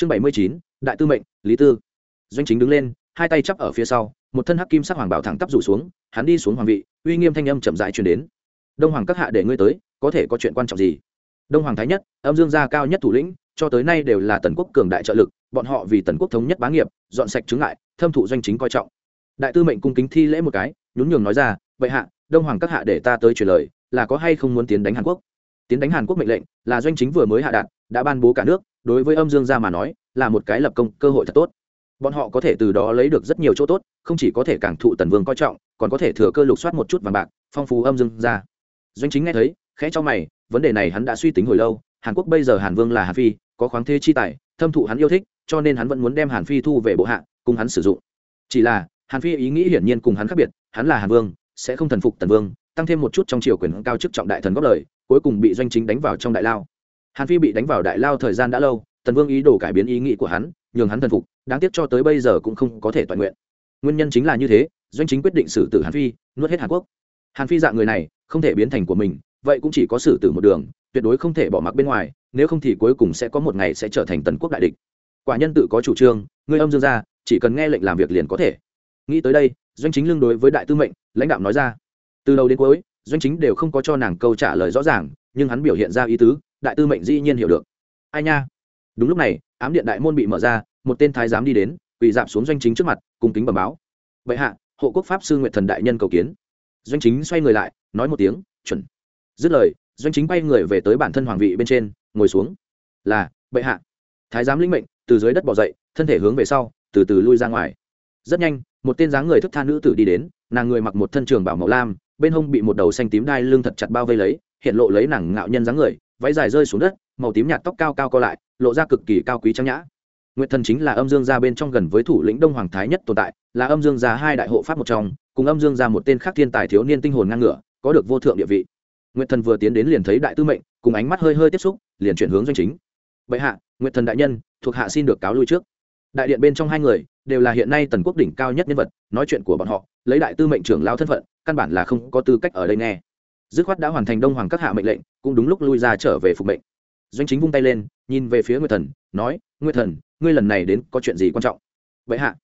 chương bảy mươi chín, đại tư mệnh, lý tư. Doanh chính đứng lên, hai tay chắp ở phía sau, một thân hắc kim sắc hoàng bảo thẳng tắp rủ xuống, hắn đi xuống hoàng vị, uy nghiêm thanh âm chậm dại truyền đến. Đông hoàng các hạ để ngươi tới, có thể có chuyện quan trọng gì? Đông hoàng thái nhất, âm dương gia cao nhất thủ lĩnh, cho tới nay đều là tần quốc cường đại trợ lực, bọn họ vì tần quốc thống nhất bá nghiệp, dọn sạch chứng ngại, thâm thụ doanh chính coi trọng. Đại tư mệnh cung kính thi lễ một cái, nhún nhường nói ra, vậy hạ, đông hoàng các hạ để ta tới truyền lời, là có hay không muốn tiến đánh hàn quốc? Tiến đánh hàn quốc mệnh lệnh, là doanh chính vừa mới hạ đạt đã ban bố cả nước, đối với âm dương gia mà nói, là một cái lập công, cơ hội thật tốt. Bọn họ có thể từ đó lấy được rất nhiều chỗ tốt, không chỉ có thể càng thụ tần vương coi trọng, còn có thể thừa cơ lục soát một chút vàng bạc, phong phú âm dương gia. Doanh chính nghe thấy, khẽ cho mày, vấn đề này hắn đã suy tính hồi lâu, hàn quốc bây giờ hàn vương là hàn phi, có khoáng thế chi tài, thâm thụ hắn yêu thích, cho nên hắn vẫn muốn đem hàn phi thu về bộ hạ, cùng hắn sử dụng. Chỉ là, hàn phi ý nghĩ hiển nhiên cùng hắn khác biệt, hắn là hàn vương, sẽ không thần phục tần vương, tăng thêm một chút trong triều quyền cao chức trọng đại thần góp lời, cuối cùng bị doanh chính đánh vào trong đại lao hàn phi bị đánh vào đại lao thời gian đã lâu, tần vương ý đồ cải biến ý nghĩ của hắn, nhường hắn thần phục, đáng tiếc cho tới bây giờ cũng không có thể toàn nguyện. Nguyên nhân chính là như thế, doanh chính quyết định xử tử hàn phi, nuốt hết hàn quốc. Hàn phi dạng người này, không thể biến thành của mình, vậy cũng chỉ có xử tử một đường, tuyệt đối không thể bỏ mặc bên ngoài, nếu không thì cuối cùng sẽ có một ngày sẽ trở thành tần quốc đại địch. Quả nhân tự có chủ trương, người âm dương ra chỉ cần nghe lệnh làm việc liền có thể. Nghĩ tới đây, doanh chính lương đối với đại tư mệnh, lãnh đạo nói ra. Từ đầu đến cuối, doanh chính đều không có cho nàng câu trả lời rõ ràng, nhưng hắn biểu hiện ra ý tứ đại tư mệnh dĩ nhiên hiểu được. Ai nha? Đúng lúc này, ám điện đại môn bị mở ra, một tên thái giám đi đến, quỳ dạp xuống doanh chính trước mặt cùng kính bẩm báo. Bệ hạ, hộ quốc pháp sư nguyện thần đại nhân cầu kiến. Doanh chính xoay người lại, nói một tiếng, chuẩn. Dứt lời, doanh chính bay người về tới bản thân hoàng vị bên trên, ngồi xuống. Là, bệ hạ. Thái giám linh mệnh, từ dưới đất bỏ dậy, thân thể hướng về sau, từ từ lui ra ngoài. Rất nhanh, một tên dáng người thức tha nữ tử đi đến, nàng người mặc một thân trường bảo màu lam, bên hông bị một đầu xanh tím đai lưng thật chặt bao vây lấy, hiện lộ lấy nàng ngạo nhân dáng người váy dài rơi xuống đất, màu tím nhạt tóc cao cao co lại, lộ ra cực kỳ cao quý trang nhã. Nguyệt thần chính là âm dương gia bên trong gần với thủ lĩnh đông hoàng thái nhất tồn tại, là âm dương gia hai đại hộ pháp một trong, cùng âm dương gia một tên khác thiên tài thiếu niên tinh hồn ngang ngửa, có được vô thượng địa vị. Nguyệt thần vừa tiến đến liền thấy đại tư mệnh, cùng ánh mắt hơi hơi tiếp xúc, liền chuyển hướng doanh chính. Bệ hạ, nguyệt thần đại nhân, thuộc hạ xin được cáo lui trước. Đại điện bên trong hai người, đều là hiện nay tần quốc đỉnh cao nhất nhân vật, nói chuyện của bọn họ, lấy đại tư mệnh trưởng lao thân phận, căn bản là không có tư cách ở đây nghe dứt khoát đã hoàn thành đông hoàng các hạ mệnh lệnh, cũng đúng lúc lui ra trở về phục mệnh. Doanh chính vung tay lên, nhìn về phía nguyệt thần, nói, nguyệt thần, ngươi lần này đến có chuyện gì quan trọng? Vậy hạ.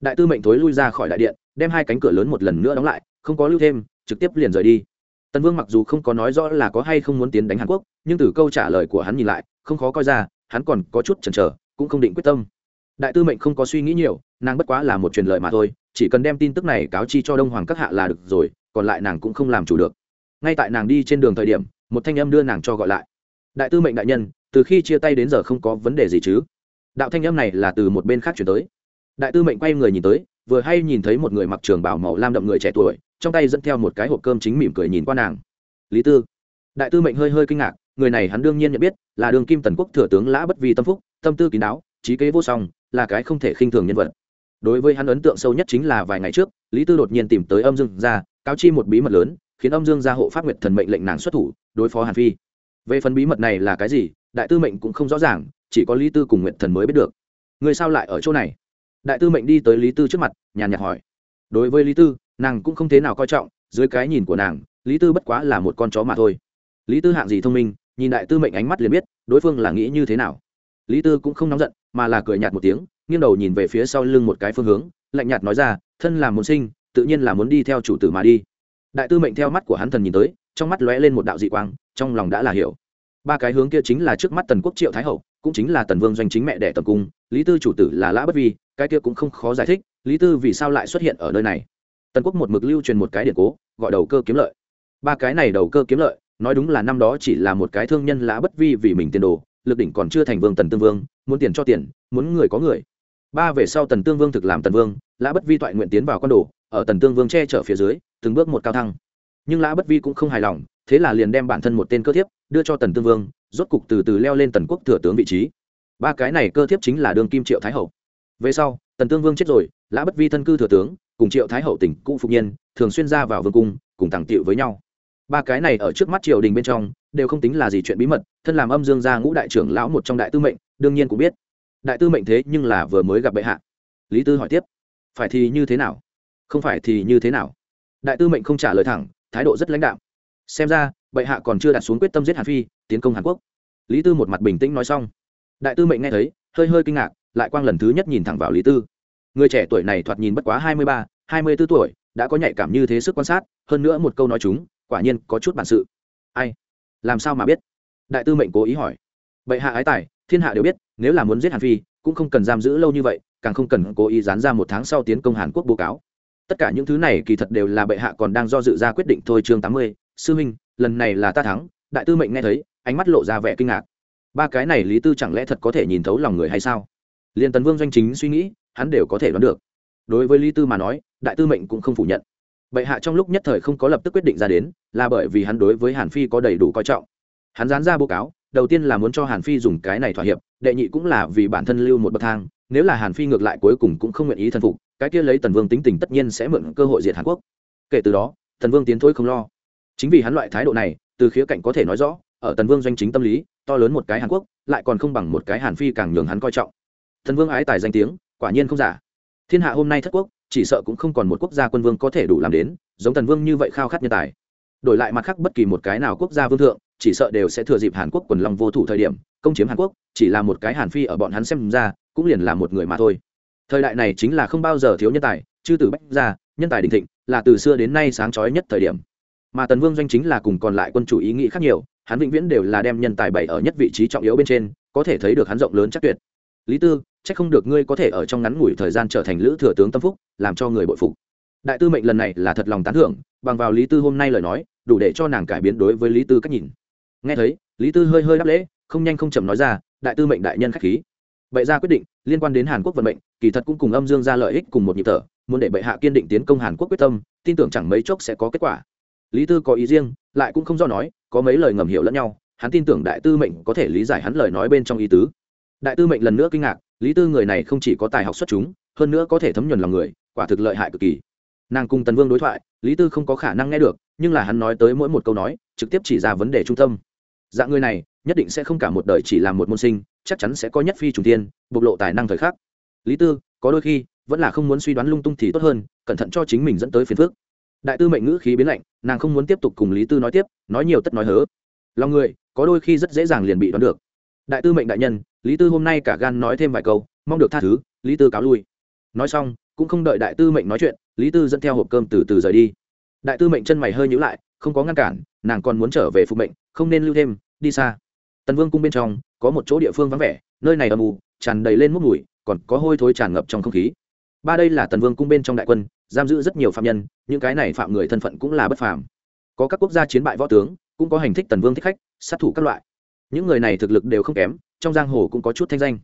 Đại tư mệnh thối lui ra khỏi đại điện, đem hai cánh cửa lớn một lần nữa đóng lại, không có lưu thêm, trực tiếp liền rời đi. Tần vương mặc dù không có nói rõ là có hay không muốn tiến đánh hàn quốc, nhưng từ câu trả lời của hắn nhìn lại, không khó coi ra, hắn còn có chút chần chờ, cũng không định quyết tâm. Đại tư mệnh không có suy nghĩ nhiều, nàng bất quá là một truyền lời mà thôi, chỉ cần đem tin tức này cáo chi cho đông hoàng các hạ là được rồi, còn lại nàng cũng không làm chủ được ngay tại nàng đi trên đường thời điểm, một thanh âm đưa nàng cho gọi lại. Đại tư mệnh đại nhân, từ khi chia tay đến giờ không có vấn đề gì chứ? Đạo thanh âm này là từ một bên khác chuyển tới. Đại tư mệnh quay người nhìn tới, vừa hay nhìn thấy một người mặc trường bảo màu lam đậm người trẻ tuổi, trong tay dẫn theo một cái hộp cơm chính mỉm cười nhìn qua nàng. Lý tư. Đại tư mệnh hơi hơi kinh ngạc, người này hắn đương nhiên nhận biết, là đường kim tần quốc thừa tướng lã bất vi tâm phúc, tâm tư kín đáo, trí kế vô song, là cái không thể khinh thường nhân vật. Đối với hắn ấn tượng sâu nhất chính là vài ngày trước, lý tư đột nhiên tìm tới âm dương ra cáo chi một bí mật lớn khiến âm dương gia hộ pháp nguyệt thần mệnh lệnh nàng xuất thủ, đối phó hàn phi. Về phần bí mật này là cái gì, đại tư mệnh cũng không rõ ràng, chỉ có lý tư cùng nguyệt thần mới biết được. Người sao lại ở chỗ này? Đại tư mệnh đi tới lý tư trước mặt, nhàn nhạt hỏi. Đối với lý tư, nàng cũng không thế nào coi trọng, dưới cái nhìn của nàng, lý tư bất quá là một con chó mà thôi. Lý tư hạng gì thông minh, nhìn đại tư mệnh ánh mắt liền biết, đối phương là nghĩ như thế nào. Lý tư cũng không nóng giận, mà là cười nhạt một tiếng, nghiêng đầu nhìn về phía sau lưng một cái phương hướng, lạnh nhạt nói ra, thân là muốn sinh, tự nhiên là muốn đi theo chủ tử mà đi đại tư mệnh theo mắt của hắn thần nhìn tới, trong mắt lóe lên một đạo dị quang, trong lòng đã là hiểu. Ba cái hướng kia chính là trước mắt tần quốc triệu thái hậu, cũng chính là tần vương doanh chính mẹ đẻ tầm cung, lý tư chủ tử là lã bất vi, cái kia cũng không khó giải thích, lý tư vì sao lại xuất hiện ở nơi này? Tần quốc một mực lưu truyền một cái điện cố, gọi đầu cơ kiếm lợi. Ba cái này đầu cơ kiếm lợi, nói đúng là năm đó chỉ là một cái thương nhân lã bất vi vì mình tiền đồ, lực đỉnh còn chưa thành vương tần tương vương, muốn tiền cho tiền, muốn người có người. Ba về sau tần tương vương thực làm tần vương, lã bất vi toại nguyện tiến vào con đồ ở tần tương vương che chở phía dưới, từng bước một cao thăng. Nhưng lã bất vi cũng không hài lòng, thế là liền đem bản thân một tên cơ thiếp, đưa cho tần tương vương, rốt cục từ từ leo lên tần quốc thừa tướng vị trí. Ba cái này cơ thiếp chính là đường kim triệu thái hậu. Về sau, tần tương vương chết rồi, lã bất vi thân cư thừa tướng, cùng triệu thái hậu tỉnh cũ phục nhiên, thường xuyên ra vào vương cung, cùng tàng tiệu với nhau. Ba cái này ở trước mắt triều đình bên trong, đều không tính là gì chuyện bí mật, thân làm âm dương gia ngũ đại trưởng lão một trong đại tư mệnh, đương nhiên cũng biết. Đại tư mệnh thế nhưng là vừa mới gặp bệ hạ. Lý tư hỏi tiếp, phải thì như thế nào? Không phải thì như thế nào? Đại tư mệnh không trả lời thẳng, thái độ rất lãnh đạo xem ra, bệ hạ còn chưa đặt xuống quyết tâm giết hàn phi, tiến công hàn quốc. Lý tư một mặt bình tĩnh nói xong. Đại tư mệnh nghe thấy, hơi hơi kinh ngạc, lại quang lần thứ nhất nhìn thẳng vào lý tư. Người trẻ tuổi này thoạt nhìn bất quá hai mươi ba, hai mươi b ố tuổi, đã có nhạy cảm như thế sức quan sát, hơn nữa một câu nói chúng, quả nhiên có chút bản sự. Ai? Làm sao mà biết? Đại tư mệnh cố ý hỏi. Bệ hạ ái tài, thiên hạ đều biết, nếu là muốn giết hàn phi, cũng không cần giam giữ lâu như vậy, càng không cần cố ý dán ra một tháng sau tiến công hàn quốc bố cáo tất cả những thứ này kỳ thật đều là bệ hạ còn đang do dự ra quyết định thôi chương tám mươi. Sư huynh lần này là ta thắng. Đại tư mệnh nghe thấy, ánh mắt lộ ra vẻ kinh ngạc. Ba cái này lý tư chẳng lẽ thật có thể nhìn thấu lòng người hay sao? Liền tần vương doanh chính suy nghĩ, hắn đều có thể đoán được. Đối với lý tư mà nói, đại tư mệnh cũng không phủ nhận. Bệ hạ trong lúc nhất thời không có lập tức quyết định ra đến, là bởi vì hắn đối với hàn phi có đầy đủ coi trọng. Hắn dán ra báo cáo, đầu tiên là muốn cho hàn phi dùng cái này thỏa hiệp, đệ nhị cũng là vì bản thân lưu một bậc thang nếu là hàn phi ngược lại cuối cùng cũng không nguyện ý thần phục, cái kia lấy tần vương tính tình tất nhiên sẽ mượn cơ hội diệt hàn quốc. Kể từ đó, tần vương tiến thôi không lo. Chính vì hắn loại thái độ này, từ khía cạnh có thể nói rõ, ở tần vương doanh chính tâm lý, to lớn một cái hàn quốc, lại còn không bằng một cái hàn phi càng nhường hắn coi trọng. Thần vương ái tài danh tiếng, quả nhiên không giả. Thiên hạ hôm nay thất quốc, chỉ sợ cũng không còn một quốc gia quân vương có thể đủ làm đến, giống tần vương như vậy khao khát nhân tài. Đổi lại mặt khác bất kỳ một cái nào quốc gia vương thượng, chỉ sợ đều sẽ thừa dịp hàn quốc quần long vô thủ thời điểm, công chiếm hàn quốc, chỉ là một cái hàn phi ở bọn hắn xem ra cũng liền là một người mà thôi. Thời đại này chính là không bao giờ thiếu nhân tài, chư tử bách gia, nhân tài đình thịnh, là từ xưa đến nay sáng trói nhất thời điểm. Mà tần vương doanh chính là cùng còn lại quân chủ ý nghĩ khác nhiều, hắn vĩnh viễn đều là đem nhân tài bày ở nhất vị trí trọng yếu bên trên, có thể thấy được hắn rộng lớn chắc tuyệt. Lý tư, chắc không được ngươi có thể ở trong ngắn ngủi thời gian trở thành lữ thừa tướng tâm phúc, làm cho người bội phục. Đại tư mệnh lần này là thật lòng tán thưởng, bằng vào lý tư hôm nay lời nói, đủ để cho nàng cải biến đối với lý tư cách nhìn. Nghe thấy, lý tư hơi hơi đáp lễ, không nhanh không chậm nói ra, đại tư mệnh đại nhân khách khí bệ ra quyết định, liên quan đến hàn quốc vận mệnh, kỳ thật cũng cùng âm dương ra lợi ích cùng một nhịp thở, muốn để bệ hạ kiên định tiến công hàn quốc quyết tâm, tin tưởng chẳng mấy chốc sẽ có kết quả. Lý tư có ý riêng, lại cũng không do nói, có mấy lời ngầm hiểu lẫn nhau, hắn tin tưởng đại tư mệnh có thể lý giải hắn lời nói bên trong ý tứ. Đại tư mệnh lần nữa kinh ngạc, lý tư người này không chỉ có tài học xuất chúng, hơn nữa có thể thấm nhuần lòng người, quả thực lợi hại cực kỳ. Nàng cùng tần vương đối thoại, lý tư không có khả năng nghe được, nhưng là hắn nói tới mỗi một câu nói, trực tiếp chỉ ra vấn đề trung tâm. Dạng người này, nhất định sẽ không cả một đời chỉ làm một môn sinh chắc chắn sẽ có nhất phi trùng tiên, bộc lộ tài năng thời khắc. Lý tư, có đôi khi, vẫn là không muốn suy đoán lung tung thì tốt hơn, cẩn thận cho chính mình dẫn tới phiền phước đại tư mệnh ngữ khí biến lạnh, nàng không muốn tiếp tục cùng lý tư nói tiếp, nói nhiều tất nói hớ. Lòng người, có đôi khi rất dễ dàng liền bị đoán được. Đại tư mệnh đại nhân, lý tư hôm nay cả gan nói thêm vài câu, mong được tha thứ, lý tư cáo lui. Nói xong, cũng không đợi đại tư mệnh nói chuyện, lý tư dẫn theo hộp cơm từ từ rời đi. Đại tư mệnh chân mày hơi nhữ lại, không có ngăn cản, nàng còn muốn trở về phụ mệnh, không nên lưu thêm, đi xa. Tần vương cung bên trong có một chỗ địa phương vắng vẻ, nơi này âm u, tràn đầy lên mốc mùi, còn có hôi thối tràn ngập trong không khí. Ba đây là tần vương cung bên trong đại quân, giam giữ rất nhiều phạm nhân, những cái này phạm người thân phận cũng là bất phàm. Có các quốc gia chiến bại võ tướng, cũng có hành thích tần vương thích khách, sát thủ các loại. Những người này thực lực đều không kém, trong giang hồ cũng có chút thanh danh.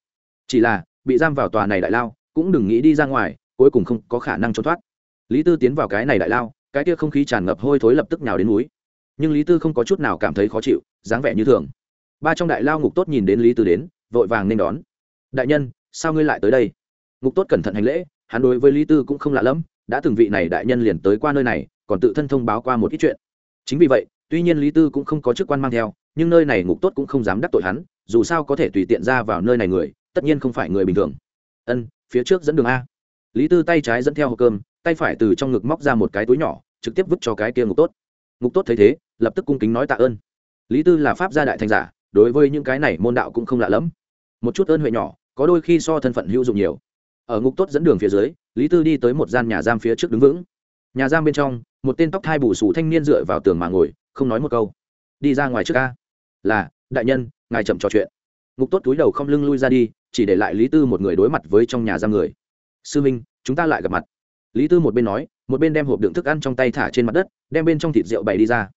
Chỉ là, bị giam vào tòa này đại lao, cũng đừng nghĩ đi ra ngoài, cuối cùng không có khả năng trốn thoát. Lý tư tiến vào cái này đại lao, cái kia không khí tràn ngập hôi thối lập tức nhào đến núi. Nhưng lý tư không có chút nào cảm thấy khó chịu, dáng vẻ như thường ba trong đại lao ngục tốt nhìn đến lý tư đến, vội vàng nên đón. Đại nhân, sao ngươi lại tới đây? Ngục tốt cẩn thận hành lễ, hắn đối với lý tư cũng không lạ lẫm, đã từng vị này đại nhân liền tới qua nơi này, còn tự thân thông báo qua một ít chuyện. Chính vì vậy, tuy nhiên lý tư cũng không có chức quan mang theo, nhưng nơi này ngục tốt cũng không dám đắc tội hắn, dù sao có thể tùy tiện ra vào nơi này người, tất nhiên không phải người bình thường. Ân, phía trước dẫn đường a. Lý tư tay trái dẫn theo hộp cơm, tay phải từ trong ngực móc ra một cái túi nhỏ, trực tiếp vứt cho cái kia ngục tốt. Ngục tốt thấy thế, lập tức cung kính nói tạ ơn. Lý tư là pháp gia đại thành giả đối với những cái này môn đạo cũng không lạ lẫm. Một chút ơn huệ nhỏ, có đôi khi so thân phận hữu dụng nhiều. Ở ngục tốt dẫn đường phía dưới, lý tư đi tới một gian nhà giam phía trước đứng vững. Nhà giam bên trong, một tên tóc thai bù sù thanh niên dựa vào tường mà ngồi, không nói một câu. Đi ra ngoài trước ca là, đại nhân, ngài chậm trò chuyện. Ngục tốt túi đầu không lưng lui ra đi, chỉ để lại lý tư một người đối mặt với trong nhà giam người. Sư minh, chúng ta lại gặp mặt. Lý tư một bên nói, một bên đem hộp đựng thức ăn trong tay thả trên mặt đất, đem bên trong thịt rượu bày đi ra.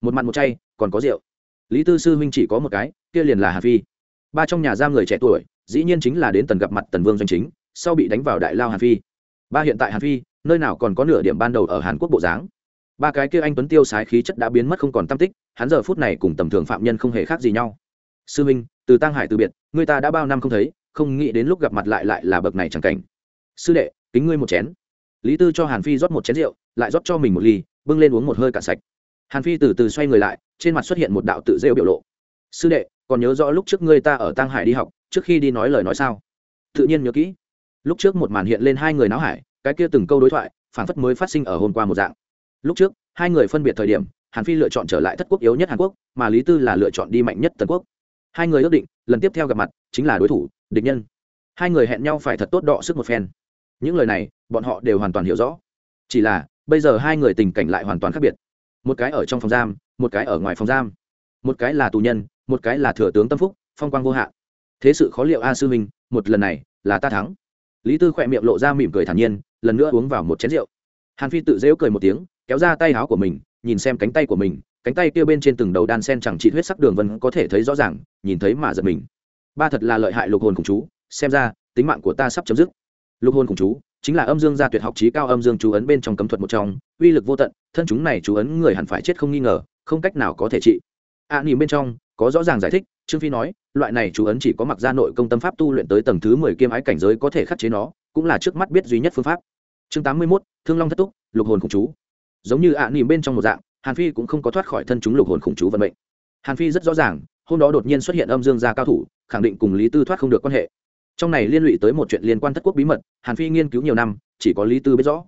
Một mặt một chay, còn có rượu lý tư sư huynh chỉ có một cái, kia liền là hà phi. Ba trong nhà giam người trẻ tuổi, dĩ nhiên chính là đến tần gặp mặt tần vương doanh chính, sau bị đánh vào đại lao hàn phi. Ba hiện tại hàn phi, nơi nào còn có nửa điểm ban đầu ở hàn quốc bộ dáng. Ba cái kia anh tuấn tiêu sái khí chất đã biến mất không còn tam tích, hắn giờ phút này cùng tầm thường phạm nhân không hề khác gì nhau. Sư minh từ tăng hải từ biệt người ta đã bao năm không thấy, không nghĩ đến lúc gặp mặt lại lại là bậc này chẳng cảnh. Sư đệ, kính ngươi một chén. Lý tư cho hàn phi rót một chén rượu, lại rót cho mình một ly, bưng lên uống một hơi cạn sạch hàn phi từ từ xoay người lại, trên mặt xuất hiện một đạo tự rêu biểu lộ. Sư đệ, còn nhớ rõ lúc trước ngươi ta ở tăng hải đi học, trước khi đi nói lời nói sao? Tự nhiên nhớ kỹ. Lúc trước một màn hiện lên hai người náo hải, cái kia từng câu đối thoại phản phất mới phát sinh ở hôm qua một dạng. Lúc trước, hai người phân biệt thời điểm, hàn phi lựa chọn trở lại thất quốc yếu nhất hàn quốc, mà lý tư là lựa chọn đi mạnh nhất tần quốc. Hai người ước định, lần tiếp theo gặp mặt chính là đối thủ, địch nhân. Hai người hẹn nhau phải thật tốt đọ sức một phen. Những lời này, bọn họ đều hoàn toàn hiểu rõ. Chỉ là, bây giờ hai người tình cảnh lại hoàn toàn khác biệt một cái ở trong phòng giam, một cái ở ngoài phòng giam. Một cái là tù nhân, một cái là thừa tướng tâm phúc, phong quang vô hạn. Thế sự khó liệu a sư minh, một lần này là ta thắng. Lý tư khỏe miệng lộ ra mỉm cười thản nhiên, lần nữa uống vào một chén rượu. Hàn phi tự dễu cười một tiếng, kéo ra tay áo của mình, nhìn xem cánh tay của mình, cánh tay kia bên trên từng đầu đan sen chẳng trị huyết sắc đường vân có thể thấy rõ ràng, nhìn thấy mà giật mình. Ba thật là lợi hại lục hồn khủng chú, xem ra, tính mạng của ta sắp chấm dứt. Lục hồn khủng chú, chính là âm dương gia tuyệt học trí cao âm dương chú ấn bên trong cấm thuật một trong uy lực vô tận thân chúng này chú ấn người hẳn phải chết không nghi ngờ không cách nào có thể trị. A à, nhìn bên trong có rõ ràng giải thích trương phi nói loại này chú ấn chỉ có mặc ra nội công tâm pháp tu luyện tới tầng thứ mười kiêm ái cảnh giới có thể khắc chế nó cũng là trước mắt biết duy nhất phương pháp. Chương tám mươi mốt thương long thất túc lục hồn khủng chú. Giống như ạ à, nỉm bên trong một dạng hàn phi cũng không có thoát khỏi thân chúng lục hồn khủng chú vận mệnh. Hàn phi rất rõ ràng hôm đó đột nhiên xuất hiện âm dương gia cao thủ khẳng định cùng lý tư thoát không được quan hệ. Trong này liên lụy tới một chuyện liên quan thất quốc bí mật hàn phi nghiên cứu nhiều năm chỉ có lý tư biết rõ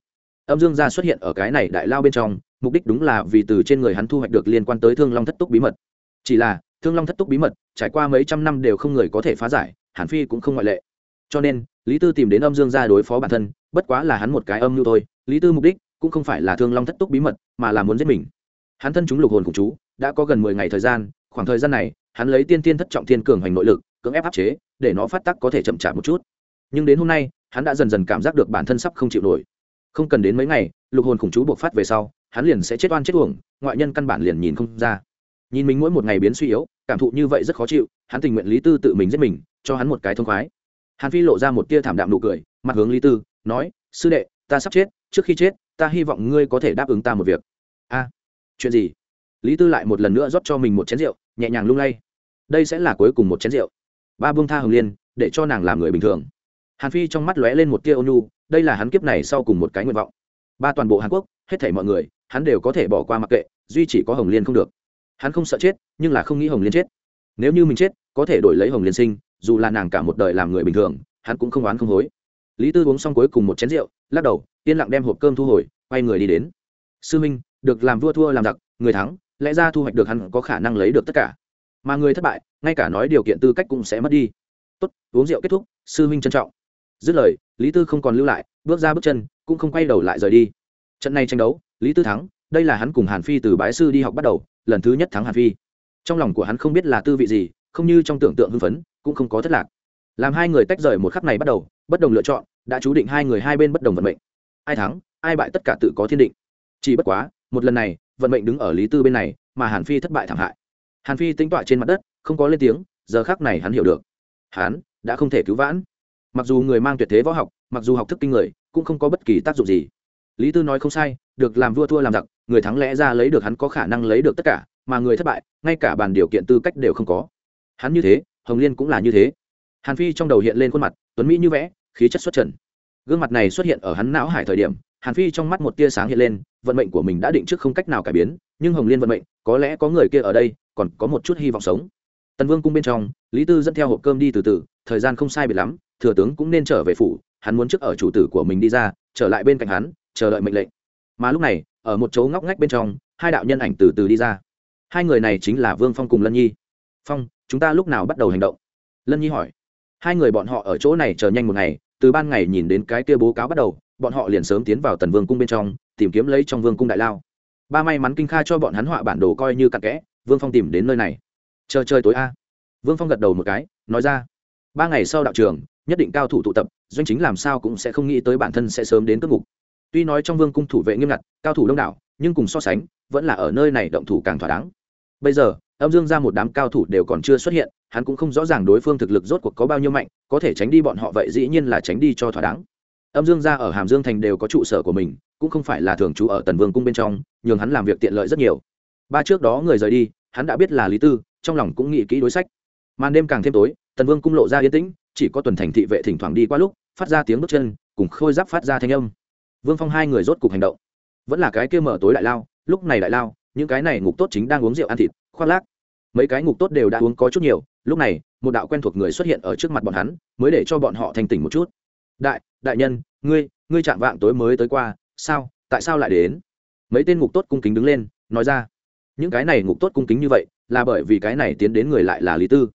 âm dương gia xuất hiện ở cái này đại lao bên trong, mục đích đúng là vì từ trên người hắn thu hoạch được liên quan tới thương long thất túc bí mật. Chỉ là, thương long thất túc bí mật, trải qua mấy trăm năm đều không người có thể phá giải, hàn phi cũng không ngoại lệ. Cho nên, lý tư tìm đến âm dương gia đối phó bản thân, bất quá là hắn một cái âm mưu thôi. Lý tư mục đích cũng không phải là thương long thất túc bí mật, mà là muốn giết mình. Hắn thân chúng lục hồn cùng chú, đã có gần mười ngày thời gian, khoảng thời gian này, hắn lấy tiên tiên thất trọng thiên cường hành nội lực, cưỡng ép áp chế, để nó phát tắc có thể chậm chạp một chút. Nhưng đến hôm nay, hắn đã dần dần cảm giác được bản thân sắp không chịu nổi không cần đến mấy ngày, lục hồn khủng chú buộc phát về sau, hắn liền sẽ chết oan chết uổng, ngoại nhân căn bản liền nhìn không ra. Nhìn mình mỗi một ngày biến suy yếu, cảm thụ như vậy rất khó chịu, hắn tình nguyện lý tư tự mình giết mình, cho hắn một cái thông khoái. Hàn phi lộ ra một tia thảm đạm nụ cười, mặt hướng lý tư, nói, sư đệ, ta sắp chết, trước khi chết, ta hy vọng ngươi có thể đáp ứng ta một việc. A, chuyện gì? Lý tư lại một lần nữa rót cho mình một chén rượu, nhẹ nhàng lung lay. Đây sẽ là cuối cùng một chén rượu. Ba buông tha hồng liên, để cho nàng làm người bình thường. Hàn phi trong mắt lóe lên một tia ônu đây là hắn kiếp này sau cùng một cái nguyện vọng. Ba toàn bộ hàn quốc, hết thảy mọi người, hắn đều có thể bỏ qua mặc kệ, duy chỉ có hồng liên không được. Hắn không sợ chết, nhưng là không nghĩ hồng liên chết. Nếu như mình chết, có thể đổi lấy hồng liên sinh, dù là nàng cả một đời làm người bình thường, hắn cũng không oán không hối. Lý tư uống xong cuối cùng một chén rượu, lắc đầu, yên lặng đem hộp cơm thu hồi, quay người đi đến. Sư minh, được làm vua thua làm giặc, người thắng, lẽ ra thu hoạch được hắn có khả năng lấy được tất cả. Mà người thất bại, ngay cả nói điều kiện tư cách cũng sẽ mất đi. Tốt, uống rượu kết thúc, sư minh trân trọng dứt lời, lý tư không còn lưu lại, bước ra bước chân, cũng không quay đầu lại rời đi. Trận này tranh đấu, lý tư thắng, đây là hắn cùng hàn phi từ bái sư đi học bắt đầu, lần thứ nhất thắng hàn phi. Trong lòng của hắn không biết là tư vị gì, không như trong tưởng tượng hưng phấn, cũng không có thất lạc. Làm hai người tách rời một khắc này bắt đầu, bất đồng lựa chọn, đã chú định hai người hai bên bất đồng vận mệnh. Ai thắng, ai bại tất cả tự có thiên định. Chỉ bất quá, một lần này, vận mệnh đứng ở lý tư bên này, mà hàn phi thất bại thảm hại. Hàn phi tính tọa trên mặt đất, không có lên tiếng, giờ khác này hắn hiểu được. Hắn đã không thể cứu vãn mặc dù người mang tuyệt thế võ học, mặc dù học thức kinh người, cũng không có bất kỳ tác dụng gì. Lý tư nói không sai, được làm vua thua làm giặc, người thắng lẽ ra lấy được hắn có khả năng lấy được tất cả, mà người thất bại, ngay cả bàn điều kiện tư cách đều không có. Hắn như thế, hồng liên cũng là như thế. Hàn phi trong đầu hiện lên khuôn mặt, tuấn mỹ như vẽ, khí chất xuất trần. Gương mặt này xuất hiện ở hắn não hải thời điểm, hàn phi trong mắt một tia sáng hiện lên, vận mệnh của mình đã định trước không cách nào cải biến, nhưng hồng liên vận mệnh, có lẽ có người kia ở đây, còn có một chút hy vọng sống. Tần vương cung bên trong, lý tư dẫn theo hộp cơm đi từ từ, thời gian không sai biệt lắm thừa tướng cũng nên trở về phủ, hắn muốn trước ở chủ tử của mình đi ra, trở lại bên cạnh hắn, chờ đợi mệnh lệnh. Mà lúc này, ở một chỗ ngóc ngách bên trong, hai đạo nhân ảnh từ từ đi ra. Hai người này chính là vương phong cùng lân nhi. Phong, chúng ta lúc nào bắt đầu hành động? Lân nhi hỏi. Hai người bọn họ ở chỗ này chờ nhanh một ngày, từ ban ngày nhìn đến cái kia bố cáo bắt đầu, bọn họ liền sớm tiến vào tần vương cung bên trong, tìm kiếm lấy trong vương cung đại lao. Ba may mắn kinh kha cho bọn hắn họa bản đồ coi như cặn kẽ, vương phong tìm đến nơi này. Chờ chơi tối a. Vương phong gật đầu một cái, nói ra. Ba ngày sau đạo trường nhất định cao thủ tụ tập, doanh chính làm sao cũng sẽ không nghĩ tới bản thân sẽ sớm đến cất ngục. Tuy nói trong vương cung thủ vệ nghiêm ngặt, cao thủ đông đảo, nhưng cùng so sánh, vẫn là ở nơi này động thủ càng thỏa đáng. Bây giờ, âm dương ra một đám cao thủ đều còn chưa xuất hiện, hắn cũng không rõ ràng đối phương thực lực rốt cuộc có bao nhiêu mạnh, có thể tránh đi bọn họ vậy dĩ nhiên là tránh đi cho thỏa đáng. Âm dương ra ở hàm dương thành đều có trụ sở của mình, cũng không phải là thường trú ở tần vương cung bên trong, nhường hắn làm việc tiện lợi rất nhiều. Ba trước đó người rời đi, hắn đã biết là lý tư, trong lòng cũng nghĩ kỹ đối sách. Màn đêm càng thêm tối, tần vương cung lộ ra yên tĩnh chỉ có tuần thành thị vệ thỉnh thoảng đi qua lúc, phát ra tiếng bước chân, cùng khôi giáp phát ra thanh âm. Vương phong hai người rốt cục hành động. Vẫn là cái kia mở tối đại lao, lúc này đại lao, những cái này ngục tốt chính đang uống rượu ăn thịt, khoác lác. Mấy cái ngục tốt đều đã uống có chút nhiều, lúc này, một đạo quen thuộc người xuất hiện ở trước mặt bọn hắn, mới để cho bọn họ thành tỉnh một chút. Đại đại nhân, ngươi ngươi chạm vạng tối mới tới qua, sao, tại sao lại đến? Mấy tên ngục tốt cung kính đứng lên, nói ra. Những cái này ngục tốt cung kính như vậy, là bởi vì cái này tiến đến người lại là lý tư.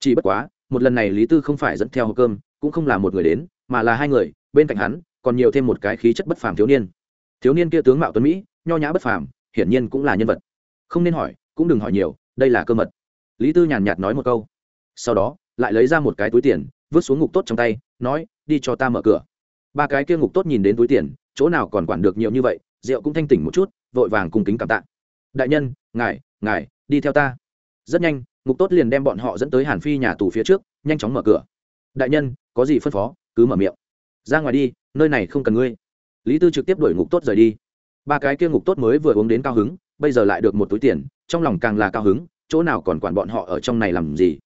Chỉ bất quá một lần này lý tư không phải dẫn theo hộp cơm, cũng không là một người đến, mà là hai người, bên cạnh hắn, còn nhiều thêm một cái khí chất bất phàm thiếu niên. Thiếu niên kia tướng mạo tuấn mỹ, nho nhã bất phàm, hiển nhiên cũng là nhân vật. Không nên hỏi, cũng đừng hỏi nhiều, đây là cơ mật. Lý tư nhàn nhạt nói một câu. Sau đó, lại lấy ra một cái túi tiền, vứt xuống ngục tốt trong tay, nói, đi cho ta mở cửa. Ba cái kia ngục tốt nhìn đến túi tiền, chỗ nào còn quản được nhiều như vậy, rượu cũng thanh tỉnh một chút, vội vàng cung kính cảm tạ. Đại nhân, ngài ngài, đi theo ta. Rất nhanh ngục tốt liền đem bọn họ dẫn tới hàn phi nhà tù phía trước, nhanh chóng mở cửa. Đại nhân, có gì phân phó, cứ mở miệng. Ra ngoài đi, nơi này không cần ngươi. Lý tư trực tiếp đuổi ngục tốt rời đi. Ba cái kia ngục tốt mới vừa uống đến cao hứng, bây giờ lại được một túi tiền, trong lòng càng là cao hứng, chỗ nào còn quản bọn họ ở trong này làm gì?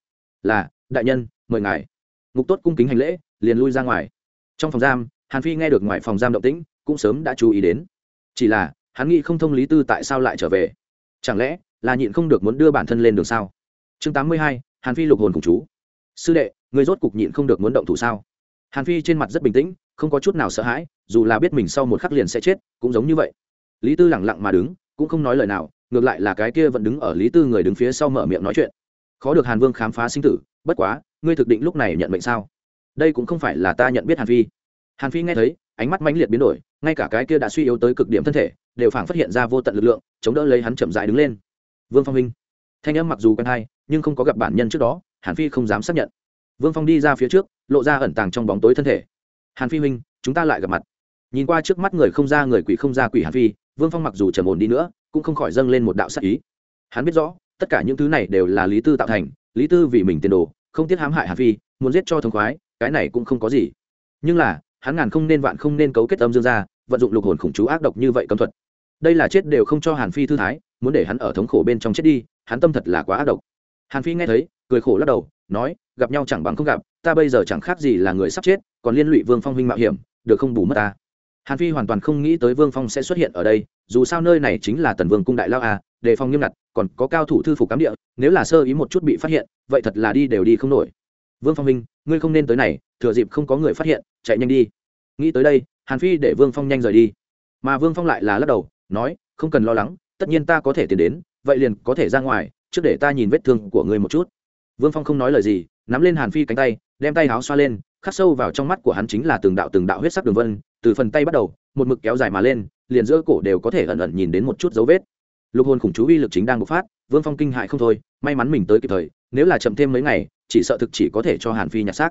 Là, đại nhân, mời ngài. Ngục tốt cung kính hành lễ, liền lui ra ngoài. Trong phòng giam, hàn phi nghe được ngoài phòng giam động tĩnh, cũng sớm đã chú ý đến. Chỉ là, hắn nghĩ không thông lý tư tại sao lại trở về? Chẳng lẽ là nhịn không được muốn đưa bản thân lên đường sao? Chương tám mươi hai, hàn phi lục hồn cùng chú. Sư đệ, người rốt cục nhịn không được muốn động thủ sao? Hàn phi trên mặt rất bình tĩnh, không có chút nào sợ hãi, dù là biết mình sau một khắc liền sẽ chết, cũng giống như vậy. Lý tư lẳng lặng mà đứng, cũng không nói lời nào, ngược lại là cái kia vẫn đứng ở lý tư người đứng phía sau mở miệng nói chuyện. Khó được hàn vương khám phá sinh tử, bất quá, ngươi thực định lúc này nhận mệnh sao? Đây cũng không phải là ta nhận biết hàn phi. Hàn phi nghe thấy, ánh mắt mãnh liệt biến đổi, ngay cả cái kia đã suy yếu tới cực điểm thân thể, đều phảng phát hiện ra vô tận lực lượng, chống đỡ lấy hắn chậm dại đứng lên. Vương phong minh thanh âm mặc dù quen hay nhưng không có gặp bản nhân trước đó, hàn phi không dám xác nhận. Vương phong đi ra phía trước, lộ ra ẩn tàng trong bóng tối thân thể. Hàn phi huynh, chúng ta lại gặp mặt. Nhìn qua trước mắt người không ra người quỷ không ra quỷ hàn phi, vương phong mặc dù trầm ổn đi nữa, cũng không khỏi dâng lên một đạo sắc ý. Hắn biết rõ, tất cả những thứ này đều là lý tư tạo thành, lý tư vì mình tiền đồ, không tiếc hãm hại hàn phi, muốn giết cho thống khoái, cái này cũng không có gì. Nhưng là, hắn ngàn không nên vạn không nên cấu kết âm dương ra vận dụng lục hồn khủng chú ác độc như vậy cấm thuật. Đây là chết đều không cho hàn phi thư thái, muốn để hắn ở thống khổ bên trong chết đi, hắn tâm thật là quá ác độc hàn phi nghe thấy, cười khổ lắc đầu, nói, gặp nhau chẳng bằng không gặp, ta bây giờ chẳng khác gì là người sắp chết, còn liên lụy vương phong huynh mạo hiểm, được không bù mất ta? Hàn phi hoàn toàn không nghĩ tới vương phong sẽ xuất hiện ở đây, dù sao nơi này chính là tần vương cung đại lao à đề phòng nghiêm ngặt, còn có cao thủ thư phục cám địa, nếu là sơ ý một chút bị phát hiện, vậy thật là đi đều đi không nổi. Vương phong minh ngươi không nên tới này, thừa dịp không có người phát hiện, chạy nhanh đi. Nghĩ tới đây, hàn phi để vương phong nhanh rời đi. Mà vương phong lại là lắc đầu, nói, không cần lo lắng, tất nhiên ta có thể tiến đến, vậy liền có thể ra ngoài trước để ta nhìn vết thương của ngươi một chút. Vương phong không nói lời gì, nắm lên hàn phi cánh tay, đem tay áo xoa lên, khắc sâu vào trong mắt của hắn chính là từng đạo từng đạo huyết sắc đường vân, từ phần tay bắt đầu, một mực kéo dài mà lên, liền giữa cổ đều có thể ẩn ẩn nhìn đến một chút dấu vết. Lục hồn khủng chú uy lực chính đang bộc phát, vương phong kinh hại không thôi, may mắn mình tới kịp thời, nếu là chậm thêm mấy ngày, chỉ sợ thực chỉ có thể cho hàn phi nhặt xác.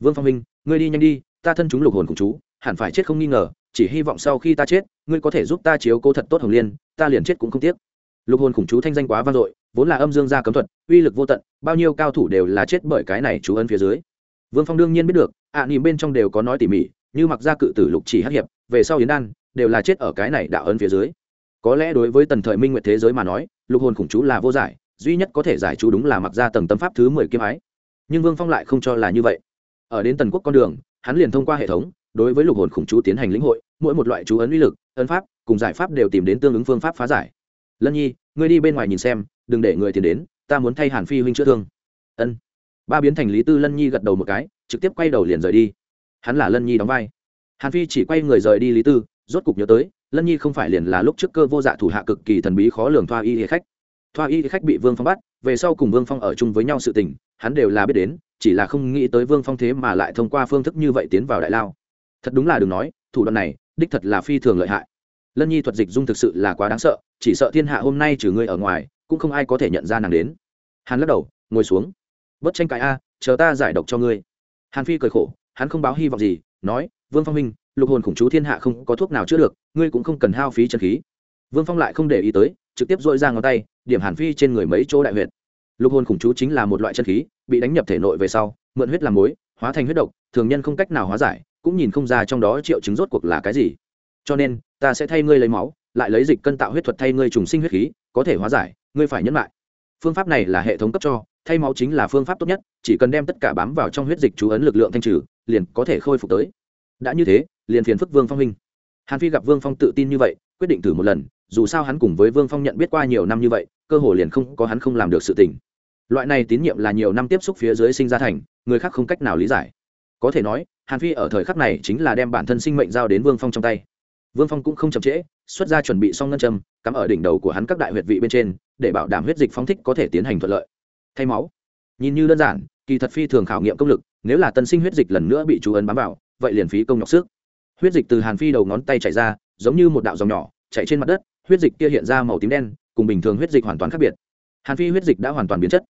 Vương phong minh ngươi đi nhanh đi, ta thân chúng lục hồn khủng chú, hẳn phải chết không nghi ngờ, chỉ hy vọng sau khi ta chết, ngươi có thể giúp ta chiếu cố thật tốt hồng liên, ta liền chết cũng không tiếc lục hồn khủng chú thanh danh quá vang dội vốn là âm dương gia cấm thuật uy lực vô tận bao nhiêu cao thủ đều là chết bởi cái này chú ân phía dưới. Vương phong đương nhiên biết được ạ à, nỉm bên trong đều có nói tỉ mỉ như mặc ra cự tử lục chỉ hắc hiệp về sau yến đan đều là chết ở cái này đạo ân phía dưới. Có lẽ đối với tần thời minh nguyệt thế giới mà nói lục hồn khủng chú là vô giải duy nhất có thể giải chú đúng là mặc ra tầng tâm pháp thứ mười kiếm ái. Nhưng vương phong lại không cho là như vậy. Ở đến tần quốc con đường hắn liền thông qua hệ thống đối với lục hồn khủng chú tiến hành lĩnh hội mỗi một loại chú ấn uy lực ấn pháp cùng giải pháp đều tìm đến tương ứng phương pháp phá giải lân nhi ngươi đi bên ngoài nhìn xem đừng để người tiền đến ta muốn thay hàn phi huynh chữa thương ân ba biến thành lý tư lân nhi gật đầu một cái trực tiếp quay đầu liền rời đi hắn là lân nhi đóng vai hàn phi chỉ quay người rời đi lý tư rốt cục nhớ tới lân nhi không phải liền là lúc trước cơ vô dạ thủ hạ cực kỳ thần bí khó lường thoa y khách thoa y khách bị vương phong bắt về sau cùng vương phong ở chung với nhau sự tình hắn đều là biết đến chỉ là không nghĩ tới vương phong thế mà lại thông qua phương thức như vậy tiến vào đại lao thật đúng là đừng nói thủ đoạn này đích thật là phi thường lợi hại lân nhi thuật dịch dung thực sự là quá đáng sợ, chỉ sợ thiên hạ hôm nay trừ ngươi ở ngoài, cũng không ai có thể nhận ra nàng đến. Hàn lắc đầu, ngồi xuống. Bất tranh cãi a, chờ ta giải độc cho ngươi. Hàn phi cười khổ, hắn không báo hy vọng gì, nói, vương phong minh lục hồn khủng chú thiên hạ không có thuốc nào chữa được, ngươi cũng không cần hao phí chân khí. Vương phong lại không để ý tới, trực tiếp dội ra ngón tay, điểm hàn phi trên người mấy chỗ đại huyệt. Lục hồn khủng chú chính là một loại chân khí, bị đánh nhập thể nội về sau, mượn huyết làm mối, hóa thành huyết độc, thường nhân không cách nào hóa giải, cũng nhìn không ra trong đó triệu chứng rốt cuộc là cái gì. Cho nên ta sẽ thay ngươi lấy máu, lại lấy dịch cân tạo huyết thuật thay ngươi trùng sinh huyết khí, có thể hóa giải, ngươi phải nhấn lại. Phương pháp này là hệ thống cấp cho, thay máu chính là phương pháp tốt nhất, chỉ cần đem tất cả bám vào trong huyết dịch chú ấn lực lượng thanh trừ, liền có thể khôi phục tới. Đã như thế, liền phiền phức vương phong huynh. Hàn phi gặp vương phong tự tin như vậy, quyết định thử một lần, dù sao hắn cùng với vương phong nhận biết qua nhiều năm như vậy, cơ hồ liền không có hắn không làm được sự tình. Loại này tín nhiệm là nhiều năm tiếp xúc phía dưới sinh ra thành, người khác không cách nào lý giải. Có thể nói, hàn phi ở thời khắc này chính là đem bản thân sinh mệnh giao đến vương phong trong tay vương phong cũng không chậm trễ, xuất ra chuẩn bị xong ngân châm, cắm ở đỉnh đầu của hắn các đại huyệt vị bên trên, để bảo đảm huyết dịch phóng thích có thể tiến hành thuận lợi. Thay máu. Nhìn như đơn giản, kỳ thật phi thường khảo nghiệm công lực, nếu là tân sinh huyết dịch lần nữa bị chú ấn bám vào, vậy liền phí công nhọc sức. Huyết dịch từ hàn phi đầu ngón tay chảy ra, giống như một đạo dòng nhỏ chạy trên mặt đất, huyết dịch kia hiện ra màu tím đen, cùng bình thường huyết dịch hoàn toàn khác biệt. Hàn phi huyết dịch đã hoàn toàn biến chất.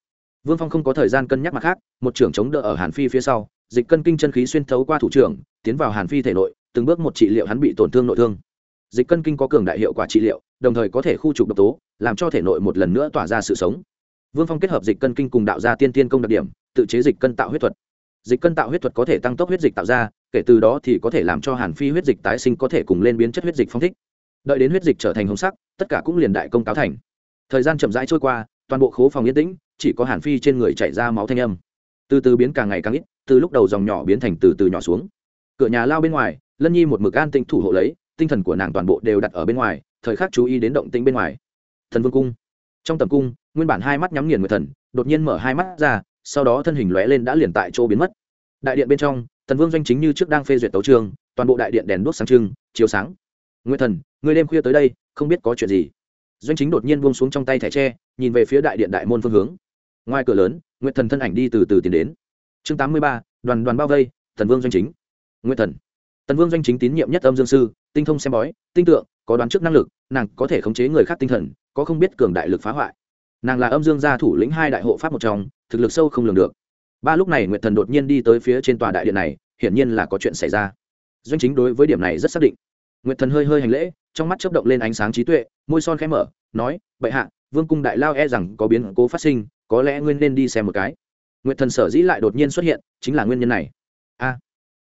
Vương phong không có thời gian cân nhắc mặt khác, một trưởng chống đỡ ở hàn phi phía sau, dịch cân kinh chân khí xuyên thấu qua thủ trưởng, tiến vào hàn phi thể nội từng bước một trị liệu hắn bị tổn thương nội thương. Dịch cân kinh có cường đại hiệu quả trị liệu, đồng thời có thể khu trục độc tố, làm cho thể nội một lần nữa tỏa ra sự sống. Vương phong kết hợp dịch cân kinh cùng đạo ra tiên tiên công đặc điểm, tự chế dịch cân tạo huyết thuật. Dịch cân tạo huyết thuật có thể tăng tốc huyết dịch tạo ra, kể từ đó thì có thể làm cho hàn phi huyết dịch tái sinh có thể cùng lên biến chất huyết dịch phong thích. Đợi đến huyết dịch trở thành hồng sắc, tất cả cũng liền đại công cáo thành. Thời gian chậm rãi trôi qua, toàn bộ khố phòng yên tĩnh, chỉ có hàn phi trên người chảy ra máu thanh âm. Từ từ biến càng ngày càng ít, từ lúc đầu dòng nhỏ biến thành từ từ nhỏ xuống. Cửa nhà lao bên ngoài lân nhi một mực an tinh thủ hộ lấy, tinh thần của nàng toàn bộ đều đặt ở bên ngoài, thời khắc chú ý đến động tĩnh bên ngoài. Thần vương cung. Trong tầm cung, nguyên bản hai mắt nhắm nghiền người thần, đột nhiên mở hai mắt ra, sau đó thân hình lóe lên đã liền tại chỗ biến mất. Đại điện bên trong, thần vương doanh chính như trước đang phê duyệt tấu trường toàn bộ đại điện đèn đuốc sáng trưng, chiếu sáng. Nguyên thần, người đêm khuya tới đây, không biết có chuyện gì. Doanh chính đột nhiên buông xuống trong tay thẻ tre, nhìn về phía đại điện đại môn phương hướng. Ngoài cửa lớn nguyện thần thân ảnh đi từ từ tiến đến. Chương tám mươi ba, đoàn đoàn bao vây, thần vương doanh chính. Nguyện thần tần vương doanh chính tín nhiệm nhất âm dương sư, tinh thông xem bói, tinh tượng, có đoán trước năng lực, nàng có thể khống chế người khác tinh thần, có không biết cường đại lực phá hoại. Nàng là âm dương gia thủ lĩnh hai đại hộ pháp một trong, thực lực sâu không lường được. Ba lúc này nguyệt thần đột nhiên đi tới phía trên tòa đại điện này, hiển nhiên là có chuyện xảy ra. Doanh chính đối với điểm này rất xác định. Nguyệt thần hơi hơi hành lễ, trong mắt chớp động lên ánh sáng trí tuệ, môi son khẽ mở, nói, bệ hạ, vương cung đại lao e rằng có biến cố phát sinh, có lẽ nguyên nên đi xem một cái. Nguyệt thần sở dĩ lại đột nhiên xuất hiện, chính là nguyên nhân này. A,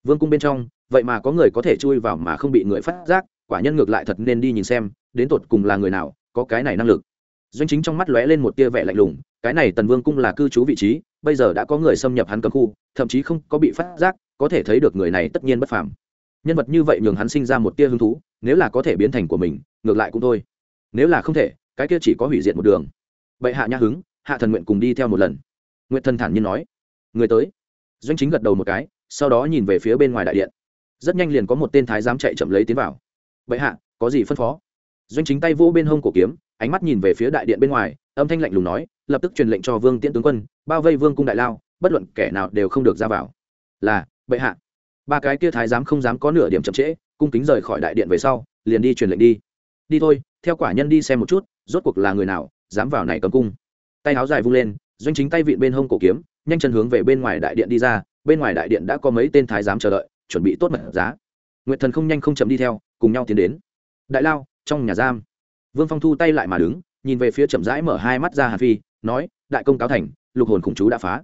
vương cung bên trong vậy mà có người có thể chui vào mà không bị người phát giác, quả nhân ngược lại thật nên đi nhìn xem, đến tột cùng là người nào, có cái này năng lực. Doanh chính trong mắt lóe lên một tia vẻ lạnh lùng, cái này tần vương cung là cư trú vị trí, bây giờ đã có người xâm nhập hắn cấm khu, thậm chí không có bị phát giác, có thể thấy được người này tất nhiên bất phàm. Nhân vật như vậy nhường hắn sinh ra một tia hứng thú, nếu là có thể biến thành của mình, ngược lại cũng thôi. Nếu là không thể, cái kia chỉ có hủy diệt một đường. Vậy hạ nhã hứng, hạ thần nguyện cùng đi theo một lần. Nguyện thần thản nhiên nói. Người tới. Doanh chính gật đầu một cái, sau đó nhìn về phía bên ngoài đại điện rất nhanh liền có một tên thái giám chạy chậm lấy tiến vào. Bệ hạ, có gì phân phó? Doanh chính tay vỗ bên hông cổ kiếm, ánh mắt nhìn về phía đại điện bên ngoài, âm thanh lạnh lùng nói, lập tức truyền lệnh cho vương tiễn tướng quân, bao vây vương cung đại lao, bất luận kẻ nào đều không được ra vào. Là, bệ hạ. Ba cái kia thái giám không dám có nửa điểm chậm trễ, cung kính rời khỏi đại điện về sau, liền đi truyền lệnh đi. Đi thôi, theo quả nhân đi xem một chút, rốt cuộc là người nào, dám vào này cầm cung. Tay áo dài vung lên, doanh chính tay vịn bên hông cổ kiếm, nhanh chân hướng về bên ngoài đại điện đi ra, bên ngoài đại điện đã có mấy tên thái giám chờ đợi chuẩn bị tốt mật giá. Nguyệt thần không nhanh không chậm đi theo, cùng nhau tiến đến. Đại lao, trong nhà giam. Vương phong thu tay lại mà đứng, nhìn về phía chậm rãi mở hai mắt ra hàn phi, nói, đại công cáo thành, lục hồn khủng chú đã phá.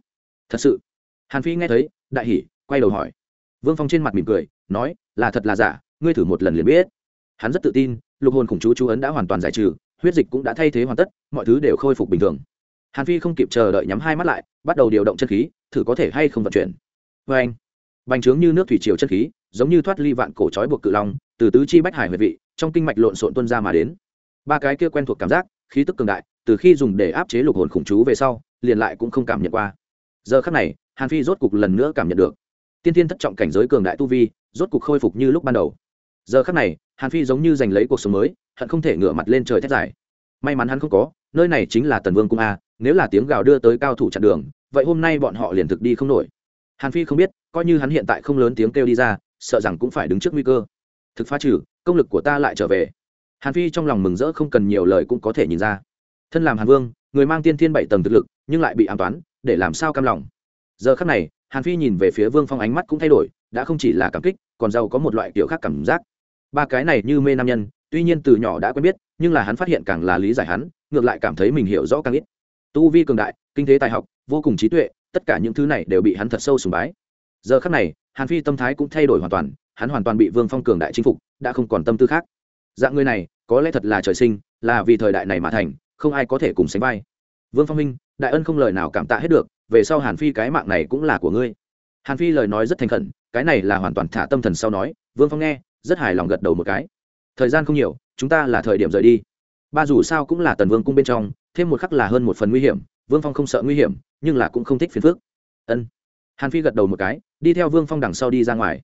Thật sự? Hàn phi nghe thấy, đại hỉ, quay đầu hỏi. Vương phong trên mặt mỉm cười, nói, là thật là giả, ngươi thử một lần liền biết. Hắn rất tự tin, lục hồn khủng chú chú ấn đã hoàn toàn giải trừ, huyết dịch cũng đã thay thế hoàn tất, mọi thứ đều khôi phục bình thường. Hàn phi không kịp chờ đợi nhắm hai mắt lại, bắt đầu điều động chân khí, thử có thể hay không vận chuyển. Vê anh bành trướng như nước thủy triều chân khí, giống như thoát ly vạn cổ trói buộc cự long, từ tứ chi bách hải huệ vị, trong kinh mạch lộn xộn tuân ra mà đến. Ba cái kia quen thuộc cảm giác, khí tức cường đại, từ khi dùng để áp chế lục hồn khủng chú về sau, liền lại cũng không cảm nhận qua. Giờ khắc này, hàn phi rốt cục lần nữa cảm nhận được. Tiên tiên thất trọng cảnh giới cường đại tu vi, rốt cục khôi phục như lúc ban đầu. Giờ khắc này, hàn phi giống như giành lấy cuộc sống mới, hận không thể ngửa mặt lên trời thét dài. May mắn hắn không có, nơi này chính là tần vương cung a, nếu là tiếng gào đưa tới cao thủ chặn đường, vậy hôm nay bọn họ liền thực đi không nổi. Hàn phi không biết coi như hắn hiện tại không lớn tiếng kêu đi ra, sợ rằng cũng phải đứng trước nguy cơ. Thực phá trừ, công lực của ta lại trở về. Hàn phi trong lòng mừng rỡ không cần nhiều lời cũng có thể nhìn ra. Thân làm hàn vương, người mang tiên thiên bảy tầng thực lực, nhưng lại bị an toán, để làm sao cam lòng? Giờ khắc này, hàn phi nhìn về phía vương phong ánh mắt cũng thay đổi, đã không chỉ là cảm kích, còn giàu có một loại kiểu khác cảm giác. Ba cái này như mê nam nhân, tuy nhiên từ nhỏ đã quen biết, nhưng là hắn phát hiện càng là lý giải hắn, ngược lại cảm thấy mình hiểu rõ càng ít. Tu vi cường đại, kinh tế tài học, vô cùng trí tuệ, tất cả những thứ này đều bị hắn thật sâu sùng bái giờ khắc này, hàn phi tâm thái cũng thay đổi hoàn toàn, hắn hoàn toàn bị vương phong cường đại chinh phục, đã không còn tâm tư khác. Dạng người này, có lẽ thật là trời sinh, là vì thời đại này mà thành, không ai có thể cùng sánh vai. Vương phong minh đại ân không lời nào cảm tạ hết được, về sau hàn phi cái mạng này cũng là của ngươi. Hàn phi lời nói rất thành khẩn, cái này là hoàn toàn thả tâm thần sau nói, vương phong nghe, rất hài lòng gật đầu một cái. Thời gian không nhiều, chúng ta là thời điểm rời đi. Ba dù sao cũng là tần vương cung bên trong, thêm một khắc là hơn một phần nguy hiểm, vương phong không sợ nguy hiểm, nhưng là cũng không thích phiền phước ân hàn phi gật đầu một cái, đi theo vương phong đằng sau đi ra ngoài.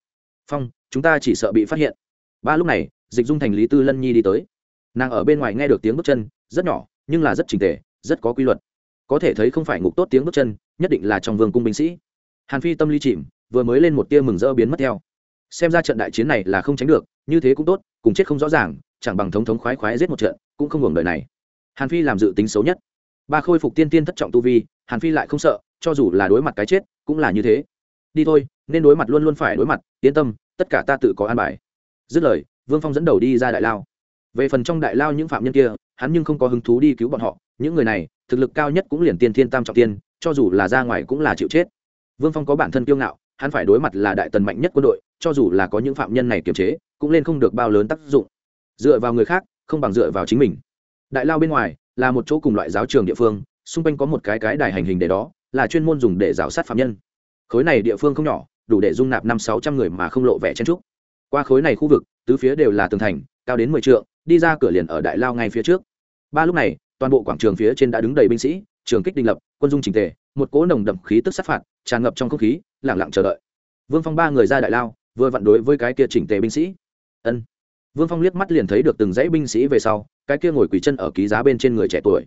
Phong, chúng ta chỉ sợ bị phát hiện. Ba lúc này, dịch dung thành lý tư lân nhi đi tới. Nàng ở bên ngoài nghe được tiếng bước chân, rất nhỏ, nhưng là rất trình tề, rất có quy luật. Có thể thấy không phải ngục tốt tiếng bước chân, nhất định là trong vương cung binh sĩ. Hàn phi tâm lý chìm, vừa mới lên một tia mừng rỡ biến mất theo. Xem ra trận đại chiến này là không tránh được, như thế cũng tốt, cùng chết không rõ ràng, chẳng bằng thống thống khoái khoái giết một trận, cũng không hưởng đời này. Hàn phi làm dự tính xấu nhất. Ba khôi phục tiên tiên thất trọng tu vi, hàn phi lại không sợ, cho dù là đối mặt cái chết cũng là như thế. Đi thôi, nên đối mặt luôn luôn phải đối mặt, yên tâm, tất cả ta tự có an bài. Dứt lời, vương phong dẫn đầu đi ra đại lao. Về phần trong đại lao những phạm nhân kia, hắn nhưng không có hứng thú đi cứu bọn họ. Những người này, thực lực cao nhất cũng liền tiên thiên tam trọng tiên, cho dù là ra ngoài cũng là chịu chết. Vương phong có bản thân kiêu ngạo, hắn phải đối mặt là đại tần mạnh nhất quân đội, cho dù là có những phạm nhân này kiềm chế, cũng lên không được bao lớn tác dụng. Dựa vào người khác, không bằng dựa vào chính mình. Đại lao bên ngoài, là một chỗ cùng loại giáo trường địa phương, xung quanh có một cái cái đài hành hình để đó là chuyên môn dùng để rào sát phạm nhân. Khối này địa phương không nhỏ, đủ để dung nạp năm sáu trăm người mà không lộ vẻ chen trúc qua khối này khu vực, tứ phía đều là tường thành, cao đến mười t đi ra cửa liền ở đại lao ngay phía trước. Ba lúc này, toàn bộ quảng trường phía trên đã đứng đầy binh sĩ, trường kích đình lập, quân dung trình tề, một cỗ nồng đậm khí tức sát phạt, tràn ngập trong không khí lẳng lặng chờ đợi. Vương phong ba người ra đại lao, vừa vặn đối với cái kia chỉnh tề binh sĩ. Ân. Vương phong liếc mắt liền thấy được từng dãy binh sĩ về sau, cái kia ngồi quỳ chân ở ký giá bên trên người trẻ tuổi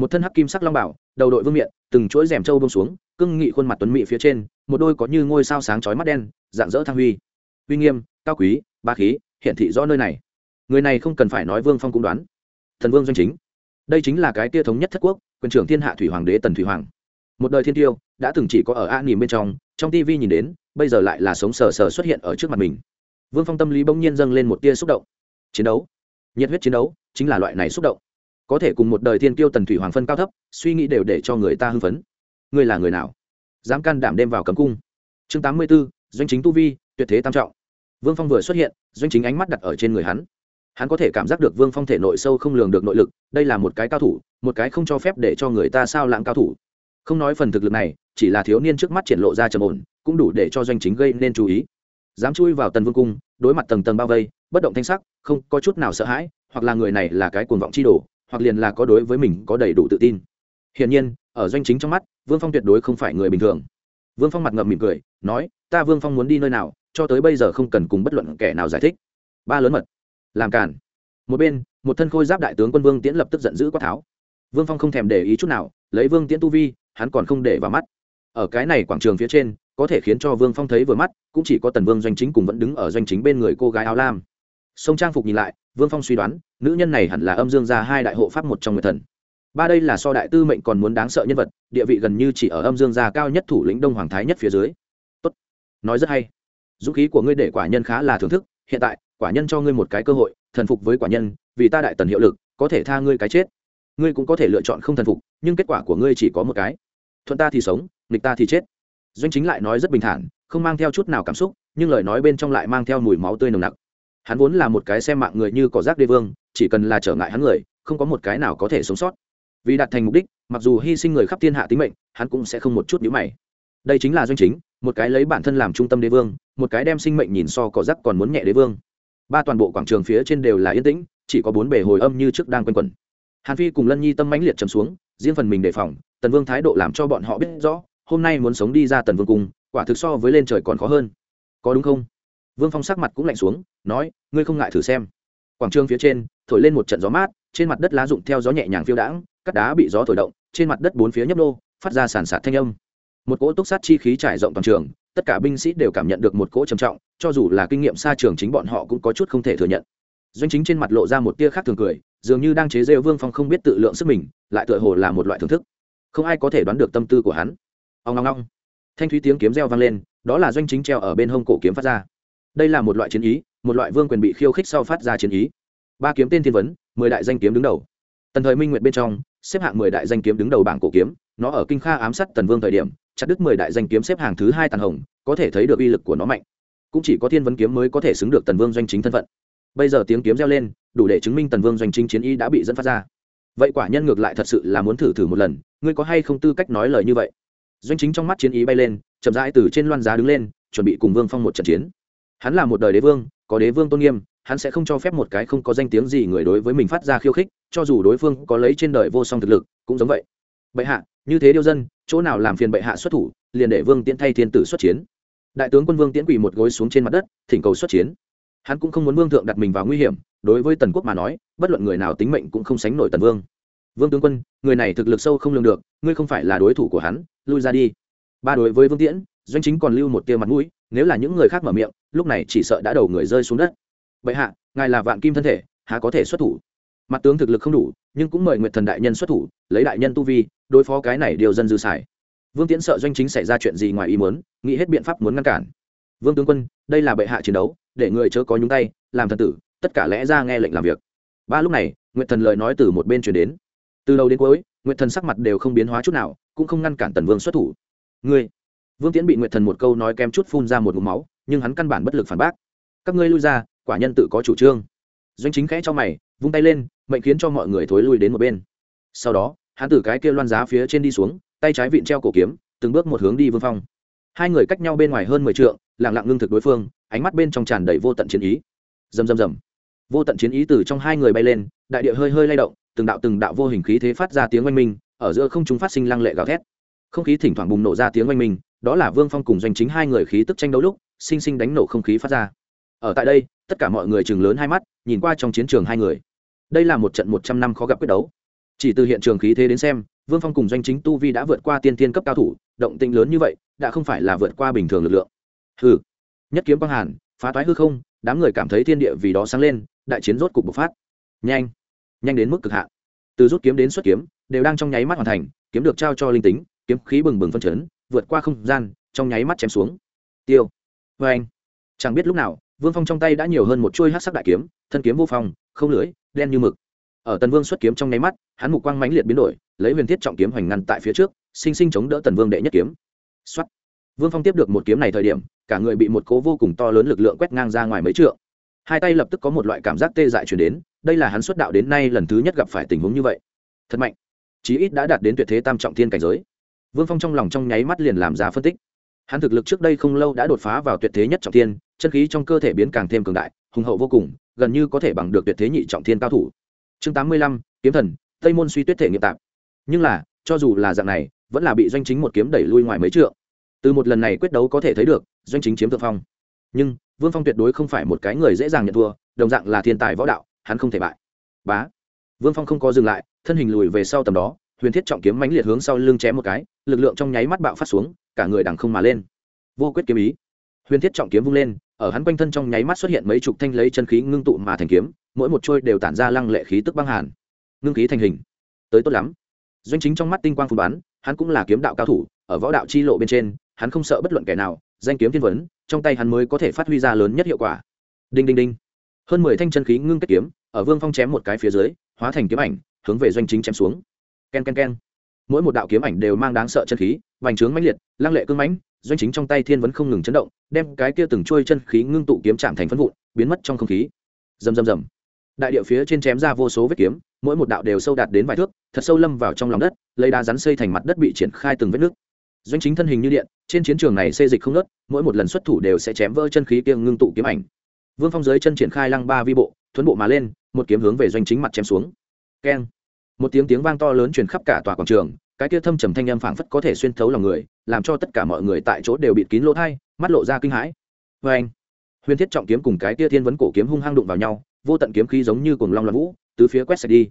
một thân hắc kim sắc long bảo, đầu đội vương miện, từng chuỗi rèm trâu bông xuống cưng nghị khuôn mặt tuấn mỹ phía trên, một đôi có như ngôi sao sáng chói mắt đen, dạng dỡ thăng huy. Uy nghiêm, cao quý ba khí hiện thị rõ nơi này. Người này không cần phải nói vương phong cũng đoán. Thần vương doanh chính. Đây chính là cái tia thống nhất thất quốc, quyền trưởng thiên hạ thủy hoàng đế tần thủy hoàng. Một đời thiên tiêu, đã từng chỉ có ở a nỉm bên trong trong tv nhìn đến, bây giờ lại là sống sờ sờ xuất hiện ở trước mặt mình. Vương phong tâm lý bỗng nhiên dâng lên một tia xúc động. Chiến đấu. Nhiệt huyết chiến đấu, chính là loại này xúc động có thể cùng một đời thiên kiêu tần thủy hoàng phân cao thấp, suy nghĩ đều để cho người ta hưng phấn. Ngươi là người nào? Dám can đảm đem vào cấm cung. Chương tám mươi b ố doanh chính tu vi, tuyệt thế tam trọng. Vương phong vừa xuất hiện, doanh chính ánh mắt đặt ở trên người hắn. Hắn có thể cảm giác được vương phong thể nội sâu không lường được nội lực, đây là một cái cao thủ, một cái không cho phép để cho người ta sao lãng cao thủ. Không nói phần thực lực này, chỉ là thiếu niên trước mắt triển lộ ra trầm ổn, cũng đủ để cho doanh chính gây nên chú ý. Dám chui vào tần vương cung, đối mặt tầng tầng bao vây, bất động thanh sắc, không có chút nào sợ hãi, hoặc là người này là cái cuồng vọng chi đồ hoặc liền là có đối với mình có đầy đủ tự tin. Hiển nhiên, ở doanh chính trong mắt, vương phong tuyệt đối không phải người bình thường. Vương phong mặt ngậm mỉm cười, nói, ta vương phong muốn đi nơi nào, cho tới bây giờ không cần cùng bất luận kẻ nào giải thích. Ba lớn mật. Làm cản một bên, một thân khôi giáp đại tướng quân vương tiễn lập tức giận dữ quát tháo. Vương phong không thèm để ý chút nào, lấy vương tiễn tu vi, hắn còn không để vào mắt. Ở cái này quảng trường phía trên, có thể khiến cho vương phong thấy vừa mắt, cũng chỉ có tần vương doanh chính cùng vẫn đứng ở doanh chính bên người cô gái áo lam sông trang phục nhìn lại, vương phong suy đoán, nữ nhân này hẳn là âm dương gia hai đại hộ pháp một trong người thần. Ba đây là so đại tư mệnh còn muốn đáng sợ nhân vật, địa vị gần như chỉ ở âm dương gia cao nhất thủ lĩnh đông hoàng thái nhất phía dưới. Tốt. Nói rất hay. Dũng khí của ngươi để quả nhân khá là thưởng thức, hiện tại, quả nhân cho ngươi một cái cơ hội, thần phục với quả nhân, vì ta đại tần hiệu lực, có thể tha ngươi cái chết. Ngươi cũng có thể lựa chọn không thần phục, nhưng kết quả của ngươi chỉ có một cái. Thuận ta thì sống, nghịch ta thì chết. Doanh chính lại nói rất bình thản, không mang theo chút nào cảm xúc, nhưng lời nói bên trong lại mang theo mùi máu tươi nồng nặc hắn vốn là một cái xem mạng người như cỏ rác đê vương chỉ cần là trở ngại hắn người không có một cái nào có thể sống sót. Vì đạt thành mục đích mặc dù hy sinh người khắp thiên hạ tính mệnh hắn cũng sẽ không một chút nhữ mày. Đây chính là doanh chính một cái lấy bản thân làm trung tâm đế vương một cái đem sinh mệnh nhìn so cỏ rác còn muốn nhẹ đế vương. Ba toàn bộ quảng trường phía trên đều là yên tĩnh chỉ có bốn bể hồi âm như trước đang quanh quẩn. Hàn phi cùng lân nhi tâm mãnh liệt trầm xuống riêng phần mình đề phòng tần vương thái độ làm cho bọn họ biết rõ hôm nay muốn sống đi ra tần vương cùng, quả thực so với lên trời còn khó hơn. Có đúng không? Vương phong sắc mặt cũng lạnh xuống nói, ngươi không ngại thử xem. Quảng trường phía trên, thổi lên một trận gió mát, trên mặt đất lá rụng theo gió nhẹ nhàng phiêu đãng cắt đá bị gió thổi động, trên mặt đất bốn phía nhấp nô, phát ra sàn sạt thanh âm. Một cỗ túc sát chi khí trải rộng toàn trường, tất cả binh sĩ đều cảm nhận được một cỗ trầm trọng, cho dù là kinh nghiệm xa trường chính bọn họ cũng có chút không thể thừa nhận. Doanh chính trên mặt lộ ra một tia khác thường cười, dường như đang chế rêu vương phong không biết tự lượng sức mình, lại tựa hồ là một loại thưởng thức. Không ai có thể đoán được tâm tư của hắn. Ông ngong ngong thanh thúy tiếng kiếm reo vang lên, đó là doanh chính treo ở bên hông cổ kiếm phát ra. Đây là một loại chiến ý một loại vương quyền bị khiêu khích sau phát ra chiến ý. Ba kiếm tên thiên vấn, mười đại danh kiếm đứng đầu. Tần thời minh nguyện bên trong, xếp hạng mười đại danh kiếm đứng đầu bảng cổ kiếm, nó ở kinh kha ám sát tần vương thời điểm, chặt đứt mười đại danh kiếm xếp hàng thứ hai tàn hồng, có thể thấy được uy lực của nó mạnh. Cũng chỉ có thiên vấn kiếm mới có thể xứng được tần vương doanh chính thân phận. Bây giờ tiếng kiếm reo lên, đủ để chứng minh tần vương doanh chính chiến ý đã bị dẫn phát ra. Vậy quả nhân ngược lại thật sự là muốn thử thử một lần, ngươi có hay không tư cách nói lời như vậy? Doanh chính trong mắt chiến ý bay lên, chậm rãi từ trên loan giá đứng lên, chuẩn bị cùng vương phong một trận chiến. Hắn là một đời đế vương có đế vương tôn nghiêm, hắn sẽ không cho phép một cái không có danh tiếng gì người đối với mình phát ra khiêu khích, cho dù đối phương có lấy trên đời vô song thực lực, cũng giống vậy. Bệ hạ, như thế điêu dân, chỗ nào làm phiền bệ hạ xuất thủ, liền để vương tiễn thay thiên tử xuất chiến. Đại tướng quân vương tiễn quỳ một gối xuống trên mặt đất, thỉnh cầu xuất chiến. Hắn cũng không muốn vương thượng đặt mình vào nguy hiểm, đối với tần quốc mà nói, bất luận người nào tính mệnh cũng không sánh nổi tần vương. Vương tướng quân, người này thực lực sâu không lường được, ngươi không phải là đối thủ của hắn, lui ra đi. Ba đối với vương tiễn, doanh chính còn lưu một tia mặt mũi, nếu là những người khác mở miệng lúc này chỉ sợ đã đầu người rơi xuống đất. Bệ hạ, ngài là vạn kim thân thể, há có thể xuất thủ? Mặt tướng thực lực không đủ, nhưng cũng mời nguyệt thần đại nhân xuất thủ, lấy đại nhân tu vi, đối phó cái này điều dân dư xài vương tiễn sợ doanh chính xảy ra chuyện gì ngoài ý muốn, nghĩ hết biện pháp muốn ngăn cản. Vương tướng quân, đây là bệ hạ chiến đấu, để người chớ có nhúng tay, làm thần tử, tất cả lẽ ra nghe lệnh làm việc. Ba lúc này, nguyệt thần lời nói từ một bên chuyển đến. Từ đầu đến cuối, nguyệt thần sắc mặt đều không biến hóa chút nào, cũng không ngăn cản tần vương xuất thủ. Ngươi! Vương tiễn bị nguyệt thần một câu nói kém chút phun ra một mũ máu nhưng hắn căn bản bất lực phản bác. Các ngươi lui ra, quả nhân tự có chủ trương. Doanh chính khẽ cho mày, vung tay lên, mệnh khiến cho mọi người thối lui đến một bên. Sau đó, hắn từ cái kia loan giá phía trên đi xuống, tay trái vịn treo cổ kiếm, từng bước một hướng đi vương phong. Hai người cách nhau bên ngoài hơn mười t lặng lặng ngưng thực đối phương, ánh mắt bên trong tràn đầy vô tận chiến ý. Rầm rầm rầm. Vô tận chiến ý từ trong hai người bay lên, đại địa hơi hơi lay động, từng đạo từng đạo vô hình khí thế phát ra tiếng oanh minh, ở giữa không chúng phát sinh lăng lệ gào thét. Không khí thỉnh thoảng bùng nổ ra tiếng oanh minh, đó là vương phong cùng doanh chính hai người khí tức tranh đấu lúc sinh sinh đánh nổ không khí phát ra. Ở tại đây, tất cả mọi người chừng lớn hai mắt, nhìn qua trong chiến trường hai người. Đây là một trận một trăm năm khó gặp quyết đấu. Chỉ từ hiện trường khí thế đến xem, vương phong cùng doanh chính tu vi đã vượt qua tiên tiên cấp cao thủ, động tĩnh lớn như vậy, đã không phải là vượt qua bình thường lực lượng. Hừ. Nhất kiếm băng hàn, phá toái hư không, đám người cảm thấy thiên địa vì đó sáng lên, đại chiến rốt cục bộc phát. Nhanh. Nhanh đến mức cực hạn. Từ rút kiếm đến xuất kiếm, đều đang trong nháy mắt hoàn thành, kiếm được trao cho linh tính, kiếm khí bừng bừng phân chấn, vượt qua không gian, trong nháy mắt chém xuống. Tiêu vê anh. Chẳng biết lúc nào, vương phong trong tay đã nhiều hơn một chuôi hát sắc đại kiếm, thân kiếm vô phong, không lưới, đen như mực. Ở tần vương xuất kiếm trong nháy mắt, hắn mục quang mãnh liệt biến đổi, lấy huyền thiết trọng kiếm hoành ngăn tại phía trước, sinh sinh chống đỡ tần vương đệ nhất kiếm. Xuất vương phong tiếp được một kiếm này thời điểm, cả người bị một cố vô cùng to lớn lực lượng quét ngang ra ngoài mấy trượng. Hai tay lập tức có một loại cảm giác tê dại chuyển đến, đây là hắn xuất đạo đến nay lần thứ nhất gặp phải tình huống như vậy. Thật mạnh. Chí ít đã đạt đến tuyệt thế tam trọng thiên cảnh giới. Vương phong trong lòng trong nháy mắt liền làm ra phân tích hắn thực lực trước đây không lâu đã đột phá vào tuyệt thế nhất trọng thiên, chân khí trong cơ thể biến càng thêm cường đại, hùng hậu vô cùng, gần như có thể bằng được tuyệt thế nhị trọng thiên cao thủ. Chương tám mươi lăm, kiếm thần, tây môn suy tuyết thể nghiệp tạp. Nhưng là, cho dù là dạng này, vẫn là bị doanh chính một kiếm đẩy lui ngoài mấy trượng. Từ một lần này quyết đấu có thể thấy được, doanh chính chiếm thượng phong. Nhưng, vương phong tuyệt đối không phải một cái người dễ dàng nhận thua, đồng dạng là thiên tài võ đạo, hắn không thể bại. Bá! Vương phong không có dừng lại, thân hình lùi về sau tầm đó huyền thiết trọng kiếm mãnh liệt hướng sau lưng chém một cái, lực lượng trong nháy mắt bạo phát xuống, cả người đằng không mà lên. Vô quyết kiếm ý. Huyền thiết trọng kiếm vung lên, ở hắn quanh thân trong nháy mắt xuất hiện mấy chục thanh lấy chân khí ngưng tụ mà thành kiếm, mỗi một trôi đều tản ra lăng lệ khí tức băng hàn. Ngưng khí thành hình. Tới tốt lắm. Doanh chính trong mắt tinh quang phù bắn, hắn cũng là kiếm đạo cao thủ, ở võ đạo chi lộ bên trên, hắn không sợ bất luận kẻ nào, danh kiếm thiên vấn, trong tay hắn mới có thể phát huy ra lớn nhất hiệu quả. Đinh đinh đinh. Hơn mười thanh chân khí ngưng kết kiếm, ở vương phong chém một cái phía dưới, hóa thành kiếm ảnh, hướng về doanh chính chém xuống k e n k e n k e n mỗi một đạo kiếm ảnh đều mang đáng sợ chân khí, vành trướng mãnh liệt, lăng lệ cưng mãnh, doanh chính trong tay thiên vẫn không ngừng chấn động, đem cái kia từng trôi chân khí ngưng tụ kiếm chạm thành phân vụn, biến mất trong không khí. Rầm rầm rầm. Đại địa phía trên chém ra vô số vết kiếm, mỗi một đạo đều sâu đạt đến vài thước, thật sâu lâm vào trong lòng đất, lấy đá rắn xây thành mặt đất bị triển khai từng vết nước. Doanh chính thân hình như điện, trên chiến trường này xây dịch không nớt mỗi một lần xuất thủ đều sẽ chém vỡ chân khí kia ngưng tụ kiếm ảnh. Vương phong dưới chân triển khai lăng ba vi bộ, thuấn bộ mà lên, một kiếm hướng về doanh chính mặt chém xuống. Keng một tiếng tiếng vang to lớn truyền khắp cả tòa quảng trường, cái kia thâm trầm thanh âm phảng phất có thể xuyên thấu lòng người, làm cho tất cả mọi người tại chỗ đều bịt kín lỗ thai, mắt lộ ra kinh hãi. Vê anh, huyền thiết trọng kiếm cùng cái kia thiên vấn cổ kiếm hung hăng đụng vào nhau, vô tận kiếm khí giống như cùng long loạn vũ từ phía quét sạch đi.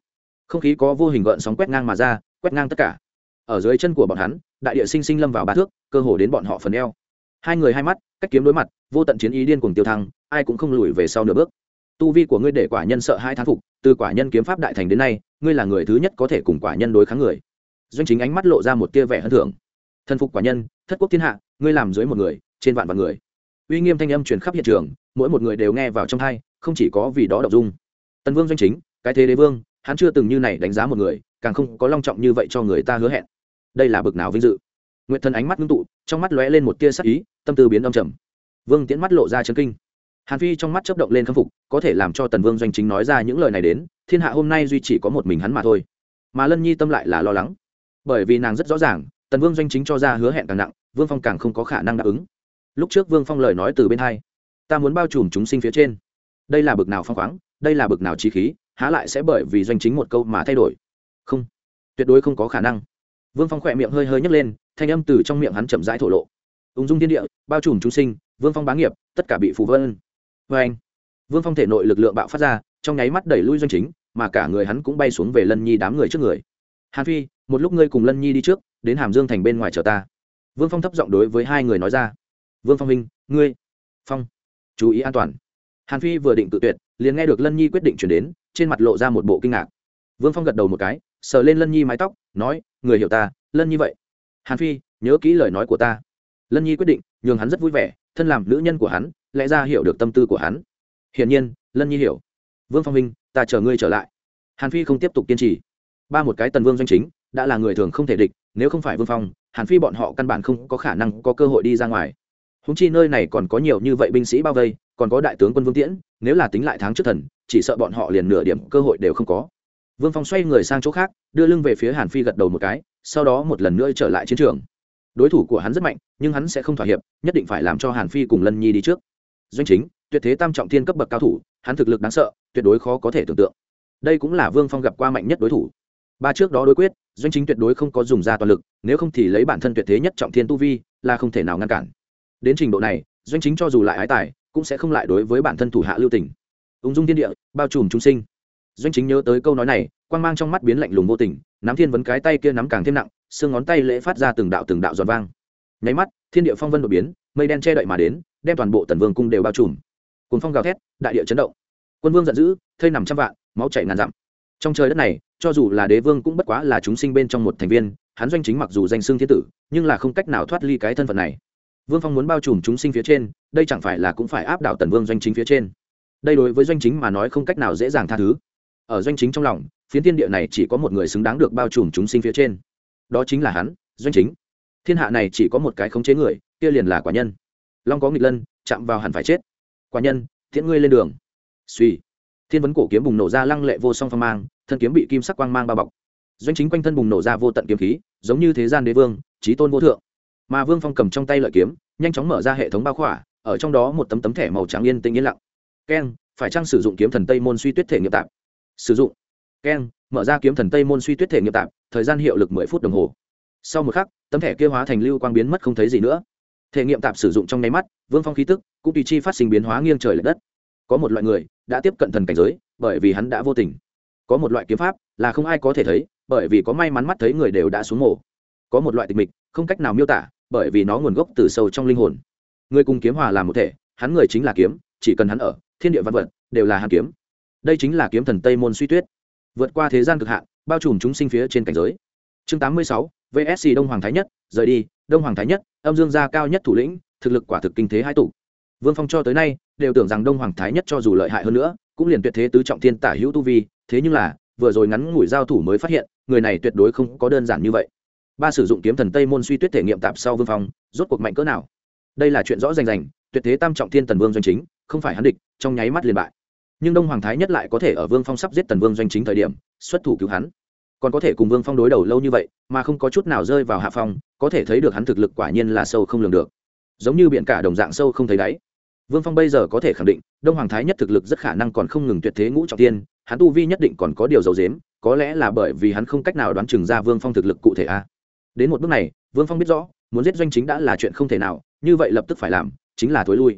Không khí có vô hình gợn sóng quét ngang mà ra, quét ngang tất cả. Ở dưới chân của bọn hắn, đại địa sinh sinh lâm vào ba thước, cơ hồ đến bọn họ phần eo. Hai người hai mắt, cách kiếm đối mặt, vô tận chiến ý điên cuồng tiêu thăng, ai cũng không lùi về sau nửa bước. Tu vi của ngươi để quả nhân sợ hai thán phục, từ quả nhân kiếm pháp đại thành đến nay ngươi là người thứ nhất có thể cùng quả nhân đối kháng người. Doanh chính ánh mắt lộ ra một tia vẻ hơn thưởng. Thân phục quả nhân, thất quốc thiên hạ, ngươi làm dưới một người, trên vạn vạn người. Uy nghiêm thanh âm truyền khắp hiện trường, mỗi một người đều nghe vào trong hai không chỉ có vì đó đọc dung. Tần vương doanh chính, cái thế đế vương, hắn chưa từng như này đánh giá một người, càng không có long trọng như vậy cho người ta hứa hẹn. Đây là bực nào vinh dự. Nguyện thần ánh mắt ngưng tụ, trong mắt lóe lên một tia sắc ý, tâm tư biến âm trầm. Vương tiễn mắt lộ ra chân kinh. Hàn phi trong mắt chấp động lên khâm phục, có thể làm cho tần vương doanh chính nói ra những lời này đến thiên hạ hôm nay duy chỉ có một mình hắn mà thôi. Mà lân nhi tâm lại là lo lắng. Bởi vì nàng rất rõ ràng, tần vương doanh chính cho ra hứa hẹn càng nặng, vương phong càng không có khả năng đáp ứng. Lúc trước vương phong lời nói từ bên hai, ta muốn bao trùm chúng sinh phía trên. Đây là bực nào phong khoáng, đây là bực nào trí khí, há lại sẽ bởi vì doanh chính một câu mà thay đổi? Không, tuyệt đối không có khả năng. Vương phong khỏe miệng hơi hơi nhấc lên, thanh âm từ trong miệng hắn chậm rãi thổ lộ. Ung dung thiên địa, bao trùm chúng sinh, vương phong bá nghiệp, tất cả bị phù vân. Vê anh vương phong thể nội lực lượng bạo phát ra, trong nháy mắt đẩy lui doanh chính mà cả người hắn cũng bay xuống về lân nhi đám người trước người. Hàn phi, một lúc ngươi cùng lân nhi đi trước, đến hàm dương thành bên ngoài chờ ta. Vương phong thấp giọng đối với hai người nói ra. Vương phong minh ngươi, phong, chú ý an toàn. Hàn phi vừa định tự tuyệt, liền nghe được lân nhi quyết định chuyển đến, trên mặt lộ ra một bộ kinh ngạc. Vương phong gật đầu một cái, sờ lên lân nhi mái tóc, nói, người hiểu ta, lân nhi vậy. Hàn phi, nhớ kỹ lời nói của ta. Lân nhi quyết định, nhường hắn rất vui vẻ, thân làm nữ nhân của hắn, lẽ ra hiểu được tâm tư của hắn. Hiển nhiên, lân nhi hiểu. Vương phong minh ta chờ ngươi trở lại. Hàn phi không tiếp tục kiên trì. Ba một cái tần vương doanh chính, đã là người thường không thể địch, nếu không phải vương phong, hàn phi bọn họ căn bản không có khả năng có cơ hội đi ra ngoài. Húng chi nơi này còn có nhiều như vậy binh sĩ bao vây, còn có đại tướng quân vương tiễn, nếu là tính lại tháng trước thần, chỉ sợ bọn họ liền nửa điểm cơ hội đều không có. Vương phong xoay người sang chỗ khác, đưa lưng về phía hàn phi gật đầu một cái, sau đó một lần nữa trở lại chiến trường. Đối thủ của hắn rất mạnh, nhưng hắn sẽ không thỏa hiệp, nhất định phải làm cho hàn phi cùng lân nhi đi trước. Doanh chính, tuyệt thế tam trọng thiên cấp bậc cao thủ, hắn thực lực đáng sợ tuyệt đối khó có thể tưởng tượng. Đây cũng là vương phong gặp qua mạnh nhất đối thủ. Ba trước đó đối quyết, doanh chính tuyệt đối không có dùng ra toàn lực, nếu không thì lấy bản thân tuyệt thế nhất trọng thiên tu vi, là không thể nào ngăn cản. Đến trình độ này, doanh chính cho dù lại ái tài, cũng sẽ không lại đối với bản thân thủ hạ lưu tình. Ung dung thiên địa, bao trùm chúng sinh. Doanh chính nhớ tới câu nói này, quang mang trong mắt biến lạnh lùng vô tình, nắm thiên vấn cái tay kia nắm càng thêm nặng, xương ngón tay lễ phát ra từng đạo từng đạo giòn vang. Nháy mắt, thiên địa phong vân đột biến, mây đen che đậy mà đến, đem toàn bộ tần vương cung đều bao trùm. Cuốn phong gào thét, đại địa chấn động quân vương giận dữ, thây nằm trăm vạn, máu chảy ngàn dặm. Trong trời đất này, cho dù là đế vương cũng bất quá là chúng sinh bên trong một thành viên, hắn doanh chính mặc dù danh xưng thiên tử, nhưng là không cách nào thoát ly cái thân phận này. Vương phong muốn bao trùm chúng sinh phía trên, đây chẳng phải là cũng phải áp đảo tần vương doanh chính phía trên. Đây đối với doanh chính mà nói không cách nào dễ dàng tha thứ. Ở doanh chính trong lòng, phiến thiên địa này chỉ có một người xứng đáng được bao trùm chúng sinh phía trên. Đó chính là hắn, doanh chính. Thiên hạ này chỉ có một cái khống chế người, kia liền là quả nhân. Long có nghịch lân, chạm vào hẳn phải chết. Quả nhân thiện ngươi lên đường suy. Thiên vấn cổ kiếm bùng nổ ra lăng lệ vô song phong mang, thân kiếm bị kim sắc quang mang bao bọc. Doanh chính quanh thân bùng nổ ra vô tận kiếm khí, giống như thế gian đế vương trí tôn vô thượng. Mà vương phong cầm trong tay lợi kiếm, nhanh chóng mở ra hệ thống bao khỏa, ở trong đó một tấm tấm thẻ màu trắng yên tĩnh yên lặng. Keng phải chăng sử dụng kiếm thần tây môn suy tuyết thể nghiệp tạp? Sử dụng. Keng mở ra kiếm thần tây môn suy tuyết thể nghiệp tạp, thời gian hiệu lực mười phút đồng hồ. Sau một khắc, tấm thẻ kia hóa thành lưu quang biến mất không thấy gì nữa. Thể nghiệm tạp sử dụng trong nháy mắt, vương phong khí tức, cũng tùy chi phát sinh biến hóa nghiêng trời l ệ đất có một loại người đã tiếp cận thần cảnh giới, bởi vì hắn đã vô tình. Có một loại kiếm pháp là không ai có thể thấy, bởi vì có may mắn mắt thấy người đều đã xuống mổ có một loại tịch mịch, không cách nào miêu tả, bởi vì nó nguồn gốc từ sâu trong linh hồn. Người cùng kiếm hòa làm một thể, hắn người chính là kiếm, chỉ cần hắn ở, thiên địa văn vật đều là hàn kiếm. Đây chính là kiếm thần tây môn suy tuyết. Vượt qua thế gian cực hạn, bao trùm chúng sinh phía trên cảnh giới. Chương tám mươi sáu vsc đông hoàng thái nhất, rời đi. Đông hoàng thái nhất, âm dương gia cao nhất thủ lĩnh, thực lực quả thực kinh thế hai tụ. Vương phong cho tới nay đều tưởng rằng đông hoàng thái nhất cho dù lợi hại hơn nữa, cũng liền tuyệt thế tứ trọng thiên tả hữu tu vi, thế nhưng là, vừa rồi ngắn ngủi giao thủ mới phát hiện, người này tuyệt đối không có đơn giản như vậy. Ba sử dụng kiếm thần tây môn suy tuyết thể nghiệm tạp sau vương phong, rốt cuộc mạnh cỡ nào? Đây là chuyện rõ rành rành, tuyệt thế tam trọng thiên tần vương doanh chính, không phải hắn địch, trong nháy mắt liền bại. Nhưng đông hoàng thái nhất lại có thể ở vương phong sắp giết tần vương doanh chính thời điểm, xuất thủ cứu hắn. Còn có thể cùng vương phong đối đầu lâu như vậy, mà không có chút nào rơi vào hạ phong, có thể thấy được hắn thực lực quả nhiên là sâu không lường được. Giống như biển cả đồng dạng sâu không thấy đáy vương phong bây giờ có thể khẳng định, đông hoàng thái nhất thực lực rất khả năng còn không ngừng tuyệt thế ngũ trọng tiên, hắn tu vi nhất định còn có điều dầu dếm có lẽ là bởi vì hắn không cách nào đoán chừng ra vương phong thực lực cụ thể a. Đến một bước này, vương phong biết rõ, muốn giết doanh chính đã là chuyện không thể nào, như vậy lập tức phải làm, chính là thối lui.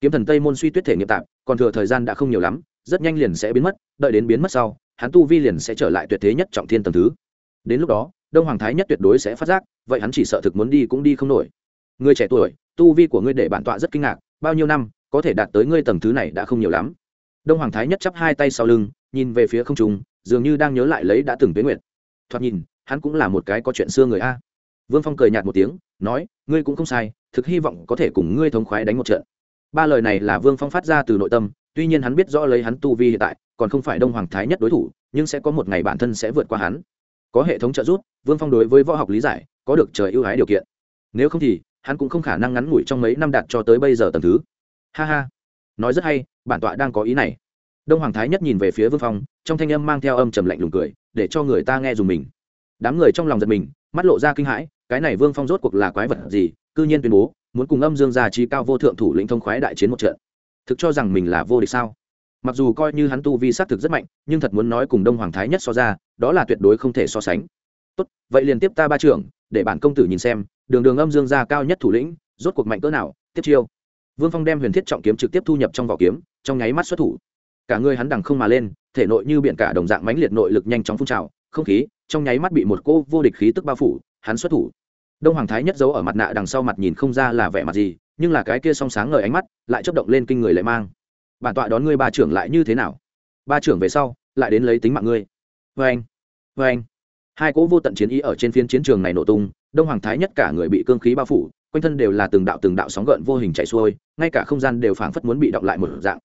Kiếm thần tây môn suy tuyết thể nghiệm tạm còn thừa thời gian đã không nhiều lắm, rất nhanh liền sẽ biến mất, đợi đến biến mất sau, hắn tu vi liền sẽ trở lại tuyệt thế nhất trọng thiên tầng thứ. Đến lúc đó, đông hoàng thái nhất tuyệt đối sẽ phát giác, vậy hắn chỉ sợ thực muốn đi cũng đi không nổi. Người trẻ tuổi, tu vi của ngươi để bản tọa rất kinh ngạc bao nhiêu năm, có thể đạt tới ngươi tầng thứ này đã không nhiều lắm. Đông hoàng thái nhất chắp hai tay sau lưng, nhìn về phía không trung, dường như đang nhớ lại lấy đã từng tuyến nguyện thoạt nhìn, hắn cũng là một cái có chuyện xưa người a. Vương phong cười nhạt một tiếng, nói, ngươi cũng không sai, thực hy vọng có thể cùng ngươi thống khoái đánh một trận. Ba lời này là vương phong phát ra từ nội tâm, tuy nhiên hắn biết rõ lấy hắn tu vi hiện tại, còn không phải đông hoàng thái nhất đối thủ, nhưng sẽ có một ngày bản thân sẽ vượt qua hắn. Có hệ thống trợ giúp, vương phong đối với võ học lý giải, có được trời ưu ái điều kiện. Nếu không thì hắn cũng không khả năng ngắn ngủi trong mấy năm đạt cho tới bây giờ tầng thứ. Ha ha. Nói rất hay, bản tọa đang có ý này. Đông hoàng thái nhất nhìn về phía vương phong, trong thanh âm mang theo âm trầm lạnh lùng cười, để cho người ta nghe dùng mình. Đám người trong lòng giật mình, mắt lộ ra kinh hãi, cái này vương phong rốt cuộc là quái vật gì, cư nhiên tuyên bố, muốn cùng âm dương gia trí cao vô thượng thủ lĩnh thông khoái đại chiến một trận. Thực cho rằng mình là vô địch sao? Mặc dù coi như hắn tu vi sát thực rất mạnh, nhưng thật muốn nói cùng đông hoàng thái nhất so ra, đó là tuyệt đối không thể so sánh. Tốt, vậy liền tiếp ta ba trưởng, để bản công tử nhìn xem đường đường âm dương gia cao nhất thủ lĩnh, rốt cuộc mạnh cỡ nào, tiếp chiêu. Vương phong đem huyền thiết trọng kiếm trực tiếp thu nhập trong vỏ kiếm, trong nháy mắt xuất thủ. Cả người hắn đằng không mà lên, thể nội như biển cả đồng dạng mãnh liệt nội lực nhanh chóng phun trào, không khí trong nháy mắt bị một cô vô địch khí tức bao phủ, hắn xuất thủ. Đông hoàng thái nhất giấu ở mặt nạ đằng sau mặt nhìn không ra là vẻ mặt gì, nhưng là cái kia song sáng ngời ánh mắt lại chấp động lên kinh người lệ mang. Bản tọa đón ngươi ba trưởng lại như thế nào? Ba trưởng về sau, lại đến lấy tính mạng ngươi. Vê anh vê anh hai cỗ vô tận chiến ý ở trên phiên chiến trường này nổ tung, đông hoàng thái nhất cả người bị cương khí bao phủ, quanh thân đều là từng đạo từng đạo sóng gợn vô hình chạy xuôi, ngay cả không gian đều phảng phất muốn bị động lại một dạng.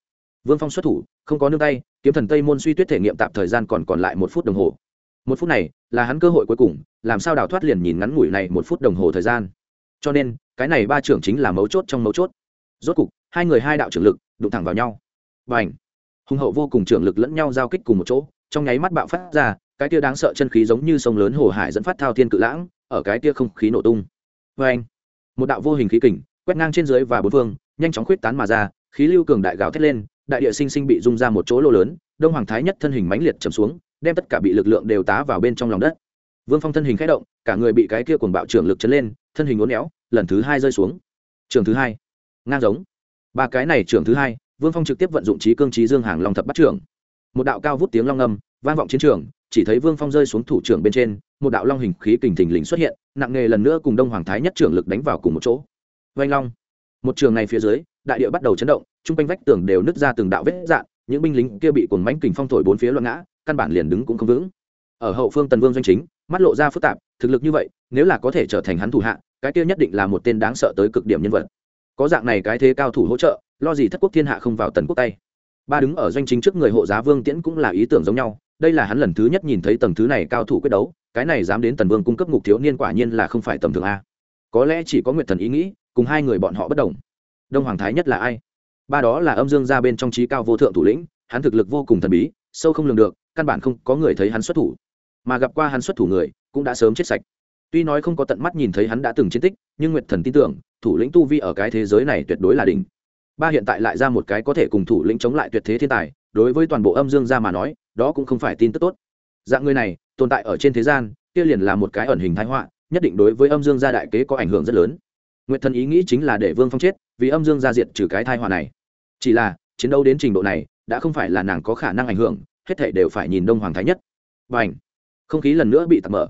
Vương phong xuất thủ, không có nương tay, kiếm thần tây môn suy tuyết thể nghiệm tạm thời gian còn còn lại một phút đồng hồ. Một phút này, là hắn cơ hội cuối cùng, làm sao đào thoát liền nhìn ngắn ngủi này một phút đồng hồ thời gian. Cho nên, cái này ba trưởng chính là mấu chốt trong mấu chốt. Rốt cục, hai người hai đạo trưởng lực đụng thẳng vào nhau. Và ảnh hùng hậu vô cùng trưởng lực lẫn nhau giao kích cùng một chỗ, trong nháy mắt bạo phát ra cái kia đáng sợ chân khí giống như sông lớn hồ hải dẫn phát thao thiên cự lãng, ở cái kia không khí nổ tung. Vê anh, một đạo vô hình khí kình, quét ngang trên dưới và bốn phương, nhanh chóng khuyết tán mà ra, khí lưu cường đại gào thét lên, đại địa sinh sinh bị rung ra một chỗ lô lớn, đông hoàng thái nhất thân hình mãnh liệt chầm xuống, đem tất cả bị lực lượng đều tá vào bên trong lòng đất. Vương phong thân hình khẽ động, cả người bị cái kia cuồng bạo trưởng lực chấn lên, thân hình uốn éo, lần thứ hai rơi xuống. Trường thứ hai, ngang giống. Ba cái này trường thứ hai, vương phong trực tiếp vận dụng trí cương trí dương hàng long thập bắt trưởng. Một đạo cao vút tiếng long âm vang vọng chiến trường, chỉ thấy vương phong rơi xuống thủ trưởng bên trên, một đạo long hình khí kình thình lình xuất hiện, nặng nề lần nữa cùng đông hoàng thái nhất trưởng lực đánh vào cùng một chỗ. Vanh long. Một trường này phía dưới, đại địa bắt đầu chấn động chung quanh vách tường đều nứt ra từng đạo vết dạn những binh lính kia bị cuồng mánh kình phong thổi bốn phía loạn ngã, căn bản liền đứng cũng không vững. Ở hậu phương tần vương doanh chính, mắt lộ ra phức tạp, thực lực như vậy, nếu là có thể trở thành hắn thủ hạ, cái kia nhất định là một tên đáng sợ tới cực điểm nhân vật. Có dạng này cái thế cao thủ hỗ trợ, lo gì thất quốc thiên hạ không vào tần quốc tay. Ba đứng ở doanh chính trước người hộ giá vương tiễn cũng là ý tưởng giống nhau đây là hắn lần thứ nhất nhìn thấy tầng thứ này cao thủ quyết đấu, cái này dám đến tần vương cung cấp ngục thiếu niên quả nhiên là không phải tầm thường a. Có lẽ chỉ có nguyệt thần ý nghĩ, cùng hai người bọn họ bất đồng. Đông hoàng thái nhất là ai? Ba đó là âm dương ra bên trong trí cao vô thượng thủ lĩnh, hắn thực lực vô cùng thần bí, sâu không lường được, căn bản không có người thấy hắn xuất thủ. Mà gặp qua hắn xuất thủ người, cũng đã sớm chết sạch. Tuy nói không có tận mắt nhìn thấy hắn đã từng chiến tích, nhưng nguyệt thần tin tưởng, thủ lĩnh tu vi ở cái thế giới này tuyệt đối là đỉnh. Ba hiện tại lại ra một cái có thể cùng thủ lĩnh chống lại tuyệt thế thiên tài, đối với toàn bộ âm dương gia mà nói đó cũng không phải tin tức tốt. Dạng người này, tồn tại ở trên thế gian, kia liền là một cái ẩn hình thái họa, nhất định đối với âm dương gia đại kế có ảnh hưởng rất lớn. Nguyệt thần ý nghĩ chính là để vương phong chết, vì âm dương gia diệt trừ cái thai họa này. Chỉ là, chiến đấu đến trình độ này, đã không phải là nàng có khả năng ảnh hưởng, hết thể đều phải nhìn đông hoàng thái nhất. Và ảnh không khí lần nữa bị tạm mở.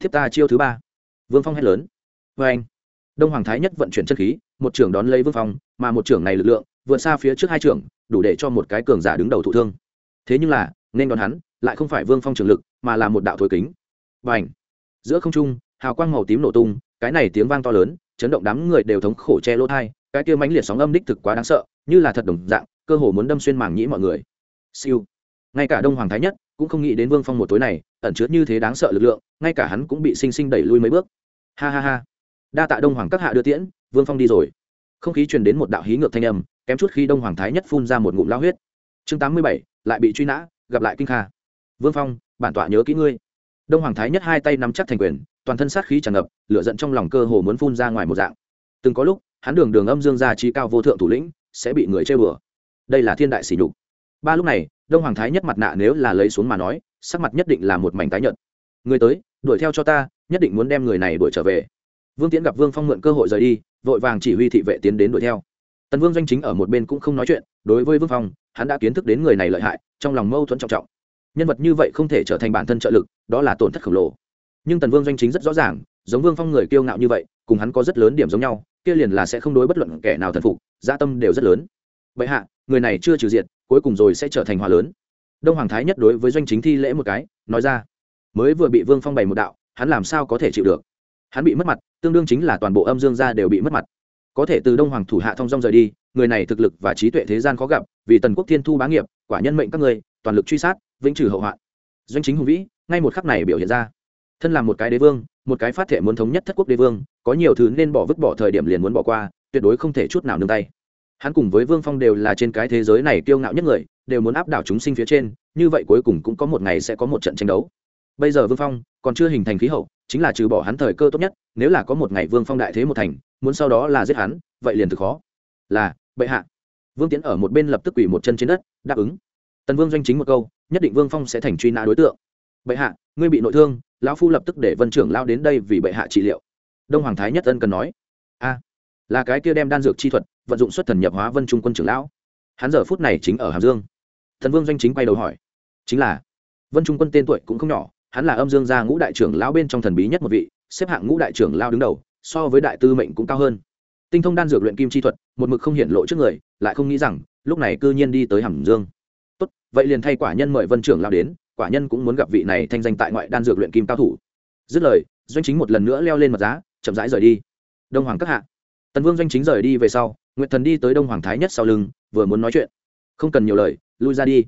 Thiếp ta chiêu thứ ba. Vương phong hét lớn. Vê anh đông hoàng thái nhất vận chuyển chân khí, một trưởng đón lấy vương phong, mà một trưởng này lực lượng, vượt xa phía trước hai trưởng, đủ để cho một cái cường giả đứng đầu thụ thương. Thế nhưng là nên đón hắn, lại không phải vương phong trường lực, mà là một đạo thối kính. Và ảnh giữa không trung, hào quang màu tím nổ tung, cái này tiếng vang to lớn, chấn động đám người đều thống khổ che lỗ thai cái kia mãnh liệt sóng âm đích thực quá đáng sợ, như là thật đồng dạng, cơ hồ muốn đâm xuyên màng nhĩ mọi người. Siêu! Ngay cả đông hoàng thái nhất cũng không nghĩ đến vương phong một tối này, ẩn chứa như thế đáng sợ lực lượng, ngay cả hắn cũng bị sinh sinh đẩy lui mấy bước. Ha ha ha! Đa tạ đông hoàng các hạ đưa tiễn, vương phong đi rồi. Không khí truyền đến một đạo hí ngược thanh âm, kém chút khi đông hoàng thái nhất phun ra một ngụm lao huyết. Chương tám mươi bảy, lại bị truy nã gặp lại kinh kha. Vương phong, bản tọa nhớ kỹ ngươi. Đông hoàng thái nhất hai tay nắm chắc thành quyền, toàn thân sát khí tràn ngập, lửa giận trong lòng cơ hồ muốn phun ra ngoài một dạng. Từng có lúc, hắn đường đường âm dương gia trí cao vô thượng thủ lĩnh, sẽ bị người chơi bừa. Đây là thiên đại sỉ nhục. Ba lúc này, đông hoàng thái nhất mặt nạ nếu là lấy xuống mà nói, sắc mặt nhất định là một mảnh tái nhợt. Người tới, đuổi theo cho ta, nhất định muốn đem người này đuổi trở về. Vương tiễn gặp vương phong mượn cơ hội rời đi, vội vàng chỉ huy thị vệ tiến đến đuổi theo. Tần vương doanh chính ở một bên cũng không nói chuyện đối với vương phong, hắn đã kiến thức đến người này lợi hại, trong lòng mâu thuẫn trọng trọng. Nhân vật như vậy không thể trở thành bản thân trợ lực, đó là tổn thất khổng lồ. Nhưng tần vương doanh chính rất rõ ràng, giống vương phong người kiêu ngạo như vậy, cùng hắn có rất lớn điểm giống nhau, kia liền là sẽ không đối bất luận kẻ nào thần phục gia tâm đều rất lớn. Vậy hạ, người này chưa trừ diệt, cuối cùng rồi sẽ trở thành hòa lớn. Đông hoàng thái nhất đối với doanh chính thi lễ một cái, nói ra, mới vừa bị vương phong bày một đạo, hắn làm sao có thể chịu được? Hắn bị mất mặt, tương đương chính là toàn bộ âm dương gia đều bị mất mặt. Có thể từ đông hoàng thủ hạ thông dong rời đi người này thực lực và trí tuệ thế gian khó gặp, vì tần quốc thiên thu bá nghiệp, quả nhân mệnh các người toàn lực truy sát, vĩnh trừ hậu hoạn. Doanh chính hùng vĩ, ngay một khắc này biểu hiện ra. Thân là một cái đế vương, một cái phát thể muốn thống nhất thất quốc đế vương, có nhiều thứ nên bỏ vứt bỏ thời điểm liền muốn bỏ qua, tuyệt đối không thể chút nào nương tay. Hắn cùng với vương phong đều là trên cái thế giới này kiêu ngạo nhất người, đều muốn áp đảo chúng sinh phía trên, như vậy cuối cùng cũng có một ngày sẽ có một trận tranh đấu. Bây giờ vương phong còn chưa hình thành khí hậu, chính là trừ bỏ hắn thời cơ tốt nhất, nếu là có một ngày vương phong đại thế một thành, muốn sau đó là giết hắn, vậy liền thực khó. Là bệ hạ. Vương tiến ở một bên lập tức quỳ một chân trên đất, đáp ứng. Tần vương doanh chính một câu, nhất định vương phong sẽ thành truy nã đối tượng. Bệ hạ, ngươi bị nội thương, lão phu lập tức để vân trưởng lao đến đây vì bệ hạ trị liệu. Đông hoàng thái nhất ân cần nói. A, là cái kia đem đan dược chi thuật, vận dụng xuất thần nhập hóa vân trung quân trưởng lão. Hắn giờ phút này chính ở hàm dương. Thần vương doanh chính quay đầu hỏi. Chính là, vân trung quân tên tuổi cũng không nhỏ, hắn là âm dương gia ngũ đại trưởng lão bên trong thần bí nhất một vị, xếp hạng ngũ đại trưởng lao đứng đầu, so với đại tư mệnh cũng cao hơn tinh thông đan dược luyện kim chi thuật, một mực không hiện lộ trước người, lại không nghĩ rằng, lúc này cư nhiên đi tới hàm dương. Tốt, vậy liền thay quả nhân mời vân trưởng lao đến, quả nhân cũng muốn gặp vị này thanh danh tại ngoại đan dược luyện kim cao thủ. Dứt lời, doanh chính một lần nữa leo lên mặt giá, chậm rãi rời đi. Đông hoàng các hạ. Tần vương doanh chính rời đi về sau, nguyệt thần đi tới đông hoàng thái nhất sau lưng, vừa muốn nói chuyện. Không cần nhiều lời, lui ra đi.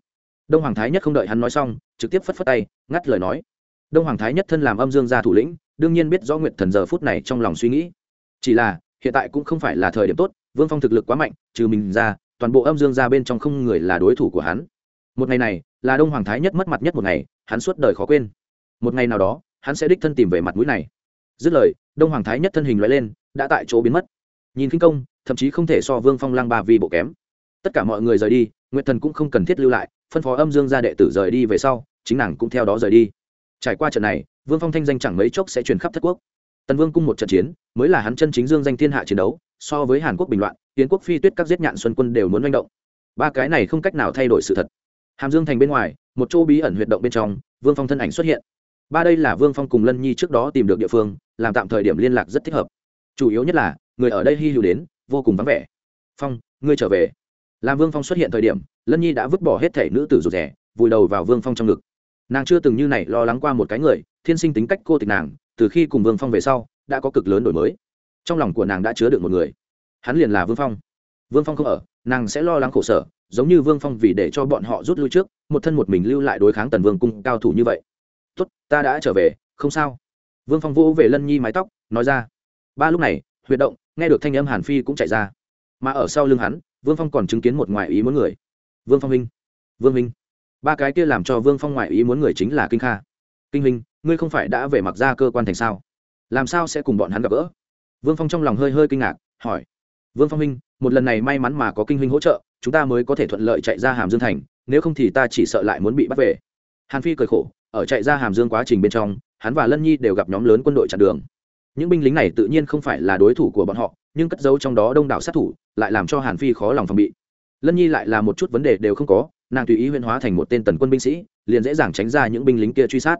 Đông hoàng thái nhất không đợi hắn nói xong, trực tiếp phất phất tay, ngắt lời nói. Đông hoàng thái nhất thân làm âm dương gia thủ lĩnh, đương nhiên biết rõ nguyệt thần giờ phút này trong lòng suy nghĩ. Chỉ là hiện tại cũng không phải là thời điểm tốt, vương phong thực lực quá mạnh, trừ mình ra, toàn bộ âm dương gia bên trong không người là đối thủ của hắn. Một ngày này, là đông hoàng thái nhất mất mặt nhất một ngày, hắn suốt đời khó quên. Một ngày nào đó, hắn sẽ đích thân tìm về mặt mũi này. Dứt lời, đông hoàng thái nhất thân hình loại lên, đã tại chỗ biến mất. Nhìn kinh công, thậm chí không thể so vương phong lang ba vì bộ kém. Tất cả mọi người rời đi nguyện thần cũng không cần thiết lưu lại, phân phó âm dương gia đệ tử rời đi về sau, chính nàng cũng theo đó rời đi. Trải qua trận này, vương phong thanh danh chẳng mấy chốc sẽ truyền khắp thất quốc tần vương cung một trận chiến, mới là hắn chân chính dương danh thiên hạ chiến đấu, so với hàn quốc bình loạn tiến quốc phi tuyết các giết nhạn xuân quân đều muốn manh động. Ba cái này không cách nào thay đổi sự thật. Hàm dương thành bên ngoài, một chỗ bí ẩn huyệt động bên trong, vương phong thân ảnh xuất hiện. Ba đây là vương phong cùng lân nhi trước đó tìm được địa phương, làm tạm thời điểm liên lạc rất thích hợp. Chủ yếu nhất là, người ở đây hy hữu đến, vô cùng vắng vẻ. Phong, ngươi trở về. Làm vương phong xuất hiện thời điểm, lân nhi đã vứt bỏ hết thể nữ tử rụt rẻ vùi đầu vào vương phong trong ngực. Nàng chưa từng như này lo lắng qua một cái người thiên sinh tính cách cô tịch nàng, từ khi cùng vương phong về sau, đã có cực lớn đổi mới. Trong lòng của nàng đã chứa được một người. Hắn liền là vương phong. Vương phong không ở, nàng sẽ lo lắng khổ sở, giống như vương phong vì để cho bọn họ rút lui trước, một thân một mình lưu lại đối kháng tần vương cung cao thủ như vậy. Tốt, ta đã trở về, không sao. Vương phong vỗ về lân nhi mái tóc, nói ra. Ba lúc này, huyệt động, nghe được thanh âm hàn phi cũng chạy ra. Mà ở sau lưng hắn, vương phong còn chứng kiến một ngoại ý muốn người. Vương phong minh vương minh ba cái kia làm cho vương phong ngoại ý muốn người chính là kinh kha. Kinh minh ngươi không phải đã về mặc ra cơ quan thành sao? Làm sao sẽ cùng bọn hắn gặp gỡ? Vương phong trong lòng hơi hơi kinh ngạc, hỏi. Vương phong huynh, một lần này may mắn mà có kinh huynh hỗ trợ, chúng ta mới có thể thuận lợi chạy ra hàm dương thành, nếu không thì ta chỉ sợ lại muốn bị bắt về. Hàn phi cười khổ, ở chạy ra hàm dương quá trình bên trong, hắn và lân nhi đều gặp nhóm lớn quân đội chặn đường. Những binh lính này tự nhiên không phải là đối thủ của bọn họ, nhưng cất giấu trong đó đông đảo sát thủ, lại làm cho hàn phi khó lòng phòng bị. Lân nhi lại là một chút vấn đề đều không có, nàng tùy ý huyên hóa thành một tên tần quân binh sĩ, liền dễ dàng tránh ra những binh lính kia truy sát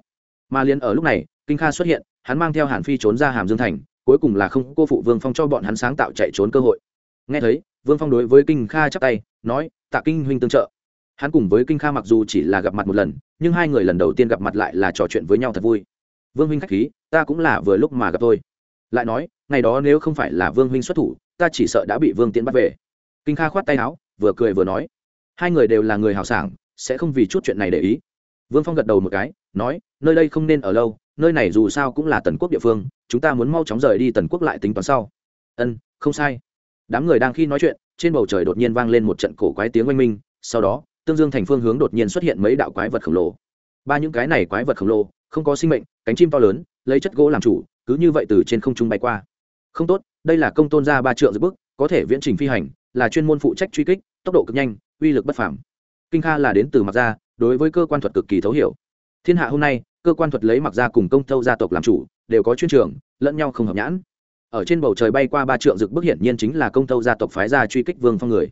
mà liền ở lúc này, kinh kha xuất hiện, hắn mang theo hàn phi trốn ra hàm dương thành, cuối cùng là không cô phụ vương phong cho bọn hắn sáng tạo chạy trốn cơ hội. Nghe thấy, vương phong đối với kinh kha chắp tay, nói, tạ kinh huynh tương trợ. Hắn cùng với kinh kha mặc dù chỉ là gặp mặt một lần, nhưng hai người lần đầu tiên gặp mặt lại là trò chuyện với nhau thật vui. Vương huynh k h á c h khí, ta cũng là vừa lúc mà gặp tôi. Lại nói, ngày đó nếu không phải là vương huynh xuất thủ, ta chỉ sợ đã bị vương tiễn bắt về. Kinh kha khoát tay áo, vừa cười vừa nói, hai người đều là người hào sảng, sẽ không vì chút chuyện này để ý vương phong gật đầu một cái, nói, nơi đây không nên ở lâu, nơi này dù sao cũng là tần quốc địa phương, chúng ta muốn mau chóng rời đi tần quốc lại tính toán sau. Ân, không sai. Đám người đang khi nói chuyện, trên bầu trời đột nhiên vang lên một trận cổ quái tiếng oanh minh, sau đó, tương dương thành phương hướng đột nhiên xuất hiện mấy đạo quái vật khổng lồ. Ba những cái này quái vật khổng lồ, không có sinh mệnh, cánh chim to lớn, lấy chất gỗ làm chủ, cứ như vậy từ trên không trung bay qua. Không tốt, đây là công tôn gia ba trượng giữa bức, có thể viễn trình phi hành, là chuyên môn phụ trách truy kích, tốc độ cực nhanh, uy lực bất phẳng kinh kha là đến từ mặc gia, đối với cơ quan thuật cực kỳ thấu hiểu. Thiên hạ hôm nay, cơ quan thuật lấy mặc gia cùng công thâu gia tộc làm chủ, đều có chuyên trường, lẫn nhau không hợp nhãn. Ở trên bầu trời bay qua ba trượng rực bức hiển nhiên chính là công thâu gia tộc phái ra truy kích vương phong người.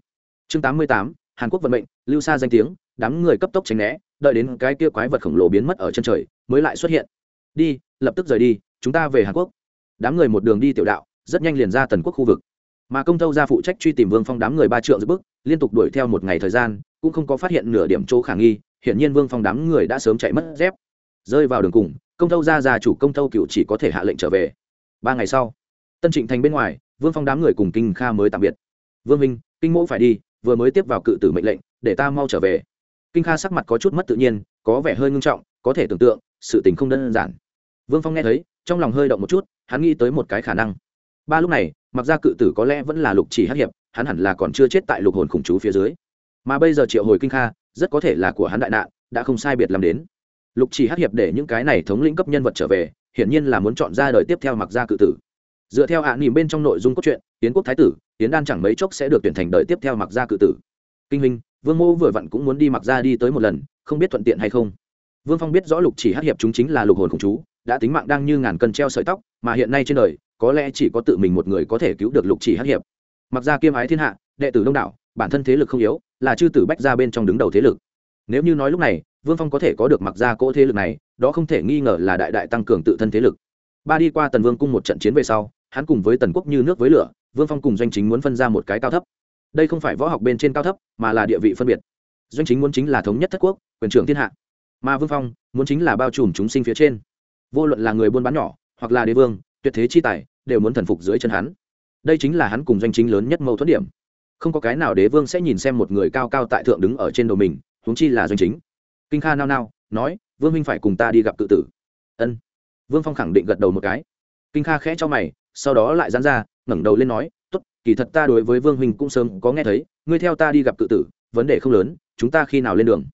Chương tám mươi tám, hàn quốc vận mệnh, lưu xa danh tiếng, đám người cấp tốc tránh né, đợi đến cái kia quái vật khổng lồ biến mất ở chân trời, mới lại xuất hiện. Đi, lập tức rời đi, chúng ta về hàn quốc. Đám người một đường đi tiểu đạo, rất nhanh liền ra tần quốc khu vực. Mà công tâu Gia phụ trách truy tìm vương phong đám người ba trượng rực bức, liên tục đuổi theo một ngày thời gian cũng không có phát hiện nửa điểm chỗ khả nghi, hiển nhiên vương phong đám người đã sớm chạy mất dép. Rơi vào đường cùng, công tâu ra già chủ công tâu cựu chỉ có thể hạ lệnh trở về. Ba ngày sau, tân trịnh thành bên ngoài, vương phong đám người cùng kinh kha mới tạm biệt. Vương minh kinh mẫu phải đi, vừa mới tiếp vào cự tử mệnh lệnh, để ta mau trở về. Kinh kha sắc mặt có chút mất tự nhiên, có vẻ hơi ngưng trọng, có thể tưởng tượng, sự tình không đơn giản. Vương phong nghe thấy, trong lòng hơi động một chút, hắn nghĩ tới một cái khả năng. Ba lúc này, mặc ra cự tử có lẽ vẫn là lục chỉ hắc hiệp, hắn hẳn là còn chưa chết tại lục hồn khủng chú phía dưới mà bây giờ triệu hồi kinh kha, rất có thể là của hắn đại nạn, đã không sai biệt làm đến. Lục chỉ hắc hiệp để những cái này thống lĩnh cấp nhân vật trở về, hiển nhiên là muốn chọn ra đời tiếp theo mặc gia cự tử. Dựa theo ạ à nỉm bên trong nội dung cốt truyện tiến quốc thái tử tiến đan chẳng mấy chốc sẽ được tuyển thành đời tiếp theo mặc gia cự tử. Kinh minh vương mô vừa vặn cũng muốn đi mặc gia đi tới một lần, không biết thuận tiện hay không? Vương phong biết rõ lục chỉ hắc hiệp chúng chính là lục hồn khủng chú, đã tính mạng đang như ngàn cân treo sợi tóc, mà hiện nay trên đời, có lẽ chỉ có tự mình một người có thể cứu được lục chỉ hắc hiệp. Mặc gia kiêm ái thiên hạ, đệ tử đông đảo, bản thân thế lực không yếu là chư tử bách ra bên trong đứng đầu thế lực. Nếu như nói lúc này, vương phong có thể có được mặc ra cỗ thế lực này, đó không thể nghi ngờ là đại đại tăng cường tự thân thế lực. Ba đi qua tần vương cung một trận chiến về sau, hắn cùng với tần quốc như nước với lửa, vương phong cùng doanh chính muốn phân ra một cái cao thấp. Đây không phải võ học bên trên cao thấp, mà là địa vị phân biệt. Doanh chính muốn chính là thống nhất thất quốc, quyền trưởng thiên hạ. Mà vương phong muốn chính là bao trùm chúng sinh phía trên. Vô luận là người buôn bán nhỏ, hoặc là đế vương, tuyệt thế chi tài, đều muốn thần phục dưới chân hắn. Đây chính là hắn cùng doanh chính lớn nhất mâu thuẫn điểm không có cái nào đế vương sẽ nhìn xem một người cao cao tại thượng đứng ở trên đầu mình, huống chi là doanh chính. Kinh kha nao nao, nói, vương minh phải cùng ta đi gặp tự tử. Ân. Vương phong khẳng định gật đầu một cái. Kinh kha khẽ cho mày, sau đó lại dán ra, ngẩng đầu lên nói t ố t kỳ thật ta đối với vương huynh cũng sớm có nghe thấy, ngươi theo ta đi gặp tự tử, vấn đề không lớn, chúng ta khi nào lên đường?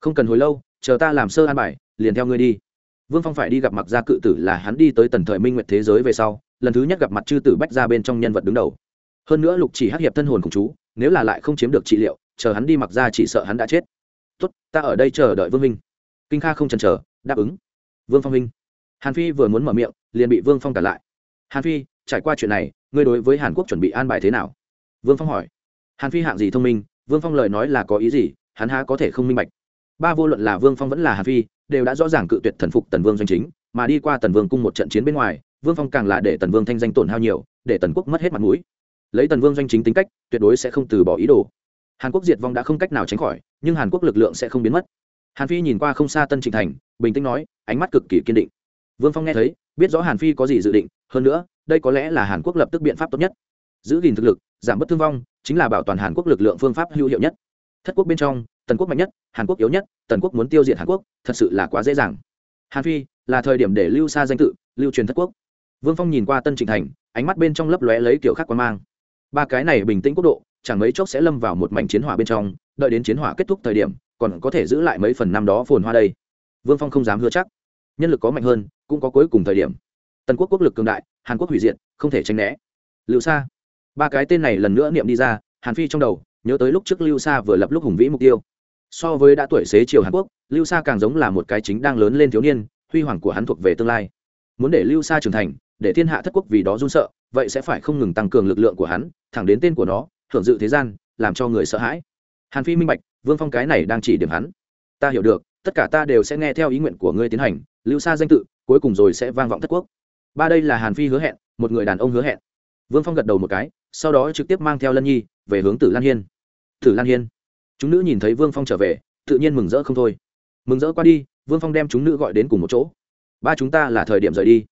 Không cần hồi lâu, chờ ta làm sơ an bài, liền theo ngươi đi. Vương phong phải đi gặp mặc gia cự tử là hắn đi tới tần thời minh nguyệt thế giới về sau, lần thứ nhất gặp mặt chư tử bách ra bên trong nhân vật đứng đầu hơn nữa lục chỉ hắc hiệp thân hồn cùng chú, nếu là lại không chiếm được trị liệu, chờ hắn đi mặc ra chỉ sợ hắn đã chết. Tốt, ta ở đây chờ đợi vương minh. Kinh kha không chần chờ, đáp ứng. Vương phong minh. Hàn phi vừa muốn mở miệng, liền bị vương phong cản lại. Hàn phi, trải qua chuyện này, ngươi đối với hàn quốc chuẩn bị an bài thế nào? Vương phong hỏi. Hàn phi hạng gì thông minh, vương phong lời nói là có ý gì, hắn há có thể không minh bạch. Ba vô luận là vương phong vẫn là hàn phi, đều đã rõ ràng cự tuyệt thần phục tần vương doanh chính, mà đi qua tần vương cung một trận chiến bên ngoài, vương phong càng là để tần vương thanh danh tổn hao nhiều, để tần quốc mất hết mặt mũi lấy tần vương doanh chính tính cách, tuyệt đối sẽ không từ bỏ ý đồ. Hàn quốc diệt vong đã không cách nào tránh khỏi, nhưng hàn quốc lực lượng sẽ không biến mất. Hàn phi nhìn qua không xa tân trịnh thành, bình tĩnh nói, ánh mắt cực kỳ kiên định. Vương phong nghe thấy, biết rõ hàn phi có gì dự định, hơn nữa, đây có lẽ là hàn quốc lập tức biện pháp tốt nhất. Giữ gìn thực lực, giảm bớt thương vong, chính là bảo toàn hàn quốc lực lượng phương pháp hữu hiệu nhất. Thất quốc bên trong, tần quốc mạnh nhất, hàn quốc yếu nhất, tần quốc muốn tiêu diệt hàn quốc, thật sự là quá dễ dàng. Hàn phi, là thời điểm để lưu xa danh tự, lưu truyền thất quốc. Vương phong nhìn qua tân trịnh thành, ánh mắt bên trong lấp lóe lấy kiểu khác quan mang ba cái này bình tĩnh quốc độ, chẳng mấy chốc sẽ lâm vào một mảnh chiến hỏa bên trong, đợi đến chiến hỏa kết thúc thời điểm, còn có thể giữ lại mấy phần năm đó phồn hoa đây. Vương phong không dám hứa chắc. Nhân lực có mạnh hơn, cũng có cuối cùng thời điểm. Tần quốc quốc lực cường đại, hàn quốc hủy diệt, không thể tránh né. Lưu sa. Ba cái tên này lần nữa niệm đi ra, hàn phi trong đầu, nhớ tới lúc trước lưu sa vừa lập lúc hùng vĩ mục tiêu. So với đã tuổi xế chiều hàn quốc, lưu sa càng giống là một cái chính đang lớn lên thiếu niên, huy hoàng của hắn thuộc về tương lai. Muốn để lưu sa trưởng thành, để thiên hạ thất quốc vì đó run sợ vậy sẽ phải không ngừng tăng cường lực lượng của hắn, thẳng đến tên của nó hưởng dự thế gian, làm cho người sợ hãi. Hàn phi minh bạch, vương phong cái này đang chỉ điểm hắn. Ta hiểu được, tất cả ta đều sẽ nghe theo ý nguyện của ngươi tiến hành, lưu xa danh tự, cuối cùng rồi sẽ vang vọng thất quốc. Ba đây là hàn phi hứa hẹn, một người đàn ông hứa hẹn. Vương phong gật đầu một cái, sau đó trực tiếp mang theo lân nhi, về hướng tử lan hiên. Tử lan hiên. Chúng nữ nhìn thấy vương phong trở về, tự nhiên mừng rỡ không thôi. Mừng rỡ qua đi, vương phong đem chúng nữ gọi đến cùng một chỗ. Ba chúng ta là thời điểm rời đi.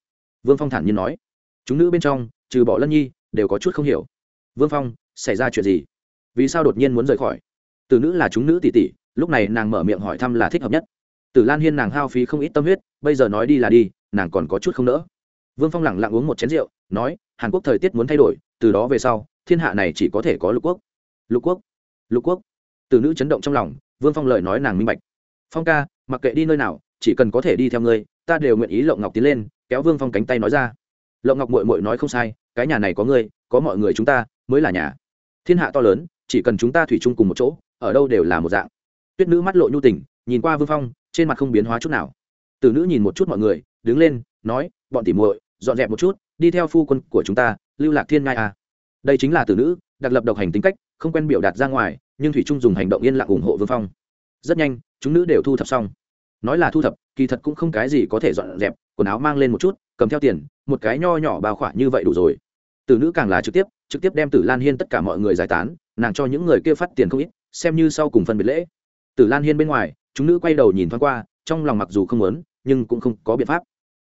Vương phong thản nhiên nói. Chúng nữ bên trong trừ bỏ lân nhi, đều có chút không hiểu. Vương phong, xảy ra chuyện gì? Vì sao đột nhiên muốn rời khỏi? Từ nữ là chúng nữ tỷ tỷ, lúc này nàng mở miệng hỏi thăm là thích hợp nhất. Tử lan hiên nàng hao phí không ít tâm huyết, bây giờ nói đi là đi, nàng còn có chút không nỡ. Vương phong lẳng lặng uống một chén rượu, nói, hàn quốc thời tiết muốn thay đổi, từ đó về sau, thiên hạ này chỉ có thể có lục quốc. Lục quốc? Lục quốc? Từ nữ chấn động trong lòng, vương phong lời nói nàng minh bạch. Phong ca, mặc kệ đi nơi nào, chỉ cần có thể đi theo ngươi, ta đều nguyện ý lộng ngọc tiến lên, kéo vương phong cánh tay nói ra lộng ngọc mội mội nói không sai, cái nhà này có ngươi, có mọi người chúng ta, mới là nhà. Thiên hạ to lớn, chỉ cần chúng ta thủy chung cùng một chỗ, ở đâu đều là một dạng. Tuyết nữ mắt lộ nhu tình, nhìn qua vương phong, trên mặt không biến hóa chút nào. Từ nữ nhìn một chút mọi người, đứng lên, nói, bọn tỉ muội, dọn dẹp một chút, đi theo phu quân của chúng ta, lưu lạc thiên ngai à. đây chính là từ nữ, đặc lập độc hành tính cách, không quen biểu đạt ra ngoài, nhưng thủy trung dùng hành động yên lặng ủng hộ vương phong. Rất nhanh, chúng nữ đều thu thập xong. Nói là thu thập, kỳ thật cũng không cái gì có thể dọn dẹp, quần áo mang lên một chút, cầm theo tiền một cái nho nhỏ bao khỏa như vậy đủ rồi. Từ nữ càng là trực tiếp trực tiếp đem tử lan hiên tất cả mọi người giải tán, nàng cho những người kia phát tiền không ít, xem như sau cùng phân biệt lễ. Tử lan hiên bên ngoài, chúng nữ quay đầu nhìn thoáng qua, trong lòng mặc dù không muốn, nhưng cũng không có biện pháp.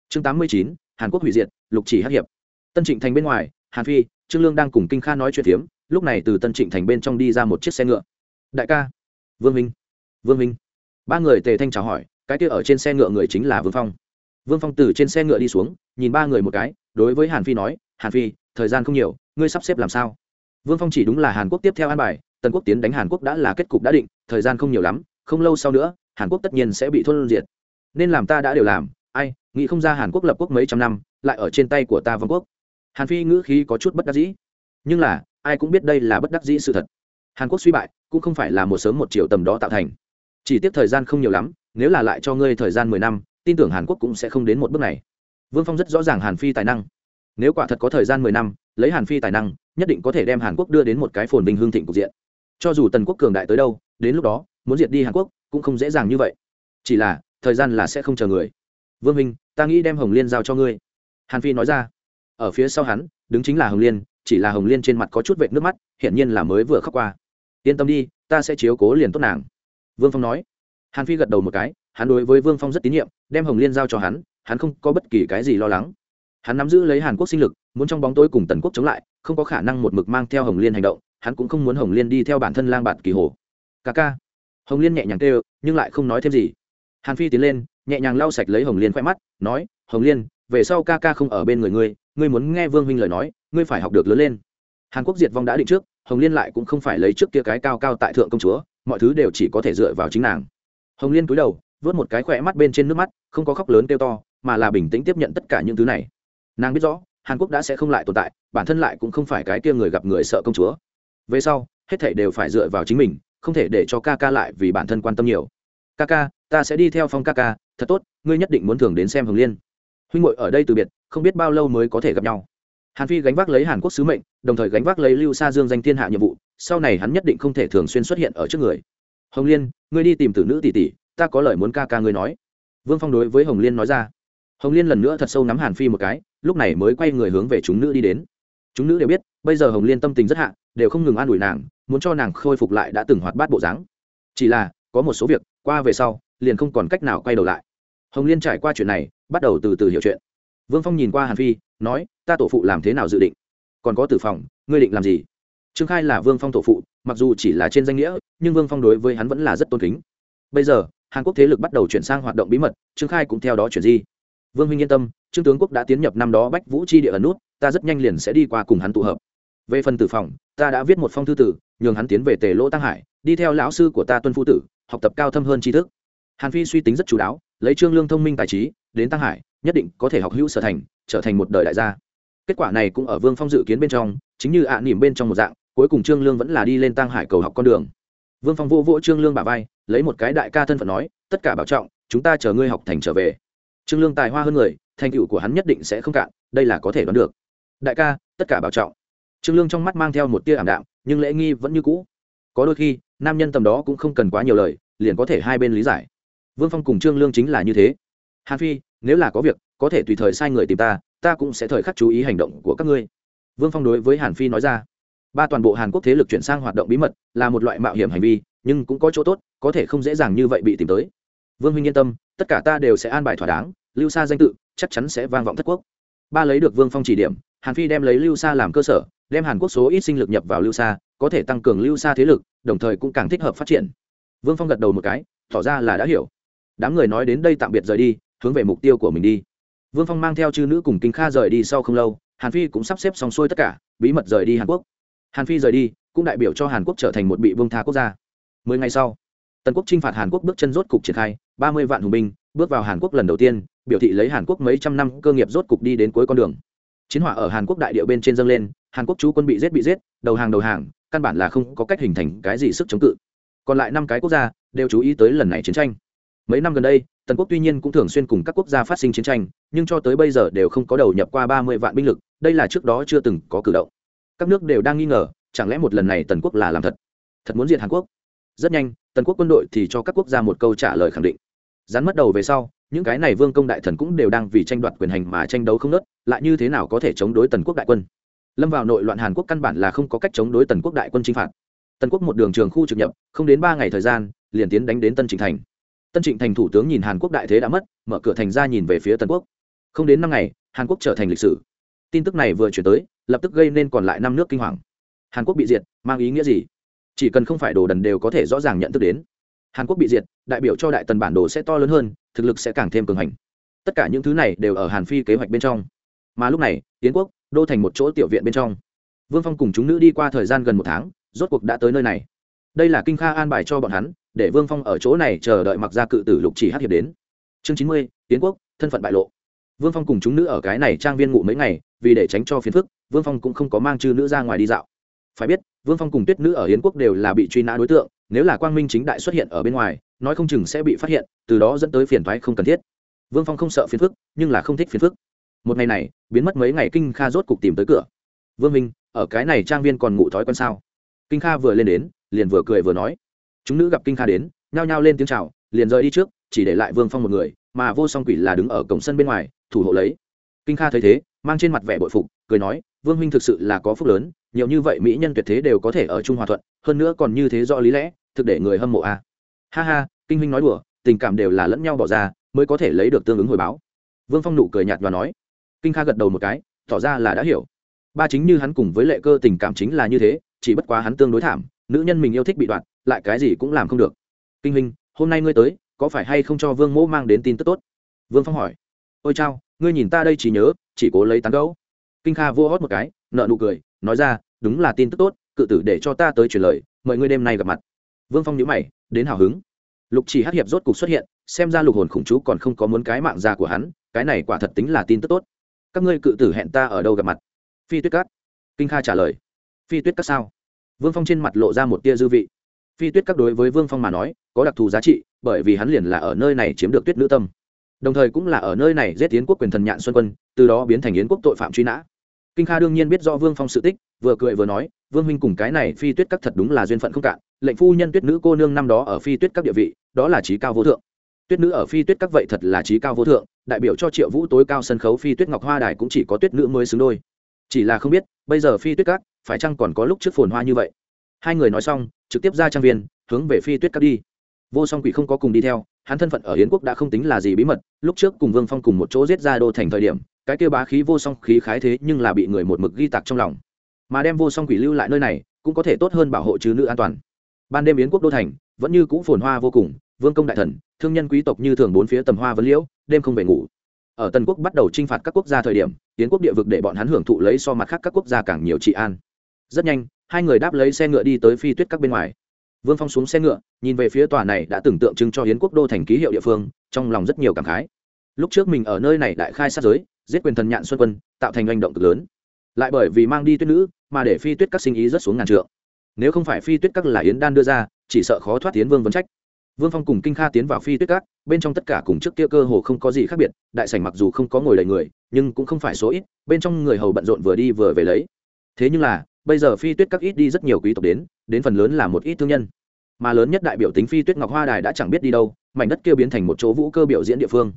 Chương tám mươi chín, hàn quốc hủy diệt, lục chỉ hắc hiệp. Tân trịnh thành bên ngoài, hàn phi, trương lương đang cùng kinh kha nói chuyện phiếm, lúc này từ tân trịnh thành bên trong đi ra một chiếc xe ngựa. Đại ca. Vương minh vương minh ba người tề thanh chào hỏi, cái kia ở trên xe ngựa người chính là vương phong vương phong từ trên xe ngựa đi xuống, nhìn ba người một cái, đối với hàn phi nói, hàn phi, thời gian không nhiều, ngươi sắp xếp làm sao? Vương phong chỉ đúng là hàn quốc tiếp theo an bài, tần quốc tiến đánh hàn quốc đã là kết cục đã định, thời gian không nhiều lắm, không lâu sau nữa, hàn quốc tất nhiên sẽ bị thôn diệt. Nên làm ta đã đều làm, ai, nghĩ không ra hàn quốc lập quốc mấy trăm năm, lại ở trên tay của ta vương quốc. Hàn phi ngữ khí có chút bất đắc dĩ. Nhưng là, ai cũng biết đây là bất đắc dĩ sự thật. Hàn quốc suy bại, cũng không phải là một sớm một chiều tầm đó tạo thành. Chỉ tiếp thời gian không nhiều lắm, nếu là lại cho ngươi thời gian mười năm tin tưởng hàn quốc cũng sẽ không đến một bước này. Vương phong rất rõ ràng hàn phi tài năng. Nếu quả thật có thời gian mười năm, lấy hàn phi tài năng, nhất định có thể đem hàn quốc đưa đến một cái phồn bình hương thịnh cục diện. Cho dù tần quốc cường đại tới đâu, đến lúc đó, muốn diệt đi hàn quốc cũng không dễ dàng như vậy. Chỉ là, thời gian là sẽ không chờ người. Vương minh, ta nghĩ đem hồng liên giao cho ngươi. Hàn phi nói ra. Ở phía sau hắn, đứng chính là hồng liên, chỉ là hồng liên trên mặt có chút vệt nước mắt, hiển nhiên là mới vừa khóc qua. Yên tâm đi, ta sẽ chiếu cố liền tốt nàng. Vương phong nói. Hàn phi gật đầu một cái hắn đối với vương phong rất tín nhiệm, đem hồng liên giao cho hắn hắn không có bất kỳ cái gì lo lắng. Hắn nắm giữ lấy hàn quốc sinh lực, muốn trong bóng tối cùng tần quốc chống lại, không có khả năng một mực mang theo hồng liên hành động, hắn cũng không muốn hồng liên đi theo bản thân lang bạt kỳ hồ. Ca ca. Hồng liên nhẹ nhàng kêu, nhưng lại không nói thêm gì. Hàn phi tiến lên, nhẹ nhàng lau sạch lấy hồng liên khoe mắt, nói, hồng liên, về sau ca ca không ở bên người ngươi ngươi muốn nghe vương huynh lời nói, ngươi phải học được lớn lên. Hàn quốc diệt vong đã định trước, hồng liên lại cũng không phải lấy trước kia cái cao cao tại thượng công chúa, mọi thứ đều chỉ có thể dựa vào chính nàng. Hồng liên cúi đầu vớt một cái khỏe mắt bên trên nước mắt, không có khóc lớn kêu to, mà là bình tĩnh tiếp nhận tất cả những thứ này. Nàng biết rõ, hàn quốc đã sẽ không lại tồn tại, bản thân lại cũng không phải cái kia người gặp người sợ công chúa. Về sau, hết thảy đều phải dựa vào chính mình, không thể để cho ca ca lại vì bản thân quan tâm nhiều. Ca ca, ta sẽ đi theo phong ca ca, thật tốt, ngươi nhất định muốn thường đến xem hồng liên. Huynh ngội ở đây từ biệt, không biết bao lâu mới có thể gặp nhau. Hàn phi gánh vác lấy hàn quốc sứ mệnh, đồng thời gánh vác lấy lưu sa dương danh thiên hạ nhiệm vụ, sau này hắn nhất định không thể thường xuyên xuất hiện ở trước người. Hồng liên, ngươi đi tìm tử nữ tỷ tỷ ta có lời muốn ca ca ngươi nói. Vương phong đối với hồng liên nói ra. Hồng liên lần nữa thật sâu nắm hàn phi một cái, lúc này mới quay người hướng về chúng nữ đi đến. Chúng nữ đều biết, bây giờ hồng liên tâm tình rất hạ, đều không ngừng an ủi nàng, muốn cho nàng khôi phục lại đã từng hoạt bát bộ dáng. Chỉ là, có một số việc, qua về sau, liền không còn cách nào quay đầu lại. Hồng liên trải qua chuyện này, bắt đầu từ từ hiểu chuyện. Vương phong nhìn qua hàn phi, nói, ta tổ phụ làm thế nào dự định? Còn có tử phòng, ngươi định làm gì? Trương khai là vương phong tổ phụ, mặc dù chỉ là trên danh nghĩa, nhưng vương phong đối với hắn vẫn là rất tôn kính. Bây giờ hàn quốc thế lực bắt đầu chuyển sang hoạt động bí mật, trương khai cũng theo đó chuyển di. Vương minh yên tâm, trương tướng quốc đã tiến nhập năm đó bách vũ chi địa ẩn nút, ta rất nhanh liền sẽ đi qua cùng hắn tụ hợp. Về phần tử phòng, ta đã viết một phong thư tử, nhường hắn tiến về tề lỗ tăng hải, đi theo lão sư của ta tuân phu tử, học tập cao thâm hơn tri thức. Hàn phi suy tính rất chú đáo, lấy trương lương thông minh tài trí, đến tăng hải, nhất định có thể học hữu sở thành, trở thành một đời đại gia. Kết quả này cũng ở vương phong dự kiến bên trong, chính như ạ à nỉm bên trong một dạng, cuối cùng trương lương vẫn là đi lên tăng hải cầu học con đường. Vương phong vô vỗ trương lương bà vai lấy một cái đại ca thân phận nói, tất cả bảo trọng, chúng ta chờ ngươi học thành trở về. Trương lương tài hoa hơn người, thành tựu của hắn nhất định sẽ không cạn, đây là có thể đoán được. Đại ca, tất cả bảo trọng. Trương lương trong mắt mang theo một tia ảm đạm, nhưng lễ nghi vẫn như cũ. Có đôi khi, nam nhân tầm đó cũng không cần quá nhiều lời, liền có thể hai bên lý giải. Vương phong cùng trương lương chính là như thế. Hàn phi, nếu là có việc, có thể tùy thời sai người tìm ta ta cũng sẽ thời khắc chú ý hành động của các ngươi. Vương phong đối với hàn phi nói ra. Ba toàn bộ hàn quốc thế lực chuyển sang hoạt động bí mật, là một loại mạo hiểm hành vi nhưng cũng có chỗ tốt, có thể không dễ dàng như vậy bị tìm tới. Vương huynh yên tâm, tất cả ta đều sẽ an bài thỏa đáng, lưu xa danh tự chắc chắn sẽ vang vọng thất quốc. Ba lấy được vương phong chỉ điểm, hàn phi đem lấy lưu xa làm cơ sở, đem hàn quốc số ít sinh lực nhập vào lưu xa có thể tăng cường lưu xa thế lực, đồng thời cũng càng thích hợp phát triển. Vương phong gật đầu một cái, tỏ ra là đã hiểu. Đám người nói đến đây tạm biệt rời đi, hướng về mục tiêu của mình đi. Vương phong mang theo chư nữ cùng kinh kha rời đi sau không lâu, hàn phi cũng sắp xếp xong xuôi tất cả, bí mật rời đi hàn quốc. Hàn phi rời đi, cũng đại biểu cho hàn quốc trở thành một bị vương tha quốc gia mười ngày sau, tần quốc t r i n h phạt hàn quốc bước chân rốt cục triển khai, ba mươi vạn hùng binh, bước vào hàn quốc lần đầu tiên, biểu thị lấy hàn quốc mấy trăm năm cơ nghiệp rốt cục đi đến cuối con đường. Chiến hỏa ở hàn quốc đại điệu bên trên dâng lên, hàn quốc chú quân bị giết bị giết, đầu hàng đầu hàng, căn bản là không có cách hình thành cái gì sức chống cự. Còn lại năm cái quốc gia đều chú ý tới lần này chiến tranh. Mấy năm gần đây, tần quốc tuy nhiên cũng thường xuyên cùng các quốc gia phát sinh chiến tranh, nhưng cho tới bây giờ đều không có đầu nhập qua ba mươi vạn binh lực, đây là trước đó chưa từng có cử động. Các nước đều đang nghi ngờ, chẳng lẽ một lần này tần quốc là làm thật? Thật muốn diệt hàn quốc? Rất nhanh, tần quốc quân đội thì cho các quốc gia một câu trả lời khẳng định. Rắn mất đầu về sau, những cái này vương công đại thần cũng đều đang vì tranh đoạt quyền hành mà tranh đấu không nớt, lại như thế nào có thể chống đối tần quốc đại quân? Lâm vào nội loạn hàn quốc căn bản là không có cách chống đối tần quốc đại quân chinh phạt. Tần quốc một đường trường khu trực nhập, không đến ba ngày thời gian, liền tiến đánh đến tân trịnh thành. Tân trịnh thành thủ tướng nhìn hàn quốc đại thế đã mất, mở cửa thành ra nhìn về phía tần quốc. Không đến năm ngày, hàn quốc trở thành lịch sử. Tin tức này vừa chuyển tới, lập tức gây nên còn lại năm nước kinh hoàng. Hàn quốc bị diệt, mang ý nghĩa gì? Chỉ cần không phải đồ đần đều có thể rõ ràng nhận thức đến. Hàn quốc bị diệt, đại biểu cho đại tần bản đồ sẽ to lớn hơn, thực lực sẽ càng thêm cường hành. Tất cả những thứ này đều ở hàn phi kế hoạch bên trong. Mà lúc này tiến quốc, đô thành một chỗ tiểu viện bên trong. Vương phong cùng chúng nữ đi qua thời gian gần một tháng, rốt cuộc đã tới nơi này. Đây là kinh kha an bài cho bọn hắn, để vương phong ở chỗ này chờ đợi mặc ra cự tử lục chỉ hát hiệp đến. Chương chín mươi tiến quốc, thân phận bại lộ. Vương phong cùng chúng nữ ở cái này trang viên ngủ mấy ngày, vì để tránh cho phiền phức, vương phong cũng không có mang chư nữ ra ngoài đi dạo phải biết, vương phong cùng tuyết nữ ở yến quốc đều là bị truy nã đối tượng, nếu là quang minh chính đại xuất hiện ở bên ngoài, nói không chừng sẽ bị phát hiện, từ đó dẫn tới phiền thoái không cần thiết. Vương phong không sợ phiền phức, nhưng là không thích phiền phức. Một ngày này, biến mất mấy ngày kinh kha rốt cục tìm tới cửa. Vương minh, ở cái này trang viên còn ngủ thói quen sao? Kinh kha vừa lên đến, liền vừa cười vừa nói. Chúng nữ gặp kinh kha đến, nhao nhao lên tiếng chào, liền rời đi trước, chỉ để lại vương phong một người, mà vô song quỷ là đứng ở cổng sân bên ngoài, thủ hộ lấy. Kinh kha thấy thế, mang trên mặt vẻ bội phục, cười nói, vương huynh thực sự là có phúc lớn nhiều như vậy mỹ nhân tuyệt thế đều có thể ở chung hòa thuận, hơn nữa còn như thế rõ lý lẽ, thực để người hâm mộ a. À. ha ha, kinh huynh nói đùa, tình cảm đều là lẫn nhau bỏ ra, mới có thể lấy được tương ứng hồi báo. Vương phong nụ cười nhạt và nói. Kinh kha gật đầu một cái, tỏ ra là đã hiểu. Ba chính như hắn cùng với lệ cơ tình cảm chính là như thế, chỉ bất quá hắn tương đối thảm, nữ nhân mình yêu thích bị đoạt, lại cái gì cũng làm không được. Kinh huynh hôm nay ngươi tới, có phải hay không cho vương mỗ mang đến tin tức tốt? Vương phong hỏi. Ôi chao, ngươi nhìn ta đây chỉ nhớ, chỉ cố lấy tán gấu kinh kha vua hót một cái, nợ nụ cười, nói ra, đúng là tin tức tốt, cự tử để cho ta tới truyền lời, mời ngươi đêm nay gặp mặt. Vương phong nhữ mày, đến hào hứng. Lục chỉ hát hiệp rốt cục xuất hiện, xem ra lục hồn khủng chú còn không có muốn cái mạng già của hắn, cái này quả thật tính là tin tức tốt. Các ngươi cự tử hẹn ta ở đâu gặp mặt? Phi tuyết cát kinh kha trả lời, phi tuyết cát sao? Vương phong trên mặt lộ ra một tia dư vị. Phi tuyết Cát đối với vương phong mà nói, có đặc thù giá trị, bởi vì hắn liền là ở nơi này chiếm được tuyết nữ tâm. Đồng thời cũng là ở nơi này giết tiến quốc quyền thần nhạn xuân quân, từ đó biến thành yến quốc tội phạm truy nã kinh kha đương nhiên biết do vương phong sự tích, vừa cười vừa nói, vương huynh cùng cái này phi tuyết các thật đúng là duyên phận không cạn, lệnh phu nhân tuyết nữ cô nương năm đó ở phi tuyết các địa vị, đó là trí cao vô thượng. Tuyết nữ ở phi tuyết các vậy thật là trí cao vô thượng, đại biểu cho triệu vũ tối cao sân khấu phi tuyết ngọc hoa đài cũng chỉ có tuyết nữ mới xứng đôi. Chỉ là không biết, bây giờ phi tuyết các, phải chăng còn có lúc trước phồn hoa như vậy? Hai người nói xong, trực tiếp ra trang viên, hướng về phi tuyết các đi. Vô song quỷ không có cùng đi theo, hắn thân phận ở hiến quốc đã không tính là gì bí mật, lúc trước cùng vương phong cùng một chỗ giết ra đô thành thời điểm cái kia bá khí vô song khí khái thế nhưng là bị người một mực ghi tạc trong lòng. Mà đem vô song quỷ lưu lại nơi này, cũng có thể tốt hơn bảo hộ chứ nữ an toàn. Ban đêm yến quốc đô thành, vẫn như cũ phồn hoa vô cùng, vương công đại thần, thương nhân quý tộc như thường bốn phía tầm hoa vấn liễu, đêm không về ngủ. Ở tần quốc bắt đầu t r i n h phạt các quốc gia thời điểm, yến quốc địa vực để bọn hắn hưởng thụ lấy so mặt khác các quốc gia càng nhiều trị an. Rất nhanh, hai người đáp lấy xe ngựa đi tới phi tuyết các bên ngoài. Vương phong xuống xe ngựa, nhìn về phía tòa này đã tưởng tượng trưng cho hiến quốc đô thành ký hiệu địa phương, trong lòng rất nhiều cảm khái. Lúc trước mình ở nơi này đại khai sát giới giết quyền thần nhạn xuân quân, tạo thành hành động cực lớn. Lại bởi vì mang đi tuyết nữ, mà để phi tuyết các sinh ý rất xuống ngàn trượng. Nếu không phải phi tuyết các là yến đan đưa ra, chỉ sợ khó thoát tiến vương vấn trách. Vương phong cùng kinh kha tiến vào phi tuyết các, bên trong tất cả cùng trước kia cơ hồ không có gì khác biệt, đại sảnh mặc dù không có ngồi đầy người, nhưng cũng không phải số ít, bên trong người hầu bận rộn vừa đi vừa về lấy. Thế nhưng là, bây giờ phi tuyết các ít đi rất nhiều quý tộc đến đến phần lớn là một ít thương nhân. Mà lớn nhất đại biểu tính phi tuyết ngọc hoa đài đã chẳng biết đi đâu, mảnh đất kia biến thành một chỗ vũ cơ biểu diễn địa phương.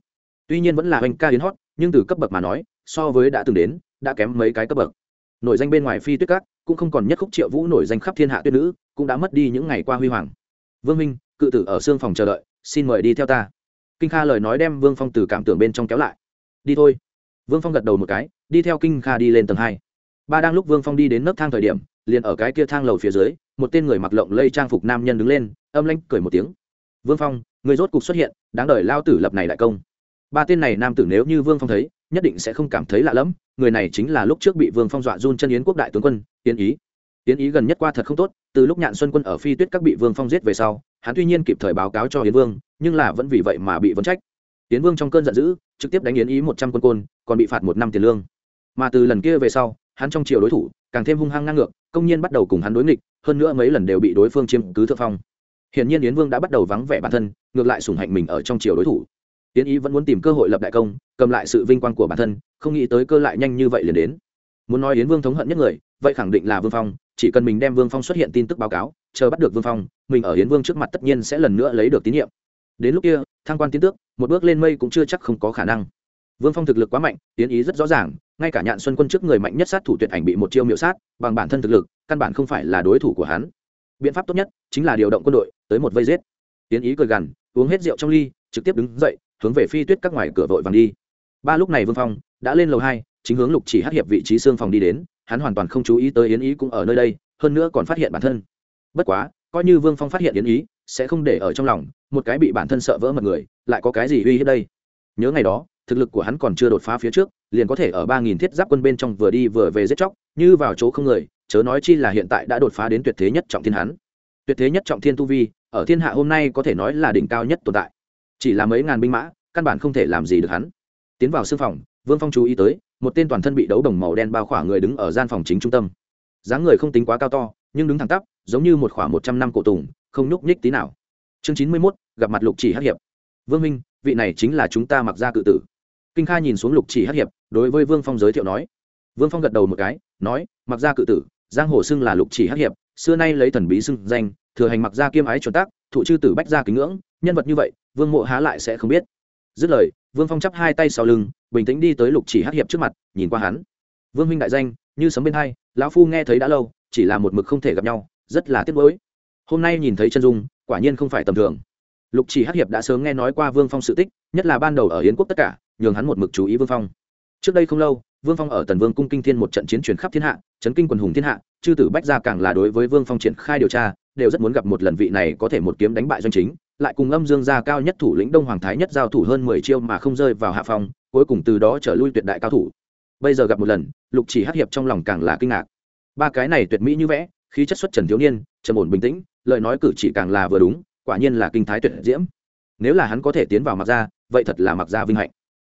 Tuy nhiên vẫn là hoành ca hiến hót nhưng từ cấp bậc mà nói, so với đã từng đến, đã kém mấy cái cấp bậc. Nổi danh bên ngoài phi tuyết các, cũng không còn nhất khúc triệu vũ nổi danh khắp thiên hạ tuyết nữ, cũng đã mất đi những ngày qua huy hoàng. Vương minh, cự tử ở xương phòng chờ đợi, xin mời đi theo ta. Kinh kha lời nói đem vương phong từ cảm tưởng bên trong kéo lại. Đi thôi. Vương phong gật đầu một cái, đi theo kinh kha đi lên tầng hai. Ba đang lúc vương phong đi đến nấc thang thời điểm, liền ở cái kia thang lầu phía dưới, một tên người mặc lộng lây trang phục nam nhân đứng lên, âm lanh cười một tiếng. Vương phong, người rốt cục xuất hiện, đáng đợi lao tử lập này đại công ba tên này nam tử nếu như vương phong thấy, nhất định sẽ không cảm thấy lạ lẫm, người này chính là lúc trước bị vương phong dọa run chân yến quốc đại tướng quân tiến ý. Tiến ý gần nhất qua thật không tốt, từ lúc nhạn xuân quân ở phi tuyết các bị vương phong giết về sau, hắn tuy nhiên kịp thời báo cáo cho yến vương, nhưng là vẫn vì vậy mà bị vấn trách. Yến vương trong cơn giận dữ, trực tiếp đánh yến ý một trăm quân côn, còn bị phạt một năm tiền lương. Mà từ lần kia về sau, hắn trong chiều đối thủ, càng thêm hung hăng ngang ngược, công nhiên bắt đầu cùng hắn đối nghịch, hơn nữa mấy lần đều bị đối phương chiếm cứ thượng phong. Hiển nhiên yến vương đã bắt đầu vắng vẻ bản thân, ngược lại sủng hạnh mình ở trong chiều đối thủ tiến ý vẫn muốn tìm cơ hội lập đại công, cầm lại sự vinh quang của bản thân, không nghĩ tới cơ lại nhanh như vậy liền đến. Muốn nói yến vương thống hận nhất người, vậy khẳng định là vương phong, chỉ cần mình đem vương phong xuất hiện tin tức báo cáo, chờ bắt được vương phong, mình ở yến vương trước mặt tất nhiên sẽ lần nữa lấy được tín nhiệm. Đến lúc kia, thăng quan tiến tước, một bước lên mây cũng chưa chắc không có khả năng. Vương phong thực lực quá mạnh tiến ý rất rõ ràng, ngay cả nhạn xuân quân trước người mạnh nhất sát thủ tuyệt ảnh bị một chiêu miệu sát, bằng bản thân thực lực, căn bản không phải là đối thủ của hắn. Biện pháp tốt nhất chính là điều động quân đội, tới một vây giết. Tiến ý cười gằn, uống hết rượu trong ly, trực tiếp đứng dậy hướng về phi tuyết các ngoài cửa vội vàng đi. Ba lúc này vương phong đã lên lầu hai, chính hướng lục chỉ hát hiệp vị trí xương phòng đi đến, hắn hoàn toàn không chú ý tới yến ý cũng ở nơi đây, hơn nữa còn phát hiện bản thân. Bất quá, coi như vương phong phát hiện yến ý, sẽ không để ở trong lòng, một cái bị bản thân sợ vỡ mật người, lại có cái gì uy hiếp đây? Nhớ ngày đó, thực lực của hắn còn chưa đột phá phía trước, liền có thể ở ba nghìn thiết giáp quân bên trong vừa đi vừa về giết chóc, như vào chỗ không người, chớ nói chi là hiện tại đã đột phá đến tuyệt thế nhất trọng thiên hắn. Tuyệt thế nhất trọng thiên tu vi, ở thiên hạ hôm nay có thể nói là đỉnh cao nhất tồn tại chỉ là mấy ngàn binh mã, căn bản không thể làm gì được hắn. Tiến vào sư phòng, vương phong chú ý tới, một tên toàn thân bị đấu đồng màu đen bao khỏa người đứng ở gian phòng chính trung tâm. Dáng người không tính quá cao to, nhưng đứng thẳng tắp, giống như một khoảng một trăm năm cổ tùng, không nhúc nhích tí nào. Chương chín mươi mốt, gặp mặt lục chỉ hắc hiệp. Vương minh, vị này chính là chúng ta mặc ra cự tử. Kinh kha nhìn xuống lục chỉ hắc hiệp, đối với vương phong giới thiệu nói. Vương phong gật đầu một cái, nói, mặc ra cự tử, giang hồ xưng là lục chỉ hắc hiệp, xưa nay lấy thần bí xưng danh, thừa hành mặc ra kiêm ái chuẩn tác, thụ chư tử bách gia kính ngưỡng nhân vật như vậy, vương mộ há lại sẽ không biết. Dứt lời, vương phong chắp hai tay sau lưng, bình tĩnh đi tới lục chỉ hắc hiệp trước mặt, nhìn qua hắn. Vương huynh đại danh, như sấm bên hai, lão phu nghe thấy đã lâu, chỉ là một mực không thể gặp nhau, rất là tiếc nuối. Hôm nay nhìn thấy chân dung, quả nhiên không phải tầm thường. Lục chỉ hắc hiệp đã sớm nghe nói qua vương phong sự tích, nhất là ban đầu ở hiến quốc tất cả, nhường hắn một mực chú ý vương phong. Trước đây không lâu, vương phong ở tần vương cung kinh thiên một trận chiến truyền khắp thiên hạ, chấn kinh quần hùng thiên hạ, chư tử bách gia càng là đối với vương phong triển khai điều tra, đều rất muốn gặp một lần vị này có thể một kiếm đánh bại doanh chính lại cùng âm dương gia cao nhất thủ lĩnh đông hoàng thái nhất giao thủ hơn mười chiêu mà không rơi vào hạ phong, cuối cùng từ đó trở lui tuyệt đại cao thủ. Bây giờ gặp một lần, lục chỉ hắc hiệp trong lòng càng là kinh ngạc. Ba cái này tuyệt mỹ như vẽ, khí chất xuất trần thiếu niên, trầm ổn bình tĩnh, lời nói cử chỉ càng là vừa đúng, quả nhiên là kinh thái tuyệt diễm. Nếu là hắn có thể tiến vào mặc gia, vậy thật là mặc gia vinh hạnh.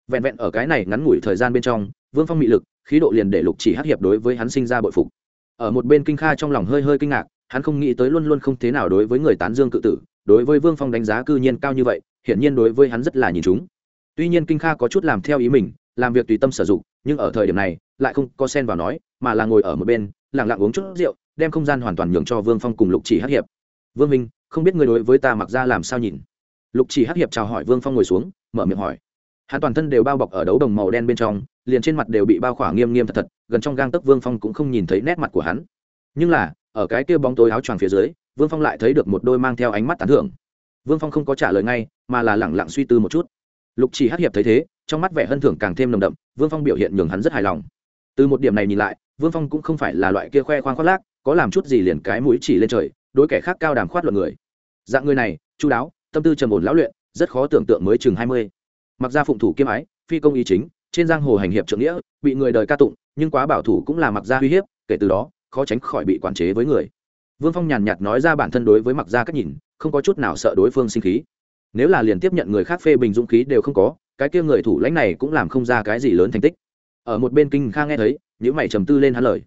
Vẹn vẹn ở cái này ngắn ngủi thời gian bên trong, vương phong mị lực, khí độ liền để lục chỉ hắc hiệp đối với hắn sinh ra bội phục. Ở một bên kinh kha trong lòng hơi hơi kinh ngạc, hắn không nghĩ tới luôn luôn không thế nào đối với người tán dương cự tử đối với vương phong đánh giá cư nhiên cao như vậy, hiển nhiên đối với hắn rất là nhìn chúng. Tuy nhiên kinh kha có chút làm theo ý mình, làm việc tùy tâm sử dụng, nhưng ở thời điểm này, lại không có sen vào nói, mà là ngồi ở một bên lẳng lặng uống chút rượu, đem không gian hoàn toàn nhường cho vương phong cùng lục chỉ hắc hiệp. Vương minh, không biết người đối với ta mặc ra làm sao nhìn? Lục chỉ hắc hiệp chào hỏi vương phong ngồi xuống, mở miệng hỏi. Hắn toàn thân đều bao bọc ở đấu đồng màu đen bên trong, liền trên mặt đều bị bao khỏa nghiêm nghiêm thật thật, gần trong gang tấc vương phong cũng không nhìn thấy nét mặt của hắn. Nhưng là, ở cái kia bóng tối áo choàng phía dưới vương phong lại thấy được một đôi mang theo ánh mắt tán thưởng. Vương phong không có trả lời ngay, mà là lẳng lặng suy tư một chút. Lục chỉ hắc hiệp thấy thế, trong mắt vẻ hân thưởng càng thêm nồng đậm, vương phong biểu hiện nhường hắn rất hài lòng. Từ một điểm này nhìn lại, vương phong cũng không phải là loại kia khoe khoang khoác lác, có làm chút gì liền cái mũi chỉ lên trời, đối kẻ khác cao đàm khoát luận người. Dạng người này chú đáo, tâm tư trầm ổn lão luyện, rất khó tưởng tượng mới chừng hai mươi. Mặc ra phụng thủ kiêm ái, phi công ý chính, trên giang hồ hành hiệp trượng nghĩa, bị người đời ca tụng, nhưng quá bảo thủ cũng là mặc ra uy hiếp, kể từ đó, khó tránh khỏi bị quản chế với người vương phong nhàn nhạt nói ra bản thân đối với mặc Gia cách nhìn, không có chút nào sợ đối phương sinh khí. Nếu là liền tiếp nhận người khác phê bình dũng khí đều không có, cái kia người thủ lãnh này cũng làm không ra cái gì lớn thành tích. Ở một bên kinh kha nghe thấy những mày trầm tư lên hắn lời.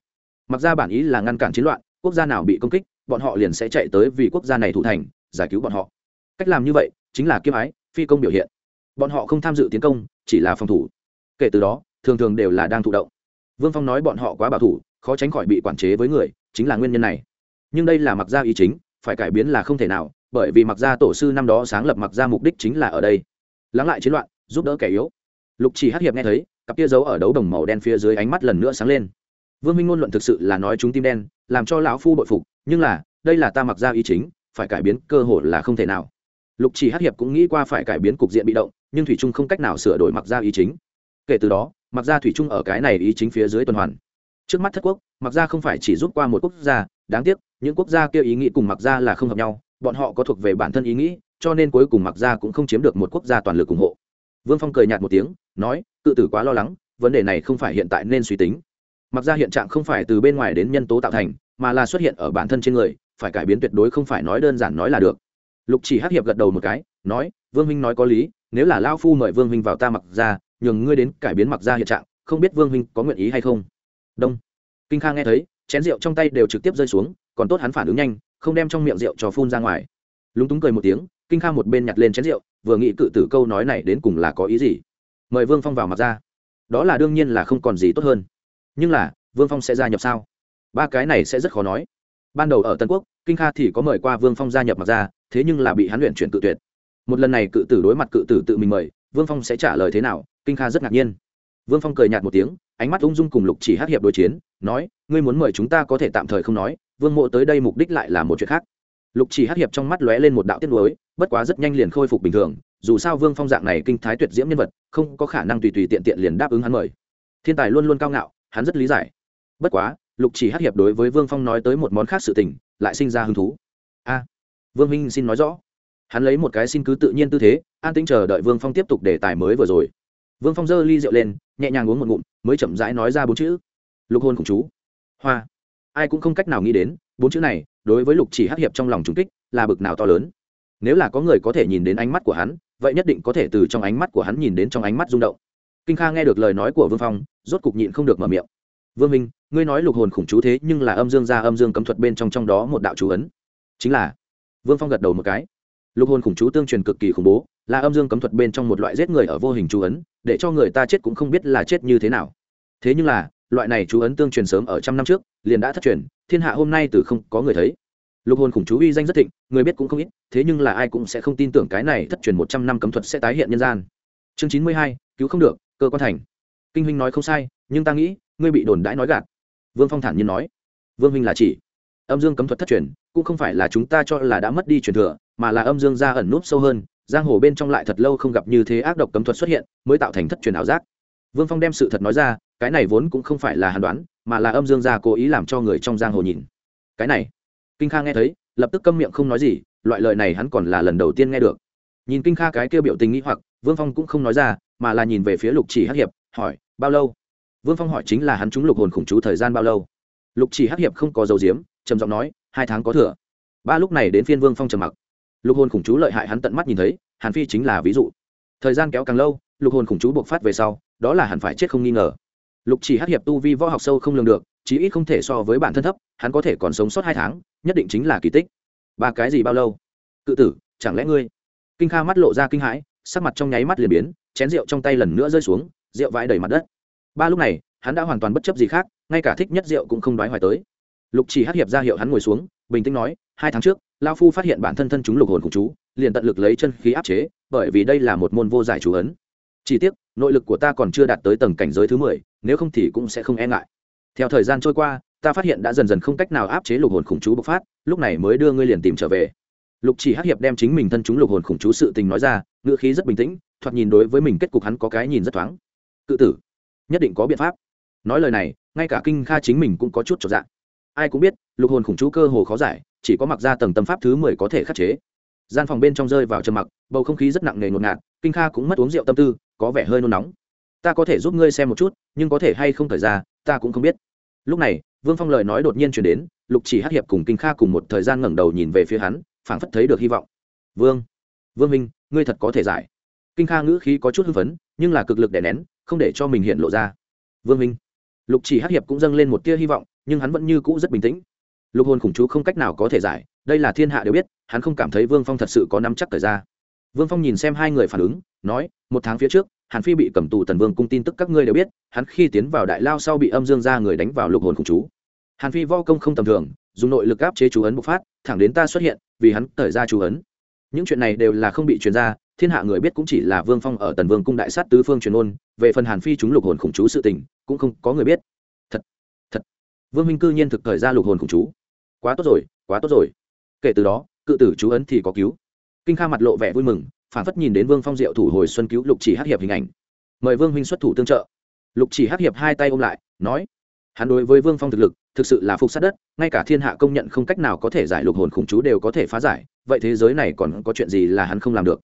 Mặc ra bản ý là ngăn cản chiến loạn, quốc gia nào bị công kích, bọn họ liền sẽ chạy tới vì quốc gia này thủ thành, giải cứu bọn họ. Cách làm như vậy, chính là kiêm ái, phi công biểu hiện. Bọn họ không tham dự tiến công, chỉ là phòng thủ. Kể từ đó, thường thường đều là đang thụ động. Vương phong nói bọn họ quá bảo thủ, khó tránh khỏi bị quản chế với người, chính là nguyên nhân này nhưng đây là mặc gia ý chính, phải cải biến là không thể nào, bởi vì mặc gia tổ sư năm đó sáng lập mặc gia mục đích chính là ở đây. Lắng lại chiến loạn, giúp đỡ kẻ yếu. Lục chỉ hắc hiệp nghe thấy, cặp kia giấu ở đấu đồng màu đen phía dưới ánh mắt lần nữa sáng lên. Vương minh ngôn luận thực sự là nói chúng tim đen, làm cho lão phu bội phục, nhưng là, đây là ta mặc gia ý chính, phải cải biến cơ hội là không thể nào. Lục chỉ hắc hiệp cũng nghĩ qua phải cải biến cục diện bị động, nhưng thủy trung không cách nào sửa đổi mặc gia ý chính. Kể từ đó, mặc gia thủy trung ở cái này ý chính phía dưới tuần hoàn. Trước mắt thất quốc, mặc gia không phải chỉ rút qua một quốc gia, đáng tiếc những quốc gia kia ý nghĩ cùng mặc gia là không hợp nhau, bọn họ có thuộc về bản thân ý nghĩ, cho nên cuối cùng mặc gia cũng không chiếm được một quốc gia toàn lực ủng hộ. Vương phong cười nhạt một tiếng, nói tự tử quá lo lắng, vấn đề này không phải hiện tại nên suy tính. Mặc ra hiện trạng không phải từ bên ngoài đến nhân tố tạo thành, mà là xuất hiện ở bản thân trên người, phải cải biến tuyệt đối không phải nói đơn giản nói là được. Lục chỉ hắc hiệp gật đầu một cái, nói, vương huynh nói có lý, nếu là lao phu mời vương huynh vào ta mặc ra nhường ngươi đến cải biến mặc ra hiện trạng, không biết vương huynh có nguyện ý hay không? Đông. Kinh khang nghe thấy, chén rượu trong tay đều trực tiếp rơi xuống còn tốt hắn phản ứng nhanh, không đem trong miệng rượu cho phun ra ngoài. Lúng túng cười một tiếng, kinh kha một bên nhặt lên chén rượu, vừa nghĩ cự tử câu nói này đến cùng là có ý gì? Mời vương phong vào mặt ra. Đó là đương nhiên là không còn gì tốt hơn. Nhưng là, vương phong sẽ gia nhập sao? Ba cái này sẽ rất khó nói. Ban đầu ở tân quốc, kinh kha thì có mời qua vương phong gia nhập mặc ra, thế nhưng là bị hắn luyện chuyển cự tuyệt. Một lần này cự tử đối mặt cự tử tự mình mời, vương phong sẽ trả lời thế nào? Kinh kha rất ngạc nhiên. Vương phong cười nhạt một tiếng, ánh mắt ung dung cùng lục chỉ hát hiệp đối chiến, nói, ngươi muốn mời chúng ta có thể tạm thời không nói vương mộ tới đây mục đích lại là một chuyện khác. Lục chỉ hát hiệp trong mắt lóe lên một đạo tiết lối bất quá rất nhanh liền khôi phục bình thường, dù sao vương phong dạng này kinh thái tuyệt diễm nhân vật, không có khả năng tùy tùy tiện tiện liền đáp ứng hắn mời. Thiên tài luôn luôn cao ngạo, hắn rất lý giải. Bất quá, lục chỉ hát hiệp đối với vương phong nói tới một món khác sự tình, lại sinh ra hứng thú. A, vương minh xin nói rõ. Hắn lấy một cái xin cứ tự nhiên tư thế, an tĩnh chờ đợi vương phong tiếp tục đề tài mới vừa rồi. Vương phong giơ ly rượu lên, nhẹ nhàng uống một ngụm, mới chậm rãi nói ra bốn chữ. Lục hôn khủng chú. Hoa ai cũng không cách nào nghĩ đến, bốn chữ này, đối với lục chỉ hát hiệp trong lòng trung kích, là bực nào to lớn. Nếu là có người có thể nhìn đến ánh mắt của hắn, vậy nhất định có thể từ trong ánh mắt của hắn nhìn đến trong ánh mắt rung động. Kinh kha nghe được lời nói của vương phong, rốt cục nhịn không được mở miệng. Vương minh, ngươi nói lục hồn khủng chú thế nhưng là âm dương ra âm dương cấm thuật bên trong trong đó một đạo chú ấn. Chính là, vương phong gật đầu một cái. Lục hồn khủng chú tương truyền cực kỳ khủng bố, là âm dương cấm thuật bên trong một loại giết người ở vô hình chú ấn, để cho người ta chết cũng không biết là chết như thế nào. Thế nhưng là, loại này chú ấn tương truyền sớm ở trăm năm trước liền đã thất truyền, thiên hạ hôm nay từ không có người thấy. Lục hồn khủng chú uy danh rất thịnh, người biết cũng không ít, thế nhưng là ai cũng sẽ không tin tưởng cái này thất truyền một trăm năm cấm thuật sẽ tái hiện nhân gian. Chương chín mươi hai, cứu không được, cơ quan thành. Kinh huynh nói không sai, nhưng ta nghĩ, ngươi bị đồn đãi nói gạt. Vương phong thản nhiên nói. Vương huynh là chỉ. Âm dương cấm thuật thất truyền, cũng không phải là chúng ta cho là đã mất đi truyền thừa, mà là âm dương ra ẩn núp sâu hơn, giang hồ bên trong lại thật lâu không gặp như thế ác độc cấm thuật xuất hiện, mới tạo thành thất truyền ảo giác. Vương phong đem sự thật nói ra, cái này vốn cũng không phải là hàn đoán mà là âm dương gia cố ý làm cho người trong giang hồ nhìn. Cái này, kinh kha nghe thấy, lập tức câm miệng không nói gì, loại lời này hắn còn là lần đầu tiên nghe được. Nhìn kinh kha cái kêu biểu tình nghĩ hoặc, vương phong cũng không nói ra, mà là nhìn về phía lục chỉ hắc hiệp, hỏi, bao lâu? Vương phong hỏi, chính là hắn trúng lục hồn khủng chú thời gian bao lâu? Lục chỉ hắc hiệp không có dấu diếm, trầm giọng nói, hai tháng có thừa. Ba lúc này đến phiên vương phong trầm mặc. Lục hồn khủng chú lợi hại hắn tận mắt nhìn thấy, hàn phi chính là ví dụ. Thời gian kéo càng lâu, lục hồn khủng chú buộc phát về sau, đó là hẳn phải chết không nghi ngờ lục chỉ hát hiệp tu vi võ học sâu không lường được, chí ít không thể so với bản thân thấp, hắn có thể còn sống sót hai tháng, nhất định chính là kỳ tích. Ba cái gì bao lâu? Cự tử, chẳng lẽ ngươi? Kinh kha mắt lộ ra kinh hãi, sắc mặt trong nháy mắt liền biến, chén rượu trong tay lần nữa rơi xuống, rượu vãi đầy mặt đất. Ba lúc này, hắn đã hoàn toàn bất chấp gì khác, ngay cả thích nhất rượu cũng không đoái hoài tới. Lục chỉ hát hiệp ra hiệu hắn ngồi xuống, bình tĩnh nói, hai tháng trước lao phu phát hiện bản thân thân chúng lục hồn cùng chú, liền tận lực lấy chân khí áp chế, bởi vì đây là một môn vô giải chú ấn. Chỉ tiếc nội lực của ta còn chưa đạt tới tầng cảnh giới thứ mười, nếu không thì cũng sẽ không e ngại. Theo thời gian trôi qua, ta phát hiện đã dần dần không cách nào áp chế lục hồn khủng chú bộc phát, lúc này mới đưa ngươi liền tìm trở về. Lục chỉ hắc hiệp đem chính mình thân chúng lục hồn khủng chú sự tình nói ra, ngữ khí rất bình tĩnh, thoạt nhìn đối với mình kết cục hắn có cái nhìn rất thoáng. Cự tử, nhất định có biện pháp. Nói lời này, ngay cả kinh kha chính mình cũng có chút trọn dạng ai cũng biết, lục hồn khủng chú cơ hồ khó giải, chỉ có mặc ra tầng tâm pháp thứ mười có thể khắc chế gian phòng bên trong rơi vào trầm mặc, bầu không khí rất nặng nề ngột ngạt, kinh kha cũng mất uống rượu tâm tư, có vẻ hơi nôn nóng. Ta có thể giúp ngươi xem một chút, nhưng có thể hay không thời ra ta cũng không biết. Lúc này, vương phong lời nói đột nhiên chuyển đến, lục chỉ hát hiệp cùng kinh kha cùng một thời gian ngẩng đầu nhìn về phía hắn, phảng phất thấy được hy vọng. Vương vương minh, ngươi thật có thể giải. Kinh kha ngữ khí có chút hưng phấn, nhưng là cực lực đè nén, không để cho mình hiện lộ ra. Vương minh. Lục chỉ hát hiệp cũng dâng lên một tia hy vọng, nhưng hắn vẫn như cũ rất bình tĩnh lục hồn khủng chú không cách nào có thể giải, đây là thiên hạ đều biết, hắn không cảm thấy vương phong thật sự có nắm chắc thời ra vương phong nhìn xem hai người phản ứng, nói, một tháng phía trước, hàn phi bị cầm tù tần vương cung tin tức các ngươi đều biết, hắn khi tiến vào đại lao sau bị âm dương ra người đánh vào lục hồn khủng chú. Hàn phi vo công không tầm thường, dùng nội lực áp chế chú ấn bộc phát, thẳng đến ta xuất hiện, vì hắn thời ra chú ấn. Những chuyện này đều là không bị truyền ra, thiên hạ người biết cũng chỉ là vương phong ở tần vương cung đại sát tứ phương truyền ôn, về phần hàn phi chúng lục hồn khủng chú sự tình, cũng không có người biết. Thật thật. Vương minh cư nhiên thực thời ra lục hồn khủng chú quá tốt rồi, quá tốt rồi. Kể từ đó, cự tử chú ấn thì có cứu. Kinh kha mặt lộ vẻ vui mừng phản phất nhìn đến vương phong diệu thủ hồi xuân cứu lục chỉ hát hiệp hình ảnh. Mời vương huynh xuất thủ tương trợ. Lục chỉ hát hiệp hai tay ôm lại, nói, hắn đối với vương phong thực lực, thực sự là phục sát đất, ngay cả thiên hạ công nhận không cách nào có thể giải lục hồn khủng chú đều có thể phá giải, vậy thế giới này còn có chuyện gì là hắn không làm được?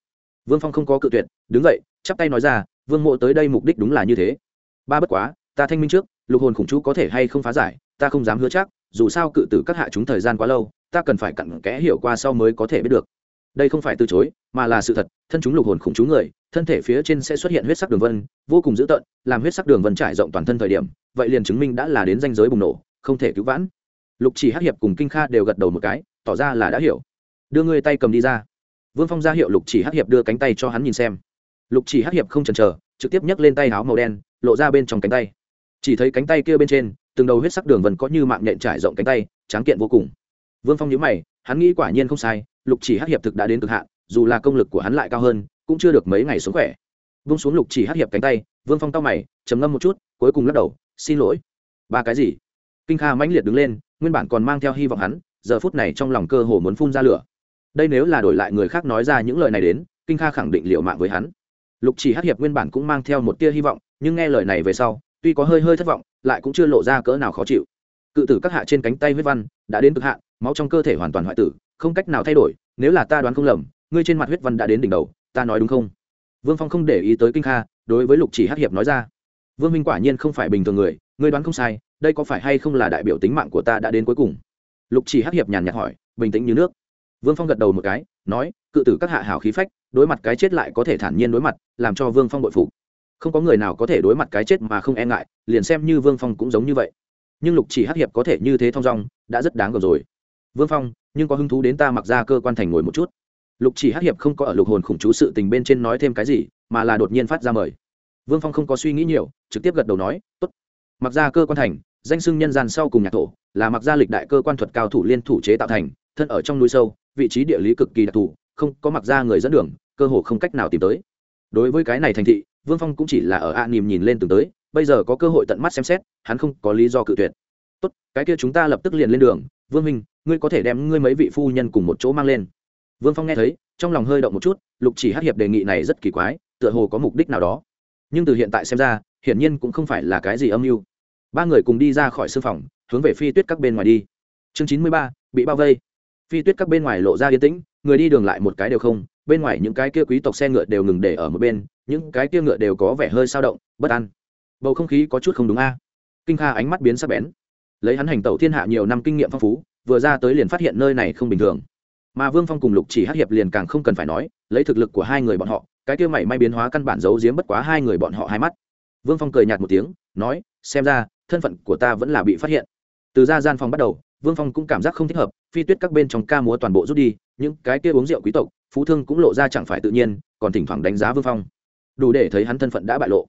Vương phong không có cự tuyệt, đứng vậy chắp tay nói ra, vương mộ tới đây mục đích đúng là như thế. Ba bất quá, ta thanh minh trước, lục hồn khủng chú có thể hay không phá giải, ta không dám hứa chắc dù sao cự tử các hạ chúng thời gian quá lâu, ta cần phải cặn kẽ hiểu qua sau mới có thể biết được. Đây không phải từ chối, mà là sự thật, thân chúng lục hồn khủng chúng người, thân thể phía trên sẽ xuất hiện huyết sắc đường vân, vô cùng dữ tợn, làm huyết sắc đường vân trải rộng toàn thân thời điểm, vậy liền chứng minh đã là đến danh giới bùng nổ, không thể cứu vãn. Lục chỉ hắc hiệp cùng kinh kha đều gật đầu một cái, tỏ ra là đã hiểu. Đưa ngươi tay cầm đi ra. Vương phong ra hiệu lục chỉ hắc hiệp đưa cánh tay cho hắn nhìn xem. Lục chỉ hắc hiệp không chần chờ, trực tiếp nhấc lên tay áo màu đen, lộ ra bên trong cánh tay chỉ thấy cánh tay kia bên trên, từng đầu huyết sắc đường vần có như mạng nhện trải rộng cánh tay, tráng kiện vô cùng. Vương phong nhớ mày, hắn nghĩ quả nhiên không sai, lục chỉ hắc hiệp thực đã đến cực hạn, dù là công lực của hắn lại cao hơn, cũng chưa được mấy ngày sống khỏe. Vung xuống lục chỉ hắc hiệp cánh tay, vương phong tao mày, trầm ngâm một chút, cuối cùng lắc đầu, xin lỗi. Ba cái gì? Kinh kha mãnh liệt đứng lên, nguyên bản còn mang theo hy vọng hắn, giờ phút này trong lòng cơ hồ muốn phun ra lửa. Đây nếu là đổi lại người khác nói ra những lời này đến, kinh kha khẳng định liệu mạng với hắn. Lục chỉ hắc hiệp nguyên bản cũng mang theo một tia hy vọng, nhưng nghe lời này về sau tuy có hơi hơi thất vọng, lại cũng chưa lộ ra cỡ nào khó chịu. Cự tử các hạ trên cánh tay huyết văn đã đến cực hạn, máu trong cơ thể hoàn toàn hoại tử, không cách nào thay đổi, nếu là ta đoán không lầm, ngươi trên mặt huyết văn đã đến đỉnh đầu, ta nói đúng không? Vương phong không để ý tới kinh kha, đối với lục chỉ hắc hiệp nói ra. Vương minh quả nhiên không phải bình thường người, ngươi đoán không sai, đây có phải hay không là đại biểu tính mạng của ta đã đến cuối cùng? Lục chỉ hắc hiệp nhàn nhạt hỏi, bình tĩnh như nước. Vương phong gật đầu một cái, nói, cự tử các hạ hảo khí phách, đối mặt cái chết lại có thể thản nhiên đối mặt, làm cho vương phong bội phục không có người nào có thể đối mặt cái chết mà không e ngại, liền xem như vương phong cũng giống như vậy. Nhưng lục chỉ hắc hiệp có thể như thế thong dong, đã rất đáng gờm rồi. Vương phong, nhưng có hứng thú đến ta mặc ra cơ quan thành ngồi một chút. Lục chỉ hắc hiệp không có ở lục hồn khủng chú sự tình bên trên nói thêm cái gì, mà là đột nhiên phát ra mời. Vương phong không có suy nghĩ nhiều, trực tiếp gật đầu nói, tốt. Mặc ra cơ quan thành, danh sưng nhân gian sau cùng nhạc thổ, là mặc ra lịch đại cơ quan thuật cao thủ liên thủ chế tạo thành, thân ở trong núi sâu, vị trí địa lý cực kỳ đặc thù, không có mặc ra người dẫn đường, cơ hồ không cách nào tìm tới. Đối với cái này thành thị vương phong cũng chỉ là ở a nìm nhìn lên từng tới, bây giờ có cơ hội tận mắt xem xét, hắn không có lý do cự tuyệt. Tốt, cái kia chúng ta lập tức liền lên đường, vương minh ngươi có thể đem ngươi mấy vị phu nhân cùng một chỗ mang lên. Vương phong nghe thấy, trong lòng hơi động một chút, lục chỉ hát hiệp đề nghị này rất kỳ quái, tựa hồ có mục đích nào đó. Nhưng từ hiện tại xem ra, hiển nhiên cũng không phải là cái gì âm mưu. Ba người cùng đi ra khỏi sư phòng, hướng về phi tuyết các bên ngoài đi. Chương chín mươi ba, bị bao vây. Phi tuyết các bên ngoài lộ ra yên tĩnh, người đi đường lại một cái đều không, bên ngoài những cái kia quý tộc xe ngựa đều ngừng để ở một bên những cái kia ngựa đều có vẻ hơi sao động, bất an. Bầu không khí có chút không đúng a. Kinh kha ánh mắt biến sắc bén. Lấy hắn hành tẩu thiên hạ nhiều năm kinh nghiệm phong phú, vừa ra tới liền phát hiện nơi này không bình thường. Mà vương phong cùng lục chỉ hát hiệp liền càng không cần phải nói, lấy thực lực của hai người bọn họ, cái kia mảy may biến hóa căn bản giấu giếm bất quá hai người bọn họ hai mắt. Vương phong cười nhạt một tiếng, nói, xem ra, thân phận của ta vẫn là bị phát hiện. Từ ra gian phòng bắt đầu, vương phong cũng cảm giác không thích hợp, phi tuyết các bên trong ca múa toàn bộ rút đi, những cái kia uống rượu quý tộc, phú thương cũng lộ ra chẳng phải tự nhiên, còn thỉnh thoảng đánh giá vương phong đủ để thấy hắn thân phận đã bại lộ.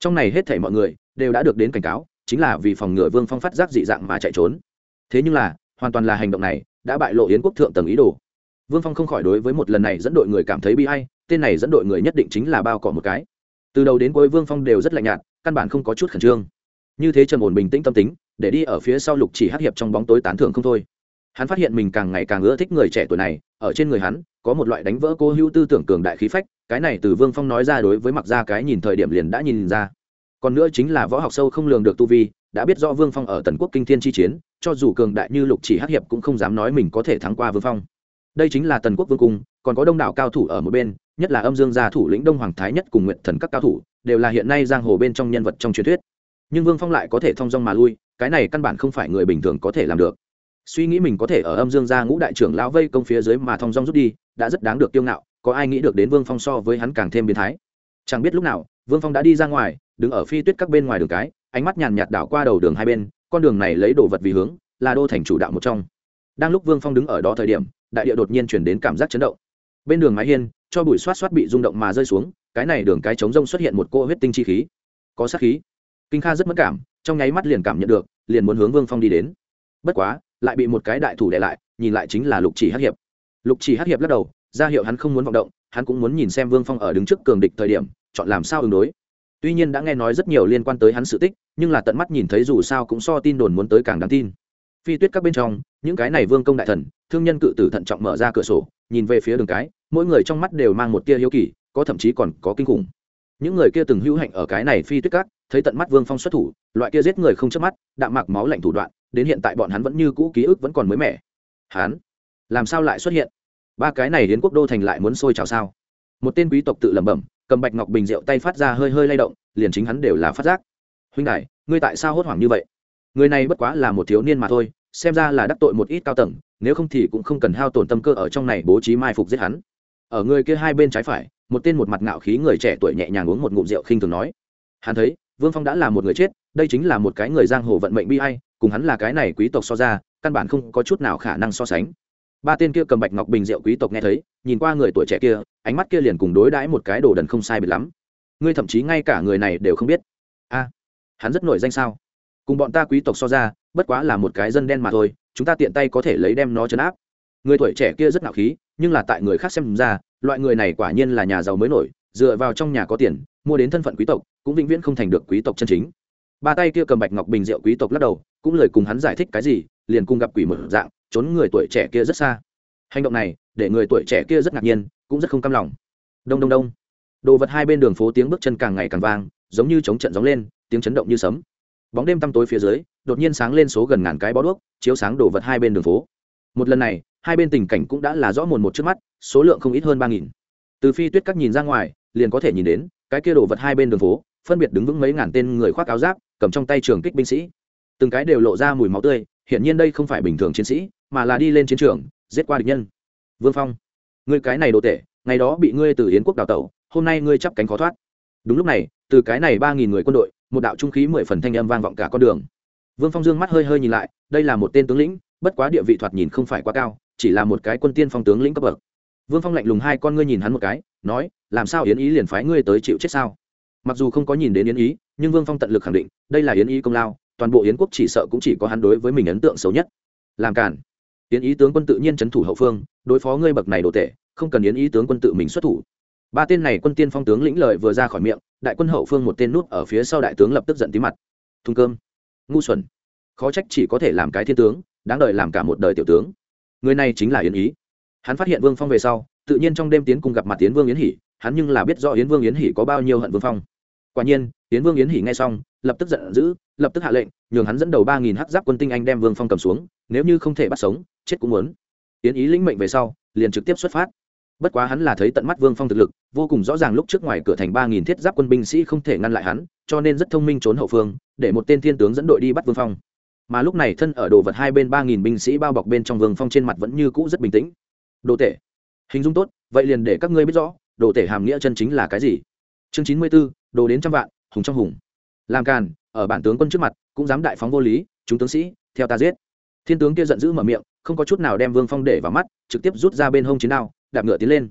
Trong này hết thảy mọi người đều đã được đến cảnh cáo, chính là vì phòng ngừa vương phong phát giác dị dạng mà chạy trốn. Thế nhưng là, hoàn toàn là hành động này đã bại lộ yến quốc thượng tầng ý đồ. Vương phong không khỏi đối với một lần này dẫn đội người cảm thấy bi hay tên này dẫn đội người nhất định chính là bao cỏ một cái. Từ đầu đến cuối vương phong đều rất lạnh nhạt, căn bản không có chút khẩn trương. Như thế trầm ổn bình tĩnh tâm tính, để đi ở phía sau lục chỉ hát hiệp trong bóng tối tán thưởng không thôi. Hắn phát hiện mình càng ngày càng ưa thích người trẻ tuổi này, ở trên người hắn có một loại đánh vỡ cô hữu tư tưởng cường đại khí phách cái này từ vương phong nói ra đối với mặc ra cái nhìn thời điểm liền đã nhìn ra. Còn nữa chính là võ học sâu không lường được tu vi, đã biết rõ vương phong ở tần quốc kinh thiên chi chiến, cho dù cường đại như lục chỉ hát hiệp cũng không dám nói mình có thể thắng qua vương phong. Đây chính là tần quốc vương cung, còn có đông đảo cao thủ ở một bên, nhất là âm dương gia thủ lĩnh đông hoàng thái nhất cùng nguyện thần các cao thủ, đều là hiện nay giang hồ bên trong nhân vật trong truyền thuyết. Nhưng vương phong lại có thể thong dong mà lui, cái này căn bản không phải người bình thường có thể làm được. Suy nghĩ mình có thể ở âm dương gia ngũ đại trưởng lão vây công phía dưới mà thong dong rút đi, đã rất đáng được kiêu ngạo có ai nghĩ được đến vương phong so với hắn càng thêm biến thái? Chẳng biết lúc nào, vương phong đã đi ra ngoài, đứng ở phi tuyết các bên ngoài đường cái, ánh mắt nhàn nhạt đảo qua đầu đường hai bên, con đường này lấy đồ vật vì hướng, là đô thành chủ đạo một trong. Đang lúc vương phong đứng ở đó thời điểm, đại địa đột nhiên chuyển đến cảm giác chấn động. Bên đường mái hiên, cho bụi xoát xoát bị rung động mà rơi xuống, cái này đường cái chống rông xuất hiện một cô huyết tinh chi khí. Có sát khí. Kinh kha rất mất cảm, trong nháy mắt liền cảm nhận được, liền muốn hướng vương phong đi đến. Bất quá, lại bị một cái đại thủ đệ lại, nhìn lại chính là lục chỉ hát hiệp. Lục chỉ hát hiệp lắc đầu ra hiệu hắn không muốn vọng động, hắn cũng muốn nhìn xem vương phong ở đứng trước cường địch thời điểm, chọn làm sao ứng đối. Tuy nhiên đã nghe nói rất nhiều liên quan tới hắn sự tích, nhưng là tận mắt nhìn thấy dù sao cũng so tin đồn muốn tới càng đáng tin. Phi tuyết các bên trong, những cái này vương công đại thần, thương nhân cự tử thận trọng mở ra cửa sổ, nhìn về phía đường cái, mỗi người trong mắt đều mang một tia hiếu kỳ, có thậm chí còn có kinh khủng. Những người kia từng hữu hạnh ở cái này phi tuyết các, thấy tận mắt vương phong xuất thủ, loại kia giết người không chớp mắt, đạm mạc máu lạnh thủ đoạn, đến hiện tại bọn hắn vẫn như cũ ký ức vẫn còn mới mẻ. Hắn, làm sao lại xuất hiện? Ba cái này đến quốc đô thành lại muốn sôi trào sao? Một tên quý tộc tự lẩm bẩm, cầm bạch ngọc bình rượu tay phát ra hơi hơi lay động, liền chính hắn đều là phát giác. Huynh đại ngươi tại sao hốt hoảng như vậy? Người này bất quá là một thiếu niên mà thôi, xem ra là đắc tội một ít cao tầng, nếu không thì cũng không cần hao tổn tâm cơ ở trong này bố trí mai phục giết hắn. Ở người kia hai bên trái phải, một tên một mặt ngạo khí người trẻ tuổi nhẹ nhàng uống một ngụm rượu khinh thường nói. Hắn thấy, vương phong đã là một người chết, đây chính là một cái người giang hồ vận mệnh bi hay cùng hắn là cái này quý tộc so ra, căn bản không có chút nào khả năng so sánh ba tên kia cầm bạch ngọc bình rượu quý tộc nghe thấy, nhìn qua người tuổi trẻ kia, ánh mắt kia liền cùng đối đãi một cái đồ đần không sai biệt lắm. Ngươi thậm chí ngay cả người này đều không biết. A, hắn rất nổi danh sao? Cùng bọn ta quý tộc so ra, bất quá là một cái dân đen mà thôi, chúng ta tiện tay có thể lấy đem nó chấn áp. Người tuổi trẻ kia rất nạo khí, nhưng là tại người khác xem ra, loại người này quả nhiên là nhà giàu mới nổi, dựa vào trong nhà có tiền, mua đến thân phận quý tộc, cũng vĩnh viễn không thành được quý tộc chân chính. Ba tay kia cầm bạch ngọc bình rượu quý tộc lắc đầu, cũng lời cùng hắn giải thích cái gì, liền cùng gặp quỷ mở dạng trốn người tuổi trẻ kia rất xa. Hành động này, để người tuổi trẻ kia rất ngạc nhiên, cũng rất không cam lòng. Đông đông đông. Đồ vật hai bên đường phố tiếng bước chân càng ngày càng vang, giống như chống trận gióng lên, tiếng chấn động như sấm. Bóng đêm tăm tối phía dưới, đột nhiên sáng lên số gần ngàn cái bó đuốc, chiếu sáng đồ vật hai bên đường phố. Một lần này, hai bên tình cảnh cũng đã là rõ mồn một trước mắt, số lượng không ít hơn ba nghìn. Từ phi tuyết các nhìn ra ngoài, liền có thể nhìn đến, cái kia đồ vật hai bên đường phố, phân biệt đứng vững mấy ngàn tên người khoác áo giáp, cầm trong tay trường kích binh sĩ. Từng cái đều lộ ra mùi máu tươi hiển nhiên đây không phải bình thường chiến sĩ, mà là đi lên chiến trường, giết qua địch nhân. Vương phong, ngươi cái này đồ tệ ngày đó bị ngươi từ yến quốc đào tẩu, hôm nay ngươi chắp cánh khó thoát. Đúng lúc này, từ cái này ba nghìn người quân đội, một đạo trung khí mười phần thanh âm vang vọng cả con đường. Vương phong dương mắt hơi hơi nhìn lại, đây là một tên tướng lĩnh, bất quá địa vị thoạt nhìn không phải quá cao, chỉ là một cái quân tiên phong tướng lĩnh cấp bậc. Vương phong lạnh lùng hai con ngươi nhìn hắn một cái, nói, làm sao yến ý liền phái ngươi tới chịu chết sao? Mặc dù không có nhìn đến yến ý, nhưng vương phong tận lực khẳng định, đây là yến ý công lao toàn bộ yến quốc chỉ sợ cũng chỉ có hắn đối với mình ấn tượng xấu nhất. Làm cản yến ý tướng quân tự nhiên c thủ hậu phương đối phó ngươi bậc này đồ tệ không cần yến ý tướng quân tự mình xuất thủ. Ba tên này quân tiên phong tướng lĩnh lời vừa ra khỏi miệng đại quân hậu phương một tên nút ở phía sau đại tướng lập tức giận tí mặt. Thùng cơm. Ngu xuẩn. Khó trách chỉ có thể làm cái thiên tướng đáng đợi làm cả một đời tiểu tướng. Người này chính là yến ý. Hắn phát hiện vương phong về sau tự nhiên trong đêm tiến cùng gặp mặt tiến vương yến hỉ, hắn nhưng là biết rõ yến vương yến hỉ có bao nhiêu hận vương phong. Quả nhiên yến vương yến hỉ nghe xong lập tức giận dữ lập tức hạ lệnh, nhường hắn dẫn đầu ba nghìn hắc giáp quân tinh anh đem vương phong cầm xuống, nếu như không thể bắt sống, chết cũng muốn. Yến ý lĩnh mệnh về sau, liền trực tiếp xuất phát. Bất quá hắn là thấy tận mắt vương phong thực lực, vô cùng rõ ràng lúc trước ngoài cửa thành ba nghìn thiết giáp quân binh sĩ không thể ngăn lại hắn, cho nên rất thông minh trốn hậu phương, để một tên thiên tướng dẫn đội đi bắt vương phong. Mà lúc này thân ở đồ vật hai bên ba nghìn binh sĩ bao bọc bên trong vương phong trên mặt vẫn như cũ rất bình tĩnh. Đồ tể. Hình dung tốt, vậy liền để các ngươi biết rõ, đồ tể hàm nghĩa chân chính là cái gì. Chương chín mươi b ố đồ đến trăm vạn, hùng trong hùng. Làm càn ở bản tướng quân trước mặt, cũng dám đại phóng vô lý, chúng tướng sĩ, theo ta giết. Thiên tướng kia giận dữ mở miệng, không có chút nào đem vương phong để vào mắt, trực tiếp rút ra bên hông chiến đao, đạp ngựa tiến lên.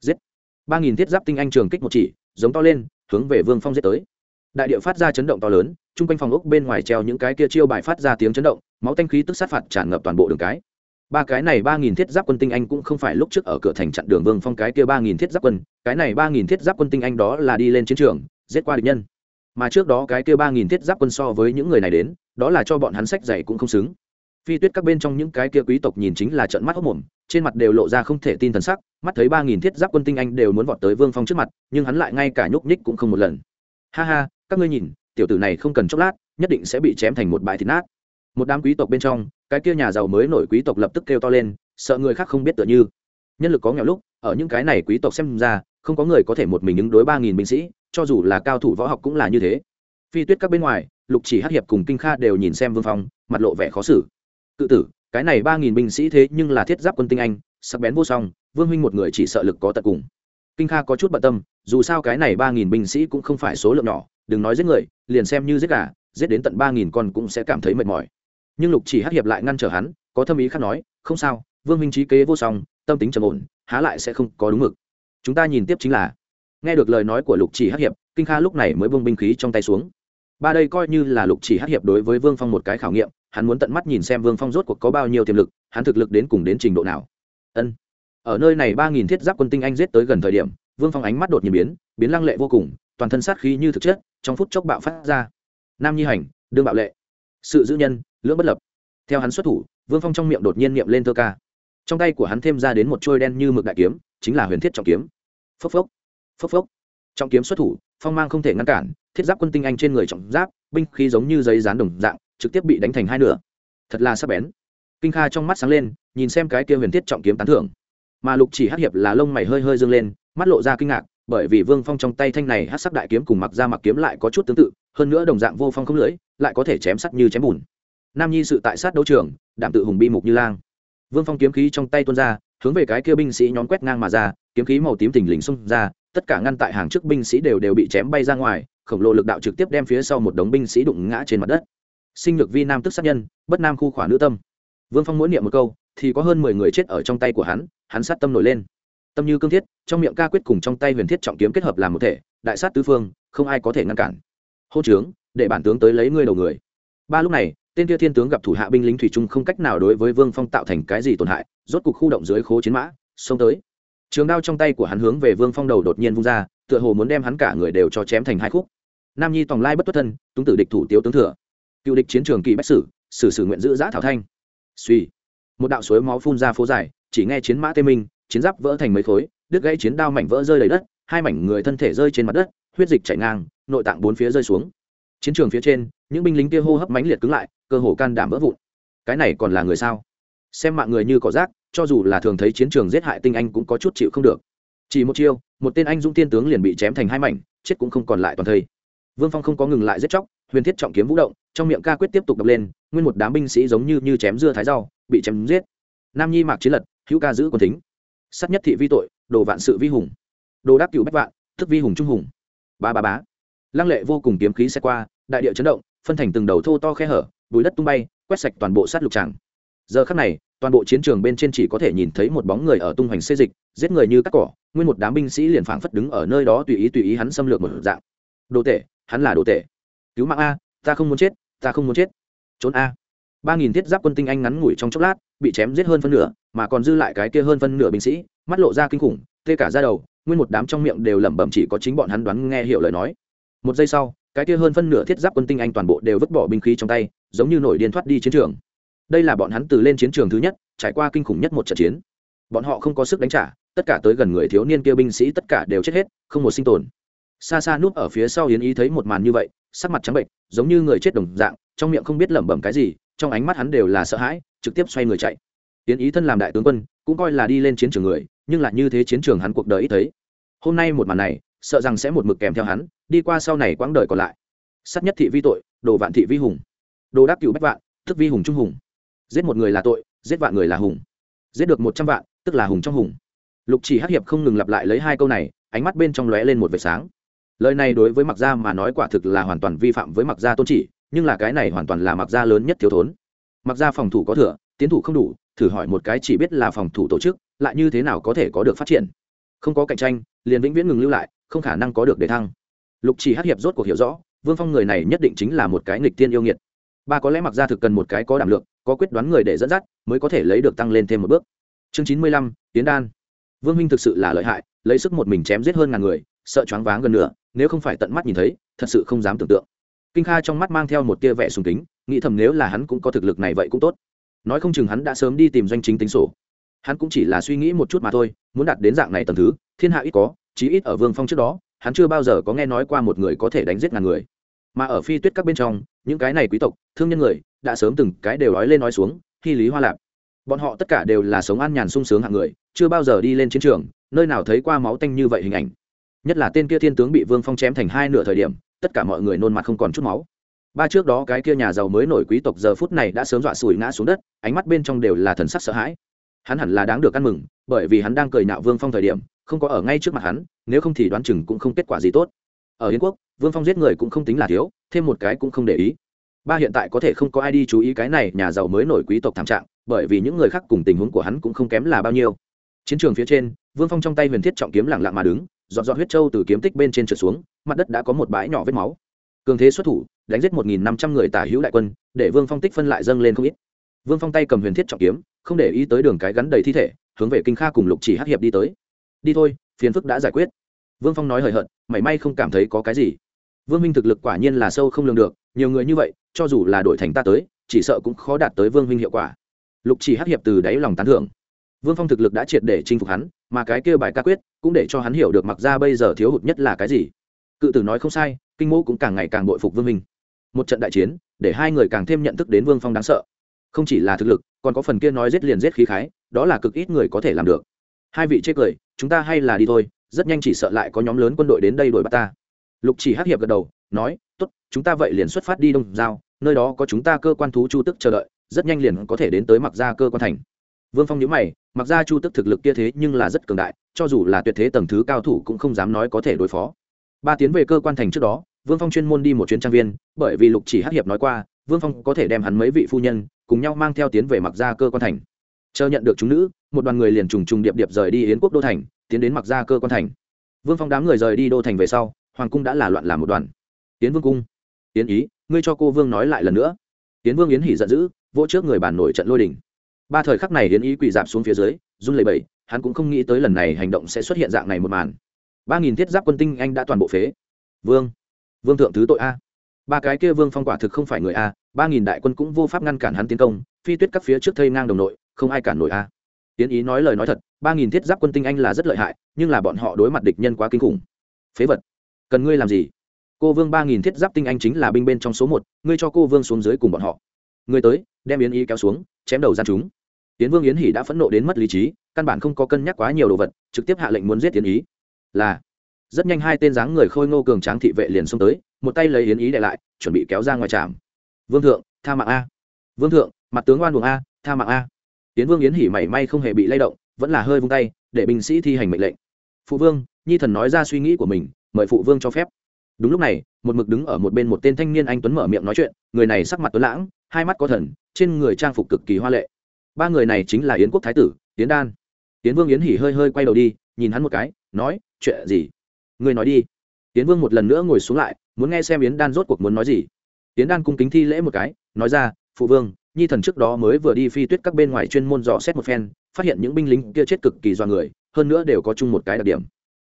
Giết. Ba nghìn thiết giáp tinh anh trường kích một chỉ, giống to lên, hướng về vương phong giết tới. Đại địa phát ra chấn động to lớn, chung quanh phòng ốc bên ngoài treo những cái kia chiêu bài phát ra tiếng chấn động, máu tanh khí tức sát phạt tràn ngập toàn bộ đường cái. Ba cái này ba nghìn thiết giáp quân tinh anh cũng không phải lúc trước ở cửa thành chặn đường vương phong cái kia ba nghìn thiết giáp quân, cái này ba nghìn thiết giáp quân tinh anh đó là đi lên chiến trường, giết qua địch nhân mà trước đó cái kia ba nghìn thiết giáp quân so với những người này đến, đó là cho bọn hắn sách dạy cũng không xứng. Phi tuyết các bên trong những cái kia quý tộc nhìn chính là trận mắt hốc mồm, trên mặt đều lộ ra không thể tin thần sắc, mắt thấy ba nghìn thiết giáp quân tinh anh đều muốn vọt tới vương phong trước mặt, nhưng hắn lại ngay cả nhúc nhích cũng không một lần. Ha ha, các ngươi nhìn, tiểu tử này không cần chốc lát, nhất định sẽ bị chém thành một bãi thịt nát. Một đám quý tộc bên trong, cái kia nhà giàu mới nổi quý tộc lập tức kêu to lên, sợ người khác không biết tựa như. Nhân lực có nghèo lúc, ở những cái này quý tộc xem ra, không có người có thể một mình ứng đối ba nghìn binh sĩ cho dù là cao thủ võ học cũng là như thế. Phi tuyết các bên ngoài, lục chỉ hắc hiệp cùng kinh kha đều nhìn xem vương phong, mặt lộ vẻ khó xử. Cự tử, cái này ba nghìn binh sĩ thế nhưng là thiết giáp quân tinh anh, sắc bén vô song, vương huynh một người chỉ sợ lực có tận cùng. Kinh kha có chút bận tâm, dù sao cái này ba nghìn binh sĩ cũng không phải số lượng nhỏ, đừng nói giết người, liền xem như giết gà, giết đến tận ba nghìn con cũng sẽ cảm thấy mệt mỏi. Nhưng lục chỉ hắc hiệp lại ngăn trở hắn, có thâm ý khác nói, không sao, vương minh trí kế vô song, tâm tính trầm ổn, há lại sẽ không có đúng mực. Chúng ta nhìn tiếp chính là nghe được lời nói của lục chỉ hắc hiệp, kinh kha lúc này mới vương binh khí trong tay xuống. Ba đây coi như là lục chỉ hắc hiệp đối với vương phong một cái khảo nghiệm, hắn muốn tận mắt nhìn xem vương phong rốt cuộc có bao nhiêu tiềm lực, hắn thực lực đến cùng đến trình độ nào. Ân. Ở nơi này ba nghìn thiết giáp quân tinh anh giết tới gần thời điểm, vương phong ánh mắt đột nhiên biến biến lăng lệ vô cùng, toàn thân sát khí như thực chất, trong phút chốc bạo phát ra. Nam nhi hành, đương bạo lệ. Sự giữ nhân, lưỡng bất lập. Theo hắn xuất thủ, vương phong trong miệng đột nhiên niệm lên thơ ca. Trong tay của hắn thêm ra đến một trôi đen như mực đại kiếm, chính là huyền thiết trọng kiếm. Phốc phốc phốc phốc. Trọng kiếm xuất thủ, phong mang không thể ngăn cản, thiết giáp quân tinh anh trên người trọng giáp, binh khí giống như giấy dán đồng dạng, trực tiếp bị đánh thành hai nửa. Thật là sắc bén. Kinh kha trong mắt sáng lên, nhìn xem cái kia huyền thiết trọng kiếm tán thưởng. Mà lục chỉ hát hiệp là lông mày hơi hơi dâng lên, mắt lộ ra kinh ngạc, bởi vì vương phong trong tay thanh này hát sắc đại kiếm cùng mặc ra mặc kiếm lại có chút tương tự, hơn nữa đồng dạng vô phong không lưỡi, lại có thể chém sắt như chém bùn. Nam nhi sự tại sát đấu trường, đảm tự hùng bi mục như lang. Vương phong kiếm khí trong tay tuôn ra, hướng về cái kia binh sĩ nhón quét ngang mà ra, kiếm khí màu tím thình lình xông ra tất cả ngăn tại hàng trước binh sĩ đều đều bị chém bay ra ngoài, khổng lồ lực đạo trực tiếp đem phía sau một đống binh sĩ đụng ngã trên mặt đất. Sinh lực vi nam tức sát nhân, bất nam khu khỏa nữ tâm. Vương phong mỗi niệm một câu, thì có hơn mười người chết ở trong tay của hắn hắn sát tâm nổi lên. Tâm như cương thiết, trong miệng ca quyết cùng trong tay huyền thiết trọng kiếm kết hợp làm một thể, đại sát tứ phương, không ai có thể ngăn cản. Hô trướng, để bản tướng tới lấy ngươi đầu người. Ba lúc này, tên kia thiên tướng gặp thủ hạ binh lính thủy trung không cách nào đối với vương phong tạo thành cái gì tổn hại, rốt cục khu động dưới khố chiến mã, xông tới trường đao trong tay của hắn hướng về vương phong đầu đột nhiên vung ra, tựa hồ muốn đem hắn cả người đều cho chém thành hai khúc. Nam nhi tòng lai bất tuất thân, túng tử địch thủ tiếu tướng thừa. Cựu địch chiến trường kỳ bách sử sử sử nguyện giữ giã thảo thanh. Suy. Một đạo suối máu phun ra phố dài, chỉ nghe chiến mã tê minh, chiến giáp vỡ thành mấy khối, đứt gãy chiến đao mảnh vỡ rơi đầy đất, hai mảnh người thân thể rơi trên mặt đất, huyết dịch chảy ngang, nội tạng bốn phía rơi xuống. Chiến trường phía trên, những binh lính kia hô hấp mãnh liệt cứng lại, cơ hồ can đảm vỡ vụn. Cái này còn là người sao? Xem mạng người như cỏ rác cho dù là thường thấy chiến trường giết hại tinh anh cũng có chút chịu không được. Chỉ một chiêu, một tên anh dũng tiên tướng liền bị chém thành hai mảnh, chết cũng không còn lại toàn thây. Vương phong không có ngừng lại giết chóc, huyền thiết trọng kiếm vũ động, trong miệng ca quyết tiếp tục đập lên, nguyên một đám binh sĩ giống như như chém dưa thái rau, bị chém giết. Nam nhi mạc chiến lật, hữu ca giữ quân thính. Sắt nhất thị vi tội, đồ vạn sự vi hùng. Đồ đáp cựu bách vạn, thức vi hùng trung hùng. Ba ba bá lăng lệ vô cùng kiếm khí xe qua, đại địa chấn động, phân thành từng đầu thô to khe hở, bùi đất tung bay, quét sạch toàn bộ sát lục tràng. Giờ khắc này toàn bộ chiến trường bên trên chỉ có thể nhìn thấy một bóng người ở tung hoành xê dịch, giết người như cắt cỏ, nguyên một đám binh sĩ liền phảng phất đứng ở nơi đó tùy ý tùy ý hắn xâm lược một dạng. Đồ tể, hắn là đồ tể. Cứu mạng a, ta không muốn chết, ta không muốn chết. Trốn a. Ba nghìn thiết giáp quân tinh anh ngắn ngủi trong chốc lát, bị chém giết hơn phân nửa, mà còn dư lại cái kia hơn phân nửa binh sĩ, mắt lộ ra kinh khủng, tê cả ra đầu, nguyên một đám trong miệng đều lẩm bẩm chỉ có chính bọn hắn đoán nghe hiểu lời nói. Một giây sau, cái kia hơn phân nửa thiết giáp quân tinh anh toàn bộ đều vứt bỏ binh khí trong tay, giống như nổi điên thoát đi chiến trường đây là bọn hắn từ lên chiến trường thứ nhất, trải qua kinh khủng nhất một trận chiến. Bọn họ không có sức đánh trả, tất cả tới gần người thiếu niên kia binh sĩ tất cả đều chết hết, không một sinh tồn. Xa xa núp ở phía sau yến ý thấy một màn như vậy, sắc mặt trắng bệnh giống như người chết đồng dạng, trong miệng không biết lẩm bẩm cái gì, trong ánh mắt hắn đều là sợ hãi, trực tiếp xoay người chạy. Yến ý thân làm đại tướng quân, cũng coi là đi lên chiến trường người, nhưng lại như thế chiến trường hắn cuộc đời ít thấy. Hôm nay một màn này, sợ rằng sẽ một mực kèm theo hắn, đi qua sau này quãng đời còn lại. Sắt nhất thị vi tội, đồ vạn thị vi hùng. Đồ đáp cựu bách vạn, thức vi hùng trung hùng giết một người là tội, giết vạn người là hùng. Giết được một trăm vạn, tức là hùng trong hùng. Lục chỉ hắc hiệp không ngừng lặp lại lấy hai câu này, ánh mắt bên trong lóe lên một vệt sáng. Lời này đối với mặc gia mà nói quả thực là hoàn toàn vi phạm với mặc gia tôn chỉ, nhưng là cái này hoàn toàn là mặc gia lớn nhất thiếu thốn. Mặc gia phòng thủ có thừa, tiến thủ không đủ, thử hỏi một cái chỉ biết là phòng thủ tổ chức, lại như thế nào có thể có được phát triển. Không có cạnh tranh, liền vĩnh viễn ngừng lưu lại, không khả năng có được đề thăng. Lục chỉ hắc hiệp rốt cuộc hiểu rõ, vương phong người này nhất định chính là một cái nghịch tiên yêu nghiệt. Ba có lẽ mặc gia thực cần một cái có đảm lượng có quyết đoán người để dẫn dắt mới có thể lấy được tăng lên thêm một bước. Chương chín mươi lăm, tiến đan. Vương minh thực sự là lợi hại, lấy sức một mình chém giết hơn ngàn người, sợ choáng váng gần nửa, nếu không phải tận mắt nhìn thấy, thật sự không dám tưởng tượng. Kinh kha trong mắt mang theo một tia vẻ sùng kính, nghĩ thầm nếu là hắn cũng có thực lực này vậy cũng tốt. Nói không chừng hắn đã sớm đi tìm doanh chính tính sổ. Hắn cũng chỉ là suy nghĩ một chút mà thôi, muốn đạt đến dạng này tầm thứ, thiên hạ ít có, chí ít ở vương phong trước đó, hắn chưa bao giờ có nghe nói qua một người có thể đánh giết ngàn người. Mà ở phi tuyết các bên trong, những cái này quý tộc, thương nhân người đã sớm từng cái đều nói lên nói xuống hy lý hoa lạp. Bọn họ tất cả đều là sống an nhàn sung sướng hạng người, chưa bao giờ đi lên chiến trường, nơi nào thấy qua máu tanh như vậy hình ảnh. Nhất là tên kia thiên tướng bị vương phong chém thành hai nửa thời điểm, tất cả mọi người nôn mặt không còn chút máu. Ba trước đó cái kia nhà giàu mới nổi quý tộc giờ phút này đã sớm dọa sùi ngã xuống đất, ánh mắt bên trong đều là thần sắc sợ hãi. Hắn hẳn là đáng được ăn mừng, bởi vì hắn đang cười nạo vương phong thời điểm, không có ở ngay trước mặt hắn, nếu không thì đoán chừng cũng không kết quả gì tốt. Ở hiến quốc, vương phong giết người cũng không tính là thiếu, thêm một cái cũng không để ý ba hiện tại có thể không có ai đi chú ý cái này nhà giàu mới nổi quý tộc thảm trạng, bởi vì những người khác cùng tình huống của hắn cũng không kém là bao nhiêu. Chiến trường phía trên, vương phong trong tay huyền thiết trọng kiếm lẳng lặng mà đứng dọn dọn huyết trâu từ kiếm tích bên trên trượt xuống, mặt đất đã có một bãi nhỏ vết máu. Cường thế xuất thủ, đánh giết một nghìn năm trăm người tả hữu đại quân, để vương phong tích phân lại dâng lên không ít. Vương phong tay cầm huyền thiết trọng kiếm, không để ý tới đường cái gắn đầy thi thể, hướng về kinh kha cùng lục chỉ hát hiệp đi tới. Đi thôi, phiền phức đã giải quyết. Vương phong nói hời hợt, mảy may không cảm thấy có cái gì. Vương minh thực lực quả nhiên là sâu không lường được nhiều người như vậy, cho dù là đổi thành ta tới, chỉ sợ cũng khó đạt tới vương huynh hiệu quả. Lục chỉ hắc hiệp từ đáy lòng tán thưởng. Vương phong thực lực đã triệt để chinh phục hắn, mà cái kia bài ca quyết cũng để cho hắn hiểu được mặc ra bây giờ thiếu hụt nhất là cái gì. Cự tử nói không sai, kinh mô cũng càng ngày càng bội phục vương minh một trận đại chiến, để hai người càng thêm nhận thức đến vương phong đáng sợ. Không chỉ là thực lực, còn có phần kia nói giết liền giết khí khái, đó là cực ít người có thể làm được. Hai vị chê cười, chúng ta hay là đi thôi, rất nhanh chỉ sợ lại có nhóm lớn quân đội đến đây đuổi bắt ta. Lục chỉ hắc hiệp gật đầu, nói, tốt chúng ta vậy liền xuất phát đi đông giao, nơi đó có chúng ta cơ quan thú chu tức chờ đợi, rất nhanh liền có thể đến tới mặc gia cơ quan thành. Vương phong nhớ mày mặc gia chu tức thực lực kia thế nhưng là rất cường đại, cho dù là tuyệt thế tầng thứ cao thủ cũng không dám nói có thể đối phó. Ba tiến về cơ quan thành trước đó, vương phong chuyên môn đi một chuyến trang viên, bởi vì lục chỉ hắc hiệp nói qua, vương phong có thể đem hắn mấy vị phu nhân cùng nhau mang theo tiến về mặc gia cơ quan thành. Chờ nhận được chúng nữ, một đoàn người liền trùng trùng điệp điệp rời đi yến quốc đô thành, tiến đến mặc gia cơ quan thành. Vương phong đám người rời đi đô thành về sau, hoàng cung đã là loạn làm một đoàn. Tiến vương cung tiến ý, ngươi cho cô vương nói lại lần nữa. Yến vương yến hỉ giận dữ, vỗ trước người bàn nổi trận lôi đình. Ba thời khắc này yến ý quỳ dạp xuống phía dưới, run lẩy bẩy, hắn cũng không nghĩ tới lần này hành động sẽ xuất hiện dạng này một màn. Ba nghìn thiết giáp quân tinh anh đã toàn bộ phế. Vương vương thượng thứ tội a. Ba cái kia vương phong quả thực không phải người a, ba nghìn đại quân cũng vô pháp ngăn cản hắn tiến công, phi tuyết các phía trước thây ngang đồng nội, không ai cản nổi a. Tiến ý nói lời nói thật, ba nghìn thiết giáp quân tinh anh là rất lợi hại, nhưng là bọn họ đối mặt địch nhân quá kinh khủng. Phế vật, cần ngươi làm gì? Cô vương ba nghìn thiết giáp tinh anh chính là binh bên trong số một, ngươi cho cô vương xuống dưới cùng bọn họ. Ngươi tới, đem yến Y kéo xuống, chém đầu gian chúng. Yến vương yến hỉ đã phẫn nộ đến mất lý trí, căn bản không có cân nhắc quá nhiều đồ vật, trực tiếp hạ lệnh muốn giết Yến ý. Là, rất nhanh hai tên dáng người khôi ngô cường tráng thị vệ liền xông tới, một tay lấy yến ý để lại, chuẩn bị kéo ra ngoài trạm. Vương thượng, tha mạng a. Vương thượng, mặt tướng oan buồng a, tha mạng a. Yến vương yến hỉ mảy may không hề bị lay động, vẫn là hơi vung tay, để binh sĩ thi hành mệnh lệnh. Phụ vương, nhi thần nói ra suy nghĩ của mình, mời phụ vương cho phép đúng lúc này, một mực đứng ở một bên một tên thanh niên anh tuấn mở miệng nói chuyện, người này sắc mặt tuấn lãng, hai mắt có thần, trên người trang phục cực kỳ hoa lệ. Ba người này chính là yến quốc thái tử, yến đan. Yến vương yến hỉ hơi hơi quay đầu đi, nhìn hắn một cái, nói, chuyện gì? Người nói đi. Yến vương một lần nữa ngồi xuống lại, muốn nghe xem yến đan rốt cuộc muốn nói gì. Yến đan cung kính thi lễ một cái, nói ra, phụ vương, nhi thần trước đó mới vừa đi phi tuyết các bên ngoài chuyên môn dò xét một phen, phát hiện những binh lính kia chết cực kỳ do người, hơn nữa đều có chung một cái đặc điểm.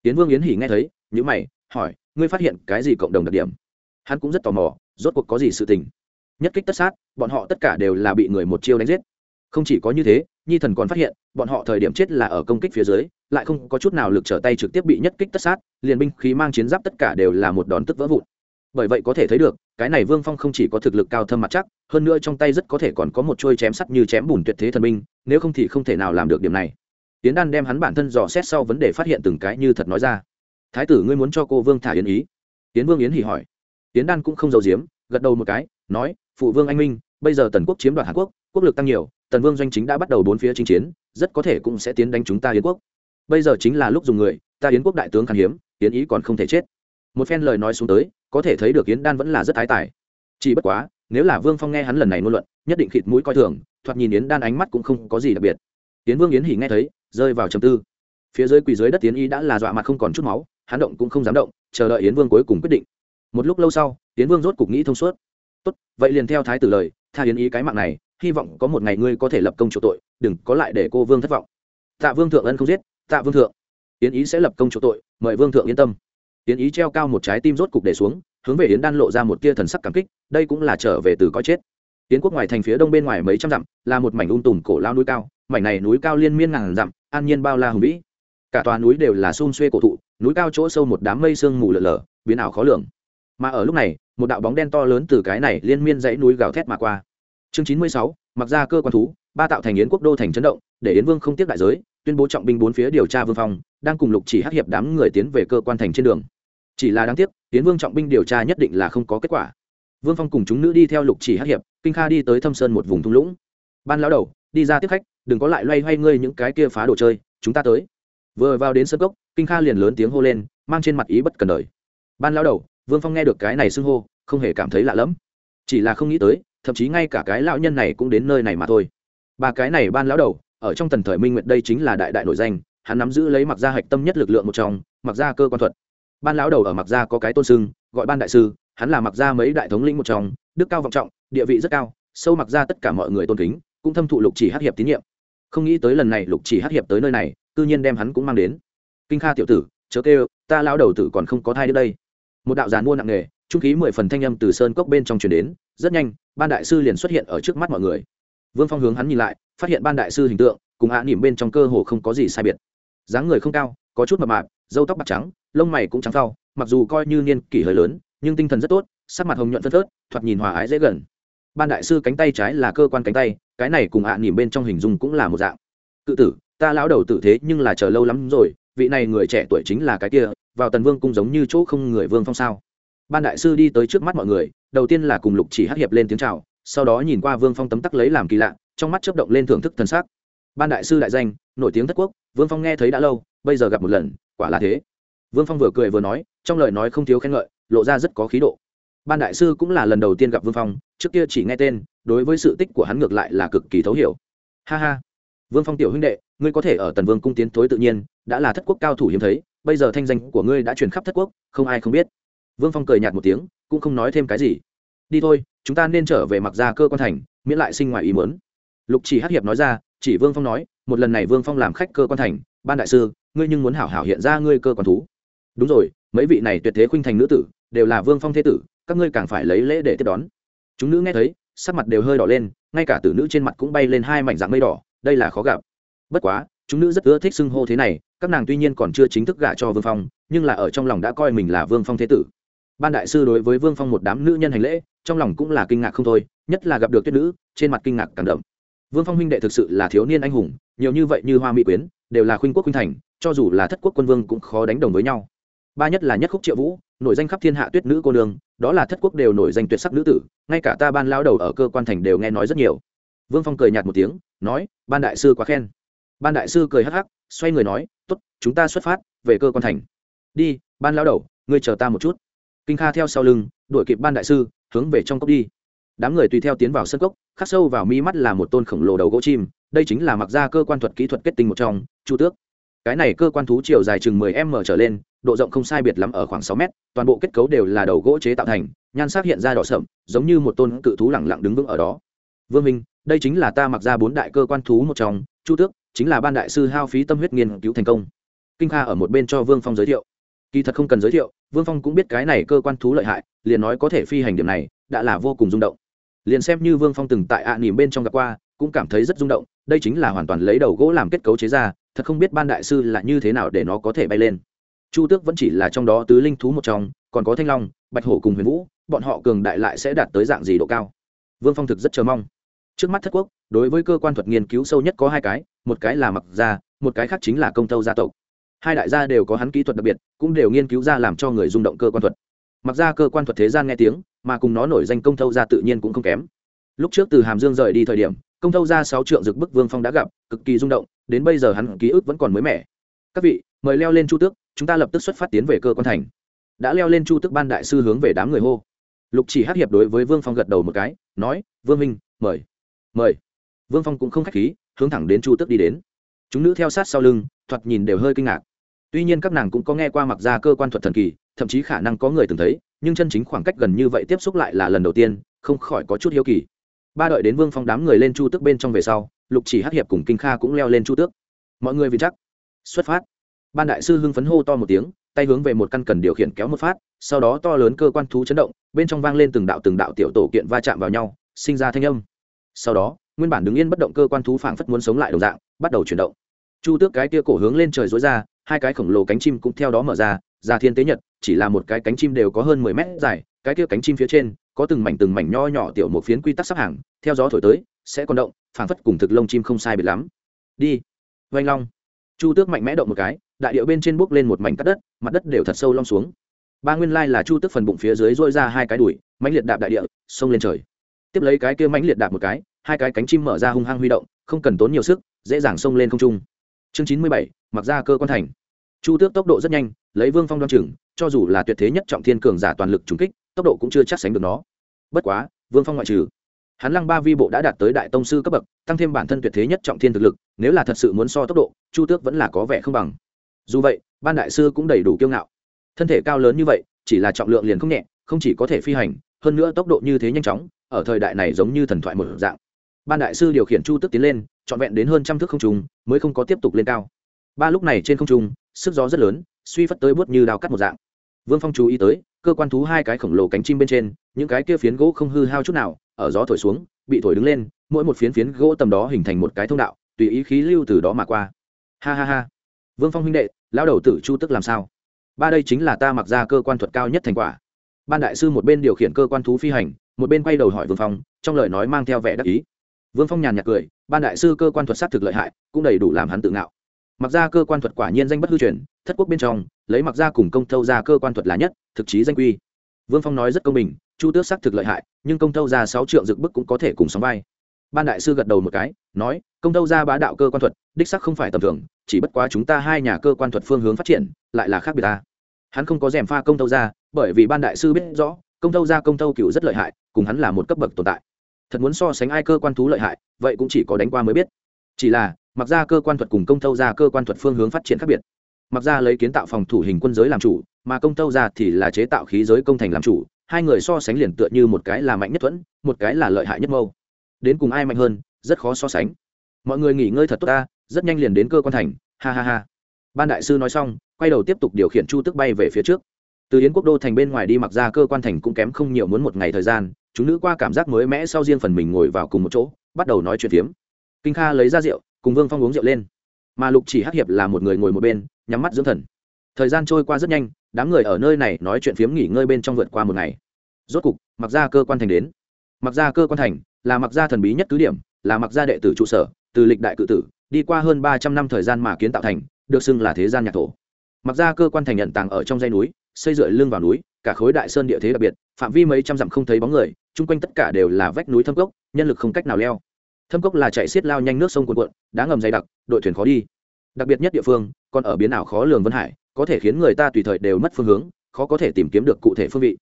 Yến vương yến hỉ nghe thấy nhữ mày, hỏi ngươi phát hiện cái gì cộng đồng đặc điểm? Hắn cũng rất tò mò, rốt cuộc có gì sự tình. Nhất kích tất sát, bọn họ tất cả đều là bị người một chiêu đánh giết. Không chỉ có như thế, nhi thần còn phát hiện, bọn họ thời điểm chết là ở công kích phía dưới, lại không có chút nào lực trở tay trực tiếp bị nhất kích tất sát, liền binh khí mang chiến giáp tất cả đều là một đòn tức vỡ vụn. Bởi vậy có thể thấy được, cái này vương phong không chỉ có thực lực cao thâm mặt chắc, hơn nữa trong tay rất có thể còn có một trôi chém sắt như chém bùn tuyệt thế thần binh, nếu không thì không thể nào làm được điểm này. Tiến đan đem hắn bản thân dò xét sau vấn đề phát hiện từng cái như thật nói ra thái tử, ngươi muốn cho cô vương thả yến ý? Tiến vương yến hỉ hỏi. Tiến đan cũng không giấu giếm, gật đầu một cái, nói, phụ vương anh minh, bây giờ tần quốc chiếm đoạt hàn quốc quốc lực tăng nhiều, tần vương doanh chính đã bắt đầu bốn phía chinh chiến, rất có thể cũng sẽ tiến đánh chúng ta yến quốc. Bây giờ chính là lúc dùng người, ta yến quốc đại tướng khan hiếm, yến ý còn không thể chết. Một phen lời nói xuống tới, có thể thấy được yến đan vẫn là rất thái tài. Chỉ bất quá, nếu là vương phong nghe hắn lần này ngôn luận, nhất định khịt mũi coi thường, thoạt nhìn yến đan ánh mắt cũng không có gì đặc biệt. Yến vương yến hỉ nghe thấy, rơi vào trầm tư. Phía dưới quỳ dưới đất yến ý đã là dọa mặt không còn chút máu hắn động cũng không dám động, chờ đợi yến vương cuối cùng quyết định. Một lúc lâu sau, yến vương rốt cục nghĩ thông suốt. Tốt, vậy liền theo thái tử lời, tha yến ý cái mạng này, hy vọng có một ngày ngươi có thể lập công chủ tội, đừng có lại để cô vương thất vọng. Tạ vương thượng ân không giết, tạ vương thượng. Yến ý sẽ lập công chủ tội, mời vương thượng yên tâm. Yến ý treo cao một trái tim rốt cục để xuống, hướng về yến đan lộ ra một tia thần sắc cảm kích, đây cũng là trở về từ coi chết. Yến quốc ngoài thành phía đông bên ngoài mấy trăm dặm, là một mảnh ung tùm cổ lao núi cao, mảnh này núi cao liên miên ngàn dặm, an nhiên bao la hùng vĩ cả tòa núi đều là xun xuê cổ thụ, núi cao chỗ sâu một đám mây sương mù lở lở, biến ảo khó lường. Mà ở lúc này, một đạo bóng đen to lớn từ cái này liên miên dãy núi gào thét mà qua. Chương chín mươi sáu, mặc ra cơ quan thú, ba tạo thành yến quốc đô thành chấn động, để yến vương không tiếp đại giới, tuyên bố trọng binh bốn phía điều tra vương phong, đang cùng lục chỉ hắc hiệp đám người tiến về cơ quan thành trên đường. Chỉ là đáng tiếc, yến vương trọng binh điều tra nhất định là không có kết quả. Vương phong cùng chúng nữ đi theo lục chỉ hắc hiệp, kinh kha đi tới thâm sơn một vùng thung lũng. Ban lão đầu, đi ra tiếp khách, đừng có lại loay hoay ngươi những cái kia phá đồ chơi, chúng ta tới vừa vào đến sân cốc, kinh kha liền lớn tiếng hô lên, mang trên mặt ý bất cần đời. Ban lão đầu, vương phong nghe được cái này xưng hô, không hề cảm thấy lạ lẫm. Chỉ là không nghĩ tới, thậm chí ngay cả cái lão nhân này cũng đến nơi này mà thôi. Ba cái này ban lão đầu, ở trong tần thời minh nguyệt đây chính là đại đại nội danh, hắn nắm giữ lấy mặc gia hạch tâm nhất lực lượng một trong, mặc gia cơ quan thuật. Ban lão đầu ở mặc gia có cái tôn sưng, gọi ban đại sư, hắn là mặc gia mấy đại thống lĩnh một trong, đức cao vọng trọng, địa vị rất cao, sâu mặc gia tất cả mọi người tôn kính, cũng thâm thụ lục chỉ hát hiệp tín nhiệm. Không nghĩ tới lần này lục chỉ hát hiệp tới nơi này tự nhiên đem hắn cũng mang đến. Kinh kha tiểu tử, chớ kêu, ta lão đầu tử còn không có thai đến đây. Một đạo giàn mua nặng nề, trung khí mười phần thanh âm từ sơn cốc bên trong truyền đến, rất nhanh, ban đại sư liền xuất hiện ở trước mắt mọi người. Vương phong hướng hắn nhìn lại, phát hiện ban đại sư hình tượng, cùng hạ nỉm bên trong cơ hồ không có gì sai biệt. Dáng người không cao, có chút mập mạp dâu tóc bạc trắng, lông mày cũng trắng phao mặc dù coi như niên kỷ hơi lớn, nhưng tinh thần rất tốt, sắc mặt hồng nhuận phân phớt, thoạt nhìn hòa ái dễ gần. Ban đại sư cánh tay trái là cơ quan cánh tay, cái này cùng hạ nỉm bên trong hình dung cũng là một dạng. Cự tử ta lão đầu tử thế nhưng là chờ lâu lắm rồi, vị này người trẻ tuổi chính là cái kia, vào tần vương cung giống như chỗ không người vương phong sao. Ban đại sư đi tới trước mắt mọi người, đầu tiên là cùng lục chỉ hắc hiệp lên tiếng chào, sau đó nhìn qua vương phong tấm tắc lấy làm kỳ lạ, trong mắt chớp động lên thưởng thức thần sắc. Ban đại sư đại danh, nổi tiếng thất quốc, vương phong nghe thấy đã lâu, bây giờ gặp một lần, quả là thế. Vương phong vừa cười vừa nói, trong lời nói không thiếu khen ngợi, lộ ra rất có khí độ. Ban đại sư cũng là lần đầu tiên gặp vương phong, trước kia chỉ nghe tên, đối với sự tích của hắn ngược lại là cực kỳ thấu hiểu. Ha ha vương phong tiểu huynh đệ, ngươi có thể ở tần vương cung tiến thối tự nhiên, đã là thất quốc cao thủ hiếm thấy, bây giờ thanh danh của ngươi đã truyền khắp thất quốc, không ai không biết. Vương phong cười nhạt một tiếng, cũng không nói thêm cái gì. Đi thôi, chúng ta nên trở về mặc ra cơ quan thành, miễn lại sinh ngoài ý muốn. Lục chỉ hát hiệp nói ra, chỉ vương phong nói, một lần này vương phong làm khách cơ quan thành, ban đại sư, ngươi nhưng muốn hảo hảo hiện ra ngươi cơ quan thú. Đúng rồi, mấy vị này tuyệt thế khuynh thành nữ tử, đều là vương phong thế tử, các ngươi càng phải lấy lễ để tiếp đón. Chúng nữ nghe thấy, sắc mặt đều hơi đỏ lên, ngay cả tử nữ trên mặt cũng bay lên hai mảnh dạng mây đỏ đây là khó gặp. Bất quá, chúng nữ rất ưa thích xưng hô thế này, các nàng tuy nhiên còn chưa chính thức gả cho vương phong, nhưng là ở trong lòng đã coi mình là vương phong thế tử. Ban đại sư đối với vương phong một đám nữ nhân hành lễ, trong lòng cũng là kinh ngạc không thôi, nhất là gặp được tuyết nữ, trên mặt kinh ngạc càng đậm. Vương phong huynh đệ thực sự là thiếu niên anh hùng, nhiều như vậy như hoa mỹ quyến, đều là khuynh quốc khuynh thành, cho dù là thất quốc quân vương cũng khó đánh đồng với nhau. Ba nhất là nhất khúc triệu vũ, nổi danh khắp thiên hạ tuyết nữ cô nương, đó là thất quốc đều nổi danh tuyệt sắc nữ tử, ngay cả ta ban lao đầu ở cơ quan thành đều nghe nói rất nhiều vương phong cười nhạt một tiếng, nói, ban đại sư quá khen. Ban đại sư cười hắc hắc, xoay người nói t ố t chúng ta xuất phát, về cơ quan thành. Đi, ban lao đầu, ngươi chờ ta một chút. Kinh kha theo sau lưng, đuổi kịp ban đại sư, hướng về trong cốc đi. Đám người tùy theo tiến vào sân cốc, khắc sâu vào mi mắt là một tôn khổng lồ đầu gỗ chim, đây chính là mặc ra cơ quan thuật kỹ thuật kết tinh một trong, chu tước. Cái này cơ quan thú chiều dài chừng 10 m trở lên, độ rộng không sai biệt lắm ở khoảng 6 mét, toàn bộ kết cấu đều là đầu gỗ chế tạo thành, nhan sắc hiện ra đỏ sậm, giống như một tôn cự thú lẳng lặng đứng vững ở đó. Vương minh đây chính là ta mặc ra bốn đại cơ quan thú một trong, chu tước, chính là ban đại sư hao phí tâm huyết nghiên cứu thành công. Kinh kha ở một bên cho vương phong giới thiệu. Kỳ thật không cần giới thiệu, vương phong cũng biết cái này cơ quan thú lợi hại, liền nói có thể phi hành điểm này, đã là vô cùng rung động. Liền xem như vương phong từng tại ạ à nỉm bên trong gặp qua, cũng cảm thấy rất rung động, đây chính là hoàn toàn lấy đầu gỗ làm kết cấu chế ra, thật không biết ban đại sư là như thế nào để nó có thể bay lên. Chu tước vẫn chỉ là trong đó tứ linh thú một trong, còn có thanh long, bạch hổ cùng huyền vũ, bọn họ cường đại lại sẽ đạt tới dạng gì độ cao? Vương phong thực rất chờ mong trước mắt thất quốc, đối với cơ quan thuật nghiên cứu sâu nhất có hai cái, một cái là mặc gia, một cái khác chính là công tâu gia tộc. Hai đại gia đều có hắn kỹ thuật đặc biệt, cũng đều nghiên cứu ra làm cho người rung động cơ quan thuật. Mặc ra cơ quan thuật thế gian nghe tiếng, mà cùng nó nổi danh công tâu gia tự nhiên cũng không kém. Lúc trước từ hàm dương rời đi thời điểm, công tâu gia sáu trượng dực bức vương phong đã gặp, cực kỳ rung động, đến bây giờ hắn ký ức vẫn còn mới mẻ. Các vị, mời leo lên chu tước, chúng ta lập tức xuất phát tiến về cơ quan thành. Đã leo lên chu tước ban đại sư hướng về đám người hô. Lục chỉ hát hiệp đối với vương phong gật đầu một cái, nói, vương minh mời mời. Vương phong cũng không k h á c h khí, hướng thẳng đến chu tước đi đến. Chúng nữ theo sát sau lưng, thoạt nhìn đều hơi kinh ngạc. Tuy nhiên các nàng cũng có nghe qua mặc ra cơ quan thuật thần kỳ, thậm chí khả năng có người từng thấy, nhưng chân chính khoảng cách gần như vậy tiếp xúc lại là lần đầu tiên, không khỏi có chút hiếu kỳ. Ba đợi đến vương phong đám người lên chu tước bên trong về sau, lục chỉ hát hiệp cùng kinh kha cũng leo lên chu tước. Mọi người vì chắc. Xuất phát. Ban đại sư hưng phấn hô to một tiếng, tay hướng về một căn cần điều khiển kéo một phát, sau đó to lớn cơ quan thú chấn động, bên trong vang lên từng đạo từng đạo tiểu tổ kiện va chạm vào nhau, sinh ra thanh âm sau đó, nguyên bản đứng yên bất động cơ quan thú phảng phất muốn sống lại đồng dạng, bắt đầu chuyển động. Chu tước cái tia cổ hướng lên trời dối ra, hai cái khổng lồ cánh chim cũng theo đó mở ra ra thiên tế nhật, chỉ là một cái cánh chim đều có hơn mười mét dài, cái kia cánh chim phía trên, có từng mảnh từng mảnh nho nhỏ tiểu một phiến quy tắc sắp hàng, theo gió thổi tới, sẽ còn động, phảng phất cùng thực lông chim không sai biệt lắm. Đi. Vanh long. Chu tước mạnh mẽ động một cái, đại điệu bên trên bốc lên một mảnh cắt đất, mặt đất đều thật sâu long xuống. Ba nguyên lai là chu tước phần bụng phía dưới dôi ra hai cái đùi, mãnh liệt đạp đại địa, xông lên trời tiếp lấy cái kia mãnh liệt đạp một cái, hai cái cánh chim mở ra hung hăng huy động, không cần tốn nhiều sức, dễ dàng xông lên không trung. Chương chín mươi bảy, mặc ra cơ quan thành. Chu tước tốc độ rất nhanh, lấy vương phong đoan chừng, cho dù là tuyệt thế nhất trọng thiên cường giả toàn lực trùng kích, tốc độ cũng chưa chắc sánh được nó. Bất quá, vương phong ngoại trừ, hắn lăng ba vi bộ đã đạt tới đại tông sư cấp bậc, tăng thêm bản thân tuyệt thế nhất trọng thiên thực lực, nếu là thật sự muốn so tốc độ, chu tước vẫn là có vẻ không bằng. Dù vậy, ban đại sư cũng đầy đủ kiêu ngạo. Thân thể cao lớn như vậy, chỉ là trọng lượng liền không nhẹ, không chỉ có thể phi hành, hơn nữa tốc độ như thế nhanh chóng ở thời đại này giống như thần thoại một dạng. Ban đại sư điều khiển chu tước tiến lên, trọn vẹn đến hơn trăm thước không trùng mới không có tiếp tục lên cao. Ba lúc này trên không trung, sức gió rất lớn, suy phất tới bước như đào cắt một dạng. Vương phong chú ý tới, cơ quan thú hai cái khổng lồ cánh chim bên trên, những cái kia phiến gỗ không hư hao chút nào, ở gió thổi xuống, bị thổi đứng lên, mỗi một phiến phiến gỗ tầm đó hình thành một cái thông đạo, tùy ý khí lưu từ đó mà qua. Ha ha ha. Vương phong huynh đệ lao đầu tử chu tức làm sao? Ba đây chính là ta mặc ra cơ quan thuật cao nhất thành quả. Ban đại sư một bên điều khiển cơ quan thú phi hành một bên quay đầu hỏi vương phong, trong lời nói mang theo vẻ đắc ý. Vương phong nhàn nhạt cười, ban đại sư cơ quan thuật sát thực lợi hại, cũng đầy đủ làm hắn tự ngạo. Mặc ra cơ quan thuật quả nhiên danh bất hư truyền, thất quốc bên trong, lấy mặc ra cùng công thâu ra cơ quan thuật là nhất, thực chí danh quy. Vương phong nói rất công bình, chu tước xác thực lợi hại, nhưng công thâu ra sáu triệu dựng bức cũng có thể cùng sóng vai. Ban đại sư gật đầu một cái, nói, công thâu ra bá đạo cơ quan thuật, đích sắc không phải tầm thường, chỉ bất quá chúng ta hai nhà cơ quan thuật phương hướng phát triển, lại là khác biệt ta. Hắn không có rèm pha công thâu ra, bởi vì ban đại sư biết rõ công thâu ra công thâu cựu rất lợi hại, cùng hắn là một cấp bậc tồn tại. Thật muốn so sánh ai cơ quan thú lợi hại, vậy cũng chỉ có đánh qua mới biết. Chỉ là, mặc ra cơ quan thuật cùng công thâu ra cơ quan thuật phương hướng phát triển khác biệt. Mặc ra lấy kiến tạo phòng thủ hình quân giới làm chủ, mà công thâu ra thì là chế tạo khí giới công thành làm chủ, hai người so sánh liền tựa như một cái là mạnh nhất thuẫn, một cái là lợi hại nhất mâu. Đến cùng ai mạnh hơn, rất khó so sánh. Mọi người nghỉ ngơi thật tốt ta, rất nhanh liền đến cơ quan thành, ha ha ha. Ban đại sư nói xong, quay đầu tiếp tục điều khiển chu tức bay về phía trước từ yến quốc đô thành bên ngoài đi mặc ra cơ quan thành cũng kém không nhiều muốn một ngày thời gian, chúng nữ qua cảm giác mới mẽ sau riêng phần mình ngồi vào cùng một chỗ, bắt đầu nói chuyện phiếm. Kinh kha lấy ra rượu, cùng vương phong uống rượu lên. Mà lục chỉ hắc hiệp là một người ngồi một bên, nhắm mắt dưỡng thần. Thời gian trôi qua rất nhanh, đám người ở nơi này nói chuyện phiếm nghỉ ngơi bên trong vượt qua một ngày. Rốt cục, mặc ra cơ quan thành đến. Mặc ra cơ quan thành là mặc ra thần bí nhất cứ điểm, là mặc ra đệ tử trụ sở, từ lịch đại cự tử, đi qua hơn ba trăm năm thời gian mà kiến tạo thành, được xưng là thế gian nhạc thổ. Mặc ra cơ quan thành nhận tàng ở trong dây núi xây dựa lưng vào núi, cả khối đại sơn địa thế đặc biệt, phạm vi mấy trăm dặm không thấy bóng người, chung quanh tất cả đều là vách núi thâm cốc, nhân lực không cách nào leo. Thâm cốc là chạy xiết lao nhanh nước sông cuồn cuộn, đá ngầm dày đặc, đội thuyền khó đi. Đặc biệt nhất địa phương, còn ở biến ảo khó lường vân hải, có thể khiến người ta tùy thời đều mất phương hướng, khó có thể tìm kiếm được cụ thể phương vị.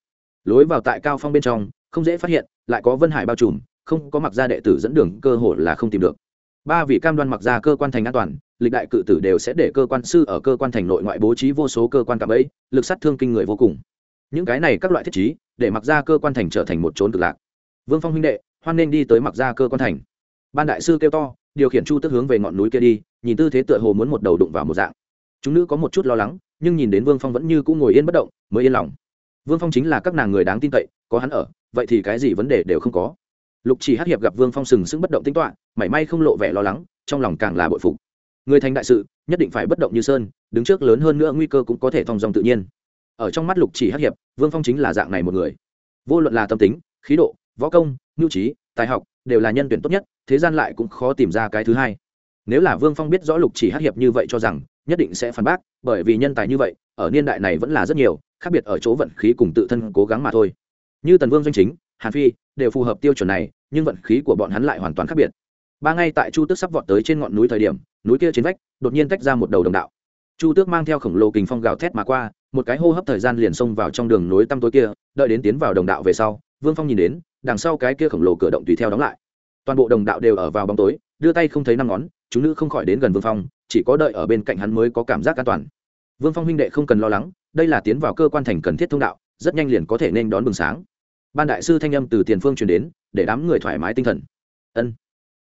Lối vào tại cao phong bên trong, không dễ phát hiện, lại có vân hải bao trùm, không có mặc ra đệ tử dẫn đường, cơ hội là không tìm được ba vị cam đoan mặc ra cơ quan thành an toàn, lịch đại cự tử đều sẽ để cơ quan sư ở cơ quan thành nội ngoại bố trí vô số cơ quan cạm ấy lực sát thương kinh người vô cùng. Những cái này các loại thiết chí để mặc ra cơ quan thành trở thành một trốn cực lạc. Vương phong huynh đệ, hoan nên đi tới mặc ra cơ quan thành. Ban đại sư kêu to, điều khiển chu tức hướng về ngọn núi kia đi, nhìn tư thế tựa hồ muốn một đầu đụng vào một dạng. Chúng nữ có một chút lo lắng, nhưng nhìn đến vương phong vẫn như cũng ngồi yên bất động, mới yên lòng. Vương phong chính là các nàng người đáng tin cậy, có hắn ở, vậy thì cái gì vấn đề đều không có lục chỉ hát hiệp gặp vương phong sừng sững bất động tính toạ mảy may không lộ vẻ lo lắng, trong lòng càng là bội phục. Người thành đại sự, nhất định phải bất động như sơn, đứng trước lớn hơn nữa nguy cơ cũng có thể thong dòng tự nhiên. Ở trong mắt lục chỉ hát hiệp, vương phong chính là dạng này một người. Vô luận là tâm tính, khí độ, võ công, nhu trí, tài học, đều là nhân tuyển tốt nhất, thế gian lại cũng khó tìm ra cái thứ hai. Nếu là vương phong biết rõ lục chỉ hát hiệp như vậy cho rằng, nhất định sẽ phản bác, bởi vì nhân tài như vậy, ở niên đại này vẫn là rất nhiều, khác biệt ở chỗ vận khí cùng tự thân cố gắng mà thôi. Như tần vương doanh chính hàn phi, đều phù hợp tiêu chuẩn này, nhưng vận khí của bọn hắn lại hoàn toàn khác biệt. Ba ngay tại chu tước sắp vọt tới trên ngọn núi thời điểm, núi kia trên vách, đột nhiên tách ra một đầu đồng đạo. Chu tước mang theo khổng lồ kình phong gào thét mà qua, một cái hô hấp thời gian liền xông vào trong đường nối tăm tối kia, đợi đến tiến vào đồng đạo về sau, vương phong nhìn đến, đằng sau cái kia khổng lồ cửa động tùy theo đóng lại. Toàn bộ đồng đạo đều ở vào bóng tối, đưa tay không thấy năm ngón, chúng nữ không khỏi đến gần vương phong, chỉ có đợi ở bên cạnh hắn mới có cảm giác an toàn. Vương phong huynh đệ không cần lo lắng, đây là tiến vào cơ quan thành cần thiết thông đạo, rất nhanh liền có thể nên đón bừng sáng ban đại sư thanh âm từ tiền phương truyền đến, để đám người thoải mái tinh thần. Ân.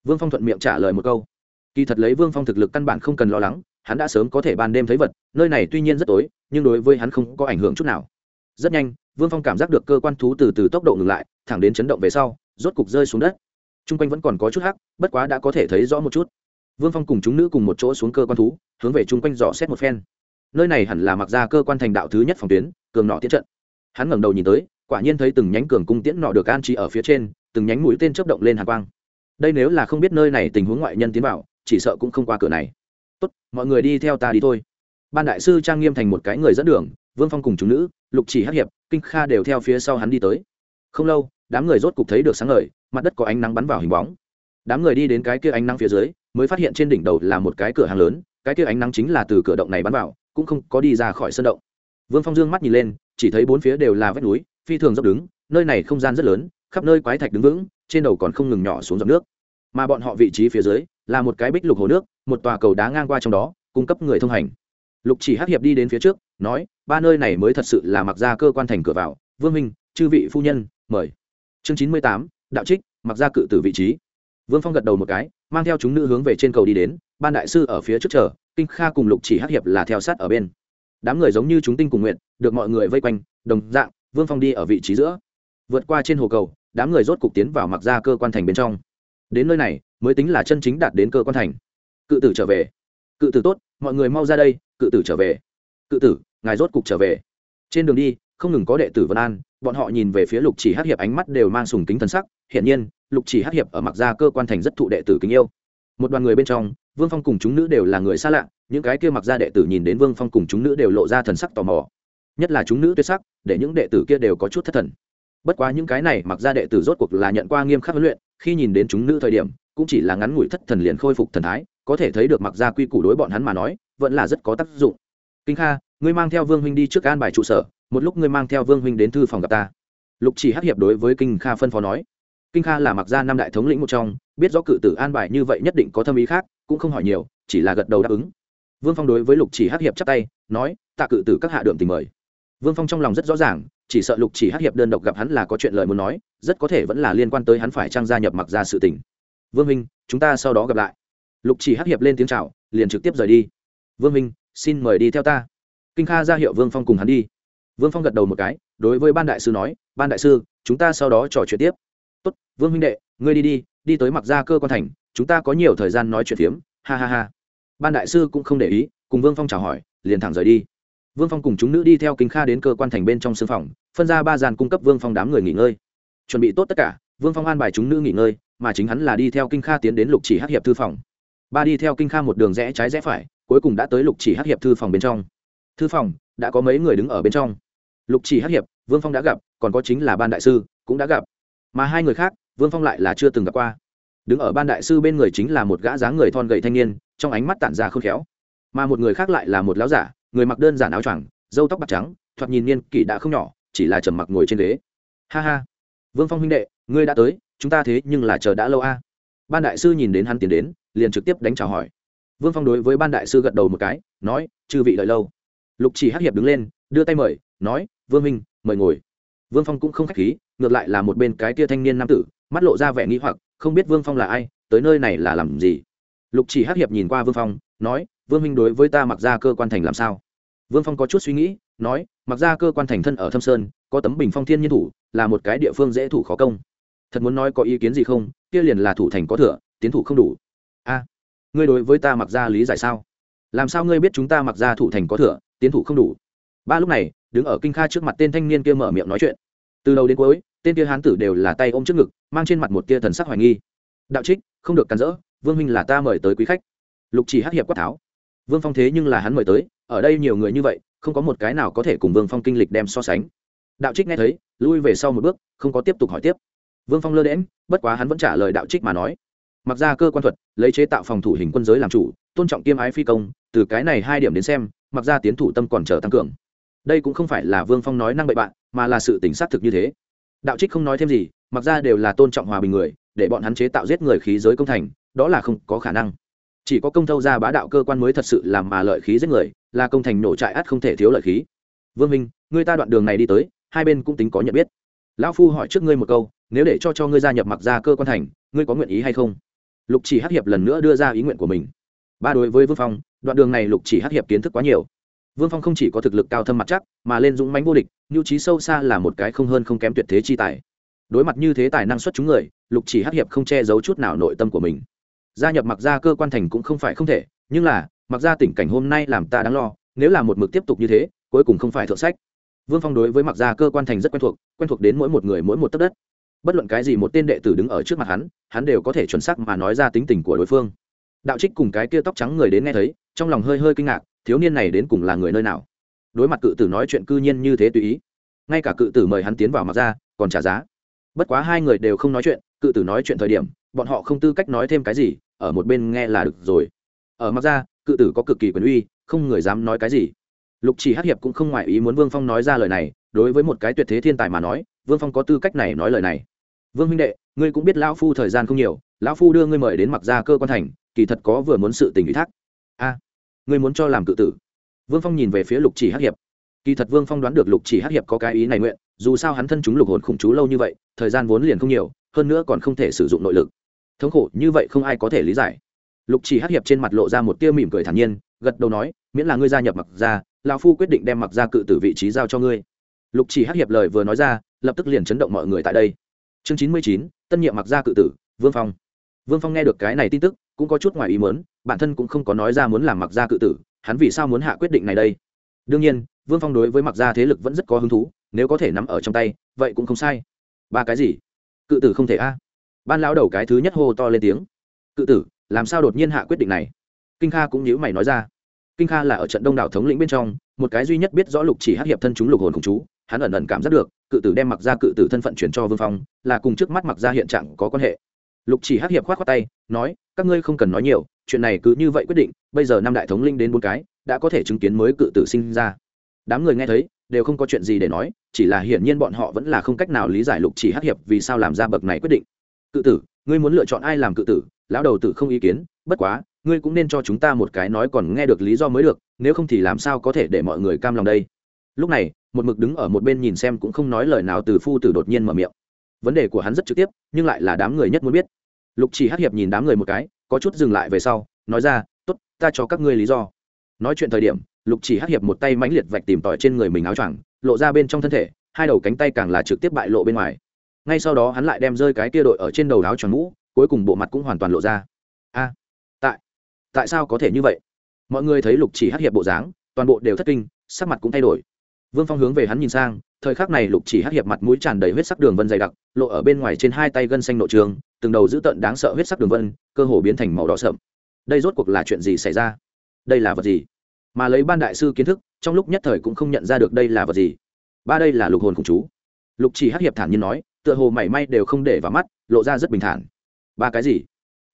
Vương phong thuận miệng trả lời một câu. Kỳ thật lấy vương phong thực lực căn bản không cần lo lắng, hắn đã sớm có thể ban đêm thấy vật, nơi này tuy nhiên rất tối, nhưng đối với hắn không có ảnh hưởng chút nào. Rất nhanh, vương phong cảm giác được cơ quan thú từ từ tốc độ ngừng lại, thẳng đến chấn động về sau, rốt cục rơi xuống đất. T r u n g quanh vẫn còn có chút hắc, bất quá đã có thể thấy rõ một chút. Vương phong cùng chúng nữ cùng một chỗ xuống cơ quan thú, hướng về chung quanh dò xét một phen. Nơi này hẳn là mặc ra cơ quan thành đạo thứ nhất phòng tuyến, cường nọ tiến trận. Hắn ngẩng đầu nhìn tới quả nhiên thấy từng nhánh cường cung tiễn nọ được an trí ở phía trên, từng nhánh mũi tên chớp động lên hàn quang. Đây nếu là không biết nơi này tình huống ngoại nhân tiến vào, chỉ sợ cũng không qua cửa này. Tốt, mọi người đi theo ta đi thôi. Ban đại sư trang nghiêm thành một cái người dẫn đường, vương phong cùng chúng nữ, lục chỉ hắc hiệp, kinh kha đều theo phía sau hắn đi tới. Không lâu, đám người rốt cục thấy được sáng ngời, mặt đất có ánh nắng bắn vào hình bóng. Đám người đi đến cái kia ánh nắng phía dưới, mới phát hiện trên đỉnh đầu là một cái cửa hàng lớn, cái kia ánh nắng chính là từ cửa động này bắn vào, cũng không có đi ra khỏi sân động. Vương phong dương mắt nhìn lên, chỉ thấy bốn phía đều là vách núi phi thường dốc đứng, nơi này không gian rất lớn, khắp nơi quái thạch đứng vững, trên đầu còn không ngừng nhỏ xuống dòng nước. Mà bọn họ vị trí phía dưới là một cái bích lục hồ nước, một tòa cầu đá ngang qua trong đó, cung cấp người thông hành. Lục chỉ hắc hiệp đi đến phía trước, nói, ba nơi này mới thật sự là mặc ra cơ quan thành cửa vào. Vương minh, chư vị phu nhân, mời. Chương chín mươi tám, đạo trích, mặc ra cự từ vị trí. Vương phong gật đầu một cái, mang theo chúng nữ hướng về trên cầu đi đến, ban đại sư ở phía trước chờ, kinh kha cùng lục chỉ hắc hiệp là theo sát ở bên. Đám người giống như chúng tinh cùng nguyện, được mọi người vây quanh, đồng dạng vương phong đi ở vị trí giữa. Vượt qua trên hồ cầu, đám người rốt cục tiến vào mặc ra cơ quan thành bên trong. Đến nơi này, mới tính là chân chính đạt đến cơ quan thành. Cự tử trở về. Cự tử tốt, mọi người mau ra đây, cự tử trở về. Cự tử, ngài rốt cục trở về. Trên đường đi, không ngừng có đệ tử vân an, bọn họ nhìn về phía lục chỉ hát hiệp ánh mắt đều mang sùng kính thần sắc. Hiển nhiên, lục chỉ hát hiệp ở mặc gia cơ quan thành rất thụ đệ tử kính yêu. Một đoàn người bên trong, vương phong cùng chúng nữ đều là người xa lạ, những cái kia mặc gia đệ tử nhìn đến vương phong cùng chúng nữ đều lộ ra thần sắc tò mò nhất là chúng nữ tuyệt sắc, để những đệ tử kia đều có chút thất thần. Bất quá những cái này mặc ra đệ tử rốt cuộc là nhận qua nghiêm khắc huấn luyện, khi nhìn đến chúng nữ thời điểm, cũng chỉ là ngắn ngủi thất thần liền khôi phục thần thái, có thể thấy được mặc ra quy củ đối bọn hắn mà nói, vẫn là rất có tác dụng. Kinh kha, ngươi mang theo vương huynh đi trước an bài trụ sở, một lúc ngươi mang theo vương huynh đến thư phòng gặp ta. Lục chỉ hắc hiệp đối với kinh kha phân phó nói. Kinh kha là mặc ra năm đại thống lĩnh một trong, biết rõ cự tử an bài như vậy nhất định có thâm ý khác, cũng không hỏi nhiều, chỉ là gật đầu đáp ứng. Vương phong đối với lục chỉ hắc hiệp chắp tay, nói, tạ cự tử các hạ đượm tình mời vương phong trong lòng rất rõ ràng, chỉ sợ lục chỉ hắc hiệp đơn độc gặp hắn là có chuyện lời muốn nói, rất có thể vẫn là liên quan tới hắn phải trang gia nhập mặc ra sự tình. Vương minh, chúng ta sau đó gặp lại. Lục chỉ hắc hiệp lên tiếng c h à o liền trực tiếp rời đi. Vương minh, xin mời đi theo ta. Kinh kha ra hiệu vương phong cùng hắn đi. Vương phong gật đầu một cái, đối với ban đại sư nói, ban đại sư, chúng ta sau đó trò chuyện tiếp. Tốt, vương huynh đệ, ngươi đi đi đi tới mặc Gia cơ quan thành, chúng ta có nhiều thời gian nói chuyện phiếm. Ha ha ha. Ban đại sư cũng không để ý, cùng vương phong chào hỏi, liền thẳng rời đi vương phong cùng chúng nữ đi theo kinh kha đến cơ quan thành bên trong sưng phòng, phân ra ba dàn cung cấp vương phong đám người nghỉ ngơi. Chuẩn bị tốt tất cả, vương phong an bài chúng nữ nghỉ ngơi, mà chính hắn là đi theo kinh kha tiến đến lục chỉ hắc hiệp thư phòng. Ba đi theo kinh kha một đường rẽ trái rẽ phải, cuối cùng đã tới lục chỉ hắc hiệp thư phòng bên trong. Thư phòng, đã có mấy người đứng ở bên trong. Lục chỉ hắc hiệp, vương phong đã gặp, còn có chính là ban đại sư, cũng đã gặp. Mà hai người khác, vương phong lại là chưa từng gặp qua. Đứng ở ban đại sư bên người chính là một gã dáng người thon gầy thanh niên, trong ánh mắt tản ra khôn khéo. Mà một người khác lại là một láo giả người mặc đơn giản áo choàng dâu tóc bạc trắng, thoạt nhìn niên kỷ đã không nhỏ, chỉ là trầm mặc ngồi trên ghế. Ha ha. Vương phong huynh đệ, ngươi đã tới, chúng ta thế nhưng là chờ đã lâu a. Ban đại sư nhìn đến hắn tiến đến, liền trực tiếp đánh chào hỏi. Vương phong đối với ban đại sư gật đầu một cái, nói, chư vị đợi lâu. Lục chỉ hắc hiệp đứng lên, đưa tay mời, nói, vương minh mời ngồi. Vương phong cũng không k h á c h khí, ngược lại là một bên cái tia thanh niên nam tử, mắt lộ ra vẻ nghĩ hoặc, không biết vương phong là ai, tới nơi này là làm gì. Lục chỉ hắc hiệp nhìn qua vương phong, nói vương minh đối với ta mặc ra cơ quan thành làm sao? Vương phong có chút suy nghĩ, nói, mặc ra cơ quan thành thân ở thâm sơn, có tấm bình phong thiên nhiên thủ, là một cái địa phương dễ thủ khó công. Thật muốn nói có ý kiến gì không, kia liền là thủ thành có thừa, tiến thủ không đủ. A, ngươi đối với ta mặc ra lý giải sao? Làm sao ngươi biết chúng ta mặc ra thủ thành có thừa, tiến thủ không đủ? Ba lúc này, đứng ở kinh kha trước mặt tên thanh niên kia mở miệng nói chuyện. Từ đầu đến cuối, tên kia hán tử đều là tay ôm trước ngực, mang trên mặt một tia thần sắc hoài nghi. Đạo trích, không được cắn rỡ, vương minh là ta mời tới quý khách. Lục chỉ hắc hiệp quát tháo vương phong thế nhưng là hắn mời tới, ở đây nhiều người như vậy, không có một cái nào có thể cùng vương phong kinh lịch đem so sánh. Đạo trích nghe thấy, lui về sau một bước, không có tiếp tục hỏi tiếp. Vương phong lơ đễm bất quá hắn vẫn trả lời đạo trích mà nói. Mặc ra cơ quan thuật, lấy chế tạo phòng thủ hình quân giới làm chủ, tôn trọng kiêm ái phi công, từ cái này hai điểm đến xem, mặc ra tiến thủ tâm còn trở tăng cường. Đây cũng không phải là vương phong nói năng bậy bạn, mà là sự tỉnh xác thực như thế. Đạo trích không nói thêm gì, mặc ra đều là tôn trọng hòa bình người, để bọn hắn chế tạo giết người khí giới công thành, đó là không có khả năng chỉ có công thâu ra bá đạo cơ quan mới thật sự làm mà lợi khí giết người, là công thành nổ trại ắt không thể thiếu lợi khí. Vương minh, người ta đoạn đường này đi tới, hai bên cũng tính có nhận biết. Lão phu hỏi trước ngươi một câu, nếu để cho cho ngươi gia nhập mặc ra cơ quan thành, ngươi có nguyện ý hay không? Lục chỉ hát hiệp lần nữa đưa ra ý nguyện của mình. Ba đối với vương phong, đoạn đường này lục chỉ hát hiệp kiến thức quá nhiều. Vương phong không chỉ có thực lực cao thâm mặt chắc, mà lên dũng mánh vô địch, nhu trí sâu xa là một cái không hơn không kém tuyệt thế chi tài. Đối mặt như thế tài năng xuất chúng người, lục chỉ hát hiệp không che giấu chút nào nội tâm của mình gia nhập mặc gia cơ quan thành cũng không phải không thể, nhưng là mặc gia tình cảnh hôm nay làm ta đáng lo, nếu là một mực tiếp tục như thế, cuối cùng không phải thượng sách. Vương phong đối với mặc gia cơ quan thành rất quen thuộc quen thuộc đến mỗi một người mỗi một tấc đất. Bất luận cái gì một tên đệ tử đứng ở trước mặt hắn hắn đều có thể chuẩn xác mà nói ra tính tình của đối phương. Đạo trích cùng cái kia tóc trắng người đến nghe thấy, trong lòng hơi hơi kinh ngạc, thiếu niên này đến cùng là người nơi nào? Đối mặt cự tử nói chuyện cư nhiên như thế tùy ý. Ngay cả cự tử mời hắn tiến vào mặc ra còn trả giá. Bất quá hai người đều không nói chuyện, cự tử nói chuyện thời điểm bọn họ không tư cách nói thêm cái gì, ở một bên nghe là được rồi. Ở mặc ra, cự tử có cực kỳ quyền uy, không người dám nói cái gì. Lục chỉ hắc hiệp cũng không ngoại ý muốn vương phong nói ra lời này, đối với một cái tuyệt thế thiên tài mà nói, vương phong có tư cách này nói lời này. Vương huynh đệ, ngươi cũng biết lão phu thời gian không nhiều, lão phu đưa ngươi mời đến mặc ra cơ quan thành, kỳ thật có vừa muốn sự tình ủy thác. A, ngươi muốn cho làm cự tử. Vương phong nhìn về phía lục chỉ hắc hiệp. Kỳ thật vương phong đoán được lục chỉ hắc hiệp có cái ý này nguyện, dù sao hắn thân chúng lục hồn khủng chú lâu như vậy, thời gian vốn liền không nhiều, hơn nữa còn không thể sử dụng nội lực thống khổ, như vậy không ai có thể lý giải. Lục chỉ hắc hiệp trên mặt lộ ra một tia mỉm cười thản nhiên, gật đầu nói, miễn là ngươi gia nhập mặc ra lão phu quyết định đem mặc ra cự tử vị trí giao cho ngươi. Lục chỉ hắc hiệp lời vừa nói ra, lập tức liền chấn động mọi người tại đây. Chương chín mươi chín, tân nhiệm mặc ra cự tử, vương phong. Vương phong nghe được cái này tin tức, cũng có chút ngoài ý muốn, bản thân cũng không có nói ra muốn làm mặc Gia cự tử, hắn vì sao muốn hạ quyết định này đây? Đương nhiên, vương phong đối với mặc Gia thế lực vẫn rất có hứng thú, nếu có thể nắm ở trong tay, vậy cũng không sai. Ba cái gì? Cự tử không thể a? Ban lão đầu cái thứ nhất hô to lên tiếng. Cự tử, làm sao đột nhiên hạ quyết định này? Kinh kha cũng nhíu mày nói ra. Kinh kha là ở trận đông đảo thống lĩnh bên trong, một cái duy nhất biết rõ lục chỉ hắc hiệp thân chúng lục hồn cùng chú, hắn ẩn ẩn cảm giác được, cự tử đem mặc ra cự tử thân phận chuyển cho vương phong, là cùng trước mắt mặc ra hiện trạng có quan hệ. Lục chỉ hắc hiệp khoát khoát tay, nói, các ngươi không cần nói nhiều, chuyện này cứ như vậy quyết định, bây giờ năm đại thống linh đến bốn cái, đã có thể chứng kiến mới cự tử sinh ra. Đám người nghe thấy, đều không có chuyện gì để nói, chỉ là hiển nhiên bọn họ vẫn là không cách nào lý giải lục chỉ hắc hiệp vì sao làm ra bậc này quyết định cự tử, ngươi muốn lựa chọn ai làm cự tử? Lão đầu tử không ý kiến, bất quá, ngươi cũng nên cho chúng ta một cái nói còn nghe được lý do mới được, nếu không thì làm sao có thể để mọi người cam lòng đây? Lúc này, một mực đứng ở một bên nhìn xem cũng không nói lời nào từ phu tử đột nhiên mở miệng. Vấn đề của hắn rất trực tiếp, nhưng lại là đám người nhất muốn biết. Lục chỉ hắc hiệp nhìn đám người một cái, có chút dừng lại về sau, nói ra, tốt, ta cho các ngươi lý do. Nói chuyện thời điểm, lục chỉ hắc hiệp một tay mãnh liệt vạch tìm tỏi trên người mình áo choàng, lộ ra bên trong thân thể, hai đầu cánh tay càng là trực tiếp bại lộ bên ngoài ngay sau đó hắn lại đem rơi cái kia đội ở trên đầu áo tròn mũ, cuối cùng bộ mặt cũng hoàn toàn lộ ra. A, tại tại sao có thể như vậy? Mọi người thấy lục chỉ hát hiệp bộ dáng, toàn bộ đều thất kinh, sắc mặt cũng thay đổi. Vương phong hướng về hắn nhìn sang, thời khắc này lục chỉ hát hiệp mặt mũi tràn đầy huyết sắc đường vân dày đặc, lộ ở bên ngoài trên hai tay gân xanh nội trường, từng đầu dữ tợn đáng sợ huyết sắc đường vân, cơ hồ biến thành màu đỏ sậm. Đây rốt cuộc là chuyện gì xảy ra? Đây là vật gì? Mà lấy ban đại sư kiến thức, trong lúc nhất thời cũng không nhận ra được đây là vật gì. Ba đây là lục hồn khủng chú. Lục chỉ hát hiệp thản nhiên nói tựa hồ mảy may đều không để vào mắt, lộ ra rất bình thản. Ba cái gì?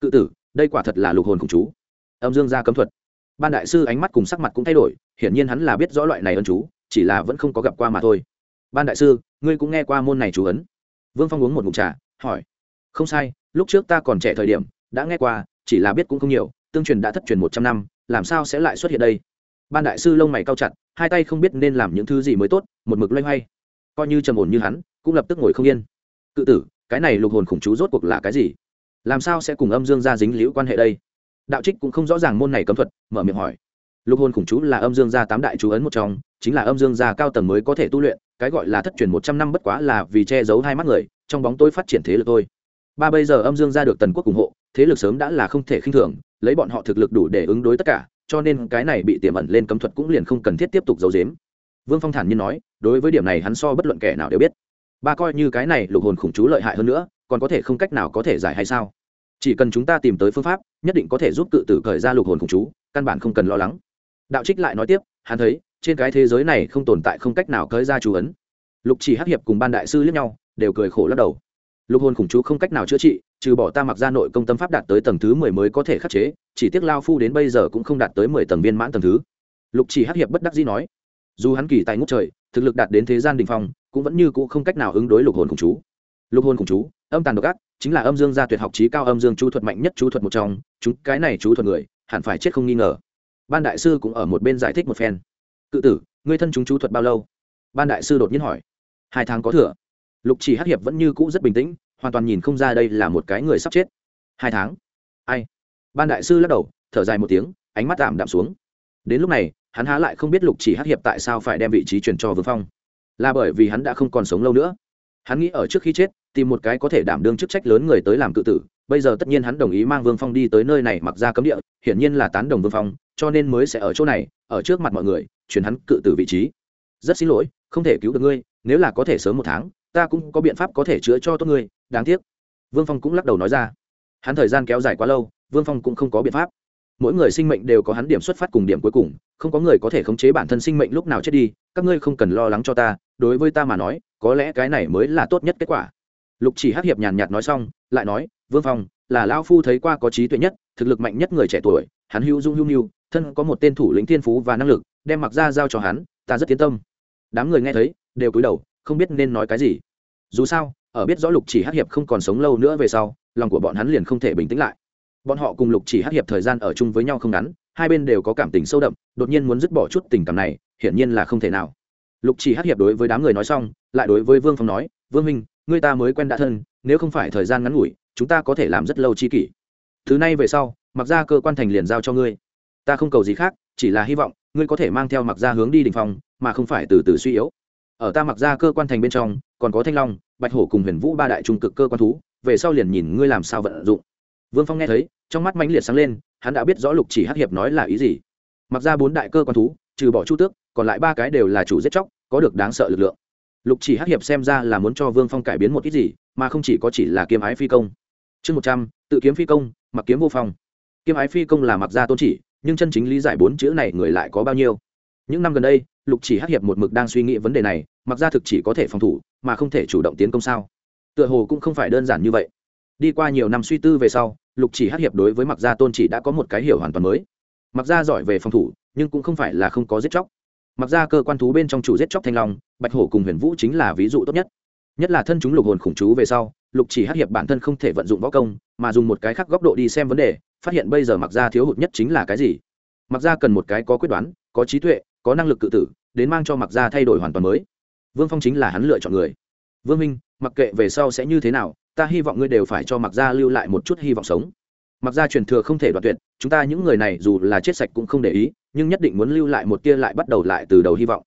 Cự tử, đây quả thật là lục hồn khủng chú. Âm dương gia cấm thuật. Ban đại sư ánh mắt cùng sắc mặt cũng thay đổi, hiển nhiên hắn là biết rõ loại này ân chú, chỉ là vẫn không có gặp qua mà thôi. Ban đại sư, ngươi cũng nghe qua môn này chú ấn. Vương phong uống một mụn trà, hỏi. Không sai, lúc trước ta còn trẻ thời điểm, đã nghe qua, chỉ là biết cũng không nhiều, tương truyền đã thất truyền một trăm năm, làm sao sẽ lại xuất hiện đây? Ban đại sư lông mày cao chặt, hai tay không biết nên làm những thứ gì mới tốt, một mực loay hoay. Coi như trầm ổn như hắn, cũng lập tức ngồi không yên cự tử, cái này lục hồn khủng chú rốt cuộc là cái gì? Làm sao sẽ cùng âm dương gia dính liễu quan hệ đây? Đạo trích cũng không rõ ràng môn này cấm thuật, mở miệng hỏi. Lục hồn khủng chú là âm dương gia tám đại chú ấn một trong, chính là âm dương gia cao tầng mới có thể tu luyện, cái gọi là thất truyền một trăm năm bất quá là vì che giấu hai mắt người, trong bóng tôi phát triển thế lực thôi. Ba bây giờ âm dương gia được tần quốc ủng hộ, thế lực sớm đã là không thể khinh thường, lấy bọn họ thực lực đủ để ứng đối tất cả, cho nên cái này bị tiềm ẩn lên cấm thuật cũng liền không cần thiết tiếp tục giấu giếm. Vương phong thản nhiên nói, đối với điểm này hắn so bất luận kẻ nào đều biết ba coi như cái này lục hồn khủng chú lợi hại hơn nữa, còn có thể không cách nào có thể giải hay sao? Chỉ cần chúng ta tìm tới phương pháp, nhất định có thể giúp tự tử cởi ra lục hồn khủng chú, căn bản không cần lo lắng. Đạo trích lại nói tiếp, hắn thấy, trên cái thế giới này không tồn tại không cách nào cởi ra chú ấn. Lục chỉ hắc hiệp cùng ban đại sư lẫn nhau, đều cười khổ lắc đầu. Lục hồn khủng chú không cách nào chữa trị, trừ bỏ ta mặc ra nội công tâm pháp đạt tới tầng thứ mười mới có thể khắc chế, chỉ tiếc lao phu đến bây giờ cũng không đạt tới mười tầng viên mãn tầng thứ. Lục chỉ hắc hiệp bất đắc dĩ nói, dù hắn kỳ tài ngút trời, thực lực đạt đến thế gian đình phong cũng vẫn như cũ không cách nào ứng đối lục hồn khủng chú. Lục hồn khủng chú, âm tàn độc ác, chính là âm dương gia tuyệt học trí cao âm dương chú thuật mạnh nhất chú thuật một trong, chúng cái này chú thuật người, hẳn phải chết không nghi ngờ. Ban đại sư cũng ở một bên giải thích một phen. Cự tử, ngươi thân chúng chú thuật bao lâu? Ban đại sư đột nhiên hỏi. Hai tháng có thừa. Lục chỉ hắc hiệp vẫn như cũ rất bình tĩnh, hoàn toàn nhìn không ra đây là một cái người sắp chết. Hai tháng? Ai? Ban đại sư lắc đầu, thở dài một tiếng, ánh mắt tạm đạm xuống. Đến lúc này, hắn há lại không biết lục chỉ hắc hiệp tại sao phải đem vị trí truyền cho vương phong là bởi vì hắn đã không còn sống lâu nữa. Hắn nghĩ ở trước khi chết, tìm một cái có thể đảm đương chức trách lớn người tới làm cự tử. Bây giờ tất nhiên hắn đồng ý mang vương phong đi tới nơi này mặc ra cấm địa, hiển nhiên là tán đồng vương phong, cho nên mới sẽ ở chỗ này, ở trước mặt mọi người, chuyển hắn cự tử vị trí. Rất xin lỗi, không thể cứu được ngươi, nếu là có thể sớm một tháng, ta cũng có biện pháp có thể chữa cho tốt ngươi, đáng tiếc. Vương phong cũng lắc đầu nói ra. Hắn thời gian kéo dài quá lâu, vương phong cũng không có biện pháp mỗi người sinh mệnh đều có hắn điểm xuất phát cùng điểm cuối cùng, không có người có thể khống chế bản thân sinh mệnh lúc nào chết đi, các ngươi không cần lo lắng cho ta, đối với ta mà nói, có lẽ cái này mới là tốt nhất kết quả. Lục chỉ hắc hiệp nhàn nhạt nói xong, lại nói, vương phong, là lao phu thấy qua có trí tuệ nhất, thực lực mạnh nhất người trẻ tuổi, hắn hữu dung hữu nhu thân có một tên thủ lĩnh thiên phú và năng lực, đem mặc ra giao cho hắn, ta rất tiến tâm. Đám người nghe thấy, đều cúi đầu, không biết nên nói cái gì. Dù sao, ở biết rõ lục chỉ hắc hiệp không còn sống lâu nữa về sau, lòng của bọn hắn liền không thể bình tĩnh lại bọn họ cùng lục chỉ hát hiệp thời gian ở chung với nhau không ngắn, hai bên đều có cảm tình sâu đậm, đột nhiên muốn dứt bỏ chút tình cảm này, hiển nhiên là không thể nào. Lục chỉ hát hiệp đối với đám người nói xong, lại đối với vương phong nói, vương minh người ta mới quen đã thân, nếu không phải thời gian ngắn ngủi, chúng ta có thể làm rất lâu chi kỷ. Thứ này về sau, mặc ra cơ quan thành liền giao cho ngươi. Ta không cầu gì khác, chỉ là hy vọng, ngươi có thể mang theo mặc ra hướng đi đình phòng mà không phải từ từ suy yếu. Ở ta mặc ra cơ quan thành bên trong, còn có thanh long, bạch hổ cùng huyền vũ ba đại trung cực cơ quan thú, về sau liền nhìn ngươi làm sao vận dụng. Vương phong nghe thấy trong mắt mãnh liệt sáng lên, hắn đã biết rõ lục chỉ hắc hiệp nói là ý gì. Mặc ra bốn đại cơ quan thú, trừ bỏ chu tước, còn lại ba cái đều là chủ giết chóc, có được đáng sợ lực lượng. Lục chỉ hắc hiệp xem ra là muốn cho vương phong cải biến một ít gì, mà không chỉ có chỉ là kiếm ái phi công. Chương một trăm, tự kiếm phi công, mặc kiếm vô phong. Kiếm ái phi công là mặc gia tôn chỉ, nhưng chân chính lý giải bốn chữ này người lại có bao nhiêu? Những năm gần đây, lục chỉ hắc hiệp một mực đang suy nghĩ vấn đề này, mặc ra thực chỉ có thể phòng thủ, mà không thể chủ động tiến công sao? Tựa hồ cũng không phải đơn giản như vậy. Đi qua nhiều năm suy tư về sau lục chỉ hát hiệp đối với mặc gia tôn chỉ đã có một cái hiểu hoàn toàn mới. Mặc gia giỏi về phòng thủ, nhưng cũng không phải là không có giết chóc. Mặc ra cơ quan thú bên trong chủ giết chóc thanh long, bạch hổ cùng huyền vũ chính là ví dụ tốt nhất. Nhất là thân chúng lục hồn khủng chú về sau, lục chỉ hát hiệp bản thân không thể vận dụng võ công, mà dùng một cái khác góc độ đi xem vấn đề, phát hiện bây giờ mặc ra thiếu hụt nhất chính là cái gì. Mặc ra cần một cái có quyết đoán, có trí tuệ, có năng lực cự tử, đến mang cho mặc ra thay đổi hoàn toàn mới. Vương phong chính là hắn lựa chọn người. Vương minh, mặc kệ về sau sẽ như thế nào ta hy vọng ngươi đều phải cho mặc Gia lưu lại một chút hy vọng sống. Mặc Gia truyền thừa không thể đoạt tuyệt, chúng ta những người này dù là chết sạch cũng không để ý, nhưng nhất định muốn lưu lại một tia lại bắt đầu lại từ đầu hy vọng.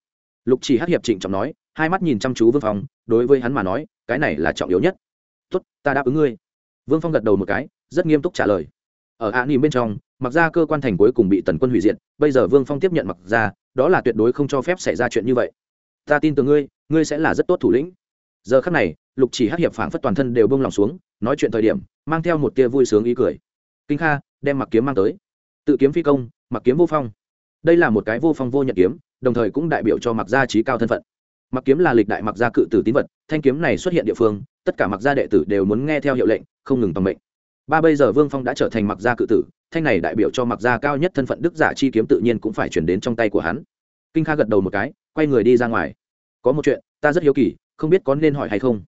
Lục chỉ hát hiệp trịnh trọng nói, hai mắt nhìn chăm chú vương phong, đối với hắn mà nói, cái này là trọng yếu nhất. Tốt, ta đáp ứng ngươi. Vương phong gật đầu một cái, rất nghiêm túc trả lời. Ở ạ nỉm bên trong mặc ra cơ quan thành cuối cùng bị tần quân hủy diệt, bây giờ vương phong tiếp nhận mặc ra đó là tuyệt đối không cho phép xảy ra chuyện như vậy. Ta tin từ ngươi ngươi sẽ là rất tốt thủ lĩnh giờ khắc này, lục chỉ hát hiệp phảng phất toàn thân đều bông lòng xuống, nói chuyện thời điểm, mang theo một tia vui sướng ý cười. Kinh kha, đem mặc kiếm mang tới. Tự kiếm phi công, mặc kiếm vô phong. Đây là một cái vô phong vô nhận kiếm, đồng thời cũng đại biểu cho mặc gia trí cao thân phận. Mặc kiếm là lịch đại mặc gia cự tử tín vật, thanh kiếm này xuất hiện địa phương, tất cả mặc gia đệ tử đều muốn nghe theo hiệu lệnh, không ngừng tòng mệnh. Ba bây giờ vương phong đã trở thành mặc gia cự tử, thanh này đại biểu cho mặc gia cao nhất thân phận đức giả chi kiếm tự nhiên cũng phải chuyển đến trong tay của hắn. Kinh kha gật đầu một cái, quay người đi ra ngoài. Có một chuyện ta rất hiếu kỳ, không biết có nên hỏi hay không.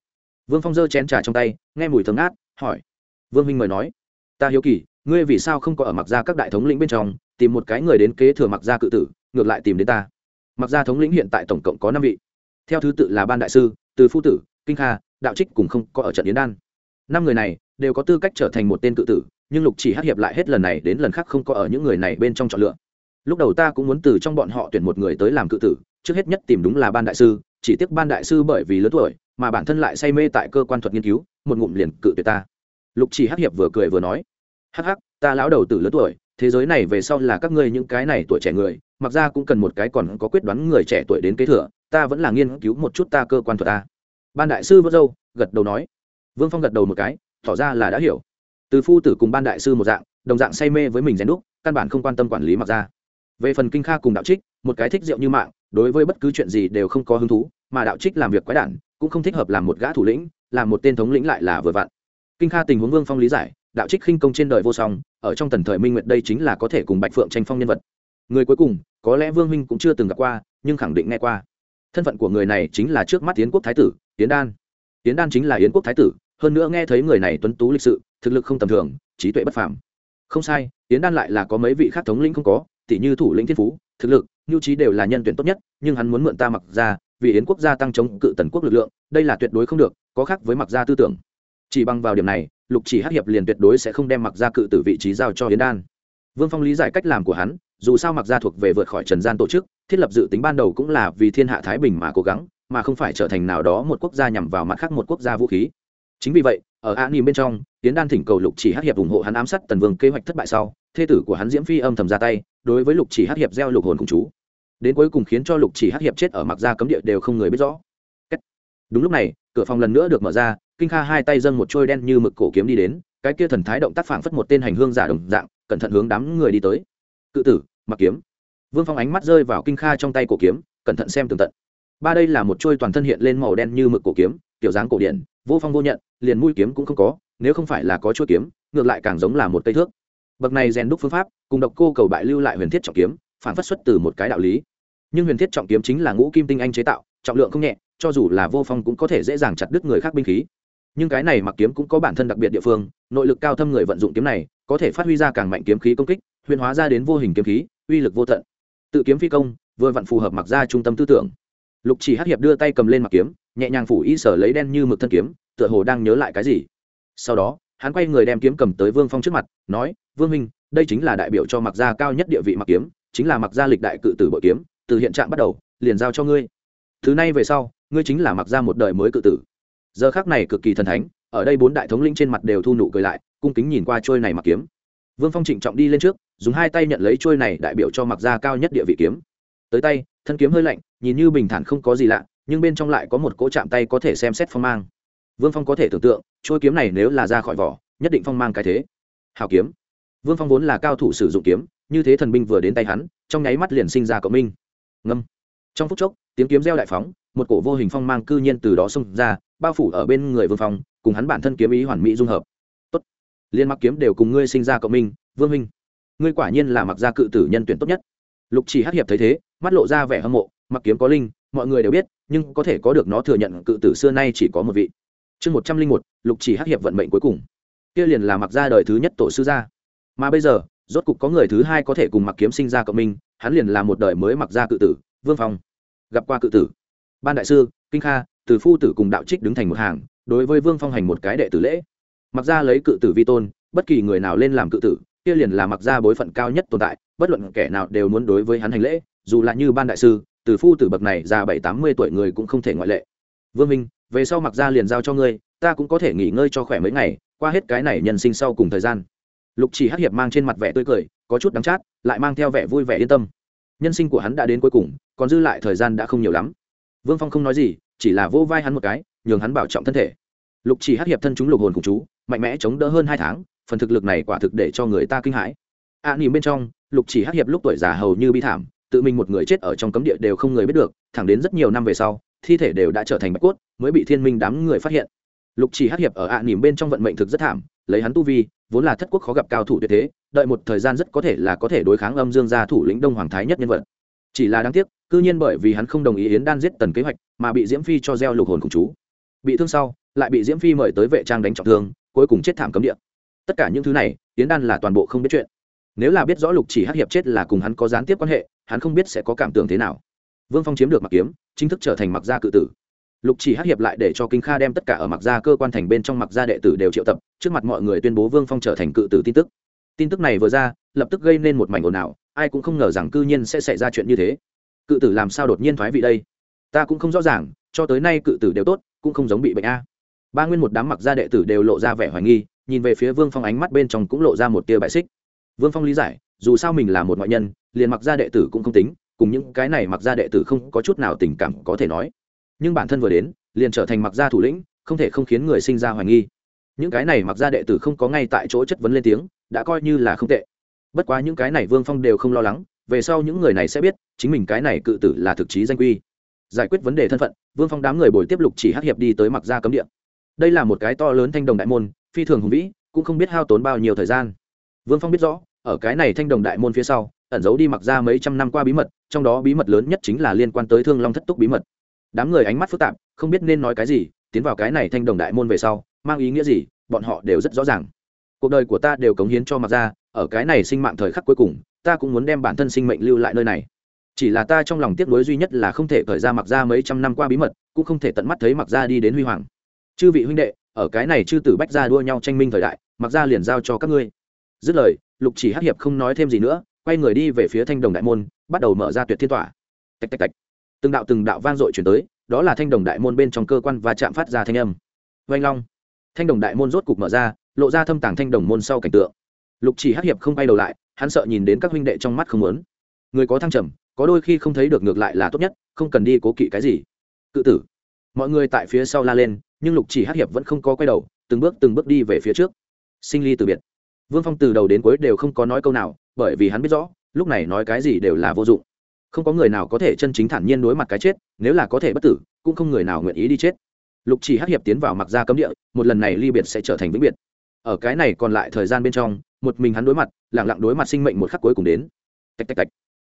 Vương phong giơ chén trà trong tay, nghe mùi thơm ngát, hỏi. Vương minh mời nói. Ta hiếu kỳ, ngươi vì sao không có ở mặc gia các đại thống lĩnh bên trong, tìm một cái người đến kế thừa mặc gia cự tử, ngược lại tìm đến ta. Mặc gia thống lĩnh hiện tại tổng cộng có năm vị. Theo thứ tự là ban đại sư, từ phu tử, kinh kha, đạo trích cùng không có ở trận yến đan. Năm người này đều có tư cách trở thành một tên cự tử, nhưng lục chỉ hát hiệp lại hết lần này đến lần khác không có ở những người này bên trong chọn lựa. Lúc đầu ta cũng muốn từ trong bọn họ tuyển một người tới làm cự tử, trước hết nhất tìm đúng là ban đại sư chỉ tiếc ban đại sư bởi vì lớn tuổi, mà bản thân lại say mê tại cơ quan thuật nghiên cứu, một ngụm liền cự tuyệt ta. Lục chỉ hắc hiệp vừa cười vừa nói, hắc hắc, ta lão đầu tử lớn tuổi, thế giới này về sau là các ngươi những cái này tuổi trẻ người, mặc ra cũng cần một cái còn có quyết đoán người trẻ tuổi đến kế thừa, ta vẫn là nghiên cứu một chút ta cơ quan thuật ta. Ban đại sư vớt dâu gật đầu nói. Vương phong gật đầu một cái, tỏ ra là đã hiểu. Từ phu tử cùng ban đại sư một dạng, đồng dạng say mê với mình rèn đúc, căn bản không quan tâm quản lý mặc ra. Về phần kinh kha cùng đạo trích, một cái thích rượu như mạng đối với bất cứ chuyện gì đều không có hứng thú, mà đạo trích làm việc quái đản, cũng không thích hợp làm một gã thủ lĩnh, làm một tên thống lĩnh lại là vừa vặn. Kinh kha tình huống vương phong lý giải, đạo trích khinh công trên đời vô song, ở trong tần thời minh nguyệt đây chính là có thể cùng bạch phượng tranh phong nhân vật. Người cuối cùng, có lẽ vương minh cũng chưa từng gặp qua, nhưng khẳng định nghe qua. Thân phận của người này chính là trước mắt yến quốc thái tử, yến đan. Yến đan chính là yến quốc thái tử, hơn nữa nghe thấy người này tuấn tú lịch sự, thực lực không tầm thường, trí tuệ bất phàm. Không sai, yến đan lại là có mấy vị khác thống lĩnh không có tỷ như thủ lĩnh thiên phú, thực lực nhu trí đều là nhân tuyển tốt nhất, nhưng hắn muốn mượn ta mặc ra, vì yến quốc gia tăng chống cự tần quốc lực lượng, đây là tuyệt đối không được, có khác với mặc gia tư tưởng. Chỉ bằng vào điểm này, lục chỉ hát hiệp liền tuyệt đối sẽ không đem mặc gia cự từ vị trí giao cho yến đan. Vương phong lý giải cách làm của hắn, dù sao mặc gia thuộc về vượt khỏi trần gian tổ chức, thiết lập dự tính ban đầu cũng là vì thiên hạ thái bình mà cố gắng, mà không phải trở thành nào đó một quốc gia nhằm vào mặt khác một quốc gia vũ khí. Chính vì vậy, ở an nỉm bên trong tiến đan thỉnh cầu lục chỉ hát hiệp ủng hộ hắn ám sát tần vương kế hoạch thất bại sau, thê tử của hắn diễm phi âm thầm ra tay đối với lục chỉ hát hiệp gieo lục hồn cùng chú. Đến cuối cùng khiến cho lục chỉ hát hiệp chết ở mặc gia cấm địa đều không người biết rõ. Đúng lúc này, cửa phòng lần nữa được mở ra, kinh kha hai tay dâng một trôi đen như mực cổ kiếm đi đến, cái kia thần thái động tác phảng phất một tên hành hương giả đồng dạng, cẩn thận hướng đám người đi tới. Cự tử, mặc kiếm. Vương phong ánh mắt rơi vào kinh kha trong tay cổ kiếm, cẩn thận xem tường tận. Ba đây là một trôi toàn thân hiện lên màu đen như mực cổ kiếm, kiểu dáng cổ điển, vô phong vô nhận, liền mũi kiếm cũng không có, nếu không phải là có chuôi kiếm, ngược lại càng giống là một cây thước bậc này rèn đúc phương pháp, cùng độc cô cầu bại lưu lại huyền thiết trọng kiếm, phản phát xuất từ một cái đạo lý. Nhưng huyền thiết trọng kiếm chính là ngũ kim tinh anh chế tạo, trọng lượng không nhẹ, cho dù là vô phong cũng có thể dễ dàng chặt đứt người khác binh khí. Nhưng cái này mặc kiếm cũng có bản thân đặc biệt địa phương, nội lực cao thâm người vận dụng kiếm này, có thể phát huy ra càng mạnh kiếm khí công kích, huyền hóa ra đến vô hình kiếm khí, uy lực vô tận. Tự kiếm phi công, vừa vặn phù hợp mặc ra trung tâm tư tưởng. Lục chỉ hắc hiệp đưa tay cầm lên mặc kiếm, nhẹ nhàng phủ y sở lấy đen như mực thân kiếm, tựa hồ đang nhớ lại cái gì. Sau đó hắn quay người đem kiếm cầm tới vương phong trước mặt, nói, vương minh đây chính là đại biểu cho mặc gia cao nhất địa vị mặc kiếm, chính là mặc gia lịch đại cự tử bội kiếm, từ hiện trạng bắt đầu, liền giao cho ngươi. Thứ này về sau, ngươi chính là mặc gia một đời mới cự tử. Giờ khác này cực kỳ thần thánh, ở đây bốn đại thống lĩnh trên mặt đều thu nụ cười lại, cung kính nhìn qua trôi này mặc kiếm. Vương phong trịnh trọng đi lên trước, dùng hai tay nhận lấy trôi này đại biểu cho mặc gia cao nhất địa vị kiếm. Tới tay, thân kiếm hơi lạnh, nhìn như bình thản không có gì lạ, nhưng bên trong lại có một cỗ chạm tay có thể xem xét phong mang vương phong có thể tưởng tượng trôi kiếm này nếu là ra khỏi vỏ, nhất định phong mang cái thế. Hào kiếm. Vương phong vốn là cao thủ sử dụng kiếm, như thế thần binh vừa đến tay hắn, trong nháy mắt liền sinh ra cộng minh. Ngâm. Trong phút chốc, tiếng kiếm reo đại phóng, một cổ vô hình phong mang cư nhiên từ đó xông ra, bao phủ ở bên người vương phong, cùng hắn bản thân kiếm ý hoàn mỹ dung hợp. Tốt. Liên mặc kiếm đều cùng ngươi sinh ra cộng minh, vương minh. Ngươi quả nhiên là mặc gia cự tử nhân tuyển tốt nhất. Lục chỉ hát hiệp thấy thế, mắt lộ ra vẻ hâm mộ, mặc kiếm có linh, mọi người đều biết, nhưng có thể có được nó thừa nhận cự tử xưa nay chỉ có một vị chương một trăm linh một, lục chỉ hắc hiệp vận mệnh cuối cùng. Kia liền là mặc ra đời thứ nhất tổ sư gia. Mà bây giờ, rốt cục có người thứ hai có thể cùng mặc kiếm sinh ra cộng minh, hắn liền là một đời mới mặc ra cự tử, vương phong. Gặp qua cự tử. Ban đại sư, kinh kha, từ phu tử cùng đạo trích đứng thành một hàng, đối với vương phong hành một cái đệ tử lễ. Mặc ra lấy cự tử vi tôn, bất kỳ người nào lên làm cự tử, kia liền là mặc ra bối phận cao nhất tồn tại, bất luận kẻ nào đều muốn đối với hắn hành lễ, dù là như ban đại sư, từ phu tử bậc này già bảy tám mươi tuổi người cũng không thể ngoại lệ. Vương minh về sau mặc ra liền giao cho ngươi ta cũng có thể nghỉ ngơi cho khỏe mấy ngày qua hết cái này nhân sinh sau cùng thời gian. Lục chỉ hắc hiệp mang trên mặt vẻ tươi cười có chút đắng chát lại mang theo vẻ vui vẻ yên tâm. Nhân sinh của hắn đã đến cuối cùng còn dư lại thời gian đã không nhiều lắm. Vương phong không nói gì chỉ là vô vai hắn một cái nhường hắn bảo trọng thân thể. Lục chỉ hắc hiệp thân chúng lục hồn cùng chú mạnh mẽ chống đỡ hơn hai tháng phần thực lực này quả thực để cho người ta kinh hãi. A à, bên trong lục chỉ hắc hiệp lúc tuổi già hầu như bi thảm tự mình một người chết ở trong cấm địa đều không người biết được thẳng đến rất nhiều năm về sau thi thể đều đã trở thành bạch cốt mới bị thiên minh đám người phát hiện. Lục chỉ hắc hiệp ở ạ à nỉm bên trong vận mệnh thực rất thảm, lấy hắn tu vi, vốn là thất quốc khó gặp cao thủ tuyệt thế, đợi một thời gian rất có thể là có thể đối kháng âm dương gia thủ lĩnh đông hoàng thái nhất nhân vật. Chỉ là đáng tiếc, cư nhiên bởi vì hắn không đồng ý yến đan giết tần kế hoạch, mà bị diễm phi cho gieo lục hồn cùng chú. Bị thương sau, lại bị diễm phi mời tới vệ trang đánh trọng thương, cuối cùng chết thảm cấm địa. Tất cả những thứ này, yến đan là toàn bộ không biết chuyện. Nếu là biết rõ lục chỉ hắc hiệp chết là cùng hắn có gián tiếp quan hệ, hắn không biết sẽ có cảm tưởng thế nào. Vương phong chiếm được mặc kiếm, chính thức trở thành mặc gia cự tử lục chỉ hát hiệp lại để cho kinh kha đem tất cả ở mặc gia cơ quan thành bên trong mặc gia đệ tử đều triệu tập, trước mặt mọi người tuyên bố vương phong trở thành cự tử tin tức. Tin tức này vừa ra, lập tức gây nên một mảnh ồn ào, ai cũng không ngờ rằng cư nhiên sẽ xảy ra chuyện như thế. Cự tử làm sao đột nhiên thoái vị đây? Ta cũng không rõ ràng, cho tới nay cự tử đều tốt, cũng không giống bị bệnh a. Ba nguyên một đám mặc gia đệ tử đều lộ ra vẻ hoài nghi, nhìn về phía vương phong ánh mắt bên trong cũng lộ ra một tia bại xích. Vương phong lý giải, dù sao mình là một ngoại nhân, liền mặc gia đệ tử cũng không tính, cùng những cái này mặc gia đệ tử không có chút nào tình cảm có thể nói nhưng bản thân vừa đến, liền trở thành mặc gia thủ lĩnh, không thể không khiến người sinh ra hoài nghi. Những cái này mặc gia đệ tử không có ngay tại chỗ chất vấn lên tiếng, đã coi như là không tệ. Bất quá những cái này vương phong đều không lo lắng, về sau những người này sẽ biết, chính mình cái này cự tử là thực chí danh quy. Giải quyết vấn đề thân phận, vương phong đám người bồi tiếp lục chỉ hát hiệp đi tới mặc gia cấm địa. Đây là một cái to lớn thanh đồng đại môn, phi thường hùng vĩ, cũng không biết hao tốn bao nhiêu thời gian. Vương phong biết rõ, ở cái này thanh đồng đại môn phía sau, ẩn giấu đi mặc ra mấy trăm năm qua bí mật, trong đó bí mật lớn nhất chính là liên quan tới thương long thất túc bí mật đám người ánh mắt phức tạp, không biết nên nói cái gì, tiến vào cái này thanh đồng đại môn về sau, mang ý nghĩa gì, bọn họ đều rất rõ ràng. Cuộc đời của ta đều cống hiến cho mặc ra ở cái này sinh mạng thời khắc cuối cùng, ta cũng muốn đem bản thân sinh mệnh lưu lại nơi này. Chỉ là ta trong lòng tiếc nuối duy nhất là không thể thời ra mặc ra mấy trăm năm qua bí mật, cũng không thể tận mắt thấy mặc ra đi đến huy hoàng. Chư vị huynh đệ, ở cái này chư tử bách ra đua nhau tranh minh thời đại mặc ra liền giao cho các ngươi. Dứt lời, lục chỉ hắc hiệp không nói thêm gì nữa, quay người đi về phía thanh đồng đại môn, bắt đầu mở ra tuyệt thiên tỏa tạch tạch tạch từng đạo từng đạo vang dội chuyển tới, đó là thanh đồng đại môn bên trong cơ quan và chạm phát ra thanh âm. Vanh long. Thanh đồng đại môn rốt cục mở ra, lộ ra thâm tàng thanh đồng môn sau cảnh tượng. Lục chỉ hắc hiệp không bay đầu lại, hắn sợ nhìn đến các huynh đệ trong mắt không muốn. người có thăng trầm, có đôi khi không thấy được ngược lại là tốt nhất, không cần đi cố kỵ cái gì. Cự tử. Mọi người tại phía sau la lên, nhưng lục chỉ hắc hiệp vẫn không có quay đầu, từng bước từng bước đi về phía trước. Sinh ly từ biệt. Vương phong từ đầu đến cuối đều không có nói câu nào, bởi vì hắn biết rõ, lúc này nói cái gì đều là vô dụng không có người nào có thể chân chính thản nhiên đối mặt cái chết, nếu là có thể bất tử, cũng không người nào nguyện ý đi chết. Lục chỉ hắc hiệp tiến vào mặc ra cấm địa, một lần này ly biệt sẽ trở thành vĩnh biệt. Ở cái này còn lại thời gian bên trong, một mình hắn đối mặt lẳng lặng đối mặt sinh mệnh một khắc cuối cùng đến. Tạch tạch tạch.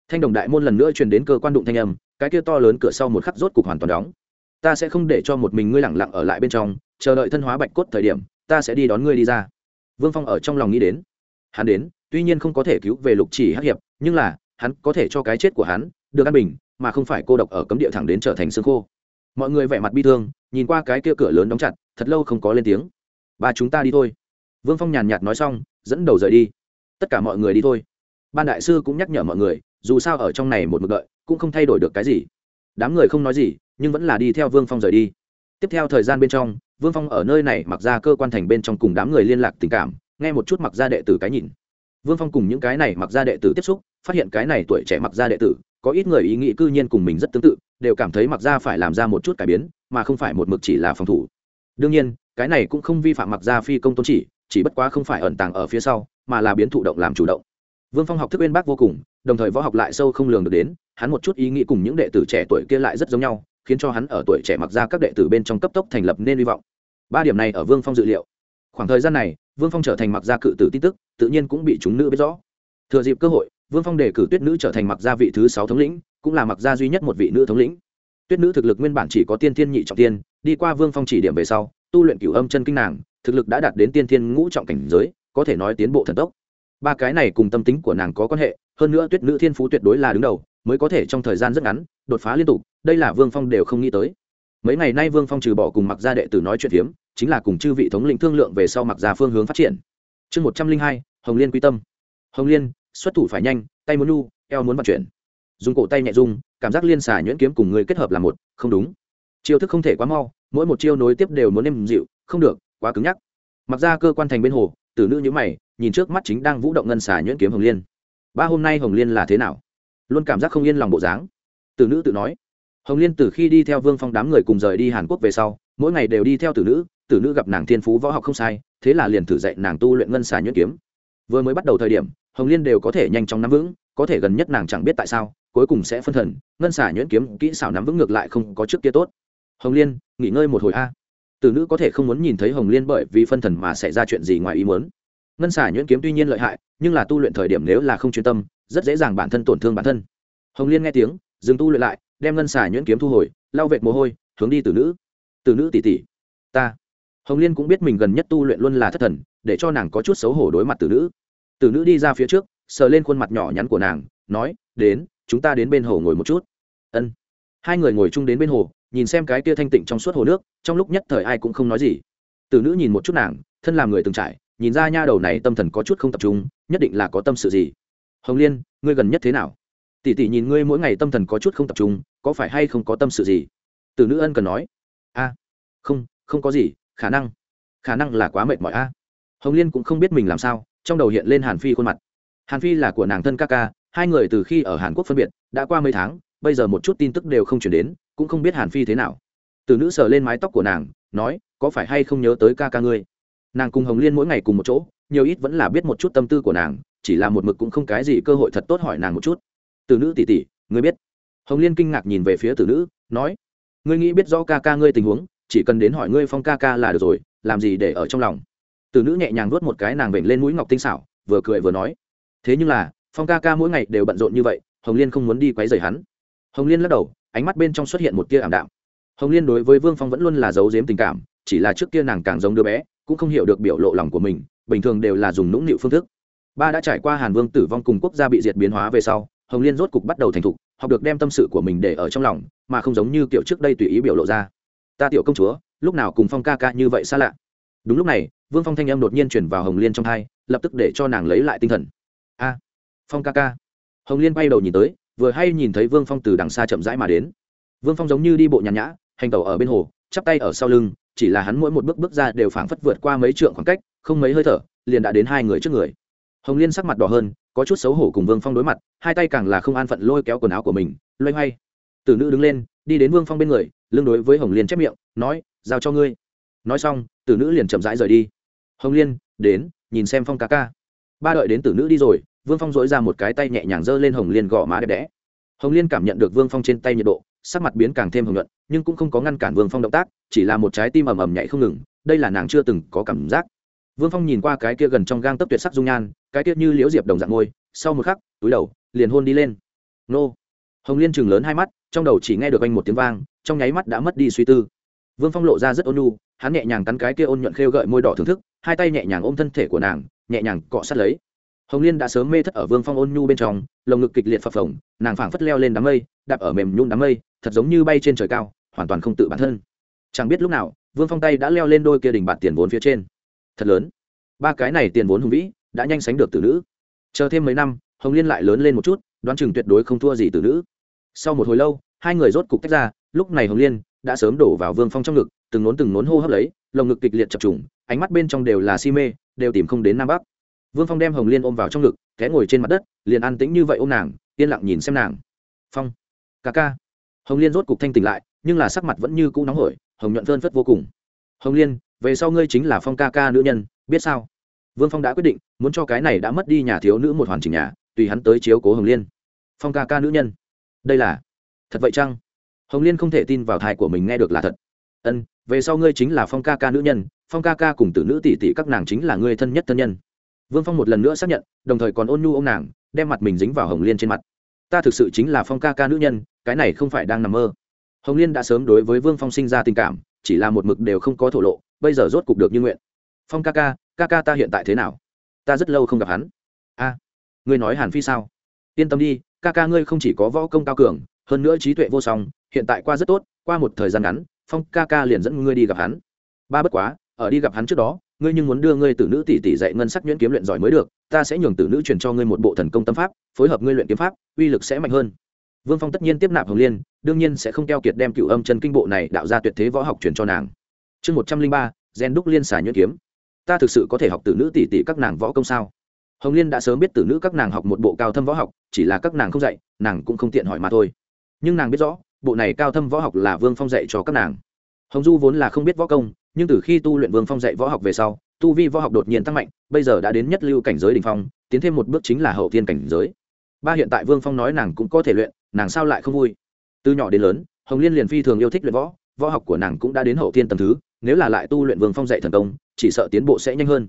Thanh đồng đại môn lần nữa truyền đến cơ quan đụng thanh âm, cái kia to lớn cửa sau một khắc rốt cục hoàn toàn đóng. Ta sẽ không để cho một mình ngươi lẳng lặng ở lại bên trong, chờ đợi thân hóa bạch cốt thời điểm, ta sẽ đi đón ngươi đi ra. Vương phong ở trong lòng nghĩ đến. Hắn đến, tuy nhiên không có thể cứu về lục chỉ hắc hiệp, nhưng là hắn có thể cho cái chết của hắn, được an bình, mà không phải cô độc ở cấm địa thẳng đến trở thành xương khô. Mọi người vẻ mặt bi thương, nhìn qua cái kia cửa lớn đóng chặt, thật lâu không có lên tiếng. Ba chúng ta đi thôi. Vương phong nhàn nhạt nói xong, dẫn đầu rời đi. Tất cả mọi người đi thôi. Ban đại sư cũng nhắc nhở mọi người, dù sao ở trong này một mực đợi, cũng không thay đổi được cái gì. Đám người không nói gì, nhưng vẫn là đi theo vương phong rời đi. Tiếp theo thời gian bên trong, vương phong ở nơi này mặc ra cơ quan thành bên trong cùng đám người liên lạc tình cảm, nghe một chút mặc ra đệ tử cái nhìn. Vương phong cùng những cái này mặc ra đệ tử tiếp xúc phát hiện cái này tuổi trẻ mặc ra đệ tử, có ít người ý nghĩ cư nhiên cùng mình rất tương tự, đều cảm thấy mặc ra phải làm ra một chút cải biến, mà không phải một mực chỉ là phòng thủ. Đương nhiên, cái này cũng không vi phạm mặc ra phi công tôn chỉ chỉ bất quá không phải ẩn tàng ở phía sau, mà là biến thụ động làm chủ động. Vương phong học thức bên bác vô cùng, đồng thời võ học lại sâu không lường được đến, hắn một chút ý nghĩ cùng những đệ tử trẻ tuổi kia lại rất giống nhau, khiến cho hắn ở tuổi trẻ mặc ra các đệ tử bên trong cấp tốc thành lập nên hy vọng. Ba điểm này ở vương phong dự liệu. Khoảng thời gian này, vương phong trở thành mặc gia cự tử tin tức, tự nhiên cũng bị chúng nữ biết rõ. Thừa dịp cơ hội vương phong đề cử tuyết nữ trở thành mặc gia vị thứ sáu thống lĩnh cũng là mặc gia duy nhất một vị nữ thống lĩnh. Tuyết nữ thực lực nguyên bản chỉ có tiên thiên nhị trọng tiên đi qua vương phong chỉ điểm về sau tu luyện cửu âm chân kinh nàng thực lực đã đạt đến tiên thiên ngũ trọng cảnh giới có thể nói tiến bộ thần tốc. Ba cái này cùng tâm tính của nàng có quan hệ hơn nữa tuyết nữ thiên phú tuyệt đối là đứng đầu mới có thể trong thời gian rất ngắn đột phá liên tục đây là vương phong đều không nghĩ tới. Mấy ngày nay vương phong trừ bỏ cùng mặc gia đệ tử nói chuyện hiếm, chính là cùng chư vị thống lĩnh thương lượng về sau mặc gia phương hướng phát triển. Chương một trăm linh hai hồng liên quy tâm. Hồng liên xuất thủ phải nhanh, tay muốn nu eo muốn vận chuyển. Dùng cổ tay nhẹ dung cảm giác liên xả nhuyễn kiếm cùng người kết hợp là một, không đúng. Chiêu thức không thể quá mau, mỗi một chiêu nối tiếp đều muốn êm dịu, không được, quá cứng nhắc. Mặc ra cơ quan thành bên hồ, tử nữ nhữ mày, nhìn trước mắt chính đang vũ động ngân xả nhuyễn kiếm hồng liên. Ba hôm nay hồng liên là thế nào? Luôn cảm giác không yên lòng bộ dáng. Tử nữ tự nói. Hồng liên từ khi đi theo vương phong đám người cùng rời đi hàn quốc về sau, mỗi ngày đều đi theo tử nữ tử nữ gặp nàng thiên phú võ học không sai, thế là liền thử dạy nàng tu luyện ngân xà nhuyễn kiếm vừa mới bắt đầu thời điểm, hồng liên đều có thể nhanh chóng nắm vững, có thể gần nhất nàng chẳng biết tại sao, cuối cùng sẽ phân thần, ngân xả nhuyễn kiếm kỹ xảo nắm vững ngược lại không có trước kia tốt. Hồng liên, nghỉ ngơi một hồi a. Từ nữ có thể không muốn nhìn thấy hồng liên bởi vì phân thần mà xảy ra chuyện gì ngoài ý muốn. Ngân xả nhuyễn kiếm tuy nhiên lợi hại, nhưng là tu luyện thời điểm nếu là không chuyên tâm, rất dễ dàng bản thân tổn thương bản thân. Hồng liên nghe tiếng, dừng tu luyện lại, đem ngân xả nhuyễn kiếm thu hồi, lau vệt mồ hôi, hướng đi từ nữ. Từ nữ tỷ tỷ ta. Hồng liên cũng biết mình gần nhất tu luyện luôn là thất thần, để cho nàng có chút xấu hổ đối mặt từ nữ. Tử nữ đi ra phía trước, sờ lên khuôn mặt nhỏ nhắn của nàng, nói, đến, chúng ta đến bên hồ ngồi một chút. Ân. Hai người ngồi chung đến bên hồ, nhìn xem cái kia thanh tịnh trong suốt hồ nước, trong lúc nhất thời ai cũng không nói gì. Tử nữ nhìn một chút nàng, thân làm người từng trải, nhìn ra nha đầu này tâm thần có chút không tập trung, nhất định là có tâm sự gì. Hồng liên, ngươi gần nhất thế nào? Tỷ tỷ nhìn ngươi mỗi ngày tâm thần có chút không tập trung, có phải hay không có tâm sự gì? Tử nữ ân cần nói. A, không không có gì, khả năng khả năng là quá mệt mỏi a. Hồng liên cũng không biết mình làm sao trong đầu hiện lên hàn phi khuôn mặt. Hàn phi là của nàng thân ca ca, hai người từ khi ở hàn quốc phân biệt, đã qua mấy tháng, bây giờ một chút tin tức đều không chuyển đến, cũng không biết hàn phi thế nào. Từ nữ sờ lên mái tóc của nàng, nói, có phải hay không nhớ tới ca ca ngươi? Nàng cùng hồng liên mỗi ngày cùng một chỗ, nhiều ít vẫn là biết một chút tâm tư của nàng, chỉ là một mực cũng không cái gì cơ hội thật tốt hỏi nàng một chút. Từ nữ tỉ tỉ, ngươi biết? Hồng liên kinh ngạc nhìn về phía từ nữ, nói, ngươi nghĩ biết rõ ca ca ngươi tình huống, chỉ cần đến hỏi ngươi phong ca ca là được rồi, làm gì để ở trong lòng? Từ nữ nhẹ nhàng nuốt một cái nàng vểnh lên mũi ngọc tinh xảo, vừa cười vừa nói. Thế nhưng là, phong ca ca mỗi ngày đều bận rộn như vậy, hồng liên không muốn đi quấy rầy hắn. Hồng liên lắc đầu, ánh mắt bên trong xuất hiện một tia ảm đạm. Hồng liên đối với vương phong vẫn luôn là giấu giếm tình cảm, chỉ là trước kia nàng càng giống đứa bé, cũng không hiểu được biểu lộ lòng của mình, bình thường đều là dùng nũng nịu phương thức. Ba đã trải qua hàn vương tử vong cùng quốc gia bị diệt biến hóa về sau, hồng liên rốt cục bắt đầu thành thục, học được đem tâm sự của mình để ở trong lòng, mà không giống như kiểu trước đây tùy ý biểu lộ ra. Ta tiểu công chúa, lúc nào cùng phong ca ca như vậy xa lạ? Đúng lúc này, vương phong thanh âm đột nhiên chuyển vào hồng liên trong hai lập tức để cho nàng lấy lại tinh thần. A, phong ca ca. Hồng liên bay đầu nhìn tới, vừa hay nhìn thấy vương phong từ đằng xa chậm rãi mà đến. Vương phong giống như đi bộ nhàn nhã, hành tẩu ở bên hồ, chắp tay ở sau lưng, chỉ là hắn mỗi một bước bước ra đều phảng phất vượt qua mấy trượng khoảng cách, không mấy hơi thở, liền đã đến hai người trước người. Hồng liên sắc mặt đỏ hơn, có chút xấu hổ cùng vương phong đối mặt, hai tay càng là không an phận lôi kéo quần áo của mình, loay hoay. Tử nữ đứng lên, đi đến vương phong bên người lương đối với hồng liên chép miệng, nói, giao cho ngươi nói xong, tử nữ liền chậm rãi rời đi. Hồng liên, đến, nhìn xem phong ca ca. Ba đợi đến tử nữ đi rồi, vương phong dỗi ra một cái tay nhẹ nhàng giơ lên hồng liên gõ má đẹp đẽ. Hồng liên cảm nhận được vương phong trên tay nhiệt độ, sắc mặt biến càng thêm hồng nhuận, nhưng cũng không có ngăn cản vương phong động tác, chỉ là một trái tim ầm ầm nhảy không ngừng, đây là nàng chưa từng có cảm giác. Vương phong nhìn qua cái kia gần trong gang tấp tuyệt sắc dung nhan, cái kia như liễu diệp đồng dạng ngôi, sau một khắc, túi đầu, liền hôn đi lên. Nô. Hồng liên chừng lớn hai mắt, trong đầu chỉ nghe được anh một tiếng vang, trong nháy mắt đã mất đi suy tư vương phong lộ ra rất ôn nhu, hắn nhẹ nhàng cắn cái kia ôn nhuận khêu gợi môi đỏ thưởng thức, hai tay nhẹ nhàng ôm thân thể của nàng, nhẹ nhàng cọ sát lấy. Hồng liên đã sớm mê thất ở vương phong ôn nhu bên trong, lồng ngực kịch liệt phập phồng, nàng phảng phất leo lên đám mây, đạp ở mềm nhung đám mây, thật giống như bay trên trời cao, hoàn toàn không tự bản thân. Chẳng biết lúc nào, vương phong tay đã leo lên đôi kia đỉnh bạt tiền vốn phía trên. Thật lớn. Ba cái này tiền vốn hùng vĩ, đã nhanh sánh được tử nữ. Chờ thêm mấy năm, hồng liên lại lớn lên một chút, đoán chừng tuyệt đối không thua gì tử nữ. Sau một hồi lâu, hai người rốt cục tách ra, lúc này hồng liên đã sớm đổ vào vương phong trong ngực, từng nốn từng nốn hô hấp lấy, lồng ngực kịch liệt chập trùng, ánh mắt bên trong đều là si mê, đều tìm không đến nam bắc. Vương phong đem hồng liên ôm vào trong ngực, té ngồi trên mặt đất, liền an tĩnh như vậy ôm nàng, yên lặng nhìn xem nàng. Phong. Ca ca. Hồng liên rốt cục thanh tỉnh lại, nhưng là sắc mặt vẫn như cũ nóng hổi, hồng nhuận phơn phất vô cùng. Hồng liên, về sau ngươi chính là phong ca ca nữ nhân, biết sao? Vương phong đã quyết định, muốn cho cái này đã mất đi nhà thiếu nữ một hoàn chỉnh nhà, tùy hắn tới chiếu cố hồng liên. Phong ca ca nữ nhân. Đây là. Thật vậy chăng? Hồng liên không thể tin vào thai của mình nghe được là thật. Ân, về sau ngươi chính là phong ca ca nữ nhân, phong ca ca cùng tử nữ tỷ tỷ các nàng chính là ngươi thân nhất thân nhân. Vương phong một lần nữa xác nhận, đồng thời còn ôn nhu ô m nàng, đem mặt mình dính vào hồng liên trên mặt. Ta thực sự chính là phong ca ca nữ nhân, cái này không phải đang nằm mơ. Hồng liên đã sớm đối với vương phong sinh ra tình cảm, chỉ là một mực đều không có thổ lộ, bây giờ rốt cục được như nguyện. Phong ca ca ca ca ta hiện tại thế nào? Ta rất lâu không gặp hắn. A, ngươi nói hàn phi sao? Yên tâm đi, ca ca ngươi không chỉ có võ công cao cường, hơn nữa trí tuệ vô song hiện tại qua rất tốt, qua một thời gian ngắn, phong ca ca liền dẫn ngươi đi gặp hắn. Ba bất quá, ở đi gặp hắn trước đó, ngươi nhưng muốn đưa ngươi tử nữ tỷ tỷ dạy ngân sắc nhuyễn kiếm luyện giỏi mới được, ta sẽ nhường tử nữ truyền cho ngươi một bộ thần công tâm pháp, phối hợp ngươi luyện kiếm pháp, uy lực sẽ mạnh hơn. Vương phong tất nhiên tiếp nạp hồng liên, đương nhiên sẽ không keo kiệt đem cựu âm chân kinh bộ này đạo ra tuyệt thế võ học truyền cho nàng. Chương một trăm linh ba, gen đúc liên xả nhuyễn kiếm. Ta thực sự có thể học tử nữ tỷ tỷ các nàng võ công sao? Hồng liên đã sớm biết tử nữ các nàng học một bộ cao thâm võ học, chỉ là các nàng không dạy, nàng cũng không tiện hỏi mà thôi. Nhưng nàng biết rõ bộ này cao thâm võ học là vương phong dạy cho các nàng. Hồng du vốn là không biết võ công, nhưng từ khi tu luyện vương phong dạy võ học về sau, tu vi võ học đột nhiên tăng mạnh, bây giờ đã đến nhất lưu cảnh giới đình phong, tiến thêm một bước chính là hậu thiên cảnh giới. Ba hiện tại vương phong nói nàng cũng có thể luyện, nàng sao lại không vui? Từ nhỏ đến lớn, hồng liên liền phi thường yêu thích luyện võ võ học của nàng cũng đã đến hậu thiên tầm thứ, nếu là lại tu luyện vương phong dạy thần công, chỉ sợ tiến bộ sẽ nhanh hơn.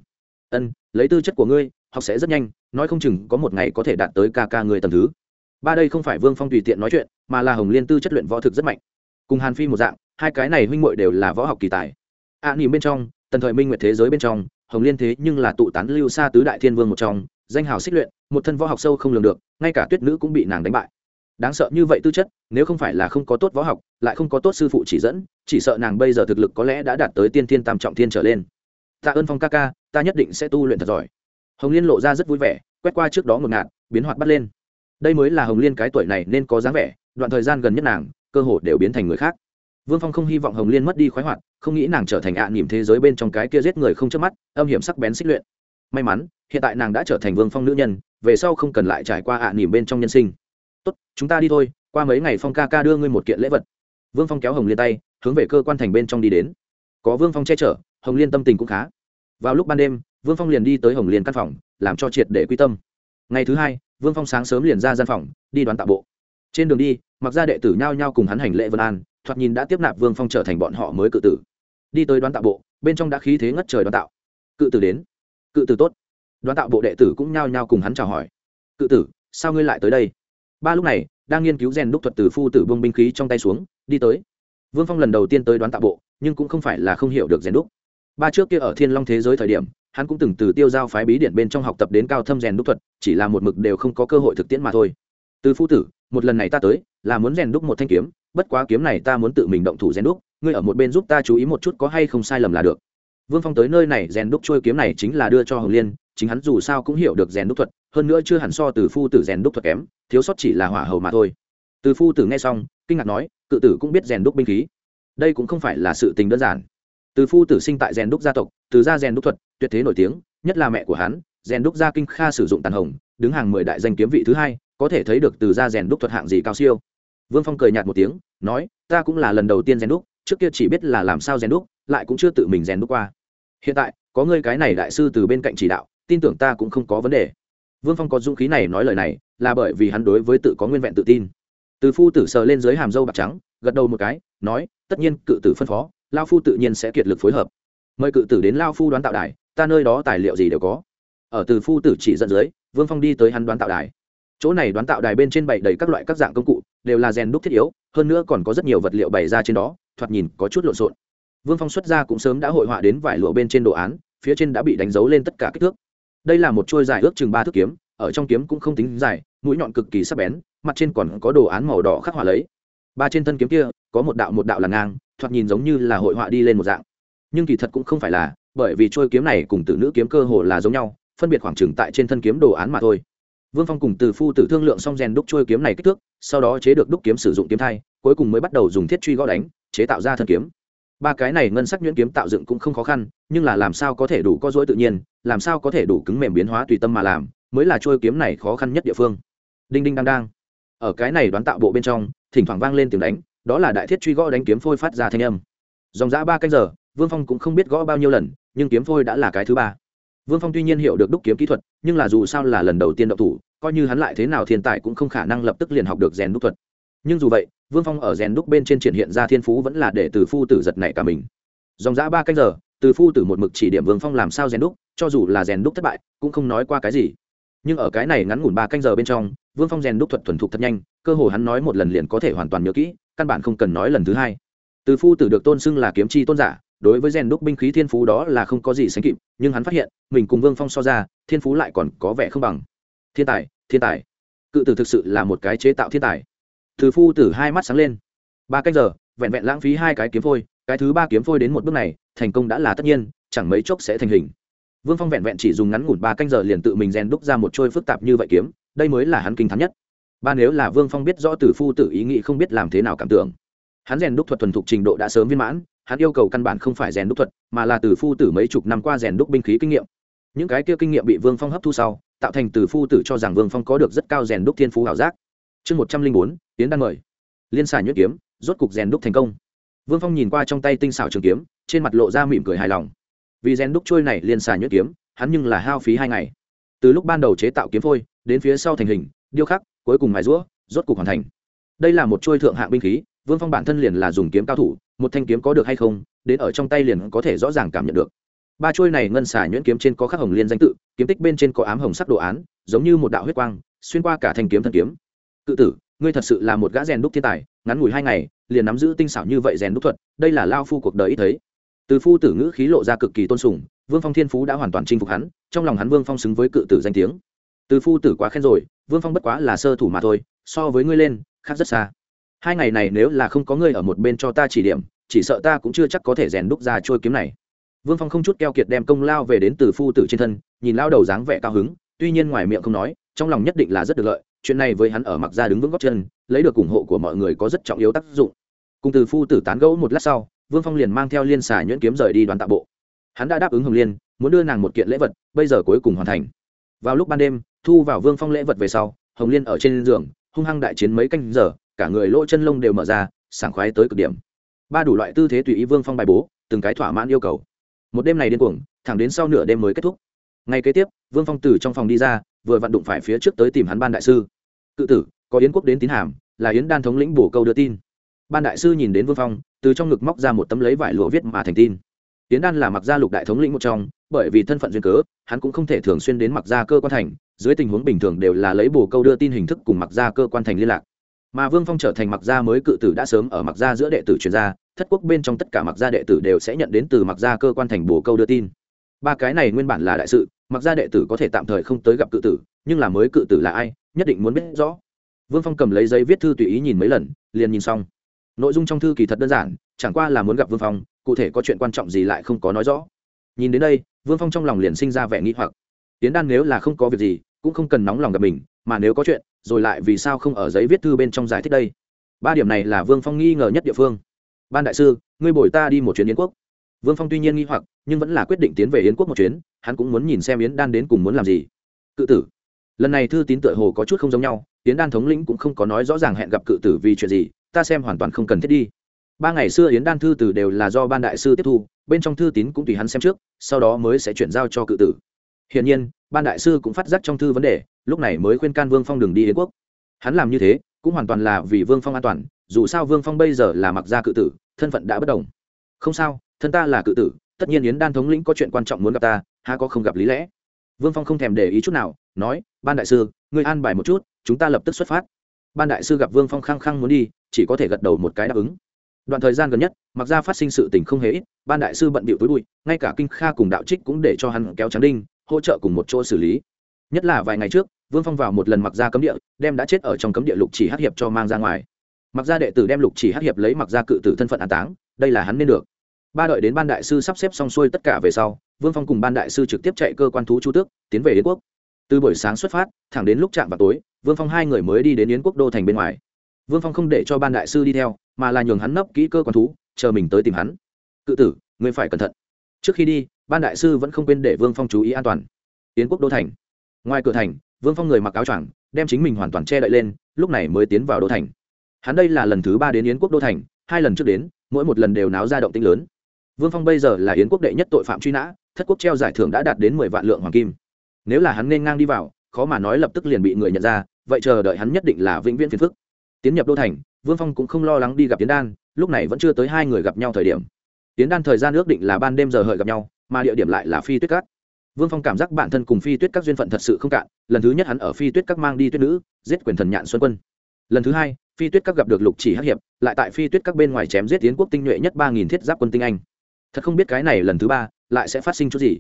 Ân, lấy tư chất của ngươi, học sẽ rất nhanh, nói không chừng có một ngày có thể đạt tới ca ca người tầm thứ ba đây không phải vương phong tùy tiện nói chuyện mà là hồng liên tư chất luyện võ thực rất mạnh. Cùng hàn phi một dạng hai cái này huynh muội đều là võ học kỳ tài. A à, nỉm bên trong tần thời minh nguyệt thế giới bên trong hồng liên thế nhưng là tụ tán lưu xa tứ đại thiên vương một trong danh hào xích luyện một thân võ học sâu không lường được ngay cả tuyết nữ cũng bị nàng đánh bại. Đáng sợ như vậy tư chất nếu không phải là không có tốt võ học lại không có tốt sư phụ chỉ dẫn chỉ sợ nàng bây giờ thực lực có lẽ đã đạt tới tiên thiên tam trọng thiên trở lên. Tạ ơn phong ca ca ta nhất định sẽ tu luyện thật giỏi. Hồng liên lộ ra rất vui vẻ quét qua trước đó một ngạt biến hoạt bắt lên đây mới là hồng liên cái tuổi này nên có dáng vẻ, đoạn thời gian gần nhất nàng, cơ hồ đều biến thành người khác. Vương phong không hy vọng hồng liên mất đi khoái hoạt, không nghĩ nàng trở thành ạ à nỉm thế giới bên trong cái kia giết người không chớp mắt, âm hiểm sắc bén xích luyện. May mắn, hiện tại nàng đã trở thành vương phong nữ nhân, về sau không cần lại trải qua ạ à nỉm bên trong nhân sinh. Tốt, chúng ta đi thôi, qua mấy ngày phong ca ca đưa ngươi một kiện lễ vật. Vương phong kéo hồng liên tay, hướng về cơ quan thành bên trong đi đến. Có vương phong che chở, hồng liên tâm tình cũng khá. Vào lúc ban đêm, vương phong liền đi tới hồng liên căn phòng, làm cho triệt để quy tâm. Ngày thứ hai vương phong sáng sớm liền ra gian phòng, đi đoán tạ bộ. Trên đường đi, mặc ra đệ tử nhao nhao cùng hắn hành lễ vân an, thoạt nhìn đã tiếp nạp vương phong trở thành bọn họ mới cự tử. Đi tới đoán tạo bộ, bên trong đã khí thế ngất trời đoán tạo. Cự tử đến. Cự tử tốt. Đoán tạo bộ đệ tử cũng nhao nhao cùng hắn chào hỏi. Cự tử, sao ngươi lại tới đây? Ba lúc này, đang nghiên cứu rèn đúc thuật từ phu tử bông binh khí trong tay xuống, đi tới. Vương phong lần đầu tiên tới đoán tạo bộ, nhưng cũng không phải là không hiểu được rèn đúc. Ba trước kia ở thiên long thế giới thời điểm hắn cũng từng từ tiêu giao phái bí điển bên trong học tập đến cao thâm rèn đúc thuật, chỉ là một mực đều không có cơ hội thực tiễn mà thôi. Từ phu tử, một lần này ta tới, là muốn rèn đúc một thanh kiếm, bất quá kiếm này ta muốn tự mình động thủ rèn đúc, ngươi ở một bên giúp ta chú ý một chút có hay không sai lầm là được. Vương phong tới nơi này rèn đúc trôi kiếm này chính là đưa cho hồng liên, chính hắn dù sao cũng hiểu được rèn đúc thuật, hơn nữa chưa hẳn so từ phu tử rèn đúc thuật kém, thiếu sót chỉ là hỏa hầu mà thôi. Từ phu tử nghe xong, kinh ngạc nói, cự tử cũng biết rèn đúc binh khí. Đây cũng không phải là sự tình đơn giản. Từ phu tử sinh tại rèn đúc gia tộc, từ gia rèn đúc thuật tuyệt thế nổi tiếng, nhất là mẹ của hắn rèn đúc gia kinh kha sử dụng tàn hồng, đứng hàng mười đại danh kiếm vị thứ hai, có thể thấy được từ gia rèn đúc thuật hạng gì cao siêu. Vương phong cười nhạt một tiếng, nói, ta cũng là lần đầu tiên rèn đúc, trước kia chỉ biết là làm sao rèn đúc, lại cũng chưa tự mình rèn đúc qua. Hiện tại, có ngươi cái này đại sư từ bên cạnh chỉ đạo, tin tưởng ta cũng không có vấn đề. Vương phong có dũng khí này nói lời này, là bởi vì hắn đối với tự có nguyên vẹn tự tin. Từ phu tử sờ lên dưới hàm dâu bạc trắng, gật đầu một cái, nói, tất nhiên cự tử phân phó, lao phu tự nhiên sẽ kiệt lực phối hợp. Mời cự tử đến lao phu đoán tạo đài ta nơi đó tài liệu gì đều có. Ở từ phu tử chỉ dẫn dưới, vương phong đi tới hắn đoán tạo đài. Chỗ này đoán tạo đài bên trên bày đầy các loại các dạng công cụ, đều là rèn đúc thiết yếu, hơn nữa còn có rất nhiều vật liệu bày ra trên đó, thoạt nhìn có chút lộn xộn. Vương phong xuất ra cũng sớm đã hội họa đến vải lụa bên trên đồ án, phía trên đã bị đánh dấu lên tất cả kích thước. Đây là một trôi dài ước chừng ba thước kiếm, ở trong kiếm cũng không tính dài, mũi nhọn cực kỳ sắc bén, mặt trên còn có đồ án màu đỏ khắc họa lấy. Ba trên thân kiếm kia, có một đạo một đạo là ngang, thoạt nhìn giống như là hội họa đi lên một dạng. Nhưng kỳ thật cũng không phải là bởi vì trôi kiếm này cùng tử nữ kiếm cơ hồ là giống nhau, phân biệt khoảng trừng tại trên thân kiếm đồ án mà thôi. Vương phong cùng từ phu tử thương lượng xong rèn đúc trôi kiếm này kích thước, sau đó chế được đúc kiếm sử dụng kiếm thai, cuối cùng mới bắt đầu dùng thiết truy gõ đánh, chế tạo ra thân kiếm. Ba cái này ngân sắc nhuyễn kiếm tạo dựng cũng không khó khăn, nhưng là làm sao có thể đủ có dối tự nhiên, làm sao có thể đủ cứng mềm biến hóa tùy tâm mà làm, mới là trôi kiếm này khó khăn nhất địa phương. Đinh đinh đang đang. Ở cái này đoán tạo bộ bên trong, thỉnh thoảng vang lên tiếng đánh, đó là đại thiết truy gõ đánh kiếm phôi phát ra thanh âm. Dòng dã ba canh giờ vương phong cũng không biết gõ bao nhiêu lần, nhưng kiếm phôi đã là cái thứ ba. Vương phong tuy nhiên hiểu được đúc kiếm kỹ thuật, nhưng là dù sao là lần đầu tiên đậu thủ, coi như hắn lại thế nào thiên tài cũng không khả năng lập tức liền học được rèn đúc thuật. Nhưng dù vậy, vương phong ở rèn đúc bên trên triển hiện ra thiên phú vẫn là để từ phu tử giật nảy cả mình. Dòng giã ba canh giờ, từ phu tử một mực chỉ điểm vương phong làm sao rèn đúc, cho dù là rèn đúc thất bại, cũng không nói qua cái gì. Nhưng ở cái này ngắn ngủn ba canh giờ bên trong, vương phong rèn đúc thuật thuần thục thật nhanh, cơ hồ hắn nói một lần liền có thể hoàn toàn nhớ kỹ, căn bản không cần nói lần thứ hai. Từ phu tử được tôn xưng là kiếm chi tôn giả đối với rèn đúc binh khí thiên phú đó là không có gì sánh kịp, nhưng hắn phát hiện, mình cùng vương phong so ra, thiên phú lại còn có vẻ không bằng. Thiên tài thiên tài. Cự tử thực sự là một cái chế tạo thiên tài. Từ phu tử hai mắt sáng lên. Ba cách giờ, vẹn vẹn lãng phí hai cái kiếm phôi, cái thứ ba kiếm phôi đến một bước này, thành công đã là tất nhiên, chẳng mấy chốc sẽ thành hình. Vương phong vẹn vẹn chỉ dùng ngắn ngủn ba canh giờ liền tự mình rèn đúc ra một trôi phức tạp như vậy kiếm, đây mới là hắn kinh thắn nhất. Ba nếu là vương phong biết rõ từ phu tử ý nghĩ không biết làm thế nào cảm tưởng. Hắn rèn đúc thuật thuần thục trình độ đã sớm viên mãn hắn yêu cầu căn bản không phải rèn đúc thuật, mà là từ phu tử mấy chục năm qua rèn đúc binh khí kinh nghiệm. Những cái kia kinh nghiệm bị vương phong hấp thu sau, tạo thành từ phu tử cho rằng vương phong có được rất cao rèn đúc thiên phú ảo giác. Chương một trăm linh bốn tiến đan mời. Liên xài nhuyễn kiếm, rốt cục rèn đúc thành công. Vương phong nhìn qua trong tay tinh xảo trường kiếm, trên mặt lộ ra mỉm cười hài lòng. Vì rèn đúc trôi này liên xài nhuyễn kiếm, hắn nhưng là hao phí hai ngày. Từ lúc ban đầu chế tạo kiếm phôi, đến phía sau thành hình, điêu khắc, cuối cùng mài rũa, rốt cục hoàn thành. Đây là một trôi thượng hạng binh khí, vương phong bản thân liền là dùng kiếm cao thủ một thanh kiếm có được hay không, đến ở trong tay liền có thể rõ ràng cảm nhận được. Ba chuôi này ngân xả nhuyễn kiếm trên có khắc hồng liên danh tự, kiếm tích bên trên có ám hồng sắc đồ án, giống như một đạo huyết quang, xuyên qua cả thanh kiếm thân kiếm. Cự tử, ngươi thật sự là một gã rèn đúc thiên tài, ngắn ngủi hai ngày, liền nắm giữ tinh xảo như vậy rèn đúc thuật, đây là lao phu cuộc đời ít thấy. Từ phu tử ngữ khí lộ ra cực kỳ tôn sùng, vương phong thiên phú đã hoàn toàn chinh phục hắn, trong lòng hắn vương phong xứng với cự tử danh tiếng. Từ phu tử quá khen rồi, vương phong bất quá là sơ thủ mà thôi, so với ngươi lên, khác rất xa hai ngày này nếu là không có ngươi ở một bên cho ta chỉ điểm, chỉ sợ ta cũng chưa chắc có thể rèn đúc ra trôi kiếm này. Vương phong không chút keo kiệt đem công lao về đến từ phu tử trên thân, nhìn lao đầu dáng vẻ cao hứng, tuy nhiên ngoài miệng không nói, trong lòng nhất định là rất được lợi, chuyện này với hắn ở mặc ra đứng vững góc chân, lấy được ủng hộ của mọi người có rất trọng yếu tác dụng. Cùng từ phu tử tán gẫu một lát sau, vương phong liền mang theo liên xà nhuyễn kiếm rời đi đoàn tạ bộ. Hắn đã đáp ứng hồng liên, muốn đưa nàng một kiện lễ vật, bây giờ cuối cùng hoàn thành. Vào lúc ban đêm, thu vào vương phong lễ vật về sau, hồng liên ở trên giường, hung hăng đại chiến mấy canh giờ cả người lỗ chân lông đều mở ra, sảng khoái tới cực điểm. Ba đủ loại tư thế tùy ý vương phong bài bố, từng cái thỏa mãn yêu cầu. Một đêm này điên cuồng, thẳng đến sau nửa đêm mới kết thúc. Ngay kế tiếp, vương phong từ trong phòng đi ra, vừa vặn đụng phải phía trước tới tìm hắn ban đại sư. Cự tử, có yến quốc đến tín hàm, là yến đan thống lĩnh bổ câu đưa tin. Ban đại sư nhìn đến vương phong, từ trong ngực móc ra một tấm lấy vải lụa viết mà thành tin. Yến đan là mặc gia lục đại thống lĩnh một trong, bởi vì thân phận duyên cớ, hắn cũng không thể thường xuyên đến mặc gia cơ quan thành, dưới tình huống bình thường đều là lấy bổ câu đưa tin hình thức cùng mặc gia cơ quan thành liên lạc mà vương phong trở thành mặc gia mới cự tử đã sớm ở mặc gia giữa đệ tử chuyên gia, thất quốc bên trong tất cả mặc gia đệ tử đều sẽ nhận đến từ mặc gia cơ quan thành bổ câu đưa tin. Ba cái này nguyên bản là đại sự, mặc gia đệ tử có thể tạm thời không tới gặp cự tử, nhưng là mới cự tử là ai, nhất định muốn biết rõ. Vương phong cầm lấy giấy viết thư tùy ý nhìn mấy lần, liền nhìn xong. Nội dung trong thư kỳ thật đơn giản, chẳng qua là muốn gặp vương phong, cụ thể có chuyện quan trọng gì lại không có nói rõ. Nhìn đến đây, vương phong trong lòng liền sinh ra vẻ nghĩ hoặc. Tiến đan nếu là không có việc gì, cũng không cần nóng lòng gặp mình mà nếu có chuyện, rồi lại vì sao không ở giấy viết thư bên trong giải thích đây? Ba điểm này là vương phong nghi ngờ nhất địa phương. Ban đại sư, ngươi bồi ta đi một chuyến yến quốc. Vương phong tuy nhiên nghi hoặc, nhưng vẫn là quyết định tiến về yến quốc một chuyến, hắn cũng muốn nhìn xem yến đan đến cùng muốn làm gì. Cự tử. Lần này thư tín tựa hồ có chút không giống nhau, yến đan thống lĩnh cũng không có nói rõ ràng hẹn gặp cự tử vì chuyện gì, ta xem hoàn toàn không cần thiết đi. Ba ngày xưa yến đan thư từ đều là do ban đại sư tiếp thu, bên trong thư tín cũng tùy hắn xem trước, sau đó mới sẽ chuyển giao cho cự tử. Hiển nhiên ban đại sư cũng phát giác trong thư vấn đề, lúc này mới khuyên can vương phong đừng đi yến quốc. Hắn làm như thế, cũng hoàn toàn là vì vương phong an toàn, dù sao vương phong bây giờ là mặc gia cự tử, thân phận đã bất đồng. Không sao, thân ta là cự tử, tất nhiên yến đan thống lĩnh có chuyện quan trọng muốn gặp ta, há có không gặp lý lẽ. Vương phong không thèm để ý chút nào, nói, ban đại sư, ngươi an bài một chút, chúng ta lập tức xuất phát. Ban đại sư gặp vương phong khăng khăng muốn đi, chỉ có thể gật đầu một cái đáp ứng. Đoạn thời gian gần nhất, mặc ra phát sinh sự tình không hề ít, ban đại sư bận bịu túi bụi, ngay cả kinh kha cùng đạo trích cũng để cho hắn kéo trắng đinh hỗ trợ cùng một chỗ xử lý. Nhất là vài ngày trước, vương phong vào một lần mặc ra cấm địa, đem đã chết ở trong cấm địa lục chỉ hát hiệp cho mang ra ngoài. Mặc ra đệ tử đem lục chỉ hát hiệp lấy mặc ra cự tử thân phận an táng, đây là hắn nên được. Ba đợi đến ban đại sư sắp xếp xong xuôi tất cả về sau, vương phong cùng ban đại sư trực tiếp chạy cơ quan thú chu tước, tiến về yến quốc. Từ buổi sáng xuất phát, thẳng đến lúc chạm vào tối, vương phong hai người mới đi đến yến quốc đô thành bên ngoài. Vương phong không để cho ban đại sư đi theo, mà là nhường hắn nấp kỹ cơ quan thú, chờ mình tới tìm hắn. Cự tử, ngươi phải cẩn thận trước khi đi, ban đại sư vẫn không quên để vương phong chú ý an toàn. Tiến quốc đô thành. Ngoài cửa thành, vương phong người mặc áo choàng, đem chính mình hoàn toàn che đậy lên, lúc này mới tiến vào đô thành. Hắn đây là lần thứ ba đến yến quốc đô thành, hai lần trước đến, mỗi một lần đều náo ra động tinh lớn. Vương phong bây giờ là yến quốc đệ nhất tội phạm truy nã, thất quốc treo giải thưởng đã đạt đến mười vạn lượng hoàng kim. Nếu là hắn nên ngang đi vào, khó mà nói lập tức liền bị người nhận ra, vậy chờ đợi hắn nhất định là vĩnh viễn phiền phức. Tiến nhập đô thành, vương phong cũng không lo lắng đi gặp tiến đan, lúc này vẫn chưa tới hai người gặp nhau thời điểm tiến đan thời gian ước định là ban đêm giờ hợi gặp nhau, mà địa điểm lại là phi tuyết cát vương phong cảm giác bản thân cùng phi tuyết các duyên phận thật sự không cạn, lần thứ nhất hắn ở phi tuyết các mang đi tuyết nữ, giết quyền thần nhạn xuân quân. Lần thứ hai, phi tuyết các gặp được lục chỉ hắc hiệp, lại tại phi tuyết các bên ngoài chém giết tiến quốc tinh nhuệ nhất ba nghìn thiết giáp quân tinh anh. Thật không biết cái này lần thứ ba, lại sẽ phát sinh chút gì.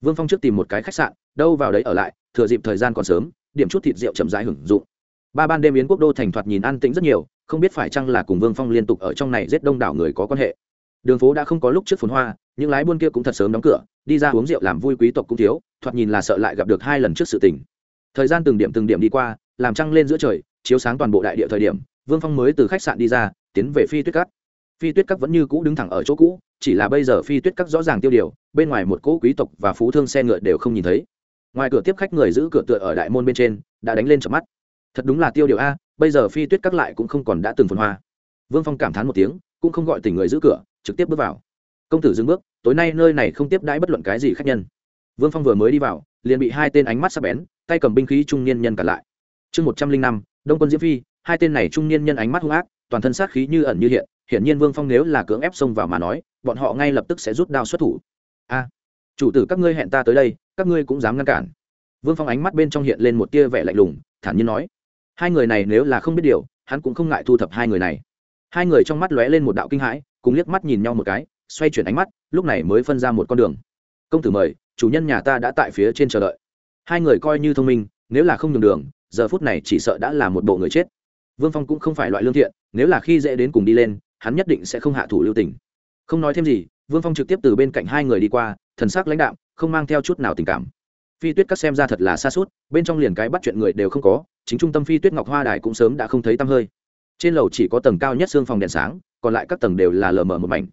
Vương phong trước tìm một cái khách sạn, đâu vào đấy ở lại, thừa dịp thời gian còn sớm, điểm chút thịt rượu chậm rãi hưởng dụng. Ba ban đêm yến quốc đô thành thoạt nhìn an tĩnh rất nhiều, không biết phải chăng là cùng vương phong liên tục ở trong này giết đông đảo người có quan hệ đường phố đã không có lúc trước phồn hoa, những lái buôn kia cũng thật sớm đóng cửa, đi ra uống rượu làm vui quý tộc cũng thiếu, thoạt nhìn là sợ lại gặp được hai lần trước sự tình. Thời gian từng điểm từng điểm đi qua, làm trăng lên giữa trời, chiếu sáng toàn bộ đại địa thời điểm, vương phong mới từ khách sạn đi ra, tiến về phi tuyết cắt phi tuyết cắt vẫn như cũ đứng thẳng ở chỗ cũ, chỉ là bây giờ phi tuyết cắt rõ ràng tiêu điều, bên ngoài một cỗ quý tộc và phú thương xe ngựa đều không nhìn thấy. Ngoài cửa tiếp khách người giữ cửa tựa ở đại môn bên trên, đã đánh lên chợp mắt. Thật đúng là tiêu điều a, bây giờ phi tuyết cắt lại cũng không còn đã từng phần hoa. Vương phong cảm thán một tiếng, cũng không gọi tỉnh người giữ cửa trực tiếp bước vào. Công tử dừng bước, tối nay nơi này không tiếp đãi bất luận cái gì khách nhân. Vương phong vừa mới đi vào, liền bị hai tên ánh mắt sắc bén, tay cầm binh khí trung niên nhân cản lại. Chương một trăm linh năm, đông quân diễm phi, hai tên này trung niên nhân ánh mắt hung ác, toàn thân sát khí như ẩn như hiện, hiển nhiên vương phong nếu là cưỡng ép xông vào mà nói, bọn họ ngay lập tức sẽ rút đao xuất thủ. A, chủ tử các ngươi hẹn ta tới đây, các ngươi cũng dám ngăn cản. Vương phong ánh mắt bên trong hiện lên một tia vẻ lạnh lùng, thản nhiên nói. Hai người này nếu là không biết điều, hắn cũng không ngại thu thập hai người này. Hai người trong mắt lóe lên một đạo kinh hãi cùng liếc mắt nhìn nhau một cái, xoay chuyển ánh mắt, lúc này mới phân ra một con đường. Công tử mời, chủ nhân nhà ta đã tại phía trên chờ đợi. Hai người coi như thông minh, nếu là không nhường đường, giờ phút này chỉ sợ đã là một bộ người chết. Vương phong cũng không phải loại lương thiện, nếu là khi dễ đến cùng đi lên, hắn nhất định sẽ không hạ thủ lưu tình. Không nói thêm gì, vương phong trực tiếp từ bên cạnh hai người đi qua, thần sắc lãnh đạm, không mang theo chút nào tình cảm. Phi tuyết các xem ra thật là xa suốt, bên trong liền cái bắt chuyện người đều không có, chính trung tâm phi tuyết ngọc hoa đài cũng sớm đã không thấy tăm hơi trên lầu chỉ có tầng cao nhất xương phòng đèn sáng, còn lại các tầng đều là lờ mờ một mảnh.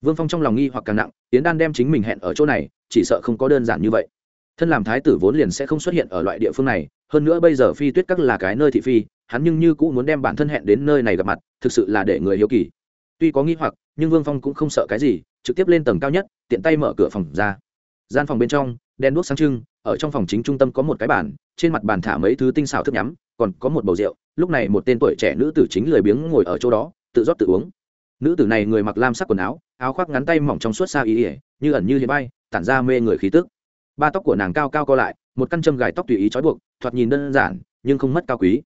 Vương phong trong lòng nghi hoặc càng nặng tiến đan đem chính mình hẹn ở chỗ này, chỉ sợ không có đơn giản như vậy. Thân làm thái tử vốn liền sẽ không xuất hiện ở loại địa phương này, hơn nữa bây giờ phi tuyết các là cái nơi thị phi, hắn nhưng như cũng muốn đem bản thân hẹn đến nơi này gặp mặt, thực sự là để người hiếu kỳ. Tuy có nghi hoặc, nhưng vương phong cũng không sợ cái gì, trực tiếp lên tầng cao nhất, tiện tay mở cửa phòng ra. Gian phòng bên trong đen đuốc sáng trưng, ở trong phòng chính trung tâm có một cái bàn, trên mặt bàn thả mấy thứ tinh xào thức nhắm còn có một bầu rượu, lúc này một tên tuổi trẻ nữ tử chính lười biếng ngồi ở chỗ đó, tự rót tự uống. Nữ tử này người mặc lam sắc quần áo áo khoác ngắn tay mỏng trong suốt xa ý ỉa như ẩn như hiện bay, tản ra mê người khí tức. Ba tóc của nàng cao cao co lại, một căn châm gài tóc tùy ý trói buộc, thoạt nhìn đơn giản, nhưng không mất cao quý.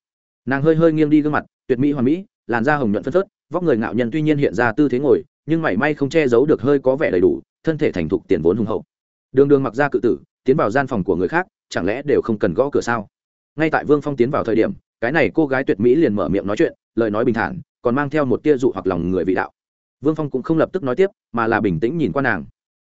Nàng hơi hơi nghiêng đi gương mặt, tuyệt mỹ hoàn mỹ, làn da hồng nhuận phân phớt, vóc người ngạo nhân tuy nhiên hiện ra tư thế ngồi, nhưng mảy may không che giấu được hơi có vẻ đầy đủ, thân thể thành thục tiền vốn hùng hậu. Đường đường mặc ra cự tử, tiến vào gian phòng của người khác, chẳng lẽ đều không cần gõ cửa sao? Ngay tại vương phong tiến vào thời điểm, cái này cô gái tuyệt mỹ liền mở miệng nói chuyện, lời nói bình thản, còn mang theo một tia dụ hoặc lòng người vị đạo. Vương phong cũng không lập tức nói tiếp, mà là bình tĩnh nhìn qua nàng.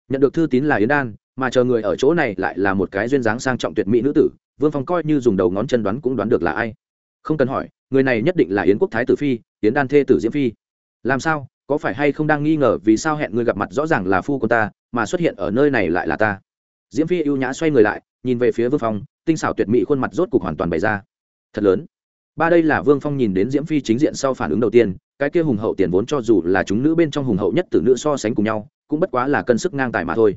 Nhận được thư tín là yến đan, mà chờ người ở chỗ này lại là một cái duyên dáng sang trọng tuyệt mỹ nữ tử, vương phong coi như dùng đầu ngón chân đoán cũng đoán được là ai. Không cần hỏi, người này nhất định là yến quốc thái tử phi, yến đan thê tử diễm phi. Làm sao, có phải hay không đang nghi ngờ vì sao hẹn người gặp mặt rõ ràng là phu của ta, mà xuất hiện ở nơi này lại là ta? Diễm phi ưu nhã xoay người lại, nhìn về phía vương phong tinh xảo tuyệt mỹ khuôn mặt rốt cục hoàn toàn bày ra. Thật lớn. Ba đây là vương phong nhìn đến diễm phi chính diện sau phản ứng đầu tiên, cái kia hùng hậu tiền vốn cho dù là chúng nữ bên trong hùng hậu nhất từ nữ so sánh cùng nhau, cũng bất quá là cân sức ngang tài mà thôi.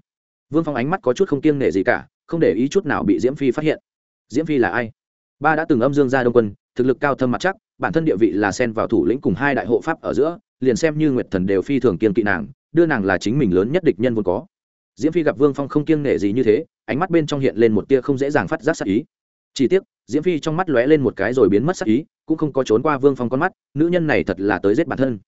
Vương phong ánh mắt có chút không kiêng nể gì cả, không để ý chút nào bị diễm phi phát hiện. Diễm phi là ai? Ba đã từng âm dương gia đông quân, thực lực cao thâm mặt chắc, bản thân địa vị là xen vào thủ lĩnh cùng hai đại hộ pháp ở giữa, liền xem như nguyệt thần đều phi thường kiên kỵ nàng, đưa nàng là chính mình lớn nhất địch nhân vốn có. Diễm phi gặp vương phong không kiêng nể gì như thế ánh mắt bên trong hiện lên một tia không dễ dàng phát giác sắc ý. Chỉ tiếc diễm phi trong mắt lóe lên một cái rồi biến mất sắc ý cũng không có trốn qua vương phong con mắt nữ nhân này thật là tới giết bản thân.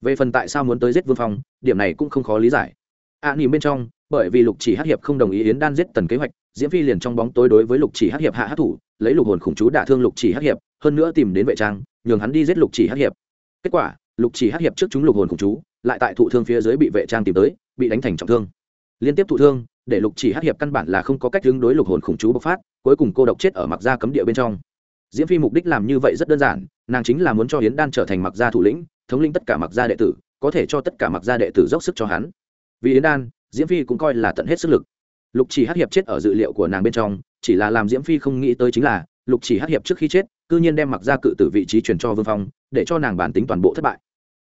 Về phần tại sao muốn tới giết vương phong điểm này cũng không khó lý giải. A à, bên trong bởi vì lục chỉ hát hiệp không đồng ý yến đan giết tần kế hoạch diễm phi liền trong bóng tối đối với lục chỉ hát hiệp hạ hát thủ lấy lục hồn khủng chú đả thương lục chỉ hát hiệp hơn nữa tìm đến vệ trang nhường hắn đi giết lục chỉ hát hiệp. Kết quả lục chỉ hát hiệp trước chúng lục hồn khủng chú lại tại thụ thương phía dưới bị vệ trang tìm tới bị đánh thành trọng thương. Liên tiếp thụ thương để lục chỉ hát hiệp căn bản là không có cách hướng đối lục hồn khủng chú bộc phát, cuối cùng cô độc chết ở mặc gia cấm địa bên trong. Diễm phi mục đích làm như vậy rất đơn giản, nàng chính là muốn cho hiến đan trở thành mặc gia thủ lĩnh, thống lĩnh tất cả mặc gia đệ tử, có thể cho tất cả mặc gia đệ tử dốc sức cho hắn. Vì hiến đan, diễm phi cũng coi là tận hết sức lực. Lục chỉ hát hiệp chết ở dự liệu của nàng bên trong, chỉ là làm diễm phi không nghĩ tới chính là, lục chỉ hát hiệp trước khi chết, cư nhiên đem mặc gia cự tử vị trí truyền cho vương phong, để cho nàng bản tính toàn bộ thất bại.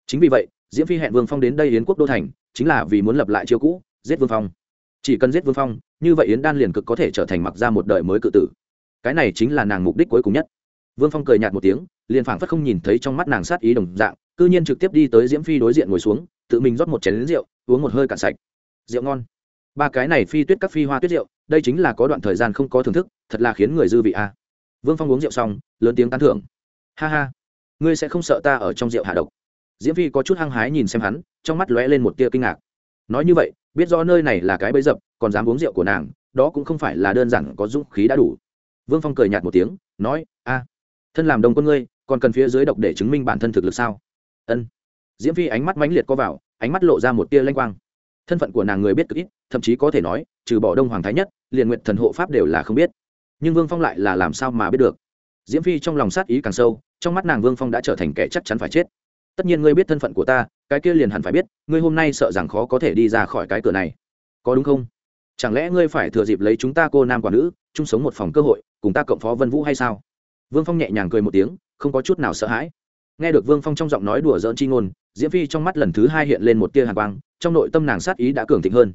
Chính vì vậy, diễm phi hẹn vương phong đến đây hiến quốc đô thành, chính là vì muốn lập lại chiêu cũ, giết vương phong chỉ cần giết vương phong, như vậy yến đan liền cực có thể trở thành mặc ra một đời mới cự tử. Cái này chính là nàng mục đích cuối cùng nhất. Vương phong cười nhạt một tiếng, liền phảng phất không nhìn thấy trong mắt nàng sát ý đồng dạng, cư nhiên trực tiếp đi tới diễm phi đối diện ngồi xuống, tự mình rót một chén lính rượu, uống một hơi cạn sạch. Rượu ngon. Ba cái này phi tuyết các phi hoa tuyết rượu, đây chính là có đoạn thời gian không có thưởng thức, thật là khiến người dư vị a. Vương phong uống rượu xong, lớn tiếng tán thưởng. Ha ha, ngươi sẽ không sợ ta ở trong rượu hạ độc. Diễm phi có chút hăng hái nhìn xem hắn, trong mắt lóe lên một tia kinh ngạc nói như vậy, biết rõ nơi này là cái bẫy dập, còn dám uống rượu của nàng, đó cũng không phải là đơn giản có dũng khí đã đủ. Vương phong cười nhạt một tiếng, nói, a, thân làm đồng quân ngươi, còn cần phía dưới độc để chứng minh bản thân thực lực sao? Ân. Diễm phi ánh mắt mãnh liệt có vào, ánh mắt lộ ra một tia lanh quang. Thân phận của nàng người biết cực ít, thậm chí có thể nói, trừ bỏ đông hoàng thái nhất, liền nguyện thần hộ pháp đều là không biết. Nhưng vương phong lại là làm sao mà biết được? Diễm phi trong lòng sát ý càng sâu, trong mắt nàng vương phong đã trở thành kẻ chắc chắn phải chết tất nhiên ngươi biết thân phận của ta, cái kia liền hẳn phải biết, ngươi hôm nay sợ rằng khó có thể đi ra khỏi cái cửa này. Có đúng không? Chẳng lẽ ngươi phải thừa dịp lấy chúng ta cô nam quả nữ, chung sống một phòng cơ hội, cùng ta cộng phó vân vũ hay sao? Vương phong nhẹ nhàng cười một tiếng, không có chút nào sợ hãi. Nghe được vương phong trong giọng nói đùa dỡn chi ngôn, diễm phi trong mắt lần thứ hai hiện lên một tia hàn quang, trong nội tâm nàng sát ý đã cường thịnh hơn.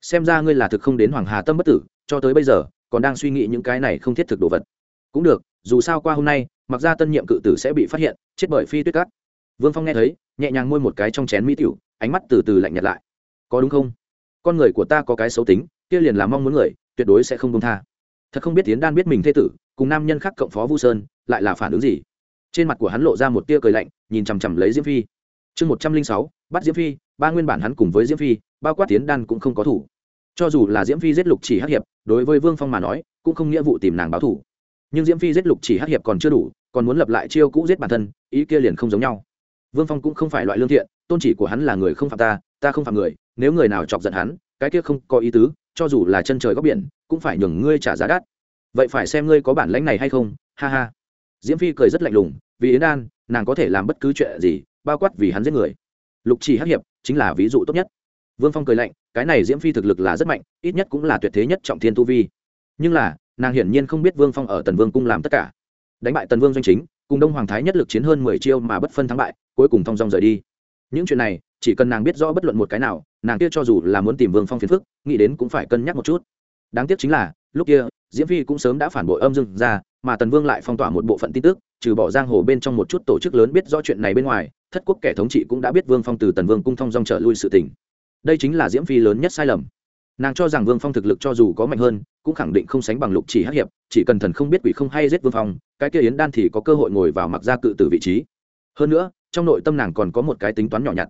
Xem ra ngươi là thực không đến hoàng hà tâm bất tử, cho tới bây giờ, còn đang suy nghĩ những cái này không thiết thực đồ vật. Cũng được, dù sao qua hôm nay mặc ra tân nhiệm cự tử sẽ bị phát hiện, chết bởi phi tuyết cắt vương phong nghe thấy, nhẹ nhàng môi một cái trong chén mỹ tiểu, ánh mắt từ từ lạnh nhạt lại. Có đúng không? Con người của ta có cái xấu tính, kia liền là mong muốn người, tuyệt đối sẽ không công tha. Thật không biết tiến đan biết mình thê tử, cùng nam nhân khác cộng phó vu sơn, lại là phản ứng gì? Trên mặt của hắn lộ ra một tia cười lạnh, nhìn chằm chằm lấy diễm phi. Chương một trăm linh sáu, bắt diễm phi, ba nguyên bản hắn cùng với diễm phi, bao quát tiến đan cũng không có thủ. Cho dù là diễm phi giết lục chỉ hắc hiệp, đối với vương phong mà nói, cũng không nghĩa vụ tìm nàng báo thủ. Nhưng diễm phi giết lục chỉ hắc hiệp còn chưa đủ, còn muốn lập lại chiêu cũ giết bản thân, ý kia liền không giống nhau vương phong cũng không phải loại lương thiện, tôn chỉ của hắn là người không phạm ta ta không phạm người, nếu người nào chọc giận hắn, cái kia không có ý tứ, cho dù là chân trời góc biển, cũng phải nhường ngươi trả giá đắt. Vậy phải xem ngươi có bản lãnh này hay không, ha ha. Diễm phi cười rất lạnh lùng, vì yến đan, nàng có thể làm bất cứ chuyện gì, bao quát vì hắn giết người. Lục chỉ hắc hiệp chính là ví dụ tốt nhất. Vương phong cười lạnh, cái này diễm phi thực lực là rất mạnh, ít nhất cũng là tuyệt thế nhất trọng thiên tu vi. Nhưng là, nàng hiển nhiên không biết vương phong ở tần vương cung làm tất cả. Đánh bại tần vương doanh chính, cùng đông hoàng thái nhất lực chiến hơn mười chiêu mà bất phân thắng bại cuối cùng thong dong rời đi. Những chuyện này, chỉ cần nàng biết rõ bất luận một cái nào, nàng kia cho dù là muốn tìm vương phong phiền phức, nghĩ đến cũng phải cân nhắc một chút. Đáng tiếc chính là, lúc kia, diễm phi cũng sớm đã phản bội âm dưng ra, mà tần vương lại phong tỏa một bộ phận tin tức, trừ bỏ giang hồ bên trong một chút tổ chức lớn biết rõ chuyện này bên ngoài, thất quốc kẻ thống trị cũng đã biết vương phong từ tần vương cung thong dong trở lui sự tình. Đây chính là diễm phi lớn nhất sai lầm. Nàng cho rằng vương phong thực lực cho dù có mạnh hơn, cũng khẳng định không sánh bằng lục chỉ hắc hiệp, chỉ cần thần không biết quỷ không hay giết vương phong, cái kia yến đan thì có cơ hội ngồi vào mặc gia cự từ vị trí. Hơn nữa trong nội tâm nàng còn có một cái tính toán nhỏ nhặt.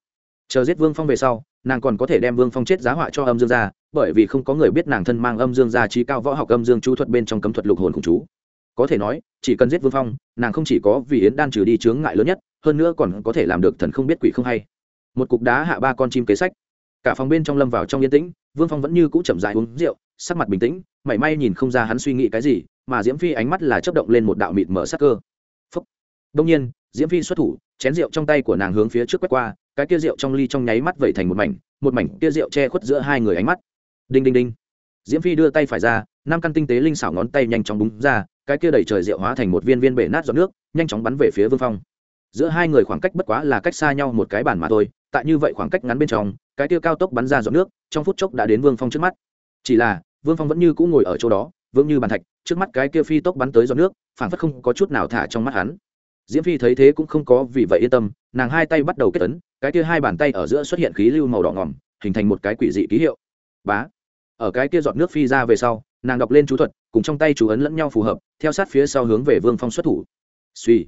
Chờ giết vương phong về sau, nàng còn có thể đem vương phong chết giá họa cho âm dương ra bởi vì không có người biết nàng thân mang âm dương gia trí cao võ học âm dương chú thuật bên trong cấm thuật lục hồn khủng chú. Có thể nói, chỉ cần giết vương phong, nàng không chỉ có vì yến đan trừ đi chướng ngại lớn nhất, hơn nữa còn có thể làm được thần không biết quỷ không hay. Một cục đá hạ ba con chim kế sách. Cả phòng bên trong lâm vào trong yên tĩnh, vương phong vẫn như cũ chậm dài uống rượu, sắc mặt bình tĩnh, mảy may nhìn không ra hắn suy nghĩ cái gì, mà diễm phi ánh mắt là chấp động lên một đạo mịt mở sắc cơ. Phấp đông nhiên, diễm phi xuất thủ chén rượu trong tay của nàng hướng phía trước quét qua, cái kia rượu trong ly trong nháy mắt vẩy thành một mảnh một mảnh kia rượu che khuất giữa hai người ánh mắt. Đinh đinh đinh. Diễm phi đưa tay phải ra, năm căn tinh tế linh xảo ngón tay nhanh chóng búng ra, cái kia đẩy trời rượu hóa thành một viên viên bể nát giọt nước, nhanh chóng bắn về phía vương phong. Giữa hai người khoảng cách bất quá là cách xa nhau một cái bàn mà thôi, tại như vậy khoảng cách ngắn bên trong, cái kia cao tốc bắn ra giọt nước, trong phút chốc đã đến vương phong trước mắt. Chỉ là, vương phong vẫn như cũng ngồi ở chỗ đó vương như bàn thạch, trước mắt cái kia phi tốc bắn tới giọt nước phản phất không có chút nào thả trong mắt hắn diễm phi thấy thế cũng không có vì vậy yên tâm, nàng hai tay bắt đầu kết tấn cái kia hai bàn tay ở giữa xuất hiện khí lưu màu đỏ ngỏm, hình thành một cái quỷ dị ký hiệu. Bá. Ở cái kia giọt nước phi ra về sau, nàng đọc lên chú thuật, cùng trong tay chú ấn lẫn nhau phù hợp, theo sát phía sau hướng về vương phong xuất thủ. Suy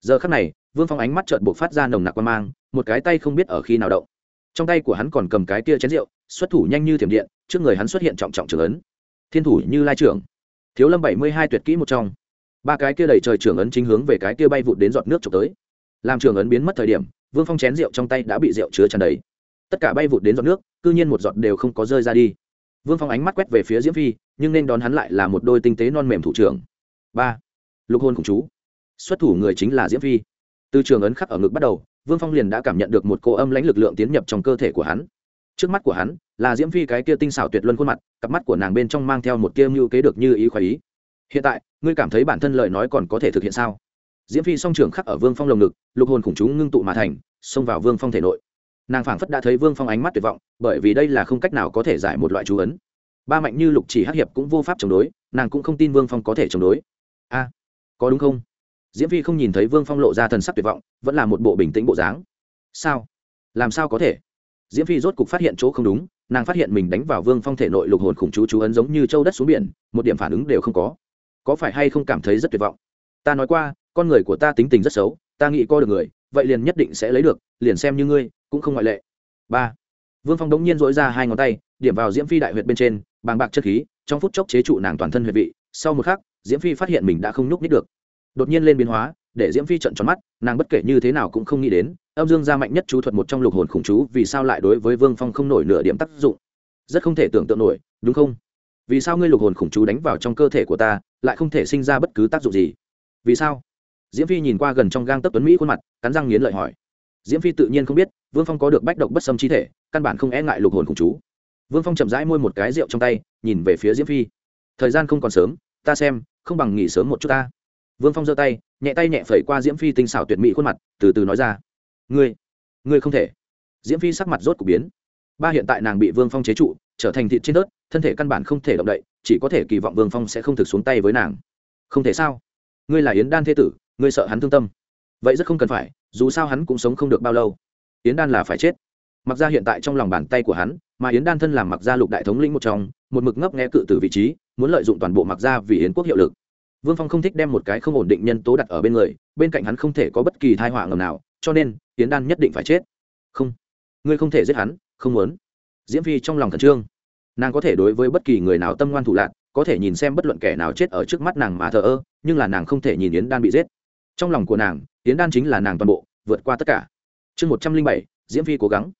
giờ khắc này, vương phong ánh mắt trợn buộc phát ra nồng nặc quan mang, một cái tay không biết ở khi nào động. Trong tay của hắn còn cầm cái kia chén rượu, xuất thủ nhanh như thiểm điện, trước người hắn xuất hiện trọng trọng trường ấn. Thiên thủ như lai trưởng. Thiếu lâm bảy mươi hai tuyệt kỹ một trong ba cái kia đầy trời trường ấn chính hướng về cái kia bay vụt đến giọt nước trục tới. Làm trường ấn biến mất thời điểm, vương phong chén rượu trong tay đã bị rượu chứa tràn đầy. Tất cả bay vụt đến giọt nước, cư nhiên một giọt đều không có rơi ra đi. Vương phong ánh mắt quét về phía diễm phi, nhưng nên đón hắn lại là một đôi tinh tế non mềm thủ trưởng. Ba, lục hôn khủng chú. Xuất thủ người chính là diễm phi. Từ trường ấn khắc ở ngực bắt đầu, vương phong liền đã cảm nhận được một cô âm lãnh lực lượng tiến nhập trong cơ thể của hắn. Trước mắt của hắn, là diễm phi cái kia tinh xảo tuyệt luân khuôn mặt, cặp mắt của nàng bên trong mang theo một kia mưu kế được như ý khoái ý hiện tại, ngươi cảm thấy bản thân lời nói còn có thể thực hiện sao? Diễm phi song trường khắc ở vương phong lồng ngực, lục hồn khủng chú ngưng tụ mà thành, xông vào vương phong thể nội. Nàng phảng phất đã thấy vương phong ánh mắt tuyệt vọng, bởi vì đây là không cách nào có thể giải một loại chú ấn. Ba mạnh như lục chỉ hắc hiệp cũng vô pháp chống đối, nàng cũng không tin vương phong có thể chống đối. A, có đúng không? Diễm phi không nhìn thấy vương phong lộ ra thần sắc tuyệt vọng, vẫn là một bộ bình tĩnh bộ dáng. Sao? Làm sao có thể? Diễm phi rốt cục phát hiện chỗ không đúng, nàng phát hiện mình đánh vào vương phong thể nội lục hồn khủng chú chú ấn giống như châu đất xuống biển, một điểm phản ứng đều không có có phải hay không cảm thấy rất tuyệt vọng? Ta nói qua, con người của ta tính tình rất xấu, ta nghĩ co được người, vậy liền nhất định sẽ lấy được, liền xem như ngươi, cũng không ngoại lệ. Ba. Vương phong đống nhiên dỗi ra hai ngón tay, điểm vào diễm phi đại huyệt bên trên, bàng bạc chất khí, trong phút chốc chế trụ nàng toàn thân huyệt vị, sau một khắc, diễm phi phát hiện mình đã không nhúc nhích được. Đột nhiên lên biến hóa, để diễm phi trận tròn mắt, nàng bất kể như thế nào cũng không nghĩ đến, âm dương gia mạnh nhất chú thuật một trong lục hồn khủng chú vì sao lại đối với vương phong không nổi nửa điểm tác dụng. Rất không thể tưởng tượng nổi, đúng không? Vì sao ngươi lục hồn khủng chú đánh vào trong cơ thể của ta, lại không thể sinh ra bất cứ tác dụng gì? Vì sao? Diễm phi nhìn qua gần trong gang tấp tuấn mỹ khuôn mặt, cắn răng nghiến lợi hỏi. Diễm phi tự nhiên không biết, vương phong có được bách độc bất xâm chi thể, căn bản không e ngại lục hồn khủng chú. Vương phong chậm rãi môi một cái rượu trong tay, nhìn về phía diễm phi. Thời gian không còn sớm, ta xem, không bằng nghỉ sớm một chút ta. Vương phong giơ tay, nhẹ tay nhẹ phẩy qua diễm phi tinh xảo tuyệt mỹ khuôn mặt, từ từ nói ra. Ngươi ngươi không thể. Diễm phi sắc mặt rốt c ụ biến ba hiện tại nàng bị vương phong chế trụ, trở thành thịt trên tớt thân thể căn bản không thể động đậy, chỉ có thể kỳ vọng vương phong sẽ không thực xuống tay với nàng. Không thể sao? Ngươi là yến đan thế tử, ngươi sợ hắn thương tâm. Vậy rất không cần phải, dù sao hắn cũng sống không được bao lâu. Yến đan là phải chết. Mặc ra hiện tại trong lòng bàn tay của hắn, mà yến đan thân làm mặc gia lục đại thống lĩnh một trong, một mực ngấp nghe cự từ vị trí, muốn lợi dụng toàn bộ mặc gia vì yến quốc hiệu lực. Vương phong không thích đem một cái không ổn định nhân tố đặt ở bên người, bên cạnh hắn không thể có bất kỳ thai họa ngầm nào, cho nên yến đan nhất định phải chết. Không. Ngươi không thể giết hắn không muốn. Diễm phi trong lòng khẩn trương. Nàng có thể đối với bất kỳ người nào tâm ngoan thủ lạc có thể nhìn xem bất luận kẻ nào chết ở trước mắt nàng mà thờ ơ, nhưng là nàng không thể nhìn yến đan bị giết. Trong lòng của nàng, yến đan chính là nàng toàn bộ, vượt qua tất cả. Chương một trăm linh bảy, diễm phi cố gắng.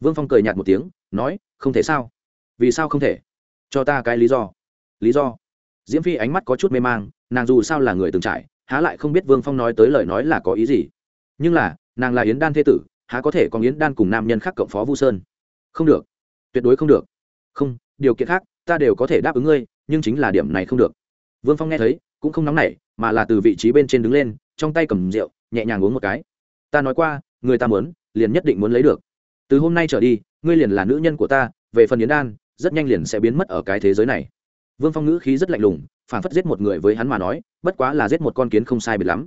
Vương phong cười nhạt một tiếng, nói, không thể sao? Vì sao không thể? Cho ta cái lý do. Lý do? Diễm phi ánh mắt có chút mê mang, nàng dù sao là người từng trải, há lại không biết vương phong nói tới lời nói là có ý gì. Nhưng là, nàng là yến đan thế tử, há có thể còn yến đan cùng nam nhân khác cộng phó vu sơn? Không được. Tuyệt đối không được. Không, điều kiện khác, ta đều có thể đáp ứng ngươi, nhưng chính là điểm này không được. Vương phong nghe thấy, cũng không nóng nảy, mà là từ vị trí bên trên đứng lên, trong tay cầm rượu, nhẹ nhàng uống một cái. Ta nói qua, người ta muốn, liền nhất định muốn lấy được. Từ hôm nay trở đi, ngươi liền là nữ nhân của ta, về phần yến đan, rất nhanh liền sẽ biến mất ở cái thế giới này. Vương phong ngữ khí rất lạnh lùng, phản phất giết một người với hắn mà nói, bất quá là giết một con kiến không sai biệt lắm.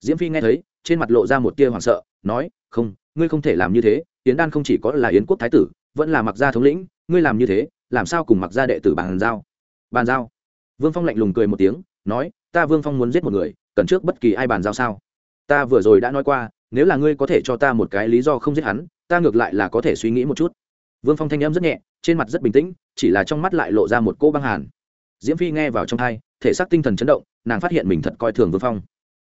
Diễm phi nghe thấy, trên mặt lộ ra một tia hoảng sợ, nói, không, ngươi không thể làm như thế, yến đan không chỉ có là yến quốc thái tử vẫn là mặc gia thống lĩnh, ngươi làm như thế, làm sao cùng mặc gia đệ tử bàn giao? Bàn giao? Vương phong lạnh lùng cười một tiếng, nói, ta vương phong muốn giết một người, cần trước bất kỳ ai bàn giao sao? Ta vừa rồi đã nói qua, nếu là ngươi có thể cho ta một cái lý do không giết hắn, ta ngược lại là có thể suy nghĩ một chút. Vương phong thanh âm rất nhẹ, trên mặt rất bình tĩnh, chỉ là trong mắt lại lộ ra một cô băng hàn. Diễm phi nghe vào trong thai thể xác tinh thần chấn động, nàng phát hiện mình thật coi thường vương phong.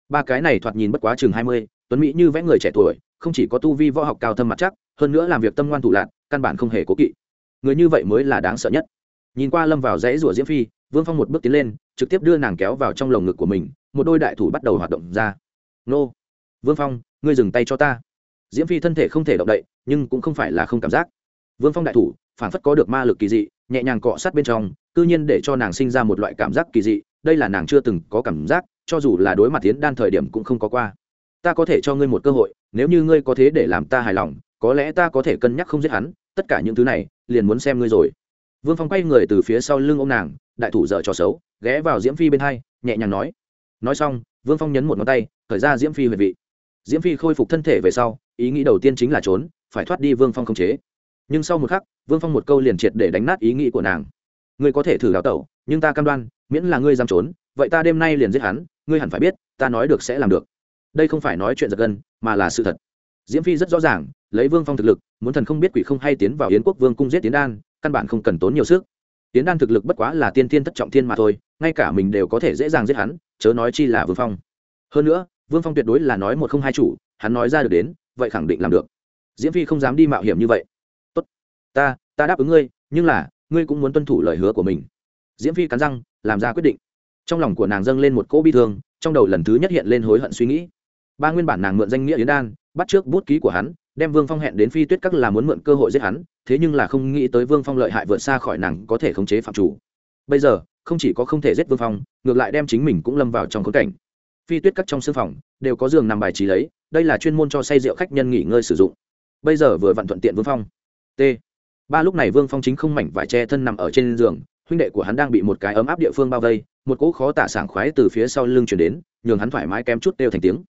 Ba cái này thoạt nhìn bất quá chừng hai mươi, tuấn mỹ như vẽ người trẻ tuổi, không chỉ có tu vi võ học cao thâm mặt chắc, hơn nữa làm việc tâm ngoan thủ lạc căn bản không hề cố kỵ. Người như vậy mới là đáng sợ nhất. Nhìn qua lâm vào dãy rủa diễm phi, vương phong một bước tiến lên, trực tiếp đưa nàng kéo vào trong lồng ngực của mình, một đôi đại thủ bắt đầu hoạt động ra. Nô! Vương phong, ngươi dừng tay cho ta. Diễm phi thân thể không thể động đậy, nhưng cũng không phải là không cảm giác. Vương phong đại thủ, phản phất có được ma lực kỳ dị, nhẹ nhàng cọ sát bên trong tự nhiên để cho nàng sinh ra một loại cảm giác kỳ dị, đây là nàng chưa từng có cảm giác, cho dù là đối mặt tiến đan thời điểm cũng không có qua. Ta có thể cho ngươi một cơ hội, nếu như ngươi có thế để làm ta hài lòng, có lẽ ta có thể cân nhắc không giết hắn tất cả những thứ này, liền muốn xem ngươi rồi. Vương phong quay người từ phía sau lưng ô m nàng, đại thủ dở trò xấu, ghé vào diễm phi bên hai, nhẹ nhàng nói. Nói xong, vương phong nhấn một ngón tay khởi ra diễm phi huyệt vị. Diễm phi khôi phục thân thể về sau, ý nghĩ đầu tiên chính là trốn, phải thoát đi vương phong không chế. Nhưng sau một khắc, vương phong một câu liền triệt để đánh nát ý nghĩ của nàng. Ngươi có thể thử đào tẩu, nhưng ta cam đoan, miễn là ngươi dám trốn, vậy ta đêm nay liền giết hắn, ngươi hẳn phải biết, ta nói được sẽ làm được. Đây không phải nói chuyện giật gân, mà là sự thật. Diễm phi rất rõ ràng lấy vương phong thực lực, muốn thần không biết quỷ không hay tiến vào yến quốc vương cung giết tiến đan, căn bản không cần tốn nhiều sức. Tiến đan thực lực bất quá là tiên Thiên thất trọng thiên mà thôi, ngay cả mình đều có thể dễ dàng giết hắn, chớ nói chi là vương phong. Hơn nữa, vương phong tuyệt đối là nói một không hai chủ, hắn nói ra được đến, vậy khẳng định làm được. Diễm phi không dám đi mạo hiểm như vậy. Tốt, ta ta đáp ứng ngươi, nhưng là, ngươi cũng muốn tuân thủ lời hứa của mình. Diễm phi cắn răng, làm ra quyết định. Trong lòng của nàng dâng lên một cỗ bi thương, trong đầu lần thứ nhất hiện lên hối hận suy nghĩ. Ba nguyên bản nàng mượn danh nghĩa yến đan, bắt trước bút ký của hắn đem vương phong hẹn đến phi tuyết các là muốn mượn cơ hội giết hắn, thế nhưng là không nghĩ tới vương phong lợi hại vượt xa khỏi nàng có thể khống chế phạm chủ. Bây giờ, không chỉ có không thể giết vương phong, ngược lại đem chính mình cũng lâm vào trong khốn cảnh. Phi tuyết các trong sương phòng, đều có giường nằm bài trí lấy, đây là chuyên môn cho say rượu khách nhân nghỉ ngơi sử dụng. Bây giờ vừa vặn thuận tiện vương phong. T. Ba lúc này vương phong chính không mảnh vải che thân nằm ở trên giường, huynh đệ của hắn đang bị một cái ấm áp địa phương bao vây, một cỗ khó tả sảng khoái từ phía sau lưng chuyển đến, nhường hắn thoải mái kém chút đều thành tiếng.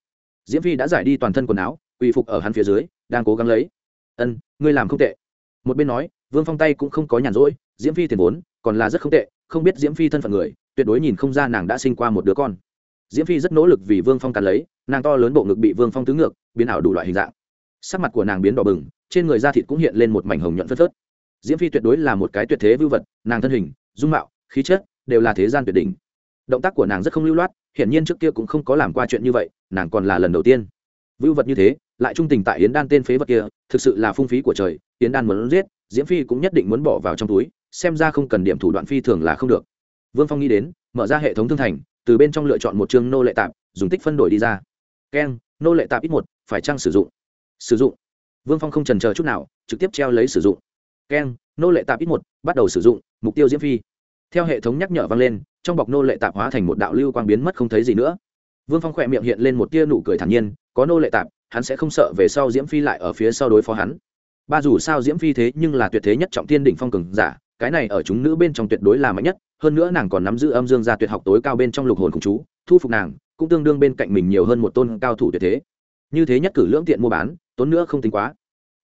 Diễm phi đã giải đi toàn thân quần áo, quỳ phục ở hắn phía dưới đang cố gắng lấy. Ân, ngươi làm không tệ. Một bên nói, vương phong tay cũng không có nhàn rỗi, diễm phi tiền vốn còn là rất không tệ, không biết diễm phi thân phận người, tuyệt đối nhìn không ra nàng đã sinh qua một đứa con. Diễm phi rất nỗ lực vì vương phong cắn lấy, nàng to lớn bộ ngực bị vương phong tứ ngược, biến ảo đủ loại hình dạng. Sắc mặt của nàng biến đỏ bừng, trên người da thịt cũng hiện lên một mảnh hồng nhuận phất phớt. Diễm phi tuyệt đối là một cái tuyệt thế vưu vật, nàng thân hình, dung mạo, khí chất đều là thế gian tuyệt đỉnh. Động tác của nàng rất không lưu loát, hiển nhiên trước kia cũng không có làm qua chuyện như vậy, nàng còn là lần đầu tiên. Vưu vật như thế lại trung tình tại yến đan tên phế vật kia, thực sự là phung phí của trời, yến đan muốn giết, diễm phi cũng nhất định muốn bỏ vào trong túi, xem ra không cần điểm thủ đoạn phi thường là không được. Vương phong nghĩ đến, mở ra hệ thống thương thành, từ bên trong lựa chọn một chương nô lệ tạp, dùng tích phân đổi đi ra. Keng, nô lệ tạp ít một, phải chăng sử dụng? Sử dụng. Vương phong không trần chờ chút nào, trực tiếp treo lấy sử dụng. Keng, nô lệ tạp ít một, bắt đầu sử dụng, mục tiêu diễm phi. Theo hệ thống nhắc nhở vang lên, trong bọc nô lệ tạp hóa thành một đạo lưu quang biến mất không thấy gì nữa. Vương phong khỏe miệng hiện lên một tia nụ cười thản nhiên, có nô lệ tạp hắn sẽ không sợ về sau diễm phi lại ở phía sau đối phó hắn. Ba dù sao diễm phi thế nhưng là tuyệt thế nhất trọng tiên đỉnh phong cường giả, cái này ở chúng nữ bên trong tuyệt đối là mạnh nhất, hơn nữa nàng còn nắm giữ âm dương gia tuyệt học tối cao bên trong lục hồn khủng chú, thu phục nàng, cũng tương đương bên cạnh mình nhiều hơn một tôn cao thủ tuyệt thế. Như thế nhất cử lưỡng tiện mua bán, tốn nữa không tính quá.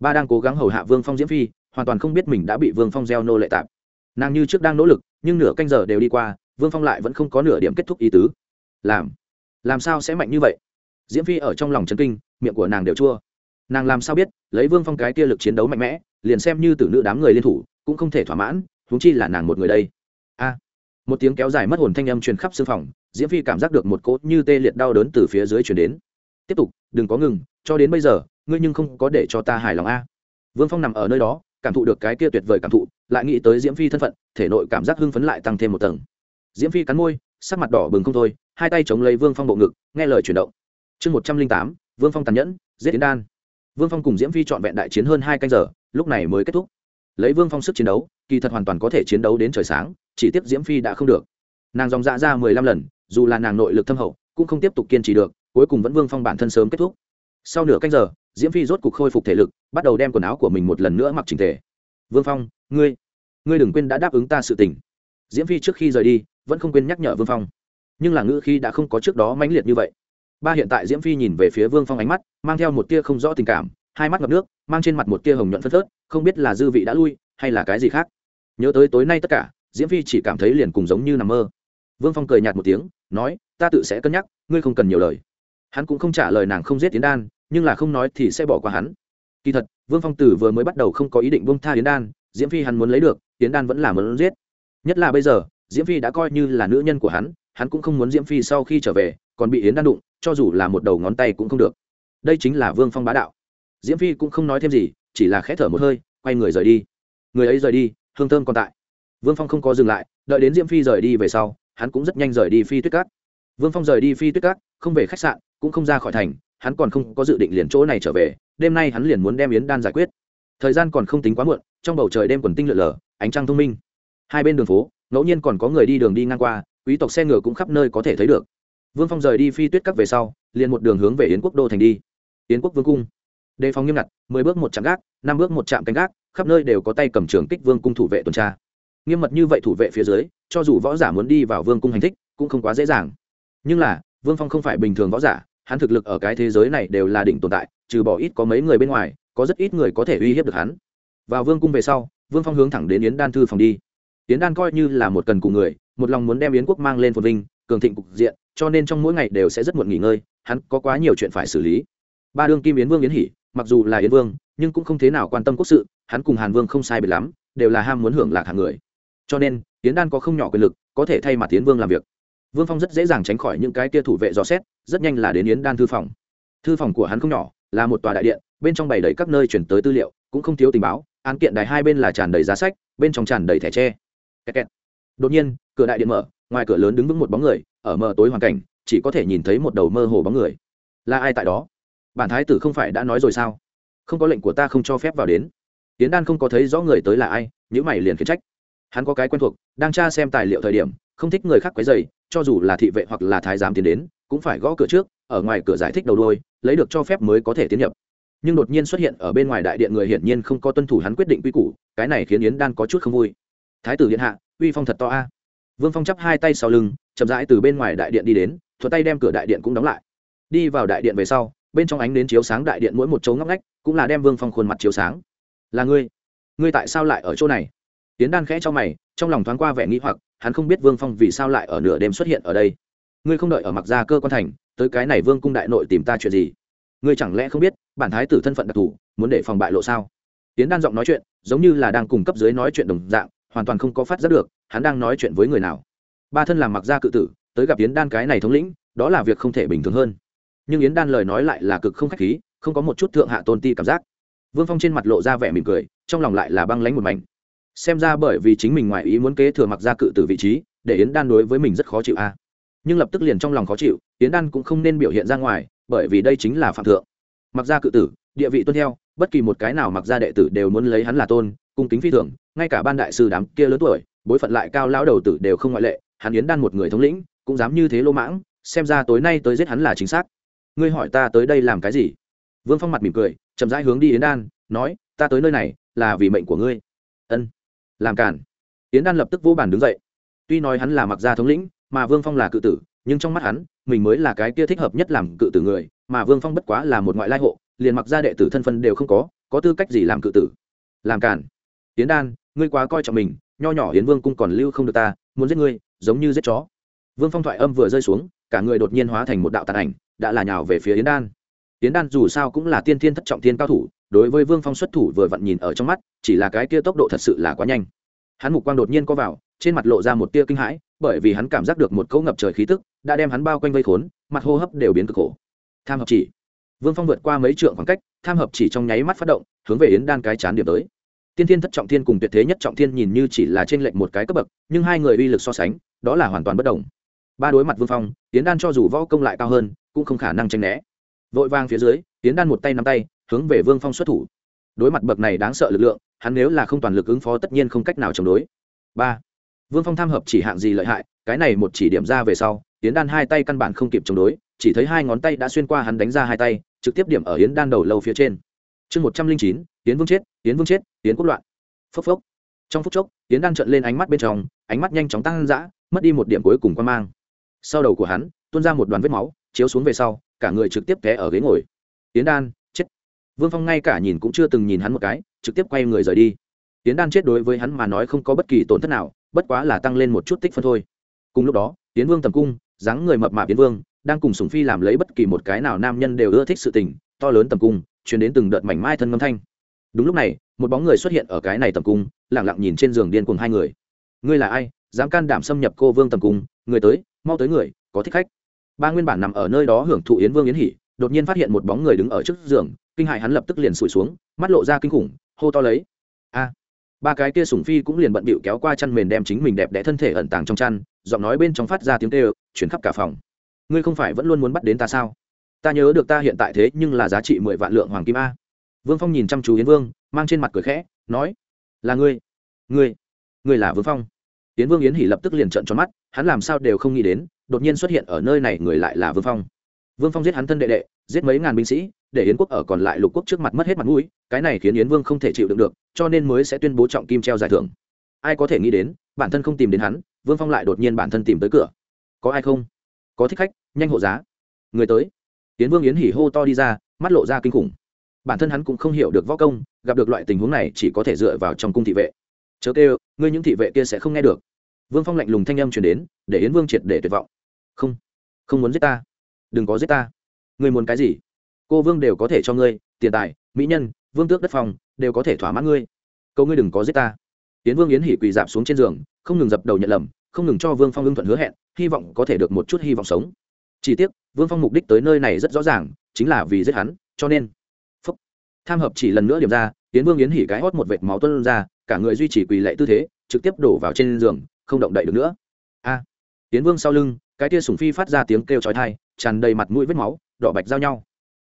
Ba đang cố gắng hầu hạ vương phong diễm phi, hoàn toàn không biết mình đã bị vương phong gieo nô lệ tạp. Nàng như trước đang nỗ lực, nhưng nửa canh giờ đều đi qua, vương phong lại vẫn không có nửa điểm kết thúc ý tứ. Làm làm sao sẽ mạnh như vậy? Diễm phi ở trong lòng chân kinh miệng của nàng đều chua. Nàng làm sao biết, lấy vương phong cái kia lực chiến đấu mạnh mẽ, liền xem như tử nữ đám người liên thủ, cũng không thể thỏa mãn húng chi là nàng một người đây. A. Một tiếng kéo dài mất hồn thanh âm truyền khắp sư phòng, diễm phi cảm giác được một cốt như tê liệt đau đớn từ phía dưới chuyển đến. Tiếp tục, đừng có ngừng, cho đến bây giờ, ngươi nhưng không có để cho ta hài lòng a. Vương phong nằm ở nơi đó, cảm thụ được cái kia tuyệt vời cảm thụ, lại nghĩ tới diễm phi thân phận, thể nội cảm giác hưng phấn lại tăng thêm một tầng. Diễm phi cắn môi, sắc mặt đỏ bừng không thôi, hai tay chống lấy vương phong bộ ngực, nghe lời chuyển động. Chương một trăm linh tám vương phong tàn nhẫn, giết tiến đan. Vương phong cùng diễm phi trọn vẹn đại chiến hơn hai canh giờ, lúc này mới kết thúc. Lấy vương phong sức chiến đấu, kỳ thật hoàn toàn có thể chiến đấu đến trời sáng, chỉ tiếp diễm phi đã không được. Nàng dòng dạ ra mười lăm lần, dù là nàng nội lực thâm hậu, cũng không tiếp tục kiên trì được, cuối cùng vẫn vương phong bản thân sớm kết thúc. Sau nửa canh giờ, diễm phi rốt cục khôi phục thể lực, bắt đầu đem quần áo của mình một lần nữa mặc trình thể vương phong, ngươi ngươi đừng quên đã đáp ứng ta sự tình. Diễm phi trước khi rời đi, vẫn không quên nhắc nhở vương phong. Nhưng là ngữ khi đã không có trước đó mãnh liệt như vậy ba hiện tại diễm phi nhìn về phía vương phong ánh mắt, mang theo một tia không rõ tình cảm, hai mắt ngập nước, mang trên mặt một tia hồng nhuận phân phớt, không biết là dư vị đã lui, hay là cái gì khác. Nhớ tới tối nay tất cả, diễm phi chỉ cảm thấy liền cùng giống như nằm mơ. Vương phong cười nhạt một tiếng, nói, ta tự sẽ cân nhắc, ngươi không cần nhiều lời. Hắn cũng không trả lời nàng không giết tiến đan, nhưng là không nói thì sẽ bỏ qua hắn. Kỳ thật, vương phong tử vừa mới bắt đầu không có ý định bông tha tiến đan, diễm phi hắn muốn lấy được tiến đan vẫn là muốn giết. Nhất là bây giờ, diễm phi đã coi như là nữ nhân của hắn hắn cũng không muốn diễm phi sau khi trở về, còn bị yến đan đụng cho dù là một đầu ngón tay cũng không được. Đây chính là vương phong bá đạo. Diễm phi cũng không nói thêm gì, chỉ là khẽ thở một hơi, quay người rời đi. Người ấy rời đi, hương thơm còn tại. Vương phong không có dừng lại, đợi đến diễm phi rời đi về sau, hắn cũng rất nhanh rời đi phi tuyết cát. Vương phong rời đi phi tuyết cát, không về khách sạn, cũng không ra khỏi thành, hắn còn không có dự định liền chỗ này trở về, đêm nay hắn liền muốn đem yến đan giải quyết. Thời gian còn không tính quá muộn, trong bầu trời đêm quần tinh lượn lờ, ánh trăng thông minh. Hai bên đường phố, ngẫu nhiên còn có người đi đường đi ngang qua, quý tộc xe ngựa cũng khắp nơi có thể thấy được vương phong rời đi phi tuyết các về sau, liền một đường hướng về yến quốc đô thành đi. Yến quốc vương cung. Đề phòng nghiêm ngặt, mười bước một trạm gác, năm bước một trạm canh gác, khắp nơi đều có tay cầm trường kích vương cung thủ vệ tuần tra. Nghiêm mật như vậy thủ vệ phía dưới, cho dù võ giả muốn đi vào vương cung hành thích, cũng không quá dễ dàng. Nhưng là, vương phong không phải bình thường võ giả, hắn thực lực ở cái thế giới này đều là đỉnh tồn tại, trừ bỏ ít có mấy người bên ngoài, có rất ít người có thể uy hiếp được hắn. Vào vương cung về sau, vương phong hướng thẳng đến yến đan thư phòng đi. Yến đan coi như là một cần cùng người, một lòng muốn đem yến quốc mang lên phồn vinh, cường thịnh cục diện cho nên trong mỗi ngày đều sẽ rất muộn nghỉ ngơi, hắn có quá nhiều chuyện phải xử lý. Ba đương kim yến vương yến hỉ, mặc dù là yến vương, nhưng cũng không thế nào quan tâm quốc sự, hắn cùng hàn vương không sai biệt lắm, đều là ham muốn hưởng lạc hàng người. Cho nên, yến đan có không nhỏ quyền lực, có thể thay mặt yến vương làm việc. Vương phong rất dễ dàng tránh khỏi những cái tia thủ vệ dò xét, rất nhanh là đến yến đan thư phòng. Thư phòng của hắn không nhỏ, là một tòa đại điện, bên trong bày đầy các nơi chuyển tới tư liệu, cũng không thiếu tình báo, án kiện đài hai bên là tràn đầy giá sách, bên trong tràn đầy thẻ tre. Kẹt kẹt. đột nhiên, cửa đại điện mở, ngoài cửa lớn đứng vững một bóng người ở mờ tối hoàn cảnh, chỉ có thể nhìn thấy một đầu mơ hồ bóng người. Là ai tại đó? Bản thái tử không phải đã nói rồi sao? Không có lệnh của ta không cho phép vào đến. Tiến đan không có thấy rõ người tới là ai những mày liền khiển trách. Hắn có cái quen thuộc, đang tra xem tài liệu thời điểm, không thích người khác quấy dày cho dù là thị vệ hoặc là thái giám tiến đến, cũng phải gõ cửa trước, ở ngoài cửa giải thích đầu đôi lấy được cho phép mới có thể tiến nhập. Nhưng đột nhiên xuất hiện ở bên ngoài đại điện người hiển nhiên không có tuân thủ hắn quyết định quy củ, cái này khiến yến đan có chút không vui. Thái tử điện hạ, uy phong thật to a vương phong chắp hai tay sau lưng, chậm rãi từ bên ngoài đại điện đi đến thuật tay đem cửa đại điện cũng đóng lại. Đi vào đại điện về sau, bên trong ánh đến chiếu sáng đại điện mỗi một chỗ ngóc ngách, cũng là đem vương phong khuôn mặt chiếu sáng. Là ngươi? Ngươi tại sao lại ở chỗ này? Tiến đan khẽ cho mày, trong lòng thoáng qua vẻ nghĩ hoặc, hắn không biết vương phong vì sao lại ở nửa đêm xuất hiện ở đây. Ngươi không đợi ở mặc gia cơ quan thành, tới cái này vương cung đại nội tìm ta chuyện gì? Ngươi chẳng lẽ không biết, bản thái tử thân phận đặc thù, muốn để phòng bại lộ sao? Tiến đan giọng nói chuyện, giống như là đang cùng cấp dưới nói chuyện đồng dạng hoàn toàn không có phát giác được hắn đang nói chuyện với người nào. Ba thân làm mặc gia cự tử, tới gặp yến đan cái này thống lĩnh, đó là việc không thể bình thường hơn. Nhưng yến đan lời nói lại là cực không khách khí, không có một chút thượng hạ tôn ti cảm giác. Vương phong trên mặt lộ ra vẻ mỉm cười, trong lòng lại là băng lánh một mảnh. Xem ra bởi vì chính mình ngoại ý muốn kế thừa mặc gia cự tử vị trí, để yến đan đối với mình rất khó chịu a. Nhưng lập tức liền trong lòng khó chịu, yến đan cũng không nên biểu hiện ra ngoài, bởi vì đây chính là phạm thượng. Mặc gia cự tử, địa vị tuân theo, bất kỳ một cái nào mặc gia đệ tử đều muốn lấy hắn là tôn cung kính phi thường, ngay cả ban đại sư đám kia lớn tuổi, bối phận lại cao lão đầu tử đều không ngoại lệ, hắn yến đan một người thống lĩnh, cũng dám như thế lô mãng, xem ra tối nay tới giết hắn là chính xác. Ngươi hỏi ta tới đây làm cái gì? Vương phong mặt mỉm cười, chậm rãi hướng đi yến đan, nói, ta tới nơi này là vì mệnh của ngươi. Ân. Làm cản. Yến đan lập tức vô bản đứng dậy. Tuy nói hắn là mặc gia thống lĩnh, mà vương phong là cự tử, nhưng trong mắt hắn, mình mới là cái kia thích hợp nhất làm cự tử người, mà vương phong bất quá là một ngoại lai hộ, liền mặc gia đệ tử thân phân đều không có có tư cách gì làm cự tử? Làm cản yến đan, ngươi quá coi trọng mình, nho nhỏ yến vương cung còn lưu không được ta, muốn giết ngươi, giống như giết chó. Vương phong thoại âm vừa rơi xuống, cả người đột nhiên hóa thành một đạo tàn ảnh, đã là nhào về phía yến đan. Yến đan dù sao cũng là tiên thiên thất trọng thiên cao thủ, đối với vương phong xuất thủ vừa vặn nhìn ở trong mắt, chỉ là cái kia tốc độ thật sự là quá nhanh. Hắn mục quang đột nhiên có vào, trên mặt lộ ra một tia kinh hãi, bởi vì hắn cảm giác được một cỗ ngập trời khí tức, đã đem hắn bao quanh vây khốn, mặt hô hấp đều biến cực khổ. Tham hợp chỉ. Vương phong vượt qua mấy trượng khoảng cách, tham hợp chỉ trong nháy mắt phát động, hướng về yến đan cái chán điểm tới tiên thiên thất trọng thiên cùng tuyệt thế nhất trọng thiên nhìn như chỉ là trên lệnh một cái cấp bậc, nhưng hai người uy lực so sánh, đó là hoàn toàn bất đồng. Ba đối mặt vương phong Tiễn đan cho dù võ công lại cao hơn, cũng không khả năng tranh né. Vội vang phía dưới Tiễn đan một tay nắm tay, hướng về vương phong xuất thủ. Đối mặt bậc này đáng sợ lực lượng, hắn nếu là không toàn lực ứng phó tất nhiên không cách nào chống đối. Ba. Vương phong tham hợp chỉ hạng gì lợi hại, cái này một chỉ điểm ra về sau Tiễn đan hai tay căn bản không kịp chống đối, chỉ thấy hai ngón tay đã xuyên qua hắn đánh ra hai tay, trực tiếp điểm ở yến đan đầu lâu phía trên. Chương một trăm linh chín, yến vương chết yến vương chết, yến quốc loạn. Phốc phốc. Trong phút chốc, yến đan trợn lên ánh mắt bên trong, ánh mắt nhanh chóng tăng dã, mất đi một điểm cuối cùng quan mang. Sau đầu của hắn, tuôn ra một đoàn vết máu, chiếu xuống về sau, cả người trực tiếp té ở ghế ngồi. Yến đan, chết. Vương phong ngay cả nhìn cũng chưa từng nhìn hắn một cái, trực tiếp quay người rời đi. Yến đan chết đối với hắn mà nói không có bất kỳ tổn thất nào, bất quá là tăng lên một chút tích phân thôi. Cùng lúc đó, yến vương tầm cung, dáng người mập mạp yến vương, đang cùng sùng phi làm lấy bất kỳ một cái nào nam nhân đều ưa thích sự tình, to lớn tầm cung chuyển đến từng đợt mảnh mai thân ngâm thanh đúng lúc này, một bóng người xuất hiện ở cái này tầm cung lẳng lặng nhìn trên giường điên cùng hai người. Ngươi là ai? Dám can đảm xâm nhập cô vương tầm cung, người tới, mau tới người, có thích khách. Ba nguyên bản nằm ở nơi đó hưởng thụ yến vương yến hỉ đột nhiên phát hiện một bóng người đứng ở trước giường, kinh hại hắn lập tức liền sụi xuống, mắt lộ ra kinh khủng, hô to lấy. A! Ba cái kia sủng phi cũng liền bận bịu kéo qua chăn mền đem chính mình đẹp đẽ thân thể ẩn tàng trong chăn, giọng nói bên trong phát ra tiếng kêu, chuyển khắp cả phòng. Ngươi không phải vẫn luôn muốn bắt đến ta sao? Ta nhớ được ta hiện tại thế nhưng là giá trị mười vạn lượng hoàng kim a vương phong nhìn chăm chú yến vương, mang trên mặt cười khẽ, nói, là ngươi ngươi ngươi là vương phong. Yến vương yến hỉ lập tức liền trợn tròn mắt, hắn làm sao đều không nghĩ đến, đột nhiên xuất hiện ở nơi này người lại là vương phong. Vương phong giết hắn thân đệ đệ, giết mấy ngàn binh sĩ, để yến quốc ở còn lại lục quốc trước mặt mất hết mặt mũi, cái này khiến yến vương không thể chịu đựng được, cho nên mới sẽ tuyên bố trọng kim treo giải thưởng. Ai có thể nghĩ đến, bản thân không tìm đến hắn, vương phong lại đột nhiên bản thân tìm tới cửa. Có ai không? Có thích khách, nhanh hộ giá. Người tới. Yến vương yến hỉ hô to đi ra, mắt lộ ra kinh khủng bản thân hắn cũng không hiểu được võ công, gặp được loại tình huống này chỉ có thể dựa vào trong cung thị vệ. Chớ kêu, ngươi những thị vệ kia sẽ không nghe được. Vương phong lạnh lùng thanh âm chuyển đến, để yến vương triệt để tuyệt vọng. Không không muốn giết ta. Đừng có giết ta. Ngươi muốn cái gì? Cô vương đều có thể cho ngươi, tiền tài, mỹ nhân, vương tước đất phòng đều có thể thỏa mãn ngươi. Câu ngươi đừng có giết ta. Yến vương yến hỉ quỳ dạp xuống trên giường, không ngừng dập đầu nhận lầm, không ngừng cho vương phong ưng thuận hứa hẹn, hy vọng có thể được một chút hy vọng sống. Chỉ tiếc, vương phong mục đích tới nơi này rất rõ ràng, chính là vì giết hắn, cho nên tham hợp chỉ lần nữa điểm ra tiến vương yến hỉ cái hót một vệt máu tuân ra, cả người duy trì quỳ lệ tư thế, trực tiếp đổ vào trên giường, không động đậy được nữa. A! Tiến vương sau lưng, cái tia sùng phi phát ra tiếng kêu chói thai tràn đầy mặt mũi vết máu, đỏ bạch giao nhau.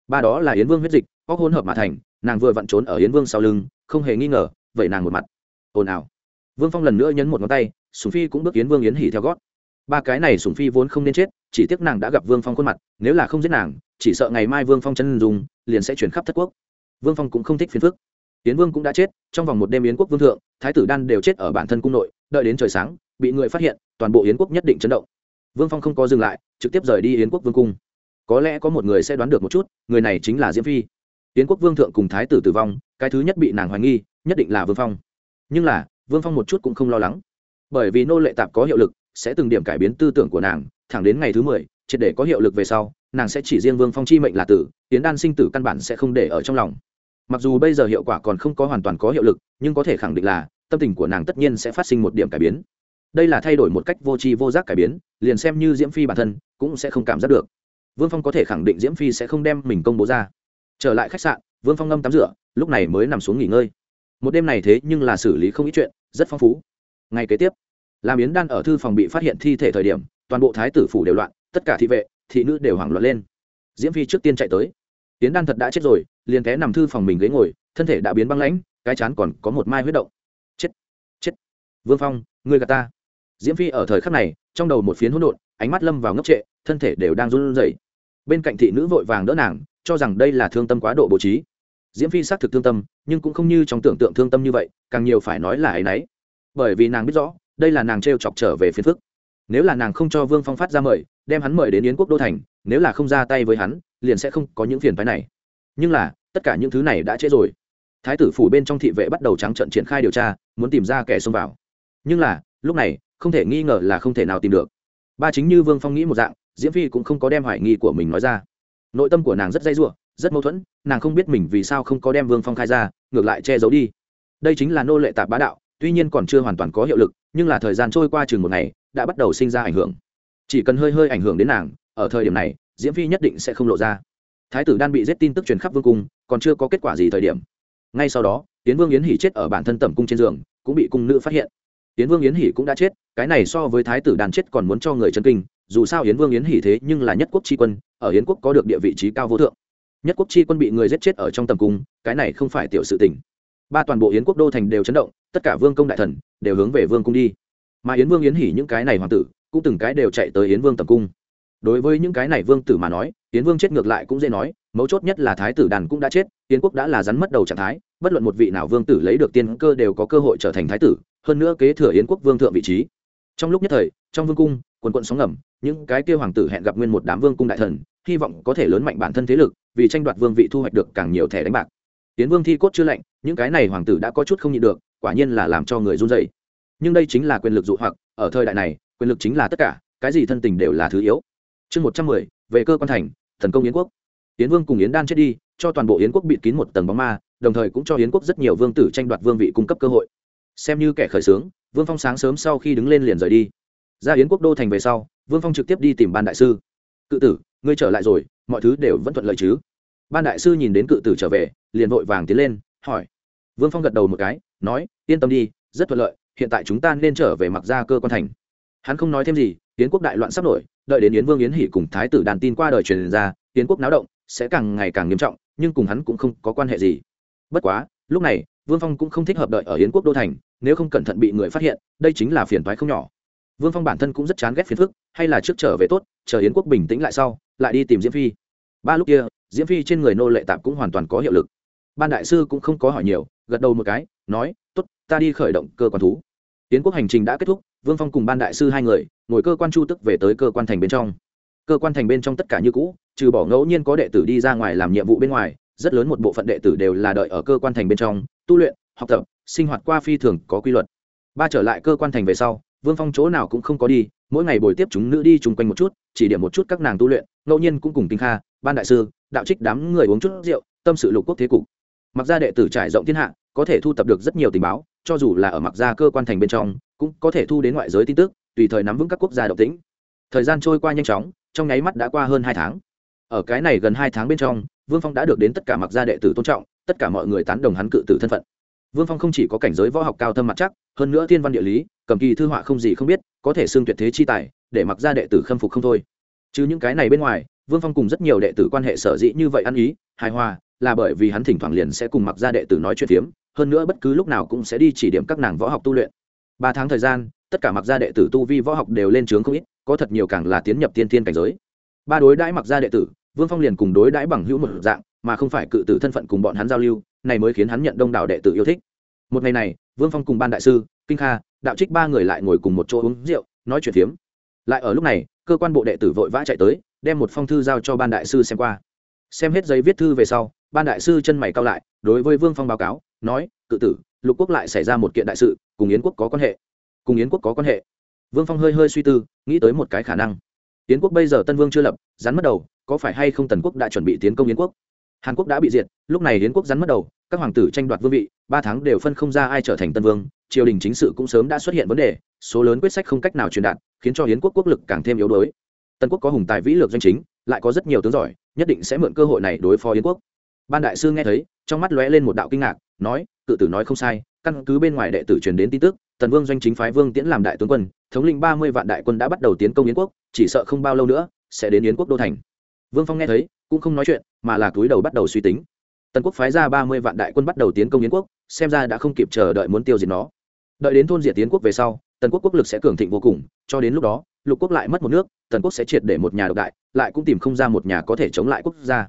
Ba đó là yến vương huyết dịch, có hỗn hợp mà thành, nàng vừa vặn trốn ở yến vương sau lưng, không hề nghi ngờ, vậy nàng một mặt. Ồn ào. Vương phong lần nữa nhấn một ngón tay sùng phi cũng bước yến vương yến hỉ theo gót. Ba cái này sùng phi vốn không nên chết, chỉ tiếc nàng đã gặp vương phong khuôn mặt, nếu là không giết nàng, chỉ sợ ngày mai vương phong chân dùng liền sẽ chuyển khắp thất quốc vương phong cũng không thích phiền phức. Yến vương cũng đã chết, trong vòng một đêm yến quốc vương thượng, thái tử đan đều chết ở bản thân cung nội, đợi đến trời sáng, bị người phát hiện, toàn bộ yến quốc nhất định chấn động. Vương phong không có dừng lại, trực tiếp rời đi yến quốc vương cung. Có lẽ có một người sẽ đoán được một chút, người này chính là diễm phi. Yến quốc vương thượng cùng thái tử tử vong, cái thứ nhất bị nàng hoài nghi, nhất định là vương phong. Nhưng là, vương phong một chút cũng không lo lắng. Bởi vì nô lệ tạp có hiệu lực, sẽ từng điểm cải biến tư tưởng của nàng, thẳng đến ngày thứ mười, triệt để có hiệu lực về sau, nàng sẽ chỉ riêng vương phong chi mệnh là tử, yến đan sinh tử căn bản sẽ không để ở trong lòng mặc dù bây giờ hiệu quả còn không có hoàn toàn có hiệu lực, nhưng có thể khẳng định là, tâm tình của nàng tất nhiên sẽ phát sinh một điểm cải biến. Đây là thay đổi một cách vô tri vô giác cải biến, liền xem như diễm phi bản thân, cũng sẽ không cảm giác được. Vương phong có thể khẳng định diễm phi sẽ không đem mình công bố ra. Trở lại khách sạn, vương phong ngâm tắm rửa, lúc này mới nằm xuống nghỉ ngơi. Một đêm này thế nhưng là xử lý không ít chuyện, rất phong phú. Ngày kế tiếp làm yến đan ở thư phòng bị phát hiện thi thể thời điểm, toàn bộ thái tử phủ đều loạn, tất cả thị vệ, thị nữ đều hoảng loạn lên. Diễm phi trước tiên chạy tới. Yến đan thật đã chết rồi liền té nằm thư phòng mình ghế ngồi, thân thể đã biến băng lãnh, cái chán còn có một mai huyết động. Chết chết. Vương phong, ngươi gà ta. Diễm phi ở thời khắc này, trong đầu một phiến hỗn độn, ánh mắt lâm vào ngốc trệ, thân thể đều đang run rẩy. Bên cạnh thị nữ vội vàng đỡ nàng, cho rằng đây là thương tâm quá độ bố trí. Diễm phi xác thực thương tâm, nhưng cũng không như trong tưởng tượng thương tâm như vậy, càng nhiều phải nói là ấ y n ấ y bởi vì nàng biết rõ, đây là nàng t r e o chọc trở về phiền phức. Nếu là nàng không cho vương phong phát ra mời, đem hắn mời đến yến quốc đô thành, nếu là không ra tay với hắn, liền sẽ không có những phiền phái này nhưng là, tất cả những thứ này đã trễ rồi. Thái tử phủ bên trong thị vệ bắt đầu trắng trận triển khai điều tra, muốn tìm ra kẻ xông vào. Nhưng là, lúc này, không thể nghi ngờ là không thể nào tìm được. Ba chính như vương phong nghĩ một dạng, diễm phi cũng không có đem hoài nghi của mình nói ra. Nội tâm của nàng rất dây dưa, rất mâu thuẫn, nàng không biết mình vì sao không có đem vương phong khai ra, ngược lại che giấu đi. Đây chính là nô lệ tạp bá đạo, tuy nhiên còn chưa hoàn toàn có hiệu lực, nhưng là thời gian trôi qua chừng một ngày, đã bắt đầu sinh ra ảnh hưởng. Chỉ cần hơi hơi ảnh hưởng đến nàng, ở thời điểm này, diễm phi nhất định sẽ không lộ ra thái tử đan bị giết tin tức truyền khắp vương cung, còn chưa có kết quả gì thời điểm. Ngay sau đó tiến vương yến hỉ chết ở bản thân tẩm cung trên giường, cũng bị cung nữ phát hiện. Tiến vương yến hỉ cũng đã chết, cái này so với thái tử đan chết còn muốn cho người chân kinh, dù sao yến vương yến hỉ thế nhưng là nhất quốc tri quân, ở yến quốc có được địa vị trí cao vô thượng. Nhất quốc tri quân bị người giết chết ở trong tầm cung, cái này không phải tiểu sự tình. Ba toàn bộ yến quốc đô thành đều chấn động, tất cả vương công đại thần đều hướng về vương cung đi. Mà yến vương yến hỉ những cái này hoàng tử, cũng từng cái đều chạy tới yến vương tầm cung đối với những cái này vương tử mà nói tiến vương chết ngược lại cũng dễ nói, mấu chốt nhất là thái tử đàn cũng đã chết, yến quốc đã là rắn mất đầu trạng thái, bất luận một vị nào vương tử lấy được tiên cơ đều có cơ hội trở thành thái tử, hơn nữa kế thừa yến quốc vương thượng vị trí. Trong lúc nhất thời, trong vương cung, quần quận sóng ngầm, những cái kia hoàng tử hẹn gặp nguyên một đám vương cung đại thần, hy vọng có thể lớn mạnh bản thân thế lực, vì tranh đoạt vương vị thu hoạch được càng nhiều thẻ đánh bạc. Tiến vương thi cốt chưa lạnh, những cái này hoàng tử đã có chút không nhịn được, quả nhiên là làm cho người run dậy nhưng đây chính là quyền lực dụ hoặc, ở thời đại này, quyền lực chính là tất cả, cái gì thân tình đều là thứ yếu chương một trăm mười, về cơ quan thành thần công yến quốc. Yến vương cùng yến đan chết đi, cho toàn bộ yến quốc bịt kín một tầng bóng ma, đồng thời cũng cho yến quốc rất nhiều vương tử tranh đoạt vương vị cung cấp cơ hội. Xem như kẻ khởi xướng, vương phong sáng sớm sau khi đứng lên liền rời đi. Ra yến quốc đô thành về sau, vương phong trực tiếp đi tìm ban đại sư. Cự tử, ngươi trở lại rồi, mọi thứ đều vẫn thuận lợi chứ? Ban đại sư nhìn đến cự tử trở về, liền vội vàng tiến lên, hỏi. Vương phong gật đầu một cái, nói, yên tâm đi, rất thuận lợi, hiện tại chúng ta nên trở về mặc ra cơ quan thành. Hắn không nói thêm gì, yến quốc đại loạn sắp nổi đợi đến yến vương yến hỷ cùng thái tử đàn tin qua đời truyền ra, yến quốc náo động, sẽ càng ngày càng nghiêm trọng, nhưng cùng hắn cũng không có quan hệ gì. Bất quá, lúc này, vương phong cũng không thích hợp đợi ở yến quốc đô thành, nếu không cẩn thận bị người phát hiện, đây chính là phiền toái không nhỏ. Vương phong bản thân cũng rất chán ghét phiền phức, hay là trước trở về tốt, chờ yến quốc bình tĩnh lại sau, lại đi tìm diễm phi. Ba lúc kia, diễm phi trên người nô lệ tạp cũng hoàn toàn có hiệu lực. Ban đại sư cũng không có hỏi nhiều, gật đầu một cái, nói t ố t ta đi khởi động cơ quan thú. Yến quốc hành trình đã kết thúc vương phong cùng ban đại sư hai người, ngồi cơ quan chu tức về tới cơ quan thành bên trong. Cơ quan thành bên trong tất cả như cũ, trừ bỏ ngẫu nhiên có đệ tử đi ra ngoài làm nhiệm vụ bên ngoài, rất lớn một bộ phận đệ tử đều là đợi ở cơ quan thành bên trong, tu luyện, học tập, sinh hoạt qua phi thường, có quy luật. Ba trở lại cơ quan thành về sau, vương phong chỗ nào cũng không có đi, mỗi ngày bồi tiếp chúng nữ đi chung quanh một chút, chỉ điểm một chút các nàng tu luyện, ngẫu nhiên cũng cùng kinh kha, ban đại sư, đạo trích đám người uống chút rượu, tâm sự lục quốc thế cục. Mặc ra đệ tử trải rộng thiên hạ, có thể thu tập được rất nhiều tình báo, cho dù là ở mặc ra cơ quan thành bên trong cũng có thể thu đến ngoại giới tin tức, tùy thời nắm vững các quốc gia độc tĩnh. Thời gian trôi qua nhanh chóng, trong nháy mắt đã qua hơn hai tháng. Ở cái này gần hai tháng bên trong, vương phong đã được đến tất cả mặc gia đệ tử tôn trọng, tất cả mọi người tán đồng hắn cự tử thân phận. Vương phong không chỉ có cảnh giới võ học cao thâm mặt chắc, hơn nữa thiên văn địa lý, cầm kỳ thư họa không gì không biết, có thể xưng tuyệt thế chi tài, để mặc gia đệ tử khâm phục không thôi. Chứ những cái này bên ngoài, vương phong cùng rất nhiều đệ tử quan hệ sở dĩ như vậy ăn ý, hài hòa, là bởi vì hắn thỉnh thoảng liền sẽ cùng mặc gia đệ tử nói chuyện phiếm, hơn nữa bất cứ lúc nào cũng sẽ đi chỉ điểm các nàng võ học tu luyện ba tháng thời gian, tất cả mặc gia đệ tử tu vi võ học đều lên trướng không ít, có thật nhiều càng là tiến nhập tiên thiên cảnh giới. Ba đối đãi mặc gia đệ tử, vương phong liền cùng đối đãi bằng hữu một dạng, mà không phải cự tử thân phận cùng bọn hắn giao lưu, này mới khiến hắn nhận đông đảo đệ tử yêu thích. Một ngày này, vương phong cùng ban đại sư, kinh kha, đạo trích ba người lại ngồi cùng một chỗ uống rượu, nói chuyện phiếm. Lại ở lúc này, cơ quan bộ đệ tử vội vã chạy tới, đem một phong thư giao cho ban đại sư xem qua. Xem hết giấy viết thư về sau, ban đại sư chân mày cao lại, đối với vương phong báo cáo, nói, cự tử lục quốc lại xảy ra một kiện đại sự, cùng yến quốc có quan hệ. Cùng yến quốc có quan hệ. Vương phong hơi hơi suy tư, nghĩ tới một cái khả năng. Yến quốc bây giờ tân vương chưa lập, rắn mất đầu, có phải hay không tần quốc đã chuẩn bị tiến công yến quốc? Hàn quốc đã bị diệt, lúc này yến quốc rắn mất đầu, các hoàng tử tranh đoạt vương vị, ba tháng đều phân không ra ai trở thành tân vương, triều đình chính sự cũng sớm đã xuất hiện vấn đề, số lớn quyết sách không cách nào truyền đạt, khiến cho yến quốc quốc lực càng thêm yếu đuối. Tân quốc có hùng tài vĩ lược doanh chính, lại có rất nhiều tướng giỏi, nhất định sẽ mượn cơ hội này đối phó yến quốc. Ban đại sư nghe thấy, trong mắt lóe lên một đạo kinh ngạc, nói cự tử nói không sai, căn cứ bên ngoài đệ tử truyền đến tin tức, tần vương doanh chính phái vương tiễn làm đại tướng quân, thống lĩnh ba mươi vạn đại quân đã bắt đầu tiến công yến quốc, chỉ sợ không bao lâu nữa sẽ đến yến quốc đô thành. Vương phong nghe thấy, cũng không nói chuyện, mà là túi đầu bắt đầu suy tính. Tần quốc phái ra ba mươi vạn đại quân bắt đầu tiến công yến quốc, xem ra đã không kịp chờ đợi muốn tiêu diệt nó. Đợi đến thôn diệt tiến quốc về sau, tần quốc quốc lực sẽ cường thịnh vô cùng, cho đến lúc đó, lục quốc lại mất một nước, tần quốc sẽ triệt để một nhà độc đại, lại cũng tìm không ra một nhà có thể chống lại quốc gia.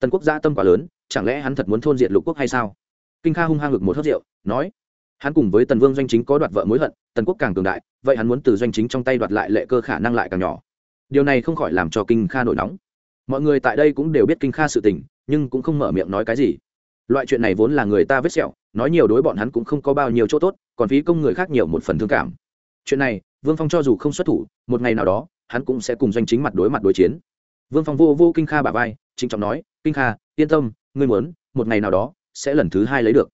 Tần quốc gia tâm quá lớn, chẳng lẽ hắn thật muốn thôn diệt lục quốc hay sao? Kinh kha hung hăng ngực một hớt rượu, nói, hắn cùng với tần vương doanh chính có đoạt vợ mối hận, tần quốc càng cường đại, vậy hắn muốn từ doanh chính trong tay đoạt lại lệ cơ khả năng lại càng nhỏ. Điều này không khỏi làm cho kinh kha nổi nóng. Mọi người tại đây cũng đều biết kinh kha sự tình, nhưng cũng không mở miệng nói cái gì. Loại chuyện này vốn là người ta vết sẹo, nói nhiều đối bọn hắn cũng không có bao nhiêu chỗ tốt, còn phí công người khác nhiều một phần thương cảm. Chuyện này, vương phong cho dù không xuất thủ, một ngày nào đó, hắn cũng sẽ cùng doanh chính mặt đối mặt đối chiến. Vương phong vô vô kinh kha bà vai, trịnh trọng nói, kinh kha, yên tâm, ngươi muốn, một ngày nào đó sẽ lần thứ hai lấy được.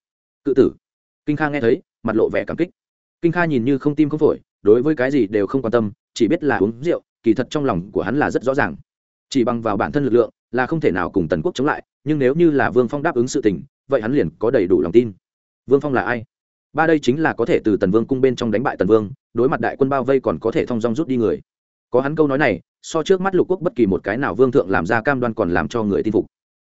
Cự tử. Kinh kha nghe thấy, mặt lộ vẻ cảm kích. Kinh kha nhìn như không tim không phổi, đối với cái gì đều không quan tâm, chỉ biết là uống rượu, kỳ thật trong lòng của hắn là rất rõ ràng. Chỉ bằng vào bản thân lực lượng, là không thể nào cùng tần quốc chống lại, nhưng nếu như là vương phong đáp ứng sự tình, vậy hắn liền có đầy đủ lòng tin. Vương phong là ai? Ba đây chính là có thể từ tần vương cung bên trong đánh bại tần vương, đối mặt đại quân bao vây còn có thể thong dong rút đi người. Có hắn câu nói này, so trước mắt lục quốc bất kỳ một cái nào vương thượng làm ra cam đoan còn làm cho người tin phục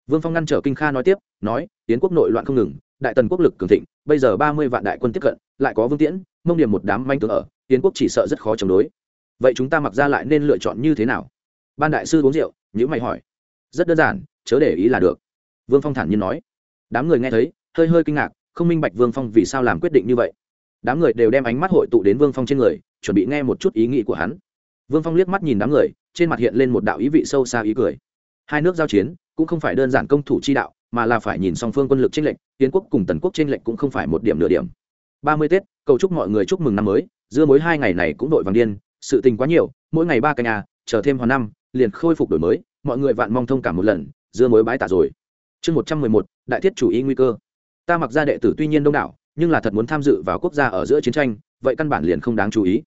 vương phong ngăn trở kinh kha nói tiếp, nói tiến quốc nội loạn không ngừng, đại tần quốc lực cường thịnh, bây giờ ba mươi vạn đại quân tiếp cận, lại có vương tiễn, mông điểm một đám manh tướng ở tiến quốc chỉ sợ rất khó chống đối. Vậy chúng ta mặc ra lại nên lựa chọn như thế nào? Ban đại sư uống rượu nhữ mày hỏi. Rất đơn giản, chớ để ý là được. Vương phong thản nhiên nói. Đám người nghe thấy, hơi hơi kinh ngạc, không minh bạch vương phong vì sao làm quyết định như vậy. Đám người đều đem ánh mắt hội tụ đến vương phong trên người, chuẩn bị nghe một chút ý nghĩ của hắn. Vương phong liếc mắt nhìn đám người, trên mặt hiện lên một đạo ý vị sâu xa ý cười. Hai nước giao chiến cũng không phải đơn giản công thủ chi đạo, mà là phải nhìn song phương quân lực tranh lệch, tiến quốc cùng tần quốc tranh lệch cũng không phải một điểm nửa điểm. Ba mươi tết, cầu chúc mọi người chúc mừng năm mới, dưa mối hai ngày này cũng đội vàng điên, sự tình quá nhiều, mỗi ngày ba canh nhà, chờ thêm hoàn năm, liền khôi phục đổi mới, mọi người vạn mong thông cảm một lần, dưa mối bái tạ rồi. Chương một trăm mười một, đại thiết chủ ý nguy cơ. Ta mặc ra đệ tử tuy nhiên đông đảo, nhưng là thật muốn tham dự vào quốc gia ở giữa chiến tranh, vậy căn bản liền không đáng chú ý.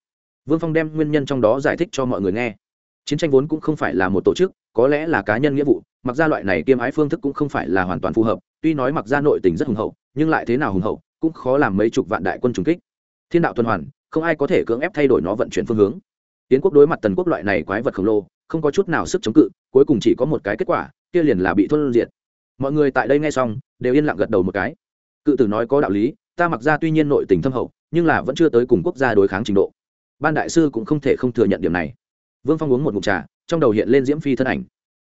Vương phong đem nguyên nhân trong đó giải thích cho mọi người nghe. Chiến tranh vốn cũng không phải là một tổ chức, có lẽ là cá nhân nghĩa vụ mặc ra loại này kiêm ái phương thức cũng không phải là hoàn toàn phù hợp, tuy nói mặc ra nội tình rất hùng hậu, nhưng lại thế nào hùng hậu, cũng khó làm mấy chục vạn đại quân trùng kích. Thiên đạo tuần hoàn, không ai có thể cưỡng ép thay đổi nó vận chuyển phương hướng. Tiến quốc đối mặt tần quốc loại này quái vật khổng lồ, không có chút nào sức chống cự, cuối cùng chỉ có một cái kết quả, kia liền là bị thôn diệt. Mọi người tại đây nghe xong, đều yên lặng gật đầu một cái. Cự tử nói có đạo lý, ta mặc ra tuy nhiên nội tình thâm hậu, nhưng là vẫn chưa tới cùng quốc gia đối kháng trình độ. Ban đại sư cũng không thể không thừa nhận điểm này. Vương phong uống một mục trà, trong đầu hiện lên diễm phi thân ảnh.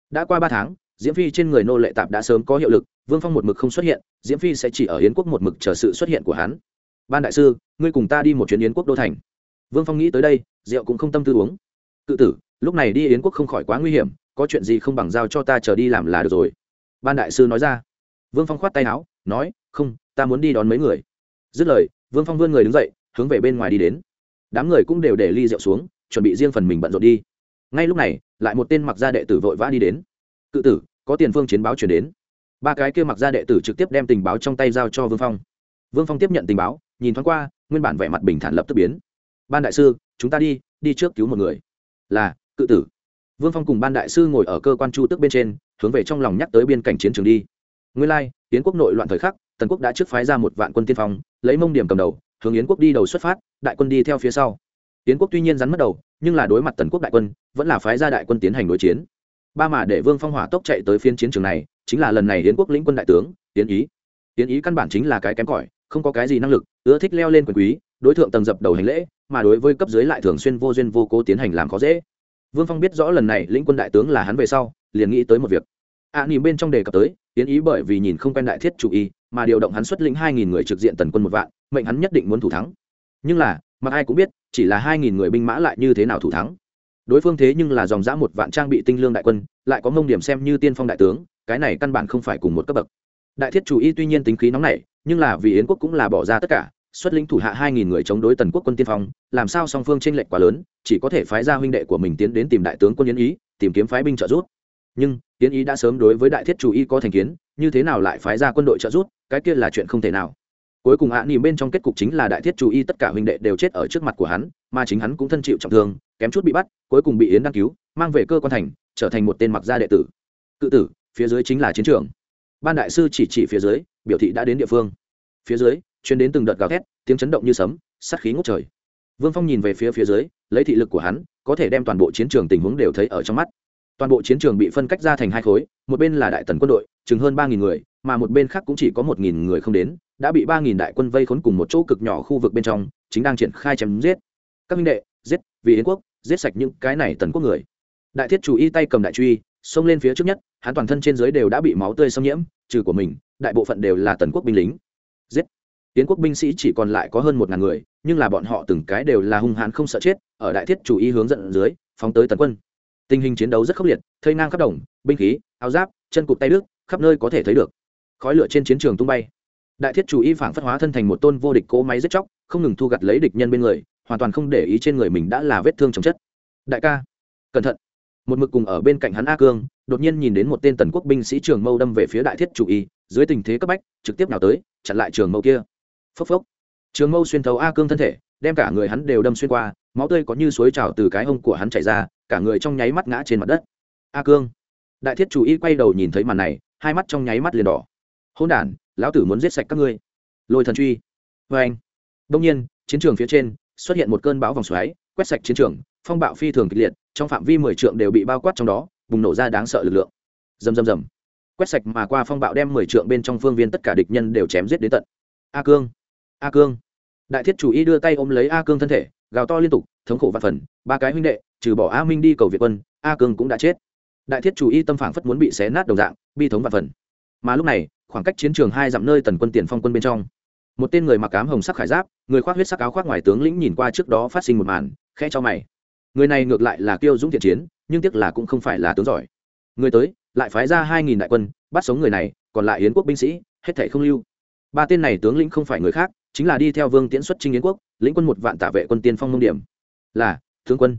Đã qua ba tháng diễm phi trên người nô lệ tạp đã sớm có hiệu lực, vương phong một mực không xuất hiện, diễm phi sẽ chỉ ở yến quốc một mực chờ sự xuất hiện của hắn. Ban đại sư, ngươi cùng ta đi một chuyến yến quốc đô thành. Vương phong nghĩ tới đây, rượu cũng không tâm tư uống. Cự tử, lúc này đi yến quốc không khỏi quá nguy hiểm, có chuyện gì không bằng giao cho ta chờ đi làm là được rồi. Ban đại sư nói ra. Vương phong khoát tay áo, nói, không, ta muốn đi đón mấy người. Dứt lời, vương phong vươn người đứng dậy, hướng về bên ngoài đi đến. Đám người cũng đều để ly rượu xuống, chuẩn bị riêng phần mình bận rộn đi. Ngay lúc này, lại một tên mặc gia đệ tử vội vã đi đến. Cự tử có tiền phương chiến báo chuyển đến. Ba cái kia mặc gia đệ tử trực tiếp đem tình báo trong tay giao cho vương phong. Vương phong tiếp nhận tình báo, nhìn thoáng qua, nguyên bản vẻ mặt bình thản lập tức biến. Ban đại sư, chúng ta đi đi trước cứu một người. Là, cự tử. Vương phong cùng ban đại sư ngồi ở cơ quan chu tước bên trên, hướng về trong lòng nhắc tới biên cảnh chiến trường đi. Nguyên lai tiến quốc nội loạn thời khắc, tần quốc đã trước phái ra một vạn quân tiên phong, lấy mông điểm cầm đầu, hướng yến quốc đi đầu xuất phát, đại quân đi theo phía sau. Yến quốc tuy nhiên rắn mất đầu, nhưng là đối mặt tần quốc đại quân, vẫn là phái ra đại quân tiến hành đối chiến ba mà để vương phong hỏa tốc chạy tới phiên chiến trường này chính là lần này hiến quốc lĩnh quân đại tướng tiến ý. Tiến ý căn bản chính là cái kém cỏi không có cái gì năng lực ưa thích leo lên quyền quý đối tượng tầng dập đầu hành lễ mà đối với cấp dưới lại thường xuyên vô duyên vô cố tiến hành làm khó dễ. Vương phong biết rõ lần này lĩnh quân đại tướng là hắn về sau liền nghĩ tới một việc. Ạ à, nhìn bên trong đề cập tới tiến ý bởi vì nhìn không quen đại thiết chủ y mà điều động hắn xuất lĩnh hai nghìn người trực diện tần quân một vạn mệnh hắn nhất định muốn thủ thắng. Nhưng là mặc ai cũng biết chỉ là hai nghìn người binh mã lại như thế nào thủ thắng đối phương thế nhưng là dòng dã một vạn trang bị tinh lương đại quân, lại có mông điểm xem như tiên phong đại tướng, cái này căn bản không phải cùng một cấp bậc. Đại thiết chủ y tuy nhiên tính khí nóng nảy, nhưng là vì yến quốc cũng là bỏ ra tất cả, xuất lĩnh thủ hạ hai nghìn người chống đối tần quốc quân tiên phong, làm sao song phương tranh lệch quá lớn, chỉ có thể phái ra huynh đệ của mình tiến đến tìm đại tướng quân yến ý, tìm kiếm phái binh trợ giúp. Nhưng, yến ý đã sớm đối với đại thiết chủ y có thành kiến, như thế nào lại phái ra quân đội trợ giúp, cái kia là chuyện không thể nào cuối cùng hạ à, bên trong kết cục chính là đại thiết chủ y tất cả huynh đệ đều chết ở trước mặt của hắn mà chính hắn cũng thân chịu trọng thương kém chút bị bắt cuối cùng bị yến đăng cứu mang về cơ quan thành trở thành một tên mặc gia đệ tử. Cự tử phía dưới chính là chiến trường. Ban đại sư chỉ chỉ phía dưới biểu thị đã đến địa phương. Phía dưới chuyến đến từng đợt gào thét tiếng chấn động như sấm sát khí ngút trời. Vương phong nhìn về phía phía dưới lấy thị lực của hắn có thể đem toàn bộ chiến trường tình huống đều thấy ở trong mắt. Toàn bộ chiến trường bị phân cách ra thành hai khối một bên là đại tần quân đội chừng hơn ba nghìn người mà một bên khác cũng chỉ có một nghìn người không đến đã bị ba nghìn đại quân vây khốn cùng một chỗ cực nhỏ khu vực bên trong chính đang triển khai chém giết. Các minh đệ giết vì yến quốc giết sạch những cái này tần quốc người. Đại thiết chủ y tay cầm đại truy xông lên phía trước nhất hắn toàn thân trên dưới đều đã bị máu tươi xâm nhiễm trừ của mình đại bộ phận đều là tần quốc binh lính. Giết. Tiến quốc binh sĩ chỉ còn lại có hơn một ngàn người nhưng là bọn họ từng cái đều là hung hãn không sợ chết ở đại thiết chủ y hướng dẫn dưới phóng tới tần quân. Tình hình chiến đấu rất khốc liệt thây ngang khắp đồng binh khí áo giáp chân cụt tay đứt, khắp nơi có thể thấy được. Khói lửa trên chiến trường tung bay đại thiết chủ y phản phất hóa thân thành một tôn vô địch cỗ máy giết chóc, không ngừng thu gặt lấy địch nhân bên người, hoàn toàn không để ý trên người mình đã là vết thương chồng chất. Đại ca, cẩn thận. Một mực cùng ở bên cạnh hắn a cương, đột nhiên nhìn đến một tên tần quốc binh sĩ trường mâu đâm về phía đại thiết chủ y, dưới tình thế cấp bách, trực tiếp nào tới, chặn lại trường mâu kia. Phốc phốc. Trường mâu xuyên thấu a cương thân thể, đem cả người hắn đều đâm xuyên qua, máu tươi có như suối trào từ cái hông của hắn chảy ra, cả người trong nháy mắt ngã trên mặt đất. A cương. Đại thiết chủ y quay đầu nhìn thấy màn này, hai mắt trong nháy mắt liền đỏ. Hôn đ lão tử muốn giết sạch các ngươi. Lôi thần truy. Vê anh. Đông nhiên, chiến trường phía trên xuất hiện một cơn bão vòng xoáy, quét sạch chiến trường, phong bạo phi thường kịch liệt, trong phạm vi mười trượng đều bị bao quát trong đó, bùng nổ ra đáng sợ lực lượng. Rầm rầm rầm. Quét sạch mà qua phong bạo đem mười trượng bên trong phương viên tất cả địch nhân đều chém giết đến tận. A cương. A cương. Đại thiết chủ y đưa tay ôm lấy a cương thân thể, gào to liên tục, thống khổ vạn phần, ba cái huynh đệ, trừ bỏ a minh đi cầu việt quân, a cương cũng đã chết. Đại thiết chủ y tâm phản phất muốn bị xé nát đồng dạng, bi thống vạn phần. Mà lúc này khoảng cách chiến trường hai dặm nơi tần quân tiền phong quân bên trong. Một tên người mặc ám hồng sắc khải giáp, người khoác huyết sắc áo khoác ngoài tướng lĩnh nhìn qua trước đó phát sinh một màn, khẽ cho mày. Người này ngược lại là kiêu dũng thiện chiến, nhưng tiếc là cũng không phải là tướng giỏi. Người tới, lại phái ra hai nghìn đại quân, bắt sống người này, còn lại yến quốc binh sĩ, hết thảy không lưu. Ba tên này tướng lĩnh không phải người khác, chính là đi theo vương tiễn xuất trinh yến quốc, lĩnh quân một vạn tả vệ quân tiên phong mông điểm. Là, tướng quân.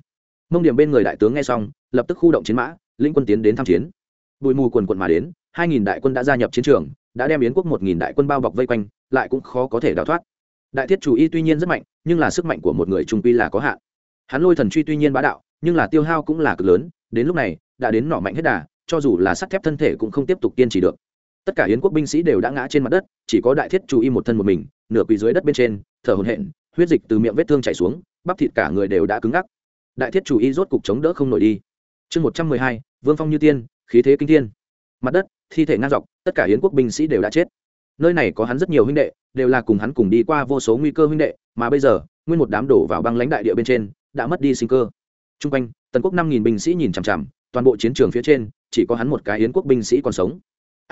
Mông điểm bên người đại tướng nghe xong, lập tức khu động chiến mã, lĩnh quân tiến đến tham chiến. Bụi mù quần quận mà đến, hai nghìn đại quân đã gia nhập chiến trường đã đem yến quốc một nghìn đại quân bao bọc vây quanh, lại cũng khó có thể đào thoát. Đại thiết chủ y tuy nhiên rất mạnh, nhưng là sức mạnh của một người trung quy là có hạn. Hắn lôi thần truy tuy nhiên bá đạo, nhưng là tiêu hao cũng là cực lớn, đến lúc này, đã đến nỏ mạnh hết đà, cho dù là sắt thép thân thể cũng không tiếp tục kiên trì được. Tất cả yến quốc binh sĩ đều đã ngã trên mặt đất, chỉ có đại thiết chủ y một thân một mình, nửa quỳ dưới đất bên trên, thở hồn hện huyết dịch từ miệng vết thương chảy xuống, bắp thịt cả người đều đã cứng ngắc. Đại thiết chủ y rốt cục chống đỡ không nổi đi. Chương một trăm mười hai, vương phong như tiên, khí thế kinh thiên. Mặt đất thi thể ngang dọc, tất cả yến quốc binh sĩ đều đã chết. Nơi này có hắn rất nhiều huynh đệ, đều là cùng hắn cùng đi qua vô số nguy cơ huynh đệ, mà bây giờ, nguyên một đám đổ vào băng lãnh đại địa bên trên, đã mất đi sinh cơ. T r u n g quanh, tần quốc năm nghìn binh sĩ nhìn chằm chằm, toàn bộ chiến trường phía trên, chỉ có hắn một cái yến quốc binh sĩ còn sống.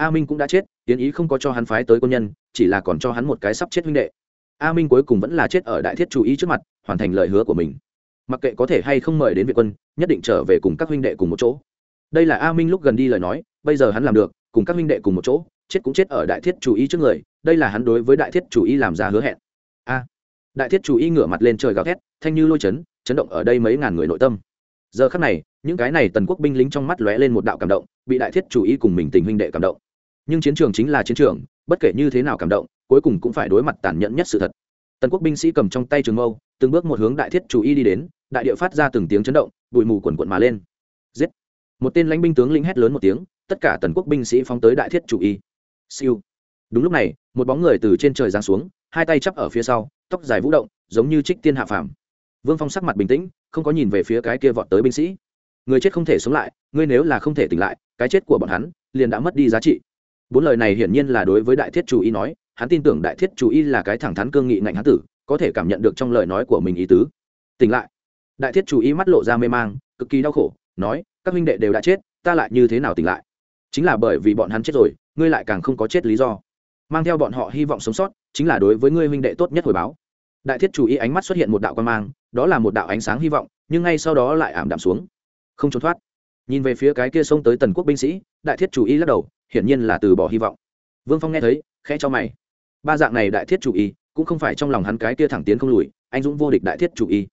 A minh cũng đã chết, yến ý không có cho hắn phái tới quân nhân, chỉ là còn cho hắn một cái sắp chết huynh đệ. A minh cuối cùng vẫn là chết ở đại thiết chủ ý trước mặt, hoàn thành lời hứa của mình. Mặc kệ có thể hay không mời đến việt quân, nhất định trở về cùng các huynh đệ cùng một chỗ. Đây là a minh lúc gần đi lời nói, bây giờ hắn làm được cùng các huynh đệ cùng một chỗ, chết cũng chết ở đại thiết chủ ý trước người, đây là hắn đối với đại thiết chủ ý làm ra hứa hẹn. A. Đại thiết chủ ý ngửa mặt lên trời gào thét, thanh như lôi chấn chấn động ở đây mấy ngàn người nội tâm. Giờ khắc này, những cái này tần quốc binh lính trong mắt lóe lên một đạo cảm động, bị đại thiết chủ ý cùng mình tình huynh đệ cảm động. Nhưng chiến trường chính là chiến trường, bất kể như thế nào cảm động, cuối cùng cũng phải đối mặt tàn nhẫn nhất sự thật. Tần quốc binh sĩ cầm trong tay trường mâu, từng bước một hướng đại thiết chủ y đi đến, đại địa phát ra từng tiếng chấn động, bụi mù quần quận mà lên. Giết! Một tên lãnh binh tướng lĩnh hét lớn một tiếng tất cả tần quốc binh sĩ phóng tới đại thiết chủ y. Siêu. Đúng lúc này, một bóng người từ trên trời giáng xuống, hai tay chắp ở phía sau, tóc dài vũ động, giống như trích tiên hạ phàm. Vương phong sắc mặt bình tĩnh, không có nhìn về phía cái kia vọt tới binh sĩ. Người chết không thể sống lại, ngươi nếu là không thể tỉnh lại, cái chết của bọn hắn liền đã mất đi giá trị. Bốn lời này hiển nhiên là đối với đại thiết chủ y nói, hắn tin tưởng đại thiết chủ y là cái thẳng thắn cương nghị ngạnh hán tử, có thể cảm nhận được trong lời nói của mình ý tứ. Tỉnh lại. Đại thiết chủ y mắt lộ ra mê mang, cực kỳ đau khổ, nói, các huynh đệ đều đã chết, ta lại như thế nào tỉnh lại? Chính là bởi vì bọn hắn chết rồi, ngươi lại càng không có chết lý do. Mang theo bọn họ hy vọng sống sót, chính là đối với ngươi huynh đệ tốt nhất hồi báo. Đại thiết chủ y ánh mắt xuất hiện một đạo quan mang, đó là một đạo ánh sáng hy vọng, nhưng ngay sau đó lại ảm đạm xuống. Không trốn thoát. Nhìn về phía cái kia xông tới tần quốc binh sĩ, đại thiết chủ y lắc đầu, hiển nhiên là từ bỏ hy vọng. Vương phong nghe thấy, khẽ cho mày. Ba dạng này đại thiết chủ y cũng không phải trong lòng hắn cái kia thẳng tiến không lùi, anh dũng vô địch đại thiết chủ y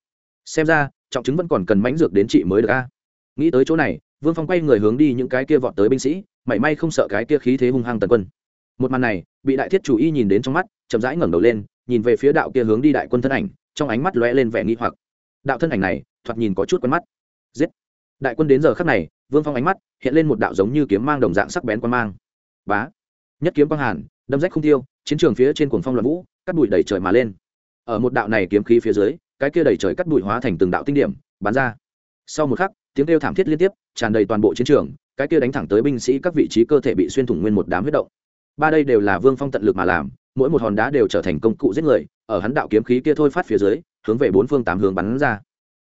xem ra, trọng chứng vẫn còn cần mãnh dược đến trị mới được a. Nghĩ tới chỗ này vương phong quay người hướng đi những cái kia vọt tới binh sĩ, mảy may không sợ cái kia khí thế hung hăng tần quân. Một màn này, bị đại thiết chủ y nhìn đến trong mắt, chậm rãi ngẩng đầu lên, nhìn về phía đạo kia hướng đi đại quân thân ảnh, trong ánh mắt lóe lên vẻ nghi hoặc. Đạo thân ảnh này, thoạt nhìn có chút quen mắt. Giết! Đại quân đến giờ khắc này, vương phong ánh mắt hiện lên một đạo giống như kiếm mang đồng dạng sắc bén quan mang. Bá! Nhất kiếm quang hàn, đâm rách không tiêu, chiến trường phía trên cuồng phong loạn vũ, cắt bụi đầy trời mà lên. Ở một đạo này kiếm khí phía dưới, cái kia đầy trời cắt bụi hóa thành từng đạo tinh điểm, bắn ra. Sau một khắc, tiếng kêu thảm thiết liên tiếp tràn đầy toàn bộ chiến trường, cái kia đánh thẳng tới binh sĩ các vị trí cơ thể bị xuyên thủng nguyên một đám huyết động. Ba đây đều là vương phong tận lực mà làm, mỗi một hòn đá đều trở thành công cụ giết người, ở hắn đạo kiếm khí kia thôi phát phía dưới, hướng về bốn phương tám hướng bắn ra.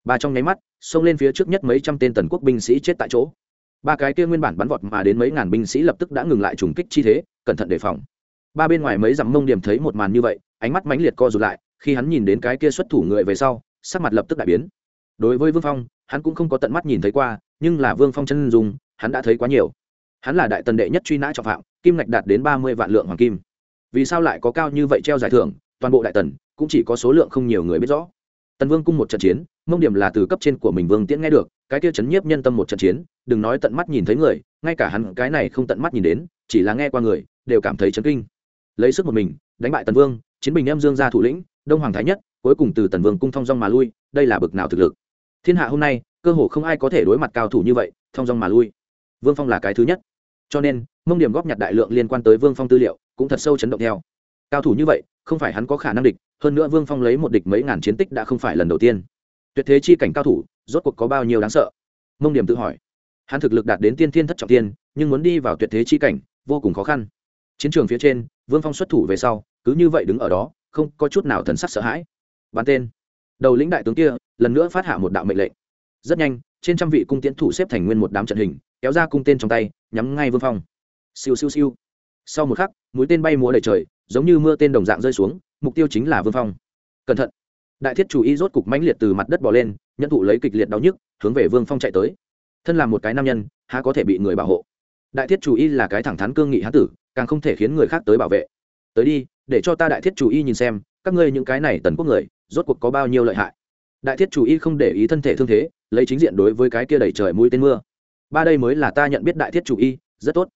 Ba trong nháy mắt, xông lên phía trước nhất mấy trăm tên tần quốc binh sĩ chết tại chỗ. Ba cái kia nguyên bản bắn vọt mà đến mấy ngàn binh sĩ lập tức đã ngừng lại trùng kích chi thế, cẩn thận đề phòng. Ba bên ngoài mấy dặm mông điểm thấy một màn như vậy, ánh mắt mãnh liệt co rụt lại, khi hắn nhìn đến cái kia xuất thủ người về sau, sắc mặt lập tức đại biến. Đối với vương phong, hắn cũng không có tận mắt nhìn thấy qua nhưng là vương phong chân dung, hắn đã thấy quá nhiều. Hắn là đại tần đệ nhất truy nã trọng phạm, kim ngạch đạt đến ba mươi vạn lượng hoàng kim. Vì sao lại có cao như vậy treo giải thưởng, toàn bộ đại tần cũng chỉ có số lượng không nhiều người biết rõ. Tần vương cung một trận chiến, mông điểm là từ cấp trên của mình vương tiễn nghe được, cái kia chấn nhiếp nhân tâm một trận chiến, đừng nói tận mắt nhìn thấy người, ngay cả hắn cái này không tận mắt nhìn đến, chỉ là nghe qua người, đều cảm thấy chấn kinh. Lấy sức một mình, đánh bại tần vương, chiến bình em dương gia thủ lĩnh, đông hoàng thái nhất, cuối cùng từ tần vương cung thong dong mà lui, đây là bực nào thực lực. Thiên hạ hôm nay cơ hồ không ai có thể đối mặt cao thủ như vậy, thong dong mà lui. Vương phong là cái thứ nhất. Cho nên, mông điểm góp nhặt đại lượng liên quan tới vương phong tư liệu, cũng thật sâu chấn động theo. Cao thủ như vậy, không phải hắn có khả năng địch, hơn nữa vương phong lấy một địch mấy ngàn chiến tích đã không phải lần đầu tiên. Tuyệt thế chi cảnh cao thủ, rốt cuộc có bao nhiêu đáng sợ? Mông điểm tự hỏi. Hắn thực lực đạt đến tiên thiên thất trọng tiên, nhưng muốn đi vào tuyệt thế chi cảnh, vô cùng khó khăn. Chiến trường phía trên, vương phong xuất thủ về sau, cứ như vậy đứng ở đó, không có chút nào thần sắc sợ hãi. Bán tên. Đầu lĩnh đại tướng kia, lần nữa phát hạ một đạo mệnh lệnh rất nhanh, trên trăm vị cung tiến thủ xếp thành nguyên một đám trận hình, kéo ra cung tên trong tay, nhắm ngay vương phong. Siêu siêu siêu. Sau một khắc, mũi tên bay múa đầy trời, giống như mưa tên đồng dạng rơi xuống, mục tiêu chính là vương phong. Cẩn thận. Đại thiết chủ y rốt cục mãnh liệt từ mặt đất bỏ lên nhận thụ lấy kịch liệt đau nhức, hướng về vương phong chạy tới. Thân là một cái nam nhân, há có thể bị người bảo hộ? Đại thiết chủ y là cái thẳng thắn cương nghị hán tử, càng không thể khiến người khác tới bảo vệ. Tới đi, để cho ta đại thiết chủ y nhìn xem, các ngươi những cái này tần quốc người, rốt cuộc có bao nhiêu lợi hại? Đại thiết chủ y không để ý thân thể thương thế lấy chính diện đối với cái kia đẩy trời mũi tên mưa. Ba đây mới là ta nhận biết đại thiết chủ y, rất tốt.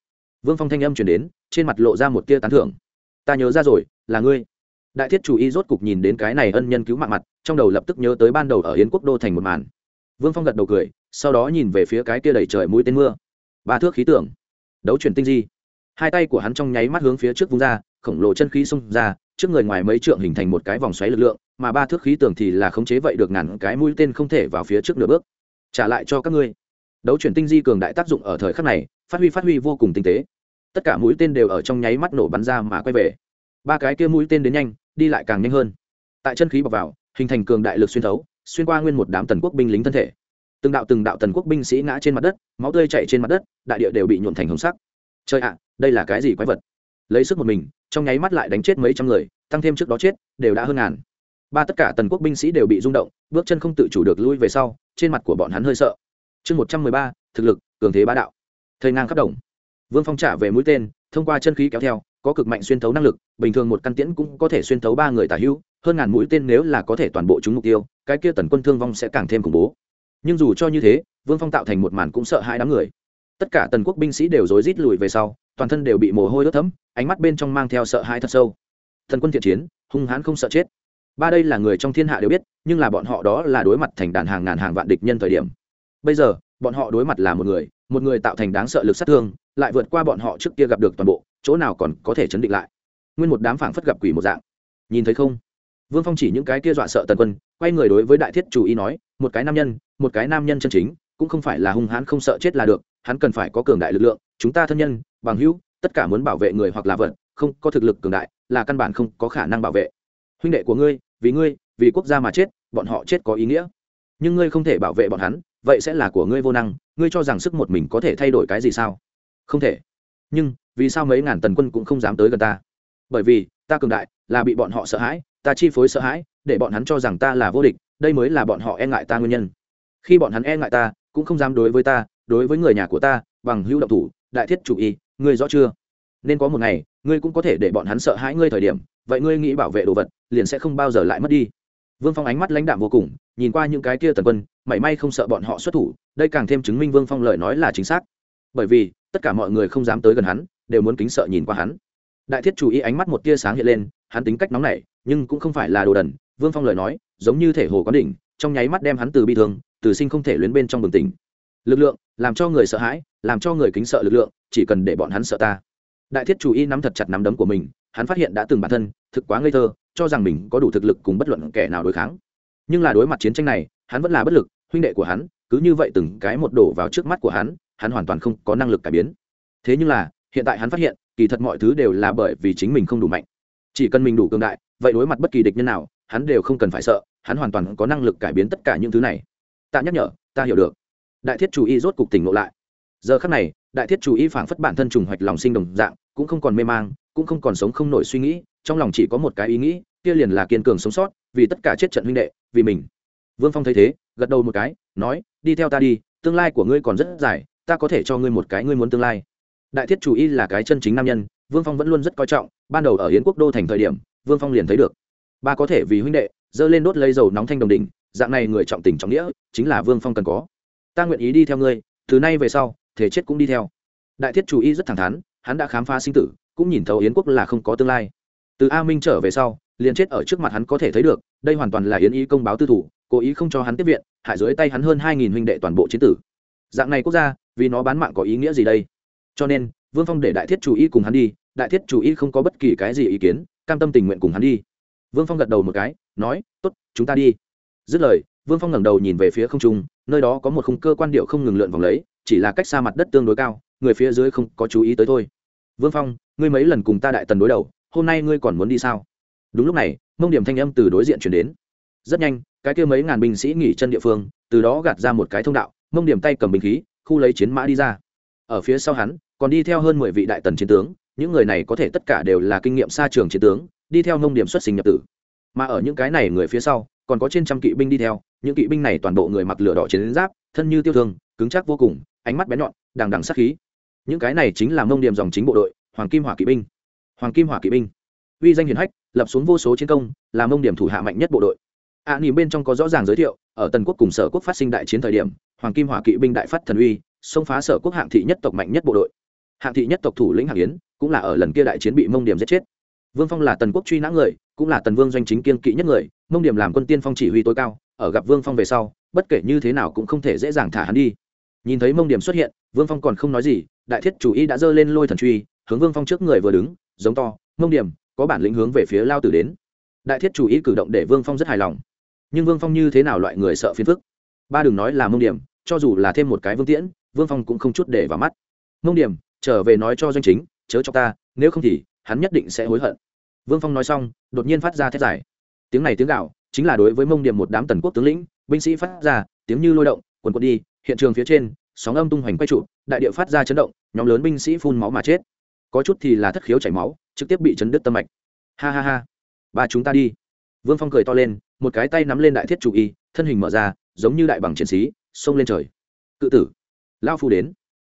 Vương phong thanh âm chuyển đến, trên mặt lộ ra một tia tán thưởng. Ta nhớ ra rồi, là ngươi. Đại thiết chủ y rốt cục nhìn đến cái này ân nhân cứu mạng mặt, trong đầu lập tức nhớ tới ban đầu ở yến quốc đô thành một màn. Vương phong gật đầu cười, sau đó nhìn về phía cái kia đẩy trời mũi tên mưa. Ba thước khí tưởng đấu chuyển tinh di. Hai tay của hắn trong nháy mắt hướng phía trước vung ra, khổng lồ chân khí xông ra trước người ngoài mấy trượng hình thành một cái vòng xoáy lực lượng, mà ba thước khí tường thì là khống chế vậy được ngàn cái mũi tên không thể vào phía trước nửa bước. Trả lại cho các ngươi. Đấu chuyển tinh di cường đại tác dụng ở thời khắc này, phát huy phát huy vô cùng tinh tế. Tất cả mũi tên đều ở trong nháy mắt nổ bắn ra mà quay về. Ba cái kia mũi tên đến nhanh, đi lại càng nhanh hơn. Tại chân khí bọc vào, hình thành cường đại lực xuyên thấu, xuyên qua nguyên một đám tần quốc binh lính thân thể. Từng đạo từng đạo tần quốc binh sĩ ngã trên mặt đất, máu tươi chạy trên mặt đất, đại địa đều bị nhuộn thành hồng sắc. Chơi ạ, đây là cái gì quái vật? Lấy sức một mình, trong nháy mắt lại đánh chết mấy trăm người, tăng thêm trước đó chết, đều đã hơn ngàn. Ba tất cả tần quốc binh sĩ đều bị rung động, bước chân không tự chủ được lui về sau, trên mặt của bọn hắn hơi sợ. Chương một trăm mười ba, thực lực, cường thế bá đạo. Thời ngang khắp đồng. Vương phong trả về mũi tên, thông qua chân khí kéo theo, có cực mạnh xuyên thấu năng lực, bình thường một căn tiễn cũng có thể xuyên thấu ba người tả hữu hơn ngàn mũi tên nếu là có thể toàn bộ trúng mục tiêu, cái kia tần quân thương vong sẽ càng thêm khủng bố. Nhưng dù cho như thế, vương phong tạo thành một màn cũng sợ hai đám người tất cả tần quốc binh sĩ đều rối rít lùi về sau, toàn thân đều bị mồ hôi ướt thấm, ánh mắt bên trong mang theo sợ hãi thật sâu. Thần quân thiện chiến, hung hãn không sợ chết. Ba đây là người trong thiên hạ đều biết, nhưng là bọn họ đó là đối mặt thành đàn hàng ngàn hàng vạn địch nhân thời điểm. Bây giờ, bọn họ đối mặt là một người một người tạo thành đáng sợ lực sát thương, lại vượt qua bọn họ trước kia gặp được toàn bộ, chỗ nào còn có thể chấn định lại. Nguyên một đám phảng phất gặp quỷ một dạng. Nhìn thấy không? Vương phong chỉ những cái kia dọa sợ tần quân, quay người đối với đại thiết chủ ý nói, một cái nam nhân, một cái nam nhân chân chính, cũng không phải là hung hãn không sợ chết là được hắn cần phải có cường đại lực lượng, chúng ta thân nhân, bằng hữu, tất cả muốn bảo vệ người hoặc là vật, không, có thực lực cường đại, là căn bản không có khả năng bảo vệ. Huynh đệ của ngươi, vì ngươi, vì quốc gia mà chết, bọn họ chết có ý nghĩa. Nhưng ngươi không thể bảo vệ bọn hắn, vậy sẽ là của ngươi vô năng, ngươi cho rằng sức một mình có thể thay đổi cái gì sao? Không thể. Nhưng, vì sao mấy ngàn tần quân cũng không dám tới gần ta? Bởi vì, ta cường đại, là bị bọn họ sợ hãi, ta chi phối sợ hãi, để bọn hắn cho rằng ta là vô địch, đây mới là bọn họ e ngại ta nguyên nhân. Khi bọn hắn e ngại ta, cũng không dám đối với ta đối với người nhà của ta, bằng hữu động thủ, đại thiết chủ y, ngươi rõ chưa? Nên có một ngày, ngươi cũng có thể để bọn hắn sợ hãi ngươi thời điểm, vậy ngươi nghĩ bảo vệ đồ vật, liền sẽ không bao giờ lại mất đi. Vương phong ánh mắt lãnh đạm vô cùng, nhìn qua những cái kia tần quân, mảy may không sợ bọn họ xuất thủ, đây càng thêm chứng minh vương phong lời nói là chính xác. Bởi vì, tất cả mọi người không dám tới gần hắn, đều muốn kính sợ nhìn qua hắn. Đại thiết chủ y ánh mắt một tia sáng hiện lên, hắn tính cách nóng nảy, nhưng cũng không phải là đồ đần. Vương phong lời nói, giống như thể hồ có đỉnh, trong nháy mắt đem hắn từ bi thương, từ sinh không thể luyến bên trong bừng tỉnh lực lượng, làm cho người sợ hãi, làm cho người kính sợ lực lượng, chỉ cần để bọn hắn sợ ta. Đại thiết chủ y nắm thật chặt nắm đấm của mình, hắn phát hiện đã từng bản thân thực quá ngây thơ, cho rằng mình có đủ thực lực cùng bất luận kẻ nào đối kháng. Nhưng là đối mặt chiến tranh này, hắn vẫn là bất lực, huynh đệ của hắn, cứ như vậy từng cái một đổ vào trước mắt của hắn hắn hoàn toàn không có năng lực cải biến. Thế nhưng là, hiện tại hắn phát hiện, kỳ thật mọi thứ đều là bởi vì chính mình không đủ mạnh. Chỉ cần mình đủ cường đại, vậy đối mặt bất kỳ địch nhân nào, hắn đều không cần phải sợ, hắn hoàn toàn có năng lực cải biến tất cả những thứ này. Ta nhắc nhở, ta hiểu được đại thiết chủ y rốt cục tỉnh ngộ lại. Giờ khắc này, đại thiết chủ y phảng phất bản thân trùng hoạch lòng sinh đồng dạng, cũng không còn mê mang, cũng không còn sống không nổi suy nghĩ, trong lòng chỉ có một cái ý nghĩ, kia liền là kiên cường sống sót, vì tất cả chết trận huynh đệ, vì mình. Vương phong thấy thế, gật đầu một cái, nói, đi theo ta đi, tương lai của ngươi còn rất dài, ta có thể cho ngươi một cái ngươi muốn tương lai. Đại thiết chủ y là cái chân chính nam nhân, vương phong vẫn luôn rất coi trọng, ban đầu ở yến quốc đô thành thời điểm, vương phong liền thấy được. Ba có thể vì huynh đệ, dơ lên đốt lấy dầu nóng thanh đồng đỉnh, dạng này người trọng tình trọng nghĩa, chính là vương phong cần có ta nguyện ý đi theo ngươi, từ nay về sau, thể chết cũng đi theo. Đại thiết chủ y rất thẳng thắn, hắn đã khám phá sinh tử, cũng nhìn thấu yến quốc là không có tương lai. Từ a minh trở về sau, liền chết ở trước mặt hắn có thể thấy được, đây hoàn toàn là yến ý công báo tư thủ, cố ý không cho hắn tiếp viện, hại dưới tay hắn hơn hai nghìn huynh đệ toàn bộ chiến tử. Dạng này quốc gia, vì nó bán mạng có ý nghĩa gì đây? Cho nên, vương phong để đại thiết chủ y cùng hắn đi, đại thiết chủ y không có bất kỳ cái gì ý kiến, cam tâm tình nguyện cùng hắn đi. Vương phong gật đầu một cái, nói t ố t chúng ta đi. Dứt lời, vương phong ngẩng đầu nhìn về phía không trung nơi đó có một khung cơ quan điệu không ngừng lượn vòng lấy, chỉ là cách xa mặt đất tương đối cao, người phía dưới không có chú ý tới thôi. Vương phong, ngươi mấy lần cùng ta đại tần đối đầu, hôm nay ngươi còn muốn đi sao? Đúng lúc này, mông điểm thanh âm từ đối diện chuyển đến. Rất nhanh, cái kia mấy ngàn binh sĩ nghỉ chân địa phương, từ đó gạt ra một cái thông đạo, mông điểm tay cầm binh khí, khu lấy chiến mã đi ra. Ở phía sau hắn, còn đi theo hơn mười vị đại tần chiến tướng, những người này có thể tất cả đều là kinh nghiệm xa trường chiến tướng, đi theo mông điểm xuất sinh nhập tử. Mà ở những cái này người phía sau, còn có trên trăm kỵ binh đi theo những kỵ binh này toàn bộ người mặc lửa đỏ chiến giáp thân như tiêu thương cứng chắc vô cùng ánh mắt bén nhọn đằng đằng sát khí. Những cái này chính là mông điểm dòng chính bộ đội hoàng kim hỏa kỵ binh. Hoàng kim hỏa kỵ binh. Uy danh hiển hách lập xuống vô số chiến công là mông điểm thủ hạ mạnh nhất bộ đội. Ạ à, bên trong có rõ ràng giới thiệu ở tần quốc cùng sở quốc phát sinh đại chiến thời điểm hoàng kim hỏa kỵ binh đại phát thần uy xông phá sở quốc hạng thị nhất tộc mạnh nhất bộ đội. Hạng thị nhất tộc thủ lĩnh hạng yến cũng là ở lần kia đại chiến bị mông điểm giết chết vương phong là tần quốc truy nã người, cũng là tần vương doanh chính kiên kỵ nhất người, mông điểm làm quân tiên phong chỉ huy tối cao, ở gặp vương phong về sau, bất kể như thế nào cũng không thể dễ dàng thả hắn đi. Nhìn thấy mông điểm xuất hiện, vương phong còn không nói gì, đại thiết chủ Y đã giơ lên lôi thần truy, hướng vương phong trước người vừa đứng, giống to, mông điểm, có bản lĩnh hướng về phía lao tử đến. Đại thiết chủ Y cử động để vương phong rất hài lòng. Nhưng vương phong như thế nào loại người sợ phiền phức? Ba đừng nói là mông điểm, cho dù là thêm một cái vương tiễn, vương phong cũng không chút để vào mắt. Mông điểm, trở về nói cho doanh chính, chớ cho ta, nếu không thì hắn nhất định sẽ hối hận vương phong nói xong, đột nhiên phát ra thét giải tiếng này tiếng gạo, chính là đối với mông điểm một đám tần quốc tướng lĩnh, binh sĩ phát ra, tiếng như lôi động quần quật đi, hiện trường phía trên, sóng âm tung hoành quay trụ, đại địa phát ra chấn động, nhóm lớn binh sĩ phun máu mà chết. Có chút thì là thất khiếu chảy máu, trực tiếp bị chấn đứt tâm mạch. Ha ha ha. Ba chúng ta đi. Vương phong cười to lên, một cái tay nắm lên đại thiết chủ y, thân hình mở ra, giống như đại bằng chiến sĩ, xông lên trời. Cự tử. Lao phu đến.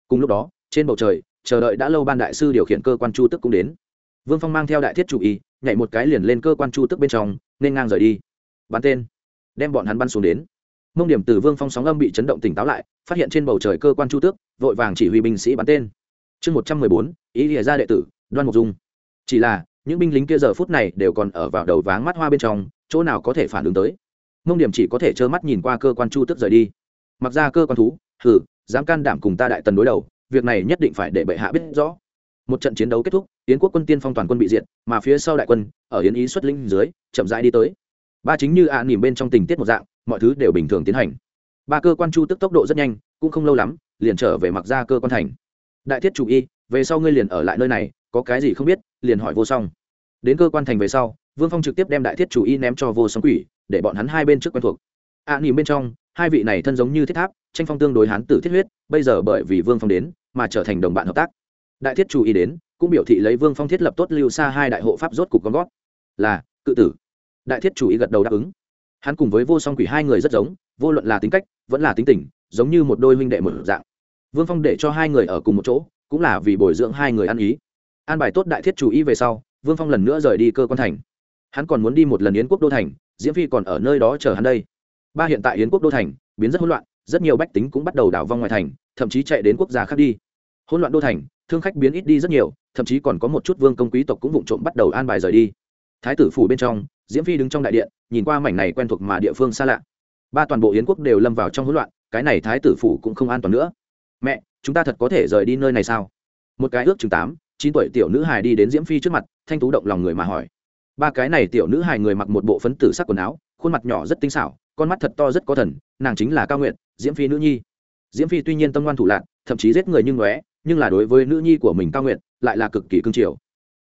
Cùng lúc đó, trên bầu trời, chờ đợi đã lâu ban đại sư điều khiển cơ quan chu tức cũng đến vương phong mang theo đại thiết chủ y nhảy một cái liền lên cơ quan chu tức bên trong, nên ngang rời đi. Bắn tên. Đem bọn hắn bắn xuống đến. Mông điểm từ vương phong sóng âm bị chấn động tỉnh táo lại, phát hiện trên bầu trời cơ quan chu tước, vội vàng chỉ huy binh sĩ bắn tên. Chương một trăm mười bốn, ý lìa ra đệ tử, đoan mục dung. Chỉ là, những binh lính kia giờ phút này đều còn ở vào đầu váng mắt hoa bên trong, chỗ nào có thể phản ứng tới. Mông điểm chỉ có thể trơ mắt nhìn qua cơ quan chu tước rời đi. Mặc ra cơ quan thú thử dám can đảm cùng ta đại tần đối đầu, việc này nhất định phải để bệ hạ biết rõ một trận chiến đấu kết thúc yến quốc quân tiên phong toàn quân bị diệt mà phía sau đại quân ở yến ý xuất linh dưới chậm rãi đi tới. Ba chính như ạ à nỉm bên trong tình tiết một dạng mọi thứ đều bình thường tiến hành. Ba cơ quan chu tức tốc độ rất nhanh cũng không lâu lắm liền trở về mặc ra cơ quan thành. Đại thiết chủ y về sau ngươi liền ở lại nơi này có cái gì không biết liền hỏi vô song. Đến cơ quan thành về sau vương phong trực tiếp đem đại thiết chủ y ném cho vô song quỷ để bọn hắn hai bên trước quen thuộc. Ạ à, nỉm bên trong hai vị này thân giống như thiết tháp tranh phong tương đối hán tử thiết huyết bây giờ bởi vì vương phong đến mà trở thành đồng bạn hợp tác đại thiết chủ Ý đến, cũng biểu thị lấy vương phong thiết lập tốt lưu xa hai đại hộ pháp rốt cục con gót là, cự tử. Đại thiết chủ Ý gật đầu đáp ứng. Hắn cùng với vô song quỷ hai người rất giống, vô luận là tính cách, vẫn là tính tình, giống như một đôi huynh đệ một dạng. Vương phong để cho hai người ở cùng một chỗ, cũng là vì bồi dưỡng hai người ăn ý. An bài tốt đại thiết chủ Ý về sau, vương phong lần nữa rời đi cơ quan thành. Hắn còn muốn đi một lần yến quốc đô thành, diễm phi còn ở nơi đó chờ hắn đây. Ba hiện tại yến quốc đô thành, biến rất hỗn loạn, rất nhiều bách tính cũng bắt đầu đảo vong ngoài thành, thậm chí chạy đến quốc gia khác đi hỗn loạn đô thành, thương khách biến ít đi rất nhiều, thậm chí còn có một chút vương công quý tộc cũng vụng trộm bắt đầu an bài rời đi. Thái tử phủ bên trong, diễm phi đứng trong đại điện, nhìn qua mảnh này quen thuộc mà địa phương xa lạ. Ba toàn bộ yến quốc đều lâm vào trong hỗn loạn, cái này thái tử phủ cũng không an toàn nữa. Mẹ, chúng ta thật có thể rời đi nơi này sao? Một cái ước chừng tám, chín tuổi tiểu nữ hài đi đến diễm phi trước mặt, thanh tú động lòng người mà hỏi. Ba cái này tiểu nữ hài người mặc một bộ phấn tử sắc quần áo, khuôn mặt nhỏ rất tinh xảo, con mắt thật to rất có thần, nàng chính là cao nguyện diễm phi nữ nhi. Diễm phi tuy nhiên tâm ngoan thủ lạc thậm chí giết người nhưng ngóe nhưng là đối với nữ nhi của mình cao nguyện lại là cực kỳ cương triều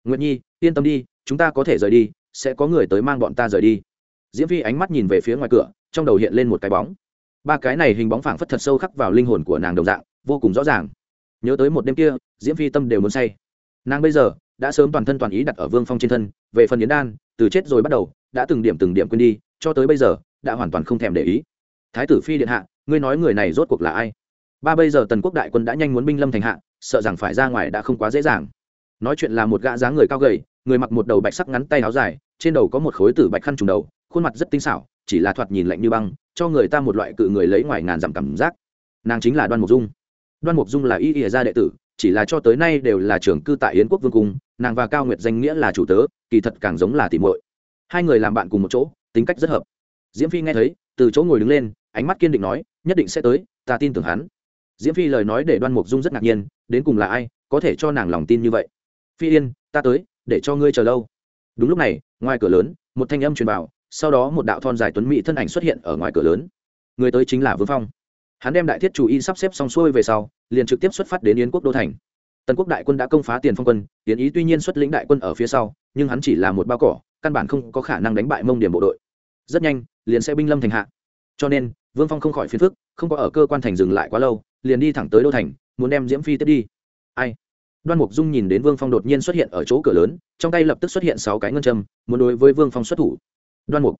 nguyện nhi, yên tâm đi, chúng ta có thể rời đi, sẽ có người tới mang bọn ta rời đi. Diễm phi ánh mắt nhìn về phía ngoài cửa, trong đầu hiện lên một cái bóng. Ba cái này hình bóng phảng phất thật sâu khắc vào linh hồn của nàng đồng dạng, vô cùng rõ ràng. Nhớ tới một đêm kia, diễm phi tâm đều muốn say. Nàng bây giờ, đã sớm toàn thân toàn ý đặt ở vương phong trên thân, về phần yến đan, từ chết rồi bắt đầu, đã từng điểm từng điểm quên đi, cho tới bây giờ, đã hoàn toàn không thèm để ý. Thái tử phi điện hạ, ngươi nói người này rốt cuộc là ai? Ba bây giờ tần quốc đại quân đã nhanh muốn binh lâm thành hạ, sợ rằng phải ra ngoài đã không quá dễ dàng. Nói chuyện là một gã dáng người cao gầy, người mặc một đầu bạch sắc ngắn tay áo dài, trên đầu có một khối tử bạch khăn trùng đầu, khuôn mặt rất tinh xảo, chỉ là thoạt nhìn lạnh như băng, cho người ta một loại cự người lấy ngoài ngàn dặm cảm giác. Nàng chính là đoan mục dung. Đoan mục dung là y ỉa gia đệ tử, chỉ là cho tới nay đều là trưởng cư tại yến quốc vương cung, nàng và cao nguyệt danh nghĩa là chủ tớ, kỳ thật càng giống là tìm muội. Hai người làm bạn cùng một chỗ, tính cách rất hợp. Diễm phi nghe thấy, từ chỗ ngồi đứng lên, ánh mắt kiên định nói, nhất định sẽ tới, ta tin tưởng hắn diễm phi lời nói để đoan mục dung rất ngạc nhiên đến cùng là ai có thể cho nàng lòng tin như vậy phi yên ta tới để cho ngươi chờ lâu đúng lúc này ngoài cửa lớn một thanh âm truyền vào sau đó một đạo thon dài tuấn mỹ thân ảnh xuất hiện ở ngoài cửa lớn người tới chính là vương phong hắn đem đại thiết chủ y sắp xếp xong xuôi về sau liền trực tiếp xuất phát đến yến quốc đô thành tần quốc đại quân đã công phá tiền phong quân tiến ý tuy nhiên xuất lĩnh đại quân ở phía sau nhưng hắn chỉ là một bao cỏ căn bản không có khả năng đánh bại mông điểm bộ đội rất nhanh liền sẽ binh lâm thành hạ cho nên vương phong không khỏi phiền phức không có ở cơ quan thành dừng lại quá lâu liền đi thẳng tới đô thành, muốn đem diễm phi tiếp đi. Ai? Đoan mục dung nhìn đến vương phong đột nhiên xuất hiện ở chỗ cửa lớn, trong tay lập tức xuất hiện sáu cái ngân châm, muốn đối với vương phong xuất thủ. Đoan mục.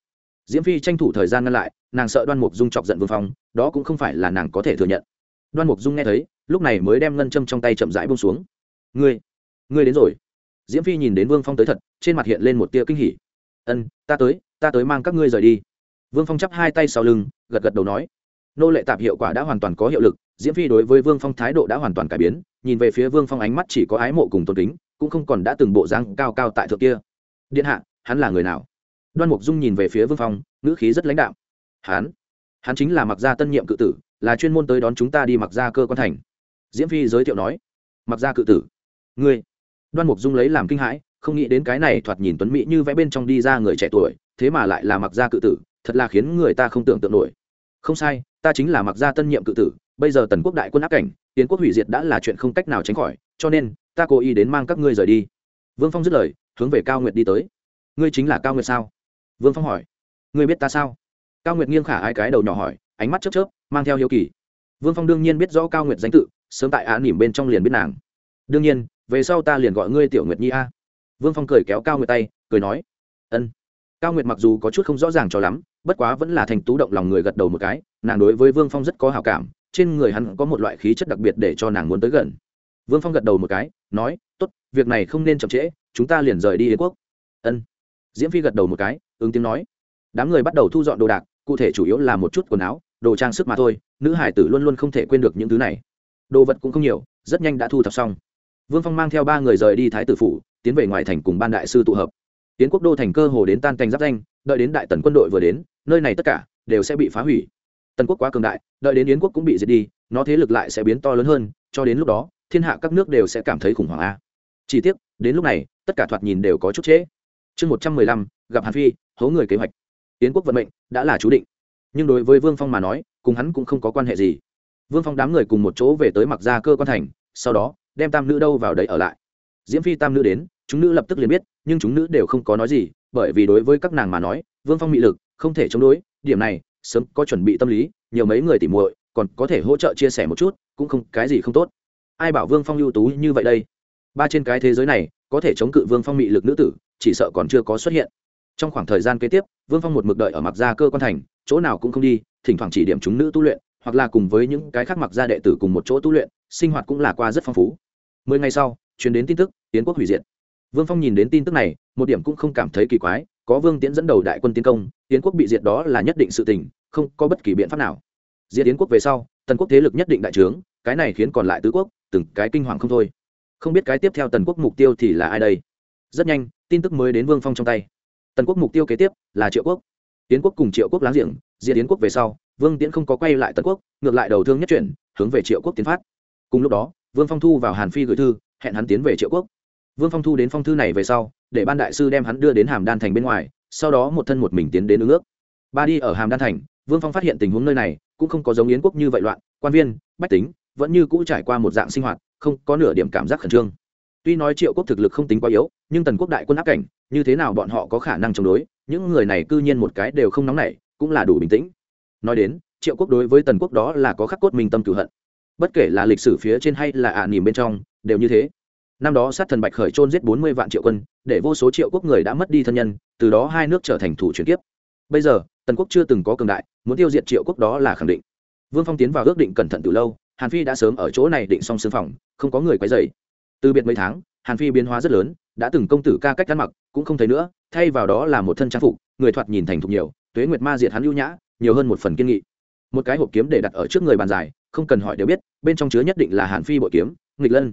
Diễm phi tranh thủ thời gian ngăn lại, nàng sợ đoan mục dung chọc giận vương phong, đó cũng không phải là nàng có thể thừa nhận. Đoan mục dung nghe thấy, lúc này mới đem ngân châm trong tay chậm rãi bông xuống. Ngươi ngươi đến rồi. Diễm phi nhìn đến vương phong tới thật, trên mặt hiện lên một tia kinh hỉ. Ân, ta tới ta tới mang các ngươi rời đi. Vương phong chắp hai tay sau lưng, gật gật đầu nói nô lệ tạp hiệu quả đã hoàn toàn có hiệu lực, diễm phi đối với vương phong thái độ đã hoàn toàn cải biến, nhìn về phía vương phong ánh mắt chỉ có ái mộ cùng tôn kính, cũng không còn đã từng bộ răng cao cao tại thượng kia. Điện hạ, hắn là người nào? Đoan mục dung nhìn về phía vương phong, ngữ khí rất lãnh đạo hắn? Hắn chính là mặc gia tân nhiệm cự tử, là chuyên môn tới đón chúng ta đi mặc gia cơ quan thành. Diễm phi giới thiệu nói. Mặc gia cự tử. Ngươi? Đoan mục dung lấy làm kinh hãi, không nghĩ đến cái này thoạt nhìn tuấn mỹ như vẽ bên trong đi ra người trẻ tuổi, thế mà lại là mặc gia cự tử, thật là khiến người ta không tưởng tượng nổi. Không sai ta chính là mặc gia tân nhiệm cự tử, bây giờ tần quốc đại quân áp cảnh, tiến quốc hủy diệt đã là chuyện không cách nào tránh khỏi, cho nên, ta cố ý đến mang các ngươi rời đi. Vương phong dứt lời, hướng về cao nguyệt đi tới. Ngươi chính là cao nguyệt sao? Vương phong hỏi. Ngươi biết ta sao? Cao nguyệt nghiêng khả ai cái đầu nhỏ hỏi, ánh mắt chớp chớp, mang theo hiếu kỳ. Vương phong đương nhiên biết rõ cao nguyệt danh tự, sớm tại á nỉm bên trong liền biết nàng. Đương nhiên, về sau ta liền gọi ngươi tiểu nguyệt nhi a. Vương phong cười kéo cao nguyệt tay, cười nói, ân cao nguyệt mặc dù có chút không rõ ràng cho lắm, bất quá vẫn là thành tú động lòng người gật đầu một cái, nàng đối với vương phong rất có hào cảm, trên người hắn có một loại khí chất đặc biệt để cho nàng muốn tới gần. Vương phong gật đầu một cái, nói t ố t việc này không nên chậm trễ, chúng ta liền rời đi yến quốc. Ân. Diễm phi gật đầu một cái, ứng tiếng nói. Đám người bắt đầu thu dọn đồ đạc, cụ thể chủ yếu là một chút quần áo, đồ trang sức mà thôi, nữ hải tử luôn luôn không thể quên được những thứ này. Đồ vật cũng không nhiều, rất nhanh đã thu thập xong. Vương phong mang theo ba người rời đi thái tử phủ, tiến về ngoài thành cùng ban đại sư tụ hợp tiến quốc đô thành cơ hồ đến tan canh giáp danh, đợi đến đại tần quân đội vừa đến, nơi này tất cả đều sẽ bị phá hủy. Tần quốc quá cường đại, đợi đến yến quốc cũng bị diệt đi, nó thế lực lại sẽ biến to lớn hơn, cho đến lúc đó, thiên hạ các nước đều sẽ cảm thấy khủng hoảng a. Chỉ tiếc, đến lúc này, tất cả thoạt nhìn đều có chút trễ. Chương một trăm mười lăm, gặp hàn phi, hố người kế hoạch. Yến quốc vận mệnh đã là chú định. Nhưng đối với vương phong mà nói, cùng hắn cũng không có quan hệ gì. Vương phong đám người cùng một chỗ về tới mặc gia cơ quan thành, sau đó, đem tam nữ đâu vào đấy ở lại diễm phi tam nữ đến, chúng nữ lập tức liền biết, nhưng chúng nữ đều không có nói gì, bởi vì đối với các nàng mà nói, vương phong mị lực, không thể chống đối, điểm này, sớm có chuẩn bị tâm lý, nhiều mấy người tỉ muội, còn có thể hỗ trợ chia sẻ một chút, cũng không, cái gì không tốt. Ai bảo vương phong ưu tú như vậy đây? Ba trên cái thế giới này, có thể chống cự vương phong mị lực nữ tử, chỉ sợ còn chưa có xuất hiện. Trong khoảng thời gian kế tiếp, vương phong một mực đợi ở mặc gia cơ quan thành, chỗ nào cũng không đi, thỉnh thoảng chỉ điểm chúng nữ tu luyện, hoặc là cùng với những cái khác mặc gia đệ tử cùng một chỗ tu luyện, sinh hoạt cũng là qua rất phong phú. Mười ngày sau truyền đến tin tức tiến quốc hủy diệt. Vương phong nhìn đến tin tức này, một điểm cũng không cảm thấy kỳ quái, có vương tiễn dẫn đầu đại quân tiến công tiến quốc bị diệt đó là nhất định sự tình, không có bất kỳ biện pháp nào. Diệt tiến quốc về sau, tần quốc thế lực nhất định đại trướng, cái này khiến còn lại tứ quốc, từng cái kinh hoàng không thôi. Không biết cái tiếp theo tần quốc mục tiêu thì là ai đây? Rất nhanh, tin tức mới đến vương phong trong tay. Tần quốc mục tiêu kế tiếp là triệu quốc. Tiến quốc cùng triệu quốc láng giềng, diệt tiến quốc về sau, vương tiễn không có quay lại tần quốc, ngược lại đầu thương nhất chuyển, hướng về triệu quốc tiến phát. Cùng lúc đó, vương phong thu vào hàn phi gửi thư hẹn hắn tiến về triệu quốc. Vương phong thu đến phong thư này về sau, để ban đại sư đem hắn đưa đến hàm đan thành bên ngoài, sau đó một thân một mình tiến đến ứng ước. Ba đi ở hàm đan thành, vương phong phát hiện tình huống nơi này, cũng không có giống yến quốc như vậy loạn, quan viên, bách tính, vẫn như cũ trải qua một dạng sinh hoạt, không có nửa điểm cảm giác khẩn trương. Tuy nói triệu quốc thực lực không tính quá yếu, nhưng tần quốc đại quân áp cảnh, như thế nào bọn họ có khả năng chống đối, những người này cư nhiên một cái đều không nóng nảy, cũng là đủ bình tĩnh. Nói đến, triệu quốc đối với tần quốc đó là có khắc cốt minh tâm cửu hận. Bất kể là lịch sử phía trên hay là ả à nỉm bên trong đều như thế. Năm đó sát thần bạch khởi trôn giết bốn mươi vạn triệu quân, để vô số triệu quốc người đã mất đi thân nhân, từ đó hai nước trở thành thủ chuyển kiếp. Bây giờ, tần quốc chưa từng có cường đại, muốn tiêu diệt triệu quốc đó là khẳng định. Vương phong tiến vào ước định cẩn thận từ lâu, hàn phi đã sớm ở chỗ này định xong xương phòng, không có người quấy dày từ biệt mấy tháng, hàn phi biến hóa rất lớn, đã từng công tử ca cách ăn mặc, cũng không thấy nữa, thay vào đó là một thân trang phục, người thoạt nhìn thành thục nhiều, tuế nguyệt ma diệt hắn ưu nhã, nhiều hơn một phần kiên nghị. Một cái hộp kiếm để đặt ở trước người bàn dài, không cần hỏi đều biết, bên trong chứa nhất định là hàn phi bội kiếm, nghịch lân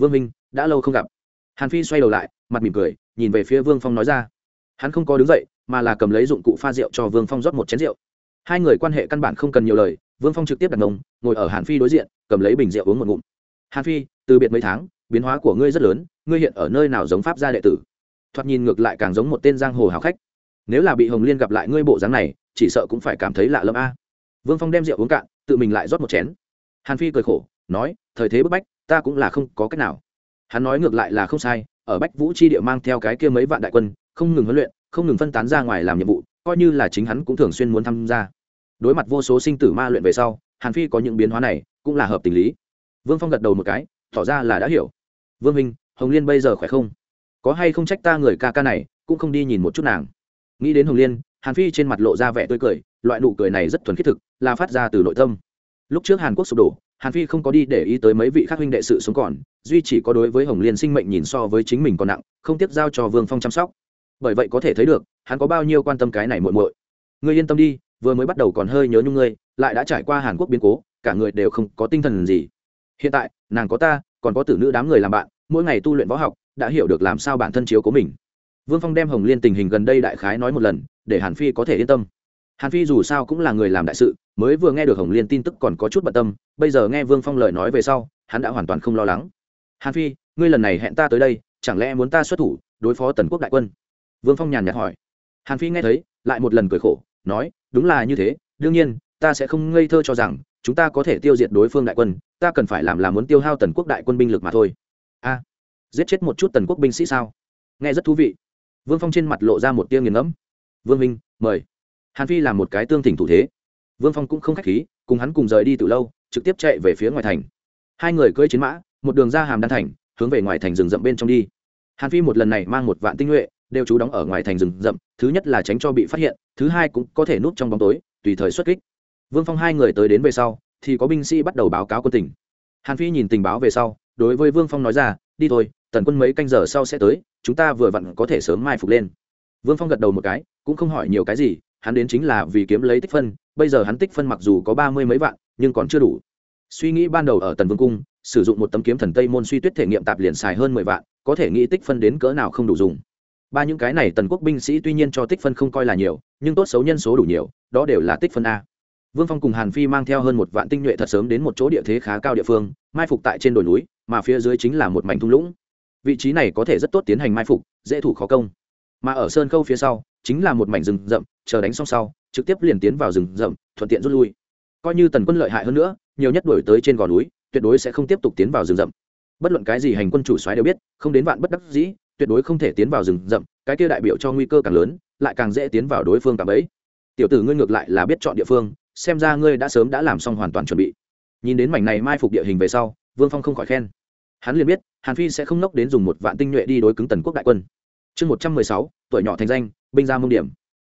vương minh đã lâu không gặp. Hàn phi xoay đầu lại, mặt mỉm cười, nhìn về phía vương phong nói ra. Hắn không có đứng dậy, mà là cầm lấy dụng cụ pha rượu cho vương phong rót một chén rượu. Hai người quan hệ căn bản không cần nhiều lời, vương phong trực tiếp đặt mông, ngồi ở hàn phi đối diện, cầm lấy bình rượu uống một ngụm. Hàn phi, từ biệt mấy tháng, biến hóa của ngươi rất lớn, ngươi hiện ở nơi nào giống pháp gia đệ tử? Thoạt nhìn ngược lại càng giống một tên giang hồ hào khách. Nếu là bị hồng liên gặp lại ngươi bộ dáng này, chỉ sợ cũng phải cảm thấy lạ lẫm a. Vương phong đem rượu uống cạn, tự mình lại rót một chén. Hàn phi cười khổ, nói, thời thế bức bách ta cũng là không có cách nào. Hắn nói ngược lại là không sai, ở bách vũ chi địa mang theo cái kia mấy vạn đại quân, không ngừng huấn luyện, không ngừng phân tán ra ngoài làm nhiệm vụ, coi như là chính hắn cũng thường xuyên muốn tham gia. Đối mặt vô số sinh tử ma luyện về sau, hàn phi có những biến hóa này cũng là hợp tình lý. Vương phong gật đầu một cái, tỏ ra là đã hiểu. Vương minh hồng liên bây giờ khỏe không? Có hay không trách ta người ca ca này, cũng không đi nhìn một chút nàng? Nghĩ đến hồng liên, hàn phi trên mặt lộ ra vẻ tươi cười, loại nụ cười này rất thuần khiết thực, là phát ra từ nội tâm. Lúc trước hàn quốc sụp đổ hàn phi không có đi để ý tới mấy vị khác huynh đệ sự sống còn, duy chỉ có đối với hồng liên sinh mệnh nhìn so với chính mình còn nặng, không tiếc giao cho vương phong chăm sóc. Bởi vậy có thể thấy được, hắn có bao nhiêu quan tâm cái này muội muội. Ngươi yên tâm đi, vừa mới bắt đầu còn hơi nhớ nhung ngươi, lại đã trải qua hàn quốc biến cố, cả người đều không có tinh thần gì. Hiện tại, nàng có ta, còn có tử nữ đám người làm bạn, mỗi ngày tu luyện võ học, đã hiểu được làm sao bản thân chiếu của mình. Vương phong đem hồng liên tình hình gần đây đại khái nói một lần, để hàn phi có thể yên tâm hàn phi dù sao cũng là người làm đại sự, mới vừa nghe được hồng liên tin tức còn có chút bận tâm, bây giờ nghe vương phong lời nói về sau, hắn đã hoàn toàn không lo lắng. Hàn phi, ngươi lần này hẹn ta tới đây, chẳng lẽ muốn ta xuất thủ đối phó tần quốc đại quân? Vương phong nhàn nhạt hỏi. Hàn phi nghe thấy, lại một lần cười khổ, nói, đúng là như thế, đương nhiên, ta sẽ không ngây thơ cho rằng, chúng ta có thể tiêu diệt đối phương đại quân, ta cần phải làm là muốn tiêu hao tần quốc đại quân binh lực mà thôi. A, giết chết một chút tần quốc binh sĩ sao? Nghe rất thú vị. Vương phong trên mặt lộ ra một tia nghiền ngẫm. Vương minh, mời hàn phi làm một cái tương thỉnh thủ thế. Vương phong cũng không k h á c h khí, cùng hắn cùng rời đi từ lâu, trực tiếp chạy về phía ngoài thành. Hai người cưỡi chiến mã, một đường ra hàm đan thành, hướng về ngoài thành rừng rậm bên trong đi. Hàn phi một lần này mang một vạn tinh nhuệ, đều trú đóng ở ngoài thành rừng rậm, thứ nhất là tránh cho bị phát hiện, thứ hai cũng có thể núp trong bóng tối, tùy thời xuất kích. Vương phong hai người tới đến về sau, thì có binh sĩ bắt đầu báo cáo quân tỉnh hàn phi nhìn tình báo về sau, đối với vương phong nói ra, đi thôi, tần quân mấy canh giờ sau sẽ tới, chúng ta vừa vặn có thể sớm mai phục lên. Vương phong gật đầu một cái, cũng không hỏi nhiều cái gì hắn đến chính là vì kiếm lấy tích phân, bây giờ hắn tích phân mặc dù có ba mươi mấy vạn, nhưng còn chưa đủ. Suy nghĩ ban đầu ở tần vương cung, sử dụng một tấm kiếm thần tây môn suy tuyết thể nghiệm tạp liền xài hơn mười vạn, có thể nghĩ tích phân đến cỡ nào không đủ dùng. Ba những cái này tần quốc binh sĩ tuy nhiên cho tích phân không coi là nhiều, nhưng tốt xấu nhân số đủ nhiều, đó đều là tích phân a. Vương phong cùng hàn phi mang theo hơn một vạn tinh nhuệ thật sớm đến một chỗ địa thế khá cao địa phương, mai phục tại trên đồi núi, mà phía dưới chính là một mảnh thung lũng. Vị trí này có thể rất tốt tiến hành mai phục, dễ thủ khó công. Mà ở sơn khâu phía sau chính là một mảnh rừng rậm, chờ đánh xong sau, trực tiếp liền tiến vào rừng rậm, thuận tiện rút lui. Coi như tần quân lợi hại hơn nữa, nhiều nhất đổi tới trên gò núi, tuyệt đối sẽ không tiếp tục tiến vào rừng rậm. Bất luận cái gì hành quân chủ soái đều biết, không đến vạn bất đắc dĩ, tuyệt đối không thể tiến vào rừng rậm, cái kia đại biểu cho nguy cơ càng lớn, lại càng dễ tiến vào đối phương cả ấy tiểu tử ngươi ngược lại là biết chọn địa phương, xem ra ngươi đã sớm đã làm xong hoàn toàn chuẩn bị. Nhìn đến mảnh này mai phục địa hình về sau, vương phong không khỏi khen. Hắn liền biết, hàn phi sẽ không nốc đến dùng một vạn tinh nhuệ đi đối cứng tần quốc đại quân chương một trăm mười sáu tuổi nhỏ thành danh binh gia mông điểm.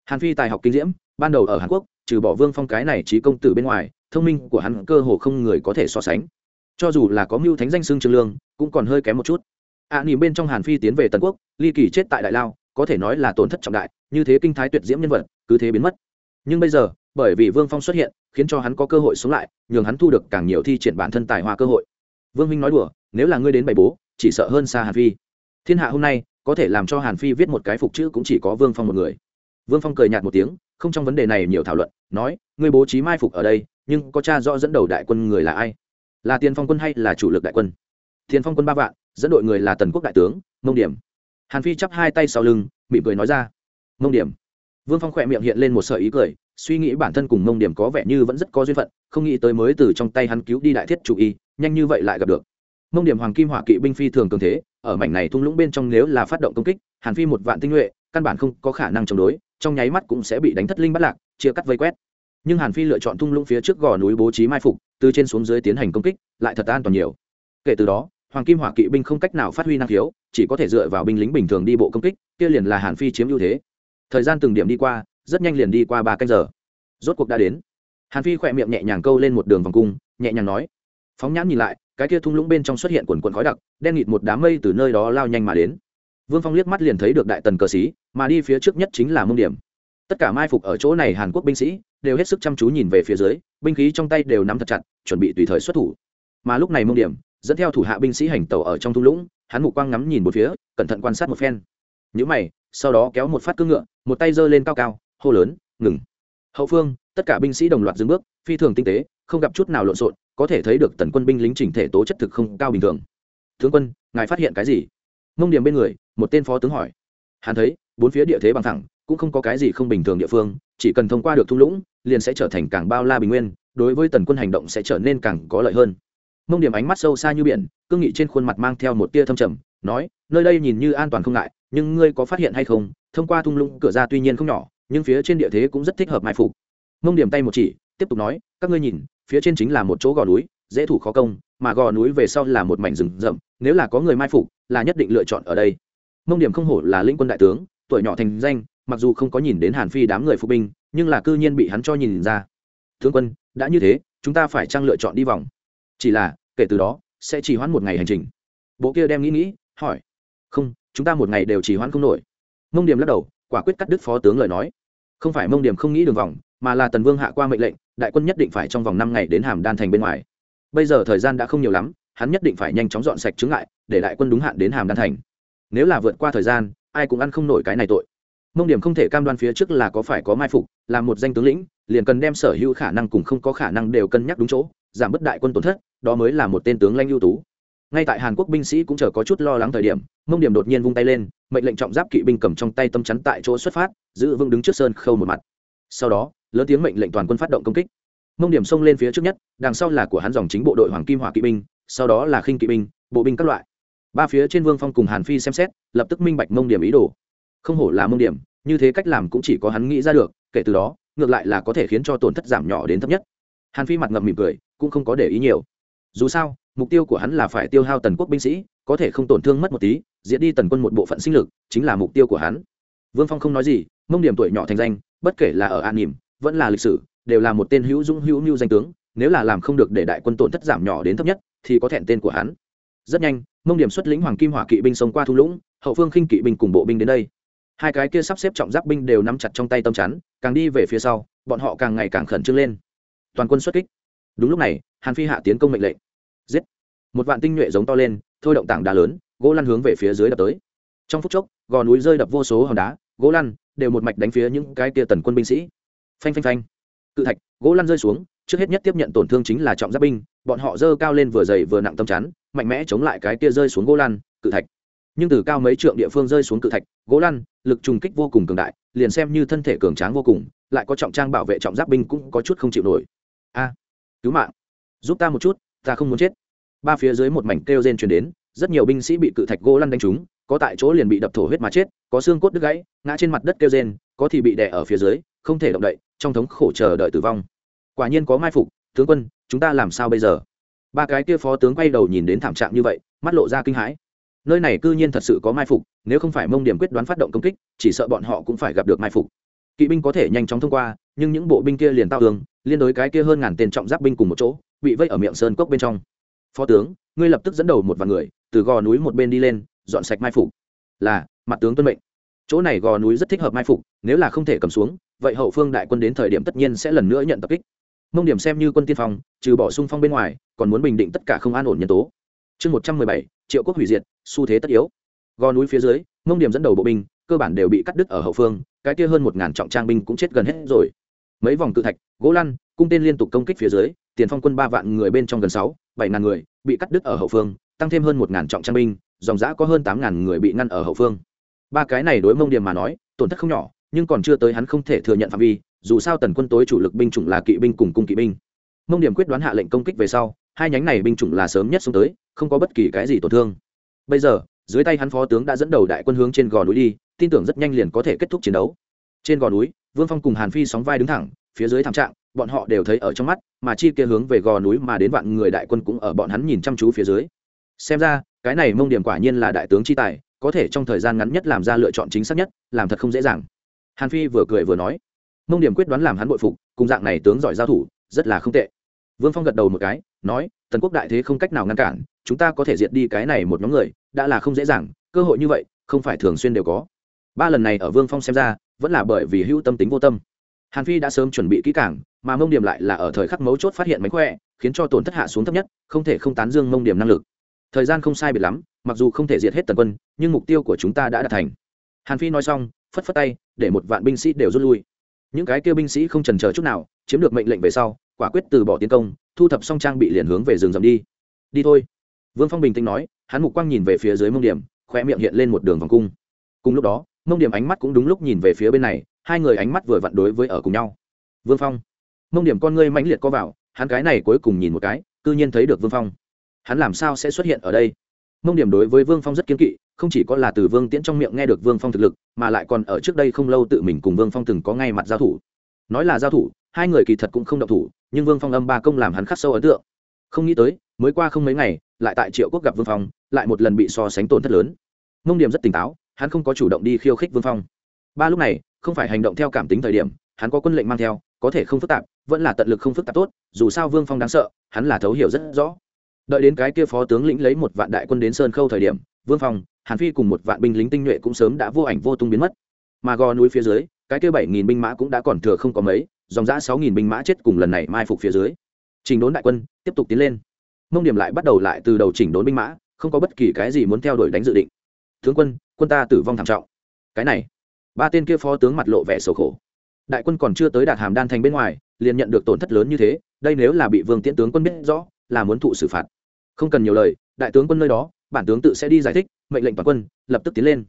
Hàn phi tài học kinh diễm ban đầu ở hàn quốc trừ bỏ vương phong cái này trí công tử bên ngoài thông minh của hắn cơ hồ không người có thể so sánh. Cho dù là có mưu thánh danh xương trương lương cũng còn hơi kém một chút. Ạ à, nỉm bên trong hàn phi tiến về tần quốc ly kỳ chết tại đại lao có thể nói là tổn thất trọng đại như thế kinh thái tuyệt diễm nhân vật cứ thế biến mất. Nhưng bây giờ bởi vì vương phong xuất hiện khiến cho hắn có cơ hội sống lại nhường hắn thu được càng nhiều thi triển bản thân tài hoa cơ hội. Vương minh nói đùa nếu là ngươi đến bày bố chỉ sợ hơn xa hàn phi. Thiên hạ hôm nay có thể làm cho hàn phi viết một cái phục chữ cũng chỉ có vương phong một người. Vương phong cười nhạt một tiếng, không trong vấn đề này nhiều thảo luận, nói, ngươi bố trí mai phục ở đây, nhưng có cha rõ dẫn đầu đại quân người là ai? Là tiền phong quân hay là chủ lực đại quân? Tiền phong quân ba vạn, dẫn đội người là tần quốc đại tướng, mông điểm. Hàn phi chắp hai tay sau lưng, mỉm cười nói ra, mông điểm. Vương phong khỏe miệng hiện lên một sợi ý cười, suy nghĩ bản thân cùng mông điểm có vẻ như vẫn rất có duyên phận, không nghĩ tới mới từ trong tay hắn cứu đi đại thiết chủ y, nhanh như vậy lại gặp được. Mông điểm hoàng kim hỏa kỵ binh phi thường cường thế ở mảnh này thung lũng bên trong nếu là phát động công kích, hàn phi một vạn tinh nhuệ, căn bản không có khả năng chống đối, trong nháy mắt cũng sẽ bị đánh thất linh bắt lạc, chia cắt vây quét. Nhưng hàn phi lựa chọn thung lũng phía trước gò núi bố trí mai phục, từ trên xuống dưới tiến hành công kích, lại thật an toàn nhiều. Kể từ đó, hoàng kim hỏa kỵ binh không cách nào phát huy năng khiếu, chỉ có thể dựa vào binh lính bình thường đi bộ công kích, kia liền là hàn phi chiếm ưu thế. Thời gian từng điểm đi qua, rất nhanh liền đi qua ba canh giờ. Rốt cuộc đã đến. Hàn phi khỏe miệng nhẹ nhàng câu lên một đường vòng cung, nhẹ nhàng nói. Phóng nhãn nhìn lại cái kia thung lũng bên trong xuất hiện quần quần khói đặc, đen nghịt một đám mây từ nơi đó lao nhanh mà đến. Vương phong liếc mắt liền thấy được đại tần cờ xí mà đi phía trước nhất chính là mông điểm. Tất cả mai phục ở chỗ này hàn quốc binh sĩ đều hết sức chăm chú nhìn về phía dưới, binh khí trong tay đều nắm thật chặt, chuẩn bị tùy thời xuất thủ. Mà lúc này mông điểm dẫn theo thủ hạ binh sĩ hành tàu ở trong thung lũng, hắn mục quang ngắm nhìn một phía, cẩn thận quan sát một phen. Nhữ mày, sau đó kéo một phát cương ngựa, một tay giơ lên cao cao, hô lớn, ngừng. Hậu phương tất cả binh sĩ đồng loạt dừng bước, phi thường tinh tế, không gặp chút nào lộn xộn, có thể thấy được tần quân binh lính chỉnh thể tố chất thực không cao bình thường. Tướng quân, ngài phát hiện cái gì? Mông điểm bên người, một tên phó tướng hỏi. Hắn thấy, bốn phía địa thế bằng thẳng, cũng không có cái gì không bình thường địa phương, chỉ cần thông qua được thung lũng, liền sẽ trở thành càng bao la bình nguyên, đối với tần quân hành động sẽ trở nên càng có lợi hơn. Mông điểm ánh mắt sâu xa như biển, cương nghị trên khuôn mặt mang theo một tia thâm trầm, nói, nơi đây nhìn như an toàn không ngại, nhưng ngươi có phát hiện hay không? Thông qua thung lũng, cửa ra tuy nhiên không nhỏ, nhưng phía trên địa thế cũng rất thích hợp mai phục mông điểm tay một chỉ, tiếp tục nói, các ngươi nhìn, phía trên chính là một chỗ gò núi, dễ thủ khó công, mà gò núi về sau là một mảnh rừng rậm, nếu là có người mai phục, là nhất định lựa chọn ở đây. Mông điểm không hổ là linh quân đại tướng, tuổi nhỏ thành danh, mặc dù không có nhìn đến hàn phi đám người phục binh, nhưng là cư nhiên bị hắn cho nhìn ra. Thương quân, đã như thế, chúng ta phải trang lựa chọn đi vòng? Chỉ là, kể từ đó, sẽ chỉ hoãn một ngày hành trình. Bộ kia đem nghĩ nghĩ, hỏi. Không, chúng ta một ngày đều chỉ hoãn không nổi. Mông điểm lắc đầu, quả quyết cắt đứt phó tướng lời nói. Không phải mông điểm không nghĩ đường vòng mà là tần vương hạ qua mệnh lệnh, đại quân nhất định phải trong vòng năm ngày đến hàm đan thành bên ngoài. Bây giờ thời gian đã không nhiều lắm, hắn nhất định phải nhanh chóng dọn sạch chứng ngại, để đại quân đúng hạn đến hàm đan thành. Nếu là vượt qua thời gian, ai cũng ăn không nổi cái này tội. Mông điểm không thể cam đoan phía trước là có phải có mai phục, là một danh tướng lĩnh, liền cần đem sở hữu khả năng cùng không có khả năng đều cân nhắc đúng chỗ, giảm bớt đại quân tổn thất, đó mới là một tên tướng lãnh ưu tú. Ngay tại hàn quốc binh sĩ cũng chờ có chút lo lắng thời điểm, mông điểm đột nhiên vung tay lên, mệnh lệnh trọng giáp kỵ binh cầm trong tay tâm chắn tại chỗ xuất phát, giữ vững đứng trước sơn khâu một mặt. Sau đó lớn tiếng mệnh lệnh toàn quân phát động công kích. Mông điểm xông lên phía trước nhất, đằng sau là của hắn dòng chính bộ đội hoàng kim hỏa kỵ binh, sau đó là khinh kỵ binh, bộ binh các loại. Ba phía trên vương phong cùng hàn phi xem xét, lập tức minh bạch mông điểm ý đồ. Không hổ là mông điểm, như thế cách làm cũng chỉ có hắn nghĩ ra được, kể từ đó, ngược lại là có thể khiến cho tổn thất giảm nhỏ đến thấp nhất. Hàn phi mặt ngậm mỉm cười, cũng không có để ý nhiều. Dù sao, mục tiêu của hắn là phải tiêu hao tần quốc binh sĩ, có thể không tổn thương mất một tí diễn đi tần quân một bộ phận sinh lực, chính là mục tiêu của hắn. Vương phong không nói gì, mông điểm tuổi nhỏ thành danh, bất kể là ở an nỉm vẫn là lịch sử, đều là một tên hữu dũng hữu mưu danh tướng, nếu là làm không được để đại quân tổn thất giảm nhỏ đến thấp nhất, thì có thẹn tên của hắn. Rất nhanh, mông điểm xuất lĩnh hoàng kim hỏa kỵ binh xông qua thung lũng, hậu phương khinh kỵ binh cùng bộ binh đến đây. Hai cái kia sắp xếp trọng giáp binh đều nắm chặt trong tay tâm chắn, càng đi về phía sau, bọn họ càng ngày càng khẩn trương lên. Toàn quân xuất kích. Đúng lúc này, hàn phi hạ tiến công mệnh lệnh. Giết. Một vạn tinh nhuệ giống to lên, thôi động tảng đá lớn, gỗ lăn hướng về phía dưới đập tới. Trong phút chốc, gò núi rơi đập vô số hòn đá, gỗ lăn đều một mạch đánh phía những cái kia tần quân binh sĩ phanh phanh phanh. Cự thạch, gỗ lăn rơi xuống, trước hết nhất tiếp nhận tổn thương chính là trọng giáp binh, bọn họ dơ cao lên vừa dày vừa nặng tâm chắn, mạnh mẽ chống lại cái kia rơi xuống gỗ lăn, cự thạch. Nhưng từ cao mấy trượng địa phương rơi xuống cự thạch, gỗ lăn, lực trùng kích vô cùng cường đại, liền xem như thân thể cường tráng vô cùng, lại có trọng trang bảo vệ trọng giáp binh cũng có chút không chịu nổi. A, cứu mạng. Giúp ta một chút, ta không muốn chết. Ba phía dưới một mảnh kêu rên truyền đến, rất nhiều binh sĩ bị cự thạch gỗ lăn đánh trúng, có tại chỗ liền bị đập thổ huyết mà chết, có xương cốt đứt gãy, ngã trên mặt đất kêu rên, có thì bị đè ở phía dưới, không thể động đậy trong thống khổ chờ đợi tử vong. Quả nhiên có mai phục, tướng quân, chúng ta làm sao bây giờ? Ba cái kia phó tướng quay đầu nhìn đến thảm trạng như vậy, mắt lộ ra kinh hãi. Nơi này cư nhiên thật sự có mai phục, nếu không phải mông điểm quyết đoán phát động công kích, chỉ sợ bọn họ cũng phải gặp được mai phục. Kỵ binh có thể nhanh chóng thông qua, nhưng những bộ binh kia liền tao tường, liên đối cái kia hơn ngàn tên trọng giáp binh cùng một chỗ, bị vây ở miệng sơn cốc bên trong. Phó tướng, ngươi lập tức dẫn đầu một vài người, từ gò núi một bên đi lên, dọn sạch mai phục. Là, mặt tướng tuân mệnh. Chỗ này gò núi rất thích hợp mai phục, nếu là không thể cầm xuống vậy hậu phương đại quân đến thời điểm tất nhiên sẽ lần nữa nhận tập kích. Mông điểm xem như quân tiên phong, trừ bỏ sung phong bên ngoài, còn muốn bình định tất cả không an ổn nhân tố. Chương một trăm mười bảy, triệu quốc hủy diệt, xu thế tất yếu. Gò núi phía dưới, mông điểm dẫn đầu bộ binh, cơ bản đều bị cắt đứt ở hậu phương, cái kia hơn một ngàn trọng trang binh cũng chết gần hết rồi. Mấy vòng cự thạch, gỗ lăn, cung tên liên tục công kích phía dưới, tiền phong quân ba vạn người bên trong gần sáu, bảy ngàn người bị cắt đứt ở hậu phương, tăng thêm hơn một ngàn trọng trang binh, dòng giã có hơn tám ngàn người bị ngăn ở hậu phương. Ba cái này đối mông điểm mà nói, tổn thất không nhỏ nhưng còn chưa tới hắn không thể thừa nhận phạm vi, dù sao tần quân tối chủ lực binh chủng là kỵ binh cùng cung kỵ binh. Mông điểm quyết đoán hạ lệnh công kích về sau, hai nhánh này binh chủng là sớm nhất xuống tới, không có bất kỳ cái gì tổn thương. Bây giờ, dưới tay hắn phó tướng đã dẫn đầu đại quân hướng trên gò núi đi, tin tưởng rất nhanh liền có thể kết thúc chiến đấu. Trên gò núi, vương phong cùng hàn phi sóng vai đứng thẳng, phía dưới thảm trạng, bọn họ đều thấy ở trong mắt, mà chi kia hướng về gò núi mà đến vạn người đại quân cũng ở bọn hắn nhìn chăm chú phía dưới. Xem ra, cái này mông điểm quả nhiên là đại tướng chi tài, có thể trong thời gian ngắn nhất làm ra lựa chọn chính xác nhất, làm thật không dễ dàng hàn phi vừa cười vừa nói, mông điểm quyết đoán làm hắn bội phục, cùng dạng này tướng giỏi giao thủ, rất là không tệ. Vương phong gật đầu một cái, nói, tần quốc đại thế không cách nào ngăn cản, chúng ta có thể diệt đi cái này một nhóm người, đã là không dễ dàng, cơ hội như vậy, không phải thường xuyên đều có. Ba lần này ở vương phong xem ra, vẫn là bởi vì hữu tâm tính vô tâm. Hàn phi đã sớm chuẩn bị kỹ cảng mà mông điểm lại là ở thời khắc mấu chốt phát hiện mánh khỏe, khiến cho tổn thất hạ xuống thấp nhất, không thể không tán dương mông điểm năng lực. Thời gian không sai biệt lắm, mặc dù không thể diệt hết tần quân, nhưng mục tiêu của chúng ta đã đạt thành. Hàn phi nói xong, phất phất tay để một vạn binh sĩ đều rút lui. Những cái kêu binh sĩ không trần chờ chút nào, chiếm được mệnh lệnh về sau, quả quyết từ bỏ tiến công, thu thập xong trang bị liền hướng về rừng rậm đi. Đi thôi. Vương phong bình tĩnh nói, hắn mục quang nhìn về phía dưới mông điểm khoe miệng hiện lên một đường vòng cung. Cùng lúc đó, mông điểm ánh mắt cũng đúng lúc nhìn về phía bên này, hai người ánh mắt vừa vặn đối với ở cùng nhau. Vương phong. Mông điểm con ngươi mãnh liệt co vào, hắn cái này cuối cùng nhìn một cái, cư nhiên thấy được vương phong. Hắn làm sao sẽ xuất hiện ở đây? Mông điểm đối với vương phong rất kiên kỵ không chỉ có là từ vương tiễn trong miệng nghe được vương phong thực lực, mà lại còn ở trước đây không lâu tự mình cùng vương phong từng có ngay mặt giao thủ. Nói là giao thủ, hai người kỳ thật cũng không động thủ, nhưng vương phong âm ba công làm hắn khắc sâu ấn tượng. Không nghĩ tới, mới qua không mấy ngày, lại tại triệu quốc gặp vương phong, lại một lần bị so sánh tổn thất lớn. Mông điểm rất tỉnh táo, hắn không có chủ động đi khiêu khích vương phong. Ba lúc này, không phải hành động theo cảm tính thời điểm, hắn có quân lệnh mang theo, có thể không phức tạp, vẫn là tận lực không phức tạp tốt, dù sao vương phong đáng sợ, hắn là thấu hiểu rất rõ. Đợi đến cái kia phó tướng lĩnh lấy một vạn đại quân đến sơn khâu thời điểm, vương phong hàn phi cùng một vạn binh lính tinh nhuệ cũng sớm đã vô ảnh vô tung biến mất. Mà gò núi phía dưới, cái kia bảy nghìn binh mã cũng đã còn thừa không có mấy, dòng giã sáu nghìn binh mã chết cùng lần này mai phục phía dưới. Trình đốn đại quân, tiếp tục tiến lên. Mông điểm lại bắt đầu lại từ đầu chỉnh đốn binh mã, không có bất kỳ cái gì muốn theo đuổi đánh dự định. Tướng quân quân ta tử vong thảm trọng. Cái này, ba tên kia phó tướng mặt lộ vẻ sầu khổ. Đại quân còn chưa tới đạt hàm đan thành bên ngoài, liền nhận được tổn thất lớn như thế, đây nếu là bị vương tiễn tướng quân biết rõ, là muốn thụ xử phạt. Không cần nhiều lời, đại tướng quân nơi đó bản tướng tự sẽ đi giải thích, mệnh lệnh toàn quân, lập tức tiến lên.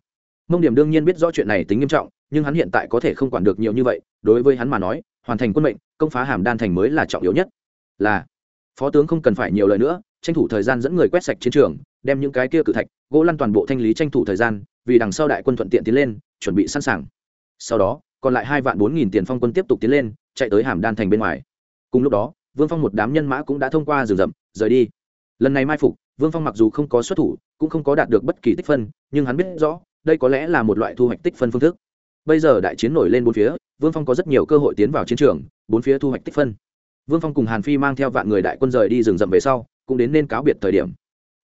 Mông điểm đương nhiên biết rõ chuyện này tính nghiêm trọng, nhưng hắn hiện tại có thể không quản được nhiều như vậy, đối với hắn mà nói, hoàn thành quân mệnh, công phá hàm đan thành mới là trọng yếu nhất. Là, phó tướng không cần phải nhiều lời nữa, tranh thủ thời gian dẫn người quét sạch chiến trường, đem những cái kia cự thạch, gỗ lăn toàn bộ thanh lý tranh thủ thời gian, vì đằng sau đại quân thuận tiện tiến lên, chuẩn bị sẵn sàng. Sau đó, còn lại hai vạn bốn nghìn tiền phong quân tiếp tục tiến lên, chạy tới hàm đan thành bên ngoài. Cùng lúc đó, vương phong một đám nhân mã cũng đã thông qua rừng rậm, rời đi. Lần này mai phục vương phong mặc dù không có xuất thủ, cũng không có đạt được bất kỳ tích phân, nhưng hắn biết rõ, đây có lẽ là một loại thu hoạch tích phân phương thức. Bây giờ đại chiến nổi lên bốn phía, vương phong có rất nhiều cơ hội tiến vào chiến trường, bốn phía thu hoạch tích phân. Vương phong cùng hàn phi mang theo vạn người đại quân rời đi rừng rậm về sau, cũng đến nên cáo biệt thời điểm.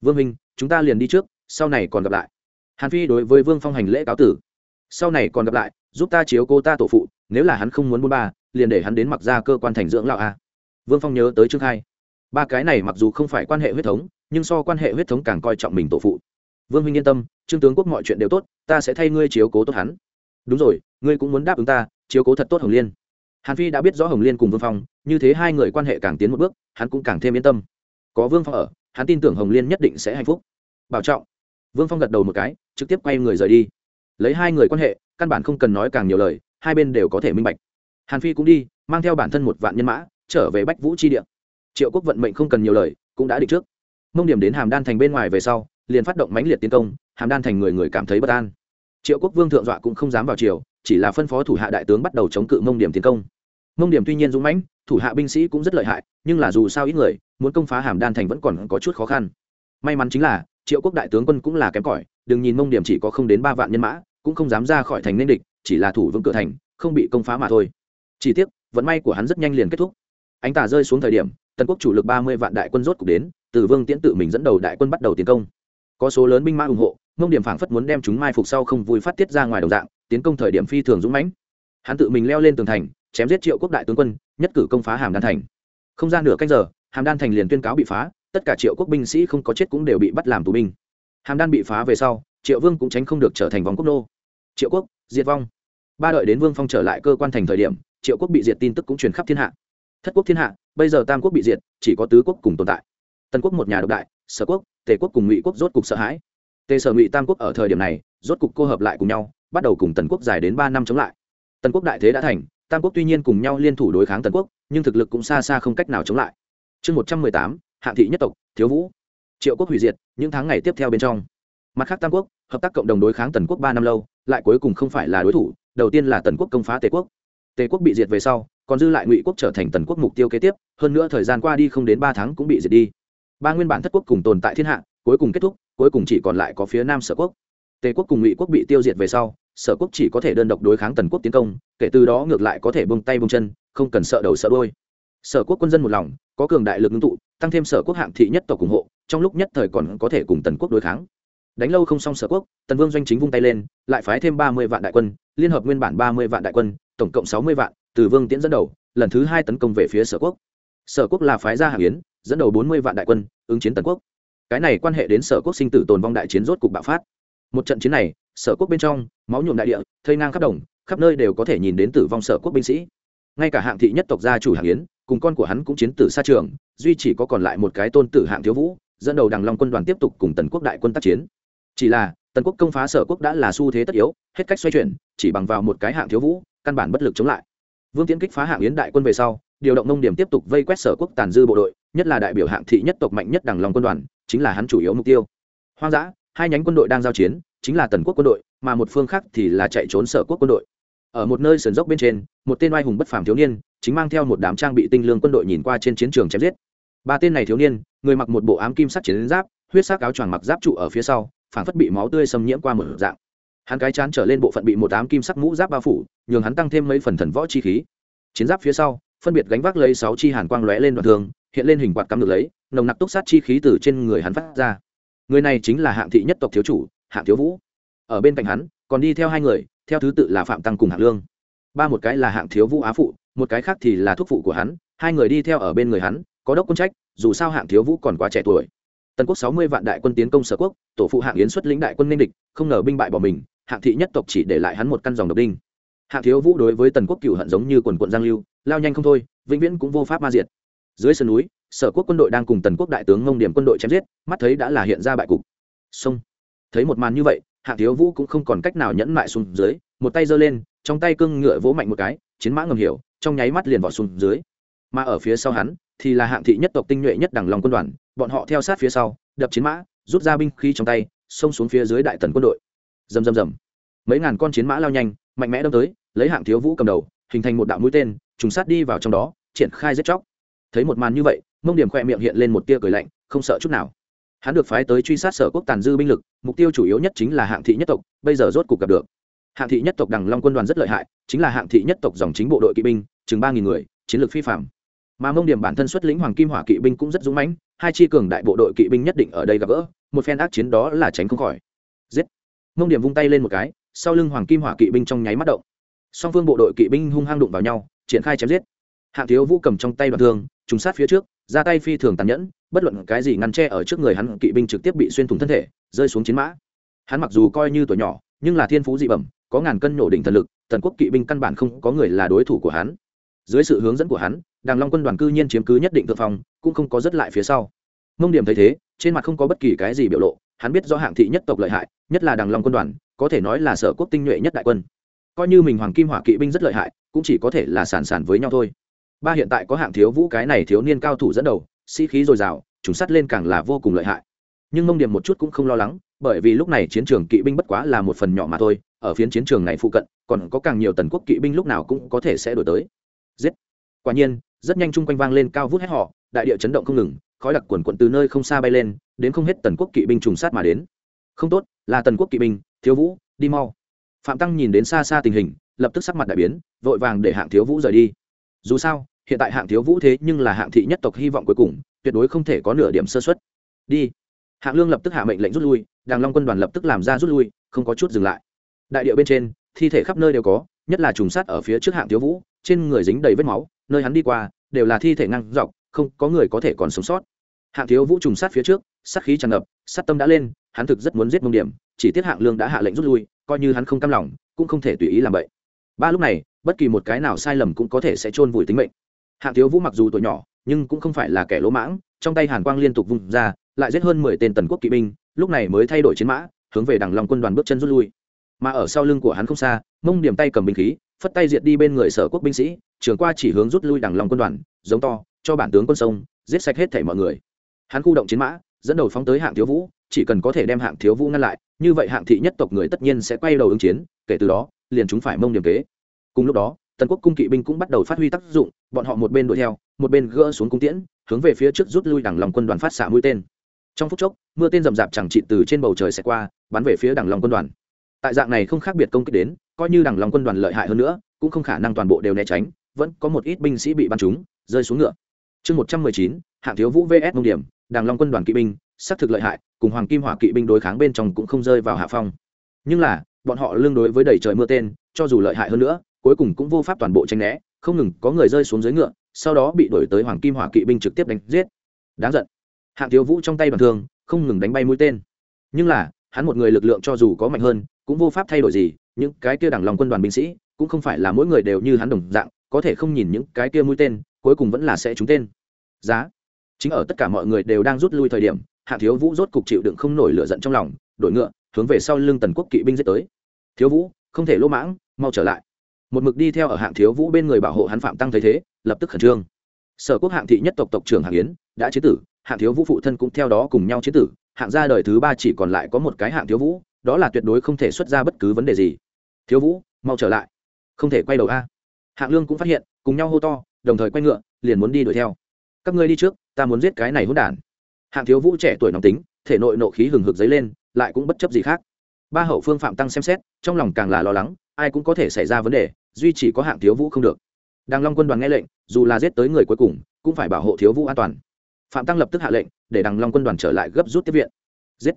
Vương minh chúng ta liền đi trước, sau này còn gặp lại. Hàn phi đối với vương phong hành lễ cáo tử. Sau này còn gặp lại, giúp ta chiếu cô ta tổ phụ, nếu là hắn không muốn buôn ba, liền để hắn đến mặc ra cơ quan thành dưỡng lão a. Vương phong nhớ tới chương hai. Ba cái này mặc dù không phải quan hệ huyết thống nhưng so quan hệ huyết thống càng coi trọng mình tổ phụ. Vương minh yên tâm, trương tướng quốc mọi chuyện đều tốt, ta sẽ thay ngươi chiếu cố tốt hắn. Đúng rồi, ngươi cũng muốn đáp ứng ta, chiếu cố thật tốt hồng liên. Hàn phi đã biết rõ hồng liên cùng vương phong, như thế hai người quan hệ càng tiến một bước, hắn cũng càng thêm yên tâm. Có vương phong ở, hắn tin tưởng hồng liên nhất định sẽ hạnh phúc. Bảo trọng. Vương phong gật đầu một cái, trực tiếp quay người rời đi. Lấy hai người quan hệ, căn bản không cần nói càng nhiều lời, hai bên đều có thể minh bạch. Hàn phi cũng đi, mang theo bản thân một vạn nhân mã, trở về bách vũ chi địa. Triệu quốc vận mệnh không cần nhiều lời, cũng đã định trước mông điểm đến hàm đan thành bên ngoài về sau, liền phát động mãnh liệt tiến công, hàm đan thành người người cảm thấy bất an. Triệu quốc vương thượng dọa cũng không dám vào triều, chỉ là phân phó thủ hạ đại tướng bắt đầu chống cự mông điểm tiến công. Mông điểm tuy nhiên dũng mãnh, thủ hạ binh sĩ cũng rất lợi hại, nhưng là dù sao ít người, muốn công phá hàm đan thành vẫn còn có chút khó khăn. May mắn chính là, triệu quốc đại tướng quân cũng là kém cỏi, đừng nhìn mông điểm chỉ có không đến ba vạn nhân mã, cũng không dám ra khỏi thành nên địch, chỉ là thủ vững cửa thành, không bị công phá mà thôi. Chỉ tiếc, vận may của hắn rất nhanh liền kết thúc. Ánh tà rơi xuống thời điểm, tần quốc chủ lực ba mươi vạn đại quân rốt cục đến từ vương tiễn tự mình dẫn đầu đại quân bắt đầu tiến công. Có số lớn binh mã ủng hộ mông điểm phảng phất muốn đem chúng mai phục sau không vui phát tiết ra ngoài đồng dạng, tiến công thời điểm phi thường dũng mãnh. Hắn tự mình leo lên tường thành, chém giết triệu quốc đại tướng quân, nhất cử công phá hàm đan thành. Không gian nửa cách giờ, hàm đan thành liền tuyên cáo bị phá, tất cả triệu quốc binh sĩ không có chết cũng đều bị bắt làm tù binh. Hàm đan bị phá về sau, triệu vương cũng tránh không được trở thành vòng quốc nô. Triệu quốc, diệt vong. Ba đợi đến vương phong trở lại cơ quan thành thời điểm, triệu quốc bị diệt tin tức cũng truyền khắp thiên hạ. Thất quốc thiên hạ, bây giờ tam quốc bị diệt, chỉ có tứ quốc cùng tồn tại. Tần quốc một nhà độc đại, sở quốc, tề quốc cùng ngụy quốc rốt cục sợ hãi. Tề sở ngụy tam quốc ở thời điểm này, rốt cục cô hợp lại cùng nhau, bắt đầu cùng tần quốc dài đến ba năm chống lại. Tần quốc đại thế đã thành, tam quốc tuy nhiên cùng nhau liên thủ đối kháng tần quốc, nhưng thực lực cũng xa xa không cách nào chống lại. Chương một trăm mười tám, hạng thị nhất tộc, thiếu vũ. Triệu quốc hủy diệt, những tháng ngày tiếp theo bên trong. Mặt khác tam quốc, hợp tác cộng đồng đối kháng tần quốc ba năm lâu, lại cuối cùng không phải là đối thủ, đầu tiên là tần quốc công phá tề quốc. Tề quốc bị diệt về sau, còn dư lại ngụy quốc trở thành tần quốc mục tiêu kế tiếp, hơn nữa thời gian qua đi không đến ba tháng cũng bị diệt đi ba nguyên bản thất quốc cùng tồn tại thiên hạ, cuối cùng kết thúc, cuối cùng chỉ còn lại có phía nam sở quốc. Tề quốc cùng ngụy quốc bị tiêu diệt về sau, sở quốc chỉ có thể đơn độc đối kháng tần quốc tiến công, kể từ đó ngược lại có thể bông tay bông chân, không cần sợ đầu sợ đôi sở quốc quân dân một lòng, có cường đại lực ngưng tụ, tăng thêm sở quốc hạng thị nhất tộc ủng hộ, trong lúc nhất thời còn có thể cùng tần quốc đối kháng. Đánh lâu không xong sở quốc, tần vương doanh chính vung tay lên, lại phái thêm ba mươi vạn đại quân, liên hợp nguyên bản ba mươi vạn đại quân, tổng cộng sáu mươi vạn, từ vương tiễn dẫn đầu, lần thứ hai tấn công về phía sở quốc. Sở quốc là phái gia hạng yến dẫn đầu bốn mươi vạn đại quân, ứng chiến tần quốc. Cái này quan hệ đến sở quốc sinh tử tồn vong đại chiến rốt cục bạo phát. Một trận chiến này, sở quốc bên trong, máu nhuộm đại địa, thây ngang khắp đồng, khắp nơi đều có thể nhìn đến tử vong sở quốc binh sĩ. Ngay cả hạng thị nhất tộc gia chủ hạng yến, cùng con của hắn cũng chiến tử xa trường, duy chỉ có còn lại một cái tôn tử hạng thiếu vũ, dẫn đầu đằng long quân đoàn tiếp tục cùng tần quốc đại quân tác chiến. Chỉ là, tần quốc công phá sở quốc đã là xu thế tất yếu, hết cách xoay chuyển, chỉ bằng vào một cái hạng thiếu vũ, căn bản bất lực chống lại. Vương tiến kích phá hạng yến đại quân về sau điều động nông điểm tiếp tục vây quét sở quốc tàn dư bộ đội, nhất là đại biểu hạng thị nhất tộc mạnh nhất đằng long quân đoàn, chính là hắn chủ yếu mục tiêu. Hoang dã, hai nhánh quân đội đang giao chiến, chính là tần quốc quân đội, mà một phương khác thì là chạy trốn sở quốc quân đội. Ở một nơi sườn dốc bên trên, một tên oai hùng bất phàm thiếu niên, chính mang theo một đám trang bị tinh lương quân đội nhìn qua trên chiến trường chém giết. Ba tên này thiếu niên, người mặc một bộ ám kim sắt chiến giáp, huyết sắc áo choàng mặc giáp trụ ở phía sau phản phất bị máu tươi xâm nhiễm qua một dạng. Hắn cái chán trở lên bộ phận bị một ám kim sắc mũ giáp bao phủ, nhường hắn tăng thêm mấy phần thần võ chi khí. Chiến giáp phía sau phân biệt gánh vác lấy sáu chi hàn quang lóe lên đoạn thường hiện lên hình quạt cắm được lấy, nồng nặc túc sát chi khí từ trên người hắn phát ra. Người này chính là hạng thị nhất tộc thiếu chủ, hạng thiếu vũ. Ở bên cạnh hắn, còn đi theo hai người, theo thứ tự là phạm tăng cùng hạng lương. Ba một cái là hạng thiếu vũ á phụ, một cái khác thì là thúc phụ của hắn, hai người đi theo ở bên người hắn, có đốc quân trách, dù sao hạng thiếu vũ còn quá trẻ tuổi. Tần quốc sáu mươi vạn đại quân tiến công sở quốc, tổ phụ hạng yến xuất lĩnh đại quân ninh địch, không ngờ binh bại bỏ mình, hạng thị nhất tộc chỉ để lại hắn một căn dòng độc đinh. Hạng thiếu vũ đối với tần quốc cựu hận giống như quần quận giang lưu lao nhanh không thôi, vĩnh viễn cũng vô pháp ma diệt. Dưới sườn núi, sở quốc quân đội đang cùng tần quốc đại tướng ngông điểm quân đội chém giết, mắt thấy đã là hiện ra bại cục. Sông thấy một màn như vậy hạng thiếu vũ cũng không còn cách nào nhẫn mại xuống dưới, một tay giơ lên, trong tay cưng ngựa vỗ mạnh một cái, chiến mã ngầm hiểu, trong nháy mắt liền vọt xuống dưới. Mà ở phía sau hắn, thì là hạng thị nhất tộc tinh nhuệ nhất đẳng lòng quân đoàn, bọn họ theo sát phía sau, đập chiến mã, rút ra binh khí trong tay, xông xuống phía dưới đại tần quân đội. Rầm rầm rầm. Mấy ngàn con chiến mã lao nhanh, mạnh mẽ đâm tới, lấy hạng thiếu vũ cầm đầu, hình thành một đạo mũi tên trùng sát đi vào trong đó, triển khai giết chóc. Thấy một màn như vậy, mông điểm khoe miệng hiện lên một tia cười lạnh, không sợ chút nào. Hắn được phái tới truy sát sở quốc tàn dư binh lực, mục tiêu chủ yếu nhất chính là hạng thị nhất tộc, bây giờ rốt cuộc gặp được. Hạng thị nhất tộc đằng long quân đoàn rất lợi hại, chính là hạng thị nhất tộc dòng chính bộ đội kỵ binh, chừng ba nghìn người, chiến lược phi phạm mà mông điểm bản thân xuất lĩnh hoàng kim hỏa kỵ binh cũng rất dũng mãnh, hai chi cường đại bộ đội kỵ binh nhất định ở đây gặp gỡ, một phen ác chiến đó là tránh không khỏi. Giết! Mông điểm vung tay lên một cái, sau lưng hoàng kim hỏa kỵ binh trong nháy mắt động. Song phương bộ đội kỵ binh hung hăng đụng vào nhau triển khai chém giết. Hạng thiếu vũ cầm trong tay đoạn thương trúng sát phía trước, ra tay phi thường tàn nhẫn, bất luận cái gì ngăn tre ở trước người hắn, kỵ binh trực tiếp bị xuyên thủng thân thể, rơi xuống chiến mã. Hắn mặc dù coi như tuổi nhỏ, nhưng là thiên phú dị bẩm, có ngàn cân nổ đỉnh thần lực, thần quốc kỵ binh căn bản không có người là đối thủ của hắn. Dưới sự hướng dẫn của hắn, đàng long quân đoàn cư nhiên chiếm cứ nhất định thượng phong, cũng không có rất lại phía sau. Mông điểm thấy thế, trên mặt không có bất kỳ cái gì biểu lộ, hắn biết do hạng thị nhất tộc lợi hại, nhất là đàng long quân đoàn, có thể nói là sở quốc tinh nhuệ nhất đại quân. Coi như mình hoàng kim hỏa kỵ binh rất lợi hại cũng chỉ có thể là sản sản với nhau thôi. Ba hiện tại có hạng thiếu vũ cái này thiếu niên cao thủ dẫn đầu, sĩ khí dồi dào chúng sắt lên càng là vô cùng lợi hại. Nhưng mông điểm một chút cũng không lo lắng, bởi vì lúc này chiến trường kỵ binh bất quá là một phần nhỏ mà thôi, ở phiến chiến trường này phụ cận, còn có càng nhiều tần quốc kỵ binh lúc nào cũng có thể sẽ đổi tới. Giết! Quả nhiên, rất nhanh chung quanh vang lên cao vút hét họ đại địa chấn động không ngừng, khói đặc quần quận từ nơi không xa bay lên, đến không hết tần quốc kỵ binh trùng sát mà đến. Không tốt, là tần quốc kỵ binh, thiếu vũ, đi mau. Phạm tăng nhìn đến xa xa tình hình lập tức sắc mặt đại biến, vội vàng để hạng thiếu vũ rời đi. Dù sao, hiện tại hạng thiếu vũ thế nhưng là hạng thị nhất tộc hy vọng cuối cùng, tuyệt đối không thể có nửa điểm sơ xuất đi. Hạng lương lập tức hạ mệnh lệnh rút lui, đàng long quân đoàn lập tức làm ra rút lui, không có chút dừng lại. Đại điệu bên trên, thi thể khắp nơi đều có, nhất là trùng sát ở phía trước hạng thiếu vũ, trên người dính đầy vết máu, nơi hắn đi qua, đều là thi thể ngăn dọc, không có người có thể còn sống sót. Hạng thiếu vũ trùng sát phía trước, sát khí tràn ngập, sát tâm đã lên, hắn thực rất muốn giết mông điểm, chỉ tiếc hạng lương đã hạ lệnh rút lui, coi như hắn không cam lòng, cũng không thể tùy ý làm vậy ba lúc này, bất kỳ một cái nào sai lầm cũng có thể sẽ chôn vùi tính mệnh. Hạng thiếu vũ mặc dù tuổi nhỏ, nhưng cũng không phải là kẻ lỗ mãng, trong tay hàn quang liên tục vung ra, lại giết hơn mười tên tần quốc kỵ binh, lúc này mới thay đổi chiến mã, hướng về đằng lòng quân đoàn bước chân rút lui. Mà ở sau lưng của hắn không xa, mông điểm tay cầm binh khí, phất tay diệt đi bên người sở quốc binh sĩ trường qua chỉ hướng rút lui đằng lòng quân đoàn, giống to, cho bản tướng quân sông, giết sạch hết thảy mọi người. Hắn khu động chiến mã, dẫn đầu phóng tới hạng thiếu vũ, chỉ cần có thể đem hạng thiếu vũ ngăn lại, như vậy hạng thị nhất tộc người tất nhiên sẽ quay đầu ứng chiến, kể từ đó liền chúng phải mông điểm kế. Cùng lúc đó, tần quốc cung kỵ binh cũng bắt đầu phát huy tác dụng, bọn họ một bên đuổi theo, một bên gỡ xuống cung tiễn, hướng về phía trước rút lui đằng lòng quân đoàn phát xạ mũi tên. Trong phút chốc, mưa tên rầm rạp chẳng trị từ trên bầu trời sẽ qua, bắn về phía đằng lòng quân đoàn. Tại dạng này không khác biệt công kích đến, coi như đằng lòng quân đoàn lợi hại hơn nữa, cũng không khả năng toàn bộ đều né tránh, vẫn có một ít binh sĩ bị bắn trúng, rơi xuống ngựa. Chương một trăm mười chín, hạng thiếu vũ vs mông điểm, đằng long quân đoàn kỵ binh, xác thực lợi hại, cùng hoàng kim hỏa kỵ binh đối kháng bên trong cũng không rơi vào hạ phong. Nhưng là bọn họ lương đối với đầy trời mưa tên, cho dù lợi hại hơn nữa, cuối cùng cũng vô pháp toàn bộ tranh né, không ngừng có người rơi xuống dưới ngựa, sau đó bị đổi tới hoàng kim hỏa kỵ binh trực tiếp đánh giết. Đáng giận. Hạng thiếu vũ trong tay bằng thương, không ngừng đánh bay mũi tên. Nhưng là, hắn một người lực lượng cho dù có mạnh hơn, cũng vô pháp thay đổi gì, những cái kia đẳng lòng quân đoàn binh sĩ, cũng không phải là mỗi người đều như hắn đồng dạng, có thể không nhìn những cái kia mũi tên, cuối cùng vẫn là sẽ trúng tên. Giá. Chính ở tất cả mọi người đều đang rút lui thời điểm hạ thiếu vũ rốt cục chịu đựng không nổi lửa giận trong lòng, đổi ngựa hướng về sau lưng tần quốc kỵ binh giết tới. Thiếu vũ, không thể lỗ mãng, mau trở lại. Một mực đi theo ở hạng thiếu vũ bên người bảo hộ hắn phạm tăng thấy thế, lập tức khẩn trương. Sở quốc hạng thị nhất tộc tộc trưởng hạng yến đã chế tử, hạng thiếu vũ phụ thân cũng theo đó cùng nhau chế tử, hạng gia đời thứ ba chỉ còn lại có một cái hạng thiếu vũ, đó là tuyệt đối không thể xuất ra bất cứ vấn đề gì. Thiếu vũ, mau trở lại. Không thể quay đầu a. Hạng lương cũng phát hiện, cùng nhau hô to, đồng thời quay ngựa, liền muốn đi đuổi theo. Các ngươi đi trước, ta muốn giết cái này hỗn đản. Hạng thiếu vũ trẻ tuổi nóng tính, thể nội nộ khí hừng hực dấy lên lại cũng bất chấp gì khác. Ba hậu phương phạm tăng xem xét, trong lòng càng là lo lắng, ai cũng có thể xảy ra vấn đề, duy chỉ có hạng thiếu vũ không được. Đàng long quân đoàn nghe lệnh, dù là giết tới người cuối cùng, cũng phải bảo hộ thiếu vũ an toàn. Phạm tăng lập tức hạ lệnh, để đàng long quân đoàn trở lại gấp rút tiếp viện. Giết!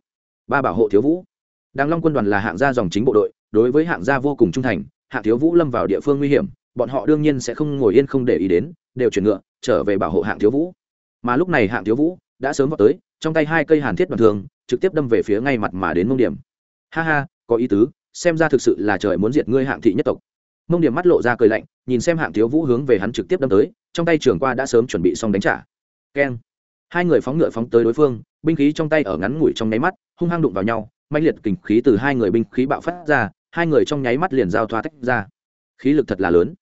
Ba bảo hộ thiếu vũ. Đàng long quân đoàn là hạng gia dòng chính bộ đội, đối với hạng gia vô cùng trung thành, hạng thiếu vũ lâm vào địa phương nguy hiểm, bọn họ đương nhiên sẽ không ngồi yên không để ý đến, đều chuyển ngựa, trở về bảo hộ hạng thiếu vũ. Mà lúc này hạng thiếu vũ đã sớm vào tới, trong tay hai cây hàn thiết đoàn thường trực tiếp đâm về phía ngay mặt mà đến mông điểm. Ha ha, có ý tứ, xem ra thực sự là trời muốn diệt ngươi hạng thị nhất tộc. Mông điểm mắt lộ ra cười lạnh, nhìn xem hạng thiếu vũ hướng về hắn trực tiếp đâm tới, trong tay trường qua đã sớm chuẩn bị xong đánh trả. Keng. Hai người phóng ngựa phóng tới đối phương, binh khí trong tay ở ngắn ngủi trong nháy mắt, hung hăng đụng vào nhau mạnh liệt kình khí từ hai người binh khí bạo phát ra, hai người trong nháy mắt liền giao thoa tách ra. Khí lực thật là lớn.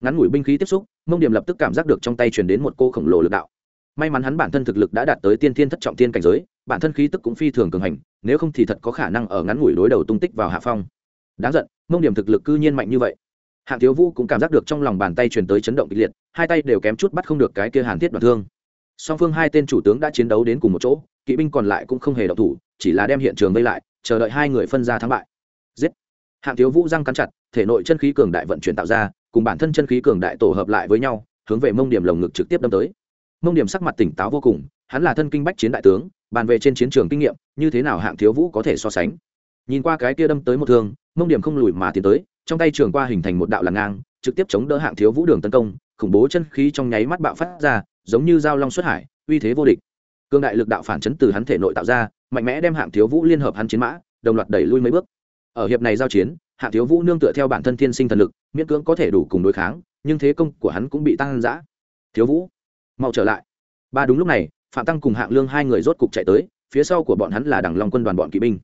Ngắn ngủi binh khí tiếp xúc, mông điểm lập tức cảm giác được trong tay truyền đến một cô khổng lồ lực đạo may mắn hắn bản thân thực lực đã đạt tới tiên thiên thất trọng tiên cảnh giới, bản thân khí tức cũng phi thường cường hành, nếu không thì thật có khả năng ở ngắn ngủi đối đầu tung tích vào hạ phong. Đáng giận, mông điểm thực lực cư nhiên mạnh như vậy. Hạng thiếu vũ cũng cảm giác được trong lòng bàn tay truyền tới chấn động kịch liệt, hai tay đều kém chút bắt không được cái kia hàn thiết đoạn thương. Song phương hai tên chủ tướng đã chiến đấu đến cùng một chỗ, kỵ binh còn lại cũng không hề động thủ, chỉ là đem hiện trường vây lại, chờ đợi hai người phân ra thắng bại. Giết! Hạng thiếu vũ răng cắn chặt, thể nội chân khí cường đại vận chuyển tạo ra, cùng bản thân chân khí cường đại tổ hợp lại với nhau, hướng về mông điểm lồng ngực trực tiếp đâm tới mông điểm sắc mặt tỉnh táo vô cùng, hắn là thân kinh bách chiến đại tướng, bàn về trên chiến trường kinh nghiệm, như thế nào hạng thiếu vũ có thể so sánh. Nhìn qua cái kia đâm tới một thương, mông điểm không lùi mà tiến tới, trong tay trường qua hình thành một đạo làng ngang, trực tiếp chống đỡ hạng thiếu vũ đường tấn công, khủng bố chân khí trong nháy mắt bạo phát ra, giống như dao long xuất hải, uy thế vô địch. Cương đại lực đạo phản chấn từ hắn thể nội tạo ra, mạnh mẽ đem hạng thiếu vũ liên hợp hắn chiến mã, đồng loạt đẩy lui mấy bước. Ở hiệp này giao chiến, hạng thiếu vũ nương tựa theo bản thân thiên sinh thần lực, miễn cưỡng có thể đủ cùng đối kháng, nhưng thế công của hắn cũng bị tăng giã thiếu vũ mau trở lại. Ba đúng lúc này, phạm tăng cùng hạng lương hai người rốt cục chạy tới, phía sau của bọn hắn là đằng long quân đoàn bọn kỵ binh.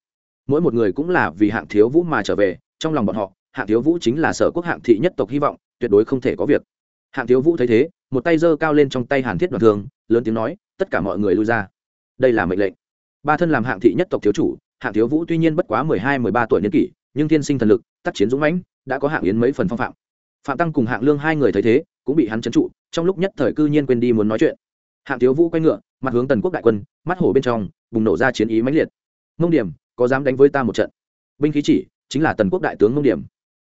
Mỗi một người cũng là vì hạng thiếu vũ mà trở về, trong lòng bọn họ, hạng thiếu vũ chính là sở quốc hạng thị nhất tộc hy vọng, tuyệt đối không thể có việc. Hạng thiếu vũ thấy thế, một tay giơ cao lên trong tay hàn thiết đoàn thường lớn tiếng nói, tất cả mọi người lui ra. Đây là mệnh lệnh. Ba thân làm hạng thị nhất tộc thiếu chủ, hạng thiếu vũ tuy nhiên bất quá mười hai, mười ba tuổi niên kỷ, nhưng thiên sinh thần lực, tác chiến dũng mãnh, đã có hạng yến mấy phần phong phạm. Phạm tăng cùng hạng lương hai người thấy thế, cũng bị hắn trấn trụ trong lúc nhất thời cư nhiên quên đi muốn nói chuyện. Hạng thiếu vũ quay ngựa, mặt hướng tần quốc đại quân, mắt hổ bên trong, bùng nổ ra chiến ý mãnh liệt. Mông điểm, có dám đánh với ta một trận? Binh khí chỉ, chính là tần quốc đại tướng mông điểm.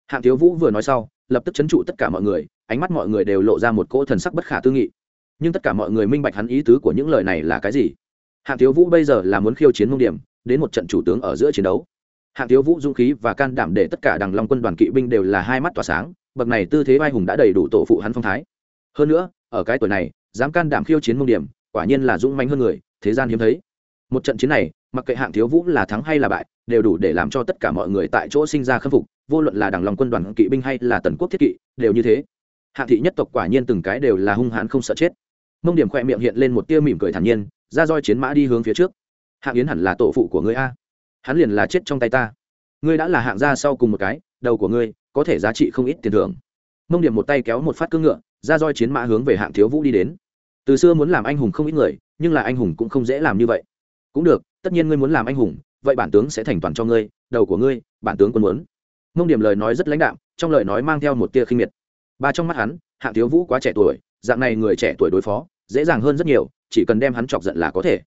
Hạng thiếu vũ vừa nói sau, lập tức chấn trụ tất cả mọi người, ánh mắt mọi người đều lộ ra một cỗ thần sắc bất khả tư nghị. Nhưng tất cả mọi người minh bạch hắn ý tứ của những lời này là cái gì? Hạng thiếu vũ bây giờ là muốn khiêu chiến mông điểm, đến một trận chủ tướng ở giữa chiến đấu. Hạng thiếu vũ dũng khí và can đảm để tất cả đằng long quân đoàn kỵ binh đều là hai mắt tỏa sáng, bậc này tư thế vai hùng đã đầy đủ tổ phụ hắn phong thái hơn nữa, ở cái tuổi này, dám can đảm khiêu chiến mông điểm, quả nhiên là dũng mãnh hơn người, thế gian hiếm thấy. Một trận chiến này, mặc kệ hạng thiếu vũ là thắng hay là bại, đều đủ để làm cho tất cả mọi người tại chỗ sinh ra khâm phục, vô luận là đảng lòng quân đoàn kỵ binh hay là tần quốc thiết kỵ, đều như thế. Hạng thị nhất tộc quả nhiên từng cái đều là hung hãn không sợ chết. Mông điểm khoe miệng hiện lên một tia mỉm cười thản nhiên, ra roi chiến mã đi hướng phía trước. Hạng yến hẳn là tổ phụ của ngươi a. Hắn liền là chết trong tay ta. Ngươi đã là hạng gia sau cùng một cái, đầu của ngươi có thể giá trị không ít tiền thưởng. Mông điểm một tay kéo một phát cưỡng ngựa ra roi chiến mã hướng về hạng thiếu vũ đi đến. Từ xưa muốn làm anh hùng không ít người, nhưng là anh hùng cũng không dễ làm như vậy. Cũng được, tất nhiên ngươi muốn làm anh hùng, vậy bản tướng sẽ thành toàn cho ngươi, đầu của ngươi, bản tướng quân muốn. Mông điểm lời nói rất lãnh đạm, trong lời nói mang theo một tia khinh miệt. Ba trong mắt hắn, hạng thiếu vũ quá trẻ tuổi, dạng này người trẻ tuổi đối phó, dễ dàng hơn rất nhiều, chỉ cần đem hắn chọc giận là có thể.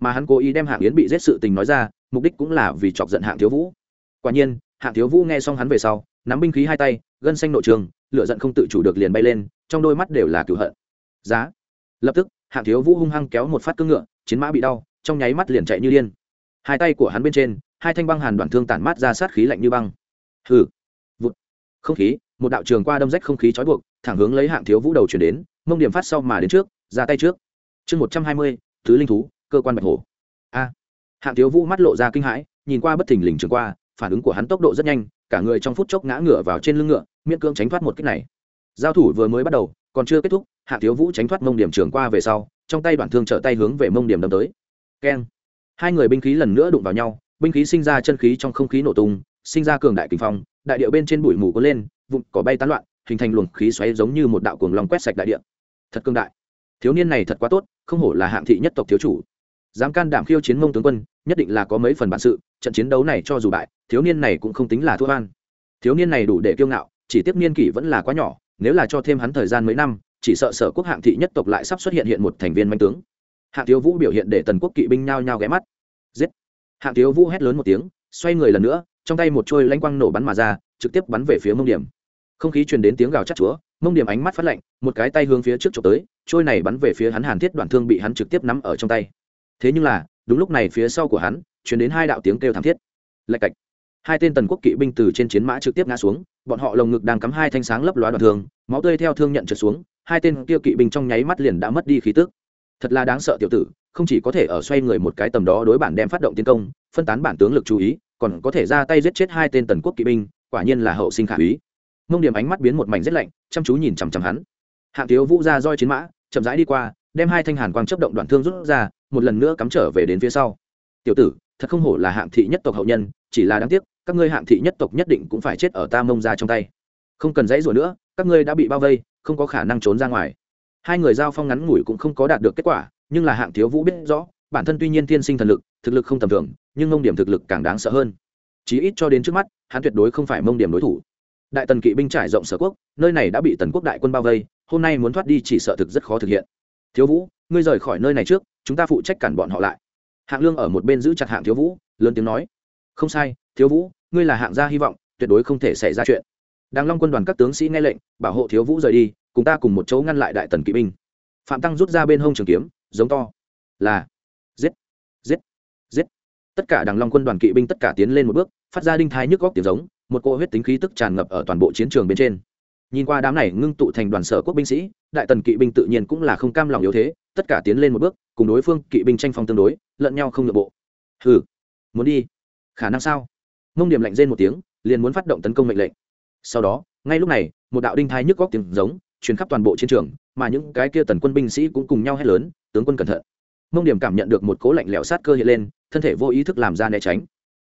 Mà hắn cố ý đem hạng yến bị giết sự tình nói ra, mục đích cũng là vì chọc giận hạng thiếu vũ. Quả nhiên, hạng thiếu vũ nghe xong hắn về sau, nắm binh khí hai tay, gân xanh nội trường lựa giận không tự chủ được liền bay lên trong đôi mắt đều là cựu hận. Giá. Lập tức, hạng thiếu vũ hung hăng kéo một phát cương ngựa, chiến mã bị đau, trong nháy mắt liền chạy như điên. Hai tay của hắn bên trên, hai thanh băng hàn đoạn thương tản mát ra sát khí lạnh như băng. Hừ. Vụt. Không khí, một đạo trường qua đâm rách không khí trói buộc, thẳng hướng lấy hạng thiếu vũ đầu chuyển đến, mông điểm phát sau mà đến trước, ra tay trước. Chương một trăm hai mươi, thứ linh thú, cơ quan bạch hổ. A. Hạng thiếu vũ mắt lộ ra kinh hãi, nhìn qua bất thình lình trường qua, phản ứng của hắn tốc độ rất nhanh, cả người trong phút chốc ngã ngửa vào trên lưng ngựa, miễn cưỡng tránh thoát một cách này giao thủ vừa mới bắt đầu, còn chưa kết thúc, hạ thiếu vũ tránh thoát mông điểm trường qua về sau, trong tay đoạn thương trở tay hướng về mông điểm đâm tới. Keng. Hai người binh khí lần nữa đụng vào nhau, binh khí sinh ra chân khí trong không khí nổ tung, sinh ra cường đại kinh phong, đại điệu bên trên bụi mù có lên, vụn cỏ bay tán loạn, hình thành luồng khí xoáy giống như một đạo cuồng long quét sạch đại địa. Thật cương đại. Thiếu niên này thật quá tốt, không hổ là hạng thị nhất tộc thiếu chủ. Dám can đảm khiêu chiến mông tướng quân, nhất định là có mấy phần bản sự, trận chiến đấu này cho dù bại, thiếu niên này cũng không tính là thua van thiếu niên này đủ để kiêu ngạo, chỉ tiếp niên kỷ vẫn là quá nhỏ nếu là cho thêm hắn thời gian mấy năm, chỉ sợ sở quốc hạng thị nhất tộc lại sắp xuất hiện hiện một thành viên manh tướng. Hạng thiếu vũ biểu hiện để tần quốc kỵ binh nhao nhao ghé mắt. Giết! Hạng thiếu vũ hét lớn một tiếng, xoay người lần nữa, trong tay một trôi lanh quang nổ bắn mà ra, trực tiếp bắn về phía mông điểm. Không khí truyền đến tiếng gào chắc chúa, mông điểm ánh mắt phát lạnh, một cái tay hướng phía trước trộm tới trôi này bắn về phía hắn hàn thiết đoạn thương bị hắn trực tiếp nắm ở trong tay. Thế nhưng là, đúng lúc này phía sau của hắn, truyền đến hai đạo tiếng kêu thảm thiết. Lạch cạch. Hai tên tần quốc kỵ binh từ trên chiến mã trực tiếp ngã xuống bọn họ lồng ngực đang cắm hai thanh sáng lấp loá đoạn thương, máu tươi theo thương nhận trượt xuống, hai tên kia kỵ binh trong nháy mắt liền đã mất đi khí tức. Thật là đáng sợ tiểu tử, không chỉ có thể ở xoay người một cái tầm đó đối bản đem phát động tiến công, phân tán bản tướng lực chú ý, còn có thể ra tay giết chết hai tên tần quốc kỵ binh, quả nhiên là hậu sinh khả úy. Mông điểm ánh mắt biến một mảnh rét lạnh, chăm chú nhìn chằm chằm hắn. Hạng thiếu vũ ra roi chiến mã, chậm rãi đi qua, đem hai thanh hàn quang chấp động đoạn thương rút ra, một lần nữa cắm trở về đến phía sau. Tiểu tử, thật không hổ là hạng thị nhất tộc hậu nhân, chỉ là đáng tiếc các ngươi hạng thị nhất tộc nhất định cũng phải chết ở ta mông ra trong tay. Không cần dãy rủa nữa, các ngươi đã bị bao vây, không có khả năng trốn ra ngoài. Hai người giao phong ngắn ngủi cũng không có đạt được kết quả, nhưng là hạng thiếu vũ biết rõ, bản thân tuy nhiên tiên sinh thần lực, thực lực không tầm thường, nhưng mông điểm thực lực càng đáng sợ hơn. Chí ít cho đến trước mắt, hắn tuyệt đối không phải mông điểm đối thủ. Đại tần kỵ binh trải rộng sở quốc, nơi này đã bị tần quốc đại quân bao vây, hôm nay muốn thoát đi chỉ sợ thực rất khó thực hiện. Thiếu vũ, ngươi rời khỏi nơi này trước, chúng ta phụ trách cản bọn họ lại. Hạng lương ở một bên giữ chặt hạng thiếu vũ, lớn tiếng nói không sai, thiếu vũ, ngươi là hạng gia hy vọng, tuyệt đối không thể xảy ra chuyện. Đàng long quân đoàn các tướng sĩ nghe lệnh, bảo hộ thiếu vũ rời đi, cùng ta cùng một chỗ ngăn lại đại tần kỵ binh. Phạm tăng rút ra bên hông trường kiếm, giống to, là, giết giết giết. Tất cả đàng long quân đoàn kỵ binh tất cả tiến lên một bước, phát ra đinh thái nhức góc tiếng giống, một cỗ huyết tính khí tức tràn ngập ở toàn bộ chiến trường bên trên. Nhìn qua đám này ngưng tụ thành đoàn sở quốc binh sĩ, đại tần kỵ binh tự nhiên cũng là không cam lòng yếu thế, tất cả tiến lên một bước, cùng đối phương kỵ binh tranh phong tương đối, lẫn nhau không nội bộ. Hừ, muốn đi khả năng sao? Mông điểm lạnh rên một tiếng, liền muốn phát động tấn công mệnh lệnh. Sau đó, ngay lúc này, một đạo đinh thai nhức góc tiếng giống, truyền khắp toàn bộ chiến trường, mà những cái kia tần quân binh sĩ cũng cùng nhau hét lớn, tướng quân cẩn thận. Mông điểm cảm nhận được một cố lạnh lẽo sát cơ hiện lên, thân thể vô ý thức làm ra né tránh.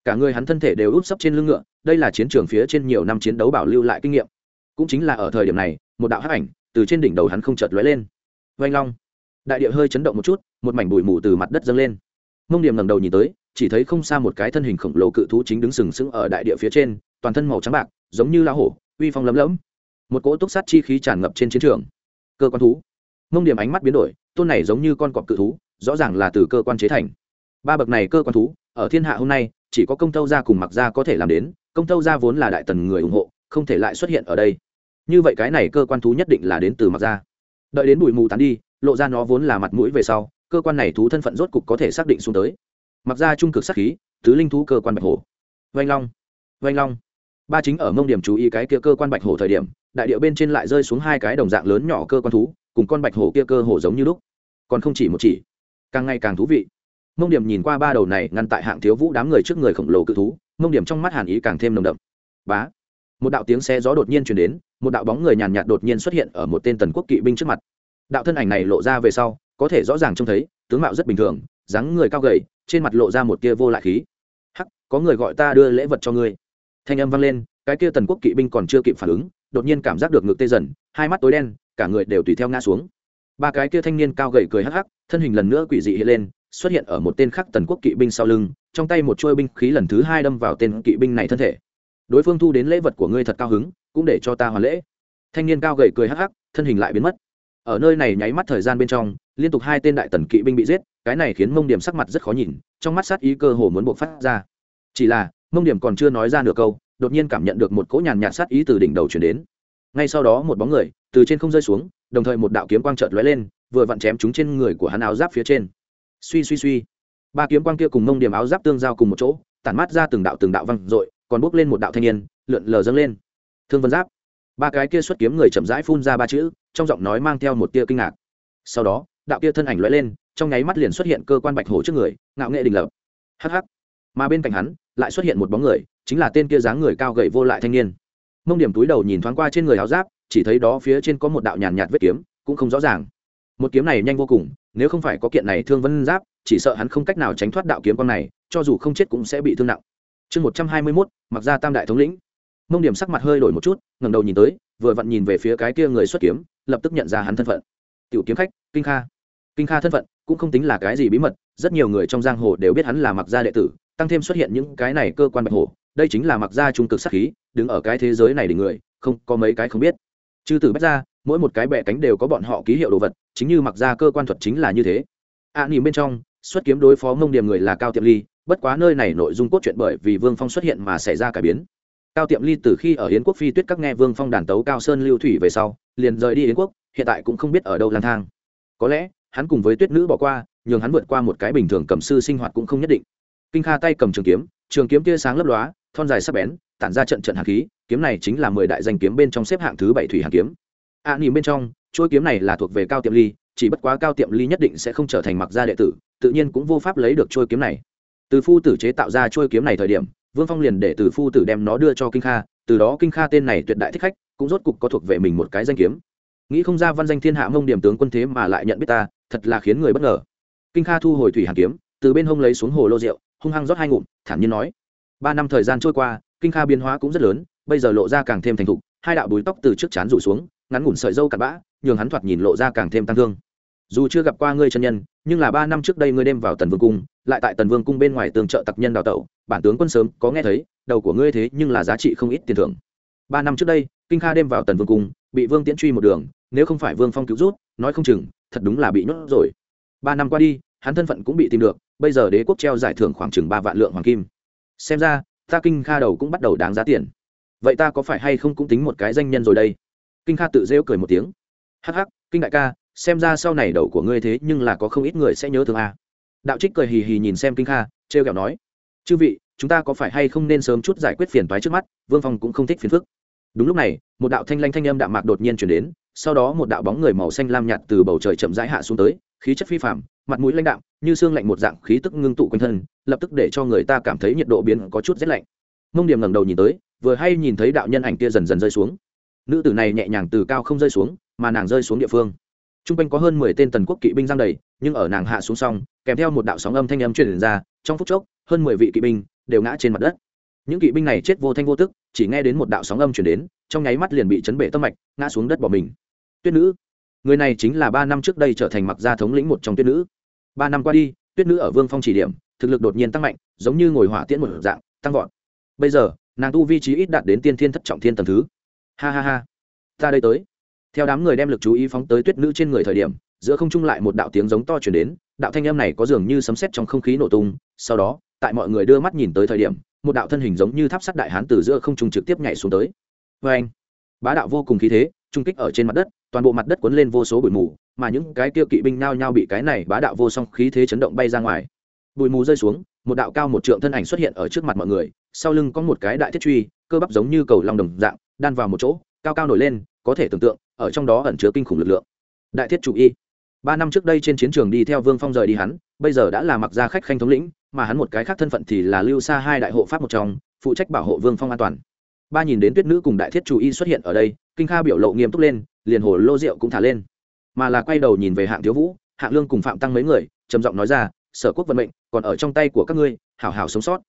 Cả người hắn thân thể đều úp sấp trên lưng ngựa, đây là chiến trường phía trên nhiều năm chiến đấu bảo lưu lại kinh nghiệm. Cũng chính là ở thời điểm này, một đạo hắc ảnh từ trên đỉnh đầu hắn không chợt lóe lên. Vanh long. Đại địa hơi chấn động một chút, một mảnh bụi mù từ mặt đất dâng lên. Mông điểm ngẩng đầu nhìn tới chỉ thấy không xa một cái thân hình khổng lồ cự thú chính đứng sừng sững ở đại địa phía trên, toàn thân màu trắng bạc, giống như la hổ, uy phong lấm lẫm một cỗ túc sát chi khí tràn ngập trên chiến trường. Cơ quan thú. Mông điểm ánh mắt biến đổi, tôn này giống như con cọp cự thú, rõ ràng là từ cơ quan chế thành. Ba bậc này cơ quan thú, ở thiên hạ hôm nay, chỉ có công tâu gia cùng mặc gia có thể làm đến, công tâu gia vốn là đại tần người ủng hộ, không thể lại xuất hiện ở đây. Như vậy cái này cơ quan thú nhất định là đến từ mặc gia. Đợi đến bụi mù tán đi, lộ ra nó vốn là mặt mũi về sau, cơ quan này thú thân phận rốt cục có thể xác định xuống tới mặc ra trung cực sắc khí, tứ linh thú cơ quan bạch hổ. Vanh long vanh long. Ba chính ở mông điểm chú ý cái kia cơ quan bạch hổ thời điểm, đại điệu bên trên lại rơi xuống hai cái đồng dạng lớn nhỏ cơ quan thú, cùng con bạch hổ kia cơ hổ giống như lúc. Còn không chỉ một chỉ. Càng ngày càng thú vị. Mông điểm nhìn qua ba đầu này ngăn tại hạng thiếu vũ đám người trước người khổng lồ cự thú, mông điểm trong mắt hàn ý càng thêm nồng đậm. Bá. Một đạo tiếng xe gió đột nhiên chuyển đến, một đạo bóng người nhàn nhạt đột nhiên xuất hiện ở một tên tần quốc kỵ binh trước mặt. Đạo thân ảnh này lộ ra về sau, có thể rõ ràng trông thấy, tướng mạo rất bình thường dáng người cao gầy, trên mặt lộ ra một tia vô lại khí. Hắc, có người gọi ta đưa lễ vật cho ngươi. Thanh âm vang lên, cái kia tần quốc kỵ binh còn chưa kịp phản ứng, đột nhiên cảm giác được ngực tê dần, hai mắt tối đen, cả người đều tùy theo ngã xuống. Ba cái kia thanh niên cao gầy cười hắc hắc, thân hình lần nữa quỷ dị hiện lên, xuất hiện ở một tên khác tần quốc kỵ binh sau lưng, trong tay một chuôi binh khí lần thứ hai đâm vào tên kỵ binh này thân thể. Đối phương thu đến lễ vật của ngươi thật cao hứng, cũng để cho ta hoàn lễ. Thanh niên cao gầy cười hắc hắc, thân hình lại biến mất. Ở nơi này nháy mắt thời gian bên trong, liên tục hai tên đại tần kỵ binh bị giết cái này khiến mông điểm sắc mặt rất khó nhìn, trong mắt sát ý cơ hồ muốn buộc phát ra. Chỉ là, mông điểm còn chưa nói ra nửa câu, đột nhiên cảm nhận được một cỗ nhàn nhạt sát ý từ đỉnh đầu chuyển đến. Ngay sau đó một bóng người từ trên không rơi xuống, đồng thời một đạo kiếm quang trợt lóe lên, vừa vặn chém chúng trên người của hắn áo giáp phía trên. Suy suy suy. Ba kiếm quang kia cùng mông điểm áo giáp tương giao cùng một chỗ, tản mát ra từng đạo từng đạo văng r còn bốc lên một đạo thanh niên, lượn lờ dâng lên. Thương vân giáp. Ba cái kia xuất kiếm người chậm rãi phun ra ba chữ, trong giọng nói mang theo một tia kinh ngạc. Sau đó, đạo kia thân ảnh lóe lên trong nháy mắt liền xuất hiện cơ quan bạch hổ trước người, ngạo nghệ đình lập. Hh mà bên cạnh hắn, lại xuất hiện một bóng người, chính là tên kia dáng người cao gầy vô lại thanh niên. Mông điểm túi đầu nhìn thoáng qua trên người áo giáp, chỉ thấy đó phía trên có một đạo nhàn nhạt vết kiếm, cũng không rõ ràng. Một kiếm này nhanh vô cùng, nếu không phải có kiện này thương vân giáp, chỉ sợ hắn không cách nào tránh thoát đạo kiếm con này, cho dù không chết cũng sẽ bị thương nặng. Chương một trăm hai mươi mốt, mặc ra tam đại thống lĩnh. Mông điểm sắc mặt hơi đổi một chút, ngẩng đầu nhìn tới, vừa vặn nhìn về phía cái kia người xuất kiếm, lập tức nhận ra hắn thân phận. Tiểu kiếm khách, kinh kha. Kinh kha thân phận cũng không tính là cái gì bí mật rất nhiều người trong giang hồ đều biết hắn là mặc gia đệ tử tăng thêm xuất hiện những cái này cơ quan bạch hồ đây chính là mặc gia trung cực sắc khí đứng ở cái thế giới này để người không có mấy cái không biết. Chư tử bách ra mỗi một cái bệ cánh đều có bọn họ ký hiệu đồ vật chính như mặc gia cơ quan thuật chính là như thế. Ạ à, nhìn bên trong xuất kiếm đối phó mông điểm người là cao tiệm ly bất quá nơi này nội dung cốt truyện bởi vì vương phong xuất hiện mà xảy ra cải biến. Cao tiệm ly từ khi ở yến quốc phi tuyết các nghe vương phong đàn tấu cao sơn lưu thủy về sau liền rời đi yến quốc hiện tại cũng không biết ở đâu lang thang. Có lẽ hắn cùng với tuyết nữ bỏ qua nhường hắn vượt qua một cái bình thường cầm sư sinh hoạt cũng không nhất định. Kinh kha tay cầm trường kiếm trường kiếm tia sáng lấp lóa thon dài sắc bén tản ra trận trận hạt khí kiếm này chính là mười đại danh kiếm bên trong xếp hạng thứ bảy thủy hàn kiếm. A à, nhìn bên trong chuỗi kiếm này là thuộc về cao tiệm ly chỉ bất quá cao tiệm ly nhất định sẽ không trở thành mặc gia đệ tử tự nhiên cũng vô pháp lấy được chuôi kiếm này. Từ phu tử chế tạo ra chuôi kiếm này thời điểm vương phong liền để từ phu tử đem nó đưa cho kinh kha từ đó kinh kha tên này tuyệt đại thích khách cũng rốt cục có thuộc về mình một cái danh kiếm. Nghĩ không ra văn danh thiên hạ mông điểm tướng quân thế mà lại nhận biết ta thật là khiến người bất ngờ. Kinh kha thu hồi thủy hàn kiếm, từ bên hông lấy xuống hồ lô rượu, hung hăng rót hai ngụm, thản nhiên nói. Ba năm thời gian trôi qua, kinh kha biến hóa cũng rất lớn, bây giờ lộ ra càng thêm thành thục, hai đạo búi tóc từ trước chán rủ xuống, ngắn ngủn sợi dâu cặn bã, nhường hắn thoạt nhìn lộ ra càng thêm tăng thương. Dù chưa gặp qua ngươi chân nhân, nhưng là ba năm trước đây ngươi đem vào tần vương cung, lại tại tần vương cung bên ngoài tường trợ tặc nhân đào tẩu, bản tướng quân sớm có nghe thấy, đầu của ngươi thế nhưng là giá trị không ít tiền thưởng. Ba năm trước đây, kinh kha đem vào tần vương cung, bị vương tiễn truy một đường nếu không phải vương phong cứu rút, nói không chừng, thật đúng là bị nhốt rồi. Ba năm qua đi, hắn thân phận cũng bị tìm được, bây giờ đế quốc treo giải thưởng khoảng chừng ba vạn lượng hoàng kim. Xem ra, ta kinh kha đầu cũng bắt đầu đáng giá tiền. Vậy ta có phải hay không cũng tính một cái danh nhân rồi đây? Kinh kha tự rêu cười một tiếng. Hắc hắc, kinh đại ca, xem ra sau này đầu của ngươi thế nhưng là có không ít người sẽ nhớ thương a. Đạo trích cười hì hì nhìn xem kinh kha t r e o kẹo nói. Chư vị, chúng ta có phải hay không nên sớm chút giải quyết phiền toái trước mắt, vương phong cũng không thích phiền phức. Đúng lúc này, một đạo thanh lanh thanh âm đạm mạc đột nhiên chuyển đến sau đó một đạo bóng người màu xanh lam nhạt từ bầu trời chậm rãi hạ xuống tới, khí chất phi phạm mặt mũi lãnh đạm, như xương lạnh một dạng khí tức ngưng tụ quanh thân, lập tức để cho người ta cảm thấy nhiệt độ biến có chút rét lạnh. Mông điểm ngẩng đầu nhìn tới, vừa hay nhìn thấy đạo nhân ảnh kia dần dần rơi xuống. Nữ tử này nhẹ nhàng từ cao không rơi xuống, mà nàng rơi xuống địa phương. T r u n g quanh có hơn mười tên tần quốc kỵ binh giang đầy, nhưng ở nàng hạ xuống xong, kèm theo một đạo sóng âm thanh âm truyền ra, trong phút chốc, hơn mười vị kỵ binh đều ngã trên mặt đất. Những kỵ binh này chết vô thanh vô tức, chỉ nghe đến một đạo sóng âm chuyển đến trong nháy mắt liền bị chấn bể tâm mạch, ngã xuống đất bỏ mình. Tuyết nữ, người này chính là ba năm trước đây trở thành mặc gia thống lĩnh một trong tuyết nữ. Ba năm qua đi, tuyết nữ ở vương phong chỉ điểm, thực lực đột nhiên tăng mạnh, giống như ngồi hỏa tiễn một dạng, tăng vọt. Bây giờ, nàng tu vi trí ít đạt đến tiên thiên thất trọng thiên tầm thứ. Ha ha ha. Ta đây tới. Theo đám người đem lực chú ý phóng tới tuyết nữ trên người thời điểm, giữa không trung lại một đạo tiếng giống to chuyển đến, đạo thanh âm này có dường như sấm sét trong không khí nổ tung. Sau đó, tại mọi người đưa mắt nhìn tới thời điểm, một đạo thân hình giống như tháp sắt đại hán từ giữa không trung trực tiếp nhảy xuống tới vê anh, bá đạo vô cùng khí thế, trung kích ở trên mặt đất, toàn bộ mặt đất cuốn lên vô số bụi mù, mà những cái kia kỵ binh nao nhao bị cái này bá đạo vô song khí thế chấn động bay ra ngoài. Bụi mù rơi xuống, một đạo cao một trượng thân ảnh xuất hiện ở trước mặt mọi người, sau lưng có một cái đại thiết truy, cơ bắp giống như cầu long đồng dạng, đan vào một chỗ, cao cao nổi lên, có thể tưởng tượng, ở trong đó ẩn chứa kinh khủng lực lượng. Đại thiết chủ y, ba năm trước đây trên chiến trường đi theo vương phong rời đi hắn, bây giờ đã là mặc gia khách khanh thống lĩnh, mà hắn một cái khác thân phận thì là lưu xa hai đại hộ pháp một trong, phụ trách bảo hộ vương phong an toàn ba nhìn đến tuyết nữ cùng đại thiết chủ y xuất hiện ở đây, kinh kha biểu lộ nghiêm túc lên, liền hồ lô rượu cũng thả lên. Mà là quay đầu nhìn về hạng thiếu vũ, hạng lương cùng phạm tăng mấy người, trầm giọng nói ra, sở quốc vận mệnh, còn ở trong tay của các ngươi, hảo hảo sống sót.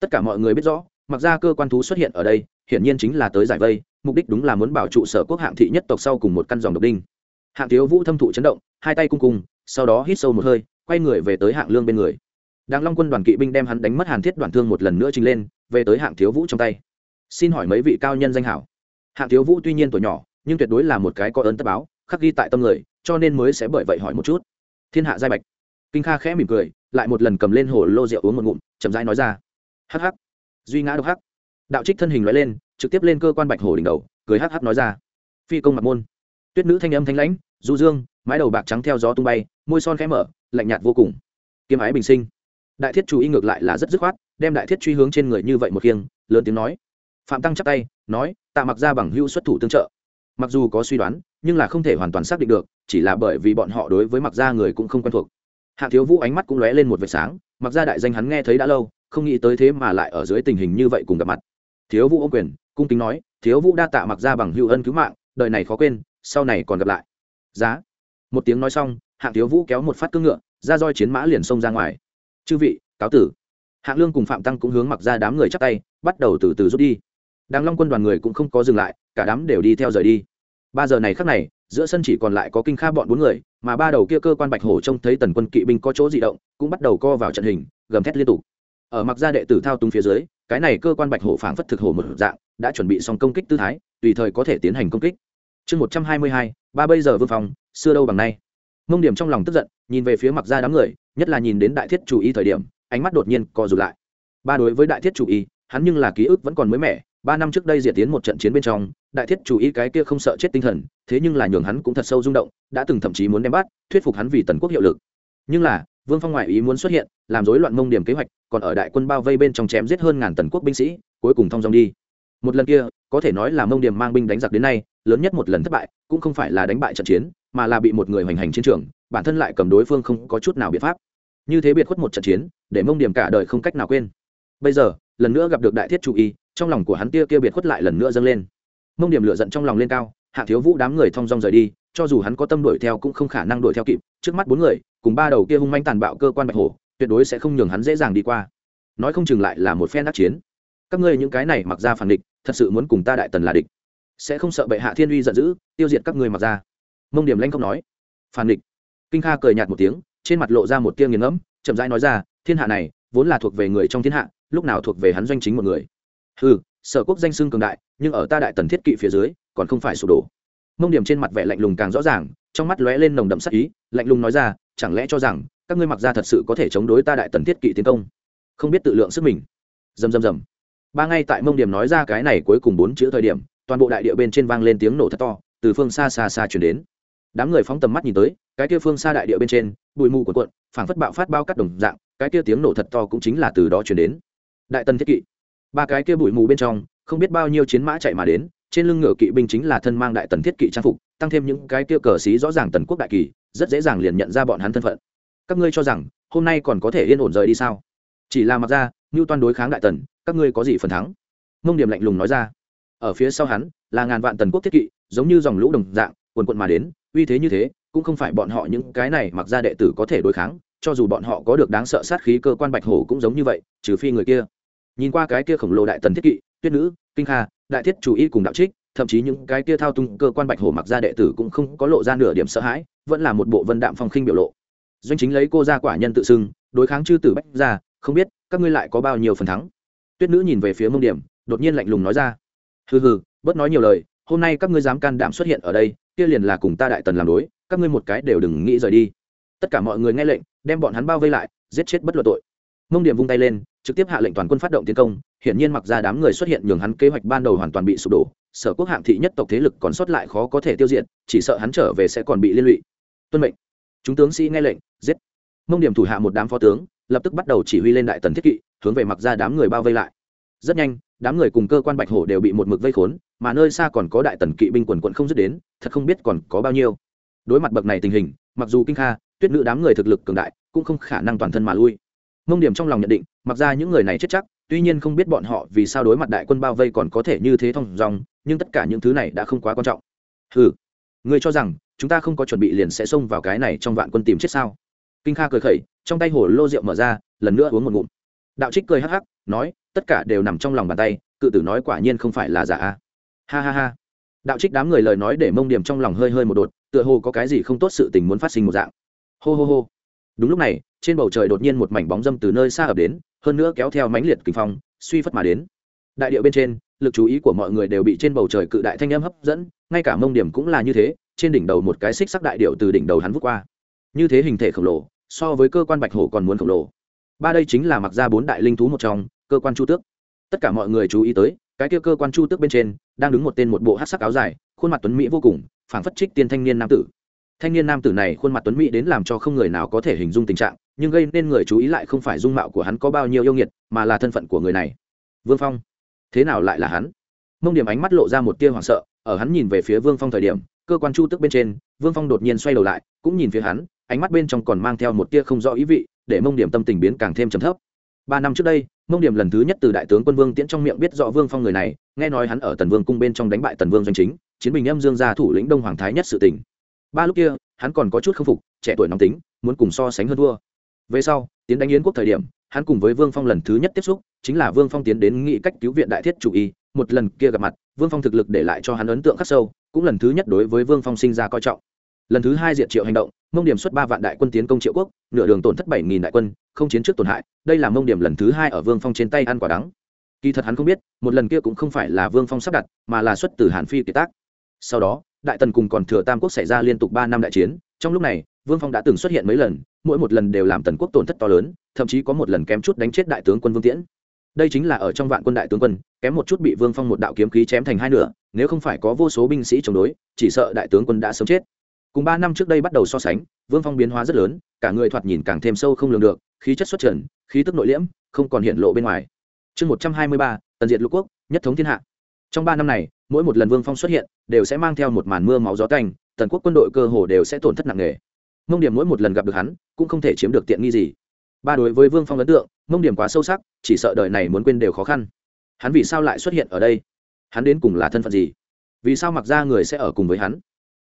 Tất cả mọi người biết rõ, mặc ra cơ quan thú xuất hiện ở đây, hiển nhiên chính là tới giải vây, mục đích đúng là muốn bảo trụ sở quốc hạng thị nhất tộc sau cùng một căn dòng độc đinh. Hạng thiếu vũ thâm thụ chấn động, hai tay cung cung, sau đó hít sâu một hơi, quay người về tới hạng lương bên người. Đang long quân đoàn kỵ binh đem hắn đánh mất hàn thiết đoàn thương một lần nữa trình lên, về tới hạng thiếu vũ trong tay xin hỏi mấy vị cao nhân danh hảo. Hạng thiếu vũ tuy nhiên tuổi nhỏ, nhưng tuyệt đối là một cái có ơn tất báo, khắc ghi tại tâm người, cho nên mới sẽ bởi vậy hỏi một chút. Thiên hạ giai bạch. Kinh kha khẽ mỉm cười, lại một lần cầm lên hồ lô rượu uống một ngụm, chậm rãi nói ra. Hắc hắc. Duy ngã độc hắc. Đạo trích thân hình nói lên, trực tiếp lên cơ quan bạch hổ đỉnh đầu, cười hắc hắc nói ra. Phi công mặt môn. Tuyết nữ thanh âm thanh lãnh, du dương, mái đầu bạc trắng theo gió tung bay, môi son khẽ mở, lạnh nhạt vô cùng. Kiếm ái bình sinh. Đại thiết chú ý ngược lại là rất dứt khoát, đem đại thiết truy hướng trên người như vậy một khiêng lớn tiếng nói phạm tăng chắp tay, nói, tạ mặc ra bằng hưu xuất thủ tương trợ. Mặc dù có suy đoán, nhưng là không thể hoàn toàn xác định được, chỉ là bởi vì bọn họ đối với mặc gia người cũng không quen thuộc. Hạ thiếu vũ ánh mắt cũng lóe lên một vệt sáng, mặc gia đại danh hắn nghe thấy đã lâu, không nghĩ tới thế mà lại ở dưới tình hình như vậy cùng gặp mặt. Thiếu vũ ô quyền, cung kính nói, thiếu vũ đa tạ mặc ra bằng hữu ân cứu mạng, đời này khó quên, sau này còn gặp lại. Giá. Một tiếng nói xong hạng thiếu vũ kéo một phát cưỡng ngựa, ra roi chiến mã liền xông ra ngoài. Chư vị, cáo tử. Hạng lương cùng phạm tăng cũng hướng mặc ra đám người chắp tay, bắt đầu từ từ rút đi đàng long quân đoàn người cũng không có dừng lại, cả đám đều đi theo rời đi. Ba giờ này khắc này, giữa sân chỉ còn lại có kinh kha bọn bốn người, mà ba đầu kia cơ quan bạch hổ trông thấy tần quân kỵ binh có chỗ di động, cũng bắt đầu co vào trận hình, gầm thét liên tục. Ở mặc gia đệ tử thao túng phía dưới, cái này cơ quan bạch hổ phảng phất thực hổ một dạng, đã chuẩn bị xong công kích tư thái, tùy thời có thể tiến hành công kích. Chương một trăm hai mươi hai, ba bây giờ vương phòng, xưa đâu bằng nay. Mông điểm trong lòng tức giận, nhìn về phía mặc gia đám người, nhất là nhìn đến đại thiết chủ y thời điểm, ánh mắt đột nhiên co rụt lại. Ba đối với đại thiết chủ y, hắn nhưng là ký ức vẫn còn mới mẻ ba năm trước đây diệt tiến một trận chiến bên trong, đại thiết chủ ý cái kia không sợ chết tinh thần, thế nhưng là nhường hắn cũng thật sâu rung động, đã từng thậm chí muốn đem bắt, thuyết phục hắn vì tần quốc hiệu lực. Nhưng là, vương phong ngoại ý muốn xuất hiện, làm rối loạn mông điểm kế hoạch, còn ở đại quân bao vây bên trong chém giết hơn ngàn tần quốc binh sĩ, cuối cùng thong dong đi. Một lần kia, có thể nói là mông điểm mang binh đánh giặc đến nay, lớn nhất một lần thất bại, cũng không phải là đánh bại trận chiến, mà là bị một người hoành hành chiến trường, bản thân lại cầm đối phương không có chút nào biện pháp. Như thế biệt khuất một trận chiến, để mông điểm cả đời không cách nào quên. Bây giờ, lần nữa gặp được đại thiết chủ y trong lòng của hắn tia kia biệt khuất lại lần nữa dâng lên. Mông điểm lửa giận trong lòng lên cao, hạ thiếu vũ đám người thong dong rời đi, cho dù hắn có tâm đuổi theo cũng không khả năng đuổi theo kịp, trước mắt bốn người, cùng ba đầu kia hung manh tàn bạo cơ quan bạch hổ, tuyệt đối sẽ không nhường hắn dễ dàng đi qua. Nói không chừng lại là một phen đắc chiến. Các ngươi những cái này mặc ra phản địch, thật sự muốn cùng ta đại tần là địch. Sẽ không sợ bệ hạ thiên uy giận dữ, tiêu diệt các ngươi mặc ra. Mông điểm lanh không nói. Phản địch. Kinh kha cười nhạt một tiếng, trên mặt lộ ra một tia nghiền ngẫm, chậm rãi nói ra, thiên hạ này, vốn là thuộc về người trong thiên hạ, lúc nào thuộc về hắn doanh chính một người ừ sở quốc danh xưng cường đại, nhưng ở ta đại tần thiết kỵ phía dưới, còn không phải sụp đổ. Mông điểm trên mặt vẻ lạnh lùng càng rõ ràng, trong mắt lóe lên nồng đậm sắc ý, lạnh lùng nói ra, chẳng lẽ cho rằng, các ngươi mặc ra thật sự có thể chống đối ta đại tần thiết kỵ tiến công? Không biết tự lượng sức mình. Dầm dầm dầm ba ngay tại mông điểm nói ra cái này cuối cùng bốn chữ thời điểm, toàn bộ đại địa bên trên vang lên tiếng nổ thật to, từ phương xa xa xa chuyển đến. Đám người phóng tầm mắt nhìn tới, cái kia phương xa đại địa bên trên, bụi mù của cuộn, phảng phất bạo phát bao cắt đồng dạng, cái kia tiếng nổ thật to cũng chính là từ đó chuyển đến. Đại tần thiết kỵ ba cái kia bụi mù bên trong, không biết bao nhiêu chiến mã chạy mà đến, trên lưng ngựa kỵ binh chính là thân mang đại tần thiết kỵ trang phục, tăng thêm những cái kia cờ xí rõ ràng tần quốc đại kỳ, rất dễ dàng liền nhận ra bọn hắn thân phận. Các ngươi cho rằng, hôm nay còn có thể yên ổn rời đi sao? Chỉ là mặc ra như toan đối kháng đại tần, các ngươi có gì phần thắng? Mông điểm lạnh lùng nói ra. Ở phía sau hắn, là ngàn vạn tần quốc thiết kỵ, giống như dòng lũ đồng dạng, quần quận mà đến, uy thế như thế, cũng không phải bọn họ những cái này mặc ra đệ tử có thể đối kháng, cho dù bọn họ có được đáng sợ sát khí cơ quan bạch hổ cũng giống như vậy, trừ phi người kia nhìn qua cái kia khổng lồ đại tần thiết kỵ, tuyết nữ, kinh kha, đại thiết chủ y cùng đạo trích, thậm chí những cái kia thao tung cơ quan bạch hổ mặc ra đệ tử cũng không có lộ ra nửa điểm sợ hãi, vẫn là một bộ vân đạm phong khinh biểu lộ. Doanh chính lấy cô ra quả nhân tự xưng, đối kháng chư tử bách ra không biết, các ngươi lại có bao nhiêu phần thắng? Tuyết nữ nhìn về phía mông điểm, đột nhiên lạnh lùng nói ra. Hừ hừ, bớt nói nhiều lời, hôm nay các ngươi dám can đảm xuất hiện ở đây, kia liền là cùng ta đại tần làm đối, các ngươi một cái đều đừng nghĩ rời đi. Tất cả mọi người nghe lệnh, đem bọn hắn bao vây lại, giết chết bất luận tội. Mông điểm vung tay lên trực tiếp hạ lệnh toàn quân phát động tiến công, hiển nhiên mặc ra đám người xuất hiện nhường hắn kế hoạch ban đầu hoàn toàn bị sụp đổ, sở quốc hạng thị nhất tộc thế lực còn sót lại khó có thể tiêu diệt, chỉ sợ hắn trở về sẽ còn bị liên lụy. Tuân mệnh. Chúng tướng sĩ nghe lệnh, giết. Mông điểm thủ hạ một đám phó tướng, lập tức bắt đầu chỉ huy lên đại tần thiết kỵ, hướng về mặc ra đám người bao vây lại. Rất nhanh, đám người cùng cơ quan bạch hổ đều bị một mực vây khốn, mà nơi xa còn có đại tần kỵ binh quần quận không dứt đến, thật không biết còn có bao nhiêu. Đối mặt bậc này tình hình, mặc dù kinh kha, tuyết nữ đám người thực lực cường đại, cũng không khả năng toàn thân mà lui mông điểm trong lòng nhận định, mặc ra những người này chết chắc, tuy nhiên không biết bọn họ vì sao đối mặt đại quân bao vây còn có thể như thế thong dòng nhưng tất cả những thứ này đã không quá quan trọng. Ừ người cho rằng, chúng ta không có chuẩn bị liền sẽ xông vào cái này trong vạn quân tìm chết sao? Kinh kha cười khẩy, trong tay hồ lô rượu mở ra, lần nữa uống một ngụm. Đạo trích cười hắc hắc, nói, tất cả đều nằm trong lòng bàn tay, cự tử nói quả nhiên không phải là giả. Ha ha ha. Đạo trích đám người lời nói để mông điểm trong lòng hơi hơi một đột, tựa hồ có cái gì không tốt sự tình muốn phát sinh một dạng. Hô hô hô. Đúng lúc này trên bầu trời đột nhiên một mảnh bóng dâm từ nơi xa ập đến, hơn nữa kéo theo mãnh liệt kinh phong, suy phất mà đến. Đại điệu bên trên, lực chú ý của mọi người đều bị trên bầu trời cự đại thanh âm hấp dẫn, ngay cả mông điểm cũng là như thế, trên đỉnh đầu một cái xích sắc đại điệu từ đỉnh đầu hắn vút qua. Như thế hình thể khổng lồ, so với cơ quan bạch hổ còn muốn khổng lồ. Ba đây chính là mặc ra bốn đại linh thú một trong, cơ quan chu tước. Tất cả mọi người chú ý tới, cái kia cơ quan chu tước bên trên, đang đứng một tên một bộ hát sắc áo dài, khuôn mặt tuấn mỹ vô cùng, phảng phất trích tiên thanh niên nam tử. Thanh niên nam tử này khuôn mặt tuấn mỹ đến làm cho không người nào có thể hình dung tình trạng nhưng gây nên người chú ý lại không phải dung mạo của hắn có bao nhiêu yêu nghiệt, mà là thân phận của người này. Vương phong. Thế nào lại là hắn? Mông điểm ánh mắt lộ ra một tia hoảng sợ, ở hắn nhìn về phía vương phong thời điểm, cơ quan chu tức bên trên, vương phong đột nhiên xoay đầu lại, cũng nhìn phía hắn, ánh mắt bên trong còn mang theo một tia không rõ ý vị, để mông điểm tâm tình biến càng thêm trầm thấp. Ba năm trước đây, mông điểm lần thứ nhất từ đại tướng quân vương tiễn trong miệng biết rõ vương phong người này, nghe nói hắn ở tần vương cung bên trong đánh bại tần vương doanh chính, chiến bình âm dương gia thủ lĩnh đông hoàng thái nhất sự tỉnh ba lúc kia, hắn còn có chút k phục, trẻ tuổi nóng tính, muốn cùng so sánh hơn thua về sau, tiến đánh yến quốc thời điểm, hắn cùng với vương phong lần thứ nhất tiếp xúc, chính là vương phong tiến đến nghị cách cứu viện đại thiết chủ y, một lần kia gặp mặt, vương phong thực lực để lại cho hắn ấn tượng khắc sâu, cũng lần thứ nhất đối với vương phong sinh ra coi trọng. Lần thứ hai diệt triệu hành động, mông điểm xuất ba vạn đại quân tiến công triệu quốc, nửa đường tổn thất bảy nghìn đại quân, không chiến trước tổn hại, đây là mông điểm lần thứ hai ở vương phong trên tay ăn quả đắng. Kỳ thật hắn không biết, một lần kia cũng không phải là vương phong sắp đặt, mà là xuất từ hàn phi kiệt tác. Sau đó, đại tần cùng còn thừa tam quốc xảy ra liên tục ba năm đại chiến, trong lúc này, vương phong đã từng xuất hiện mấy lần mỗi một lần đều làm tần quốc tổn thất to lớn, thậm chí có một lần kém chút đánh chết đại tướng quân vương tiễn. Đây chính là ở trong vạn quân đại tướng quân, kém một chút bị vương phong một đạo kiếm khí chém thành hai nửa, nếu không phải có vô số binh sĩ chống đối, chỉ sợ đại tướng quân đã sớm chết. Cùng ba năm trước đây bắt đầu so sánh, vương phong biến hóa rất lớn, cả người thoạt nhìn càng thêm sâu không lường được, khí chất xuất trần, khí tức nội liễm, không còn hiện lộ bên ngoài. Chương một trăm hai mươi ba, tần diệt lục quốc, nhất thống thiên hạ. Trong ba năm này, mỗi một lần vương phong xuất hiện, đều sẽ mang theo một màn mưa máu gió canh tần quốc quân đội cơ hồ đều sẽ tổn thất nặng nề mông điểm mỗi một lần gặp được hắn, cũng không thể chiếm được tiện nghi gì. Ba đối với vương phong ấn tượng, mông điểm quá sâu sắc, chỉ sợ đời này muốn quên đều khó khăn. Hắn vì sao lại xuất hiện ở đây? Hắn đến cùng là thân phận gì? Vì sao mặc ra người sẽ ở cùng với hắn?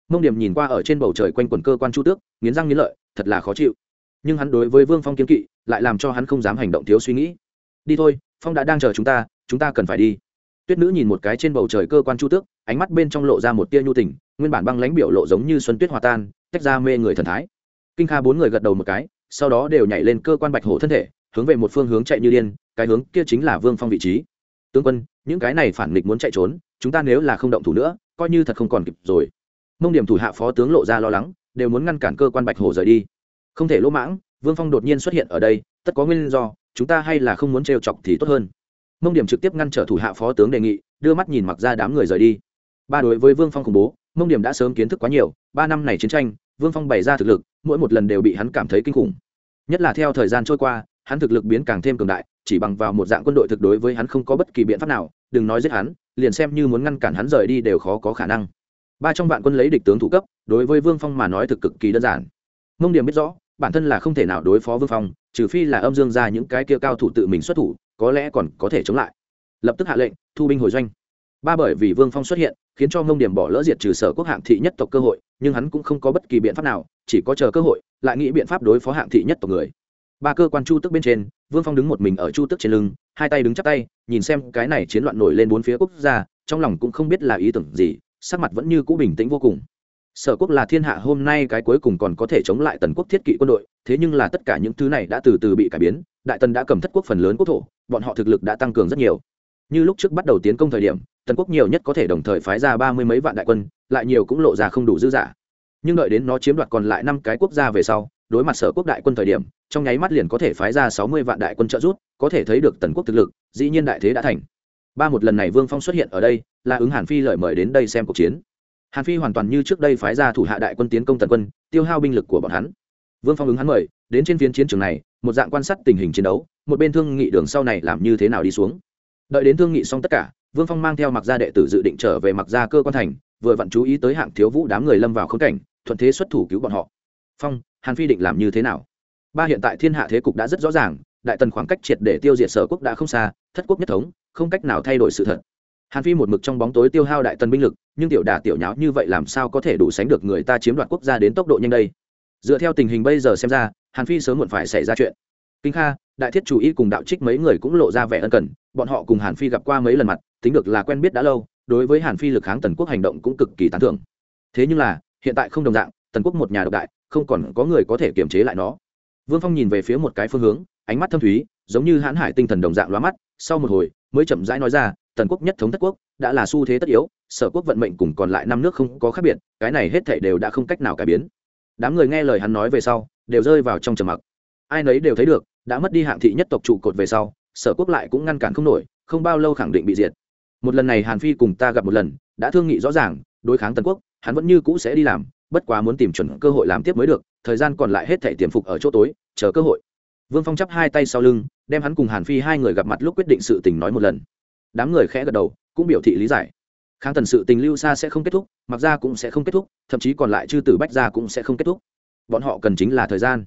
Mông điểm nhìn qua ở trên bầu trời quanh quần cơ quan chu tước, nghiến răng nghiến lợi, thật là khó chịu. Nhưng hắn đối với vương phong kiếm kỵ, lại làm cho hắn không dám hành động thiếu suy nghĩ. Đi thôi, phong đã đang chờ chúng ta chúng ta cần phải đi. Tuyết nữ nhìn một cái trên bầu trời cơ quan chu tước, ánh mắt bên trong lộ ra một tia nhu tình, nguyên bản băng lãnh biểu lộ giống như xuân tuyết hòa tan, tách ra mê người thần thái kinh kha bốn người gật đầu một cái, sau đó đều nhảy lên cơ quan bạch hổ thân thể, hướng về một phương hướng chạy như điên, cái hướng kia chính là vương phong vị trí. Tướng quân, những cái này phản nghịch muốn chạy trốn, chúng ta nếu là không động thủ nữa, coi như thật không còn kịp rồi. Mông điểm thủ hạ phó tướng lộ ra lo lắng, đều muốn ngăn cản cơ quan bạch hổ rời đi. Không thể lỗ mãng, vương phong đột nhiên xuất hiện ở đây, tất có nguyên do, chúng ta hay là không muốn trêu chọc thì tốt hơn. Mông điểm trực tiếp ngăn trở thủ hạ phó tướng đề nghị, đưa mắt nhìn mặc ra đám người rời đi. Ba đối với vương phong khủng bố, mông điểm đã sớm kiến thức quá nhiều, ba năm này chiến tranh, vương phong bày ra thực lực mỗi một lần đều bị hắn cảm thấy kinh khủng. Nhất là theo thời gian trôi qua, hắn thực lực biến càng thêm cường đại, chỉ bằng vào một dạng quân đội thực đối với hắn không có bất kỳ biện pháp nào, đừng nói giết hắn, liền xem như muốn ngăn cản hắn rời đi đều khó có khả năng. Ba trong vạn quân lấy địch tướng thủ cấp, đối với vương phong mà nói thực cực kỳ đơn giản. Mông điểm biết rõ, bản thân là không thể nào đối phó vương phong, trừ phi là âm dương ra những cái kia cao thủ tự mình xuất thủ, có lẽ còn có thể chống lại. Lập tức hạ lệnh, thu binh hồi doanh ba bởi vì vương phong xuất hiện, khiến cho mông điểm bỏ lỡ diệt trừ sở quốc hạng thị nhất tộc cơ hội, nhưng hắn cũng không có bất kỳ biện pháp nào, chỉ có chờ cơ hội, lại nghĩ biện pháp đối phó hạng thị nhất tộc người. Ba cơ quan chu tức bên trên, vương phong đứng một mình ở chu tức trên lưng, hai tay đứng chắp tay, nhìn xem cái này chiến loạn nổi lên bốn phía quốc gia, trong lòng cũng không biết là ý tưởng gì, sắc mặt vẫn như cũ bình tĩnh vô cùng. Sở quốc là thiên hạ hôm nay cái cuối cùng còn có thể chống lại tần quốc thiết kỵ quân đội, thế nhưng là tất cả những thứ này đã từ từ bị cải biến, đại tần đã cầm thất quốc phần lớn quốc thổ, bọn họ thực lực đã tăng cường rất nhiều như lúc trước bắt đầu tiến công thời điểm, tần quốc nhiều nhất có thể đồng thời phái ra ba mươi mấy vạn đại quân, lại nhiều cũng lộ ra không đủ dư giả. Nhưng đợi đến nó chiếm đoạt còn lại năm cái quốc gia về sau, đối mặt sở quốc đại quân thời điểm, trong nháy mắt liền có thể phái ra sáu mươi vạn đại quân trợ giúp, có thể thấy được tần quốc thực lực, dĩ nhiên đại thế đã thành. Ba một lần này vương phong xuất hiện ở đây, là ứng hàn phi lời mời đến đây xem cuộc chiến. Hàn phi hoàn toàn như trước đây phái ra thủ hạ đại quân tiến công tần quân, tiêu hao binh lực của bọn hắn. Vương phong ứng hắn mời, đến trên phiến chiến trường này, một dạng quan sát tình hình chiến đấu, một bên thương nghị đường sau này làm như thế nào đi xuống đợi đến thương nghị xong tất cả, vương phong mang theo mặc gia đệ tử dự định trở về mặc gia cơ quan thành, vừa vặn chú ý tới hạng thiếu vũ đám người lâm vào khống cảnh, thuận thế xuất thủ cứu bọn họ. Phong, hàn phi định làm như thế nào? Ba hiện tại thiên hạ thế cục đã rất rõ ràng, đại tần khoảng cách triệt để tiêu diệt sở quốc đã không xa, thất quốc nhất thống, không cách nào thay đổi sự thật. Hàn phi một mực trong bóng tối tiêu hao đại tần binh lực, nhưng tiểu đà tiểu nháo như vậy làm sao có thể đủ sánh được người ta chiếm đoạt quốc gia đến tốc độ nhanh đây? Dựa theo tình hình bây giờ xem ra, hàn phi sớm muộn phải xảy ra chuyện. Kinh kha, đại thiết chủ y cùng đạo trích mấy người cũng lộ ra vẻ ân cần bọn họ cùng hàn phi gặp qua mấy lần mặt, tính được là quen biết đã lâu, đối với hàn phi lực kháng tần quốc hành động cũng cực kỳ tán thưởng. Thế nhưng là, hiện tại không đồng dạng, tần quốc một nhà độc đại, không còn có người có thể kiềm chế lại nó. Vương phong nhìn về phía một cái phương hướng, ánh mắt thâm thúy, giống như hãn hải tinh thần đồng dạng lóa mắt, sau một hồi, mới chậm rãi nói ra, tần quốc nhất thống thất quốc, đã là xu thế tất yếu, sở quốc vận mệnh cùng còn lại năm nước không có khác biệt, cái này hết thảy đều đã không cách nào cải biến. Đám người nghe lời hắn nói về sau, đều rơi vào trong trầm mặc. Ai nấy đều thấy được, đã mất đi hạng thị nhất tộc trụ cột về sau sở quốc lại cũng ngăn cản không nổi, không bao lâu khẳng định bị diệt. Một lần này hàn phi cùng ta gặp một lần, đã thương nghị rõ ràng, đối kháng tần quốc, hắn vẫn như cũ sẽ đi làm, bất quá muốn tìm chuẩn cơ hội làm tiếp mới được, thời gian còn lại hết thể tiềm phục ở chỗ tối, chờ cơ hội. Vương phong chắp hai tay sau lưng, đem hắn cùng hàn phi hai người gặp mặt lúc quyết định sự tình nói một lần. Đám người khẽ gật đầu, cũng biểu thị lý giải. Kháng tần sự tình lưu xa sẽ không kết thúc mặc ra cũng sẽ không kết thúc, thậm chí còn lại chư tử bách ra cũng sẽ không kết thúc. Bọn họ cần chính là thời gian.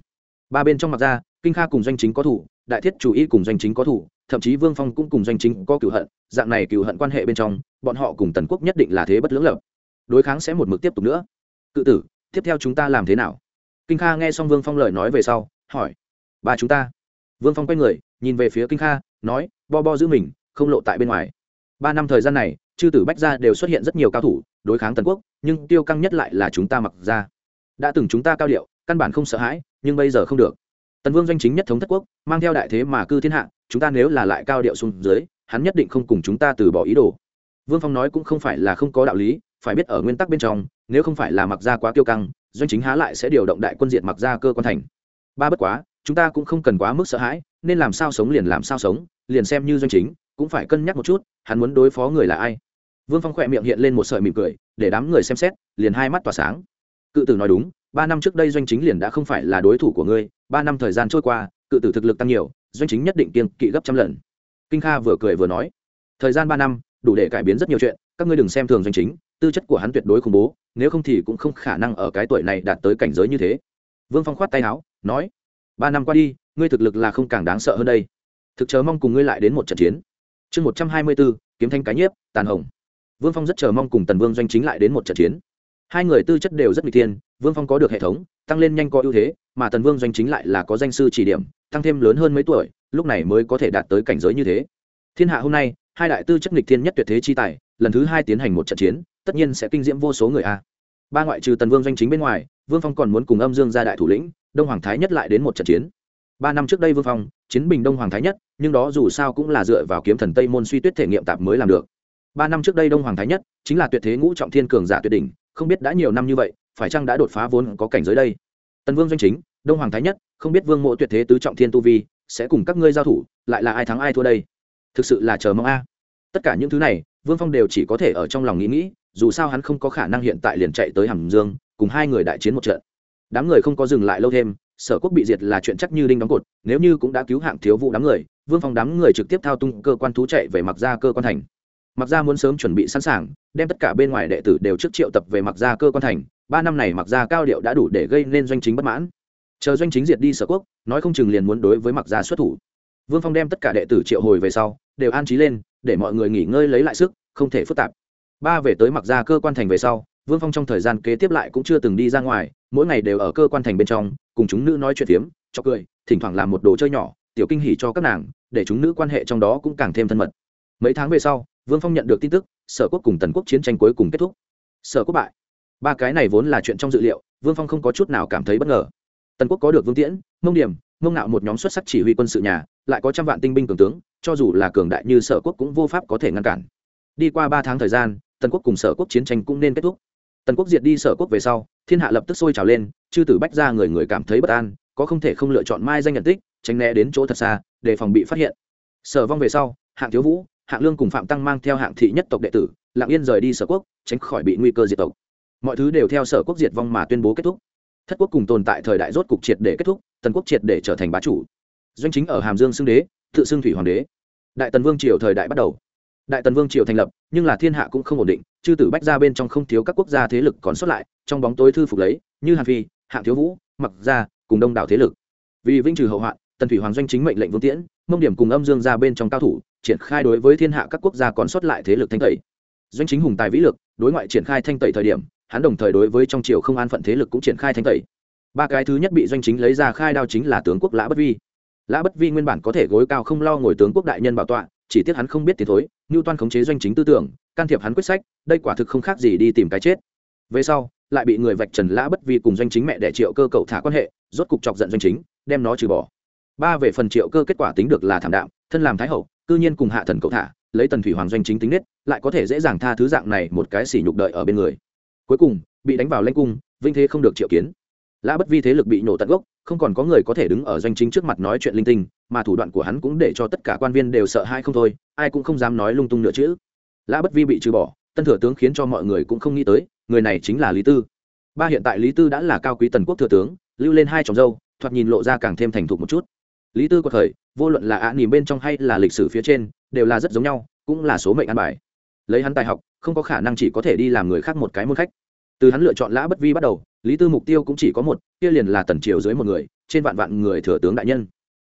Ba bên trong mặc ra kinh kha cùng doanh chính có thủ, đại thiết chủ y cùng doanh chính có thủ, thậm chí vương phong cũng cùng doanh chính có cựu hận, dạng này cựu hận quan hệ bên trong, bọn họ cùng tần quốc nhất định là thế bất lưỡng lập. Đối kháng sẽ một mực tiếp tục nữa. Cự tử, tiếp theo chúng ta làm thế nào? Kinh kha nghe xong vương phong lời nói về sau, hỏi. Ba chúng ta. Vương phong quay người, nhìn về phía kinh kha, nói, bo bo giữ mình, không lộ tại bên ngoài. Ba năm thời gian này, chư tử bách gia đều xuất hiện rất nhiều cao thủ, đối kháng tần quốc, nhưng tiêu căng nhất lại là chúng ta mặc ra. Đã từng chúng ta cao điệu, căn bản không sợ hãi, nhưng bây giờ không được tần vương doanh chính nhất thống thất quốc, mang theo đại thế mà cư thiên hạ, chúng ta nếu là lại cao điệu xuống dưới, hắn nhất định không cùng chúng ta từ bỏ ý đồ. Vương phong nói cũng không phải là không có đạo lý, phải biết ở nguyên tắc bên trong, nếu không phải là mặc gia quá kiêu căng, doanh chính há lại sẽ điều động đại quân diện mặc gia cơ quan thành. Ba bất quá, chúng ta cũng không cần quá mức sợ hãi, nên làm sao sống liền làm sao sống, liền xem như doanh chính, cũng phải cân nhắc một chút, hắn muốn đối phó người là ai. Vương phong khỏe miệng hiện lên một sợi mỉm cười, để đám người xem xét, liền hai mắt tỏa sáng. Cự tử nói đúng ba năm trước đây doanh chính liền đã không phải là đối thủ của ngươi, ba năm thời gian trôi qua, cự tử thực lực tăng nhiều, doanh chính nhất định kiên kỵ gấp trăm lần. Kinh kha vừa cười vừa nói, thời gian ba năm, đủ để cải biến rất nhiều chuyện, các ngươi đừng xem thường doanh chính, tư chất của hắn tuyệt đối khủng bố, nếu không thì cũng không khả năng ở cái tuổi này đạt tới cảnh giới như thế. Vương phong khoát tay áo, nói, ba năm qua đi, ngươi thực lực là không càng đáng sợ hơn đây. Thực chờ mong cùng ngươi lại đến một trận chiến. Chương một trăm hai mươi bốn kiếm thanh cái nhiếp, tàn hồng. Vương phong rất chờ mong cùng tần vương doanh chính lại đến một trận chiến hai người tư chất đều rất nghịch thiên, vương phong có được hệ thống, tăng lên nhanh có ưu thế, mà tần vương doanh chính lại là có danh sư chỉ điểm, tăng thêm lớn hơn mấy tuổi, lúc này mới có thể đạt tới cảnh giới như thế. Thiên hạ hôm nay, hai đại tư chất nghịch thiên nhất tuyệt thế chi tài, lần thứ hai tiến hành một trận chiến, tất nhiên sẽ kinh diễm vô số người a. Ba ngoại trừ tần vương doanh chính bên ngoài, vương phong còn muốn cùng âm dương gia đại thủ lĩnh, đông hoàng thái nhất lại đến một trận chiến. Ba năm trước đây vương phong, chiến bình đông hoàng thái nhất, nhưng đó dù sao cũng là dựa vào kiếm thần tây môn suy tuyết thể nghiệm tạp mới làm được. Ba năm trước đây đông hoàng thái nhất, chính là tuyệt thế ngũ trọng thiên cường giả tuyệt đỉnh không biết đã nhiều năm như vậy, phải chăng đã đột phá vốn có cảnh giới đây? Tần vương doanh chính, đông hoàng thái nhất, không biết vương mộ tuyệt thế tứ trọng thiên tu vi, sẽ cùng các ngươi giao thủ, lại là ai thắng ai thua đây? Thực sự là chờ mong a. Tất cả những thứ này, vương phong đều chỉ có thể ở trong lòng nghĩ nghĩ, dù sao hắn không có khả năng hiện tại liền chạy tới hàm dương, cùng hai người đại chiến một trận. Đám người không có dừng lại lâu thêm, sở quốc bị diệt là chuyện chắc như đinh đóng cột, nếu như cũng đã cứu hạng thiếu vụ đám người, vương phong đám người trực tiếp thao tung cơ quan thú chạy về mặc ra cơ quan thành mặc Gia muốn sớm chuẩn bị sẵn sàng, đem tất cả bên ngoài đệ tử đều trước triệu tập về mặc Gia cơ quan thành. Ba năm này mặc Gia cao điệu đã đủ để gây nên doanh chính bất mãn. Chờ doanh chính diệt đi sở quốc, nói không chừng liền muốn đối với mặc gia xuất thủ. Vương phong đem tất cả đệ tử triệu hồi về sau, đều an trí lên, để mọi người nghỉ ngơi lấy lại sức, không thể phức tạp. Ba về tới mặc gia cơ quan thành về sau, vương phong trong thời gian kế tiếp lại cũng chưa từng đi ra ngoài, mỗi ngày đều ở cơ quan thành bên trong, cùng chúng nữ nói chuyện phiếm, cho cười, thỉnh thoảng làm một đồ chơi nhỏ, tiểu kinh hỉ cho các nàng, để chúng nữ quan hệ trong đó cũng càng thêm thân mật. Mấy tháng về sau vương phong nhận được tin tức, sở quốc cùng tần quốc chiến tranh cuối cùng kết thúc. Sở quốc bại. Ba cái này vốn là chuyện trong dự liệu, vương phong không có chút nào cảm thấy bất ngờ. Tần quốc có được vương tiễn, mông điểm, mông nạo một nhóm xuất sắc chỉ huy quân sự nhà, lại có trăm vạn tinh binh cường tướng, cho dù là cường đại như sở quốc cũng vô pháp có thể ngăn cản. Đi qua ba tháng thời gian, tần quốc cùng sở quốc chiến tranh cũng nên kết thúc. Tần quốc diệt đi sở quốc về sau, thiên hạ lập tức sôi trào lên, chư tử bách ra người người cảm thấy bất an, có không thể không lựa chọn mai danh nhận tích, tránh né đến chỗ thật xa, để phòng bị phát hiện. Sở vong về sau, hạng thiếu vũ hạng lương cùng phạm tăng mang theo hạng thị nhất tộc đệ tử lạng yên rời đi sở quốc, tránh khỏi bị nguy cơ diệt tộc. Mọi thứ đều theo sở quốc diệt vong mà tuyên bố kết thúc. Thất quốc cùng tồn tại thời đại rốt cục triệt để kết thúc, tần quốc triệt để trở thành bá chủ. Doanh chính ở hàm dương xưng đế, tự xưng thủy hoàng đế. Đại tần vương triều thời đại bắt đầu. Đại tần vương triều thành lập, nhưng là thiên hạ cũng không ổn định, chư tử bách ra bên trong không thiếu các quốc gia thế lực còn xuất lại, trong bóng tối thư phục lấy, như hàn phi, hạng thiếu vũ, mặc gia, cùng đông đảo thế lực. Vì vinh trừ hậu hoạn, tần thủy hoàng doanh chính mệnh lệnh vương tiễn, mông điểm cùng âm dương ra bên trong cao thủ triển khai đối với thiên hạ các quốc gia còn xuất lại thế lực thanh tẩy. Doanh chính hùng tài vĩ lực, đối ngoại triển khai thanh tẩy thời điểm, hắn đồng thời đối với trong triều không an phận thế lực cũng triển khai thanh tẩy. Ba cái thứ nhất bị doanh chính lấy ra khai đao chính là tướng quốc lã bất vi. Lã bất vi nguyên bản có thể gối cao không lo ngồi tướng quốc đại nhân bảo tọa, chỉ tiếc hắn không biết tiến thối như toan khống chế doanh chính tư tưởng, can thiệp hắn quyết sách, đây quả thực không khác gì đi tìm cái chết. Về sau, lại bị người vạch trần lã bất vi cùng doanh chính mẹ đẻ triệu cơ cậu thả quan hệ, rốt cục chọc giận doanh chính, đem nó trừ bỏ. Ba về phần triệu cơ kết quả tính được là thảm đạm, thân làm thái hậu cư nhiên cùng hạ thần cậu thả, lấy tần thủy hoàng doanh chính tính nết, lại có thể dễ dàng tha thứ dạng này một cái xỉ nhục đợi ở bên người. Cuối cùng, bị đánh vào lanh cung, vinh thế không được triệu kiến. Lã bất vi thế lực bị nổ tận gốc, không còn có người có thể đứng ở doanh chính trước mặt nói chuyện linh tinh, mà thủ đoạn của hắn cũng để cho tất cả quan viên đều sợ hai không thôi, ai cũng không dám nói lung tung nữa chứ. Lã bất vi bị trừ bỏ, tân thừa tướng khiến cho mọi người cũng không nghĩ tới, người này chính là lý tư. Ba hiện tại lý tư đã là cao quý tần quốc thừa tướng, lưu lên hai tròng dâu, thoạt nhìn lộ ra càng thêm thành thục một chút lý tư của thời vô luận là ạ à bên trong hay là lịch sử phía trên, đều là rất giống nhau, cũng là số mệnh ăn bài. Lấy hắn tài học, không có khả năng chỉ có thể đi làm người khác một cái môn khách. Từ hắn lựa chọn lã bất vi bắt đầu, lý tư mục tiêu cũng chỉ có một, kia liền là tần triều dưới một người, trên vạn vạn người thừa tướng đại nhân.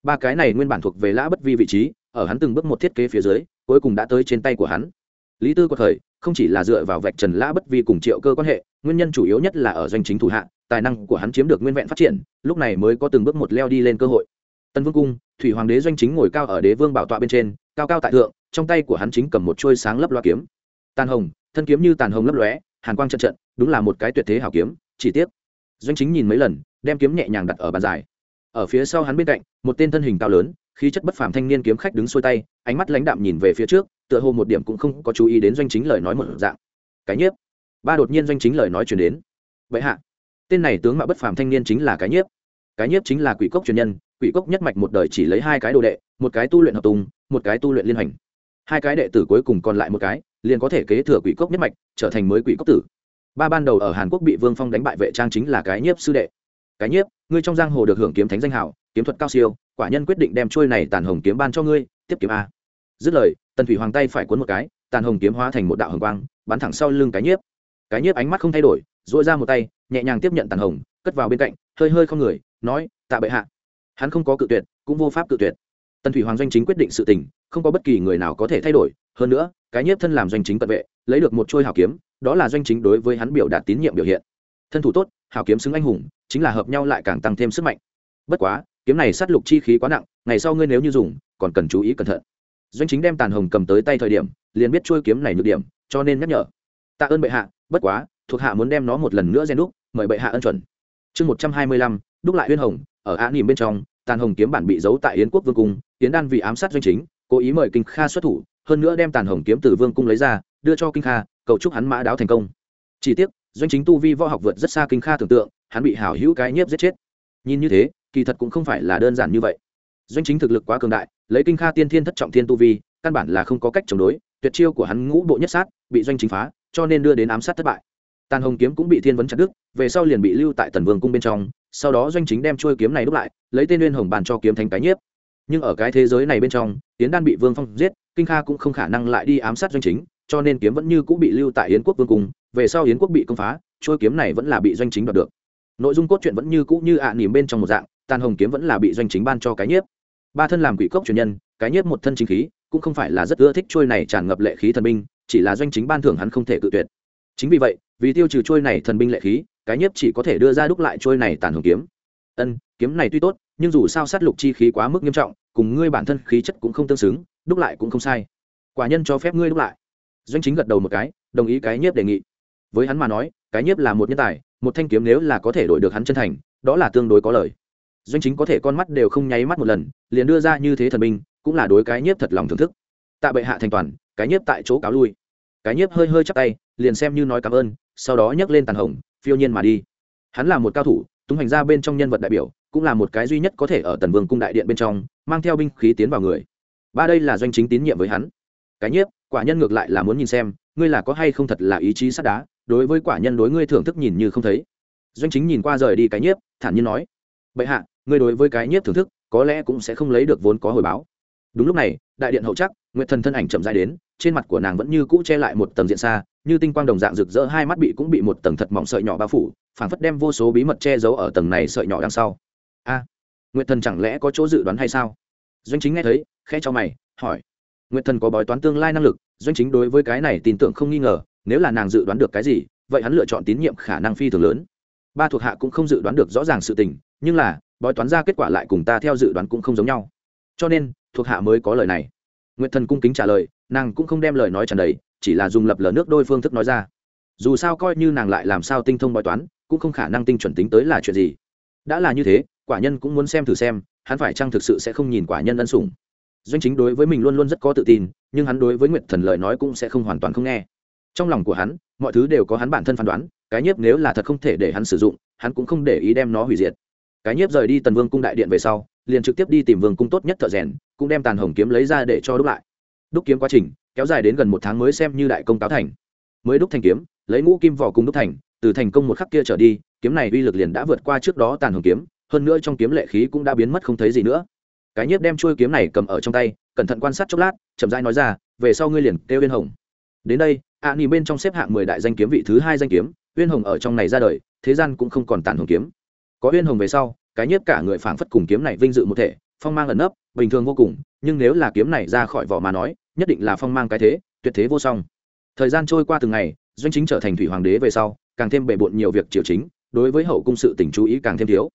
Ba cái này nguyên bản thuộc về lã bất vi vị trí, ở hắn từng bước một thiết kế phía dưới, cuối cùng đã tới trên tay của hắn. Lý tư của thời không chỉ là dựa vào vạch trần lã bất vi cùng triệu cơ quan hệ, nguyên nhân chủ yếu nhất là ở doanh chính thủ hạ, tài năng của hắn chiếm được nguyên vẹn phát triển, lúc này mới có từng bước một leo đi lên cơ hội tân vương cung, thủy hoàng đế doanh chính ngồi cao ở đế vương bảo tọa bên trên, cao cao tại thượng, trong tay của hắn chính cầm một trôi sáng lấp loa kiếm. Tàn hồng, thân kiếm như tàn hồng lấp lóe, hàn quang trận trận, đúng là một cái tuyệt thế hảo kiếm, chỉ tiếc. Doanh chính nhìn mấy lần, đem kiếm nhẹ nhàng đặt ở bàn dài. Ở phía sau hắn bên cạnh, một tên thân hình cao lớn, khí chất bất phàm thanh niên kiếm khách đứng xuôi tay, ánh mắt lãnh đạm nhìn về phía trước, tựa hồ một điểm cũng không có chú ý đến doanh chính lời nói một dạng. Cái nhiếp. Ba đột nhiên doanh chính lời nói chuyển đến. Vậy hạ, tên này tướng mạo bất phàm thanh niên chính là cái nhiếp cái nhiếp chính là quỷ cốc truyền nhân, quỷ cốc nhất mạch một đời chỉ lấy hai cái đồ đệ, một cái tu luyện hợp tùng, một cái tu luyện liên hành. Hai cái đệ tử cuối cùng còn lại một cái, liền có thể kế thừa quỷ cốc nhất mạch, trở thành mới quỷ cốc tử. Ba ban đầu ở hàn quốc bị vương phong đánh bại vệ trang chính là cái nhiếp sư đệ. Cái nhiếp, ngươi trong giang hồ được hưởng kiếm thánh danh hảo kiếm thuật cao siêu, quả nhân quyết định đem trôi này tàn hồng kiếm ban cho ngươi, tiếp kiếm a. Dứt lời, tần thủy hoàng tay phải cuốn một cái, tàn hồng kiếm hóa thành một đạo hồng quang, bắn thẳng sau lưng cái nhiếp. Cái nhiếp ánh mắt không thay đổi dội ra một tay, nhẹ nhàng tiếp nhận tàn hồng, cất vào bên cạnh, hơi hơi không người, nói, tạ bệ hạ. Hắn không có cự tuyệt, cũng vô pháp cự tuyệt. Tần thủy hoàng doanh chính quyết định sự tình, không có bất kỳ người nào có thể thay đổi. Hơn nữa, cái nhiếp thân làm doanh chính cận vệ, lấy được một trôi hào kiếm, đó là doanh chính đối với hắn biểu đạt tín nhiệm biểu hiện. Thân thủ tốt hào kiếm xứng anh hùng, chính là hợp nhau lại càng tăng thêm sức mạnh. Bất quá, kiếm này sát lục chi khí quá nặng, ngày sau ngươi nếu như dùng, còn cần chú ý cẩn thận. Doanh chính đem tàn hồng cầm tới tay thời điểm, liền biết trôi kiếm này nhược điểm, cho nên nhắc nhở. Tạ ơn bệ hạ, bất quá thuộc hạ muốn đem nó một lần nữa gen đúc, mời bệ hạ ân chuẩn. Chương một trăm hai mươi lăm, đúc lại uyên hồng, ở á nỉm bên trong, tàn hồng kiếm bản bị giấu tại yến quốc vương cung, yến đan vì ám sát doanh chính, cố ý mời kinh kha xuất thủ, hơn nữa đem tàn hồng kiếm từ vương cung lấy ra, đưa cho kinh kha, cầu chúc hắn mã đáo thành công. Chỉ tiếc, doanh chính tu vi võ học vượt rất xa kinh kha tưởng tượng, hắn bị hảo hữu cái nhiếp giết chết. Nhìn như thế, kỳ thật cũng không phải là đơn giản như vậy. Doanh chính thực lực quá cường đại, lấy kinh kha tiên thiên thất trọng thiên tu vi, căn bản là không có cách chống đối, tuyệt chiêu của hắn ngũ bộ nhất sát, bị doanh chính phá, cho nên đưa đến ám sát thất bại tàn hồng kiếm cũng bị thiên vấn chặt đứt, về sau liền bị lưu tại tần vương cung bên trong sau đó doanh chính đem trôi kiếm này đúc lại lấy tên nguyên hồng bàn cho kiếm thành cái nhiếp. Nhưng ở cái thế giới này bên trong tiến đan bị vương phong giết kinh kha cũng không khả năng lại đi ám sát doanh chính cho nên kiếm vẫn như cũng bị lưu tại yến quốc vương cung về sau yến quốc bị công phá trôi kiếm này vẫn là bị doanh chính đoạt được. Nội dung cốt truyện vẫn như cũ như ạ à nỉm bên trong một dạng tàn hồng kiếm vẫn là bị doanh chính ban cho cái nhiếp. Ba thân làm quỷ cốc truyền nhân cái nhiếp một thân chính khí cũng không phải là rất ưa thích trôi này tràn ngập lệ khí thần minh, chỉ là doanh chính ban thưởng hắn không thể cự tuyệt. Chính vì vậy vì tiêu trừ trôi này thần binh lệ khí, cái nhiếp chỉ có thể đưa ra đúc lại trôi này tàn hồng kiếm. Ân, kiếm này tuy tốt, nhưng dù sao sát lục chi khí quá mức nghiêm trọng, cùng ngươi bản thân khí chất cũng không tương xứng, đúc lại cũng không sai. Quả nhân cho phép ngươi đúc lại. Doanh chính gật đầu một cái, đồng ý cái nhiếp đề nghị. Với hắn mà nói, cái nhiếp là một nhân tài, một thanh kiếm nếu là có thể đổi được hắn chân thành, đó là tương đối có lời doanh chính có thể con mắt đều không nháy mắt một lần, liền đưa ra như thế thần binh, cũng là đối cái nhiếp thật lòng thưởng thức. Tạ bệ hạ thành toàn, cái nhiếp tại chỗ cáo lui. Cái nhiếp hơi hơi chắc tay, liền xem như nói cảm ơn sau đó nhấc lên tàn hồng, phiêu nhiên mà đi. Hắn là một cao thủ tung hành ra bên trong nhân vật đại biểu, cũng là một cái duy nhất có thể ở tần vương cung đại điện bên trong, mang theo binh khí tiến vào người. Ba đây là doanh chính tín nhiệm với hắn. Cái nhiếp, quả nhân ngược lại là muốn nhìn xem, ngươi là có hay không thật là ý chí sắt đá, đối với quả nhân đối ngươi thưởng thức nhìn như không thấy. Doanh chính nhìn qua rời đi cái nhiếp, thản nhiên nói, bệ hạ, ngươi đối với cái nhiếp thưởng thức, có lẽ cũng sẽ không lấy được vốn có hồi báo. Đúng lúc này đại điện hậu chắc, nguyệt thần thân ảnh chậm dài đến, trên mặt của nàng vẫn như cũ che lại một tầng diện xa, như tinh quang đồng dạng rực rỡ, hai mắt bị cũng bị một tầng thật mỏng sợi nhỏ bao phủ, phảng phất đem vô số bí mật che giấu ở tầng này sợi nhỏ đằng sau. A, nguyệt thần chẳng lẽ có chỗ dự đoán hay sao? Doanh chính nghe thấy, khẽ cho mày, hỏi. Nguyệt thần có bói toán tương lai năng lực, doanh chính đối với cái này tin tưởng không nghi ngờ, nếu là nàng dự đoán được cái gì, vậy hắn lựa chọn tín nhiệm khả năng phi thường lớn. Ba thuộc hạ cũng không dự đoán được rõ ràng sự tình, nhưng là, bói toán ra kết quả lại cùng ta theo dự đoán cũng không giống nhau. Cho nên thuộc hạ mới có lời này. Nguyệt thần cung kính trả lời, nàng cũng không đem lời nói tràn đầy, chỉ là dùng lập lờ nước đôi phương thức nói ra. Dù sao coi như nàng lại làm sao tinh thông bói toán, cũng không khả năng tinh chuẩn tính tới là chuyện gì. Đã là như thế, quả nhân cũng muốn xem thử xem, hắn phải chăng thực sự sẽ không nhìn quả nhân ân sủng. Doanh chính đối với mình luôn luôn rất có tự tin, nhưng hắn đối với nguyệt thần lời nói cũng sẽ không hoàn toàn không nghe. Trong lòng của hắn, mọi thứ đều có hắn bản thân phán đoán, cái nhiếp nếu là thật không thể để hắn sử dụng, hắn cũng không để ý đem nó hủy diệt. Cái nhiếp rời đi tần vương cung đại điện về sau liền trực tiếp đi tìm vương cung tốt nhất thợ rèn cũng đem tàn hồng kiếm lấy ra để cho đúc lại. Đúc kiếm quá trình kéo dài đến gần một tháng mới xem như đại công táo thành. Mới đúc thành kiếm lấy ngũ kim vỏ cùng đúc thành từ thành công một khắc kia trở đi kiếm này uy lực liền đã vượt qua trước đó tàn hồng kiếm hơn nữa trong kiếm lệ khí cũng đã biến mất không thấy gì nữa. Cái nhiếp đem chuôi kiếm này cầm ở trong tay cẩn thận quan sát chốc lát chậm rãi nói ra về sau ngươi liền kêu uyên hồng. Đến đây ạ à, bên trong xếp hạng mười đại danh kiếm vị thứ hai danh kiếm uyên hồng ở trong này ra đời thế gian cũng không còn tàn hồng kiếm. Có uyên hồng về sau cái nhiếp cả người phảng phất cùng kiếm này vinh dự một thể, phong mang ẩn nấp, bình thường vô cùng, nhưng nếu là kiếm này ra khỏi vỏ mà nói, nhất định là phong mang cái thế, tuyệt thế vô song. Thời gian trôi qua từng ngày, doanh chính trở thành thủy hoàng đế về sau, càng thêm bề bộn nhiều việc triều chính, đối với hậu cung sự tình chú ý càng thêm thiếu.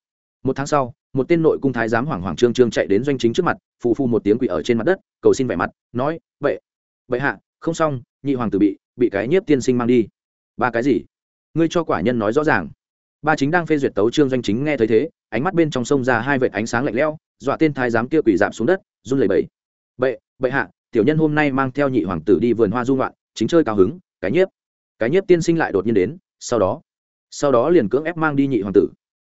Một tháng sau, một tên nội cung thái giám hoàng hoàng trương trương chạy đến doanh chính trước mặt, phù phu một tiếng quỷ ở trên mặt đất, cầu xin vẻ mặt, nói vậy vậy hạ, không xong, nhị hoàng tử bị bị cái nhiếp tiên sinh mang đi. Ba cái gì? Ngươi cho quả nhân nói rõ ràng ba chính đang phê duyệt tấu trương doanh chính nghe thấy thế, ánh mắt bên trong sông ra hai vệt ánh sáng lạnh lẽo, dọa tên thái giám kia quỷ giảm xuống đất, run lẩy bẩy. Bệ bệ hạ, tiểu nhân hôm nay mang theo nhị hoàng tử đi vườn hoa du ngoạn, chính chơi cao hứng, cái nhiếp. Cái nhiếp tiên sinh lại đột nhiên đến, sau đó sau đó liền cưỡng ép mang đi nhị hoàng tử.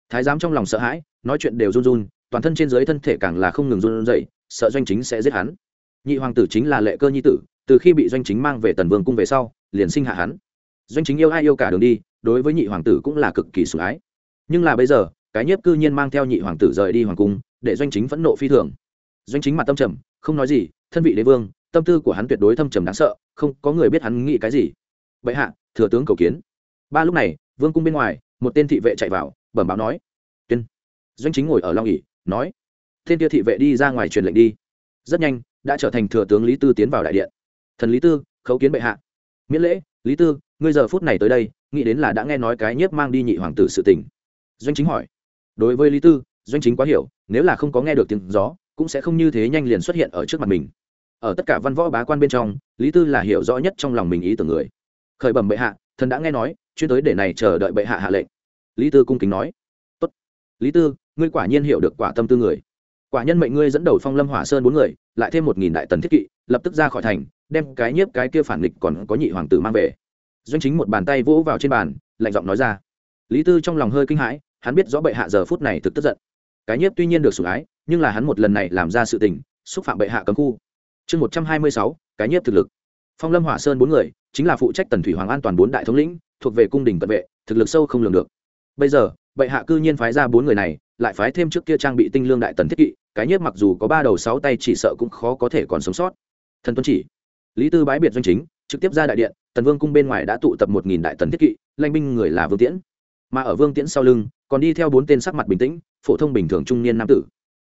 Thái giám trong lòng sợ hãi, nói chuyện đều run run, toàn thân trên dưới thân thể càng là không ngừng run dậy sợ doanh chính sẽ giết hắn. Nhị hoàng tử chính là lệ cơ nhi tử, từ khi bị doanh chính mang về tần vương cung về sau, liền sinh hạ hắn. Doanh chính yêu ai yêu cả đường đi đối với nhị hoàng tử cũng là cực kỳ sủng ái. Nhưng là bây giờ, cái nhiếp cư nhiên mang theo nhị hoàng tử rời đi hoàng cung, để doanh chính phẫn nộ phi thường. Doanh chính mặt tâm trầm, không nói gì, thân vị đế vương, tâm tư của hắn tuyệt đối thâm trầm đáng sợ, không có người biết hắn nghĩ cái gì. Vậy hạ, thừa tướng cầu kiến. Ba lúc này, vương cung bên ngoài, một tên thị vệ chạy vào, bẩm báo nói, tuyên. Doanh chính ngồi ở long ỉ nói, tên kia thị vệ đi ra ngoài truyền lệnh đi. Rất nhanh, đã trở thành thừa tướng lý tư tiến vào đại điện. Thần lý tư, khấu kiến bệ hạ. Miễn lễ, lý tư, ngươi giờ phút này tới đây nghĩ đến là đã nghe nói cái nhiếp mang đi nhị hoàng tử sự tình. Doanh chính hỏi, đối với lý tư, doanh chính quá hiểu, nếu là không có nghe được tiếng gió, cũng sẽ không như thế nhanh liền xuất hiện ở trước mặt mình. Ở tất cả văn võ bá quan bên trong, lý tư là hiểu rõ nhất trong lòng mình ý tưởng người. Khởi bẩm bệ hạ, thần đã nghe nói, chuyên tới để này chờ đợi bệ hạ hạ lệnh. Lý tư cung kính nói, tốt. Lý tư, ngươi quả nhiên hiểu được quả tâm tư người. Quả nhân mệnh ngươi dẫn đầu phong lâm hỏa sơn bốn người, lại thêm một nghìn đại tần thiết kỵ, lập tức ra khỏi thành, đem cái nhiếp cái kia phản nghịch còn có nhị hoàng tử mang về doanh chính một bàn tay vỗ vào trên bàn, lạnh giọng nói ra. Lý tư trong lòng hơi kinh hãi, hắn biết rõ bệ hạ giờ phút này thực tức giận. Cái nhiếp tuy nhiên được sủng ái, nhưng là hắn một lần này làm ra sự tình, xúc phạm bệ hạ cấm khu. Chương một trăm hai mươi sáu, cái nhiếp thực lực. Phong lâm hỏa sơn bốn người, chính là phụ trách tần thủy hoàng an toàn bốn đại thống lĩnh, thuộc về cung đình cận vệ, thực lực sâu không lường được. Bây giờ, bệ hạ cư nhiên phái ra bốn người này, lại phái thêm trước kia trang bị tinh lương đại tần thiết kỵ, cái nhiếp mặc dù có ba đầu sáu tay chỉ sợ cũng khó có thể còn sống sót. Thần tuân chỉ, lý tư bái biệt doanh chính, trực tiếp ra đại điện tần vương cung bên ngoài đã tụ tập một nghìn đại tần thiết kỵ lanh binh người là vương tiễn. Mà ở vương tiễn sau lưng, còn đi theo bốn tên sắc mặt bình tĩnh, phổ thông bình thường trung niên nam tử.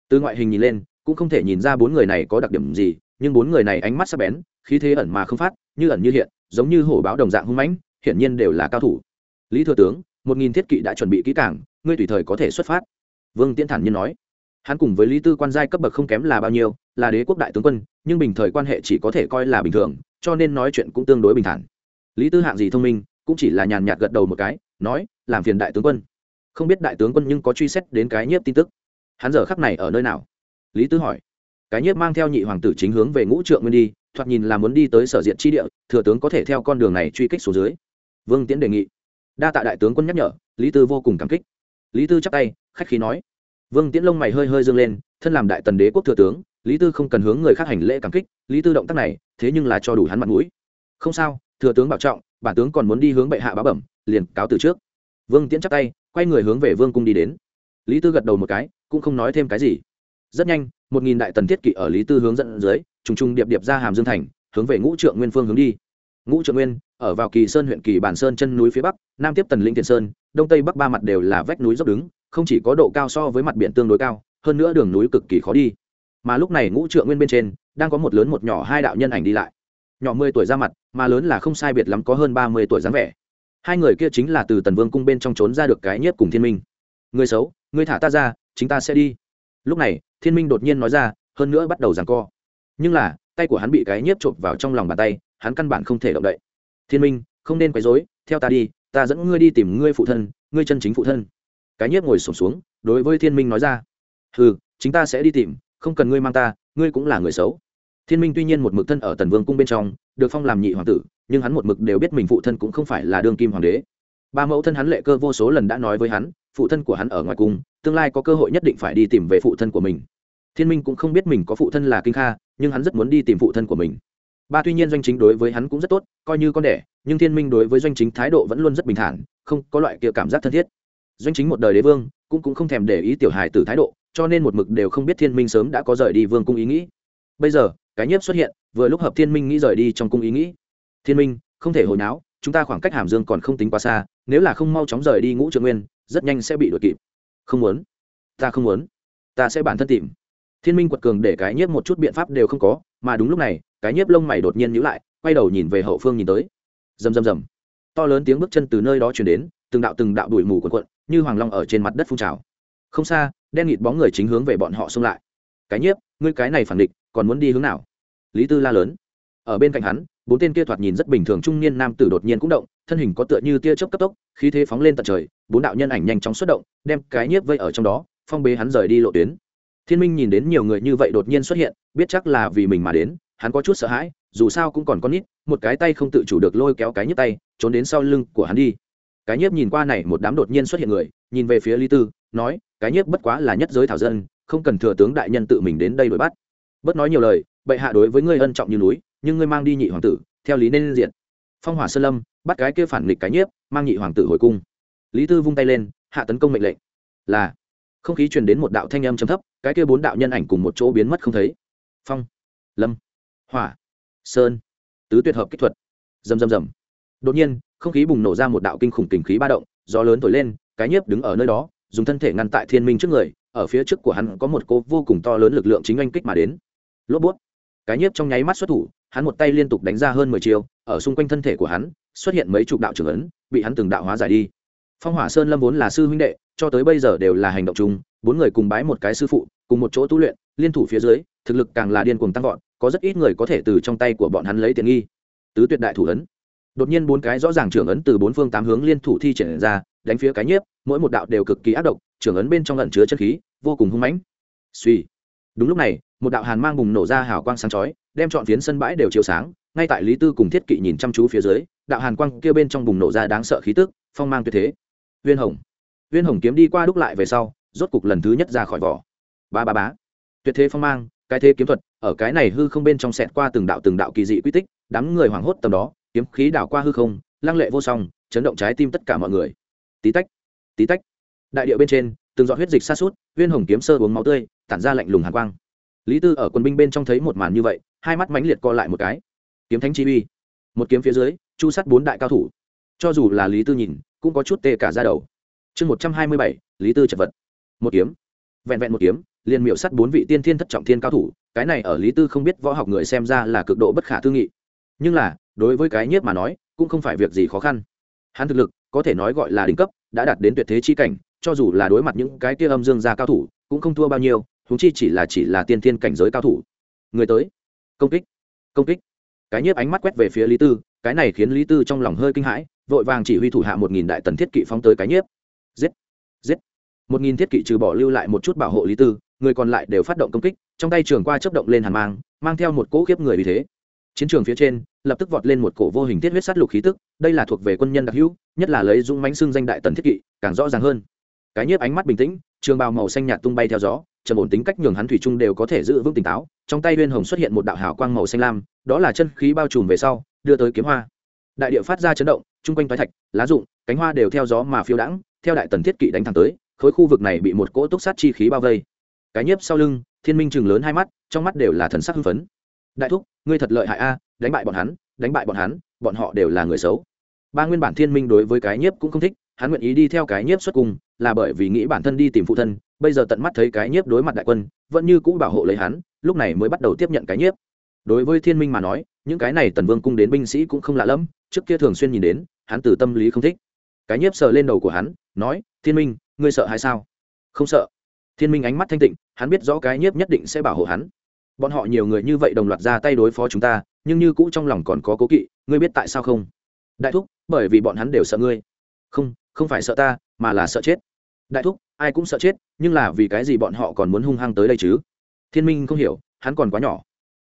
Từ ngoại hình nhìn lên, cũng không thể nhìn ra bốn người này có đặc điểm gì, nhưng bốn người này ánh mắt sắc bén, khí thế ẩn mà không phát, như ẩn như hiện, giống như hổ báo đồng dạng hung mãnh, hiển nhiên đều là cao thủ. Lý thừa tướng, một nghìn thiết kỵ đã chuẩn bị kỹ cảng ngươi tùy thời có thể xuất phát. Vương tiễn thản nhiên nói. Hắn cùng với lý tư quan giai cấp bậc không kém là bao nhiêu, là đế quốc đại tướng quân, nhưng bình thời quan hệ chỉ có thể coi là bình thường cho nên nói chuyện cũng tương đối bình thản. Lý tư hạng gì thông minh, cũng chỉ là nhàn nhạt gật đầu một cái, nói, làm phiền đại tướng quân. Không biết đại tướng quân nhưng có truy xét đến cái nhiếp tin tức. Hắn giờ khắc này ở nơi nào? Lý tư hỏi. Cái nhiếp mang theo nhị hoàng tử chính hướng về ngũ trượng nguyên đi, thoạt nhìn là muốn đi tới sở diện tri địa, thừa tướng có thể theo con đường này truy kích xuống dưới. Vương tiễn đề nghị. Đa tạ đại tướng quân nhắc nhở, lý tư vô cùng cảm kích. Lý tư chắc tay, khách khí nói. Vương tiễn lông mày hơi hơi dâng lên, thân làm đại tần đế quốc thừa tướng lý tư không cần hướng người khác hành lễ cảm kích, lý tư động tác này, thế nhưng là cho đủ hắn mặt mũi. Không sao, thừa tướng bảo trọng, bản tướng còn muốn đi hướng bệ hạ báo bẩm, liền cáo từ trước. Vương tiễn chắc tay, quay người hướng về vương cung đi đến. Lý tư gật đầu một cái, cũng không nói thêm cái gì. Rất nhanh, một nghìn đại tần thiết kỵ ở lý tư hướng dẫn dưới, trùng trùng điệp điệp ra hàm dương thành, hướng về ngũ trượng nguyên phương hướng đi. Ngũ trượng nguyên, ở vào kỳ sơn huyện kỳ bản sơn chân núi phía bắc, nam tiếp tần lĩnh thiện sơn, đông tây bắc ba mặt đều là vách núi dốc đứng, không chỉ có độ cao so với mặt biển tương đối cao, hơn nữa đường núi cực kỳ khó đi mà lúc này ngũ trượng nguyên bên trên đang có một lớn một nhỏ hai đạo nhân ảnh đi lại. Nhỏ mười tuổi ra mặt, mà lớn là không sai biệt lắm có hơn ba mươi tuổi dáng vẻ. Hai người kia chính là từ tần vương cung bên trong trốn ra được cái nhất cùng thiên minh. Người xấu, người thả ta ra, chính ta sẽ đi. Lúc này, thiên minh đột nhiên nói ra, hơn nữa bắt đầu giằng co. Nhưng là, tay của hắn bị cái nhiếp chộp vào trong lòng bàn tay, hắn căn bản không thể động đậy. Thiên minh, không nên quấy rối, theo ta đi, ta dẫn ngươi đi tìm ngươi phụ thân, ngươi chân chính phụ thân. Cái nhiếp ngồi sổm xuống, đối với thiên minh nói ra ừ chính ta sẽ đi tìm không cần ngươi mang ta, ngươi cũng là người xấu. Thiên minh tuy nhiên một mực thân ở tần vương cung bên trong, được phong làm nhị hoàng tử, nhưng hắn một mực đều biết mình phụ thân cũng không phải là đương kim hoàng đế. Ba mẫu thân hắn lệ cơ vô số lần đã nói với hắn, phụ thân của hắn ở ngoài cung, tương lai có cơ hội nhất định phải đi tìm về phụ thân của mình. Thiên minh cũng không biết mình có phụ thân là kinh kha, nhưng hắn rất muốn đi tìm phụ thân của mình. Ba tuy nhiên doanh chính đối với hắn cũng rất tốt, coi như con đẻ, nhưng thiên minh đối với doanh chính thái độ vẫn luôn rất bình thản, không có loại kia cảm giác thân thiết. Doanh chính một đời đế vương, cũng cũng không thèm để ý tiểu hài từ thái độ cho nên một mực đều không biết thiên minh sớm đã có rời đi vương cung ý nghĩ. Bây giờ, cái nhiếp xuất hiện, vừa lúc hợp thiên minh nghĩ rời đi trong cung ý nghĩ. Thiên minh, không thể hồi náo, chúng ta khoảng cách hàm dương còn không tính quá xa, nếu là không mau chóng rời đi ngũ trượng nguyên, rất nhanh sẽ bị đuổi kịp. Không muốn. Ta không muốn. Ta sẽ bản thân tìm. Thiên minh quật cường để cái nhiếp một chút biện pháp đều không có, mà đúng lúc này, cái nhiếp lông mày đột nhiên nhữ lại, quay đầu nhìn về hậu phương nhìn tới. Rầm rầm rầm. To lớn tiếng bước chân từ nơi đó chuyển đến, từng đạo từng đạo đuổi mù quần quận, như hoàng long ở trên mặt đất phun trào không xa, đen nghịt bóng người chính hướng về bọn họ xông lại. Cái nhiếp, ngươi cái này phản địch, còn muốn đi hướng nào? Lý tư la lớn. Ở bên cạnh hắn, bốn tên kia thoạt nhìn rất bình thường trung niên nam tử đột nhiên cũng động, thân hình có tựa như tia chớp cấp tốc, khí thế phóng lên tận trời, bốn đạo nhân ảnh nhanh chóng xuất động, đem cái nhiếp vây ở trong đó, phong bế hắn rời đi lộ tuyến. Thiên minh nhìn đến nhiều người như vậy đột nhiên xuất hiện, biết chắc là vì mình mà đến, hắn có chút sợ hãi, dù sao cũng còn con nít, một cái tay không tự chủ được lôi kéo cái nhiếp tay, trốn đến sau lưng của hắn đi. Cái nhiếp nhìn qua này, một đám đột nhiên xuất hiện người, nhìn về phía lý tư nói, cái nhiếp bất quá là nhất giới thảo dân, không cần thừa tướng đại nhân tự mình đến đây đuổi bắt. Bất nói nhiều lời, bệ hạ đối với ngươi ân trọng như núi, nhưng ngươi mang đi nhị hoàng tử, theo lý nên diện phong hỏa sơn lâm bắt cái kia phản nghịch cái nhiếp, mang nhị hoàng tử hồi cung. Lý tư vung tay lên, hạ tấn công mệnh lệnh. Là, không khí truyền đến một đạo thanh âm trầm thấp, cái kia bốn đạo nhân ảnh cùng một chỗ biến mất không thấy. Phong, lâm, hỏa, sơn, tứ tuyệt hợp kích thuật. Rầm rầm rầm. Đột nhiên, không khí bùng nổ ra một đạo kinh khủng tình khí ba động, gió lớn thổi lên, cái nhiếp đứng ở nơi đó dùng thân thể ngăn tại thiên minh trước người, ở phía trước của hắn có một cô vô cùng to lớn lực lượng chính anh kích mà đến. Lốp bút. Cái nhiếp trong nháy mắt xuất thủ, hắn một tay liên tục đánh ra hơn mười chiều ở xung quanh thân thể của hắn, xuất hiện mấy chục đạo trưởng ấn, bị hắn từng đạo hóa giải đi. Phong hỏa sơn lâm vốn là sư huynh đệ, cho tới bây giờ đều là hành động chung, bốn người cùng bái một cái sư phụ, cùng một chỗ tu luyện, liên thủ phía dưới, thực lực càng là điên cuồng tăng vọt, có rất ít người có thể từ trong tay của bọn hắn lấy tiền nghi. Tứ tuyệt đại thủ ấn. Đột nhiên bốn cái rõ ràng trưởng ấn từ bốn phương tám hướng liên thủ thi triển ra đánh phía cái nhiếp, mỗi một đạo đều cực kỳ ác độc, trưởng ấn bên trong lẩn chứa chân khí, vô cùng hung mãnh. Suy đúng lúc này, một đạo hàn mang bùng nổ ra hào quang sáng chói, đem chọn phiến sân bãi đều chiếu sáng, ngay tại lý tư cùng thiết kỵ nhìn chăm chú phía dưới, đạo hàn quang kia bên trong bùng nổ ra đáng sợ khí tức, phong mang tuyệt thế. Viên hồng. Viên hồng kiếm đi qua đúc lại về sau, rốt cục lần thứ nhất ra khỏi vỏ. Ba ba bá tuyệt thế phong mang, cái thế kiếm thuật, ở cái này hư không bên trong sẹt qua từng đạo từng đạo kỳ dị quy tích, đám người hoảng hốt tầm đó, kiếm khí đảo qua hư không, lăng lệ vô song, chấn động trái tim tất cả mọi người tí tách tí tách. Đại điệu bên trên, từng giọt huyết dịch xa suốt viên hồng kiếm sơ uống máu tươi, tản ra lạnh lùng hàng quang. Lý tư ở quân binh bên trong thấy một màn như vậy, hai mắt mãnh liệt co lại một cái. Kiếm thánh chi uy. Một kiếm phía dưới, chu sắt bốn đại cao thủ. Cho dù là lý tư nhìn, cũng có chút tê cả ra đầu. Chương một trăm hai mươi bảy, lý tư chật vật. Một kiếm. Vẹn vẹn một kiếm, liền miễu sắt bốn vị tiên thiên thất trọng thiên cao thủ, cái này ở lý tư không biết võ học người xem ra là cực độ bất khả tư nghị. Nhưng là, đối với cái nhiếp mà nói, cũng không phải việc gì khó khăn. Hắn thực lực có thể nói gọi là đỉnh cấp, đã đạt đến tuyệt thế chi cảnh, cho dù là đối mặt những cái kia âm dương gia cao thủ, cũng không thua bao nhiêu húng chi chỉ là chỉ là tiên thiên cảnh giới cao thủ. Người tới. Công kích. Công kích. Cái nhiếp ánh mắt quét về phía lý tư, cái này khiến lý tư trong lòng hơi kinh hãi, vội vàng chỉ huy thủ hạ một nghìn đại tần thiết kỵ phóng tới cái nhiếp. Giết. Giết. Một nghìn thiết kỵ trừ bỏ lưu lại một chút bảo hộ lý tư, người còn lại đều phát động công kích, trong tay trường qua chấp động lên hàn mang mang theo một cỗ khiếp người vì thế chiến trường phía trên, lập tức vọt lên một cổ vô hình thiết huyết sát lục khí tức, đây là thuộc về quân nhân đặc hữu, nhất là lấy dũng mãnh xưng danh đại tần thiết kỵ, càng rõ ràng hơn. Cái nhiếp ánh mắt bình tĩnh, trường bào màu xanh nhạt tung bay theo gió, trầm ổn tính cách nhường hắn thủy chung đều có thể giữ vững tỉnh táo, trong tay huyên hồng xuất hiện một đạo hào quang màu xanh lam, đó là chân khí bao trùm về sau, đưa tới kiếm hoa. Đại địa phát ra chấn động, chung quanh thoái thạch, lá rụng, cánh hoa đều theo gió mà phiêu đãng, theo đại tần thiết kỵ đánh thẳng tới, khối khu vực này bị một cỗ túc sát chi khí bao vây. Cái nhiếp sau lưng, thiên minh chừng lớn hai mắt, trong mắt đều là thần sắc hưng phấn đại thúc, ngươi thật lợi hại a, đánh bại bọn hắn, đánh bại bọn hắn, bọn họ đều là người xấu. Ba nguyên bản thiên minh đối với cái nhiếp cũng không thích, hắn nguyện ý đi theo cái nhiếp xuất cung, là bởi vì nghĩ bản thân đi tìm phụ thân, bây giờ tận mắt thấy cái nhiếp đối mặt đại quân, vẫn như cũ bảo hộ lấy hắn, lúc này mới bắt đầu tiếp nhận cái nhiếp. Đối với thiên minh mà nói, những cái này tần vương cung đến binh sĩ cũng không lạ lẫm, trước kia thường xuyên nhìn đến, hắn từ tâm lý không thích. Cái nhiếp sờ lên đầu của hắn, nói, thiên minh, ngươi sợ hay sao? Không sợ. Thiên minh ánh mắt thanh tịnh, hắn biết rõ cái nhiếp nhất định sẽ bảo hộ hắn bọn họ nhiều người như vậy đồng loạt ra tay đối phó chúng ta, nhưng như cũ trong lòng còn có cố kỵ, ngươi biết tại sao không? Đại thúc, bởi vì bọn hắn đều sợ ngươi. Không không phải sợ ta, mà là sợ chết. Đại thúc, ai cũng sợ chết, nhưng là vì cái gì bọn họ còn muốn hung hăng tới đây chứ? Thiên minh không hiểu, hắn còn quá nhỏ.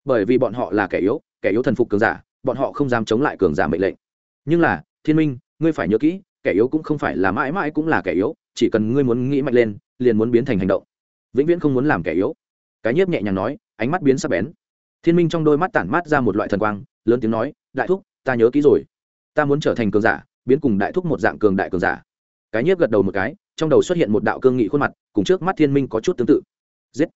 Bởi vì bọn họ là kẻ yếu kẻ yếu thần phục cường giả, bọn họ không dám chống lại cường giả mệnh lệnh. Nhưng là, thiên minh, ngươi phải nhớ kỹ, kẻ yếu cũng không phải là mãi mãi cũng là kẻ yếu, chỉ cần ngươi muốn nghĩ mạnh lên, liền muốn biến thành hành động. Vĩnh viễn không muốn làm kẻ yếu cái nhiếp nhẹ nhàng nói, ánh mắt biến sắc bén. Thiên minh trong đôi mắt tản mát ra một loại thần quang, lớn tiếng nói, đại thúc, ta nhớ kỹ rồi. Ta muốn trở thành cường giả, biến cùng đại thúc một dạng cường đại cường giả. Cái nhiếp gật đầu một cái, trong đầu xuất hiện một đạo cương nghị khuôn mặt, cùng trước mắt thiên minh có chút tương tự. Giết!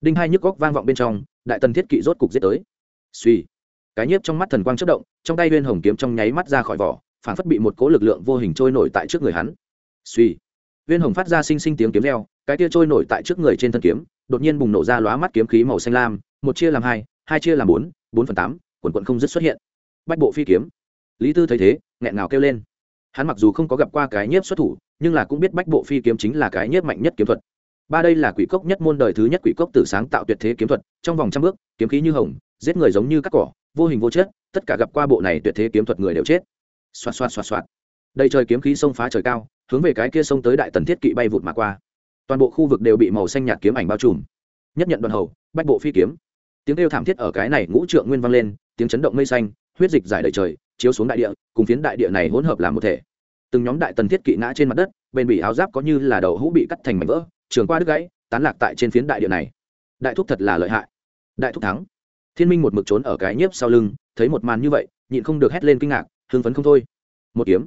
Đinh hai nhức góc vang vọng bên trong, đại tần thiết kỵ rốt cục giết tới. Suy cái nhiếp trong mắt thần quang chất động, trong tay viên hồng kiếm trong nháy mắt ra khỏi vỏ, phản phất bị một cố lực lượng vô hình trôi nổi tại trước người hắn. Suy viên hồng phát ra xinh xinh tiếng kiếm leo cái tia trôi nổi tại trước người trên thân kiếm đột nhiên bùng nổ ra lóa mắt kiếm khí màu xanh lam một chia làm hai hai chia làm bốn bốn phần tám quần quận không dứt xuất hiện. Bách bộ phi kiếm. Lý tư thấy thế nghẹn ngào kêu lên. Hắn mặc dù không có gặp qua cái nhiếp xuất thủ nhưng là cũng biết bách bộ phi kiếm chính là cái nhiếp mạnh nhất kiếm thuật. Ba đây là quỷ cốc nhất môn đời thứ nhất quỷ cốc tử sáng tạo tuyệt thế kiếm thuật trong vòng trăm bước kiếm khí như hồng giết người giống như cắt cỏ vô hình vô chết, tất cả gặp qua bộ này tuyệt thế kiếm thuật người đều chết. Xoạt xoạt xoạt xoạt. Đầy trời kiếm khí sông phá trời cao hướng về cái kia sông tới đại tần thiết kỵ bay vụt mà qua toàn bộ khu vực đều bị màu xanh nhạt kiếm ảnh bao trùm. Nhất nhận đoàn hầu, bách bộ phi kiếm. Tiếng kêu thảm thiết ở cái này ngũ trượng nguyên vang lên, tiếng chấn động mây xanh, huyết dịch giải đầy trời, chiếu xuống đại địa, cùng phiến đại địa này hỗn hợp làm một thể. Từng nhóm đại tần thiết kỵ ngã trên mặt đất, bên bỉ áo giáp có như là đầu hũ bị cắt thành mảnh vỡ, trường qua đứt gãy, tán lạc tại trên phiến đại địa này. Đại thúc thật là lợi hại. Đại thúc thắng. Thiên minh một mực trốn ở cái nhiếp sau lưng, thấy một màn như vậy, nhịn không được hét lên kinh ngạc, hưng phấn không thôi. Một kiếm.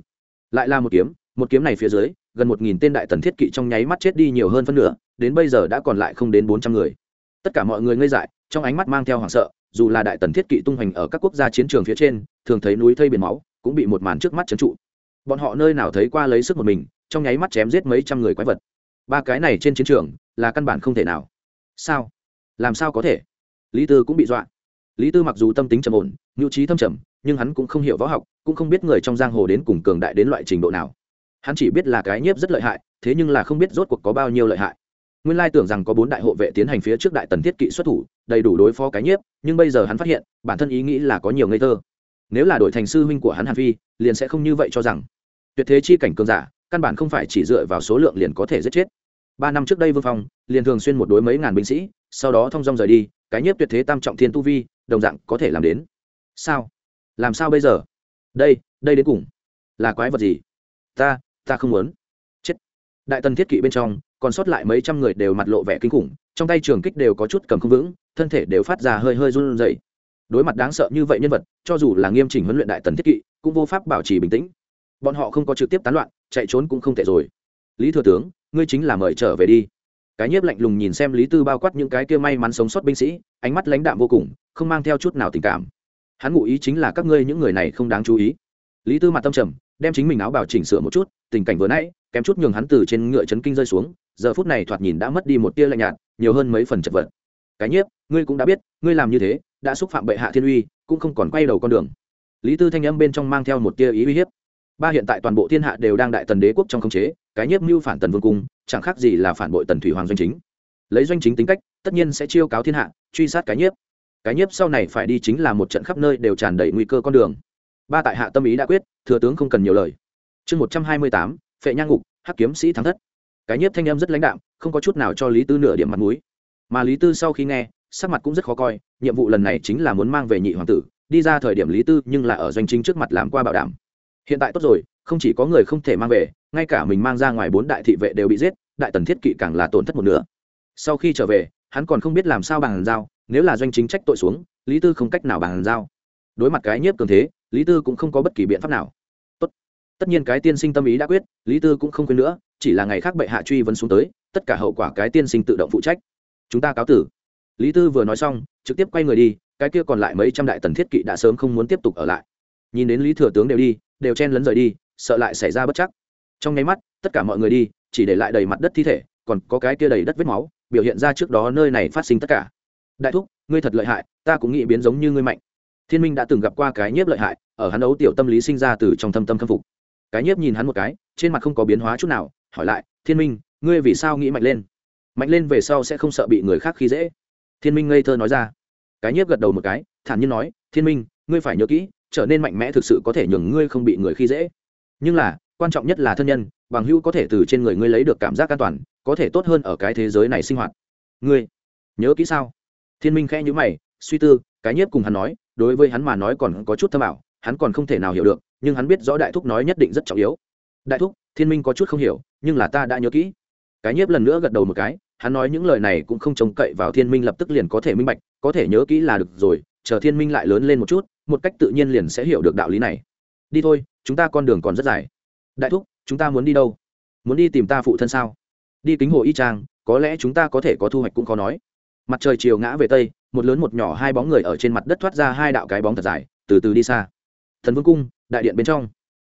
Lại là một kiếm một kiếm này phía dưới gần một nghìn tên đại tần thiết kỵ trong nháy mắt chết đi nhiều hơn phân nửa, đến bây giờ đã còn lại không đến bốn trăm người. Tất cả mọi người ngây dại, trong ánh mắt mang theo hoảng sợ, dù là đại tần thiết kỵ tung hoành ở các quốc gia chiến trường phía trên, thường thấy núi thây biển máu, cũng bị một màn trước mắt trấn trụ. Bọn họ nơi nào thấy qua lấy sức một mình, trong nháy mắt chém giết mấy trăm người quái vật. Ba cái này trên chiến trường, là căn bản không thể nào. Sao? Làm sao có thể? Lý tư cũng bị dọa. Lý tư mặc dù tâm tính trầm ổn, nhu trí thâm trầm, nhưng hắn cũng không hiểu võ học, cũng không biết người trong giang hồ đến cùng cường đại đến loại trình độ nào hắn chỉ biết là cái nhiếp rất lợi hại, thế nhưng là không biết rốt cuộc có bao nhiêu lợi hại. Nguyên lai tưởng rằng có bốn đại hộ vệ tiến hành phía trước đại tần thiết kỵ xuất thủ, đầy đủ đối phó cái nhiếp, nhưng bây giờ hắn phát hiện, bản thân ý nghĩ là có nhiều ngây thơ. Nếu là đổi thành sư huynh của hắn hàn phi, liền sẽ không như vậy cho rằng. Tuyệt thế chi cảnh cường giả, căn bản không phải chỉ dựa vào số lượng liền có thể giết chết. Ba năm trước đây vương phong, liền thường xuyên một đối mấy ngàn binh sĩ, sau đó thông dong rời đi, cái nhiếp tuyệt thế tam trọng thiên tu vi, đồng dạng có thể làm đến. Sao? Làm sao bây giờ? Đây đây đến cùng là quái vật gì? Ta ta không muốn. Chết. Đại tần thiết kỵ bên trong, còn sót lại mấy trăm người đều mặt lộ vẻ kinh khủng, trong tay trường kích đều có chút cầm không vững, thân thể đều phát ra hơi hơi run rẩy. Đối mặt đáng sợ như vậy nhân vật, cho dù là nghiêm chỉnh huấn luyện đại tần thiết kỵ, cũng vô pháp bảo trì bình tĩnh. Bọn họ không có trực tiếp tán loạn, chạy trốn cũng không thể rồi. Lý thừa tướng, ngươi chính là mời trở về đi. Cái nhiếp lạnh lùng nhìn xem lý tư bao quát những cái kia may mắn sống sót binh sĩ, ánh mắt lãnh đạm vô cùng, không mang theo chút nào tình cảm. Hắn ngụ ý chính là các ngươi những người này không đáng chú ý. Lý tư mặt tâm trầm đem chính mình áo bảo chỉnh sửa một chút, tình cảnh vừa nãy, kém chút nhường hắn từ trên ngựa chấn kinh rơi xuống, giờ phút này thoạt nhìn đã mất đi một tia lạnh nhạt, nhiều hơn mấy phần chật vật. Cái nhiếp, ngươi cũng đã biết, ngươi làm như thế, đã xúc phạm bệ hạ thiên uy, cũng không còn quay đầu con đường. Lý tư thanh âm bên trong mang theo một tia ý uy hiếp. Ba hiện tại toàn bộ thiên hạ đều đang đại tần đế quốc trong khống chế, cái nhiếp mưu phản tần vương cung, chẳng khác gì là phản bội tần thủy hoàng doanh chính. Lấy doanh chính tính cách, tất nhiên sẽ chiêu cáo thiên hạ, truy sát cái nhiếp. Cái nhiếp sau này phải đi chính là một trận khắp nơi đều tràn đầy nguy cơ con đường ba tại hạ tâm ý đã quyết, thừa tướng không cần nhiều lời. Chương một trăm hai mươi tám, phệ nhang ngục, hắc kiếm sĩ thắng thất. Cái nhiếp thanh em rất lãnh đạm, không có chút nào cho lý tư nửa điểm mặt mũi. Mà lý tư sau khi nghe, sắc mặt cũng rất khó coi, nhiệm vụ lần này chính là muốn mang về nhị hoàng tử, đi ra thời điểm lý tư nhưng là ở doanh chính trước mặt làm qua bảo đảm. Hiện tại tốt rồi, không chỉ có người không thể mang về, ngay cả mình mang ra ngoài bốn đại thị vệ đều bị giết, đại tần thiết kỵ càng là tổn thất một nửa. Sau khi trở về, hắn còn không biết làm sao bàn giao, nếu là doanh chính trách tội xuống, lý tư không cách nào bàn giao. Đối mặt cái nhiếp cường thế lý tư cũng không có bất kỳ biện pháp nào. Tốt. tất nhiên cái tiên sinh tâm ý đã quyết, lý tư cũng không quên nữa, chỉ là ngày khác bệ hạ truy vấn xuống tới, tất cả hậu quả cái tiên sinh tự động phụ trách. Chúng ta cáo tử. Lý tư vừa nói xong, trực tiếp quay người đi, cái kia còn lại mấy trăm đại tần thiết kỵ đã sớm không muốn tiếp tục ở lại. Nhìn đến lý thừa tướng đều đi, đều chen lấn rời đi, sợ lại xảy ra bất chắc. Trong nháy mắt, tất cả mọi người đi, chỉ để lại đầy mặt đất thi thể, còn có cái kia đầy đất vết máu, biểu hiện ra trước đó nơi này phát sinh tất cả. Đại thúc, ngươi thật lợi hại, ta cũng nghĩ biến giống như ngươi mạnh thiên minh đã từng gặp qua cái nhiếp lợi hại, ở hắn ấu tiểu tâm lý sinh ra từ trong thâm tâm khâm phục. Cái nhiếp nhìn hắn một cái, trên mặt không có biến hóa chút nào, hỏi lại, thiên minh, ngươi vì sao nghĩ mạnh lên? Mạnh lên về sau sẽ không sợ bị người khác khi dễ. Thiên minh ngây thơ nói ra. Cái nhiếp gật đầu một cái, thản nhiên nói, thiên minh, ngươi phải nhớ kỹ, trở nên mạnh mẽ thực sự có thể nhường ngươi không bị người khi dễ. Nhưng là, quan trọng nhất là thân nhân, bằng hữu có thể từ trên người ngươi lấy được cảm giác an toàn, có thể tốt hơn ở cái thế giới này sinh hoạt. Ngươi, nhớ kỹ sao? Thiên minh khẽ nhữ mày, suy tư, cái nhiếp cùng hắn nói đối với hắn mà nói còn có chút thâm ảo, hắn còn không thể nào hiểu được, nhưng hắn biết rõ đại thúc nói nhất định rất trọng yếu. Đại thúc, thiên minh có chút không hiểu, nhưng là ta đã nhớ kỹ. Cái nhiếp lần nữa gật đầu một cái, hắn nói những lời này cũng không trông cậy vào thiên minh lập tức liền có thể minh bạch, có thể nhớ kỹ là được rồi, chờ thiên minh lại lớn lên một chút, một cách tự nhiên liền sẽ hiểu được đạo lý này. Đi thôi, chúng ta con đường còn rất dài. Đại thúc, chúng ta muốn đi đâu? Muốn đi tìm ta phụ thân sao? Đi kính hồ y trang, có lẽ chúng ta có thể có thu hoạch cũng khó nói. Mặt trời chiều ngã về tây một lớn một nhỏ hai bóng người ở trên mặt đất thoát ra hai đạo cái bóng thật dài, từ từ đi xa. Thần vương cung, đại điện bên trong.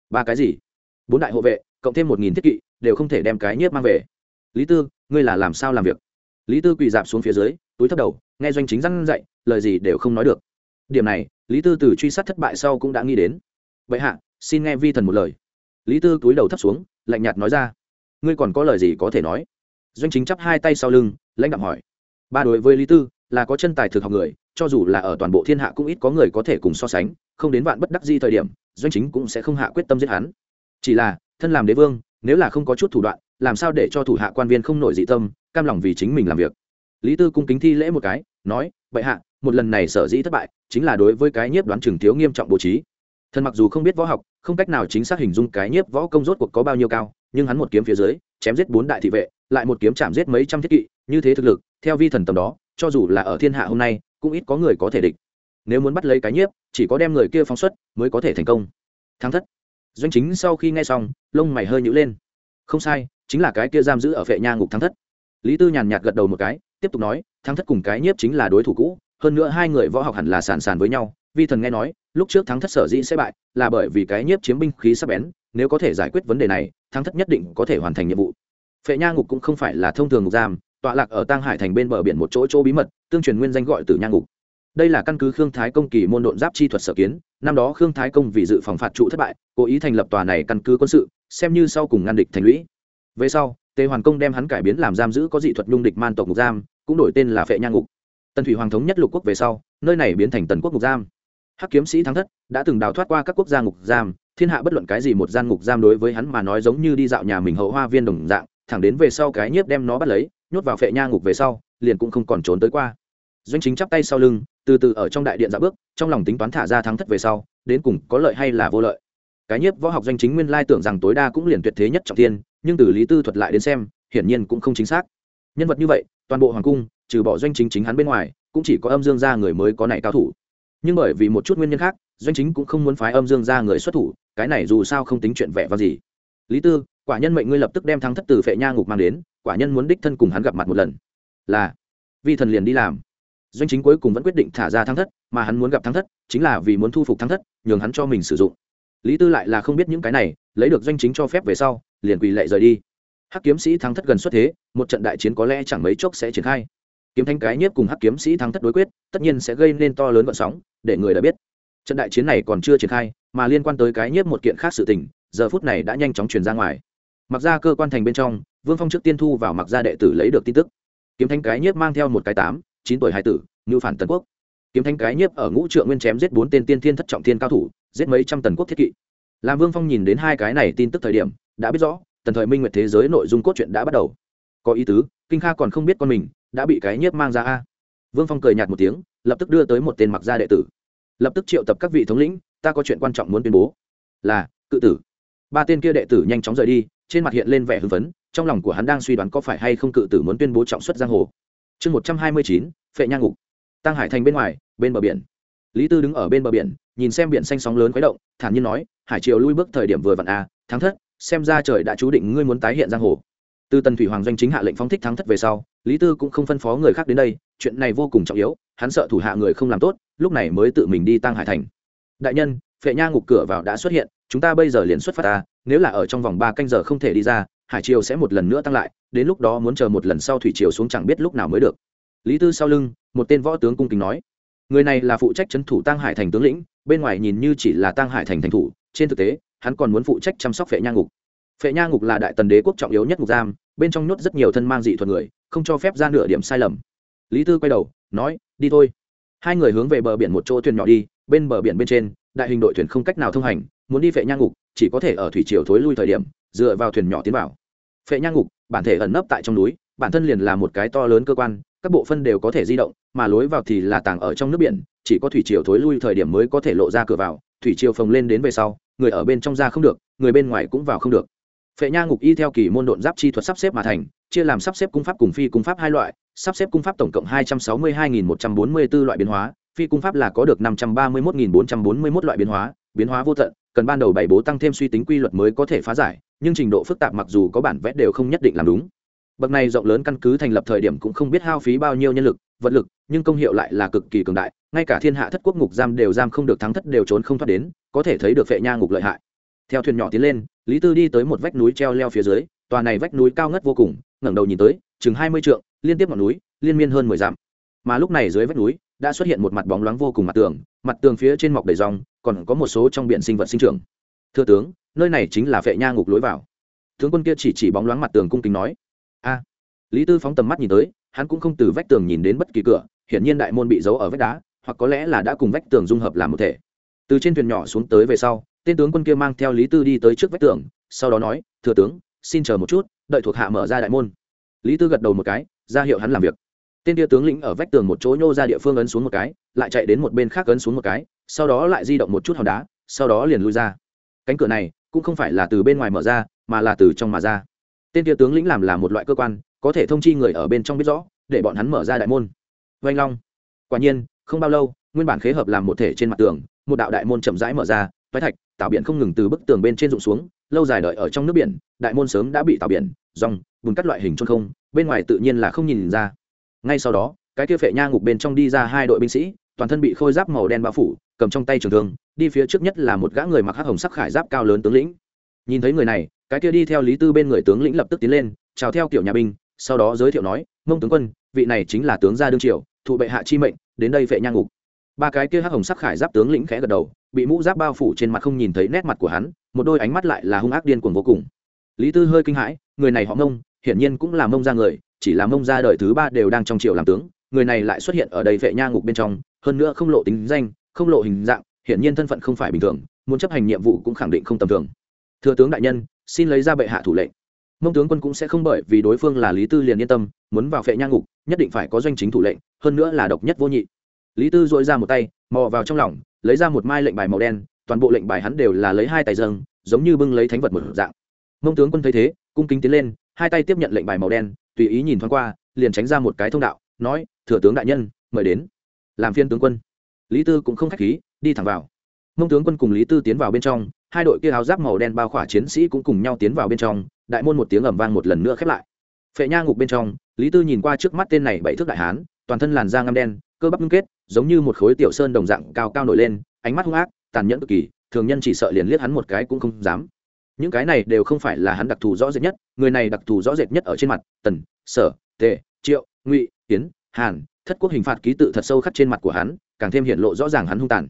Ba cái gì? Bốn đại hộ vệ, cộng thêm một nghìn thiết kỵ, đều không thể đem cái nhiếp mang về. Lý tư, ngươi là làm sao làm việc? Lý tư quỳ dạp xuống phía dưới, túi thấp đầu, nghe doanh chính răn dạy, lời gì đều không nói được. Điểm này, lý tư từ truy sát thất bại sau cũng đã nghĩ đến. Vậy hạ, xin nghe vi thần một lời. Lý tư túi đầu thấp xuống, lạnh nhạt nói ra. Ngươi còn có lời gì có thể nói? Doanh chính chắp hai tay sau lưng, lãnh đạm hỏi. Ba đối với lý tư là có chân tài thực học người, cho dù là ở toàn bộ thiên hạ cũng ít có người có thể cùng so sánh, không đến vạn bất đắc di thời điểm, doanh chính cũng sẽ không hạ quyết tâm giết hắn. Chỉ là, thân làm đế vương, nếu là không có chút thủ đoạn, làm sao để cho thủ hạ quan viên không nổi dị tâm, cam lòng vì chính mình làm việc? Lý tư cung kính thi lễ một cái, nói vậy hạ, một lần này sở dĩ thất bại, chính là đối với cái nhiếp đoán trường thiếu nghiêm trọng bố trí. Thần mặc dù không biết võ học, không cách nào chính xác hình dung cái nhiếp võ công rốt cuộc có bao nhiêu cao, nhưng hắn một kiếm phía dưới, chém giết bốn đại thị vệ, lại một kiếm chạm giết mấy trăm thiết kỵ, như thế thực lực, theo vi thần tầm đó cho dù là ở thiên hạ hôm nay, cũng ít có người có thể địch. Nếu muốn bắt lấy cái nhiếp, chỉ có đem người kia phóng xuất mới có thể thành công. Thắng thất. Doanh chính sau khi nghe xong, lông mày hơi nhữ lên. Không sai, chính là cái kia giam giữ ở vệ nha ngục thắng thất. Lý tư nhàn nhạt gật đầu một cái, tiếp tục nói, thắng thất cùng cái nhiếp chính là đối thủ cũ, hơn nữa hai người võ học hẳn là sàn sàn với nhau. Vi thần nghe nói, lúc trước thắng thất sở dĩ sẽ bại, là bởi vì cái nhiếp chiếm binh khí sắp bén, nếu có thể giải quyết vấn đề này, thắng thất nhất định có thể hoàn thành nhiệm vụ. Phệ nha ngục cũng không phải là thông thường ngục giam tọa lạc ở tang hải thành bên bờ biển một chỗ chỗ bí mật, tương truyền nguyên danh gọi từ nha ngục. Đây là căn cứ khương thái công kỳ môn độn giáp chi thuật sở kiến, năm đó khương thái công vì dự phòng phạt trụ thất bại, cố ý thành lập tòa này căn cứ quân sự, xem như sau cùng ngăn địch thành lũy. Về sau, tề hoàn công đem hắn cải biến làm giam giữ có dị thuật nhung địch man tộc ngục giam, cũng đổi tên là phệ nha ngục. Tần thủy hoàng thống nhất lục quốc về sau, nơi này biến thành tần quốc ngục giam. Hắc kiếm sĩ thắng thất, đã từng đào thoát qua các quốc gia ngục giam, thiên hạ bất luận cái gì một gian ngục giam đối với hắn mà nói giống như đi dạo nhà mình hậu hoa viên đồng dạng, thẳng đến về sau cái nhiếp đem nó bắt lấy nhốt vào phệ nha ngục về sau, liền cũng không còn trốn tới qua. Doanh chính chắp tay sau lưng, từ từ ở trong đại điện dạo bước, trong lòng tính toán thả ra thắng thất về sau, đến cùng có lợi hay là vô lợi. Cái nhiếp võ học doanh chính nguyên lai tưởng rằng tối đa cũng liền tuyệt thế nhất trọng tiên nhưng từ lý tư thuật lại đến xem, hiển nhiên cũng không chính xác. Nhân vật như vậy, toàn bộ hoàng cung, trừ bỏ doanh chính chính hắn bên ngoài, cũng chỉ có âm dương gia người mới có này cao thủ. Nhưng bởi vì một chút nguyên nhân khác, doanh chính cũng không muốn phái âm dương gia người xuất thủ, cái này dù sao không tính chuyện vẻ vào gì. Lý tư, quả nhân mệnh ngươi lập tức đem thắng thất từ phệ nha ngục mang đến quả nhân muốn đích thân cùng hắn gặp mặt một lần. Là, vi thần liền đi làm. Doanh chính cuối cùng vẫn quyết định thả ra Thăng thất, mà hắn muốn gặp Thăng thất, chính là vì muốn thu phục Thăng thất, nhường hắn cho mình sử dụng. Lý tư lại là không biết những cái này, lấy được doanh chính cho phép về sau, liền quỳ lệ rời đi. Hắc kiếm sĩ Thăng thất gần xuất thế, một trận đại chiến có lẽ chẳng mấy chốc sẽ triển khai. Kiếm thanh cái nhiếp cùng hắc kiếm sĩ Thăng thất đối quyết, tất nhiên sẽ gây nên to lớn vận sóng, để người đã biết. Trận đại chiến này còn chưa triển khai, mà liên quan tới cái nhiếp một kiện khác sự tình, giờ phút này đã nhanh chóng truyền ra ngoài mặc ra cơ quan thành bên trong, vương phong trước tiên thu vào mặc ra đệ tử lấy được tin tức. Kiếm thanh cái nhiếp mang theo một cái tám, chín tuổi hai tử, ngưu phản tần quốc. Kiếm thanh cái nhiếp ở ngũ trượng nguyên chém giết bốn tên tiên thiên thất trọng thiên cao thủ, giết mấy trăm tần quốc thiết kỵ. Làm vương phong nhìn đến hai cái này tin tức thời điểm, đã biết rõ, tần thời minh nguyệt thế giới nội dung cốt truyện đã bắt đầu. Có ý tứ, kinh kha còn không biết con mình, đã bị cái nhiếp mang ra a. Vương phong cười nhạt một tiếng, lập tức đưa tới một tên mặc gia đệ tử. Lập tức triệu tập các vị thống lĩnh, ta có chuyện quan trọng muốn tuyên bố. Là, cự tử. Ba tên kia đệ tử nhanh chóng rời đi trên mặt hiện lên vẻ hưng phấn, trong lòng của hắn đang suy đoán có phải hay không cự tử muốn tuyên bố trọng xuất giang hồ. Chương một trăm hai mươi chín, phệ nhang ngục. Tăng hải thành bên ngoài, bên bờ biển. Lý tư đứng ở bên bờ biển, nhìn xem biển xanh sóng lớn khuấy động, thản nhiên nói, hải triều lui bước thời điểm vừa vặn a thắng thất, xem ra trời đã chú định ngươi muốn tái hiện giang hồ. Từ tần thủy hoàng doanh chính hạ lệnh phóng thích thắng thất về sau, lý tư cũng không phân phó người khác đến đây, chuyện này vô cùng trọng yếu, hắn sợ thủ hạ người không làm tốt, lúc này mới tự mình đi tăng hải thành. Đại nhân, phệ nha ngục cửa vào đã xuất hiện, chúng ta bây giờ liền xuất phát ta nếu là ở trong vòng ba canh giờ không thể đi ra, hải triều sẽ một lần nữa tăng lại, đến lúc đó muốn chờ một lần sau thủy triều xuống chẳng biết lúc nào mới được. Lý tư sau lưng, một tên võ tướng cung kính nói, người này là phụ trách c h ấ n thủ tăng hải thành tướng lĩnh, bên ngoài nhìn như chỉ là tăng hải thành thành thủ, trên thực tế, hắn còn muốn phụ trách chăm sóc phệ nha ngục. Phệ nha ngục là đại tần đế quốc trọng yếu nhất ngục giam, bên trong nhốt rất nhiều thân mang dị thuật người, không cho phép ra nửa điểm sai lầm. Lý tư quay đầu, nói, đi thôi. Hai người hướng về bờ biển một chỗ thuyền nhỏ đi, bên bờ biển bên trên, đại hình đội thuyền không cách nào thông hành, muốn đi phệ nha ngục chỉ có thể ở thủy triều thối lui thời điểm, dựa vào thuyền nhỏ tiến vào. Phệ nha ngục, bản thể ẩn nấp tại trong núi, bản thân liền là một cái to lớn cơ quan, các bộ phân đều có thể di động, mà lối vào thì là tàng ở trong nước biển, chỉ có thủy triều thối lui thời điểm mới có thể lộ ra cửa vào, thủy triều phồng lên đến về sau, người ở bên trong ra không được, người bên ngoài cũng vào không được. Phệ nha ngục y theo kỳ môn độn giáp chi thuật sắp xếp mà thành, chia làm sắp xếp cung pháp cùng phi cung pháp hai loại, sắp xếp cung pháp tổng cộng hai trăm sáu mươi hai nghìn một trăm bốn mươi b ố loại biến hóa, phi cung pháp là có được năm trăm ba mươi một nghìn bốn trăm bốn mươi một loại biến hóa biến hóa vô tận cần ban đầu bảy bố tăng thêm suy tính quy luật mới có thể phá giải, nhưng trình độ phức tạp mặc dù có bản vẽ đều không nhất định làm đúng. Bậc này rộng lớn căn cứ thành lập thời điểm cũng không biết hao phí bao nhiêu nhân lực, vật lực, nhưng công hiệu lại là cực kỳ cường đại, ngay cả thiên hạ thất quốc ngục giam đều giam không được thắng thất đều trốn không thoát đến, có thể thấy được phệ nha ngục lợi hại. Theo thuyền nhỏ tiến lên, lý tư đi tới một vách núi treo leo phía dưới, tòa này vách núi cao ngất vô cùng, ngẩng đầu nhìn tới, chừng hai mươi trượng, liên tiếp ngọn núi, liên miên hơn mười dặm. Mà lúc này dưới vách núi, đã xuất hiện một mặt bóng loáng vô cùng mặt tường mặt tường phía trên mọc đầy rong còn có một số trong biển sinh vật sinh trưởng. Thưa tướng, nơi này chính là vệ nha ngục lối vào. Tướng quân kia chỉ chỉ bóng loáng mặt tường cung kính nói. A. Lý tư phóng tầm mắt nhìn tới, hắn cũng không từ vách tường nhìn đến bất kỳ cửa, hiển nhiên đại môn bị giấu ở vách đá, hoặc có lẽ là đã cùng vách tường dung hợp làm một thể. Từ trên thuyền nhỏ xuống tới về sau, tên tướng quân kia mang theo lý tư đi tới trước vách tường, sau đó nói thừa tướng, xin chờ một chút, đợi thuộc hạ mở ra đại môn. Lý tư gật đầu một cái, ra hiệu hắn làm việc tên tia tướng lĩnh ở vách tường một chỗ nhô ra địa phương ấn xuống một cái, lại chạy đến một bên khác ấn xuống một cái, sau đó lại di động một chút hòn đá, sau đó liền lui ra. Cánh cửa này cũng không phải là từ bên ngoài mở ra, mà là từ trong mà ra. Tên tia tướng lĩnh làm là một loại cơ quan, có thể thông chi người ở bên trong biết rõ, để bọn hắn mở ra đại môn. Vanh long. Quả nhiên, không bao lâu, nguyên bản khế hợp làm một thể trên mặt tường, một đạo đại môn chậm rãi mở ra, toái thạch tạo biển không ngừng từ bức tường bên trên rụng xuống, lâu dài đợi ở trong nước biển, đại môn sớm đã bị tạo biển dòng bùn cắt loại hình trôn không, bên ngoài tự nhiên là không nhìn ra ngay sau đó, cái kia phệ nha ngục bên trong đi ra hai đội binh sĩ, toàn thân bị khôi giáp màu đen bao phủ, cầm trong tay trường thương, đi phía trước nhất là một gã người mặc hắc hồng sắc khải giáp cao lớn tướng lĩnh. Nhìn thấy người này, cái kia đi theo lý tư bên người tướng lĩnh lập tức tiến lên, chào theo kiểu nhà binh, sau đó giới thiệu nói, mông tướng quân, vị này chính là tướng gia đương triều, thụ bệ hạ chi mệnh, đến đây phệ nha ngục. Ba cái kia hắc hồng sắc khải giáp tướng lĩnh khẽ gật đầu, bị mũ giáp bao phủ trên mặt không nhìn thấy nét mặt của hắn, một đôi ánh mắt lại là hung ác điên cuồng vô cùng. Lý tư hơi kinh hãi, người này họ mông, hiển nhiên cũng là mông ra người chỉ là mông ra đời thứ ba đều đang trong triều làm tướng, người này lại xuất hiện ở đây vệ nha ngục bên trong, hơn nữa không lộ tính danh, không lộ hình dạng, hiển nhiên thân phận không phải bình thường, muốn chấp hành nhiệm vụ cũng khẳng định không tầm thường. Thừa tướng đại nhân, xin lấy ra bệ hạ thủ lệnh. Mông tướng quân cũng sẽ không bởi vì đối phương là lý tư liền yên tâm, muốn vào phệ nha ngục, nhất định phải có doanh chính thủ lệnh, hơn nữa là độc nhất vô nhị. Lý tư dội ra một tay, mò vào trong lòng, lấy ra một mai lệnh bài màu đen, toàn bộ lệnh bài hắn đều là lấy hai tay dâng, giống như bưng lấy thánh vật một dạng. Mông tướng quân thấy thế, cung kính tiến lên, hai tay tiếp nhận lệnh bài màu đen tùy ý nhìn thoáng qua, liền tránh ra một cái thông đạo, nói, thừa tướng đại nhân, mời đến. Làm phiên tướng quân. Lý tư cũng không k h á c h khí, đi thẳng vào. Mông tướng quân cùng lý tư tiến vào bên trong, hai đội kia áo giáp màu đen bao khỏa chiến sĩ cũng cùng nhau tiến vào bên trong, đại môn một tiếng ẩm vang một lần nữa khép lại. Phệ nha ngục bên trong, lý tư nhìn qua trước mắt tên này bảy thước đại hán, toàn thân làn da ngăm đen, cơ bắp ngưng kết, giống như một khối tiểu sơn đồng dạng cao cao nổi lên, ánh mắt hung ác, tàn nhẫn cực kỳ, thường nhân chỉ sợ liền liếc hắn một cái cũng không dám những cái này đều không phải là hắn đặc thù rõ rệt nhất, người này đặc thù rõ rệt nhất ở trên mặt, tần, sở, tề, triệu, ngụy tiến hàn, thất quốc hình phạt ký tự thật sâu khắc trên mặt của hắn, càng thêm hiện lộ rõ ràng hắn hung tàn.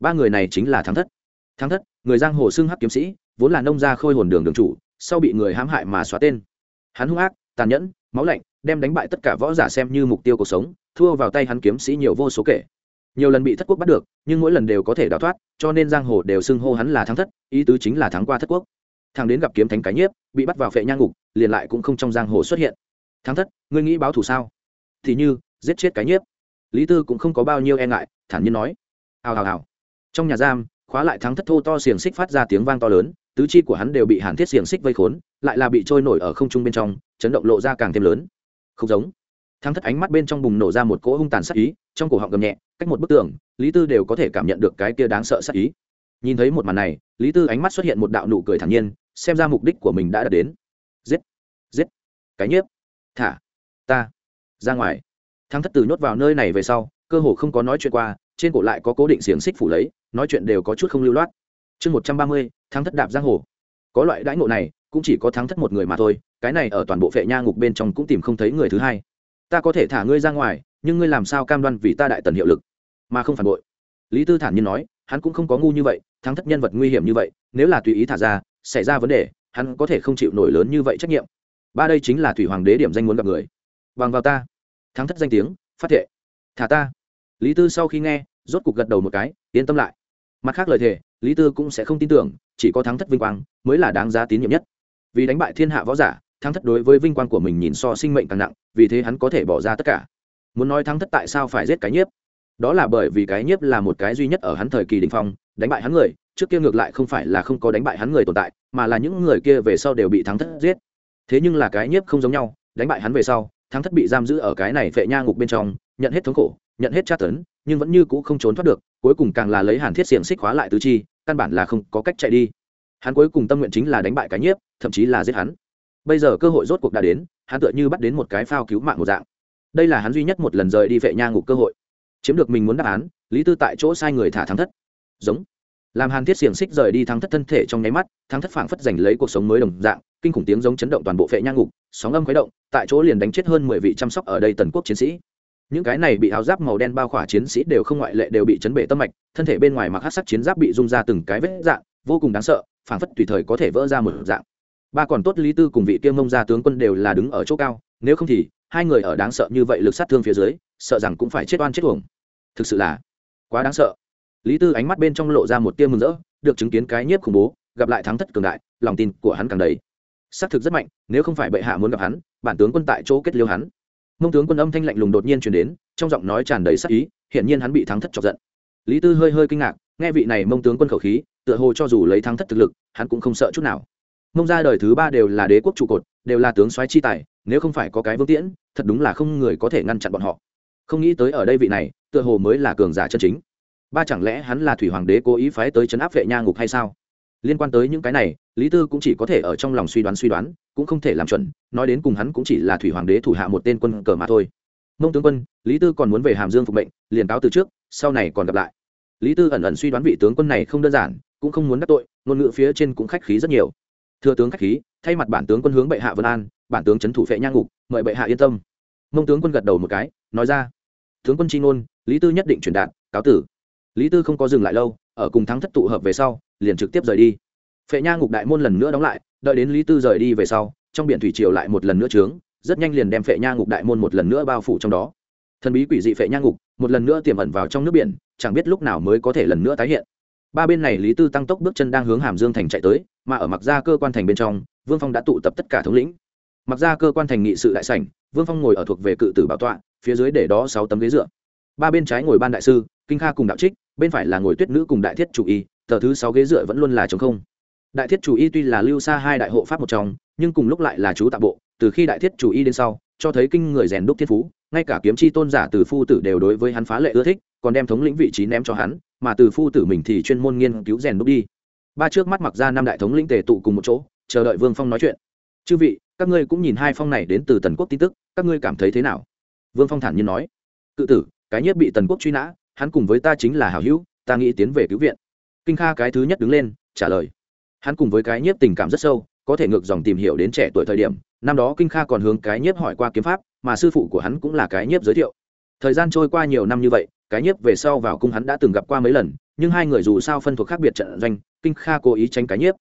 Ba người này chính là thắng thất. Thắng thất, người giang hồ xưng hắc kiếm sĩ, vốn là nông gia khôi hồn đường đường chủ, sau bị người hãm hại mà xóa tên. Hắn hung ác, tàn nhẫn, máu lạnh, đem đánh bại tất cả võ giả xem như mục tiêu cuộc sống, thua vào tay hắn kiếm sĩ nhiều vô số kể. Nhiều lần bị thất quốc bắt được, nhưng mỗi lần đều có thể đào thoát, cho nên giang hồ đều xưng hô hắn là thắng thất, ý tứ chính là thắng qua thất quốc thằng đến gặp kiếm thánh cái nhiếp, bị bắt vào phệ nhang ngục, liền lại cũng không trong giang hồ xuất hiện. Thắng thất, ngươi nghĩ báo thù sao? Thì như, giết chết cái nhiếp. Lý tư cũng không có bao nhiêu e ngại, thản nhiên nói. Hào hào hào. Trong nhà giam, khóa lại thắng thất thô to xiềng xích phát ra tiếng vang to lớn, tứ chi của hắn đều bị hàn thiết xiềng xích vây khốn, lại là bị trôi nổi ở không trung bên trong, chấn động lộ ra càng thêm lớn. Không giống. Thắng thất ánh mắt bên trong bùng nổ ra một cỗ hung tàn sắc ý, trong cổ họng gầm nhẹ, cách một bức tường, lý tư đều có thể cảm nhận được cái kia đáng sợ sắc ý. Nhìn thấy một màn này, lý tư ánh mắt xuất hiện một đạo nụ cười thản nhiên xem ra mục đích của mình đã đạt đến. Giết giết. Cái nhiếp. Thả. Ta. Ra ngoài. Thắng thất từ nhốt vào nơi này về sau, cơ hồ không có nói chuyện qua, trên cổ lại có cố định xiềng xích phủ lấy, nói chuyện đều có chút không lưu loát. Chương một trăm ba mươi, thắng thất đạp giang hồ. Có loại đãi ngộ này, cũng chỉ có thắng thất một người mà thôi, cái này ở toàn bộ phệ nha ngục bên trong cũng tìm không thấy người thứ hai. Ta có thể thả ngươi ra ngoài, nhưng ngươi làm sao cam đoan vì ta đại tần hiệu lực? Mà không phản bội. Lý tư thản nhiên nói, hắn cũng không có ngu như vậy, thắng thất nhân vật nguy hiểm như vậy, nếu là tùy ý thả ra xảy ra vấn đề, hắn có thể không chịu nổi lớn như vậy trách nhiệm. Ba đây chính là thủy hoàng đế điểm danh muốn gặp người. Bằng vào ta. Thắng thất danh tiếng, phát thệ. Thả ta. Lý tư sau khi nghe, rốt cục gật đầu một cái, yên tâm lại. Mặt khác lời thề, lý tư cũng sẽ không tin tưởng, chỉ có thắng thất vinh quang mới là đáng giá tín nhiệm nhất. Vì đánh bại thiên hạ võ giả, thắng thất đối với vinh quang của mình nhìn so sinh mệnh càng nặng, vì thế hắn có thể bỏ ra tất cả. Muốn nói thắng thất tại sao phải giết cái nhiếp? Đó là bởi vì cái nhiếp là một cái duy nhất ở hắn thời kỳ đình phong, đánh bại hắn người trước kia ngược lại không phải là không có đánh bại hắn người tồn tại, mà là những người kia về sau đều bị thắng thất giết. Thế nhưng là cái nhiếp không giống nhau, đánh bại hắn về sau, thắng thất bị giam giữ ở cái này phệ nha ngục bên trong, nhận hết thống khổ, nhận hết tra tấn, nhưng vẫn như cũ không trốn thoát được, cuối cùng càng là lấy hàn thiết xiềng xích hóa lại tứ chi, căn bản là không có cách chạy đi. Hắn cuối cùng tâm nguyện chính là đánh bại cái nhiếp, thậm chí là giết hắn. Bây giờ cơ hội rốt cuộc đã đến, hắn tựa như bắt đến một cái phao cứu mạng một dạng. Đây là hắn duy nhất một lần rời đi vệ nha ngục cơ hội. Chiếm được mình muốn đáp án, lý tư tại chỗ sai người thả thắng thất. Giống làm hàn thiết xiềng xích rời đi thắng thất thân thể trong nháy mắt, thắng thất phảng phất giành lấy cuộc sống mới đồng dạng, kinh khủng tiếng giống chấn động toàn bộ phệ nhang ngục, sóng âm khuấy động, tại chỗ liền đánh chết hơn mười vị chăm sóc ở đây tần quốc chiến sĩ. Những cái này bị áo giáp màu đen bao khỏa chiến sĩ đều không ngoại lệ đều bị chấn bể tâm mạch, thân thể bên ngoài mặc hát sắc chiến giáp bị rung ra từng cái vết dạng, vô cùng đáng sợ, phảng phất tùy thời có thể vỡ ra một dạng. Ba còn tốt lý tư cùng vị kiêm mông gia tướng quân đều là đứng ở chỗ cao, nếu không thì, hai người ở đáng sợ như vậy lực sát thương phía dưới, sợ rằng cũng phải chết oan chết uổng. Thực sự là quá đáng sợ lý tư ánh mắt bên trong lộ ra một tia mừng rỡ, được chứng kiến cái nhiếp khủng bố, gặp lại thắng thất cường đại, lòng tin của hắn càng đầy. Xác thực rất mạnh, nếu không phải bệ hạ muốn gặp hắn, bản tướng quân tại chỗ kết liêu hắn. Mông tướng quân âm thanh lạnh lùng đột nhiên chuyển đến, trong giọng nói tràn đầy sắc ý, hiển nhiên hắn bị thắng thất chọc giận. Lý tư hơi hơi kinh ngạc, nghe vị này mông tướng quân khẩu khí, tựa hồ cho dù lấy thắng thất thực lực, hắn cũng không sợ chút nào. Mông ra đời thứ ba đều là đế quốc trụ cột, đều là tướng soái chi tài, nếu không phải có cái vương tiễn, thật đúng là không người có thể ngăn chặn bọn họ. Không nghĩ tới ở đây vị này, tựa hồ mới là cường giả chân chính ba chẳng lẽ hắn là thủy hoàng đế cố ý phái tới chấn áp vệ nha ngục hay sao? Liên quan tới những cái này, lý tư cũng chỉ có thể ở trong lòng suy đoán suy đoán, cũng không thể làm chuẩn, nói đến cùng hắn cũng chỉ là thủy hoàng đế thủ hạ một tên quân cờ mà thôi. Mông tướng quân, lý tư còn muốn về hàm dương phục mệnh, liền cáo từ trước, sau này còn gặp lại. Lý tư ẩn ẩn suy đoán vị tướng quân này không đơn giản, cũng không muốn đắc tội, ngôn ngữ phía trên cũng khách khí rất nhiều. Thưa tướng khách khí, thay mặt bản tướng quân hướng bệ hạ vân an, bản tướng trấn thủ phệ nhang ngục, mời bệ hạ yên tâm. Mông tướng quân gật đầu một cái, nói ra. Tướng quân tri ngôn, lý tư nhất định truyền đạt, cáo tử lý tư không có dừng lại lâu, ở cùng thắng thất tụ hợp về sau, liền trực tiếp rời đi. Phệ nha ngục đại môn lần nữa đóng lại, đợi đến lý tư rời đi về sau, trong biển thủy triều lại một lần nữa trướng, rất nhanh liền đem phệ nha ngục đại môn một lần nữa bao phủ trong đó. Thần bí quỷ dị phệ nha ngục, một lần nữa tiềm ẩn vào trong nước biển, chẳng biết lúc nào mới có thể lần nữa tái hiện. Ba bên này lý tư tăng tốc bước chân đang hướng hàm dương thành chạy tới, mà ở mặc ra cơ quan thành bên trong, vương phong đã tụ tập tất cả thống lĩnh. Mặc ra cơ quan thành nghị sự đại sảnh, vương phong ngồi ở thuộc về cự tử bảo tọa, phía dưới để đó sáu tấm ghế dựa. Ba bên trái ngồi ban đại sư kinh kha cùng đạo trích, bên phải là ngồi tuyết nữ cùng đại thiết chủ y, tờ thứ sáu ghế dựa vẫn luôn là chống không. Đại thiết chủ y tuy là lưu xa hai đại hộ pháp một trong, nhưng cùng lúc lại là chú tạ bộ, từ khi đại thiết chủ y đến sau, cho thấy kinh người rèn đúc thiên phú, ngay cả kiếm chi tôn giả từ phu tử đều đối với hắn phá lệ ưa thích, còn đem thống lĩnh vị trí ném cho hắn, mà từ phu tử mình thì chuyên môn nghiên cứu rèn đúc đi. Ba trước mắt mặc ra năm đại thống lĩnh tề tụ cùng một chỗ, chờ đợi vương phong nói chuyện. Chư vị, các ngươi cũng nhìn hai phong này đến từ tần quốc tin tức, các ngươi cảm thấy thế nào? Vương phong thản nhiên nói. Cự tử, cái nhất bị tần quốc truy nã hắn cùng với ta chính là hảo hữu, ta nghĩ tiến về cứu viện. Kinh kha cái thứ nhất đứng lên, trả lời. Hắn cùng với cái nhiếp tình cảm rất sâu, có thể ngược dòng tìm hiểu đến trẻ tuổi thời điểm, năm đó kinh kha còn hướng cái nhiếp hỏi qua kiếm pháp, mà sư phụ của hắn cũng là cái nhiếp giới thiệu. Thời gian trôi qua nhiều năm như vậy, cái nhiếp về sau vào cung hắn đã từng gặp qua mấy lần, nhưng hai người dù sao phân thuộc khác biệt trận doanh, kinh kha cố ý tránh cái nhiếp.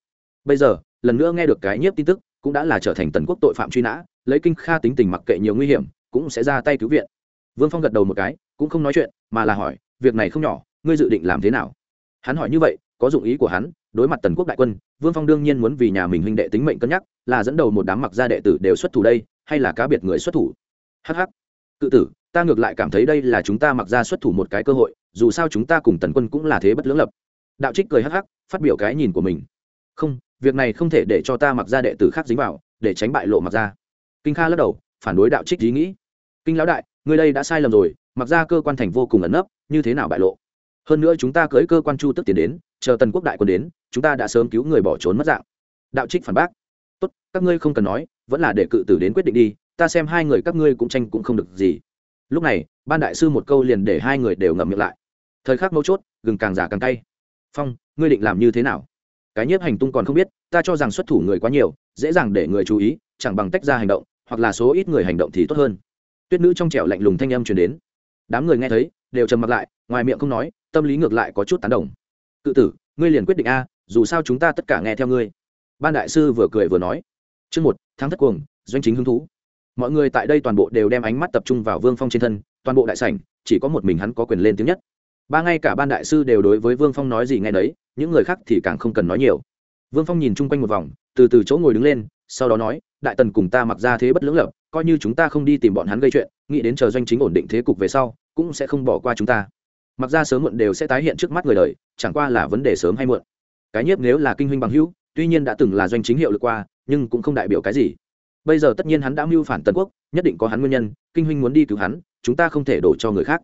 Bây giờ, lần nữa nghe được cái nhiếp tin tức, cũng đã là trở thành tần quốc tội phạm truy nã, lấy kinh kha tính tình mặc kệ nhiều nguy hiểm, cũng sẽ ra tay cứu viện. Vương phong gật đầu một cái, cũng không nói chuyện, mà là hỏi việc này không nhỏ, ngươi dự định làm thế nào? Hắn hỏi như vậy, có dụng ý của hắn, đối mặt tần quốc đại quân, vương phong đương nhiên muốn vì nhà mình huynh đệ tính mệnh cân nhắc, là dẫn đầu một đám mặc gia đệ tử đều xuất thủ đây, hay là cá biệt người xuất thủ? Hh cự tử, ta ngược lại cảm thấy đây là chúng ta mặc ra xuất thủ một cái cơ hội, dù sao chúng ta cùng tần quân cũng là thế bất lưỡng lập. Đạo trích cười hắc hắc, phát biểu cái nhìn của mình. Không, việc này không thể để cho ta mặc ra đệ tử khác dính vào, để tránh bại lộ mặc ra kinh kha lắc đầu, phản đối đạo trích ý nghĩ. Kinh lão đại người đây đã sai lầm rồi, mặc ra cơ quan thành vô cùng ẩn nấp, như thế nào bại lộ? Hơn nữa chúng ta cưới cơ quan chu tức tiền đến, chờ tần quốc đại quân đến, chúng ta đã sớm cứu người bỏ trốn mất dạng. Đạo trích phản bác. Tốt, các ngươi không cần nói, vẫn là để cự tử đến quyết định đi, ta xem hai người các ngươi cũng tranh cũng không được gì. Lúc này, ban đại sư một câu liền để hai người đều ngậm miệng lại. Thời khắc mấu chốt, gừng càng già càng cay. Phong, ngươi định làm như thế nào? Cái nhiếp hành tung còn không biết, ta cho rằng xuất thủ người quá nhiều, dễ dàng để người chú ý, chẳng bằng tách ra hành động, hoặc là số ít người hành động thì tốt hơn tuyết nữ trong trẻo lạnh lùng thanh âm truyền đến. Đám người nghe thấy, đều trầm mặt lại, ngoài miệng không nói, tâm lý ngược lại có chút tán đồng. Cự tử, ngươi liền quyết định a, dù sao chúng ta tất cả nghe theo ngươi. Ban đại sư vừa cười vừa nói. Chương một tháng thất cuồng, doanh chính hứng thú. Mọi người tại đây toàn bộ đều đem ánh mắt tập trung vào vương phong trên thân, toàn bộ đại sảnh, chỉ có một mình hắn có quyền lên tiếng nhất. Ba ngay cả ban đại sư đều đối với vương phong nói gì ngay đấy những người khác thì càng không cần nói nhiều. Vương phong nhìn chung quanh một vòng, từ từ chỗ ngồi đứng lên, sau đó nói đại tần cùng ta mặc ra thế bất lưỡng lập, coi như chúng ta không đi tìm bọn hắn gây chuyện, nghĩ đến chờ doanh chính ổn định thế cục về sau, cũng sẽ không bỏ qua chúng ta. Mặc ra sớm muộn đều sẽ tái hiện trước mắt người đời, chẳng qua là vấn đề sớm hay muộn. Cái nhiếp nếu là kinh huynh bằng hữu, tuy nhiên đã từng là doanh chính hiệu lực qua, nhưng cũng không đại biểu cái gì. Bây giờ tất nhiên hắn đã mưu phản tần quốc, nhất định có hắn nguyên nhân, kinh huynh muốn đi cứu hắn, chúng ta không thể đổ cho người khác.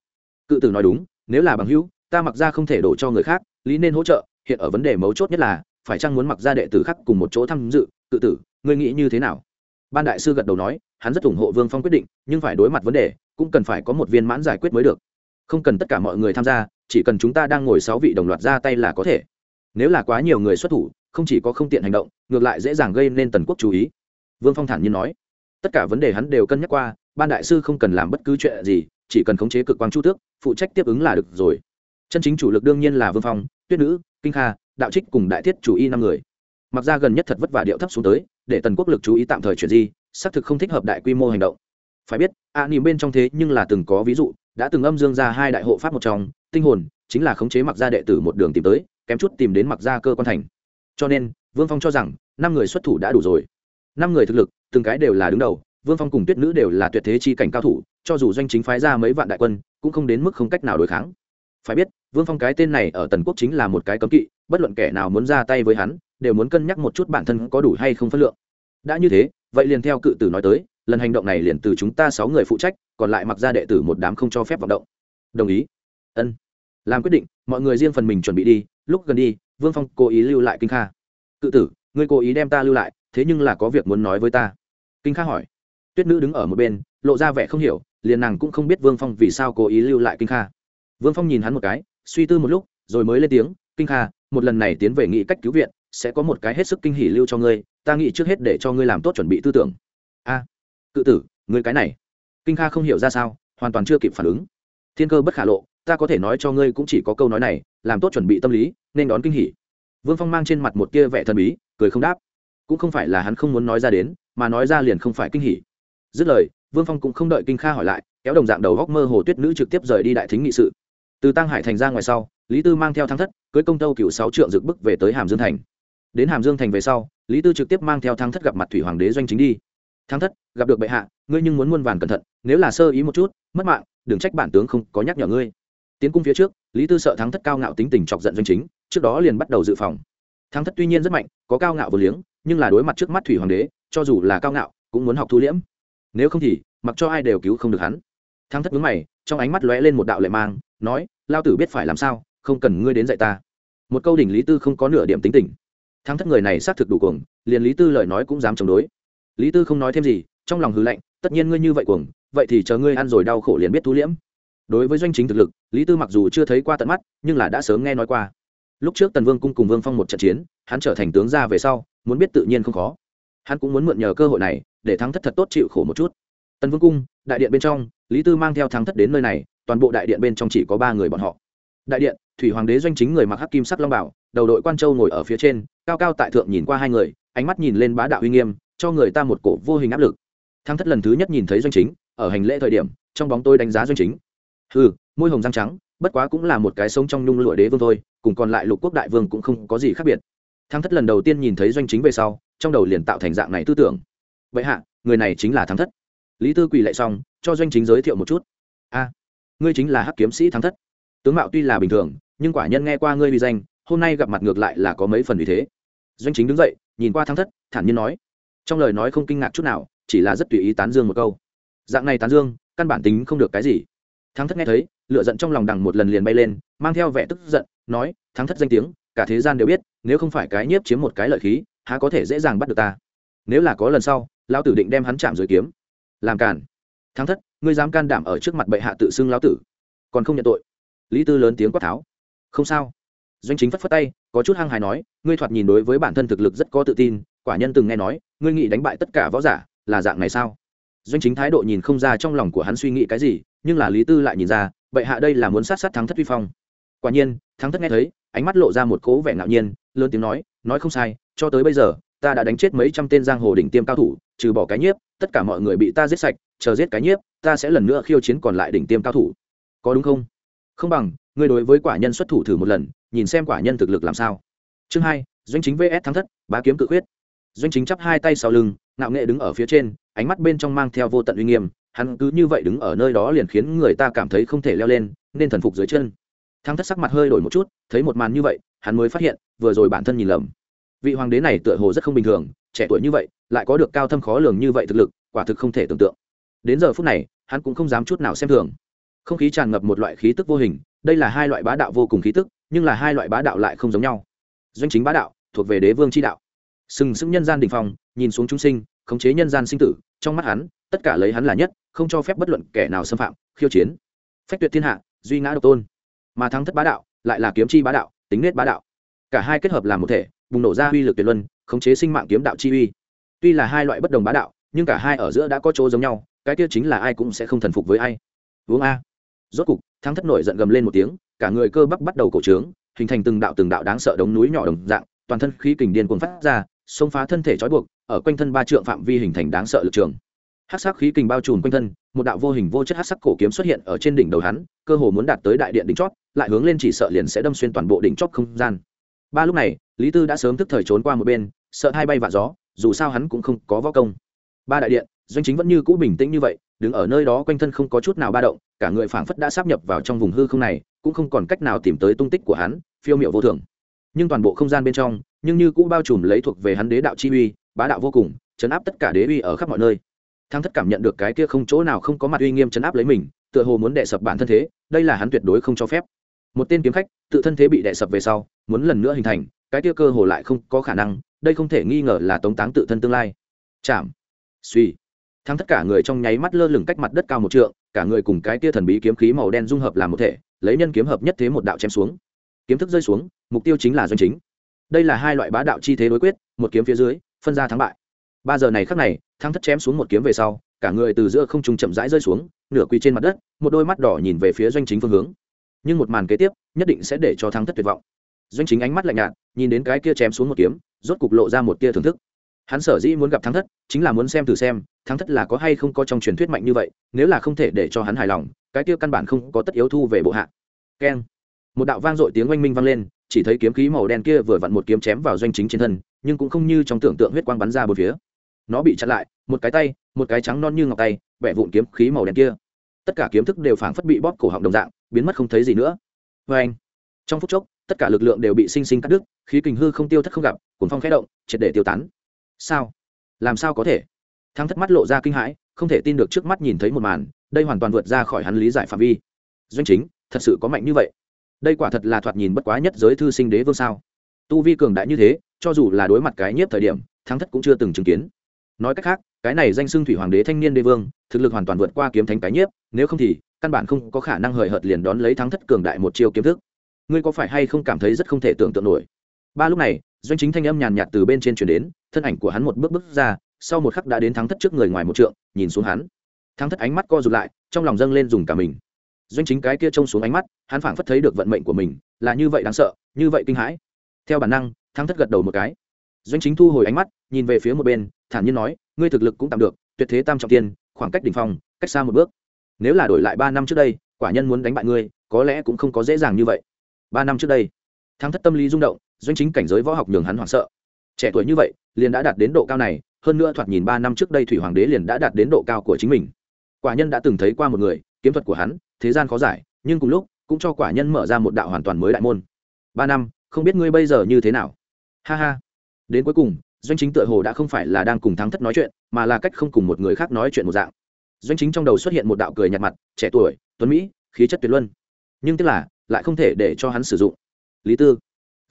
Cự tử nói đúng, nếu là bằng hữu, ta mặc ra không thể đổ cho người khác, lý nên hỗ trợ, hiện ở vấn đề mấu chốt nhất là, phải chăng muốn mặc ra đệ tử khác cùng một chỗ tham dự, cự tử ngươi nghĩ như thế nào? Ban đại sư gật đầu nói, hắn rất ủng hộ vương phong quyết định, nhưng phải đối mặt vấn đề, cũng cần phải có một viên mãn giải quyết mới được. Không cần tất cả mọi người tham gia, chỉ cần chúng ta đang ngồi sáu vị đồng loạt ra tay là có thể. Nếu là quá nhiều người xuất thủ, không chỉ có không tiện hành động, ngược lại dễ dàng gây nên tần quốc chú ý. Vương phong thản nhiên nói. Tất cả vấn đề hắn đều cân nhắc qua, ban đại sư không cần làm bất cứ chuyện gì, chỉ cần khống chế cực quang chu tước, phụ trách tiếp ứng là được rồi. Chân chính chủ lực đương nhiên là vương phong, tuyết nữ, kinh kha, đạo trích cùng đại thiết chủ y năm người mặc ra gần nhất thật vất vả điệu thấp xuống tới để tần quốc lực chú ý tạm thời chuyển di xác thực không thích hợp đại quy mô hành động. Phải biết a à, bên trong thế nhưng là từng có ví dụ đã từng âm dương ra hai đại hộ pháp một trong tinh hồn chính là khống chế mặc gia đệ tử một đường tìm tới kém chút tìm đến mặc gia cơ quan thành. Cho nên vương phong cho rằng năm người xuất thủ đã đủ rồi. Năm người thực lực từng cái đều là đứng đầu vương phong cùng tuyết nữ đều là tuyệt thế chi cảnh cao thủ cho dù doanh chính phái ra mấy vạn đại quân cũng không đến mức không cách nào đối kháng. Phải biết vương phong cái tên này ở tần quốc chính là một cái cấm kỵ bất luận kẻ nào muốn ra tay với hắn đều muốn cân nhắc một chút bản thân có đủ hay không phân lượng. Đã như thế, vậy liền theo cự tử nói tới, lần hành động này liền từ chúng ta sáu người phụ trách, còn lại mặc ra đệ tử một đám không cho phép vận động. Đồng ý. Ân. Làm quyết định, mọi người riêng phần mình chuẩn bị đi, lúc gần đi, vương phong cố ý lưu lại kinh kha. Cự tử, ngươi cố ý đem ta lưu lại, thế nhưng là có việc muốn nói với ta. Kinh kha hỏi. Tuyết nữ đứng ở một bên, lộ ra vẻ không hiểu, liền nàng cũng không biết vương phong vì sao cố ý lưu lại kinh kha. Vương phong nhìn hắn một cái, suy tư một lúc, rồi mới lên tiếng, kinh kha, một lần này tiến về nghị cách cứu viện sẽ có một cái hết sức kinh hỉ lưu cho ngươi, ta nghĩ trước hết để cho ngươi làm tốt chuẩn bị tư tưởng. A, cự tử, ngươi cái này. Kinh kha không hiểu ra sao, hoàn toàn chưa kịp phản ứng. Thiên cơ bất khả lộ, ta có thể nói cho ngươi cũng chỉ có câu nói này, làm tốt chuẩn bị tâm lý, nên đón kinh hỉ. Vương phong mang trên mặt một tia vẻ thần bí, cười không đáp. Cũng không phải là hắn không muốn nói ra đến, mà nói ra liền không phải kinh hỉ. Dứt lời, vương phong cũng không đợi kinh kha hỏi lại, kéo đồng dạng đầu góc mơ hồ tuyết nữ trực tiếp rời đi đại thính nghị sự. Từ tăng hải thành ra ngoài sau, lý tư mang theo thăng thất, cưới công tâu cựu sáu trượng rực bức về tới hàm dương thành đến hàm dương thành về sau, lý tư trực tiếp mang theo thắng thất gặp mặt thủy hoàng đế doanh chính đi. Thắng thất, gặp được bệ hạ, ngươi nhưng muốn muôn vàn cẩn thận, nếu là sơ ý một chút, mất mạng, đừng trách bản tướng không có nhắc nhở ngươi. Tiến cung phía trước, lý tư sợ thắng thất cao ngạo tính tình chọc giận doanh chính, trước đó liền bắt đầu dự phòng. Thắng thất tuy nhiên rất mạnh, có cao ngạo vừa liếng, nhưng là đối mặt trước mắt thủy hoàng đế, cho dù là cao ngạo, cũng muốn học thu liễm. Nếu không thì, mặc cho ai đều cứu không được hắn. Thắng thất vướng mày, trong ánh mắt lóe lên một đạo lệ mang, nói, lao tử biết phải làm sao, không cần ngươi đến dạy ta. Một câu đỉnh lý tư không có nửa điểm tính tình thắng thất người này xác thực đủ cuồng, liền lý tư lời nói cũng dám chống đối. Lý tư không nói thêm gì, trong lòng hư lạnh, tất nhiên ngươi như vậy cuồng, vậy thì chờ ngươi ăn rồi đau khổ liền biết thu liễm. Đối với doanh chính thực lực, lý tư mặc dù chưa thấy qua tận mắt, nhưng là đã sớm nghe nói qua. Lúc trước tần vương cung cùng vương phong một trận chiến, hắn trở thành tướng ra về sau, muốn biết tự nhiên không khó. Hắn cũng muốn mượn nhờ cơ hội này, để thắng thất thật tốt chịu khổ một chút. Tần vương cung, đại điện bên trong, lý tư mang theo thắng thất đến nơi này, toàn bộ đại điện bên trong chỉ có ba người bọn họ đại điện, thủy hoàng đế doanh chính người mặc hắc kim sắc long bảo, đầu đội quan châu ngồi ở phía trên, cao cao tại thượng nhìn qua hai người, ánh mắt nhìn lên bá đạo uy nghiêm, cho người ta một cổ vô hình áp lực. Thắng thất lần thứ nhất nhìn thấy doanh chính, ở hành lễ thời điểm, trong bóng tôi đánh giá doanh chính. Ừ môi hồng răng trắng, bất quá cũng là một cái sống trong nhung lụa đế vương thôi, cùng còn lại lục quốc đại vương cũng không có gì khác biệt. Thắng thất lần đầu tiên nhìn thấy doanh chính về sau, trong đầu liền tạo thành dạng này tư tưởng. Vậy hạ, người này chính là thắng thất. Lý tư quỳ lại xong, cho doanh chính giới thiệu một chút. A, ngươi chính là hắc kiếm sĩ thắng thất tướng mạo tuy là bình thường, nhưng quả nhân nghe qua ngươi uy danh, hôm nay gặp mặt ngược lại là có mấy phần vì thế. Doanh chính đứng dậy, nhìn qua thắng thất, thản nhiên nói. Trong lời nói không kinh ngạc chút nào, chỉ là rất tùy ý tán dương một câu. Dạng này tán dương, căn bản tính không được cái gì. Thắng thất nghe thấy lựa giận trong lòng đằng một lần liền bay lên, mang theo vẻ tức giận, nói, thắng thất danh tiếng, cả thế gian đều biết, nếu không phải cái nhiếp chiếm một cái lợi khí, há có thể dễ dàng bắt được ta? Nếu là có lần sau, lão tử định đem hắn chạm dưới kiếm. Làm cản thắng thất, ngươi dám can đảm ở trước mặt bệ hạ tự xưng lão tử, còn không nhận tội lý tư lớn tiếng quát tháo. Không sao. Doanh chính phất phất tay, có chút hăng hài nói, ngươi thoạt nhìn đối với bản thân thực lực rất có tự tin, quả nhân từng nghe nói, ngươi nghĩ đánh bại tất cả võ giả, là dạng này sao? Doanh chính thái độ nhìn không ra trong lòng của hắn suy nghĩ cái gì, nhưng là lý tư lại nhìn ra, bệ hạ đây là muốn sát sát thắng thất vi phong. Quả nhiên, thắng thất nghe thấy, ánh mắt lộ ra một cố vẻ ngạo nhiên, lớn tiếng nói nói không sai, cho tới bây giờ, ta đã đánh chết mấy trăm tên giang hồ đỉnh tiêm cao thủ, trừ bỏ cái nhiếp, tất cả mọi người bị ta giết sạch, chờ giết cái nhiếp, ta sẽ lần nữa khiêu chiến còn lại đỉnh tiêm cao thủ. Có đúng không? Không bằng, ngươi đối với quả nhân xuất thủ thử một lần, nhìn xem quả nhân thực lực làm sao. Chương hai, doanh chính vs thắng thất, bá kiếm cự khuyết. Doanh chính chắp hai tay sau lưng, ngạo nghệ đứng ở phía trên, ánh mắt bên trong mang theo vô tận uy nghiêm, hắn cứ như vậy đứng ở nơi đó liền khiến người ta cảm thấy không thể leo lên, nên thần phục dưới chân. Thắng thất sắc mặt hơi đổi một chút, thấy một màn như vậy, hắn mới phát hiện, vừa rồi bản thân nhìn lầm. Vị hoàng đế này tựa hồ rất không bình thường, trẻ tuổi như vậy, lại có được cao thâm khó lường như vậy thực lực, quả thực không thể tưởng tượng. Đến giờ phút này, hắn cũng không dám chút nào xem thường không khí tràn ngập một loại khí tức vô hình, đây là hai loại bá đạo vô cùng khí tức, nhưng là hai loại bá đạo lại không giống nhau. Doanh chính bá đạo, thuộc về đế vương chi đạo. Sừng sững nhân gian đình phong, nhìn xuống chúng sinh, khống chế nhân gian sinh tử, trong mắt hắn, tất cả lấy hắn là nhất, không cho phép bất luận kẻ nào xâm phạm, khiêu chiến. Phách tuyệt thiên hạ, duy ngã độc tôn. Mà thắng thất bá đạo, lại là kiếm chi bá đạo, tính nết bá đạo. Cả hai kết hợp làm một thể, bùng nổ ra uy lực tuyệt luân, khống chế sinh mạng kiếm đạo chi uy. Tuy là hai loại bất đồng bá đạo, nhưng cả hai ở giữa đã có chỗ giống nhau, cái kia chính là ai cũng sẽ không thần phục với ai. Uống a rốt cục, thắng thất nổi giận gầm lên một tiếng, cả người cơ bắp bắt đầu cổ trướng, hình thành từng đạo từng đạo đáng sợ đống núi nhỏ đồng dạng, toàn thân khí kình điên cuồng phát ra, xông phá thân thể trói buộc, ở quanh thân ba trượng phạm vi hình thành đáng sợ lực trường. Hát sắc khí kình bao trùm quanh thân, một đạo vô hình vô chất hát sắc cổ kiếm xuất hiện ở trên đỉnh đầu hắn, cơ hồ muốn đạt tới đại điện đỉnh chót, lại hướng lên chỉ sợ liền sẽ đâm xuyên toàn bộ đỉnh chót không gian. Ba lúc này, lý tư đã sớm thức thời trốn qua một bên, sợ hai bay vạ gió, dù sao hắn cũng không có võ công. Ba đại điện, doanh chính vẫn như cũ bình tĩnh như vậy đứng ở nơi đó quanh thân không có chút nào ba động, cả người phảng phất đã sắp nhập vào trong vùng hư không này, cũng không còn cách nào tìm tới tung tích của hắn, phiêu miệu vô thường. Nhưng toàn bộ không gian bên trong, nhưng như cũ bao trùm lấy thuộc về hắn đế đạo chi uy, bá đạo vô cùng, chấn áp tất cả đế uy ở khắp mọi nơi. Thăng thất cảm nhận được cái kia không chỗ nào không có mặt uy nghiêm chấn áp lấy mình, tựa hồ muốn đệ sập bản thân thế, đây là hắn tuyệt đối không cho phép. Một tên kiếm khách, tự thân thế bị đệ sập về sau, muốn lần nữa hình thành, cái kia cơ hồ lại không có khả năng, đây không thể nghi ngờ là tống táng tự thân tương lai. Chạm. Suy thắng tất cả người trong nháy mắt lơ lửng cách mặt đất cao một trượng, cả người cùng cái tia thần bí kiếm khí màu đen dung hợp làm một thể, lấy nhân kiếm hợp nhất thế một đạo chém xuống. Kiếm thức rơi xuống, mục tiêu chính là doanh chính. Đây là hai loại bá đạo chi thế đối quyết, một kiếm phía dưới, phân ra thắng bại. Ba giờ này khắc này, thắng thất chém xuống một kiếm về sau, cả người từ giữa không trung chậm rãi rơi xuống, nửa quỳ trên mặt đất, một đôi mắt đỏ nhìn về phía doanh chính phương hướng. Nhưng một màn kế tiếp, nhất định sẽ để cho thắng thất tuyệt vọng. Doanh chính ánh mắt lạnh nhạt, nhìn đến cái kia chém xuống một kiếm, rốt cục lộ ra một tia thưởng thức hắn sở dĩ muốn gặp thắng thất, chính là muốn xem thử xem, thắng thất là có hay không có trong truyền thuyết mạnh như vậy, nếu là không thể để cho hắn hài lòng, cái tiêu căn bản không có tất yếu thu về bộ hạ. Keng. Một đạo vang dội tiếng oanh minh vang lên, chỉ thấy kiếm khí màu đen kia vừa vặn một kiếm chém vào doanh chính trên thân, nhưng cũng không như trong tưởng tượng huyết quang bắn ra bốn phía. Nó bị chặn lại, một cái tay, một cái trắng non như ngọc tay, bẻ vụn kiếm khí màu đen kia. Tất cả kiếm thức đều phảng phất bị bóp cổ họng đồng dạng, biến mất không thấy gì nữa. Vê anh trong phút chốc, tất cả lực lượng đều bị sinh sinh cắt đứt, khí kình hư không tiêu thất không gặp cuốn phong khẽ động, triệt để tiêu tán sao? Làm sao có thể? Thắng thất mắt lộ ra kinh hãi, không thể tin được trước mắt nhìn thấy một màn, đây hoàn toàn vượt ra khỏi hắn lý giải phạm vi. Doanh chính, thật sự có mạnh như vậy? Đây quả thật là thoạt nhìn bất quá nhất giới thư sinh đế vương sao? Tu vi cường đại như thế, cho dù là đối mặt cái nhiếp thời điểm, thắng thất cũng chưa từng chứng kiến. Nói cách khác, cái này danh xưng thủy hoàng đế thanh niên đế vương, thực lực hoàn toàn vượt qua kiếm thánh cái nhiếp, nếu không thì, căn bản không có khả năng hời hợt liền đón lấy thắng thất cường đại một chiêu kiếm thức. Ngươi có phải hay không cảm thấy rất không thể tưởng tượng nổi? Ba lúc này doanh chính thanh âm nhàn nhạt từ bên trên chuyển đến, thân ảnh của hắn một bước bước ra, sau một khắc đã đến thắng thất trước người ngoài một trượng, nhìn xuống hắn. Thắng thất ánh mắt co rụt lại, trong lòng dâng lên dùng cả mình. Doanh chính cái kia trông xuống ánh mắt, hắn phảng phất thấy được vận mệnh của mình, là như vậy đáng sợ, như vậy kinh hãi. Theo bản năng, thắng thất gật đầu một cái. Doanh chính thu hồi ánh mắt, nhìn về phía một bên, thản nhiên nói, ngươi thực lực cũng tạm được, tuyệt thế tam trọng tiên, khoảng cách đỉnh phong, cách xa một bước. Nếu là đổi lại ba năm trước đây, quả nhân muốn đánh bại ngươi, có lẽ cũng không có dễ dàng như vậy. Ba năm trước đây, thắng thất tâm lý rung động doanh chính cảnh giới võ học nhường hắn hoảng sợ. Trẻ tuổi như vậy, liền đã đạt đến độ cao này, hơn nữa thoạt nhìn ba năm trước đây thủy hoàng đế liền đã đạt đến độ cao của chính mình. Quả nhân đã từng thấy qua một người, kiếm thuật của hắn, thế gian khó giải, nhưng cùng lúc, cũng cho quả nhân mở ra một đạo hoàn toàn mới đại môn. Ba năm, không biết ngươi bây giờ như thế nào? Ha ha. Đến cuối cùng, doanh chính tựa hồ đã không phải là đang cùng thắng thất nói chuyện, mà là cách không cùng một người khác nói chuyện một dạng. Doanh chính trong đầu xuất hiện một đạo cười nhạt mặt, trẻ tuổi, tuấn mỹ, khí chất tuyệt luân. Nhưng tức là, lại không thể để cho hắn sử dụng. Lý tư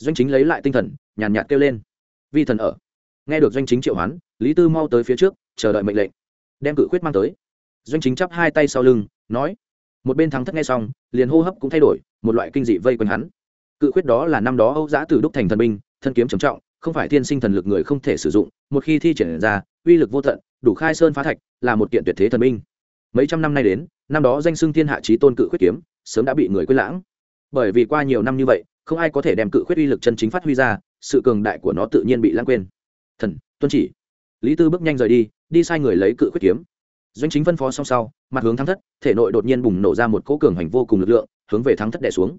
doanh chính lấy lại tinh thần, nhàn nhạt kêu lên. Vi thần ở. Nghe được doanh chính triệu hoán, lý tư mau tới phía trước, chờ đợi mệnh lệnh. Đem cự quyết mang tới. Doanh chính chắp hai tay sau lưng, nói, một bên thắng thất nghe xong, liền hô hấp cũng thay đổi, một loại kinh dị vây quanh hắn. Cự quyết đó là năm đó âu giã từ đúc thành thần binh, thân kiếm trầm trọng, không phải thiên sinh thần lực người không thể sử dụng, một khi thi triển ra, uy lực vô tận, đủ khai sơn phá thạch, là một kiện tuyệt thế thần binh. Mấy trăm năm nay đến, năm đó danh xưng thiên hạ trí tôn cự quyết kiếm, sớm đã bị người quên lãng. Bởi vì qua nhiều năm như vậy không ai có thể đem cự khuyết uy lực chân chính phát huy ra, sự cường đại của nó tự nhiên bị lãng quên. Thần, tuân chỉ. Lý tư bước nhanh rời đi đi sai người lấy cự khuyết kiếm. Doanh chính phân phó song sau, mặt hướng thắng thất, thể nội đột nhiên bùng nổ ra một cỗ cường hành vô cùng lực lượng, hướng về thắng thất đẻ xuống.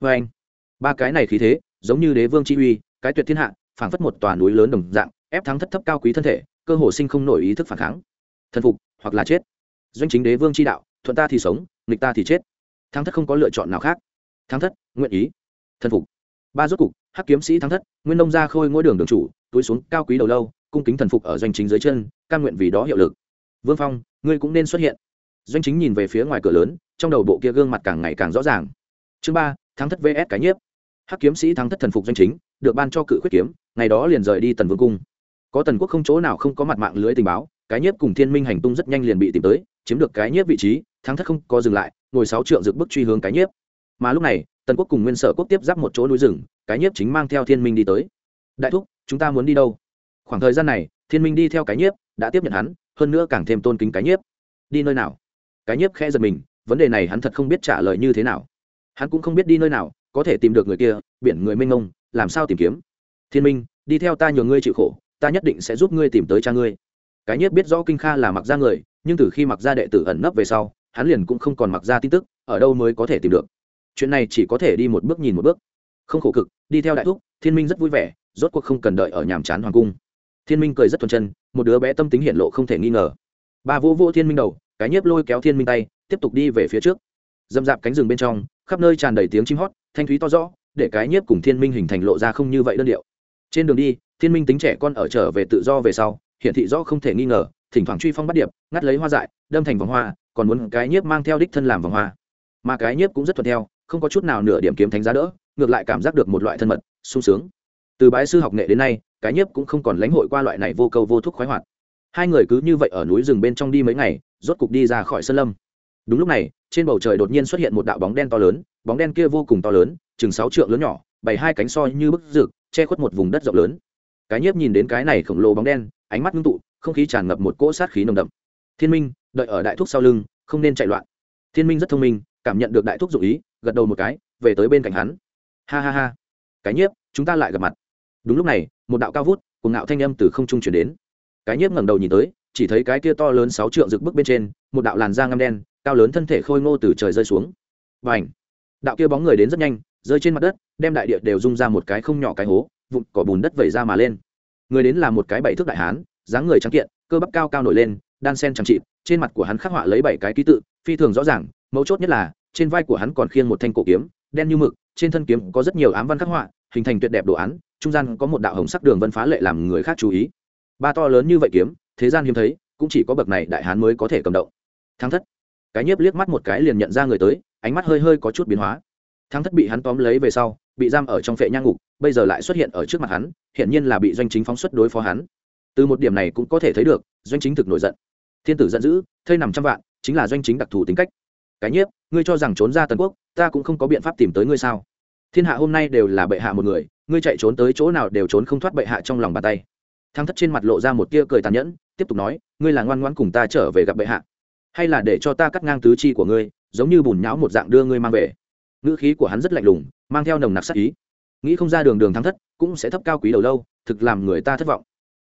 Vê anh, ba cái này khí thế, giống như đế vương chi uy, cái tuyệt thiên hạ, phảng phất một tòa núi lớn đồng dạng, ép thắng thất thấp cao quý thân thể, cơ hồ sinh không nổi ý thức phản kháng. Thần phục, hoặc là chết. Doanh chính đế vương chi đạo, thuận ta thì sống, nghịch ta thì chết. Thắng thất không có lựa chọn nào khác. Thắng thất, nguyện ý thần phục. Ba rốt cục, hắc kiếm sĩ thắng thất, nguyên nông ra khôi ngôi đường đường chủ, túi xuống cao quý đầu lâu, cung kính thần phục ở doanh chính dưới chân căn nguyện vì đó hiệu lực. Vương phong, ngươi cũng nên xuất hiện. Doanh chính nhìn về phía ngoài cửa lớn, trong đầu bộ kia gương mặt càng ngày càng rõ ràng. Chương ba, thắng thất vs cái nhiếp. Hắc kiếm sĩ thắng thất thần phục doanh chính, được ban cho cự khuyết kiếm, ngày đó liền rời đi tần vương cung. Có tần quốc không chỗ nào không có mặt mạng lưới tình báo, cái nhiếp cùng thiên minh hành tung rất nhanh liền bị tìm tới, chiếm được cái nhiếp vị trí, thắng thất không có dừng lại, ngồi sáu trượng rực bức truy hướng cái nhiếp. Mà lúc này tần quốc cùng nguyên sở quốc tiếp giáp một chỗ núi rừng, cái nhiếp chính mang theo thiên minh đi tới. Đại thúc, chúng ta muốn đi đâu? Khoảng thời gian này, thiên minh đi theo cái nhiếp, đã tiếp nhận hắn, hơn nữa càng thêm tôn kính cái nhiếp. Đi nơi nào? Cái nhiếp khẽ giật mình, vấn đề này hắn thật không biết trả lời như thế nào. Hắn cũng không biết đi nơi nào, có thể tìm được người kia, biển người mênh mông, làm sao tìm kiếm? Thiên minh, đi theo ta nhường ngươi chịu khổ, ta nhất định sẽ giúp ngươi tìm tới cha ngươi. Cái nhiếp biết rõ kinh kha là mặc ra người, nhưng từ khi mặc ra đệ tử ẩn nấp về sau, hắn liền cũng không còn mặc ra tin tức, ở đâu mới có thể tìm được? Chuyện này chỉ có thể đi một bước nhìn một bước. Không khổ cực, đi theo đại thúc, thiên minh rất vui vẻ, rốt cuộc không cần đợi ở nhàm chán hoàng cung. Thiên minh cười rất thuần chân, một đứa bé tâm tính hiện lộ không thể nghi ngờ. Bà vô vô thiên minh đầu, cái nhiếp lôi kéo thiên minh tay, tiếp tục đi về phía trước. Dâm dạp cánh rừng bên trong, khắp nơi tràn đầy tiếng chim hót, thanh thúy to rõ, để cái nhiếp cùng thiên minh hình thành lộ ra không như vậy đơn điệu. Trên đường đi, thiên minh tính trẻ con ở trở về tự do về sau hiện thị rõ không thể nghi ngờ, thỉnh thoảng truy phong bắt điệp, ngắt lấy hoa dại, đâm thành vòng hoa, còn muốn cái nhiếp mang theo đích thân làm vòng hoa. Mà cái nhiếp cũng rất thuận theo không có chút nào nửa điểm kiếm thánh giá đỡ, ngược lại cảm giác được một loại thân mật, sung sướng. Từ bái sư học nghệ đến nay, cái nhiếp cũng không còn lãnh hội qua loại này vô câu vô thúc khoái hoạt. Hai người cứ như vậy ở núi rừng bên trong đi mấy ngày, rốt cục đi ra khỏi sân lâm. Đúng lúc này, trên bầu trời đột nhiên xuất hiện một đạo bóng đen to lớn, bóng đen kia vô cùng to lớn, chừng sáu trượng lớn nhỏ, bày hai cánh soi như bức rực, che khuất một vùng đất rộng lớn. Cái nhiếp nhìn đến cái này khổng lồ bóng đen, ánh mắt ngưng tụ, không khí tràn ngập một cỗ sát khí nồng đậm. Thiên minh, đợi ở đại thúc sau lưng, không nên chạy loạn. Thiên minh rất thông minh, cảm nhận được đại thúc dụ ý gật đầu một cái, về tới bên cạnh hắn. Ha ha ha. Cái nhiếp, chúng ta lại gặp mặt. Đúng lúc này, một đạo cao vút cùng ngạo thanh âm từ không trung chuyển đến. Cái nhiếp ngẩng đầu nhìn tới, chỉ thấy cái kia to lớn sáu trượng rực bức bên trên, một đạo làn da ngăm đen, cao lớn thân thể khôi ngô từ trời rơi xuống. Và ảnh đạo kia bóng người đến rất nhanh, rơi trên mặt đất, đem đại địa đều rung ra một cái không nhỏ cái hố, vụn cỏ bùn đất vẩy ra mà lên. Người đến là một cái bảy thước đại hán, dáng người trắng kiện, cơ bắp cao cao nổi lên, đan sen chẳng trị trên mặt của hắn khắc họa lấy bảy cái ký tự, phi thường rõ ràng, mấu chốt nhất là trên vai của hắn còn khiêng một thanh cổ kiếm, đen như mực, trên thân kiếm có rất nhiều ám văn khắc họa, hình thành tuyệt đẹp đồ án, trung gian có một đạo hồng sắc đường vân phá lệ làm người khác chú ý. Ba to lớn như vậy kiếm, thế gian hiếm thấy, cũng chỉ có bậc này đại hán mới có thể cầm động. Thắng thất. Cái nhiếp liếc mắt một cái liền nhận ra người tới, ánh mắt hơi hơi có chút biến hóa. Thắng thất bị hắn tóm lấy về sau, bị giam ở trong phệ nhang ngục, bây giờ lại xuất hiện ở trước mặt hắn, hiển nhiên là bị doanh chính phóng xuất đối phó hắn. Từ một điểm này cũng có thể thấy được, doanh chính thực nổi giận. Thiên tử giận dữ, thây nằm trăm vạn, chính là doanh chính đặc thù tính cách. Cái nhiếp ngươi cho rằng trốn ra tần quốc, ta cũng không có biện pháp tìm tới ngươi sao? Thiên hạ hôm nay đều là bệ hạ một người, ngươi chạy trốn tới chỗ nào đều trốn không thoát bệ hạ trong lòng bàn tay. Thăng thất trên mặt lộ ra một tia cười tàn nhẫn, tiếp tục nói, ngươi là ngoan ngoãn cùng ta trở về gặp bệ hạ. Hay là để cho ta cắt ngang tứ chi của ngươi, giống như bùn nhão một dạng đưa ngươi mang về. Ngữ khí của hắn rất lạnh lùng, mang theo nồng nặc sắc ý. Nghĩ không ra đường đường Thăng thất cũng sẽ thấp cao quý đầu lâu, thực làm người ta thất vọng.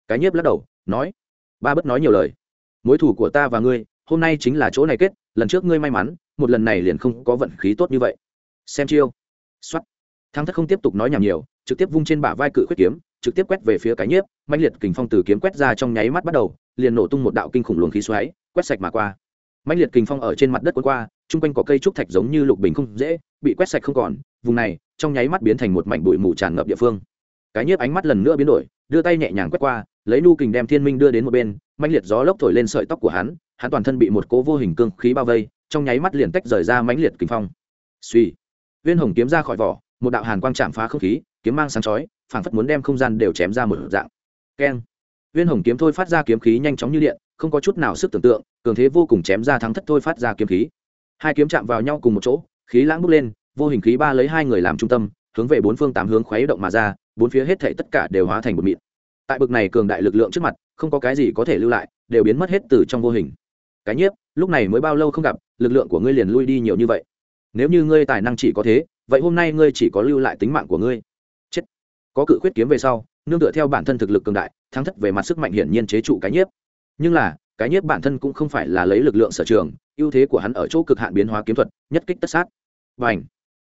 Cái nhiếp lắc đầu, nói, ba bất nói nhiều lời. Mối thủ của ta và ngươi, hôm nay chính là chỗ này kết, lần trước ngươi may mắn một lần này liền không có vận khí tốt như vậy. Xem chiêu. X thắng thất không tiếp tục nói nhảm nhiều, trực tiếp vung trên bả vai cự khuyết kiếm, trực tiếp quét về phía cái nhiếp mạnh liệt kình phong từ kiếm quét ra trong nháy mắt bắt đầu, liền nổ tung một đạo kinh khủng luồng khí xoáy, quét sạch mà qua. Mạnh liệt kình phong ở trên mặt đất cuốn qua, chung quanh có cây trúc thạch giống như lục bình không dễ, bị quét sạch không còn, vùng này, trong nháy mắt biến thành một mảnh bụi mù tràn ngập địa phương. Cái nhiếp ánh mắt lần nữa biến đổi, đưa tay nhẹ nhàng quét qua, lấy nu kình đem thiên minh đưa đến một bên mạnh liệt gió lốc thổi lên sợi tóc của hắn hắn toàn thân bị một cố vô hình cương khí bao vây trong nháy mắt liền tách rời ra mãnh liệt kình phong. Suy viên hồng kiếm ra khỏi vỏ, một đạo hàn quang chạm phá không khí, kiếm mang sáng chói, phảng phất muốn đem không gian đều chém ra một dạng. Keng. Viên hồng kiếm thôi phát ra kiếm khí nhanh chóng như điện, không có chút nào sức tưởng tượng, cường thế vô cùng chém ra thắng thất thôi phát ra kiếm khí. Hai kiếm chạm vào nhau cùng một chỗ, khí lãng bốc lên, vô hình khí ba lấy hai người làm trung tâm, hướng về bốn phương tám hướng khuấy động mà ra, bốn phía hết thảy tất cả đều hóa thành một mịn. Tại bực này cường đại lực lượng trước mặt, không có cái gì có thể lưu lại, đều biến mất hết từ trong vô hình. Cái nhiếp lúc này mới bao lâu không gặp, lực lượng của ngươi liền lui đi nhiều như vậy. Nếu như ngươi tài năng chỉ có thế, vậy hôm nay ngươi chỉ có lưu lại tính mạng của ngươi. Chết. Có cự khuyết kiếm về sau, nương tựa theo bản thân thực lực cường đại, thắng thất về mặt sức mạnh hiển nhiên chế trụ cái nhiếp. Nhưng là, cái nhiếp bản thân cũng không phải là lấy lực lượng sở trường, ưu thế của hắn ở chỗ cực hạn biến hóa kiếm thuật, nhất kích tất sát. Và ảnh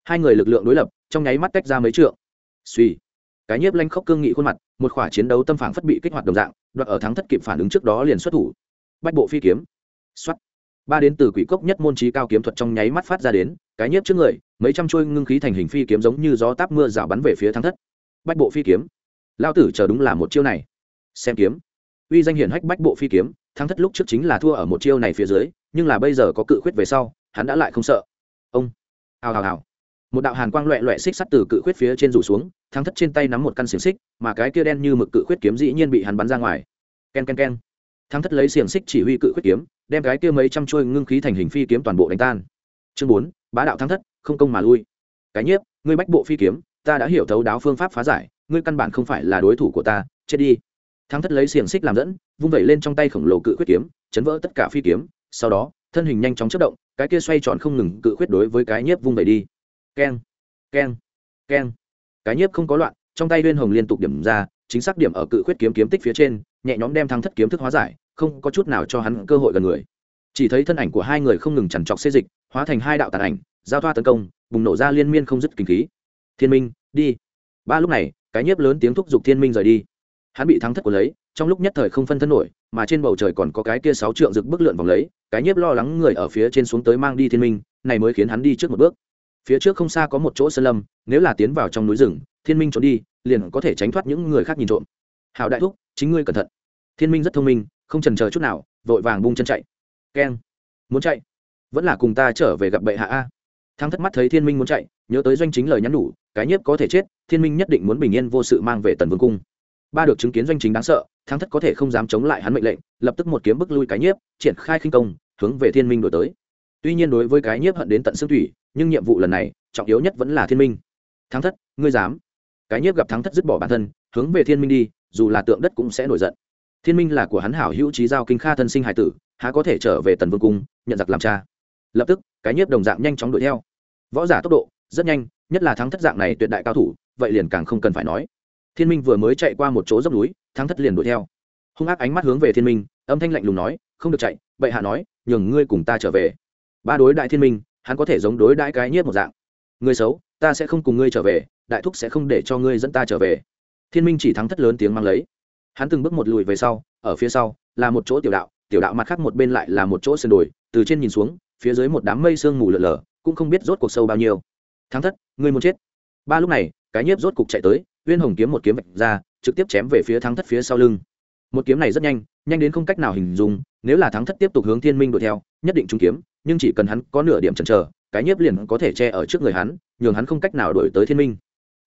hai người lực lượng đối lập, trong nháy mắt tách ra mấy trượng. Suy cái nhiếp lanh khốc cương nghị khuôn mặt, một khỏa chiến đấu tâm phản phất bị kích hoạt đồng dạng, đoạt ở thắng thất kịp phản ứng trước đó liền xuất thủ. Bách bộ phi kiếm. Xuất ba đến từ quỷ cốc nhất môn trí cao kiếm thuật trong nháy mắt phát ra đến, cái nhiếp trước người, mấy trăm trôi ngưng khí thành hình phi kiếm giống như gió táp mưa rào bắn về phía thắng thất. Bách bộ phi kiếm. Lao tử chờ đúng là một chiêu này. Xem kiếm. Uy danh hiển hách bách bộ phi kiếm, thắng thất lúc trước chính là thua ở một chiêu này phía dưới, nhưng là bây giờ có cự khuyết về sau, hắn đã lại không sợ. Ông. Hào hào hào. Một đạo hàn quang loẹ loẹ xích sắt từ cự khuyết phía trên rủ xuống, thắng thất trên tay nắm một căn xiềng xích, mà cái kia đen như mực cự khuyết kiếm dĩ nhiên bị hắn bắn ra ngoài. K e n k e n k e n thắng thất lấy xiềng xích chỉ huy cự khuyết kiếm, đem cái kia mấy trăm trôi ngưng khí thành hình phi kiếm toàn bộ đánh tan. Chương bốn, bá đạo thắng thất, không công mà lui. Cái nhiếp, ngươi bách bộ phi kiếm, ta đã hiểu thấu đáo phương pháp phá giải, ngươi căn bản không phải là đối thủ của ta, chết đi. Thắng thất lấy xiềng xích làm dẫn, vung vẩy lên trong tay khổng lồ cự khuyết kiếm, chấn vỡ tất cả phi kiếm, sau đó, thân hình nhanh chóng chất động, cái kia xoay tròn không ngừng cự khuyết đối với cái nhiếp vung vẩy đi. Keng keng keng. Cái nhiếp không có loạn, trong tay liên hồng liên tục điểm ra chính xác điểm ở cự khuyết kiếm kiếm tích phía trên, nhẹ nhõm đem thắng thất kiếm thức hóa giải, không có chút nào cho hắn cơ hội gần người. Chỉ thấy thân ảnh của hai người không ngừng chằn trọc xê dịch, hóa thành hai đạo tàn ảnh, giao thoa tấn công, bùng nổ ra liên miên không dứt kinh khí. Thiên minh, đi. Ba lúc này, cái nhiếp lớn tiếng thúc giục thiên minh rời đi. Hắn bị thắng thất của lấy, trong lúc nhất thời không phân thân nổi, mà trên bầu trời còn có cái kia sáu trượng rực bức lượn vòng lấy, cái nhiếp lo lắng người ở phía trên xuống tới mang đi thiên minh, này mới khiến hắn đi trước một bước. Phía trước không xa có một chỗ sơn lâm, nếu là tiến vào trong núi rừng, thiên minh trốn đi liền có thể tránh thoát những người khác nhìn trộm. Hảo đại thúc, chính ngươi cẩn thận. Thiên minh rất thông minh, không trần chờ chút nào, vội vàng bung chân chạy. Keng. Muốn chạy? Vẫn là cùng ta trở về gặp bệ hạ a. Thắng thất mắt thấy thiên minh muốn chạy, nhớ tới doanh chính lời nhắn nhủ, cái nhiếp có thể chết, thiên minh nhất định muốn bình yên vô sự mang về tần vương cung. Ba được chứng kiến doanh chính đáng sợ thắng thất có thể không dám chống lại hắn mệnh lệnh, lập tức một kiếm bức lui cái nhiếp, triển khai khinh công, hướng về thiên minh đổi tới. Tuy nhiên đối với cái nhiếp hận đến tận xương thủy, nhưng nhiệm vụ lần này, trọng yếu nhất vẫn là thiên minh. Thắng thất, ngươi dám? Cái nhiếp gặp thắng thất dứt bỏ bản thân, hướng về thiên minh đi, dù là tượng đất cũng sẽ nổi giận. Thiên minh là của hắn hảo hữu trí giao kinh kha thân sinh hải tử, há có thể trở về tần vương cung, nhận giặc làm cha. Lập tức, cái nhiếp đồng dạng nhanh chóng đuổi theo. Võ giả tốc độ, rất nhanh, nhất là thắng thất dạng này tuyệt đại cao thủ, vậy liền càng không cần phải nói. Thiên minh vừa mới chạy qua một chỗ dốc núi, thắng thất liền đuổi theo. Hung ác ánh mắt hướng về thiên minh, âm thanh lạnh lùng nói, không được chạy, bệ hạ nói, nhường ngươi cùng ta trở về. Ba đối đại thiên minh, hắn có thể giống đối đại cái nhiếp một dạng. Người xấu, ta sẽ không cùng ngươi trở về đại thúc sẽ không để cho ngươi dẫn ta trở về. Thiên minh chỉ thắng thất lớn tiếng mang lấy. Hắn từng bước một lùi về sau, ở phía sau, là một chỗ tiểu đạo tiểu đạo mặt khác một bên lại là một chỗ sườn đồi, từ trên nhìn xuống, phía dưới một đám mây sương mù lợn lờ cũng không biết rốt cuộc sâu bao nhiêu. Thắng thất, ngươi muốn chết. Ba lúc này, cái nhiếp rốt cục chạy tới, uyên hồng kiếm một kiếm vạch ra, trực tiếp chém về phía thắng thất phía sau lưng. Một kiếm này rất nhanh nhanh đến không cách nào hình dung, nếu là thắng thất tiếp tục hướng thiên minh đuổi theo, nhất định trúng kiếm, nhưng chỉ cần hắn có nửa điểm chần chờ, cái nhiếp liền có thể che ở trước người hắn, nhường hắn không cách nào đuổi tới thiên minh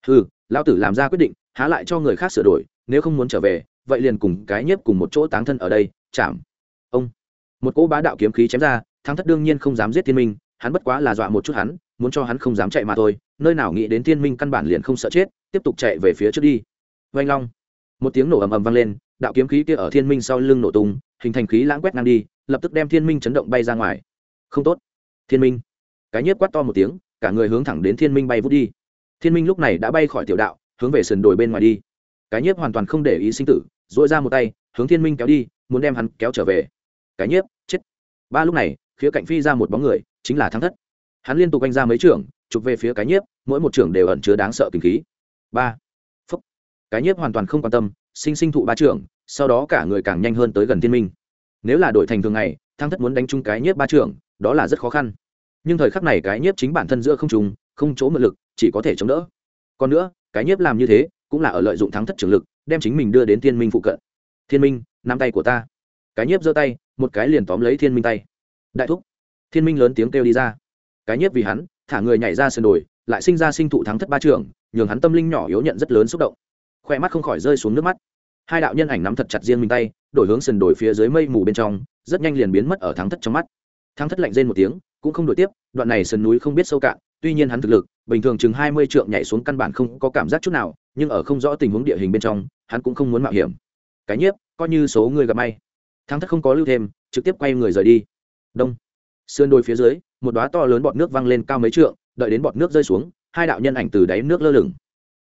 ừ lão tử làm ra quyết định, há lại cho người khác sửa đổi, nếu không muốn trở về, vậy liền cùng cái nhiếp cùng một chỗ táng thân ở đây chạm ông, một cỗ bá đạo kiếm khí chém ra, thắng thất đương nhiên không dám giết thiên minh, hắn bất quá là dọa một chút hắn, muốn cho hắn không dám chạy mà thôi, nơi nào nghĩ đến thiên minh căn bản liền không sợ chết, tiếp tục chạy về phía trước đi. Vanh long. Một tiếng nổ ầm ầm vang lên, đạo kiếm khí kia ở thiên minh sau lưng nổ tung, hình thành khí lãng quét ngang đi, lập tức đem thiên minh chấn động bay ra ngoài. Không tốt. Thiên minh. Cái nhiếp quát to một tiếng, cả người hướng thẳng đến thiên minh bay vút đi thiên minh lúc này đã bay khỏi tiểu đạo, hướng về sườn đồi bên ngoài đi. Cái nhiếp hoàn toàn không để ý sinh tử dội ra một tay, hướng thiên minh kéo đi, muốn đem hắn kéo trở về. Cái nhiếp, chết. Ba lúc này phía cạnh phi ra một bóng người, chính là thắng thất. Hắn liên tục quanh ra mấy trưởng chụp về phía cái nhiếp, mỗi một trưởng đều ẩn chứa đáng sợ kinh khí. Ba. Phúc. Cái nhiếp hoàn toàn không quan tâm, sinh sinh thụ ba trưởng sau đó cả người càng nhanh hơn tới gần thiên minh. Nếu là đổi thành thường ngày, thắng thất muốn đánh chung cái nhiếp ba trưởng đó là rất khó khăn. Nhưng thời khắc này cái nhiếp chính bản thân giữa không trùng không chỗ mượn lực chỉ có thể chống đỡ. Còn nữa, cái nhiếp làm như thế cũng là ở lợi dụng thắng thất trường lực, đem chính mình đưa đến thiên minh phụ cận. Thiên minh, nắm tay của ta. Cái nhiếp giơ tay, một cái liền tóm lấy thiên minh tay. Đại thúc. Thiên minh lớn tiếng kêu đi ra. Cái nhiếp vì hắn, thả người nhảy ra sườn đồi, lại sinh ra sinh thụ thắng thất ba trường, nhường hắn tâm linh nhỏ yếu nhận rất lớn xúc động. Khoe mắt không khỏi rơi xuống nước mắt. Hai đạo nhân ảnh nắm thật chặt riêng mình tay, đổi hướng sườn đồi phía dưới mây mù bên trong, rất nhanh liền biến mất ở thắng thất trong mắt. Thắng thất lạnh rên một tiếng, cũng không đổi tiếp, đoạn này sườn núi không biết sâu cạn tuy nhiên hắn thực lực, bình thường chừng hai mươi trượng nhảy xuống căn bản không có cảm giác chút nào, nhưng ở không rõ tình huống địa hình bên trong, hắn cũng không muốn mạo hiểm. Cái nhiếp, coi như số người gặp may. Thắng thất không có lưu thêm, trực tiếp quay người rời đi. Đông. Sườn đôi phía dưới, một đoá to lớn bọt nước văng lên cao mấy trượng, đợi đến bọt nước rơi xuống, hai đạo nhân ảnh từ đáy nước lơ lửng.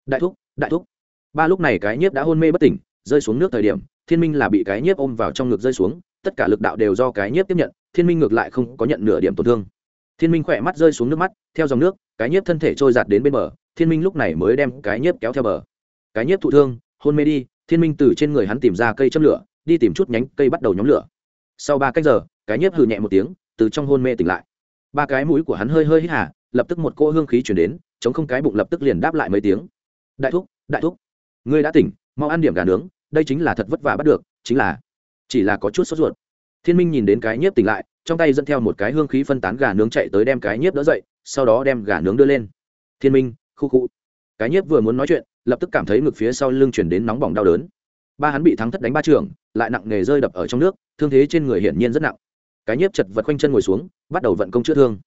Đại thúc đại thúc. Ba lúc này cái nhiếp đã hôn mê bất tỉnh, rơi xuống nước thời điểm, thiên minh là bị cái nhiếp ôm vào trong ngực rơi xuống, tất cả lực đạo đều do cái nhiếp tiếp nhận, thiên minh ngược lại không có nhận nửa điểm tổn thương thiên minh khỏe mắt rơi xuống nước mắt, theo dòng nước, cái nhiếp thân thể trôi giạt đến bên bờ, thiên minh lúc này mới đem cái nhiếp kéo theo bờ. Cái nhiếp thụ thương, hôn mê đi, thiên minh từ trên người hắn tìm ra cây châm lửa, đi tìm chút nhánh cây bắt đầu nhóm lửa. Sau ba cách giờ, cái nhiếp hừ nhẹ một tiếng, từ trong hôn mê tỉnh lại. Ba cái mũi của hắn hơi hơi hít hà, lập tức một cỗ hương khí chuyển đến, chống không cái bụng lập tức liền đáp lại mấy tiếng. Đại thúc đại thúc, ngươi đã tỉnh, mau ăn điểm gà nướng, đây chính là thật vất vả bắt được, chính là, chỉ là có chút sốt ruột. Thiên minh nhìn đến cái nhiếp tỉnh lại trong tay dẫn theo một cái hương khí phân tán gà nướng chạy tới đem cái nhiếp đỡ dậy, sau đó đem gà nướng đưa lên. Thiên minh, khu khu. Cái nhiếp vừa muốn nói chuyện, lập tức cảm thấy ngực phía sau lưng chuyển đến nóng bỏng đau đớn. Ba hắn bị thắng thất đánh ba trường, lại nặng nề rơi đập ở trong nước, thương thế trên người hiển nhiên rất nặng. Cái nhiếp chật vật quanh chân ngồi xuống, bắt đầu vận công chữa thương.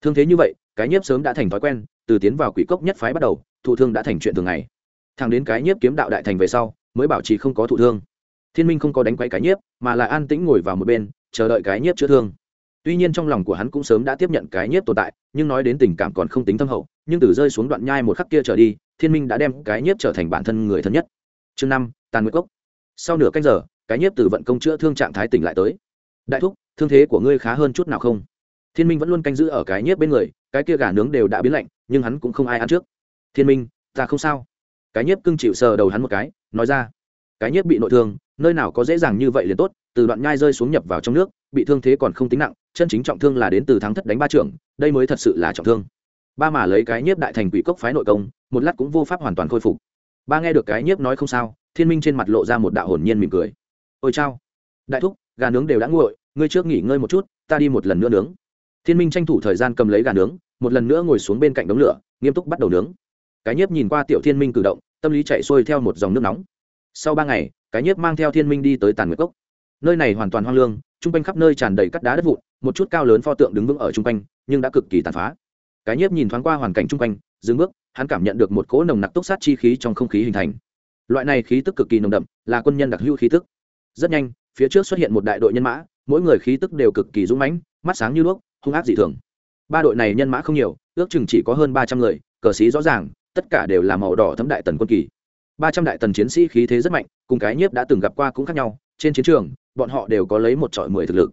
Thương thế như vậy, cái nhiếp sớm đã thành thói quen, từ tiến vào quỷ cốc nhất phái bắt đầu, thụ thương đã thành chuyện thường ngày. Thằng đến cái nhiếp kiếm đạo đại thành về sau, mới bảo trì không có thụ thương. Thiên minh không có đánh quay cái nhiếp, mà là an tĩnh ngồi vào một bên, chờ đợi cái nhiếp chữa thương tuy nhiên trong lòng của hắn cũng sớm đã tiếp nhận cái nhiếp tồn tại, nhưng nói đến tình cảm còn không tính thâm hậu, nhưng từ rơi xuống đoạn nhai một khắc kia trở đi, thiên minh đã đem cái nhiếp trở thành bản thân người thân nhất. Chương năm, tàn nguyệt cốc. Sau nửa canh giờ, cái nhiếp từ vận công chữa thương trạng thái tỉnh lại tới. Đại thúc, thương thế của ngươi khá hơn chút nào không? Thiên minh vẫn luôn canh giữ ở cái nhiếp bên người, cái kia gà nướng đều đã biến lạnh, nhưng hắn cũng không ai ăn trước. Thiên minh, ta không sao. Cái nhiếp cưng chịu sờ đầu hắn một cái, nói ra. Cái nhiếp bị nội thương, nơi nào có dễ dàng như vậy liền tốt, từ đoạn nhai rơi xuống nhập vào trong nước, bị thương thế còn không tính nặng chân chính trọng thương là đến từ thắng thất đánh ba trưởng, đây mới thật sự là trọng thương. Ba mà lấy cái nhiếp đại thành quỷ cốc phái nội công, một lát cũng vô pháp hoàn toàn khôi phục. Ba nghe được cái nhiếp nói không sao, thiên minh trên mặt lộ ra một đạo hồn nhiên mỉm cười. Ôi chao! Đại thúc, gà nướng đều đã nguội, ngươi trước nghỉ ngơi một chút, ta đi một lần nữa nướng. Thiên minh tranh thủ thời gian cầm lấy gà nướng, một lần nữa ngồi xuống bên cạnh đống lửa, nghiêm túc bắt đầu nướng. Cái nhiếp nhìn qua tiểu thiên minh cử động, tâm lý chạy xuôi theo một dòng nước nóng. Sau ba ngày, cái nhiếp mang theo thiên minh đi tới tàn nguyệt cốc. Nơi này hoàn toàn hoang lương Trung quanh khắp nơi tràn đầy cắt đá đất vụn, một chút cao lớn pho tượng đứng vững ở trung quanh, nhưng đã cực kỳ tàn phá. Cái nhiếp nhìn thoáng qua hoàn cảnh trung quanh, dừng bước, hắn cảm nhận được một cỗ nồng nặc túc sát chi khí trong không khí hình thành. Loại này khí tức cực kỳ nồng đậm, là quân nhân đặc hữu khí tức. Rất nhanh, phía trước xuất hiện một đại đội nhân mã, mỗi người khí tức đều cực kỳ dũng mãnh, mắt sáng như đuốc, hung ác dị thường. Ba đội này nhân mã không nhiều, ước chừng chỉ có hơn ba trăm người, cờ sĩ rõ ràng, tất cả đều là màu đỏ thấm đại tần quân kỳ. Ba trăm đại tần chiến sĩ khí thế rất mạnh, cùng cái nhiếp đã từng gặp qua cũng khác nhau, trên chiến trường bọn họ đều có lấy một trọi mười thực lực.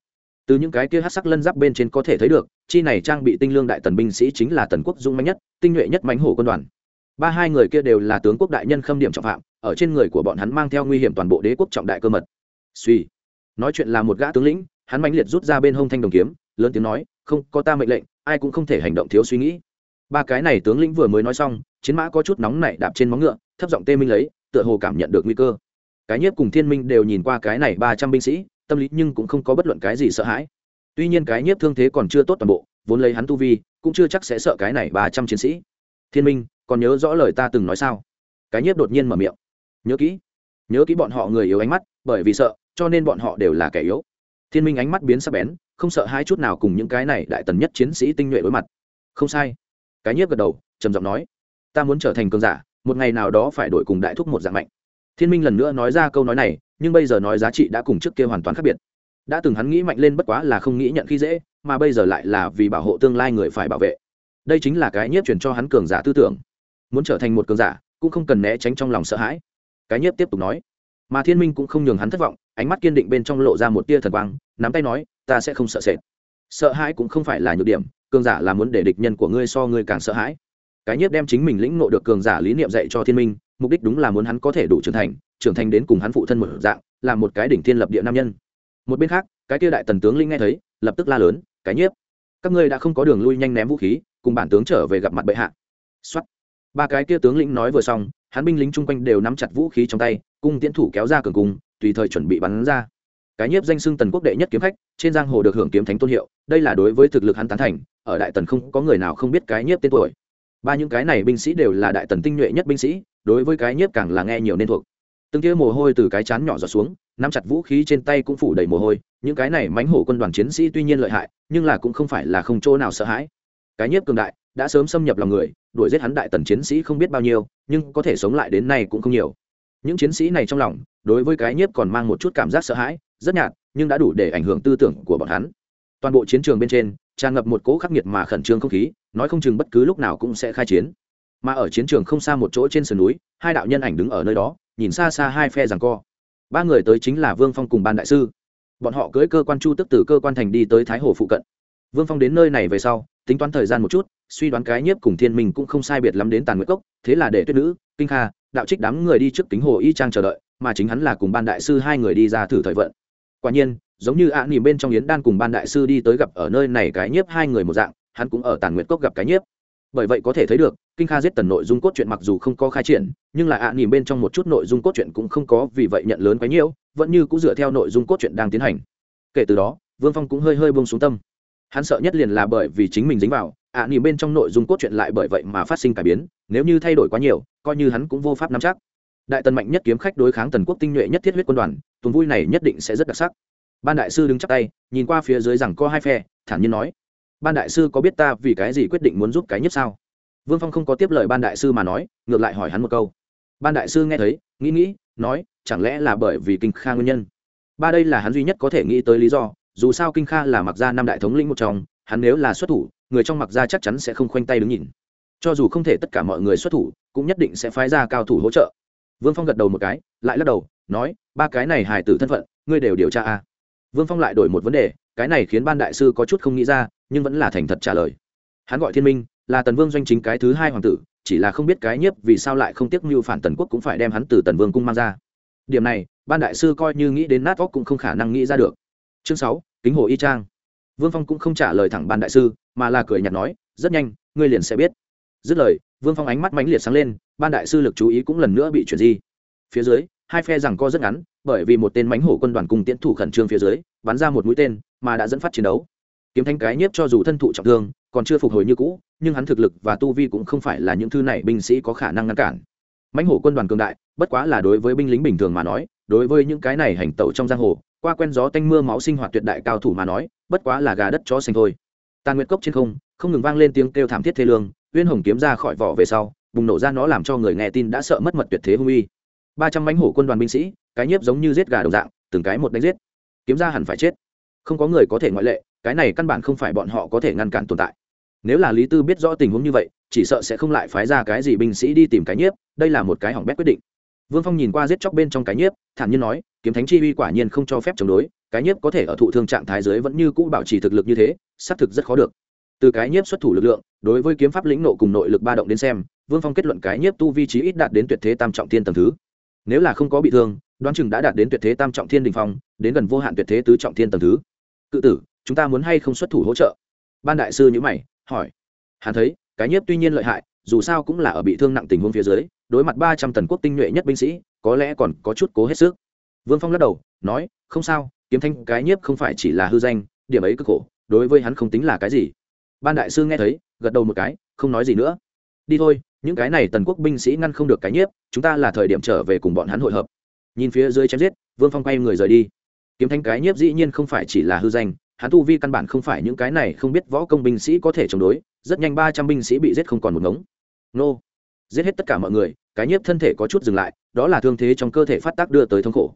Từ những cái kia hát sắc lân giáp bên trên có thể thấy được, chi này trang bị tinh lương đại tần binh sĩ chính là tần quốc dung mạnh nhất, tinh nhuệ nhất mánh hổ quân đoàn. Ba hai người kia đều là tướng quốc đại nhân khâm điểm trọng phạm, ở trên người của bọn hắn mang theo nguy hiểm toàn bộ đế quốc trọng đại cơ mật. Suy. Nói chuyện là một gã tướng lĩnh, hắn mãnh liệt rút ra bên hông thanh đồng kiếm, lớn tiếng nói, không, có ta mệnh lệnh, ai cũng không thể hành động thiếu suy nghĩ. Ba cái này tướng lĩnh vừa mới nói xong, chiến mã có chút nóng nảy đạp trên móng ngựa, thấp giọng tê minh lấy, tựa hồ cảm nhận được nguy cơ cái nhiếp cùng thiên minh đều nhìn qua cái này ba trăm binh sĩ, tâm lý nhưng cũng không có bất luận cái gì sợ hãi. Tuy nhiên cái nhiếp thương thế còn chưa tốt toàn bộ, vốn lấy hắn tu vi, cũng chưa chắc sẽ sợ cái này ba trăm chiến sĩ. Thiên minh, còn nhớ rõ lời ta từng nói sao? Cái nhiếp đột nhiên mở miệng. Nhớ kỹ nhớ kỹ bọn họ người yếu ánh mắt, bởi vì sợ, cho nên bọn họ đều là kẻ yếu. Thiên minh ánh mắt biến sắc bén, không sợ hai chút nào cùng những cái này đại tần nhất chiến sĩ tinh nhuệ đối mặt. Không sai. Cái nhiếp gật đầu, trầm giọng nói, ta muốn trở thành cường giả, một ngày nào đó phải đổi cùng đại thúc một dạng mạnh thiên minh lần nữa nói ra câu nói này, nhưng bây giờ nói giá trị đã cùng trước kia hoàn toàn khác biệt. Đã từng hắn nghĩ mạnh lên bất quá là không nghĩ nhận khi dễ, mà bây giờ lại là vì bảo hộ tương lai người phải bảo vệ. Đây chính là cái nhiếp truyền cho hắn cường giả tư tưởng. Muốn trở thành một cường giả, cũng không cần né tránh trong lòng sợ hãi. Cái nhiếp tiếp tục nói. Mà thiên minh cũng không nhường hắn thất vọng, ánh mắt kiên định bên trong lộ ra một tia thần quang, nắm tay nói, ta sẽ không sợ sệt. Sợ hãi cũng không phải là nhược điểm, cường giả là muốn để địch nhân của ngươi so ngươi càng sợ hãi. Cái nhiếp đem chính mình lĩnh ngộ được cường giả lý niệm dạy cho thiên minh mục đích đúng là muốn hắn có thể đủ trưởng thành trưởng thành đến cùng hắn phụ thân một dạng, là một cái đỉnh thiên lập địa nam nhân. Một bên khác, cái kia đại tần tướng linh nghe thấy, lập tức la lớn, cái nhiếp, các ngươi đã không có đường lui nhanh ném vũ khí, cùng bản tướng trở về gặp mặt bệ hạ. Xuất ba cái kia tướng lĩnh nói vừa xong, hắn binh lính chung quanh đều nắm chặt vũ khí trong tay, cung tiễn thủ kéo ra cường cung, tùy thời chuẩn bị bắn ra. Cái nhiếp danh xưng tần quốc đệ nhất kiếm khách, trên giang hồ được hưởng kiếm thánh tôn hiệu, đây là đối với thực lực hắn tán thành, ở đại tần không có người nào không biết cái nhiếp tên tuổi. Ba những cái này binh sĩ đều là đại tần tinh nhuệ nhất binh sĩ đối với cái nhiếp càng là nghe nhiều nên thuộc. Từng kia mồ hôi từ cái chán nhỏ giọt xuống, nắm chặt vũ khí trên tay cũng phủ đầy mồ hôi, những cái này mánh hổ quân đoàn chiến sĩ tuy nhiên lợi hại, nhưng là cũng không phải là không chỗ nào sợ hãi. Cái nhiếp cường đại đã sớm xâm nhập lòng người, đuổi giết hắn đại tần chiến sĩ không biết bao nhiêu, nhưng có thể sống lại đến nay cũng không nhiều. Những chiến sĩ này trong lòng, đối với cái nhiếp còn mang một chút cảm giác sợ hãi, rất nhạt, nhưng đã đủ để ảnh hưởng tư tưởng của bọn hắn. Toàn bộ chiến trường bên trên, tràn ngập một cỗ khắc nghiệt mà khẩn trương không khí, nói không chừng bất cứ lúc nào cũng sẽ khai chiến mà ở chiến trường không xa một chỗ trên sườn núi hai đạo nhân ảnh đứng ở nơi đó nhìn xa xa hai phe rằng co. Ba người tới chính là vương phong cùng ban đại sư. Bọn họ cưới cơ quan chu tức từ cơ quan thành đi tới thái hồ phụ cận. Vương phong đến nơi này về sau tính toán thời gian một chút suy đoán cái nhiếp cùng thiên minh cũng không sai biệt lắm đến tàn nguyệt cốc thế là để tuyết nữ kinh kha đạo trích đám người đi trước kính hồ y trang chờ đợi mà chính hắn là cùng ban đại sư hai người đi ra thử thời vận. Quả nhiên giống như ạ à, nỉm bên trong yến đan cùng ban đại sư đi tới gặp ở nơi này cái nhiếp hai người một dạng hắn cũng ở tàn nguyệt cốc gặp cái nhiếp bởi vậy có thể thấy được kinh kha giết tần nội dung cốt truyện mặc dù không có khai triển nhưng là ạ à, nỉm bên trong một chút nội dung cốt truyện cũng không có vì vậy nhận lớn quá nhiễu vẫn như cũng dựa theo nội dung cốt truyện đang tiến hành. Kể từ đó vương phong cũng hơi hơi bông xuống tâm. Hắn sợ nhất liền là bởi vì chính mình dính vào ạ à, nỉm bên trong nội dung cốt truyện lại bởi vậy mà phát sinh cải biến nếu như thay đổi quá nhiều coi như hắn cũng vô pháp nắm chắc. Đại tần mạnh nhất kiếm khách đối kháng tần quốc tinh nhuệ nhất thiết huyết quân đoàn tuần vui này nhất định sẽ rất đặc sắc. Ban đại sư đứng chắc tay nhìn qua phía dưới rằng có hai phe thản nhiên nói ban đại sư có biết ta vì cái gì quyết định muốn giúp cái nhất sao? Vương phong không có tiếp lời ban đại sư mà nói, ngược lại hỏi hắn một câu. Ban đại sư nghe thấy, nghĩ nghĩ, nói, chẳng lẽ là bởi vì kinh kha nguyên nhân? Ba đây là hắn duy nhất có thể nghĩ tới lý do, dù sao kinh kha là mặc gia năm đại thống lĩnh một trong, hắn nếu là xuất thủ, người trong mặc gia chắc chắn sẽ không khoanh tay đứng nhìn. Cho dù không thể tất cả mọi người xuất thủ, cũng nhất định sẽ phái ra cao thủ hỗ trợ. Vương phong gật đầu một cái, lại lắc đầu, nói, ba cái này hài tử thân phận, ngươi đều điều tra a à. vương phong lại đổi một vấn đề, cái này khiến ban đại sư có chút không nghĩ ra nhưng vẫn là thành thật trả lời. Hắn gọi thiên minh, là tần vương doanh chính cái thứ hai hoàng tử, chỉ là không biết cái nhiếp vì sao lại không tiếc mưu phản tần quốc cũng phải đem hắn từ tần vương cung mang ra. Điểm này, ban đại sư coi như nghĩ đến nát óc cũng không khả năng nghĩ ra được. Chương sáu, kính hồ y trang. Vương phong cũng không trả lời thẳng ban đại sư, mà là cười nhạt nói, rất nhanh, ngươi liền sẽ biết. Dứt lời, vương phong ánh mắt mãnh liệt sáng lên, ban đại sư lực chú ý cũng lần nữa bị chuyển di. Phía dưới, hai phe rằng co rất ngắn, bởi vì một tên mánh hổ quân đoàn cùng tiến thủ khẩn trương phía dưới, bắn ra một mũi tên mà đã dẫn phát chiến đấu kiếm thanh cái nhiếp cho dù thân thụ trọng thương, còn chưa phục hồi như cũ, nhưng hắn thực lực và tu vi cũng không phải là những thứ này binh sĩ có khả năng ngăn cản. Mãnh hổ quân đoàn cường đại, bất quá là đối với binh lính bình thường mà nói, đối với những cái này hành tẩu trong giang hồ, qua quen gió tanh mưa máu sinh hoạt tuyệt đại cao thủ mà nói, bất quá là gà đất chó xanh thôi. Tàn nguyệt cốc trên không không ngừng vang lên tiếng kêu thảm thiết thê lương, uyên hồng kiếm ra khỏi vỏ về sau, bùng nổ ra nó làm cho người nghe tin đã sợ mất mật tuyệt thế hung uy. Ba trăm mánh hổ quân đoàn binh sĩ, cái nhiếp giống như giết gà đồng dạng, từng cái một đánh giết. Kiếm ra hẳn phải chết. Không có người có thể ngoại lệ cái này căn bản không phải bọn họ có thể ngăn cản tồn tại. Nếu là lý tư biết rõ tình huống như vậy, chỉ sợ sẽ không lại phái ra cái gì binh sĩ đi tìm cái nhiếp, đây là một cái hỏng bét quyết định. Vương phong nhìn qua giết chóc bên trong cái nhiếp, thản nhiên nói, kiếm thánh chi uy quả nhiên không cho phép chống đối, cái nhiếp có thể ở thụ thương trạng thái dưới vẫn như cũ bảo trì thực lực như thế, xác thực rất khó được. Từ cái nhiếp xuất thủ lực lượng, đối với kiếm pháp lĩnh nộ cùng nội lực ba động đến xem, vương phong kết luận cái nhiếp tu vi trí ít đạt đến tuyệt thế tam trọng thiên tầng thứ. Nếu là không có bị thương, đoán chừng đã đạt đến tuyệt thế tam trọng thiên đình phong, đến gần vô hạn tuyệt thế tứ trọng thiên tầng thứ. Cự tử chúng ta muốn hay không xuất thủ hỗ trợ? Ban đại sư nhữ mày, hỏi. Hắn thấy, cái nhiếp tuy nhiên lợi hại, dù sao cũng là ở bị thương nặng tình huống phía dưới, đối mặt ba trăm tần quốc tinh nhuệ nhất binh sĩ, có lẽ còn có chút cố hết sức. Vương phong lắc đầu, nói, không sao, kiếm thanh cái nhiếp không phải chỉ là hư danh, điểm ấy cực khổ, đối với hắn không tính là cái gì. Ban đại sư nghe thấy, gật đầu một cái, không nói gì nữa. Đi thôi, những cái này tần quốc binh sĩ ngăn không được cái nhiếp, chúng ta là thời điểm trở về cùng bọn hắn hội hợp. Nhìn phía dưới chém giết, vương phong quay người rời đi. Kiếm thanh cái nhiếp dĩ nhiên không phải chỉ là hư danh hắn tu vi căn bản không phải những cái này không biết võ công binh sĩ có thể chống đối, rất nhanh ba trăm binh sĩ bị giết không còn một ngống. Nô. Giết hết tất cả mọi người, cái nhiếp thân thể có chút dừng lại, đó là thương thế trong cơ thể phát tác đưa tới thống khổ.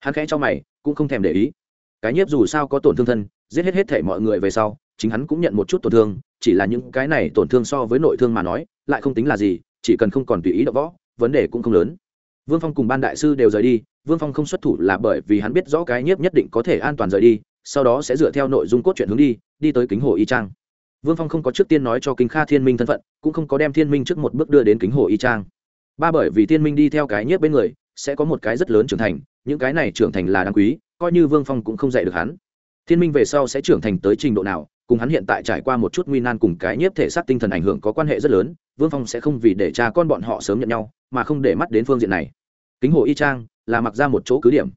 Hắn khẽ cho mày, cũng không thèm để ý. Cái nhiếp dù sao có tổn thương thân, giết hết hết thể mọi người về sau, chính hắn cũng nhận một chút tổn thương, chỉ là những cái này tổn thương so với nội thương mà nói, lại không tính là gì, chỉ cần không còn tùy ý đ võ, vấn đề cũng không lớn. Vương phong cùng ban đại sư đều rời đi, vương phong không xuất thủ là bởi vì hắn biết rõ cái nhiếp nhất định có thể an toàn rời đi sau đó sẽ dựa theo nội dung cốt truyện hướng đi đi tới kính hồ y trang. Vương phong không có trước tiên nói cho kính kha thiên minh thân phận, cũng không có đem thiên minh trước một bước đưa đến kính hồ y trang. Ba bởi vì thiên minh đi theo cái nhiếp bên người, sẽ có một cái rất lớn trưởng thành, những cái này trưởng thành là đáng quý, coi như vương phong cũng không dạy được hắn. Thiên minh về sau sẽ trưởng thành tới trình độ nào, cùng hắn hiện tại trải qua một chút nguy nan cùng cái nhiếp thể xác tinh thần ảnh hưởng có quan hệ rất lớn, vương phong sẽ không vì để cha con bọn họ sớm nhận nhau, mà không để mắt đến phương diện này. Kính hồ y trang là mặc ra một chỗ cứ điểm.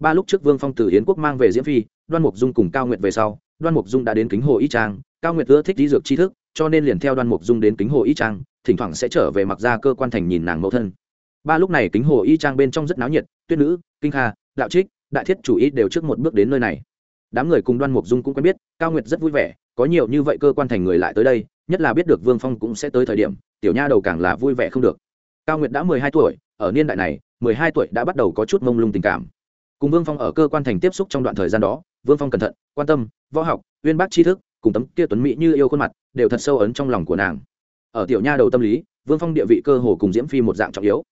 Ba lúc trước vương phong từ hiến quốc mang về diễm phi đoan mục dung cùng cao nguyệt về sau, đoan mục dung đã đến kính hồ y trang, cao nguyệt ưa thích lý dược tri thức, cho nên liền theo đoan mục dung đến kính hồ y trang, thỉnh thoảng sẽ trở về mặc ra cơ quan thành nhìn nàng mẫu thân. Ba lúc này kính hồ y trang bên trong rất náo nhiệt, tuyết nữ, kinh kha đạo trích, đại thiết chủ ý đều trước một bước đến nơi này. Đám người cùng đoan mục dung cũng quen biết, cao nguyệt rất vui vẻ, có nhiều như vậy cơ quan thành người lại tới đây, nhất là biết được vương phong cũng sẽ tới thời điểm, tiểu nha đầu càng là vui vẻ không được. Cao nguyệt đã mười hai tuổi, ở niên đại này, mười hai tuổi đã bắt đầu có chút mông lung tình cảm. Cùng vương phong ở cơ quan thành tiếp xúc trong đoạn thời gian đó vương phong cẩn thận, quan tâm, võ học, uyên bác tri thức, cùng tấm kia tuấn mỹ như yêu khuôn mặt, đều thật sâu ấn trong lòng của nàng. Ở tiểu nha đầu tâm lý, vương phong địa vị cơ hồ cùng diễm phi một dạng trọng yếu.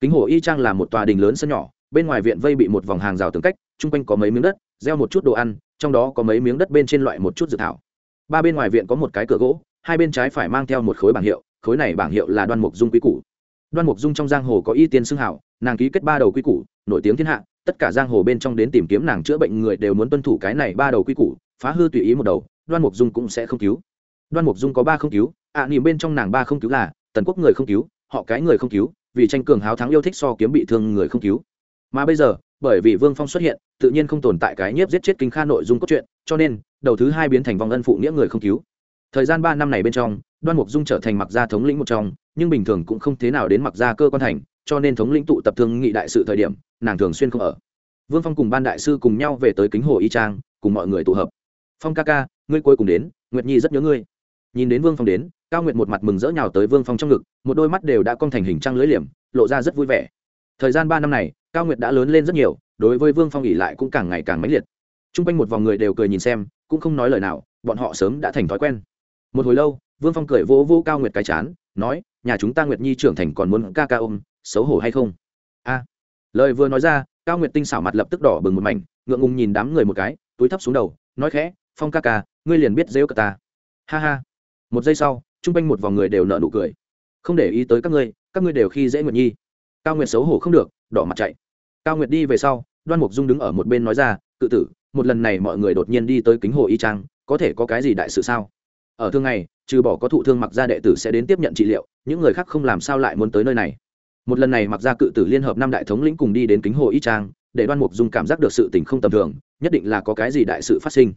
Kính hồ y trang là một tòa đình lớn sân nhỏ, bên ngoài viện vây bị một vòng hàng rào tường cách, chung quanh có mấy miếng đất, gieo một chút đồ ăn, trong đó có mấy miếng đất bên trên loại một chút dự thảo. Ba bên ngoài viện có một cái cửa gỗ, hai bên trái phải mang theo một khối bảng hiệu, khối này bảng hiệu là đoan mục dung quý củ. Đoan mục dung trong giang hồ có y tiên xưng hảo, nàng ký kết ba đầu quý củ, nổi tiếng thiên hạ tất cả giang hồ bên trong đến tìm kiếm nàng chữa bệnh người đều muốn tuân thủ cái này ba đầu quy củ phá hư tùy ý một đầu đoan mục dung cũng sẽ không cứu. Đoan mục dung có ba không cứu ạ à, niềm bên trong nàng ba không cứu là tần quốc người không cứu họ cái người không cứu vì tranh cường háo thắng yêu thích so kiếm bị thương người không cứu. Mà bây giờ bởi vì vương phong xuất hiện tự nhiên không tồn tại cái nhiếp giết chết kinh kha nội dung cốt truyện cho nên đầu thứ hai biến thành vong ân phụ nghĩa người không cứu. Thời gian ba năm này bên trong đoan mục dung trở thành mặc gia thống lĩnh một trong nhưng bình thường cũng không thế nào đến mặc gia cơ quan thành cho nên thống lĩnh tụ tập thương nghị đại sự thời điểm, nàng thường xuyên không ở. Vương phong cùng ban đại sư cùng nhau về tới kính hồ y trang, cùng mọi người tụ hợp. Phong ca ca, ngươi cuối cùng đến, nguyệt nhi rất nhớ ngươi. Nhìn đến vương phong đến, cao nguyệt một mặt mừng rỡ nhào tới vương phong trong ngực, một đôi mắt đều đã cong thành hình trăng lưỡi liềm, lộ ra rất vui vẻ. Thời gian ba năm này, cao nguyệt đã lớn lên rất nhiều, đối với vương phong ỉ lại cũng càng ngày càng mãnh liệt. T r u n g quanh một vòng người đều cười nhìn xem, cũng không nói lời nào, bọn họ sớm đã thành thói quen. Một hồi lâu, vương phong cười vỗ vỗ cao nguyệt cái chán, nói, nhà chúng ta nguyệt nhi trưởng thành còn muốn ca ca ôm xấu hổ hay không? A. Lời vừa nói ra, cao nguyệt tinh xảo mặt lập tức đỏ bừng một mảnh, ngượng ngùng nhìn đám người một cái, túi thấp xuống đầu, nói khẽ, phong ca ca, ngươi liền biết rêu cả ta. Ha ha. Một giây sau t r u n g quanh một vòng người đều nợ nụ cười. Không để ý tới các ngươi các ngươi đều khi dễ nguyệt nhi. Cao nguyệt xấu hổ không được, đỏ mặt chạy. Cao nguyệt đi về sau, đoan mục dung đứng ở một bên nói ra, cự tử, một lần này mọi người đột nhiên đi tới kính hồ y trang, có thể có cái gì đại sự sao? Ở thương này trừ bỏ có thụ thương mặc gia đệ tử sẽ đến tiếp nhận trị liệu, những người khác không làm sao lại muốn tới nơi này một lần này mặc ra cự tử liên hợp năm đại thống lĩnh cùng đi đến kính hồ y trang, để đoan mục dung cảm giác được sự tình không tầm thường, nhất định là có cái gì đại sự phát sinh.